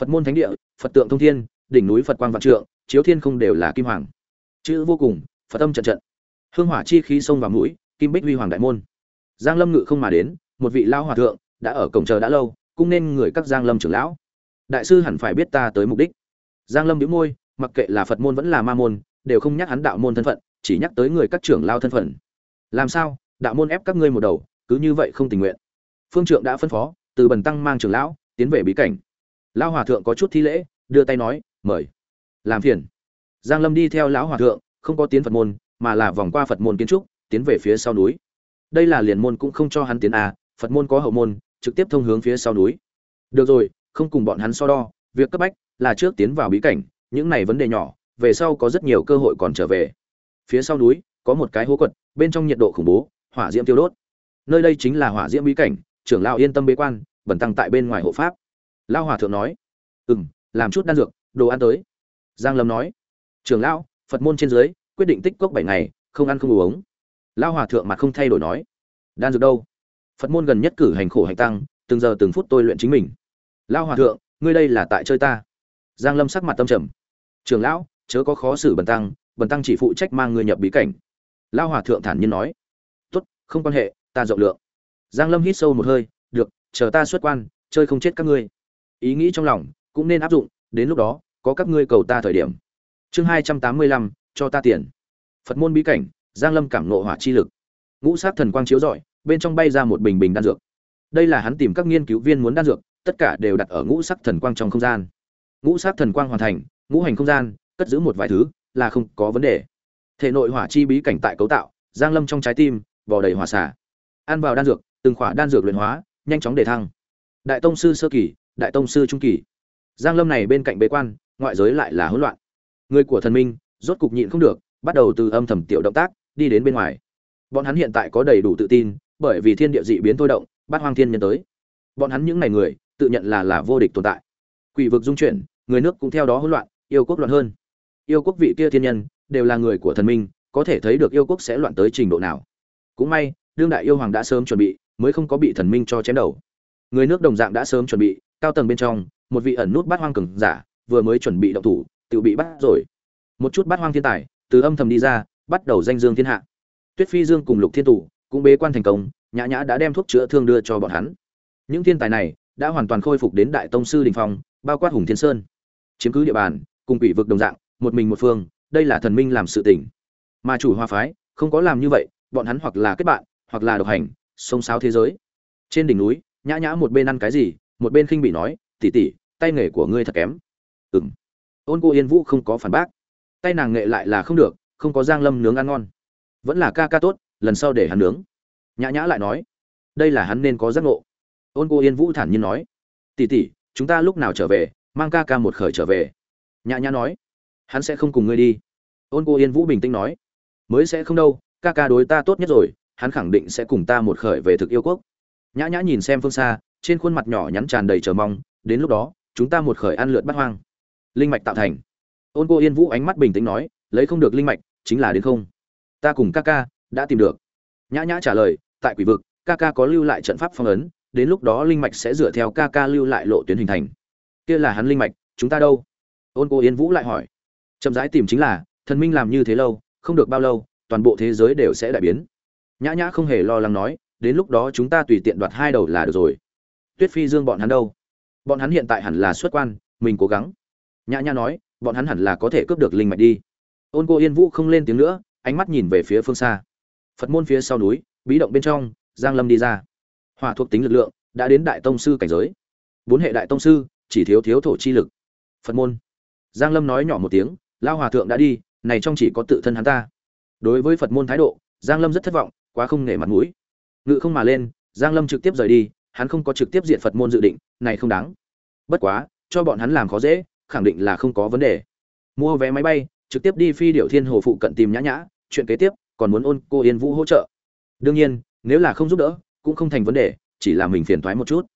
S1: Phật môn thánh địa, phật tượng thông thiên, đỉnh núi phật quang vạn trượng, chiếu thiên không đều là kim hoàng. Chữ vô cùng, phật âm trận trận. Hương hỏa chi khí sông vào mũi, kim bích huy hoàng đại môn. Giang lâm ngự không mà đến, một vị lao hòa thượng, đã ở cổng chờ đã lâu, cũng nên người các giang lâm trưởng lão. Đại sư hẳn phải biết ta tới mục đích. Giang lâm bĩu môi, mặc kệ là phật môn vẫn là ma môn, đều không nhắc hắn đạo môn thân phận, chỉ nhắc tới người các trưởng lao thân phận. Làm sao? Đạo môn ép các ngươi một đầu, cứ như vậy không tình nguyện. Phương trượng đã phân phó từ bần tăng mang trưởng lão, tiến về bí cảnh. Lão hòa thượng có chút thi lễ, đưa tay nói, mời. Làm phiền. Giang lâm đi theo lão hòa thượng, không có tiến phật môn, mà là vòng qua phật môn kiến trúc, tiến về phía sau núi. Đây là liền môn cũng không cho hắn tiến à phật môn có hậu môn, trực tiếp thông hướng phía sau núi. Được rồi, không cùng bọn hắn so đo, việc cấp bách là trước tiến vào bí cảnh, những này vấn đề nhỏ, về sau có rất nhiều cơ hội còn trở về. Phía sau núi, có một cái hố quật, bên trong nhiệt độ khủng bố, hỏa diễm tiêu đốt. Nơi đây chính là hỏa diễm bí cảnh, trưởng lão yên tâm bế quan bẩn tăng tại bên ngoài hộ pháp. Lao hòa thượng nói, ừm, làm chút đan dược, đồ ăn tới. Giang lâm nói, trường lão, phật môn trên dưới, quyết định tích cốc bảy ngày, không ăn không uống. Lao hòa thượng mặt không thay đổi nói, đan dược đâu? Phật môn gần nhất cử hành khổ hành tăng, từng giờ từng phút tôi luyện chính mình. Lao hòa thượng, ngươi đây là tại chơi ta. Giang lâm sắc mặt tâm trầm, trường lão, chớ có khó xử bần tăng bần tăng chỉ phụ trách mang người nhập bí cảnh. Lao hòa thượng thản nhiên nói, tốt, không quan hệ, ta rộng lượng. Giang lâm hít sâu một hơi chờ ta xuất quan, chơi không chết các ngươi. Ý nghĩ trong lòng cũng nên áp dụng, đến lúc đó, có các ngươi cầu ta thời điểm. Chương hai trăm tám mươi lăm, cho ta tiền. Phật môn bí cảnh, giang lâm cảm nộ hỏa chi lực. Ngũ sát thần quang chiếu rọi, bên trong bay ra một bình bình đan dược. Đây là hắn tìm các nghiên cứu viên muốn đan dược, tất cả đều đặt ở ngũ sắc thần quang trong không gian. Ngũ sát thần quang hoàn thành, ngũ hành không gian, cất giữ một vài thứ, là không có vấn đề. Thể nội hỏa chi bí cảnh tại cấu tạo, giang lâm trong trái tim vò đầy hỏa xả. Ăn vào đan dược, từng khỏa đan dược luyện hóa nhanh chóng để thăng. Đại tông sư sơ kỳ, đại tông sư trung kỳ. Giang lâm này bên cạnh bế quan, ngoại giới lại là hỗn loạn. Người của thần minh, rốt cục nhịn không được, bắt đầu từ âm thầm tiểu động tác, đi đến bên ngoài. Bọn hắn hiện tại có đầy đủ tự tin, bởi vì thiên địa dị biến thôi động bắt hoang thiên nhân tới. Bọn hắn những ngày người, tự nhận là là vô địch tồn tại. Quỷ vực dung chuyển, người nước cũng theo đó hỗn loạn, yêu quốc loạn hơn. Yêu quốc vị kia thiên nhân, đều là người của thần minh, có thể thấy được yêu quốc sẽ loạn tới trình độ nào. Cũng may, đương đại yêu hoàng đã sớm chuẩn bị mới không có bị thần minh cho chém đầu. Người nước đồng dạng đã sớm chuẩn bị, cao tầng bên trong, một vị ẩn nút bát hoang cường giả, vừa mới chuẩn bị động thủ, tự bị bắt rồi. Một chút bát hoang thiên tài, từ âm thầm đi ra, bắt đầu danh dương thiên hạ. Tuyết phi dương cùng lục thiên tụ cũng bế quan thành công, nhã nhã đã đem thuốc chữa thương đưa cho bọn hắn. Những thiên tài này đã hoàn toàn khôi phục đến đại tông sư đình phong, bao quát hùng thiên sơn. Chiếm cứ địa bàn, cùng quỷ vực đồng dạng, một mình một phương, đây là thần minh làm sự tỉnh mà chủ hoa phái, không có làm như vậy, bọn hắn hoặc là kết bạn, hoặc là độc hành sông sáo thế giới. Trên đỉnh núi, nhã nhã một bên ăn cái gì, một bên khinh bị nói tỉ tỉ tay nghề của ngươi thật kém. Ừ m ôn cô yên vũ không có phản bác. Tay nàng nghệ lại là không được, không có giang lâm nướng ăn ngon. Vẫn là ca ca tốt, lần sau để hắn nướng. Nhã nhã lại nói, đây là hắn nên có giác ngộ. Ôn cô yên vũ thản nhiên nói tỉ tỉ chúng ta lúc nào trở về, mang ca ca một khởi trở về. Nhã nhã nói, hắn sẽ không cùng ngươi đi. Ôn cô yên vũ bình tĩnh nói, mới sẽ không đâu, ca ca đối ta tốt nhất rồi hắn khẳng định sẽ cùng ta một khởi về thực yêu quốc. Nhã nhã nhìn xem phương xa, trên khuôn mặt nhỏ nhắn tràn đầy chờ mong, đến lúc đó, chúng ta một khởi ăn lượt bắt hoang. Linh mạch tạo thành. Ôn cô yên vũ ánh mắt bình tĩnh nói, lấy không được linh mạch, chính là đến không. Ta cùng ca ca, đã tìm được. Nhã nhã trả lời, tại quỷ vực, ca ca có lưu lại trận pháp phong ấn, đến lúc đó linh mạch sẽ dựa theo ca ca lưu lại lộ tuyến hình thành. Kia là hắn linh mạch, chúng ta đâu? Ôn cô yên vũ lại hỏi. Chậm rãi tìm chính là, thần minh làm như thế lâu, không được bao lâu, toàn bộ thế giới đều sẽ đại biến nhã nhã không hề lo lắng nói, đến lúc đó chúng ta tùy tiện đoạt hai đầu là được rồi. Tuyết phi dương bọn hắn đâu? Bọn hắn hiện tại hẳn là xuất quan, mình cố gắng. Nhã nhã nói, bọn hắn hẳn là có thể cướp được linh mạch đi. Ôn cô yên vũ không lên tiếng nữa, ánh mắt nhìn về phía phương xa. Phật môn phía sau núi, bí động bên trong, giang lâm đi ra. Hỏa thuộc tính lực lượng, đã đến đại tông sư cảnh giới. Bốn hệ đại tông sư, chỉ thiếu thiếu thổ chi lực. Phật môn. Giang lâm nói nhỏ một tiếng lao hòa thượng đã đi, này trong chỉ có tự thân hắn ta. Đối với phật môn thái độ, giang lâm rất thất vọng quá không nể mặt mũi. Ngự không mà lên, giang lâm trực tiếp rời đi, hắn không có trực tiếp diện phật môn dự định, này không đáng. Bất quá, cho bọn hắn làm khó dễ, khẳng định là không có vấn đề. Mua vé máy bay, trực tiếp đi phi điệu thiên hồ phụ cận tìm nhã nhã, chuyện kế tiếp, còn muốn ôn cô yên vũ hỗ trợ. Đương nhiên, nếu là không giúp đỡ, cũng không thành vấn đề, chỉ là mình phiền thoái một chút.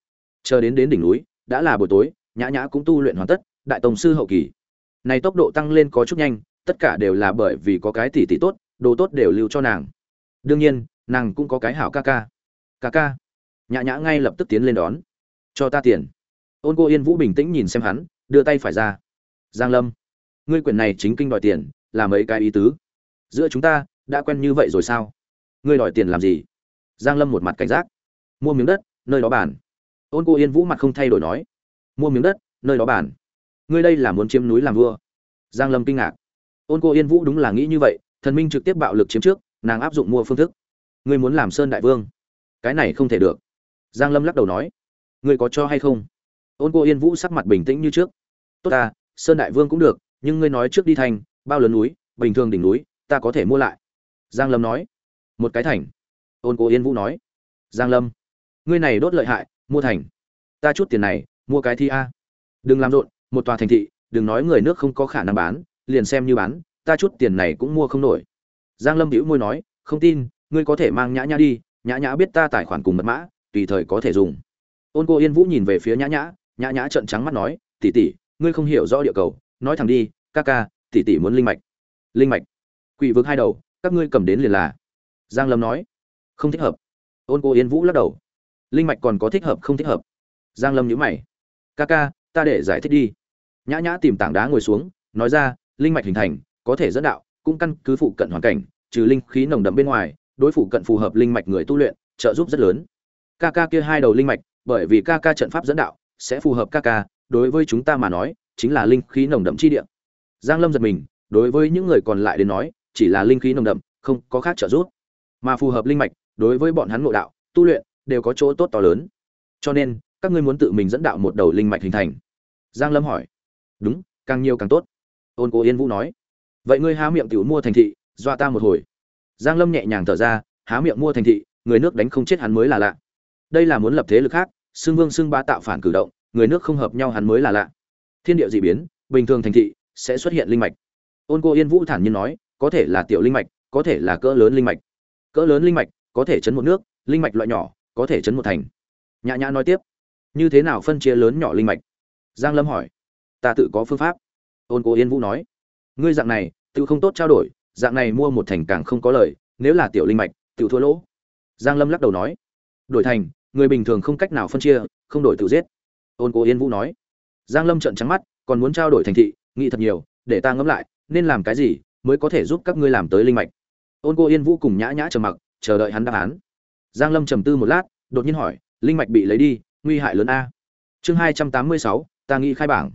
S1: Chờ đến đến đỉnh núi, đã là buổi tối, nhã nhã cũng tu luyện hoàn tất, đại tổng sư hậu kỳ. Này tốc độ tăng lên có chút nhanh, tất cả đều là bởi vì có cái tỷ tỷ tốt, đồ tốt đều lưu cho nàng đương nhiên, nàng cũng có cái hảo ca ca. Ca ca. Nhã nhã ngay lập tức tiến lên đón. Cho ta tiền. Ôn cô yên vũ bình tĩnh nhìn xem hắn, đưa tay phải ra. Giang lâm, ngươi quyền này chính kinh đòi tiền, là mấy cái ý tứ? Giữa chúng ta, đã quen như vậy rồi sao? Ngươi đòi tiền làm gì? Giang lâm một mặt cảnh giác. Mua miếng đất, nơi đó bàn. Ôn cô yên vũ mặt không thay đổi nói. Mua miếng đất, nơi đó bàn. Ngươi đây là muốn chiếm núi làm vua. Giang lâm kinh ngạc. Ôn cô yên vũ đúng là nghĩ như vậy, thần minh trực tiếp bạo lực chiếm trước nàng áp dụng mua phương thức. Ngươi muốn làm sơn đại vương? Cái này không thể được. Giang lâm lắc đầu nói. Ngươi có cho hay không? Ôn cô yên vũ sắc mặt bình tĩnh như trước. Tốt ta, sơn đại vương cũng được, nhưng ngươi nói trước đi thành, bao lớn núi, bình thường đỉnh núi, ta có thể mua lại. Giang lâm nói. Một cái thành. Ôn cô yên vũ nói. Giang lâm. Ngươi này đốt lợi hại, mua thành. Ta chút tiền này, mua cái thi a. Đừng làm rộn, một tòa thành thị, đừng nói người nước không có khả năng bán, liền xem như bán, ta chút tiền này cũng mua không nổi giang lâm hữu môi nói, không tin, ngươi có thể mang nhã nhã đi, nhã nhã biết ta tài khoản cùng mật mã, tùy thời có thể dùng. Ôn cô yên vũ nhìn về phía nhã nhã nhã nhã trợn trắng mắt nói, tỷ tỷ, ngươi không hiểu rõ địa cầu, nói thẳng đi, ca ca, tỷ tỷ muốn linh mạch. Linh mạch? Quỷ vực hai đầu, các ngươi cầm đến liền là. Giang lâm nói, không thích hợp. Ôn cô yên vũ lắc đầu, linh mạch còn có thích hợp không thích hợp? Giang lâm nhíu mày, ca ca, ta để giải thích đi. Nhã nhã tìm tảng đá ngồi xuống, nói ra, linh mạch hình thành, có thể dẫn đạo, cũng căn cứ phụ cận hoàn cảnh trừ linh khí nồng đậm bên ngoài, đối phụ cận phù hợp linh mạch người tu luyện, trợ giúp rất lớn. Ca ca kia hai đầu linh mạch, bởi vì ca ca trận pháp dẫn đạo, sẽ phù hợp ca ca, đối với chúng ta mà nói, chính là linh khí nồng đậm chi địa. Giang lâm giật mình, đối với những người còn lại đến nói, chỉ là linh khí nồng đậm, không có khác trợ giúp. Mà phù hợp linh mạch, đối với bọn hắn ngộ đạo, tu luyện, đều có chỗ tốt to lớn. Cho nên, các ngươi muốn tự mình dẫn đạo một đầu linh mạch hình thành. Giang lâm hỏi. Đúng, càng nhiều càng tốt. Ôn cố yên vũ nói. Vậy ngươi há miệng tiểu mua thành thị dọa ta một hồi. Giang lâm nhẹ nhàng thở ra, há miệng mua thành thị, người nước đánh không chết hắn mới là lạ. Đây là muốn lập thế lực khác, xưng vương xưng ba tạo phản cử động, người nước không hợp nhau hắn mới là lạ. Thiên địa dị biến, bình thường thành thị sẽ xuất hiện linh mạch. Ôn cô yên vũ thản nhiên nói, có thể là tiểu linh mạch, có thể là cỡ lớn linh mạch. Cỡ lớn linh mạch có thể chấn một nước, linh mạch loại nhỏ có thể chấn một thành. Nhã nhã nói tiếp, như thế nào phân chia lớn nhỏ linh mạch? Giang lâm hỏi, ta tự có phương pháp. Ôn cô yên vũ nói, ngươi dạng này, tự không tốt trao đổi dạng này mua một thành càng không có lời, nếu là tiểu linh mạch tự thua lỗ. Giang lâm lắc đầu nói, đổi thành, người bình thường không cách nào phân chia, không đổi tự giết. Ôn cô yên vũ nói. Giang lâm trợn trắng mắt, còn muốn trao đổi thành thị, nghĩ thật nhiều, để ta ngẫm lại, nên làm cái gì mới có thể giúp các ngươi làm tới linh mạch? Ôn cô yên vũ cùng nhã nhã trầm mặc, chờ đợi hắn đáp án. Giang lâm trầm tư một lát, đột nhiên hỏi, linh mạch bị lấy đi, nguy hại lớn a. Chương hai trăm tám mươi sáu, ta nghĩ khai bảng.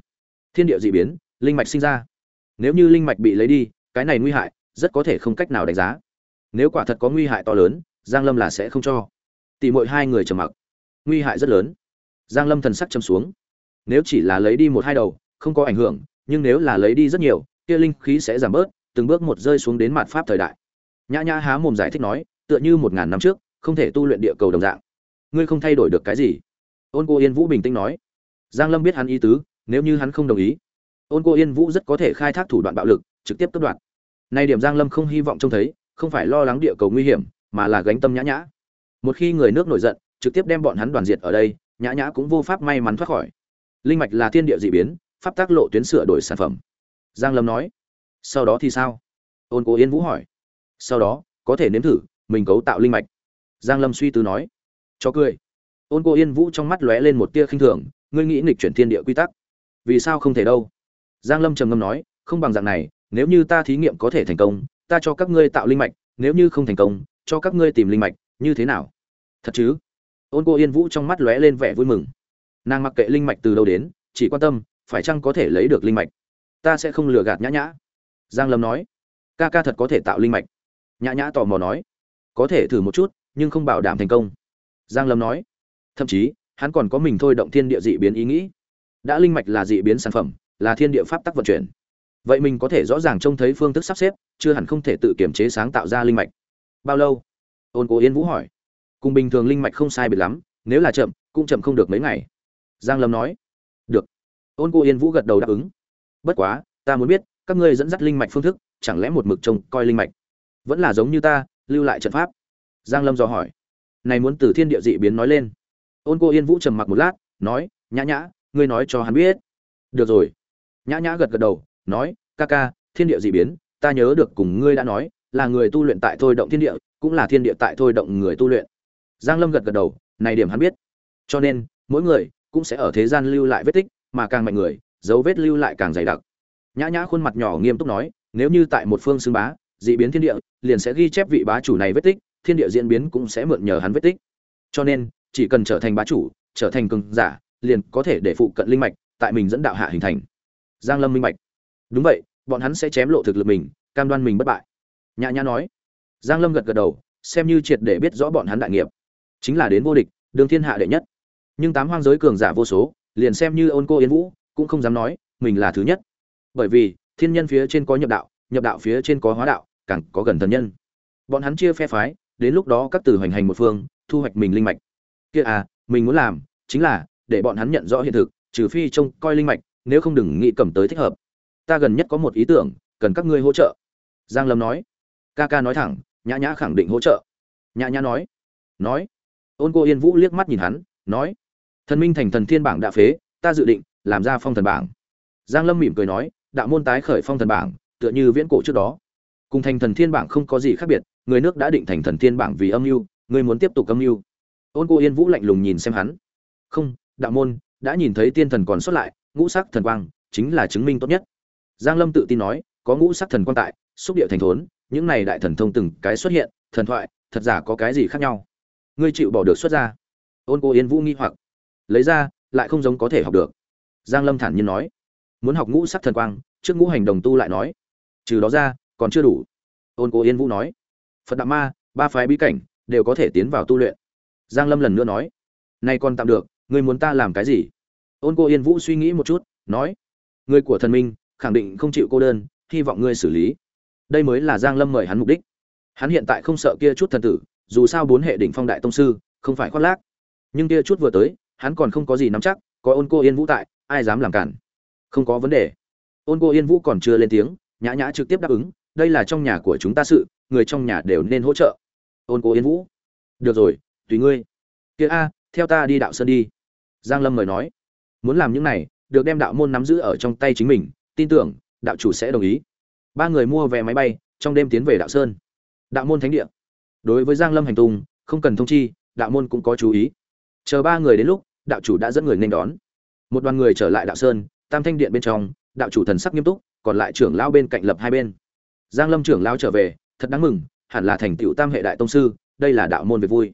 S1: Thiên địa dị biến, linh mạch sinh ra. Nếu như linh mạch bị lấy đi, cái này nguy hại rất có thể không cách nào đánh giá. Nếu quả thật có nguy hại to lớn, giang lâm là sẽ không cho. Tỷ mỗi hai người trầm mặc. Nguy hại rất lớn. Giang lâm thần sắc châm xuống. Nếu chỉ là lấy đi một hai đầu, không có ảnh hưởng, nhưng nếu là lấy đi rất nhiều, kia linh khí sẽ giảm bớt, từng bước một rơi xuống đến mặt pháp thời đại. Nhã nhã há mồm giải thích nói, tựa như một ngàn năm trước, không thể tu luyện địa cầu đồng dạng. Ngươi không thay đổi được cái gì? Ôn cô yên vũ bình tĩnh nói. Giang lâm biết hắn ý tứ, nếu như hắn không đồng ý, ôn cô yên vũ rất có thể khai thác thủ đoạn bạo lực, trực tiếp cướp đoạt nay điểm giang lâm không hy vọng trông thấy, không phải lo lắng địa cầu nguy hiểm, mà là gánh tâm nhã nhã. Một khi người nước nổi giận, trực tiếp đem bọn hắn đoàn diệt ở đây, nhã nhã cũng vô pháp may mắn thoát khỏi. Linh mạch là thiên địa dị biến, pháp tác lộ tuyến sửa đổi sản phẩm. Giang lâm nói, sau đó thì sao? Ôn cố yên vũ hỏi. Sau đó, có thể nếm thử, mình cấu tạo linh mạch. Giang lâm suy tư nói. Cho cười. Ôn cô yên vũ trong mắt lóe lên một tia khinh thường, ngươi nghĩ nghịch chuyển thiên địa quy tắc, vì sao không thể đâu? Giang lâm trầm ngâm nói, không bằng dạng này nếu như ta thí nghiệm có thể thành công, ta cho các ngươi tạo linh mạch, nếu như không thành công, cho các ngươi tìm linh mạch, như thế nào? Thật chứ? Ôn cô yên vũ trong mắt lóe lên vẻ vui mừng. Nàng mặc kệ linh mạch từ đâu đến, chỉ quan tâm, phải chăng có thể lấy được linh mạch? Ta sẽ không lừa gạt nhã nhã. Giang lâm nói. Ca ca thật có thể tạo linh mạch. Nhã nhã tò mò nói. Có thể thử một chút, nhưng không bảo đảm thành công. Giang lâm nói. Thậm chí, hắn còn có mình thôi động thiên địa dị biến ý nghĩ. Đã linh mạch là dị biến sản phẩm, là thiên địa pháp tắc vận chuyển vậy mình có thể rõ ràng trông thấy phương thức sắp xếp, chưa hẳn không thể tự kiểm chế sáng tạo ra linh mạch. Bao lâu? Ôn cố yên vũ hỏi. Cùng bình thường linh mạch không sai biệt lắm, nếu là chậm, cũng chậm không được mấy ngày. Giang lâm nói. Được. Ôn cô yên vũ gật đầu đáp ứng. Bất quá, ta muốn biết, các ngươi dẫn dắt linh mạch phương thức, chẳng lẽ một mực trông coi linh mạch? Vẫn là giống như ta, lưu lại trận pháp. Giang lâm dò hỏi. Này muốn từ thiên địa dị biến nói lên. Ôn cô yên vũ trầm mặc một lát, nói, nhã nhã, ngươi nói cho hắn biết. Được rồi. Nhã nhã gật gật đầu nói, ca ca, thiên địa dị biến, ta nhớ được cùng ngươi đã nói, là người tu luyện tại thôi động thiên địa, cũng là thiên địa tại thôi động người tu luyện. Giang lâm gật gật đầu, này điểm hắn biết. Cho nên, mỗi người cũng sẽ ở thế gian lưu lại vết tích, mà càng mạnh người, dấu vết lưu lại càng dày đặc. Nhã nhã khuôn mặt nhỏ nghiêm túc nói, nếu như tại một phương xưng bá, dị biến thiên địa, liền sẽ ghi chép vị bá chủ này vết tích, thiên địa diễn biến cũng sẽ mượn nhờ hắn vết tích. Cho nên, chỉ cần trở thành bá chủ, trở thành cường giả, liền có thể để phụ cận linh mạch tại mình dẫn đạo hạ hình thành. Giang lâm minh mạch đúng vậy, bọn hắn sẽ chém lộ thực lực mình, cam đoan mình bất bại. Nhã nhã nói. Giang lâm gật gật đầu, xem như triệt để biết rõ bọn hắn đại nghiệp. Chính là đến vô địch, đường thiên hạ đệ nhất. Nhưng tám hoang giới cường giả vô số, liền xem như ôn cô yến vũ, cũng không dám nói, mình là thứ nhất. Bởi vì, thiên nhân phía trên có nhập đạo nhập đạo phía trên có hóa đạo, càng có gần thần nhân. Bọn hắn chia phe phái, đến lúc đó các từ hoành hành một phương, thu hoạch mình linh mạch. Kia à mình muốn làm, chính là, để bọn hắn nhận rõ hiện thực, trừ phi trông coi linh mạch, nếu không đừng nghĩ cầm tới thích hợp ta gần nhất có một ý tưởng, cần các ngươi hỗ trợ. Giang lâm nói. Ca ca nói thẳng, nhã nhã khẳng định hỗ trợ. Nhã nhã nói. Nói. Ôn cô yên vũ liếc mắt nhìn hắn, nói. Thần minh thành thần thiên bảng đã phế, ta dự định làm ra phong thần bảng. Giang lâm mỉm cười nói, đạo môn tái khởi phong thần bảng, tựa như viễn cổ trước đó. Cùng thành thần thiên bảng không có gì khác biệt, người nước đã định thành thần thiên bảng vì âm mưu, người muốn tiếp tục âm mưu. Ôn cô yên vũ lạnh lùng nhìn xem hắn. Không, đạo môn, đã nhìn thấy tiên thần còn xuất lại, ngũ sắc thần quang, chính là chứng minh tốt nhất giang lâm tự tin nói, có ngũ sắc thần quang tại, xúc địa thành thốn, những này đại thần thông từng cái xuất hiện, thần thoại, thật giả có cái gì khác nhau? Ngươi chịu bỏ được xuất ra. Ôn cô yên vũ nghi hoặc. Lấy ra, lại không giống có thể học được. Giang lâm thản nhiên nói. Muốn học ngũ sắc thần quang, trước ngũ hành đồng tu lại nói. Trừ đó ra, còn chưa đủ. Ôn cô yên vũ nói. Phật đạo ma, ba phái bí cảnh, đều có thể tiến vào tu luyện. Giang lâm lần nữa nói. Nay còn tạm được, ngươi muốn ta làm cái gì? Ôn cô yên vũ suy nghĩ một chút, nói. Người của thần minh khẳng định không chịu cô đơn, hy vọng ngươi xử lý. Đây mới là giang lâm mời hắn mục đích. Hắn hiện tại không sợ kia chút thần tử, dù sao bốn hệ đỉnh phong đại tông sư, không phải khoác lác. Nhưng kia chút vừa tới, hắn còn không có gì nắm chắc, có ôn cô yên vũ tại, ai dám làm cản? Không có vấn đề. Ôn cô yên vũ còn chưa lên tiếng, nhã nhã trực tiếp đáp ứng, đây là trong nhà của chúng ta sự, người trong nhà đều nên hỗ trợ. Ôn cô yên vũ. Được rồi, tùy ngươi. Kia a, theo ta đi đạo sơn đi. Giang lâm mời nói. Muốn làm những này, được đem đạo môn nắm giữ ở trong tay chính mình tin tưởng, đạo chủ sẽ đồng ý. Ba người mua vé máy bay, trong đêm tiến về đạo sơn. Đạo môn thánh địa. Đối với giang lâm hành tung, không cần thông chi, đạo môn cũng có chú ý. Chờ ba người đến lúc, đạo chủ đã dẫn người nên đón. Một đoàn người trở lại đạo sơn, tam thanh điện bên trong, đạo chủ thần sắc nghiêm túc, còn lại trưởng lao bên cạnh lập hai bên. Giang lâm trưởng lao trở về, thật đáng mừng, hẳn là thành tựu tam hệ đại tông sư, đây là đạo môn việc vui.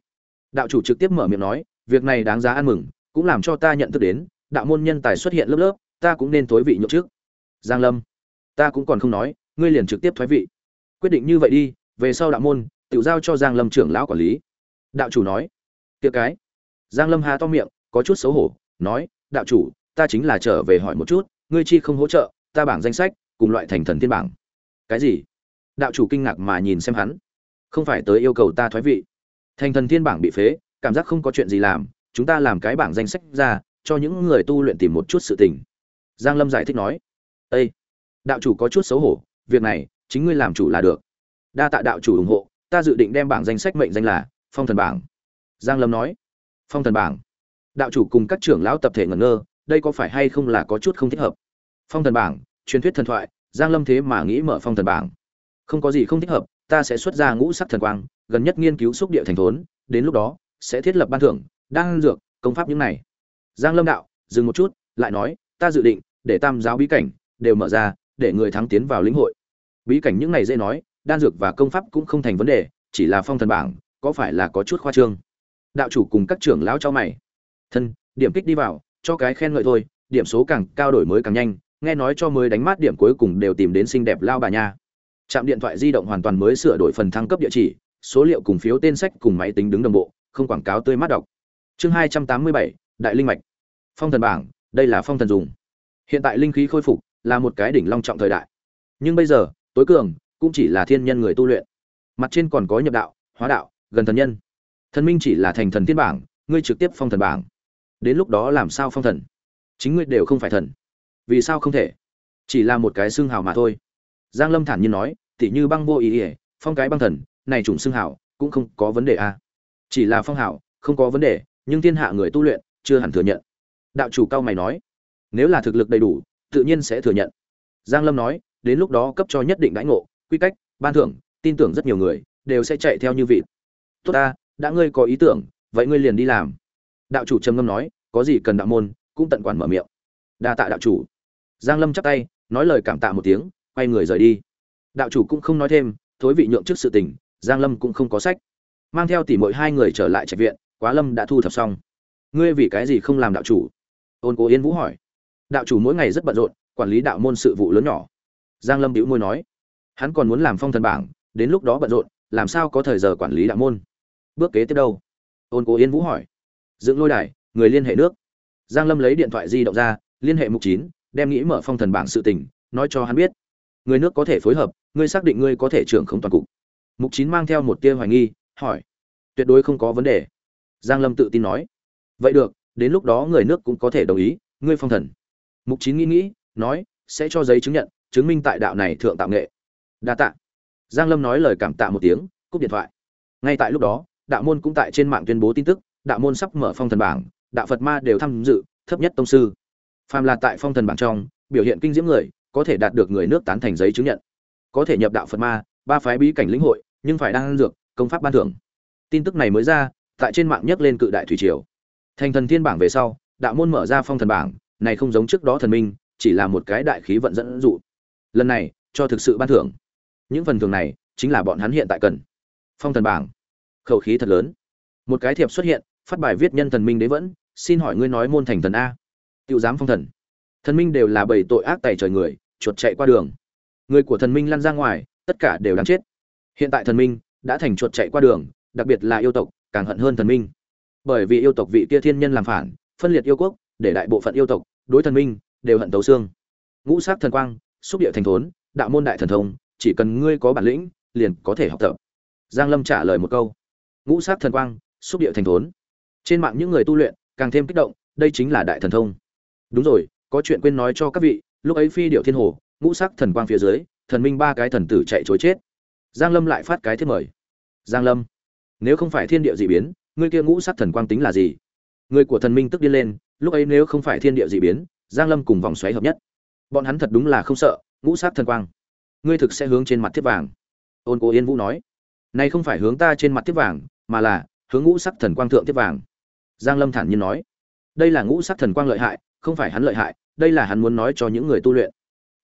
S1: Đạo chủ trực tiếp mở miệng nói, việc này đáng giá ăn mừng, cũng làm cho ta nhận thức đến, đạo môn nhân tài xuất hiện lớp lớp, ta cũng nên thối vị nhượng trước giang lâm, ta cũng còn không nói, ngươi liền trực tiếp thoái vị. Quyết định như vậy đi, về sau đạo môn, tự giao cho giang lâm trưởng lão quản lý. Đạo chủ nói. Tiệc cái. Giang lâm há to miệng, có chút xấu hổ, nói, đạo chủ, ta chính là trở về hỏi một chút, ngươi chi không hỗ trợ, ta bảng danh sách, cùng loại thành thần thiên bảng. Cái gì? Đạo chủ kinh ngạc mà nhìn xem hắn. Không phải tới yêu cầu ta thoái vị. Thành thần thiên bảng bị phế, cảm giác không có chuyện gì làm, chúng ta làm cái bảng danh sách ra, cho những người tu luyện tìm một chút sự tình. Giang lâm giải thích nói. Ê! đạo chủ có chút xấu hổ, việc này, chính ngươi làm chủ là được. Đa tạ đạo chủ ủng hộ, ta dự định đem bảng danh sách mệnh danh là phong thần bảng. Giang lâm nói. Phong thần bảng. Đạo chủ cùng các trưởng lão tập thể ngẩn ngơ, đây có phải hay không là có chút không thích hợp? Phong thần bảng, truyền thuyết thần thoại, giang lâm thế mà nghĩ mở phong thần bảng. Không có gì không thích hợp, ta sẽ xuất ra ngũ sắc thần quang, gần nhất nghiên cứu xúc địa thành thốn, đến lúc đó, sẽ thiết lập ban thưởng, đan dược, công pháp những này. Giang lâm đạo, dừng một chút, lại nói, ta dự định, để tam giáo bí cảnh đều mở ra, để người thắng tiến vào lĩnh hội. Bí cảnh những này dễ nói, đan dược và công pháp cũng không thành vấn đề, chỉ là phong thần bảng, có phải là có chút khoa trương? Đạo chủ cùng các trưởng lão cho mày. Thân, điểm kích đi vào, cho cái khen ngợi thôi, điểm số càng cao đổi mới càng nhanh, nghe nói cho mới đánh mát điểm cuối cùng đều tìm đến xinh đẹp lao bà nha. Trạm điện thoại di động hoàn toàn mới sửa đổi phần thăng cấp địa chỉ, số liệu cùng phiếu tên sách cùng máy tính đứng đồng bộ, không quảng cáo tươi mát đọc. Chương hai trăm tám mươi bảy, đại linh mạch. Phong thần bảng, đây là phong thần dùng. Hiện tại linh khí khôi phục là một cái đỉnh long trọng thời đại. Nhưng bây giờ, tối cường cũng chỉ là thiên nhân người tu luyện. Mặt trên còn có nhập đạo, hóa đạo, gần thần nhân. Thần minh chỉ là thành thần tiên bảng, ngươi trực tiếp phong thần bảng. Đến lúc đó làm sao phong thần? Chính ngươi đều không phải thần. Vì sao không thể? Chỉ là một cái xương hào mà thôi. Giang lâm thản nhiên nói, tỉ như băng vô ý ỉa phong cái băng thần, này chủng xương hào cũng không có vấn đề à. chỉ là phong hào, không có vấn đề, nhưng thiên hạ người tu luyện chưa hẳn thừa nhận. Đạo chủ cao mày nói, nếu là thực lực đầy đủ tự nhiên sẽ thừa nhận. Giang lâm nói, đến lúc đó cấp cho nhất định đãi ngộ, quy cách, ban thưởng, tin tưởng rất nhiều người, đều sẽ chạy theo như vị tốt ta, đã ngươi có ý tưởng, vậy ngươi liền đi làm. Đạo chủ trầm ngâm nói, có gì cần đạo môn, cũng tận quản mở miệng. Đa tạ đạo chủ. Giang lâm chắp tay, nói lời cảm tạ một tiếng, quay người rời đi. Đạo chủ cũng không nói thêm, thối vị nhượng trước sự tình, giang lâm cũng không có sách. Mang theo tỷ mỗi hai người trở lại trạch viện, quá lâm đã thu thập xong. Ngươi vì cái gì không làm đạo chủ? Ôn cố yên vũ hỏi đạo chủ mỗi ngày rất bận rộn, quản lý đạo môn sự vụ lớn nhỏ. Giang lâm bĩu môi nói, hắn còn muốn làm phong thần bảng, đến lúc đó bận rộn, làm sao có thời giờ quản lý đạo môn? Bước kế tiếp đâu? Ôn cố yên vũ hỏi. Dựng lôi đài, người liên hệ nước. Giang lâm lấy điện thoại di động ra, liên hệ mục chín, đem nghĩ mở phong thần bảng sự tình, nói cho hắn biết. Người nước có thể phối hợp ngươi xác định ngươi có thể trưởng không toàn cục. Mục chín mang theo một tia hoài nghi, hỏi. Tuyệt đối không có vấn đề. Giang lâm tự tin nói. Vậy được, đến lúc đó người nước cũng có thể đồng ý, ngươi phong thần mục chín nghĩ nghĩ, nói, sẽ cho giấy chứng nhận, chứng minh tại đạo này thượng tạo nghệ. Đa tạ. Giang lâm nói lời cảm tạ một tiếng, cúp điện thoại. Ngay tại lúc đó, đạo môn cũng tại trên mạng tuyên bố tin tức, đạo môn sắp mở phong thần bảng, đạo phật ma đều tham dự, thấp nhất tông sư. Phàm là tại phong thần bảng trong, biểu hiện kinh diễm người, có thể đạt được người nước tán thành giấy chứng nhận. Có thể nhập đạo phật ma, ba phái bí cảnh lĩnh hội, nhưng phải đang dược, công pháp ban thưởng. Tin tức này mới ra, tại trên mạng nhấc lên cự đại thủy triều. Thành thần thiên bảng về sau, đạo môn mở ra phong thần bảng này không giống trước đó thần minh, chỉ là một cái đại khí vận dẫn dụ. Lần này, cho thực sự ban thưởng. Những phần thưởng này, chính là bọn hắn hiện tại cần. Phong thần bảng. Khẩu khí thật lớn. Một cái thiệp xuất hiện, phát bài viết nhân thần minh đế vẫn, xin hỏi ngươi nói môn thành thần a. Tiểu giám phong thần. Thần minh đều là bảy tội ác tài trời người, chuột chạy qua đường. Người của thần minh lăn ra ngoài, tất cả đều đáng chết. Hiện tại thần minh đã thành chuột chạy qua đường, đặc biệt là yêu tộc, càng hận hơn thần minh. Bởi vì yêu tộc vị kia thiên nhân làm phản, phân liệt yêu quốc, để đại bộ phận yêu tộc đối thần minh, đều hận tấu xương. Ngũ sắc thần quang, xúc địa thành thốn, đạo môn đại thần thông, chỉ cần ngươi có bản lĩnh, liền có thể học tập. Giang lâm trả lời một câu. Ngũ sắc thần quang, xúc địa thành thốn. Trên mạng những người tu luyện, càng thêm kích động, đây chính là đại thần thông. Đúng rồi, có chuyện quên nói cho các vị, lúc ấy phi điệu thiên hồ, ngũ sắc thần quang phía dưới, thần minh ba cái thần tử chạy chối chết. Giang lâm lại phát cái thiết mời. Giang lâm, nếu không phải thiên địa dị biến, ngươi kia ngũ sắc thần quang tính là gì? Người của thần minh tức điên lên lúc ấy nếu không phải thiên địa dị biến, giang lâm cùng vòng xoáy hợp nhất. Bọn hắn thật đúng là không sợ, ngũ sắc thần quang. Ngươi thực sẽ hướng trên mặt thiết vàng. Ôn cố yên vũ nói. Này không phải hướng ta trên mặt thiết vàng, mà là hướng ngũ sắc thần quang thượng thiết vàng. Giang lâm thản nhiên nói. Đây là ngũ sắc thần quang lợi hại, không phải hắn lợi hại, đây là hắn muốn nói cho những người tu luyện.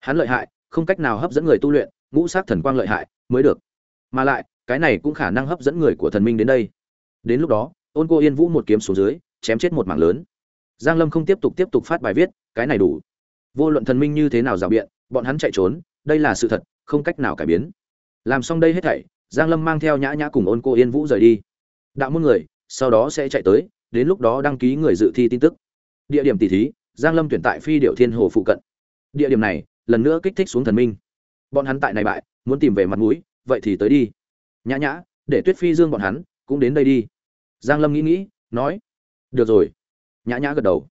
S1: Hắn lợi hại, không cách nào hấp dẫn người tu luyện, ngũ sắc thần quang lợi hại mới được. Mà lại, cái này cũng khả năng hấp dẫn người của thần minh đến đây. Đến lúc đó, ôn cô yên vũ một kiếm xuống dưới, chém chết một mảng lớn giang lâm không tiếp tục tiếp tục phát bài viết, cái này đủ. Vô luận thần minh như thế nào rào biện, bọn hắn chạy trốn, đây là sự thật, không cách nào cải biến. Làm xong đây hết thảy, giang lâm mang theo nhã nhã cùng ôn cô yên vũ rời đi. Đạo môn người, sau đó sẽ chạy tới, đến lúc đó đăng ký người dự thi tin tức. Địa điểm tỷ thí, giang lâm tuyển tại phi điệu thiên hồ phụ cận. Địa điểm này, lần nữa kích thích xuống thần minh. Bọn hắn tại này bại, muốn tìm về mặt mũi, vậy thì tới đi. Nhã nhã, để tuyết phi dương bọn hắn, cũng đến đây đi. Giang lâm nghĩ nghĩ, nói, được rồi nhã nhã gật đầu.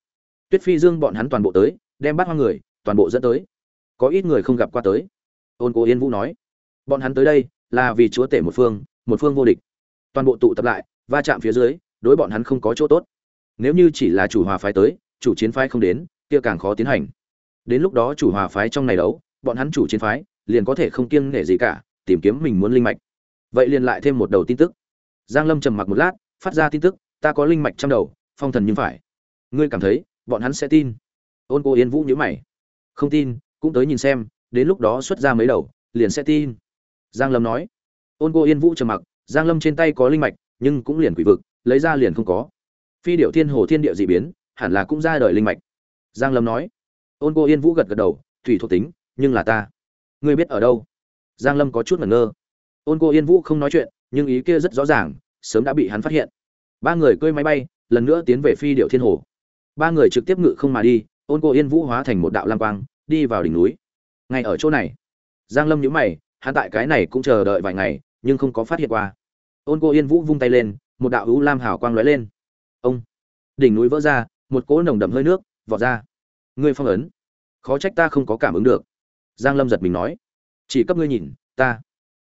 S1: Tuyết phi dương bọn hắn toàn bộ tới, đem bắt hoa người, toàn bộ dẫn tới. Có ít người không gặp qua tới. Ôn cố yên vũ nói, bọn hắn tới đây là vì chúa tể một phương một phương vô địch. Toàn bộ tụ tập lại, va chạm phía dưới, đối bọn hắn không có chỗ tốt. Nếu như chỉ là chủ hòa phái tới, chủ chiến phái không đến, kia càng khó tiến hành. Đến lúc đó chủ hòa phái trong này đấu, bọn hắn chủ chiến phái liền có thể không kiêng nể gì cả, tìm kiếm mình muốn linh mạch. Vậy liền lại thêm một đầu tin tức. Giang lâm trầm mặc một lát, phát ra tin tức, ta có linh mạch trăm đầu, phong thần nhưng phải ngươi cảm thấy, bọn hắn sẽ tin. Ôn cô yên vũ nhữ mày. Không tin, cũng tới nhìn xem, đến lúc đó xuất ra mấy đầu, liền sẽ tin. Giang lâm nói. Ôn cô yên vũ trầm mặc, giang lâm trên tay có linh mạch, nhưng cũng liền quỷ vực, lấy ra liền không có. Phi điệu thiên hồ thiên địa dị biến, hẳn là cũng ra đời linh mạch. Giang lâm nói. Ôn cô yên vũ gật gật đầu, thủy thuộc tính, nhưng là ta. Ngươi biết ở đâu? Giang lâm có chút ngẩn ngơ. Ôn cô yên vũ không nói chuyện, nhưng ý kia rất rõ ràng, sớm đã bị hắn phát hiện. Ba người cơi máy bay, lần nữa tiến về phi điệu thiên hồ ba người trực tiếp ngự không mà đi, ôn cô yên vũ hóa thành một đạo lam quang, đi vào đỉnh núi. Ngay ở chỗ này, giang lâm nhíu mày, hắn tại cái này cũng chờ đợi vài ngày, nhưng không có phát hiện qua. Ôn cô yên vũ vung tay lên, một đạo hữu lam hào quang lóe lên. Ông, đỉnh núi vỡ ra, một cỗ nồng đậm hơi nước vọt ra. Ngươi phong ấn, khó trách ta không có cảm ứng được. Giang lâm giật mình nói, chỉ cấp ngươi nhìn, ta.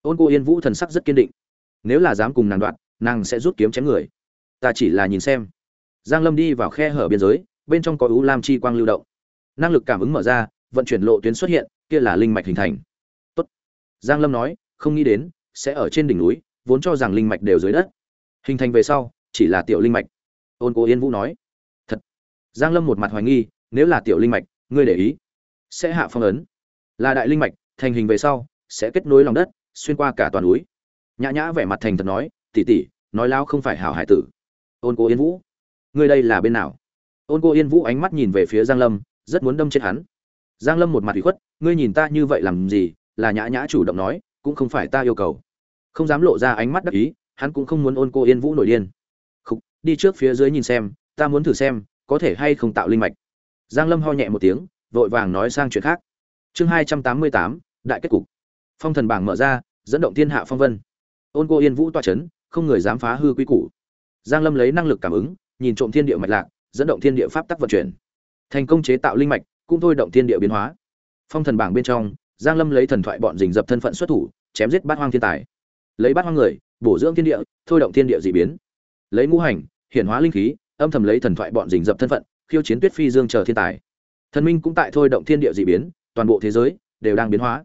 S1: Ôn cô yên vũ thần sắc rất kiên định. Nếu là dám cùng nàng đoạn, nàng sẽ rút kiếm chém người. Ta chỉ là nhìn xem giang lâm đi vào khe hở biên giới, bên trong có ưu lam chi quang lưu động. Năng lực cảm ứng mở ra, vận chuyển lộ tuyến xuất hiện, kia là linh mạch hình thành. Tốt. Giang lâm nói, không nghĩ đến, sẽ ở trên đỉnh núi, vốn cho rằng linh mạch đều dưới đất. Hình thành về sau, chỉ là tiểu linh mạch. Ôn cố yên vũ nói. Thật. Giang lâm một mặt hoài nghi, nếu là tiểu linh mạch, ngươi để ý, sẽ hạ phong ấn. Là đại linh mạch, thành hình về sau, sẽ kết nối lòng đất, xuyên qua cả toàn núi. Nhã nhã vẻ mặt thành thật nói, tỷ tỷ, nói lao không phải hảo hải tử. Ôn cô yên vũ ngươi đây là bên nào? Ôn cô yên vũ ánh mắt nhìn về phía giang lâm rất muốn đâm chết hắn. Giang lâm một mặt ủy khuất ngươi nhìn ta như vậy làm gì? Là nhã nhã chủ động nói cũng không phải ta yêu cầu. Không dám lộ ra ánh mắt đắc ý hắn cũng không muốn ôn cô yên vũ nổi điên. Khúc, đi trước phía dưới nhìn xem ta muốn thử xem có thể hay không tạo linh mạch. Giang lâm ho nhẹ một tiếng vội vàng nói sang chuyện khác. Chương hai trăm tám mươi tám đại kết cục. Phong thần bảng mở ra dẫn động thiên hạ phong vân. Ôn cô yên vũ toa chấn không người dám phá hư quy củ. Giang lâm lấy năng lực cảm ứng nhìn trộm thiên địa mạch lạc, dẫn động thiên địa pháp tắc vận chuyển. Thành công chế tạo linh mạch, cũng thôi động thiên địa biến hóa. Phong thần bảng bên trong, giang lâm lấy thần thoại bọn rình dập thân phận xuất thủ, chém giết bát hoang thiên tài. Lấy bát hoang người, bổ dưỡng thiên địa, thôi động thiên địa dị biến. Lấy ngũ hành, hiển hóa linh khí, âm thầm lấy thần thoại bọn rình dập thân phận, khiêu chiến tuyết phi dương chờ thiên tài. Thần minh cũng tại thôi động thiên địa dị biến, toàn bộ thế giới đều đang biến hóa.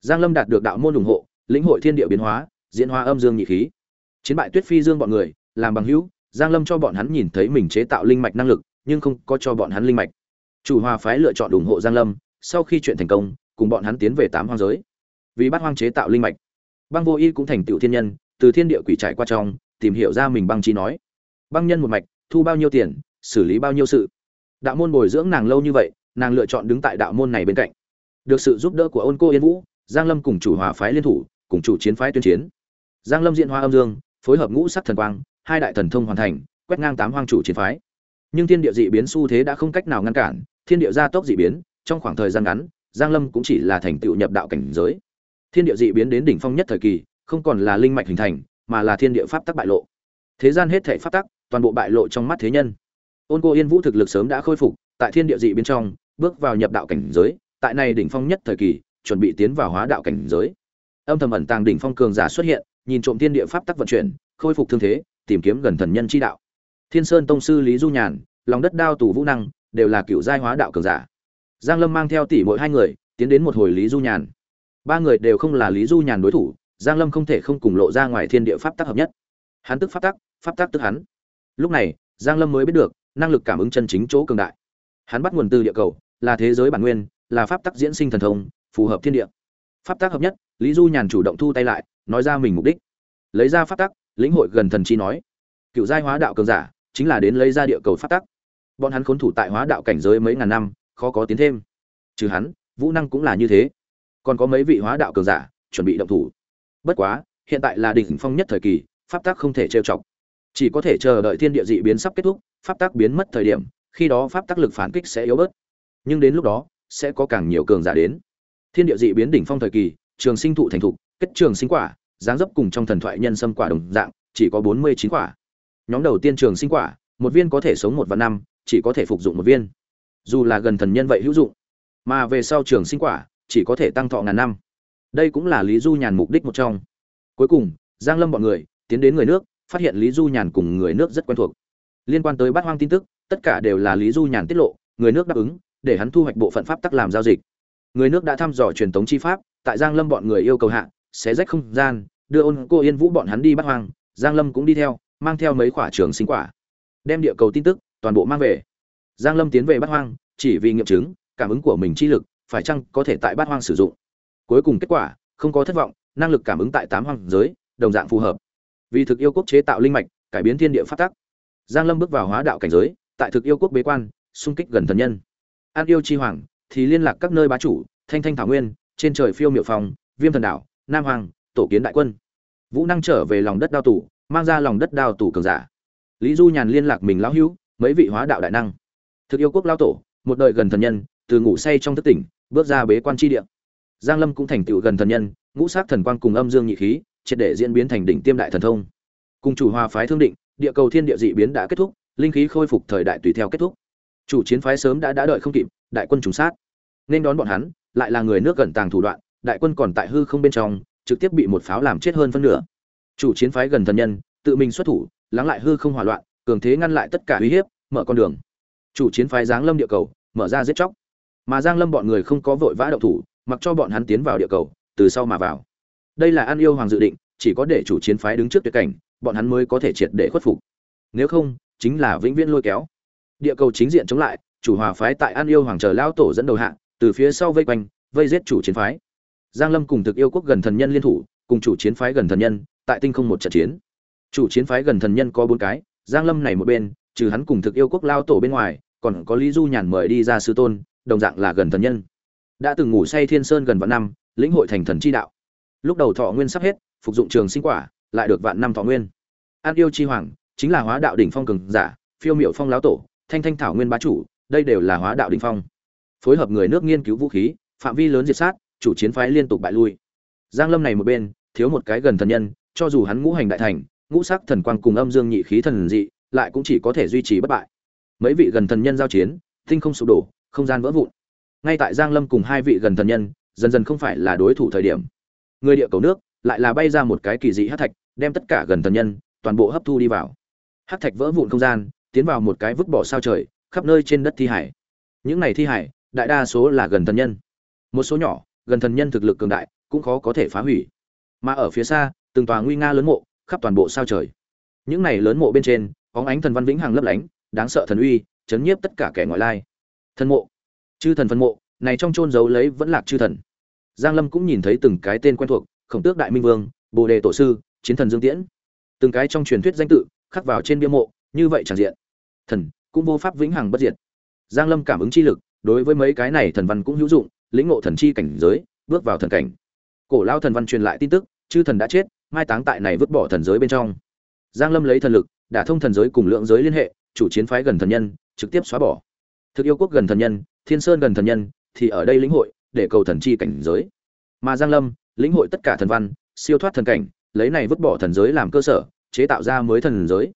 S1: Giang lâm đạt được đạo môn ủng hộ, lĩnh hội thiên địa biến hóa, diễn hóa âm dương nhị khí. Chiến bại tuyết phi dương bọn người, làm bằng hữu giang lâm cho bọn hắn nhìn thấy mình chế tạo linh mạch năng lực, nhưng không có cho bọn hắn linh mạch. Chủ hòa phái lựa chọn ủng hộ giang lâm, sau khi chuyện thành công, cùng bọn hắn tiến về tám hoang giới. Vì bắt hoang chế tạo linh mạch, băng vô y cũng thành tựu thiên nhân, từ thiên địa quỷ trải qua trong, tìm hiểu ra mình băng chi nói. Băng nhân một mạch, thu bao nhiêu tiền, xử lý bao nhiêu sự. Đạo môn bồi dưỡng nàng lâu như vậy, nàng lựa chọn đứng tại đạo môn này bên cạnh. Được sự giúp đỡ của ôn cô yên vũ, giang lâm cùng chủ hòa phái liên thủ, cùng chủ chiến phái tuyên chiến. Giang lâm diện hoa âm dương, phối hợp ngũ sắc thần quang hai đại thần thông hoàn thành, quét ngang tám hoang chủ chiến phái. Nhưng thiên địa dị biến xu thế đã không cách nào ngăn cản, thiên địa gia tốc dị biến, trong khoảng thời gian ngắn, giang lâm cũng chỉ là thành tựu nhập đạo cảnh giới. Thiên địa dị biến đến đỉnh phong nhất thời kỳ, không còn là linh mạch hình thành, mà là thiên địa pháp tắc bại lộ. Thế gian hết thảy pháp tắc, toàn bộ bại lộ trong mắt thế nhân. Ôn cô yên vũ thực lực sớm đã khôi phục, tại thiên địa dị biến trong, bước vào nhập đạo cảnh giới, tại này đỉnh phong nhất thời kỳ, chuẩn bị tiến vào hóa đạo cảnh giới. Âm thầm ẩn tàng đỉnh phong cường giả xuất hiện, nhìn trộm thiên địa pháp tắc vận chuyển, khôi phục thương thế tìm kiếm gần thần nhân chi đạo. Thiên sơn tông sư lý du nhàn, lòng đất đao tù vũ năng, đều là cựu giai hóa đạo cường giả. Giang lâm mang theo tỷ mỗi hai người, tiến đến một hồi lý du nhàn. Ba người đều không là lý du nhàn đối thủ, giang lâm không thể không cùng lộ ra ngoài thiên địa pháp tắc hợp nhất. Hắn tức pháp tắc pháp tắc tức hắn. Lúc này, giang lâm mới biết được, năng lực cảm ứng chân chính chỗ cường đại. Hắn bắt nguồn từ địa cầu, là thế giới bản nguyên, là pháp tắc diễn sinh thần thông, phù hợp thiên địa. Pháp tắc hợp nhất, lý du nhàn chủ động thu tay lại, nói ra mình mục đích. Lấy ra pháp tắc lĩnh hội gần thần chi nói. Cựu giai hóa đạo cường giả chính là đến lấy ra địa cầu pháp tắc. Bọn hắn khốn thủ tại hóa đạo cảnh giới mấy ngàn năm, khó có tiến thêm. Trừ hắn, vũ năng cũng là như thế. Còn có mấy vị hóa đạo cường giả chuẩn bị động thủ. Bất quá, hiện tại là đỉnh phong nhất thời kỳ, pháp tắc không thể trêu chọc. Chỉ có thể chờ đợi thiên địa dị biến sắp kết thúc, pháp tắc biến mất thời điểm, khi đó pháp tắc lực phản kích sẽ yếu bớt. Nhưng đến lúc đó, sẽ có càng nhiều cường giả đến. Thiên địa dị biến đỉnh phong thời kỳ, trường sinh thụ thành thục, kết trường sinh quả dáng dấp cùng trong thần thoại nhân sâm quả đồng dạng, chỉ có bốn mươi chín quả. Nhóm đầu tiên trường sinh quả, một viên có thể sống một vạn năm, chỉ có thể phục dụng một viên. Dù là gần thần nhân vậy hữu dụng, mà về sau trường sinh quả, chỉ có thể tăng thọ ngàn năm. Đây cũng là lý du nhàn mục đích một trong. Cuối cùng, giang lâm bọn người tiến đến người nước, phát hiện lý du nhàn cùng người nước rất quen thuộc. Liên quan tới bát hoang tin tức, tất cả đều là lý du nhàn tiết lộ, người nước đáp ứng, để hắn thu hoạch bộ phận pháp tắc làm giao dịch. Người nước đã thăm dò truyền thống chi pháp, tại giang lâm bọn người yêu cầu hạ sẽ rách không gian đưa ôn cô yên vũ bọn hắn đi bắt hoang, giang lâm cũng đi theo, mang theo mấy quả trường sinh quả. Đem địa cầu tin tức, toàn bộ mang về. Giang lâm tiến về bắt hoang, chỉ vì nghiệm chứng, cảm ứng của mình chi lực, phải chăng có thể tại bát hoang sử dụng. Cuối cùng kết quả, không có thất vọng, năng lực cảm ứng tại tám hoang giới, đồng dạng phù hợp. Vì thực yêu quốc chế tạo linh mạch, cải biến thiên địa phát tắc. Giang lâm bước vào hóa đạo cảnh giới, tại thực yêu quốc bế quan, xung kích gần thần nhân. An yêu chi hoàng, thì liên lạc các nơi bá chủ, thanh thanh thảo nguyên, trên trời phiêu miệu phòng viêm thần đảo, nam hoàng tổ kiến đại quân. Vũ năng trở về lòng đất đao tủ mang ra lòng đất đao tủ cường giả. Lý du nhàn liên lạc mình lão hữu, mấy vị hóa đạo đại năng. Thực yêu quốc lao tổ, một đời gần thần nhân, từ ngủ say trong thất tỉnh, bước ra bế quan tri địa. Giang lâm cũng thành tựu gần thần nhân, ngũ sát thần quang cùng âm dương nhị khí, triệt để diễn biến thành đỉnh tiêm đại thần thông. Cùng chủ hòa phái thương định, địa cầu thiên địa dị biến đã kết thúc, linh khí khôi phục thời đại tùy theo kết thúc. Chủ chiến phái sớm đã đã đợi không kịp, đại quân trùng sát. Nên đón bọn hắn, lại là người nước gần tàng thủ đoạn, đại quân còn tại hư không bên trong trực tiếp bị một pháo làm chết hơn phân nửa. Chủ chiến phái gần thần nhân, tự mình xuất thủ, lắng lại hư không hỏa loạn, cường thế ngăn lại tất cả uy hiếp, mở con đường. Chủ chiến phái giáng lâm địa cầu, mở ra giết chóc. Mà giang lâm bọn người không có vội vã động thủ, mặc cho bọn hắn tiến vào địa cầu, từ sau mà vào. Đây là an yêu hoàng dự định, chỉ có để chủ chiến phái đứng trước tuyệt cảnh, bọn hắn mới có thể triệt để khuất phục. Nếu không, chính là vĩnh viễn lôi kéo. Địa cầu chính diện chống lại, chủ hòa phái tại an yêu hoàng chờ lao tổ dẫn đầu hạ, từ phía sau vây quanh, vây giết chủ chiến phái giang lâm cùng thực yêu quốc gần thần nhân liên thủ, cùng chủ chiến phái gần thần nhân, tại tinh không một trận chiến. Chủ chiến phái gần thần nhân có bốn cái, giang lâm này một bên, trừ hắn cùng thực yêu quốc lao tổ bên ngoài, còn có lý du nhàn mời đi ra sư tôn, đồng dạng là gần thần nhân. Đã từng ngủ say thiên sơn gần vạn năm, lĩnh hội thành thần chi đạo. Lúc đầu thọ nguyên sắp hết, phục dụng trường sinh quả, lại được vạn năm thọ nguyên. An yêu chi hoàng, chính là hóa đạo đỉnh phong cường giả, phiêu miệu phong lão tổ, thanh thanh thảo nguyên bá chủ, đây đều là hóa đạo đỉnh phong. Phối hợp người nước nghiên cứu vũ khí, phạm vi lớn diệt sát chủ chiến phái liên tục bại lui. Giang lâm này một bên, thiếu một cái gần thần nhân, cho dù hắn ngũ hành đại thành, ngũ sắc thần quang cùng âm dương nhị khí thần dị, lại cũng chỉ có thể duy trì bất bại. Mấy vị gần thần nhân giao chiến, tinh không sụp đổ, không gian vỡ vụn. Ngay tại giang lâm cùng hai vị gần thần nhân, dần dần không phải là đối thủ thời điểm. Người địa cầu nước, lại là bay ra một cái kỳ dị hắc thạch, đem tất cả gần thần nhân, toàn bộ hấp thu đi vào. Hắc thạch vỡ vụn không gian, tiến vào một cái vứt bỏ sao trời, khắp nơi trên đất thi hải. Những này thi hải, đại đa số là gần thần nhân. Một số nhỏ gần thần nhân thực lực cường đại, cũng khó có thể phá hủy. Mà ở phía xa, từng tòa nguy nga lớn mộ, khắp toàn bộ sao trời. Những này lớn mộ bên trên, có ánh thần văn vĩnh hằng lấp lánh, đáng sợ thần uy, chấn nhiếp tất cả kẻ ngoại lai. Thần mộ. Chư thần phân mộ, này trong chôn giấu lấy vẫn lạc chư thần. Giang lâm cũng nhìn thấy từng cái tên quen thuộc, khổng tước đại minh vương, bồ đề tổ sư, chiến thần dương tiễn. Từng cái trong truyền thuyết danh tự, khắc vào trên bia mộ, như vậy chẳng diện. Thần cũng vô pháp vĩnh hằng bất diệt. Giang lâm cảm ứng chi lực, đối với mấy cái này thần văn cũng hữu dụng lĩnh ngộ thần chi cảnh giới, bước vào thần cảnh. Cổ lao thần văn truyền lại tin tức, chư thần đã chết, mai táng tại này vứt bỏ thần giới bên trong. Giang lâm lấy thần lực đã thông thần giới cùng lượng giới liên hệ, chủ chiến phái gần thần nhân, trực tiếp xóa bỏ. Thực yêu quốc gần thần nhân, thiên sơn gần thần nhân, thì ở đây lĩnh hội, để cầu thần chi cảnh giới. Mà giang lâm, lĩnh hội tất cả thần văn, siêu thoát thần cảnh, lấy này vứt bỏ thần giới làm cơ sở, chế tạo ra mới thần giới.